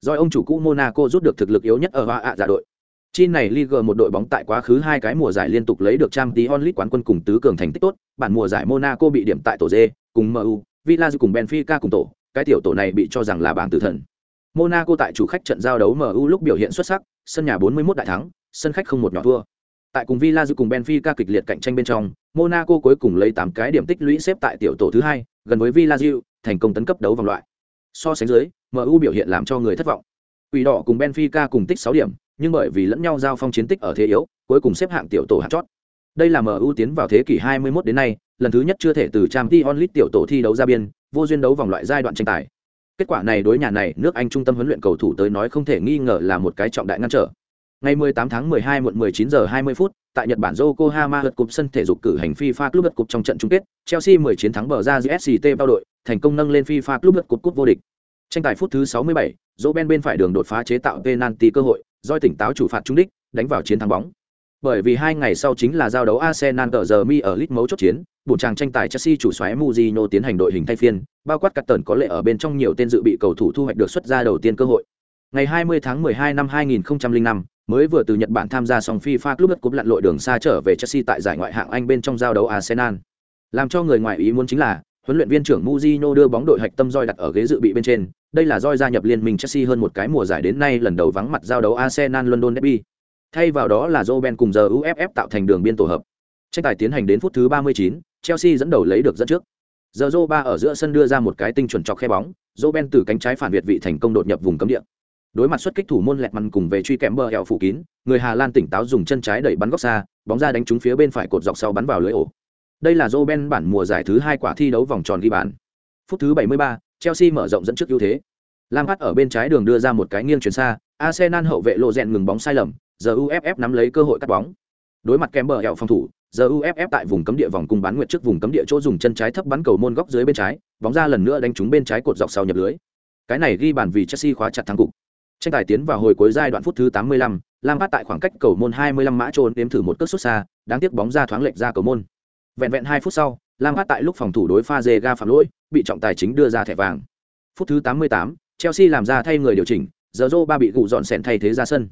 Rồi ông chủ cũ Monaco rút được thực lực yếu nhất ở hòa ạ dạ đội. Chin này Ligue một đội bóng tại quá khứ hai cái mùa giải liên tục lấy được Champions League quán quân cùng tứ cường thành tích tốt, bản mùa giải Monaco bị điểm tại tổ D, cùng MU, Villa cùng Benfica cùng tổ, cái tiểu tổ này bị cho rằng là bảng tử thần. Monaco tại chủ khách trận giao đấu MU lúc biểu hiện xuất sắc, sân nhà 41 đại thắng, sân khách không một nhỏ thua. Tại cùng Villa cùng Benfica kịch liệt cạnh tranh bên trong, Monaco cuối cùng lấy 8 cái điểm tích lũy xếp tại tiểu tổ thứ hai, gần với Villa thành công tấn cấp đấu vòng loại. So sánh dưới, MU biểu hiện làm cho người thất vọng. Quỷ đỏ cùng Benfica cùng tích 6 điểm, nhưng bởi vì lẫn nhau giao phong chiến tích ở thế yếu, cuối cùng xếp hạng tiểu tổ hạng chót. Đây là MU tiến vào thế kỷ 21 đến nay, lần thứ nhất chưa thể từ Champions League tiểu tổ thi đấu ra biên, vô duyên đấu vòng loại giai đoạn tranh tài. Kết quả này đối nhà này, nước Anh trung tâm huấn luyện cầu thủ tới nói không thể nghi ngờ là một cái trọng đại ngăn trở. Ngày 18 tháng 12 muộn 19 giờ 20 phút, tại Nhật Bản Yokohama lượt cục sân thể dục cử hành FIFA Club lượt cúp trong trận chung kết, Chelsea 10 chiến thắng bờ ra GSCT bao đội, thành công nâng lên FIFA Club lượt cúp cúp vô địch. Tranh tài phút thứ 67, Roben bên phải đường đột phá chế tạo penalty cơ hội, doi tỉnh táo chủ phạt trúng đích, đánh vào chiến thắng bóng. Bởi vì hai ngày sau chính là giao đấu Arsenal ở giờ mi ở lít mấu chốt chiến, buổi tràng tranh tài Chelsea chủ soái Mourinho tiến hành đội hình thay phiên, bao quát cắt tần có lệ ở bên trong nhiều tên dự bị cầu thủ thu hoạch được xuất ra đầu tiên cơ hội. Ngày 20 tháng 12 năm 2005, mới vừa từ Nhật Bản tham gia xong FIFA Club Cup lặn lội đường xa trở về Chelsea tại giải ngoại hạng Anh bên trong giao đấu Arsenal. Làm cho người ngoài ý muốn chính là, huấn luyện viên trưởng Mourinho đưa bóng đội hạch tâm roi đặt ở ghế dự bị bên trên, đây là roi gia nhập liên minh Chelsea hơn một cái mùa giải đến nay lần đầu vắng mặt giao đấu Arsenal London Derby. Thay vào đó là Roben cùng giờ UFF tạo thành đường biên tổ hợp. Tranh tài tiến hành đến phút thứ 39, Chelsea dẫn đầu lấy được dẫn trước. Giờ Zoba ở giữa sân đưa ra một cái tinh chuẩn chọc khe bóng, Roben từ cánh trái phản việt vị thành công đột nhập vùng cấm địa đối mặt xuất kích thủ môn lẹt mằn cùng về truy kèm bờ hẹo phủ kín người hà lan tỉnh táo dùng chân trái đẩy bắn góc xa bóng ra đánh trúng phía bên phải cột dọc sau bắn vào lưới ổ. Đây là joe ben bản mùa giải thứ hai quả thi đấu vòng tròn ghi bàn. Phút thứ 73, chelsea mở rộng dẫn trước ưu thế. Lam phát ở bên trái đường đưa ra một cái nghiêng chuyển xa arsenal hậu vệ lộ rèn ngừng bóng sai lầm giờ uff nắm lấy cơ hội cắt bóng. Đối mặt kèm bờ hẹo phòng thủ giờ uff tại vùng cấm địa vòng cung bán nguyệt trước vùng cấm địa chỗ dùng chân trái thấp bắn cầu môn góc dưới bên trái bóng ra lần nữa đánh trúng bên trái cột dọc sau nhập lưới. Cái này ghi bàn vì chelsea khóa chặt thắng cục tranh tài tiến vào hồi cuối giai đoạn phút thứ 85, lam phát tại khoảng cách cầu môn 25 mã trôn đếm thử một cước xuất xa đáng tiếc bóng ra thoáng lệch ra cầu môn vẹn vẹn hai phút sau lam phát tại lúc phòng thủ đối pha dê ga phạm lỗi bị trọng tài chính đưa ra thẻ vàng phút thứ 88, Chelsea làm ra thay người điều chỉnh, giờ ba bị gụ dọn sèn thay thế ra sân.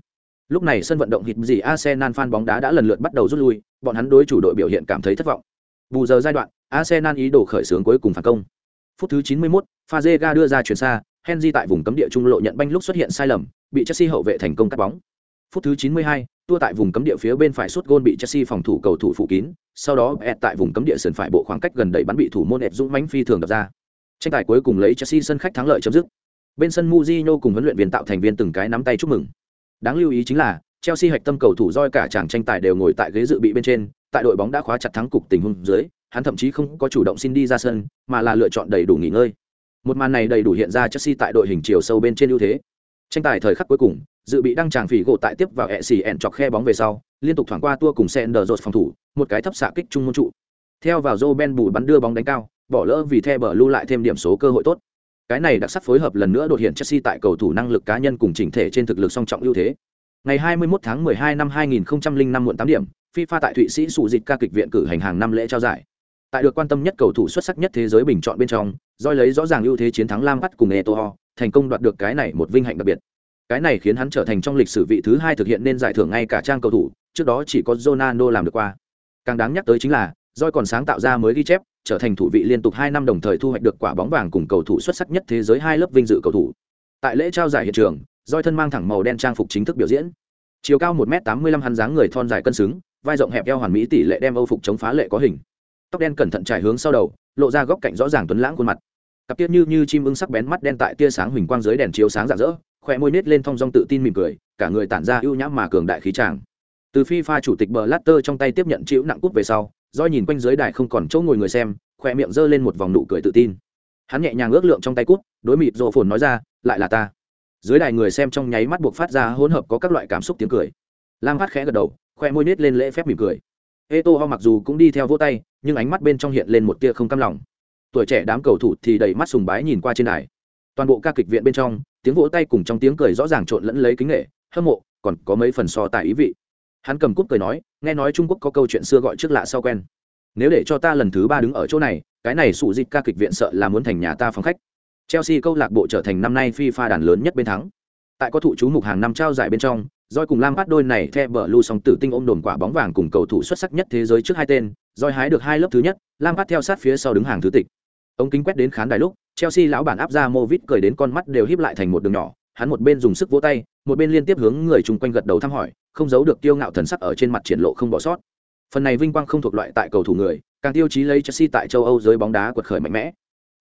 Lúc này sân vận động hít gì Arsenal fan bóng đá đã lần lượt bắt đầu rút lui, bọn hắn đối chủ đội biểu hiện cảm thấy thất vọng. Bù giờ giai đoạn, Arsenal ý đồ khởi xướng cuối cùng phản công. Phút thứ 91, Pha dề ga đưa ra chuyển xa, Henry tại vùng cấm địa trung lộ nhận banh lúc xuất hiện sai lầm, bị Chelsea hậu vệ thành công cắt bóng. Phút thứ 92, tua tại vùng cấm địa phía bên phải sút gôn bị Chelsea phòng thủ cầu thủ phụ kín, sau đó ẹt tại vùng cấm địa sườn phải bộ khoảng cách gần đẩy bắn bị thủ môn ẹt dũng mãnh phi thường đập ra. Tranh tài cuối cùng lấy Chelsea sân khách thắng lợi chấm dứt. Bên sân Mourinho cùng huấn luyện viên tạo thành viên từng cái nắm tay chúc mừng. Đáng lưu ý chính là Chelsea hạch tâm cầu thủ roi cả chàng tranh tài đều ngồi tại ghế dự bị bên trên, tại đội bóng đã khóa chặt thắng cục tình huống dưới, hắn thậm chí không có chủ động xin đi ra sân, mà là lựa chọn đầy đủ nghỉ ngơi. Một màn này đầy đủ hiện ra Chelsea tại đội hình chiều sâu bên trên ưu thế. Tranh tài thời khắc cuối cùng, dự bị đăng tràng phỉ gỗ tại tiếp vào ẹ xì ẹn chọc khe bóng về sau, liên tục thoảng qua tua cùng Sender phòng thủ, một cái thấp xạ kích trung môn trụ. Theo vào Roben bù bắn đưa bóng đánh cao, bỏ lỡ vì the bờ lưu lại thêm điểm số cơ hội tốt. Cái này đặc sắc phối hợp lần nữa đột hiện Chelsea tại cầu thủ năng lực cá nhân cùng chỉnh thể trên thực lực song trọng ưu thế. Ngày 21 tháng 12 năm 2005 muộn 8 điểm, FIFA tại Thụy Sĩ sụ dịch ca kịch viện cử hành hàng năm lễ trao giải. Tại được quan tâm nhất cầu thủ xuất sắc nhất thế giới bình chọn bên trong, Doi lấy rõ ràng ưu thế chiến thắng Lam Bắt cùng Eto'o, thành công đoạt được cái này một vinh hạnh đặc biệt. Cái này khiến hắn trở thành trong lịch sử vị thứ hai thực hiện nên giải thưởng ngay cả trang cầu thủ, trước đó chỉ có Ronaldo làm được qua. Càng đáng nhắc tới chính là, Doi còn sáng tạo ra mới ghi chép, trở thành thủ vị liên tục hai năm đồng thời thu hoạch được quả bóng vàng cùng cầu thủ xuất sắc nhất thế giới hai lớp vinh dự cầu thủ. Tại lễ trao giải hiện trường, Doi thân mang thẳng màu đen trang phục chính thức biểu diễn. Chiều cao 1m85 hắn dáng người thon dài cân xứng, vai rộng hẹp eo hoàn mỹ tỷ lệ đem Âu phục chống phá lệ có hình. Tóc đen cẩn thận trải hướng sau đầu, lộ ra góc cạnh rõ ràng tuấn lãng khuôn mặt. Cặp tiết như như chim ưng sắc bén mắt đen tại tia sáng huỳnh quang dưới đèn chiếu sáng rạng rỡ, khỏe môi nết lên thong dong tự tin mỉm cười, cả người tản ra ưu nhã mà cường đại khí tràng. Từ FIFA chủ tịch Blatter trong tay tiếp nhận chịu nặng cút về sau, do nhìn quanh dưới đài không còn chỗ ngồi người xem, khỏe miệng giơ lên một vòng nụ cười tự tin. Hắn nhẹ nhàng ước lượng trong tay cút đối mịt rộ phồn nói ra, lại là ta. Dưới đài người xem trong nháy mắt buộc phát ra hỗn hợp có các loại cảm xúc tiếng cười. Lam Phát khẽ gật đầu, khỏe môi nết lên lễ phép mỉm cười. Eto'o mặc dù cũng đi theo vỗ tay, nhưng ánh mắt bên trong hiện lên một tia không cam lòng. Tuổi trẻ đám cầu thủ thì đầy mắt sùng bái nhìn qua trên đài. Toàn bộ ca kịch viện bên trong, tiếng vỗ tay cùng trong tiếng cười rõ ràng trộn lẫn lấy kính nghệ, hâm mộ, còn có mấy phần so tài ý vị hắn cầm cúp cười nói nghe nói trung quốc có câu chuyện xưa gọi trước lạ sau quen nếu để cho ta lần thứ ba đứng ở chỗ này cái này sụ dịch ca kịch viện sợ là muốn thành nhà ta phòng khách chelsea câu lạc bộ trở thành năm nay fifa đàn lớn nhất bên thắng tại có thụ chú mục hàng năm trao giải bên trong Doi cùng Lam Phát đôi này theo bờ lưu song tử tinh ôm đồn quả bóng vàng cùng cầu thủ xuất sắc nhất thế giới trước hai tên, Doi hái được hai lớp thứ nhất, Lam Phát theo sát phía sau đứng hàng thứ tịch. Ông kính quét đến khán đài lúc, Chelsea lão bản áp ra Movit cười đến con mắt đều híp lại thành một đường nhỏ, hắn một bên dùng sức vỗ tay, một bên liên tiếp hướng người chung quanh gật đầu thăm hỏi, không giấu được tiêu ngạo thần sắc ở trên mặt triển lộ không bỏ sót. Phần này vinh quang không thuộc loại tại cầu thủ người, càng tiêu chí lấy Chelsea tại châu Âu giới bóng đá quật khởi mạnh mẽ.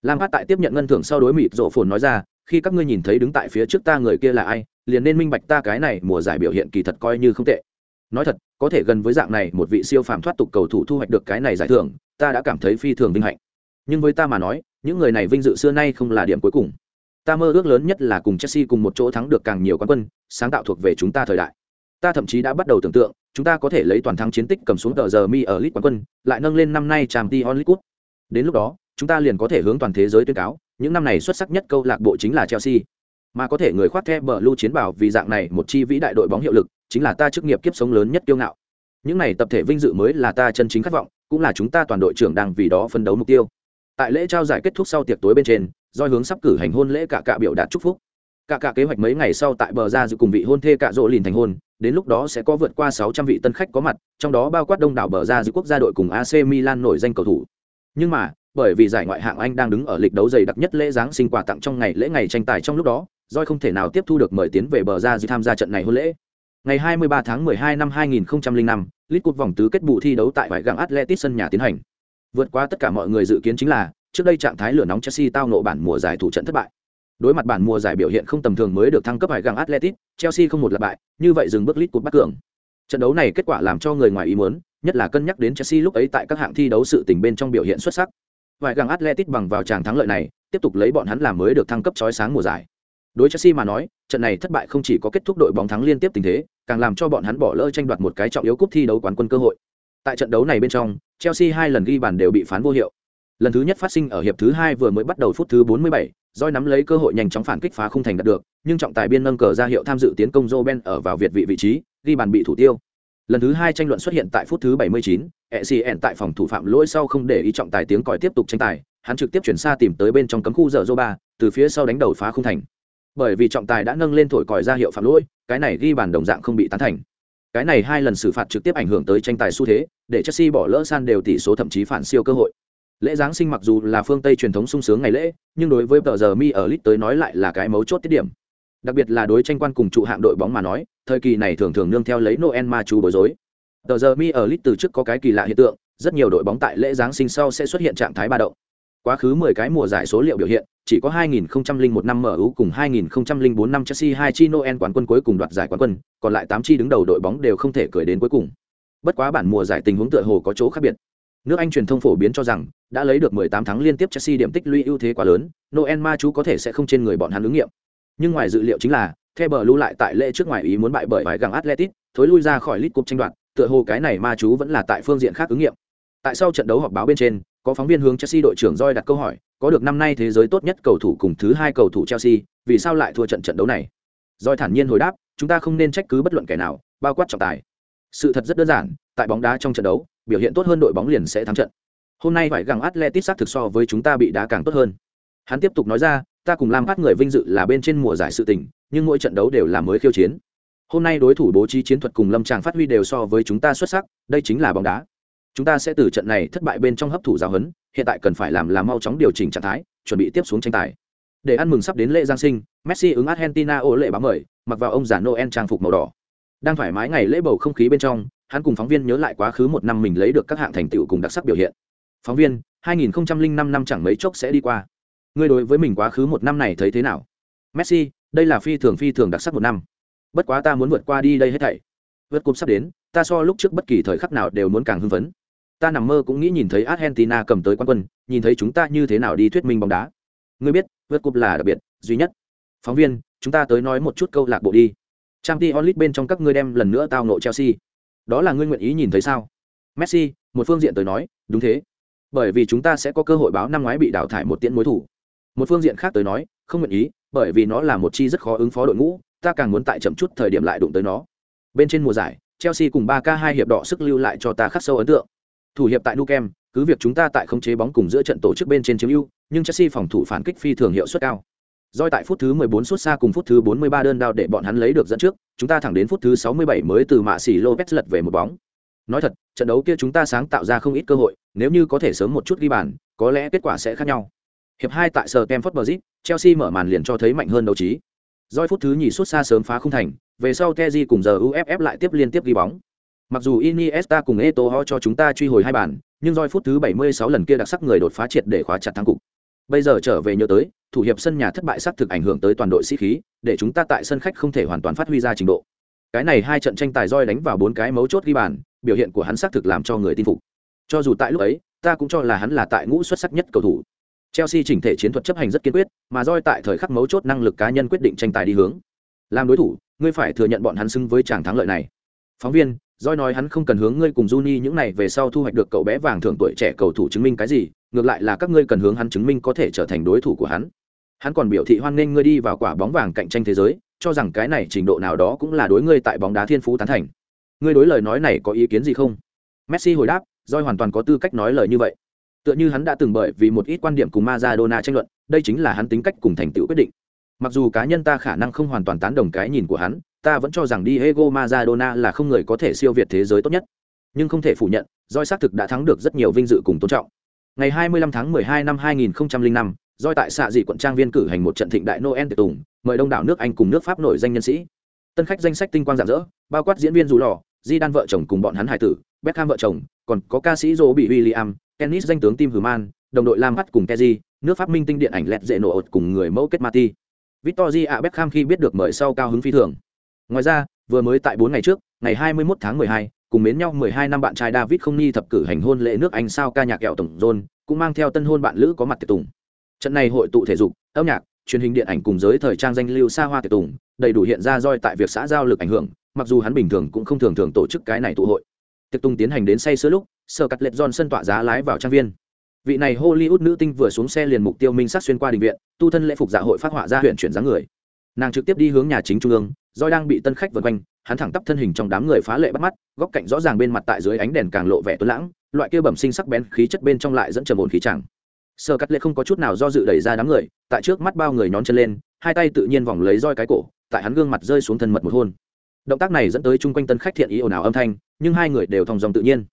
Lam Phát tại tiếp nhận ngân thưởng sau đối mịt rộ phồn nói ra, khi các ngươi nhìn thấy đứng tại phía trước ta người kia là ai, liền nên minh bạch ta cái này mùa giải biểu hiện kỳ thật coi như không tệ. Nói thật, có thể gần với dạng này một vị siêu phàm thoát tục cầu thủ thu hoạch được cái này giải thưởng, ta đã cảm thấy phi thường vinh hạnh. Nhưng với ta mà nói, những người này vinh dự xưa nay không là điểm cuối cùng. Ta mơ ước lớn nhất là cùng Chelsea cùng một chỗ thắng được càng nhiều quán quân, sáng tạo thuộc về chúng ta thời đại ta thậm chí đã bắt đầu tưởng tượng chúng ta có thể lấy toàn thắng chiến tích cầm xuống tờ giờ mi ở lit quán quân lại nâng lên năm nay tràm t onlit cup đến lúc đó chúng ta liền có thể hướng toàn thế giới tuyên cáo những năm này xuất sắc nhất câu lạc bộ chính là chelsea. Mà có thể người khoác theo bờ lưu chiến bảo vì dạng này một chi vĩ đại đội bóng hiệu lực, chính là ta chức nghiệp kiếp sống lớn nhất tiêu ngạo. Những này tập thể vinh dự mới là ta chân chính khát vọng, cũng là chúng ta toàn đội trưởng đang vì đó phân đấu mục tiêu. Tại lễ trao giải kết thúc sau tiệc tối bên trên do hướng sắp cử hành hôn lễ cả cả biểu đạt chúc phúc. Cả cả kế hoạch mấy ngày sau tại bờ ra dự cùng vị hôn thê cả rộ lìn thành hôn, đến lúc đó sẽ có vượt qua 600 vị tân khách có mặt, trong đó bao quát đông đảo bờ ra dự quốc gia đội cùng ac milan nổi danh cầu thủ. Nhưng mà bởi vì giải ngoại hạng anh đang đứng ở lịch đấu dày đặc nhất lễ giáng sinh quà tặng trong ngày lễ ngày tranh tài trong lúc đó doi không thể nào tiếp thu được mời tiến về bờ ra dự tham gia trận này hôn lễ ngày 23 tháng 12 năm 2005, lit Cup vòng tứ kết bù thi đấu tại bãi găng Atletic sân nhà tiến hành. Vượt qua tất cả mọi người dự kiến chính là, trước đây trạng thái lửa nóng Chelsea tao ngộ bản mùa giải thủ trận thất bại. Đối mặt bản mùa giải biểu hiện không tầm thường mới được thăng cấp hải găng Atletico, Chelsea không một là bại, như vậy dừng bước lit cuộc bắt cường. Trận đấu này kết quả làm cho người ngoài ý muốn, nhất là cân nhắc đến Chelsea lúc ấy tại các hạng thi đấu sự tình bên trong biểu hiện xuất sắc. Vài găng Atletic bằng vào tràng thắng lợi này, tiếp tục lấy bọn hắn làm mới được thăng cấp chói sáng mùa giải. Đối Chelsea mà nói, trận này thất bại không chỉ có kết thúc đội bóng thắng liên tiếp tình thế, càng làm cho bọn hắn bỏ lỡ tranh đoạt một cái trọng yếu cúp thi đấu quán quân cơ hội. Tại trận đấu này bên trong, Chelsea hai lần ghi bàn đều bị phán vô hiệu. Lần thứ nhất phát sinh ở hiệp thứ hai vừa mới bắt đầu phút thứ 47, Joy nắm lấy cơ hội nhanh chóng phản kích phá không thành đạt được, nhưng trọng tài biên nâng cờ ra hiệu tham dự tiến công Roben ở vào việt vị vị trí, ghi bàn bị thủ tiêu. Lần thứ hai tranh luận xuất hiện tại phút thứ 79, ECN tại phòng thủ phạm lỗi sau không để ý trọng tài tiếng còi tiếp tục tranh tài, hắn trực tiếp chuyển xa tìm tới bên trong cấm khu giờ Zoba, từ phía sau đánh đầu phá không thành. bởi vì trọng tài đã nâng lên thổi còi ra hiệu phạm lỗi cái này ghi bàn đồng dạng không bị tán thành. Cái này hai lần xử phạt trực tiếp ảnh hưởng tới tranh tài xu thế để chelsea bỏ lỡ san đều tỷ số thậm chí phản siêu cơ hội. Lễ giáng sinh mặc dù là phương tây truyền thống sung sướng ngày lễ nhưng đối với tờ giờ mi ở lit tới nói lại là cái mấu chốt tiết điểm. Đặc biệt là đối tranh quan cùng trụ hạng đội bóng mà nói thời kỳ này thường thường nương theo lấy noel ma chú bối rối tờ giờ mi ở lit từ trước có cái kỳ lạ hiện tượng rất nhiều đội bóng tại lễ giáng sinh sau sẽ xuất hiện trạng thái ba động quá khứ 10 cái mùa giải số liệu biểu hiện chỉ có 2001 năm MU cùng 2004 năm Chelsea hai chi Noel quán quân cuối cùng đoạt giải quán quân, còn lại 8 chi đứng đầu đội bóng đều không thể cười đến cuối cùng. Bất quá bản mùa giải tình huống tựa hồ có chỗ khác biệt. Nước Anh truyền thông phổ biến cho rằng, đã lấy được 18 tháng liên tiếp Chelsea điểm tích lũy ưu thế quá lớn, Noel ma chú có thể sẽ không trên người bọn hắn ứng nghiệm. Nhưng ngoài dự liệu chính là, The Blue lại tại lễ trước ngoài ý muốn bại bởi vài găng Atletico, thối lui ra khỏi League Cup tranh đoạt, tựa hồ cái này ma chú vẫn là tại phương diện khác ứng nghiệm. Tại sau trận đấu họp báo bên trên, có phóng viên hướng Chelsea đội trưởng Roy đặt câu hỏi, có được năm nay thế giới tốt nhất cầu thủ cùng thứ hai cầu thủ Chelsea, vì sao lại thua trận trận đấu này? Roy thản nhiên hồi đáp, chúng ta không nên trách cứ bất luận kẻ nào, bao quát trọng tài. Sự thật rất đơn giản, tại bóng đá trong trận đấu, biểu hiện tốt hơn đội bóng liền sẽ thắng trận. Hôm nay phải gặng Atletico xác thực so với chúng ta bị đá càng tốt hơn. Hắn tiếp tục nói ra, ta cùng lam phát người vinh dự là bên trên mùa giải sự tình, nhưng mỗi trận đấu đều là mới khiêu chiến. Hôm nay đối thủ bố trí chiến thuật cùng Lâm Tràng phát huy đều so với chúng ta xuất sắc, đây chính là bóng đá. Chúng ta sẽ từ trận này thất bại bên trong hấp thụ giáo huấn hiện tại cần phải làm là mau chóng điều chỉnh trạng thái chuẩn bị tiếp xuống tranh tài. Để ăn mừng sắp đến lễ giáng sinh messi ứng argentina ô lệ báo mời mặc vào ông già noel trang phục màu đỏ. Đang thoải mái ngày lễ bầu không khí bên trong hắn cùng phóng viên nhớ lại quá khứ một năm mình lấy được các hạng thành tựu cùng đặc sắc biểu hiện. Phóng viên 2005 năm chẳng mấy chốc sẽ đi qua ngươi đối với mình quá khứ một năm này thấy thế nào? Messi, đây là phi thường phi thường đặc sắc một năm. Bất quá ta muốn vượt qua đi đây hết thảy. Vượt cúp sắp đến, ta so lúc trước bất kỳ thời khắc nào đều muốn càng hưng phấn. Ta nằm mơ cũng nghĩ nhìn thấy argentina cầm tới quán quân, nhìn thấy chúng ta như thế nào đi thuyết minh bóng đá. Ngươi biết, vượt cúp là đặc biệt, duy nhất. Phóng viên, chúng ta tới nói một chút câu lạc bộ đi. Trang t onlit bên trong các ngươi đem lần nữa tao nộ chelsea. Đó là ngươi nguyện ý nhìn thấy sao? Messi, một phương diện tới nói, đúng thế. Bởi vì chúng ta sẽ có cơ hội báo năm ngoái bị đào thải một tiễn mối thủ một phương diện khác tới nói không nguyện ý bởi vì nó là một chi rất khó ứng phó đội ngũ ta càng muốn tại chậm chút thời điểm lại đụng tới nó bên trên mùa giải chelsea cùng ba k hai hiệp đỏ sức lưu lại cho ta khắc sâu ấn tượng thủ hiệp tại nukem cứ việc chúng ta tại khống chế bóng cùng giữa trận tổ chức bên trên chiếm ưu nhưng chelsea phòng thủ phản kích phi thường hiệu suất cao Doi tại phút thứ 14 xuất xa cùng phút thứ 43 đơn đao để bọn hắn lấy được dẫn trước, chúng ta thẳng đến phút thứ 67 mới từ mạ xỉ Lopez lật về một bóng. Nói thật, trận đấu kia chúng ta sáng tạo ra không ít cơ hội, nếu như có thể sớm một chút ghi bàn, có lẽ kết quả sẽ khác nhau. Hiệp 2 tại Stamford Bridge, Chelsea mở màn liền cho thấy mạnh hơn đấu trí. Doi phút thứ nhì xuất xa sớm phá không thành, về sau Teji cùng giờ UFF lại tiếp liên tiếp ghi bóng. Mặc dù Iniesta cùng Eto'o cho chúng ta truy hồi hai bàn, nhưng Doi phút thứ 76 lần kia đặc sắc người đột phá triệt để khóa chặt thắng cục. Bây giờ trở về nhớ tới, thủ hiệp sân nhà thất bại sắc thực ảnh hưởng tới toàn đội sĩ khí, để chúng ta tại sân khách không thể hoàn toàn phát huy ra trình độ. Cái này hai trận tranh tài Doi đánh vào bốn cái mấu chốt ghi bàn, biểu hiện của hắn xác thực làm cho người tin phục. Cho dù tại lúc ấy, ta cũng cho là hắn là tại ngũ xuất sắc nhất cầu thủ. Chelsea chỉnh thể chiến thuật chấp hành rất kiên quyết, mà Doi tại thời khắc mấu chốt năng lực cá nhân quyết định tranh tài đi hướng. Làm đối thủ, ngươi phải thừa nhận bọn hắn xứng với chàng thắng lợi này. Phóng viên, Doi nói hắn không cần hướng ngươi cùng Juni những này về sau thu hoạch được cậu bé vàng thưởng tuổi trẻ cầu thủ chứng minh cái gì, ngược lại là các ngươi cần hướng hắn chứng minh có thể trở thành đối thủ của hắn. Hắn còn biểu thị hoan nghênh ngươi đi vào quả bóng vàng cạnh tranh thế giới, cho rằng cái này trình độ nào đó cũng là đối ngươi tại bóng đá thiên phú tán thành. Ngươi đối lời nói này có ý kiến gì không? Messi hồi đáp, Doi hoàn toàn có tư cách nói lời như vậy. Tựa như hắn đã từng bởi vì một ít quan điểm cùng Maradona tranh luận, đây chính là hắn tính cách cùng thành tựu quyết định. Mặc dù cá nhân ta khả năng không hoàn toàn tán đồng cái nhìn của hắn, ta vẫn cho rằng Diego Maradona là không người có thể siêu việt thế giới tốt nhất. Nhưng không thể phủ nhận, Doi xác thực đã thắng được rất nhiều vinh dự cùng tôn trọng. Ngày 25 tháng 12 năm 2005, Doi tại xạ dị quận trang viên cử hành một trận thịnh đại Noel tiệc tùng, mời đông đảo nước Anh cùng nước Pháp nổi danh nhân sĩ. Tân khách danh sách tinh quang rạng rỡ, bao quát diễn viên dù lò, Di Đan vợ chồng cùng bọn hắn hài tử, Beckham vợ chồng, còn có ca sĩ Joe bị William, tennis danh tướng Tim Hurman, đồng đội Lam Hắt cùng Kezi, nước Pháp minh tinh điện ảnh lẹt dễ nổ ột cùng người mẫu kết Marty. Victoria Beckham khi biết được mời sau cao hứng phi thường. Ngoài ra, vừa mới tại 4 ngày trước, ngày 21 tháng 12, cùng mến nhau 12 năm bạn trai David không ni thập cử hành hôn lễ nước Anh sao ca nhạc kẹo tổng John, cũng mang theo tân hôn bạn lữ có mặt tiệc tùng. Trận này hội tụ thể dục, âm nhạc, truyền hình điện ảnh cùng giới thời trang danh lưu xa hoa tiệc tùng, đầy đủ hiện ra roi tại việc xã giao lực ảnh hưởng, mặc dù hắn bình thường cũng không thường thường tổ chức cái này tụ hội. Tiệc tùng tiến hành đến say sữa lúc, Sir Cắt Lệ sân tọa giá lái vào trang viên. Vị này Hollywood nữ tinh vừa xuống xe liền mục tiêu minh sát xuyên qua đình viện, tu thân lễ phục dạ hội phát họa ra huyện chuyển dáng người. Nàng trực tiếp đi hướng nhà chính trung ương, roi đang bị tân khách vượt quanh, hắn thẳng tắp thân hình trong đám người phá lệ bắt mắt, góc cạnh rõ ràng bên mặt tại dưới ánh đèn càng lộ vẻ tuấn lãng, loại kia bẩm sinh sắc bén khí chất bên trong lại dẫn trầm ổn khí chẳng. Sơ Cắt Lệ không có chút nào do dự đẩy ra đám người, tại trước mắt bao người nhón chân lên, hai tay tự nhiên vòng lấy roi cái cổ tại hắn gương mặt rơi xuống thân mật một hôn động tác này dẫn tới chung quanh tân khách thiện ý ồn ào âm thanh, nhưng hai người đều thong dòng tự nhiên.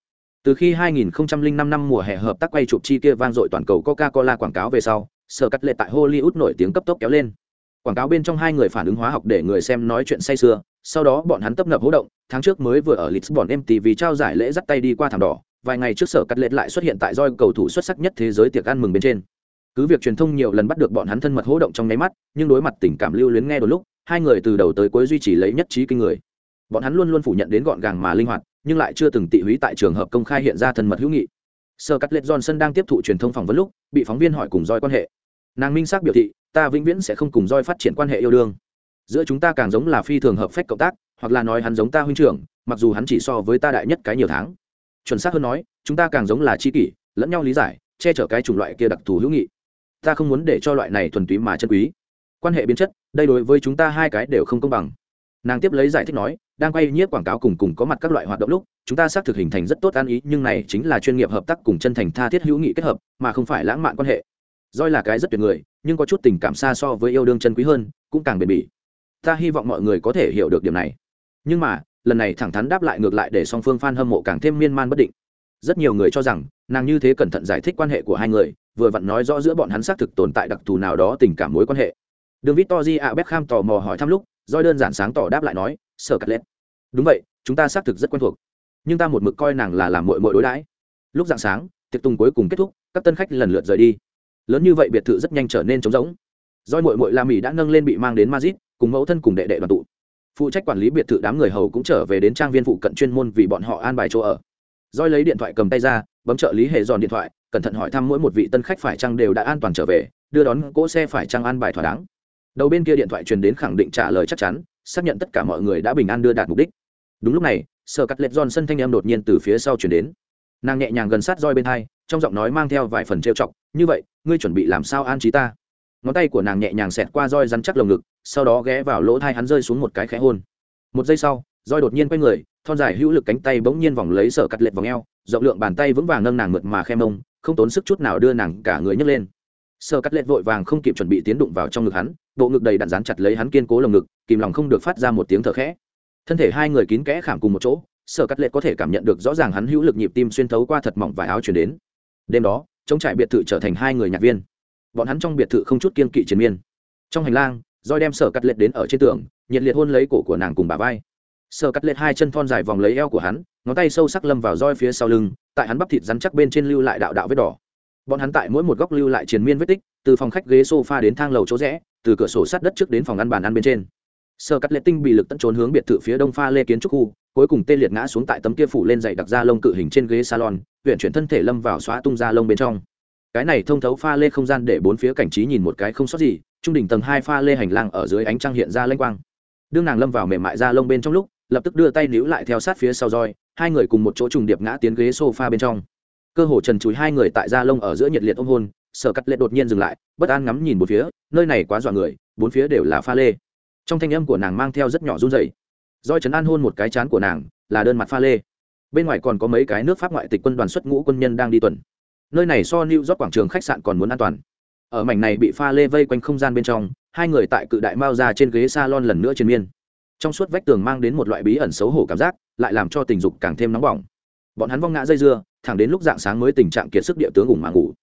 Từ khi 2005 năm mùa hè hợp tác quay chụp chi kia vang dội toàn cầu coca-cola quảng cáo về sau sở cắt lệ tại hollywood nổi tiếng cấp tốc kéo lên. Quảng cáo bên trong hai người phản ứng hóa học để người xem nói chuyện say sưa, sau đó bọn hắn tấp nập hỗ động, tháng trước mới vừa ở lisbon mtv trao giải lễ dắt tay đi qua thảm đỏ, vài ngày trước sở cắt lệ lại xuất hiện tại roi cầu thủ xuất sắc nhất thế giới tiệc ăn mừng bên trên. Cứ việc truyền thông nhiều lần bắt được bọn hắn thân mật hỗ động trong nháy mắt, nhưng đối mặt tình cảm lưu luyến nghe đôi lúc hai người từ đầu tới cuối duy trì lấy nhất trí kinh người. Bọn hắn luôn luôn phủ nhận đến gọn gàng mà linh hoạt, nhưng lại chưa từng tị húy tại trường hợp công khai hiện ra thân mật hữu nghị. Sơ cắt lệ johnson đang tiếp thụ truyền thông phỏng vấn lúc, bị phóng viên hỏi cùng roi quan hệ. Nàng minh xác biểu thị, ta vĩnh viễn sẽ không cùng roi phát triển quan hệ yêu đương. Giữa chúng ta càng giống là phi thường hợp phách cộng tác, hoặc là nói hắn giống ta huynh trưởng, mặc dù hắn chỉ so với ta đại nhất cái nhiều tháng. Chuẩn xác hơn nói, chúng ta càng giống là tri kỷ, lẫn nhau lý giải, che chở cái chủng loại kia đặc thù hữu nghị. Ta không muốn để cho loại này thuần túy mà chân quý quan hệ biến chất, đây đối với chúng ta hai cái đều không công bằng. Nàng tiếp lấy giải thích nói, đang quay nhiếp quảng cáo cùng cùng có mặt các loại hoạt động lúc, chúng ta xác thực hình thành rất tốt an ý, nhưng này chính là chuyên nghiệp hợp tác cùng chân thành tha thiết hữu nghị kết hợp, mà không phải lãng mạn quan hệ. Roi là cái rất tuyệt người, nhưng có chút tình cảm xa so với yêu đương chân quý hơn, cũng càng bền bỉ. Ta hy vọng mọi người có thể hiểu được điểm này. Nhưng mà, lần này thẳng thắn đáp lại ngược lại để song phương f a n hâm mộ càng thêm miên man bất định. Rất nhiều người cho rằng, nàng như thế cẩn thận giải thích quan hệ của hai người, vừa vặn nói rõ giữa bọn hắn xác thực tồn tại đặc thù nào đó tình cảm mối quan hệ đường victor a beckham tò mò hỏi thăm lúc doi đơn giản sáng tỏ đáp lại nói sở cắt lét đúng vậy, chúng ta xác thực rất quen thuộc. Nhưng ta một mực coi nàng là làm mội mội đối đãi. Lúc dạng sáng, tiệc tùng cuối cùng kết thúc, các tân khách lần lượt rời đi. Lớn như vậy biệt thự rất nhanh trở nên trống rỗng. Doi mội mội la mỹ đã nâng lên bị mang đến mazit cùng mẫu thân cùng đệ đệ đoàn tụ. Phụ trách quản lý biệt thự đám người hầu cũng trở về đến trang viên phụ cận chuyên môn vì bọn họ an bài chỗ ở. Doi lấy điện thoại cầm tay ra, bấm trợ lý hệ giòn điện thoại, cẩn thận hỏi thăm mỗi một vị tân khách phải chăng đều đã an toàn trở về, đưa đón cỗ xe phải chăng an bài thỏa đáng đầu bên kia điện thoại truyền đến khẳng định trả lời chắc chắn, xác nhận tất cả mọi người đã bình an đưa đạt mục đích. Đúng lúc này, sở cắt lệch giòn sân thanh em đột nhiên từ phía sau chuyển đến. Nàng nhẹ nhàng gần sát roi bên hai, trong giọng nói mang theo vài phần trêu chọc, như vậy, ngươi chuẩn bị làm sao an trí ta? Ngón tay của nàng nhẹ nhàng xẹt qua roi rắn chắc lồng ngực, sau đó ghé vào lỗ thai hắn rơi xuống một cái khẽ hôn. Một giây sau, roi đột nhiên quay người, thon dài hữu lực cánh tay bỗng nhiên vòng lấy sở cắt lệch vòng eo, rộng lượng bàn tay vững vàng nâng nàng mượt mà khe mông, không tốn sức chút nào đưa nàng cả người nhấc lên sở cắt lệch vội vàng không kịp chuẩn bị tiến đụng vào trong ngực hắn, bộ ngực đầy đặn dán chặt lấy hắn kiên cố lồng ngực, kìm lòng không được phát ra một tiếng thở khẽ. Thân thể hai người kín kẽ khảm cùng một chỗ, sở cắt lệ có thể cảm nhận được rõ ràng hắn hữu lực nhịp tim xuyên thấu qua thật mỏng vải áo chuyển đến. Đêm đó chống trại biệt thự trở thành hai người nhạc viên. Bọn hắn trong biệt thự không chút kiên kỵ chiến miên. Trong hành lang, roi đem sở cắt lệ đến ở trên tường, nhiệt liệt hôn lấy cổ của nàng cùng bà vai. Sở cắt lệ hai chân thon dài vòng lấy eo của hắn, ngón tay sâu sắc lâm vào roi phía sau lưng, tại hắn bắp thịt rắn chắc bên trên lưu lại đạo đạo vết đỏ bọn hắn tại mỗi một góc lưu lại triền miên vết tích, từ phòng khách ghế sofa đến thang lầu chỗ rẽ, từ cửa sổ sát đất trước đến phòng ăn bàn ăn bên trên. Sơ cắt lệ tinh bị lực tận trốn hướng biệt thự phía đông pha lê kiến trúc khu, cuối cùng tê liệt ngã xuống tại tấm kia phủ lên dậy đặc ra lông cự hình trên ghế salon huyện chuyển thân thể lâm vào xóa tung ra lông bên trong. Cái này thông thấu pha lê không gian để bốn phía cảnh trí nhìn một cái không sót gì, trung đỉnh tầng hai pha lê hành lang ở dưới ánh trăng hiện ra lênh quang. Đương nàng lâm vào mềm mại ra lông bên trong lúc, lập tức đưa tay níu lại theo sát phía sau roi, hai người cùng một chỗ trùng điệp ngã tiến ghế sofa bên trong cơ hồ trần chúi hai người tại da lông ở giữa nhiệt liệt ôm hôn, sở cắt lệ đột nhiên dừng lại, bất an ngắm nhìn một phía, nơi này quá dọa người, bốn phía đều là pha lê. Trong thanh âm của nàng mang theo rất nhỏ run dày doi trấn an hôn một cái chán của nàng, là đơn mặt pha lê. Bên ngoài còn có mấy cái nước pháp ngoại tịch quân đoàn xuất ngũ quân nhân đang đi tuần. Nơi này so new rót quảng trường khách sạn còn muốn an toàn. Ở mảnh này bị pha lê vây quanh không gian bên trong, hai người tại cự đại mao ra trên ghế s a lon lần nữa trên miên. Trong suốt vách tường mang đến một loại bí ẩn xấu hổ cảm giác, lại làm cho tình dục càng thêm nóng bỏng bọn hắn vong ngã dây dưa, thẳng đến lúc dạng sáng mới tình trạng kiệt sức địa tướng ủng mà ngủ.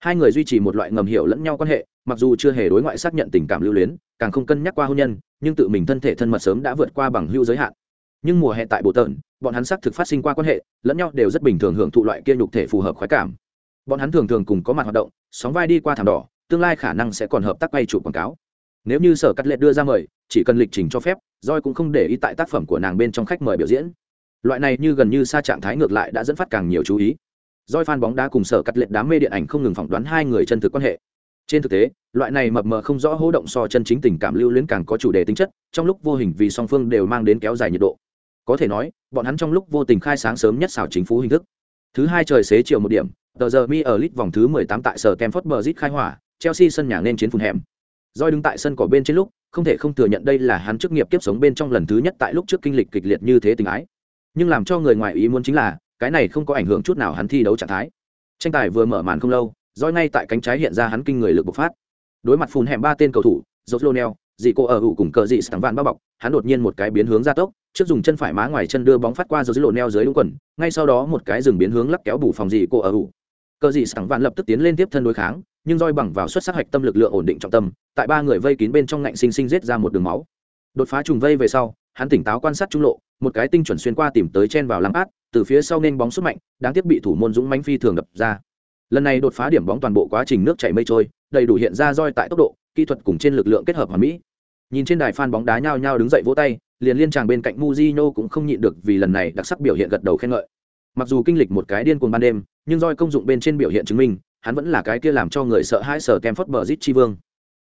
Hai người duy trì một loại ngầm hiểu lẫn nhau quan hệ, mặc dù chưa hề đối ngoại xác nhận tình cảm lưu luyến, càng không cân nhắc qua hôn nhân, nhưng tự mình thân thể thân mật sớm đã vượt qua bằng hưu giới hạn. Nhưng mùa hè tại bộ tợn bọn hắn xác thực phát sinh qua quan hệ, lẫn nhau đều rất bình thường hưởng thụ loại kia nhục thể phù hợp khoái cảm. Bọn hắn thường thường cùng có mặt hoạt động, sóng vai đi qua thảm đỏ, tương lai khả năng sẽ còn hợp tác quay chủ quảng cáo. Nếu như sở cắt lệ đưa ra mời, chỉ cần lịch trình cho phép roi cũng không để ý tại tác phẩm của nàng bên trong khách mời biểu diễn loại này như gần như xa trạng thái ngược lại đã dẫn phát càng nhiều chú ý. Doi fan bóng đá cùng sở cắt lệ đám mê điện ảnh không ngừng phỏng đoán hai người chân thực quan hệ. Trên thực tế, loại này mập mờ không rõ hỗ động so chân chính tình cảm lưu luyến càng có chủ đề tính chất, trong lúc vô hình vì song phương đều mang đến kéo dài nhiệt độ. Có thể nói, bọn hắn trong lúc vô tình khai sáng sớm nhất xảo chính phủ hình thức. Thứ hai trời xế chiều một điểm, tờ giờ mi ở lit vòng thứ 18 tại sở Kemford bờ khai hỏa, Chelsea sân nhà nên chiến phun hẻm. Doi đứng tại sân cỏ bên trên lúc, không thể không thừa nhận đây là hắn chức nghiệp kiếp sống bên trong lần thứ nhất tại lúc trước kinh lịch kịch liệt như thế tình ái nhưng làm cho người ngoài ý muốn chính là cái này không có ảnh hưởng chút nào hắn thi đấu trạng thái tranh tài vừa mở màn không lâu roi ngay tại cánh trái hiện ra hắn kinh người lực bộc phát đối mặt phun hẻm ba tên cầu thủ Joslonel, dị cô ở hữu cùng cờ dị sẵn vạn bao bọc, hắn đột nhiên một cái biến hướng ra tốc, trước dùng chân phải má ngoài chân đưa bóng phát qua Joslonel dưới đúng quần, ngay sau đó một cái dừng biến hướng lắc kéo bù phòng dị cô ở hữu. Cờ dị sẵn vạn lập tức tiến lên tiếp thân đối kháng, nhưng roi bằng vào xuất sắc hạch tâm lực lượng ổn định trọng tâm, tại ba người vây kín bên trong ngạnh sinh sinh giết ra một đường máu. Đột phá trùng vây về sau, hắn tỉnh táo quan sát trung lộ, một cái tinh chuẩn xuyên qua tìm tới chen vào lăng át, từ phía sau nên bóng xuất mạnh, đáng tiếc bị thủ môn Dũng mãnh phi thường đập ra. Lần này đột phá điểm bóng toàn bộ quá trình nước chảy mây trôi, đầy đủ hiện ra roi tại tốc độ, kỹ thuật cùng trên lực lượng kết hợp hòa mỹ. Nhìn trên đài phan bóng đá nhao nhao đứng dậy vỗ tay, liền liên tràng bên cạnh Mujino cũng không nhịn được vì lần này đặc sắc biểu hiện gật đầu khen ngợi. Mặc dù kinh lịch một cái điên cuồng ban đêm, nhưng roi công dụng bên trên biểu hiện chứng minh, hắn vẫn là cái kia làm cho người sợ hãi sở kem phất bờ giết chi vương.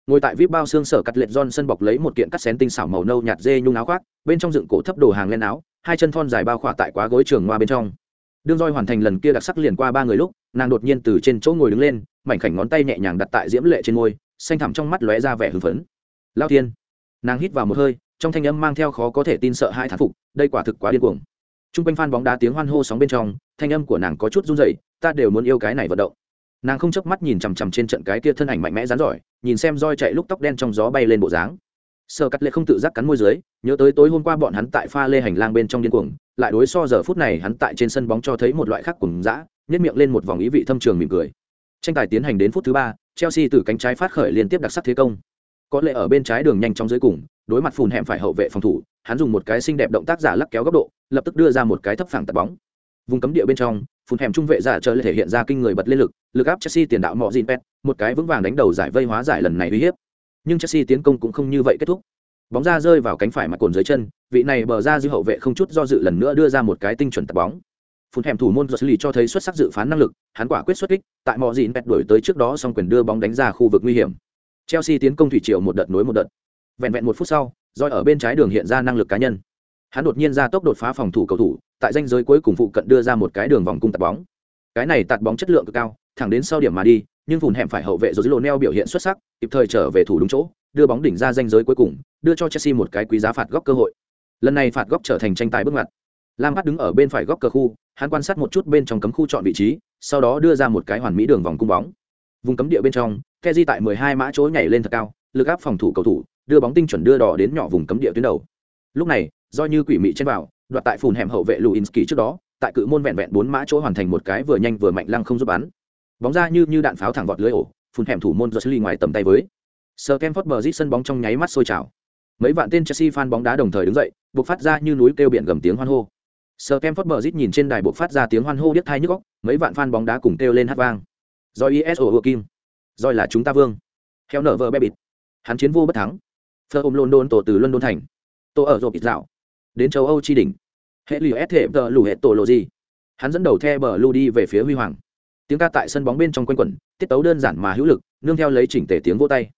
Ngồi tại VIP bao xương sở cắt John Johnson bọc lấy một kiện cắt xén tinh xảo màu nâu nhạt dê nhung áo khoác, bên trong dựng cổ thấp đồ hàng lên áo, hai chân thon dài bao khỏa tại quá gối trường ngoa bên trong. Đương roi hoàn thành lần kia đặc sắc liền qua ba người lúc, nàng đột nhiên từ trên chỗ ngồi đứng lên, mảnh khảnh ngón tay nhẹ nhàng đặt tại diễm lệ trên môi, xanh thẳm trong mắt lóe ra vẻ hưng phấn. Lao thiên! Nàng hít vào một hơi, trong thanh âm mang theo khó có thể tin sợ hai thán phục, đây quả thực quá điên cuồng. Trung quanh fan bóng đá tiếng hoan hô sóng bên trong, thanh âm của nàng có chút run rẩy, ta đều muốn yêu cái này vận động nàng không chớp mắt nhìn chằm chằm trên trận cái kia thân ảnh mạnh mẽ rán giỏi, nhìn xem roi chạy lúc tóc đen trong gió bay lên bộ dáng. Sơ cắt lệ không tự giác cắn môi dưới, nhớ tới tối hôm qua bọn hắn tại pha lê hành lang bên trong điên cuồng, lại đối so giờ phút này hắn tại trên sân bóng cho thấy một loại khác cùng dã nhét miệng lên một vòng ý vị thâm trường mỉm cười. Tranh tài tiến hành đến phút thứ ba, chelsea từ cánh trái phát khởi liên tiếp đặc sắc thế công. Có lệ ở bên trái đường nhanh trong dưới cùng, đối mặt phùn hẻm phải hậu vệ phòng thủ, hắn dùng một cái xinh đẹp động tác giả lắc kéo góc độ, lập tức đưa ra một cái thấp phẳng tạt bóng. Vùng cấm địa bên trong phun thèm trung vệ giả chơi lại thể hiện ra kinh người bật lên lực lực áp chelsea tiền đạo mọ pet một cái vững vàng đánh đầu giải vây hóa giải lần này uy hiếp. Nhưng chelsea tiến công cũng không như vậy kết thúc. Bóng ra rơi vào cánh phải mặt cồn dưới chân, vị này bờ ra dư hậu vệ không chút do dự lần nữa đưa ra một cái tinh chuẩn tập bóng. Phun thèm thủ môn giật cho thấy xuất sắc dự phán năng lực, hắn quả quyết xuất kích, tại mọ dìn pet đuổi tới trước đó xong quyền đưa bóng đánh ra khu vực nguy hiểm. Chelsea tiến công thủy triều một đợt nối một đợt. Vẹn vẹn một phút sau Joy ở bên trái đường hiện ra năng lực cá nhân hắn đột nhiên ra tốc đột phá phòng thủ cầu thủ, tại danh giới cuối cùng phụ cận đưa ra một cái đường vòng cung tạt bóng. Cái này tạt bóng chất lượng cực cao, thẳng đến sau điểm mà đi, nhưng vùng hẹm phải hậu vệ rồi lô neo biểu hiện xuất sắc, kịp thời trở về thủ đúng chỗ, đưa bóng đỉnh ra danh giới cuối cùng, đưa cho chelsea một cái quý giá phạt góc cơ hội. Lần này phạt góc trở thành tranh tài bước ngoặt. Lam bắt đứng ở bên phải góc cờ khu, hắn quan sát một chút bên trong cấm khu chọn vị trí, sau đó đưa ra một cái hoàn mỹ đường vòng cung bóng. Vùng cấm địa bên trong keji tại 12 mã chỗ nhảy lên thật cao, lực áp phòng thủ cầu thủ, đưa bóng tinh chuẩn đưa đỏ đến nhỏ vùng cấm địa tuyến đầu. Lúc này do như quỷ mị trên vào đoạt tại phùn hẻm hậu vệ Luinski trước đó, tại cự môn vẹn vẹn bốn mã chỗ hoàn thành một cái vừa nhanh vừa mạnh lăng không giúp bắn. Bóng ra như như đạn pháo thẳng vọt lưới ổ, phùn hẻm thủ môn Josley ngoài tầm tay với. Sir bờ rít sân bóng trong nháy mắt sôi trào. Mấy vạn tên Chelsea fan bóng đá đồng thời đứng dậy, buộc phát ra như núi kêu biển gầm tiếng hoan hô. Sir bờ rít nhìn trên đài buộc phát ra tiếng hoan hô điếc tai nhức óc, mấy vạn fan bóng đá cùng kêu lên hát vang. Rồi ISO Kim, rồi là chúng ta vương. Theo nở vờ bé bịt. Hắn chiến vô bất thắng. Phơ ôm London tổ từ London thành. Tổ ở rộp dạo. Đến châu Âu tri đỉnh. Hệ lì s hệ tờ lù hệ tổ lộ gì? Hắn dẫn đầu the bờ lưu đi về phía huy hoàng. Tiếng ca tại sân bóng bên trong quanh quẩn, tiết tấu đơn giản mà hữu lực, nương theo lấy chỉnh tề tiếng vô tay.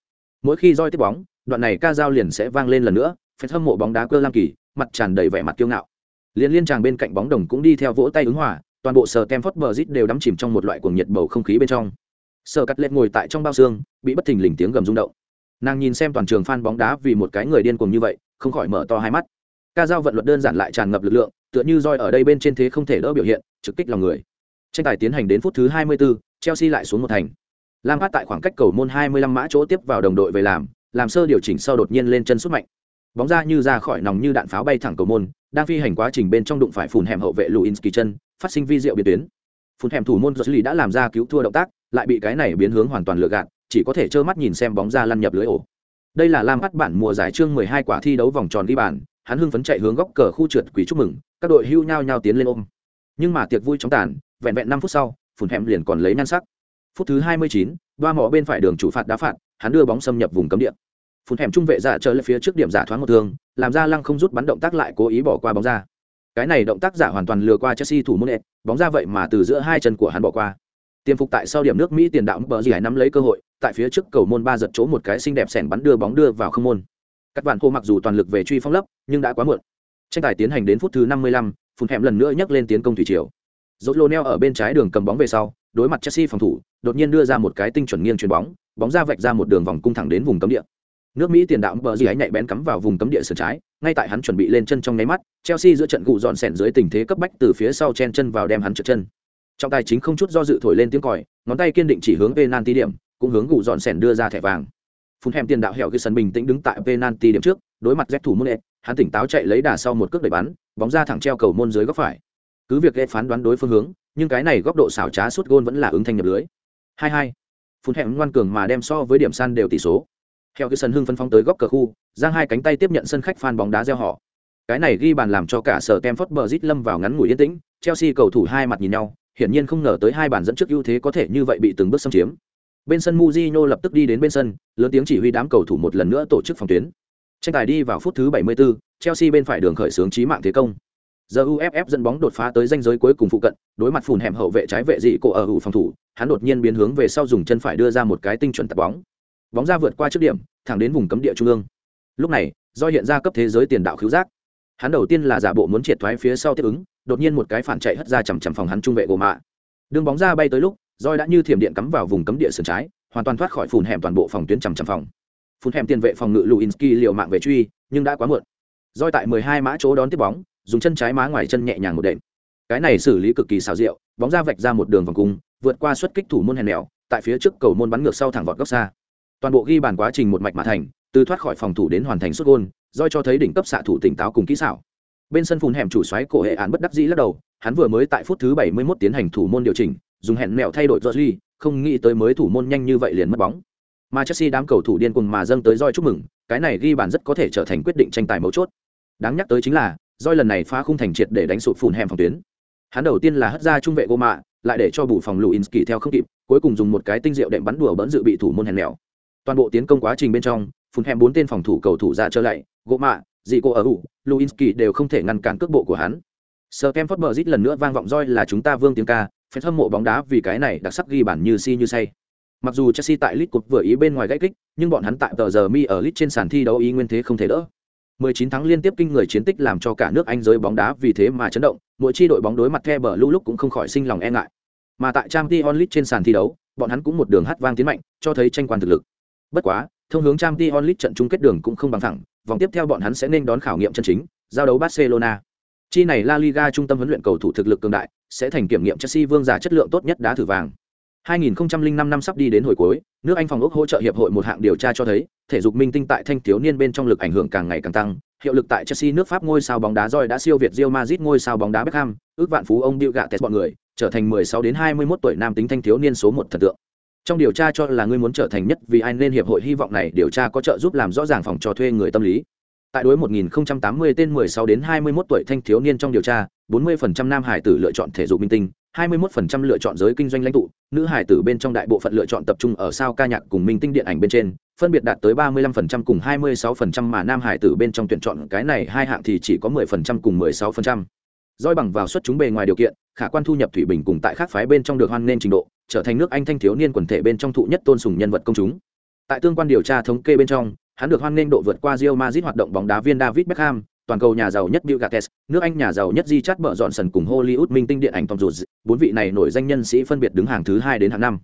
Mỗi khi roi tiếp bóng, đoạn này ca dao liền sẽ vang lên lần nữa phải hâm mộ bóng đá cơ lam kỳ, mặt tràn đầy vẻ mặt kiêu ngạo. Liên liên tràng bên cạnh bóng đồng cũng đi theo vỗ tay ứng hòa, toàn bộ sở kem phớt bờ rít đều đắm chìm trong một loại cuồng nhiệt bầu không khí bên trong. Sở cắt lệ ngồi tại trong bao xương, bị bất thình lình tiếng gầm rung động. Nàng nhìn xem toàn trường phan bóng đá vì một cái người điên cuồng như vậy, không khỏi mở to hai mắt ca dao vận luật đơn giản lại tràn ngập lực lượng tựa như roi ở đây bên trên thế không thể đỡ biểu hiện trực kích lòng người. Tranh tài tiến hành đến phút thứ 24, chelsea lại xuống một thành. Lam phát tại khoảng cách cầu môn 25 mã chỗ tiếp vào đồng đội về làm làm sơ điều chỉnh sau đột nhiên lên chân xuất mạnh. Bóng ra như ra khỏi nòng như đạn pháo bay thẳng cầu môn đang phi hành quá trình bên trong đụng phải phùn hẻm hậu vệ luinski chân phát sinh vi diệu biến tuyến. Phùn hẻm thủ môn Josley đã làm ra cứu thua động tác lại bị cái này biến hướng hoàn toàn lừa gạt chỉ có thể trơ mắt nhìn xem bóng ra lăn nhập lưới ổ. Đây là lam phát bản mùa giải chương 12 quả thi đấu vòng tròn ghi bàn hắn hưng phấn chạy hướng góc cờ khu trượt quỷ chúc mừng, các đội hưu nhao nhao tiến lên ôm. Nhưng mà tiệc vui chóng tàn, vẹn vẹn năm phút sau Phùn hẻm liền còn lấy nhan sắc. Phút thứ hai mươi chín, đoa mỏ bên phải đường chủ phạt đá phạt, hắn đưa bóng xâm nhập vùng cấm địa. Phùn hẻm trung vệ giả trở lên phía trước điểm giả thoáng một thương làm ra lăng không rút bắn động tác lại cố ý bỏ qua bóng ra. Cái này động tác giả hoàn toàn lừa qua chelsea thủ môn ed bóng ra vậy mà từ giữa hai chân của hắn bỏ qua. Tiêm phục tại sau điểm nước mỹ tiền đạo bờ gì hải nắm lấy cơ hội, tại phía trước cầu môn ba giật chỗ một cái xinh đẹp sẻn bắn đưa bóng đưa vào không môn các bạn hô mặc dù toàn lực về truy phong lấp nhưng đã quá muộn. Tranh tài tiến hành đến phút thứ 55, phun hẻm lần nữa nhấc lên tiến công thủy triều. Dốt lô neo ở bên trái đường cầm bóng về sau đối mặt chelsea phòng thủ đột nhiên đưa ra một cái tinh chuẩn nghiêng chuyền bóng bóng ra vạch ra một đường vòng cung thẳng đến vùng cấm địa. Nước mỹ tiền đạo bờ gì ấy nhạy bén cắm vào vùng cấm địa sườn trái ngay tại hắn chuẩn bị lên chân trong nháy mắt chelsea giữa trận cụ dọn sẻn dưới tình thế cấp bách từ phía sau chen chân vào đem hắn trượt chân. Trọng tài chính không chút do dự thổi lên tiếng còi ngón tay kiên định chỉ hướng penalty điểm cũng hướng cụ dọn sẻn đưa ra thẻ vàng phun hèm tiền đạo hẻo ghi sân bình tĩnh đứng tại penalty điểm trước, đối mặt dép thủ môn hắn tỉnh táo chạy lấy đà sau một cước đẩy bắn, bóng ra thẳng treo cầu môn dưới góc phải. Cứ việc ed phán đoán đối phương hướng, nhưng cái này góc độ xảo trá suốt gôn vẫn là ứng thanh nhập lưới. Hai hai. Phun hẻm ngoan cường mà đem so với điểm san đều tỷ số. Theo cái sân hưng phân phóng tới góc cờ khu, giang hai cánh tay tiếp nhận sân khách phan bóng đá gieo họ. Cái này ghi bàn làm cho cả sở tem phất bờ rít lâm vào ngắn ngủi yên tĩnh, chelsea cầu thủ hai mặt nhìn nhau, hiển nhiên không ngờ tới hai bàn dẫn trước ưu thế có thể như vậy bị từng bước xâm chiếm bên sân Mujino lập tức đi đến bên sân lớn tiếng chỉ huy đám cầu thủ một lần nữa tổ chức phòng tuyến. Tranh tài đi vào phút thứ 74, chelsea bên phải đường khởi xướng trí mạng thế công. Giờ uff dẫn bóng đột phá tới danh giới cuối cùng phụ cận đối mặt phùn hẻm hậu vệ trái vệ dị cổ ở hữu phòng thủ hắn đột nhiên biến hướng về sau dùng chân phải đưa ra một cái tinh chuẩn tạt bóng. Bóng ra vượt qua trước điểm thẳng đến vùng cấm địa trung ương. Lúc này do hiện ra cấp thế giới tiền đạo khiếu giác. Hắn đầu tiên là giả bộ muốn triệt thoái phía sau tiếp ứng đột nhiên một cái phản chạy hất ra chằm chằm phòng hắn trung vệ gồ mạ. Đường bóng ra bay tới lúc roi đã như thiểm điện cắm vào vùng cấm địa sườn trái, hoàn toàn thoát khỏi phùn hẻm toàn bộ phòng tuyến chằm chằm phòng. Phùn hẻm tiền vệ phòng ngự luinski liều mạng về truy, nhưng đã quá muộn. Roi tại 12 mã chỗ đón tiếp bóng, dùng chân trái má ngoài chân nhẹ nhàng một đệm. Cái này xử lý cực kỳ xảo diệu, bóng ra vạch ra một đường vòng cung, vượt qua xuất kích thủ môn hèn mèo, tại phía trước cầu môn bắn ngược sau thẳng vọt góc xa. Toàn bộ ghi bàn quá trình một mạch mà thành, từ thoát khỏi phòng thủ đến hoàn thành xuất gôn Doi cho thấy đỉnh cấp xạ thủ tỉnh táo cùng kỹ xảo. Bên sân phun hẻm chủ xoáy cổ hệ án bất đắc dĩ lắc đầu, hắn vừa mới tại phút thứ 71 tiến hành thủ môn điều chỉnh dùng hẹn mẹo thay đổi Rodri, không nghĩ tới mới thủ môn nhanh như vậy liền mất bóng. Mà Chelsea đám cầu thủ điên cuồng mà dâng tới roi chúc mừng, cái này ghi bàn rất có thể trở thành quyết định tranh tài mấu chốt. Đáng nhắc tới chính là, roi lần này phá khung thành triệt để đánh sụp phùn hẻm phòng tuyến. Hắn đầu tiên là hất ra trung vệ Goma, lại để cho bù phòng Luinski theo không kịp, cuối cùng dùng một cái tinh diệu đệm bắn đùa bỡn dự bị thủ môn hèn mèo. Toàn bộ tiến công quá trình bên trong, phùn hẻm bốn tên phòng thủ cầu thủ ra trở lại, Goma, dị cô ở hữu, Luinski đều không thể ngăn cản cước bộ của hắn. Sir Kemford rít lần nữa vang vọng roi là chúng ta vương tiếng ca, Fan hâm mộ bóng đá vì cái này đặc sắc ghi bản như si như say. Mặc dù Chelsea tại League Cup vừa ý bên ngoài gãy kích, nhưng bọn hắn tại tờ giờ mi ở League trên sàn thi đấu ý nguyên thế không thể đỡ. 19 thắng liên tiếp kinh người chiến tích làm cho cả nước Anh giới bóng đá vì thế mà chấn động, mỗi chi đội bóng đối mặt The Blue lúc cũng không khỏi sinh lòng e ngại. Mà tại Champions League trên sàn thi đấu, bọn hắn cũng một đường hát vang tiến mạnh, cho thấy tranh quan thực lực. Bất quá, thông hướng Champions League trận chung kết đường cũng không bằng thẳng, vòng tiếp theo bọn hắn sẽ nên đón khảo nghiệm chân chính, giao đấu Barcelona. Chi này La Liga trung tâm huấn luyện cầu thủ thực lực cường đại, sẽ thành kiểm nghiệm Chelsea vương giả chất lượng tốt nhất đá thử vàng. 2005 năm sắp đi đến hồi cuối, nước Anh phòng ốc hỗ trợ hiệp hội một hạng điều tra cho thấy, thể dục minh tinh tại thanh thiếu niên bên trong lực ảnh hưởng càng ngày càng tăng, hiệu lực tại Chelsea nước Pháp ngôi sao bóng đá roi đã siêu việt Real Madrid ngôi sao bóng đá Beckham, ước vạn phú ông điệu gạ tẹt bọn người, trở thành 16 đến 21 tuổi nam tính thanh thiếu niên số 1 thần tượng. Trong điều tra cho là người muốn trở thành nhất vì anh nên hiệp hội hy vọng này điều tra có trợ giúp làm rõ ràng phòng trò thuê người tâm lý tại đối 1080 tên 16 đến 21 tuổi thanh thiếu niên trong điều tra 40% nam hải tử lựa chọn thể dục minh tinh 21% lựa chọn giới kinh doanh lãnh tụ nữ hải tử bên trong đại bộ phận lựa chọn tập trung ở sao ca nhạc cùng minh tinh điện ảnh bên trên phân biệt đạt tới 35% cùng 26% mà nam hải tử bên trong tuyển chọn cái này hai hạng thì chỉ có 10% cùng 16%. Doi bằng vào xuất chúng bề ngoài điều kiện, khả quan thu nhập thủy bình cùng tại khác phái bên trong được hoan nên trình độ, trở thành nước Anh thanh thiếu niên quần thể bên trong thụ nhất tôn sùng nhân vật công chúng. Tại tương quan điều tra thống kê bên trong, hắn được hoan nên độ vượt qua Real Madrid hoạt động bóng đá viên David Beckham, toàn cầu nhà giàu nhất Bill Gates, nước Anh nhà giàu nhất Di Chát bợ dọn sần cùng Hollywood minh tinh điện ảnh Tom Cruise, bốn vị này nổi danh nhân sĩ phân biệt đứng hàng thứ hai đến hàng năm.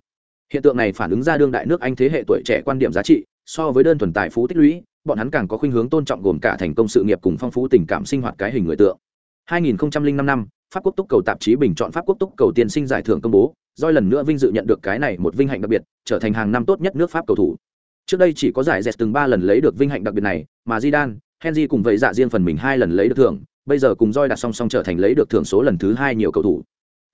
Hiện tượng này phản ứng ra đương đại nước Anh thế hệ tuổi trẻ quan điểm giá trị, so với đơn thuần tài phú tích lũy, bọn hắn càng có khuynh hướng tôn trọng gồm cả thành công sự nghiệp cùng phong phú tình cảm sinh hoạt cái hình người tượng. 2005 năm, Pháp quốc túc cầu tạp chí bình chọn Pháp quốc túc cầu tiên sinh giải thưởng công bố, doi lần nữa vinh dự nhận được cái này một vinh hạnh đặc biệt, trở thành hàng năm tốt nhất nước Pháp cầu thủ. Trước đây chỉ có giải dẹt từng ba lần lấy được vinh hạnh đặc biệt này, mà Zidane, Henry cùng vậy dạ riêng phần mình hai lần lấy được thưởng, bây giờ cùng roi đặt song song trở thành lấy được thưởng số lần thứ hai nhiều cầu thủ.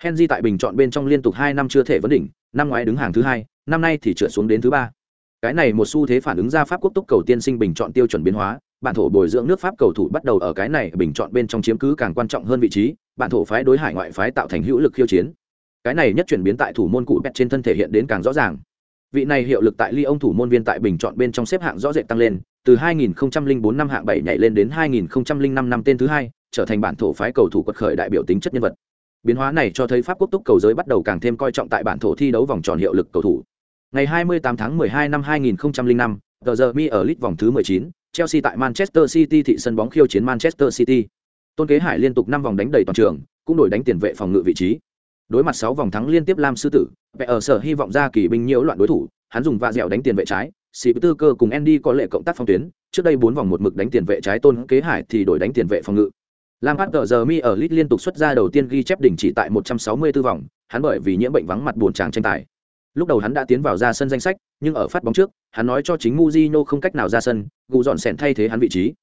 Henry tại bình chọn bên trong liên tục hai năm chưa thể vấn đỉnh, năm ngoái đứng hàng thứ hai, năm nay thì trượt xuống đến thứ ba. Cái này một xu thế phản ứng ra Pháp quốc túc cầu tiên sinh bình chọn tiêu chuẩn biến hóa, bản thổ bồi dưỡng nước Pháp cầu thủ bắt đầu ở cái này bình chọn bên trong chiếm cứ càng quan trọng hơn vị trí, bản thổ phái đối hải ngoại phái tạo thành hữu lực khiêu chiến. Cái này nhất chuyển biến tại thủ môn cụ bẹt trên thân thể hiện đến càng rõ ràng vị này hiệu lực tại ly ông thủ môn viên tại bình chọn bên trong xếp hạng rõ rệt tăng lên từ 2004 năm hạng 7 nhảy lên đến 2005 năm tên thứ hai, trở thành bản thổ phái cầu thủ quật khởi đại biểu tính chất nhân vật. Biến hóa này cho thấy pháp quốc túc cầu giới bắt đầu càng thêm coi trọng tại bản thổ thi đấu vòng tròn hiệu lực cầu thủ. Ngày 28 tháng 12 năm 2005 The The mi ở lit vòng thứ 19 chelsea tại manchester city thị sân bóng khiêu chiến manchester city. Tôn kế hải liên tục năm vòng đánh đầy toàn trường, cũng đổi đánh tiền vệ phòng ngự vị trí. Đối mặt sáu vòng thắng liên tiếp lam sư tử, vẻ ở sở hy vọng ra kỳ binh nhiễu loạn đối thủ, hắn dùng vạ dẻo đánh tiền vệ trái sĩ tư cơ cùng andy có lệ cộng tác phong tuyến trước đây bốn vòng một mực đánh tiền vệ trái tôn kế hải thì đổi đánh tiền vệ phòng ngự lam phát giờ mi ở Leeds liên tục xuất ra đầu tiên ghi chép đỉnh chỉ tại 164 vòng hắn bởi vì nhiễm bệnh vắng mặt buồn tràng tranh tài Lúc đầu hắn đã tiến vào ra sân danh sách, nhưng ở phát bóng trước, hắn nói cho chính Mujino không cách nào ra sân, gù dọn sèn thay thế hắn vị trí.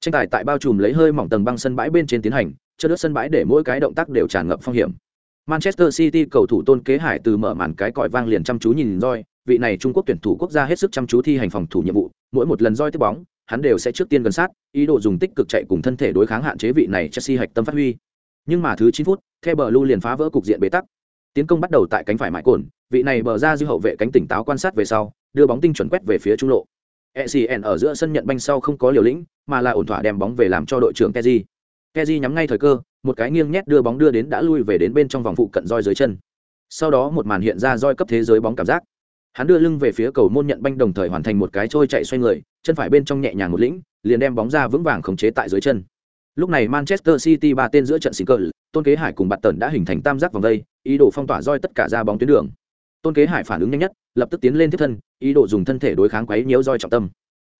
Tranh tài tại bao trùm lấy hơi mỏng tầng băng sân bãi bên trên tiến hành, cho đất sân bãi để mỗi cái động tác đều tràn ngập phong hiểm. Manchester City cầu thủ Tôn Kế Hải từ mở màn cái còi vang liền chăm chú nhìn roi, vị này Trung Quốc tuyển thủ quốc gia hết sức chăm chú thi hành phòng thủ nhiệm vụ, mỗi một lần roi tiếp bóng, hắn đều sẽ trước tiên gần sát, ý đồ dùng tích cực chạy cùng thân thể đối kháng hạn chế vị này Chelsea hạch tâm phát huy. Nhưng mà thứ 9 phút, The Blue liền phá vỡ cục diện bế tắc. Tiến công bắt đầu tại cánh phải mãi cồn, vị này bờ ra dư hậu vệ cánh tỉnh táo quan sát về sau, đưa bóng tinh chuẩn quét về phía trung lộ. ECN ở giữa sân nhận banh sau không có liều lĩnh, mà là ổn thỏa đem bóng về làm cho đội trưởng Kezi. Kezi nhắm ngay thời cơ, một cái nghiêng nhét đưa bóng đưa đến đã lui về đến bên trong vòng phụ cận roi dưới chân. Sau đó một màn hiện ra roi cấp thế giới bóng cảm giác. Hắn đưa lưng về phía cầu môn nhận banh đồng thời hoàn thành một cái trôi chạy xoay người, chân phải bên trong nhẹ nhàng một lĩnh, liền đem bóng ra vững vàng khống chế tại dưới chân. Lúc này Manchester City ba tên giữa trận xịn cờ, Tôn Kế Hải cùng Bạt Tần đã hình thành tam giác vòng vây, ý đồ phong tỏa roi tất cả ra bóng tuyến đường. Tôn Kế Hải phản ứng nhanh nhất, lập tức tiến lên tiếp thân, ý đồ dùng thân thể đối kháng quấy nhiễu roi trọng tâm.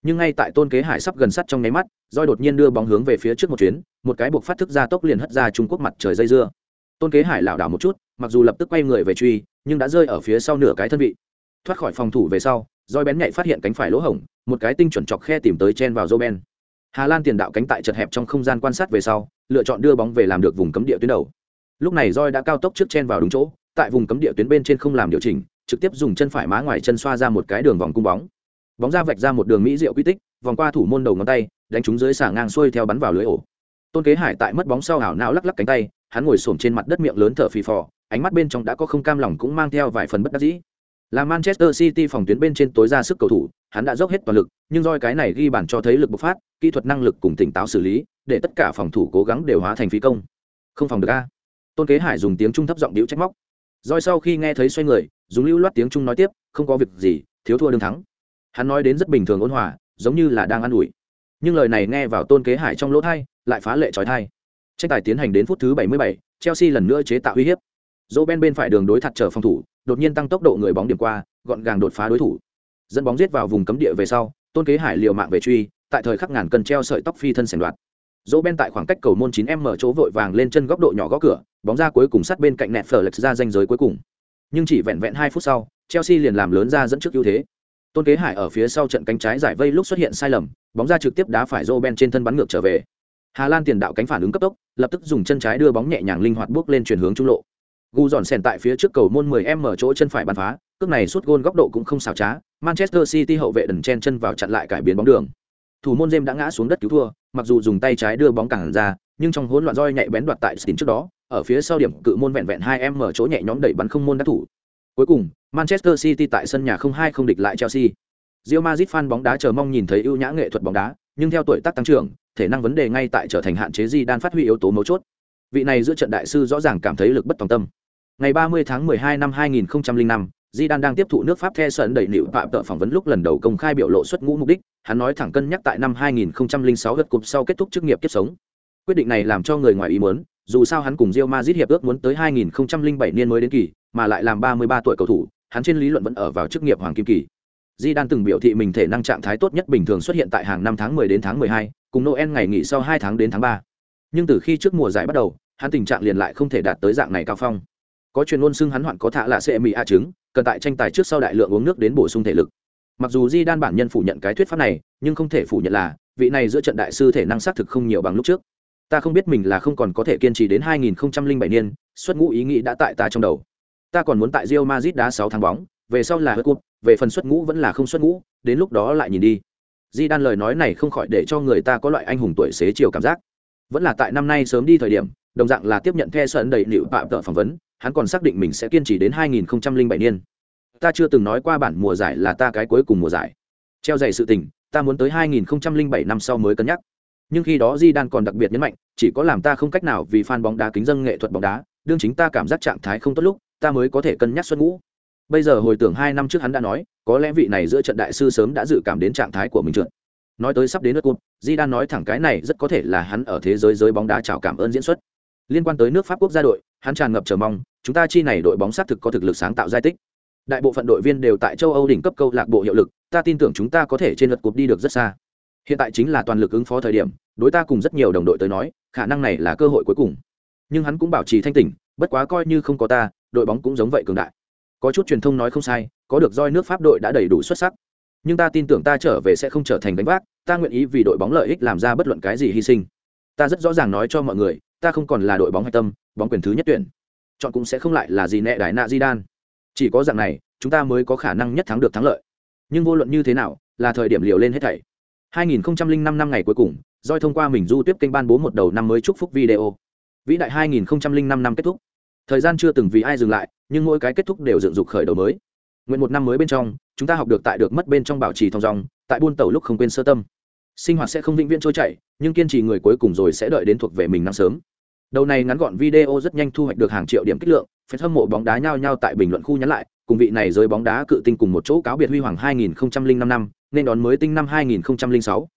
Nhưng ngay tại Tôn Kế Hải sắp gần sát trong nháy mắt, roi đột nhiên đưa bóng hướng về phía trước một chuyến, một cái buộc phát thức ra tốc liền hất ra Trung Quốc mặt trời dây dưa. Tôn Kế Hải lảo đảo một chút, mặc dù lập tức quay người về truy, nhưng đã rơi ở phía sau nửa cái thân vị. Thoát khỏi phòng thủ về sau, roi bén nhạy phát hiện cánh phải lỗ hổng, một cái tinh chuẩn chọc khe tìm tới chen vào joben Hà Lan tiền đạo cánh tại chật hẹp trong không gian quan sát về sau, lựa chọn đưa bóng về làm được vùng cấm địa tuyến đầu. Lúc này roi đã cao tốc trước chen vào đúng chỗ, tại vùng cấm địa tuyến bên trên không làm điều chỉnh, trực tiếp dùng chân phải má ngoài chân xoa ra một cái đường vòng cung bóng. Bóng ra vạch ra một đường mỹ diệu quy tích, vòng qua thủ môn đầu ngón tay, đánh trúng dưới xả ngang xuôi theo bắn vào lưới ổ. Tôn Kế Hải tại mất bóng sau hảo não lắc lắc cánh tay, hắn ngồi xổm trên mặt đất miệng lớn thở phì phò, ánh mắt bên trong đã có không cam lòng cũng mang theo vài phần bất đắc dĩ. Là Manchester City phòng tuyến bên trên tối ra sức cầu thủ, hắn đã dốc hết toàn lực, nhưng roi cái này ghi bàn cho thấy lực bộc phát, kỹ thuật năng lực cùng tỉnh táo xử lý, để tất cả phòng thủ cố gắng đều hóa thành phí công. Không phòng được a. Tôn Kế Hải dùng tiếng trung thấp giọng điệu trách móc. Roi sau khi nghe thấy xoay người, dùng lưu loát tiếng trung nói tiếp, không có việc gì, thiếu thua đương thắng. Hắn nói đến rất bình thường ôn hòa, giống như là đang ăn ủi. Nhưng lời này nghe vào Tôn Kế Hải trong lỗ thai lại phá lệ chói tai. Tranh tài tiến hành đến phút thứ 77, Chelsea lần nữa chế tạo uy hiếp. Dỗ Ben bên phải đường đối thật trở phòng thủ, đột nhiên tăng tốc độ người bóng điểm qua, gọn gàng đột phá đối thủ. Dẫn bóng giết vào vùng cấm địa về sau, Tôn Kế Hải liều mạng về truy, tại thời khắc ngàn cân treo sợi tóc phi thân xẻn đoạt. Dỗ Ben tại khoảng cách cầu môn 9m chỗ vội vàng lên chân góc độ nhỏ góc cửa, bóng ra cuối cùng sát bên cạnh nẹt phở lệch ra danh giới cuối cùng. Nhưng chỉ vẹn vẹn 2 phút sau, Chelsea liền làm lớn ra dẫn trước ưu thế. Tôn Kế Hải ở phía sau trận cánh trái giải vây lúc xuất hiện sai lầm, bóng ra trực tiếp đá phải Dỗ Ben trên thân bắn ngược trở về. Hà Lan tiền đạo cánh phản ứng cấp tốc, lập tức dùng chân trái đưa bóng nhẹ nhàng linh hoạt bước lên chuyển hướng trung lộ. Gu dọn sèn tại phía trước cầu môn 10m chỗ chân phải bắn phá, cước này suốt gôn góc độ cũng không xảo trá, Manchester City hậu vệ đần chen chân vào chặn lại cải biến bóng đường. Thủ môn James đã ngã xuống đất cứu thua, mặc dù dùng tay trái đưa bóng cản ra, nhưng trong hỗn loạn roi nhạy bén đoạt tại Stin trước đó, ở phía sau điểm cự môn vẹn vẹn 2m chỗ nhẹ nhõm đẩy bắn không môn đắc thủ. Cuối cùng, Manchester City tại sân nhà 0-2 không địch lại Chelsea. Real Madrid fan bóng đá chờ mong nhìn thấy ưu nhã nghệ thuật bóng đá, nhưng theo tuổi tác tăng trưởng, thể năng vấn đề ngay tại trở thành hạn chế di đan phát huy yếu tố mấu chốt. Vị này giữa trận đại sư rõ ràng cảm thấy lực bất tòng tâm. Ngày 30 tháng 12 năm 2005, Zidane đang tiếp thụ nước Pháp The Sun đẩy liệu phạm tợ phỏng vấn lúc lần đầu công khai biểu lộ xuất ngũ mục đích, hắn nói thẳng cân nhắc tại năm 2006 gật cục sau kết thúc chức nghiệp kiếp sống. Quyết định này làm cho người ngoài ý muốn, dù sao hắn cùng Real Madrid hiệp ước muốn tới 2007 niên mới đến kỳ, mà lại làm 33 tuổi cầu thủ, hắn trên lý luận vẫn ở vào chức nghiệp hoàng kim kỳ. Zidane từng biểu thị mình thể năng trạng thái tốt nhất bình thường xuất hiện tại hàng năm tháng 10 đến tháng 12, cùng Noel ngày nghỉ sau 2 tháng đến tháng 3. Nhưng từ khi trước mùa giải bắt đầu, hắn tình trạng liền lại không thể đạt tới dạng này cao phong có truyền ngôn xưng hắn hoạn có thạ lạ sẽ mỹ a chứng cần tại tranh tài trước sau đại lượng uống nước đến bổ sung thể lực. Mặc dù di đan bản nhân phủ nhận cái thuyết pháp này, nhưng không thể phủ nhận là, vị này giữa trận đại sư thể năng xác thực không nhiều bằng lúc trước. Ta không biết mình là không còn có thể kiên trì đến 2007 niên, xuất ngũ ý nghĩ đã tại ta trong đầu. Ta còn muốn tại Rio Madrid đá sáu tháng bóng, về sau là hớt cúp, về phần xuất ngũ vẫn là không xuất ngũ, đến lúc đó lại nhìn đi. Di đan lời nói này không khỏi để cho người ta có loại anh hùng tuổi xế chiều cảm giác. Vẫn là tại năm nay sớm đi thời điểm, đồng dạng là tiếp nhận the sơn đầy liệu tạm tợ phỏng vấn hắn còn xác định mình sẽ kiên trì đến 2007 niên. Ta chưa từng nói qua bản mùa giải là ta cái cuối cùng mùa giải. Treo dày sự tình, ta muốn tới 2007 năm sau mới cân nhắc. Nhưng khi đó Di Đan còn đặc biệt nhấn mạnh, chỉ có làm ta không cách nào vì fan bóng đá kính dân nghệ thuật bóng đá, đương chính ta cảm giác trạng thái không tốt lúc, ta mới có thể cân nhắc xuân ngũ. Bây giờ hồi tưởng 2 năm trước hắn đã nói, có lẽ vị này giữa trận đại sư sớm đã dự cảm đến trạng thái của mình trượt. Nói tới sắp đến nước cúp, Di Đan nói thẳng cái này rất có thể là hắn ở thế giới giới bóng đá chào cảm ơn diễn xuất. Liên quan tới nước Pháp quốc gia đội, hắn tràn ngập chờ mong, chúng ta chi này đội bóng xác thực có thực lực sáng tạo giai tích. Đại bộ phận đội viên đều tại châu Âu đỉnh cấp câu lạc bộ hiệu lực, ta tin tưởng chúng ta có thể trên lượt cúp đi được rất xa. Hiện tại chính là toàn lực ứng phó thời điểm, đối ta cùng rất nhiều đồng đội tới nói, khả năng này là cơ hội cuối cùng. Nhưng hắn cũng bảo trì thanh tỉnh, bất quá coi như không có ta, đội bóng cũng giống vậy cường đại. có chút truyền thông nói không sai có được roi nước pháp đội đã đầy đủ xuất sắc nhưng ta tin tưởng ta trở về sẽ không trở thành gánh vác ta nguyện ý vì đội bóng lợi ích làm ra bất luận cái gì hy sinh ta rất rõ ràng nói cho mọi người ta không còn là đội bóng hạch tâm, bóng quyền thứ nhất tuyển. Chọn cũng sẽ không lại là gì nẹ đại nạ di đan chỉ có dạng này, chúng ta mới có khả năng nhất thắng được thắng lợi. Nhưng vô luận như thế nào, là thời điểm liều lên hết thảy. 2005 năm ngày cuối cùng doi thông qua mình du tiếp kênh ban bố một đầu năm mới chúc phúc video. Vĩ đại 2005 năm kết thúc. Thời gian chưa từng vì ai dừng lại, nhưng mỗi cái kết thúc đều dựng dục khởi đầu mới. Nguyện một năm mới bên trong, chúng ta học được tại được mất bên trong bảo trì thong dong, tại buôn tàu lúc không quên sơ tâm. Sinh hoạt sẽ không vĩnh viễn trôi chảy, nhưng kiên trì người cuối cùng rồi sẽ đợi đến thuộc về mình năm sớm đầu này ngắn gọn video rất nhanh thu hoạch được hàng triệu điểm kích lượng fan hâm mộ bóng đá nhao nhao tại bình luận khu nhắn lại, cùng vị này giới bóng đá cự tinh cùng một chỗ cáo biệt huy hoàng 2005 năm nên đón mới tinh năm 2006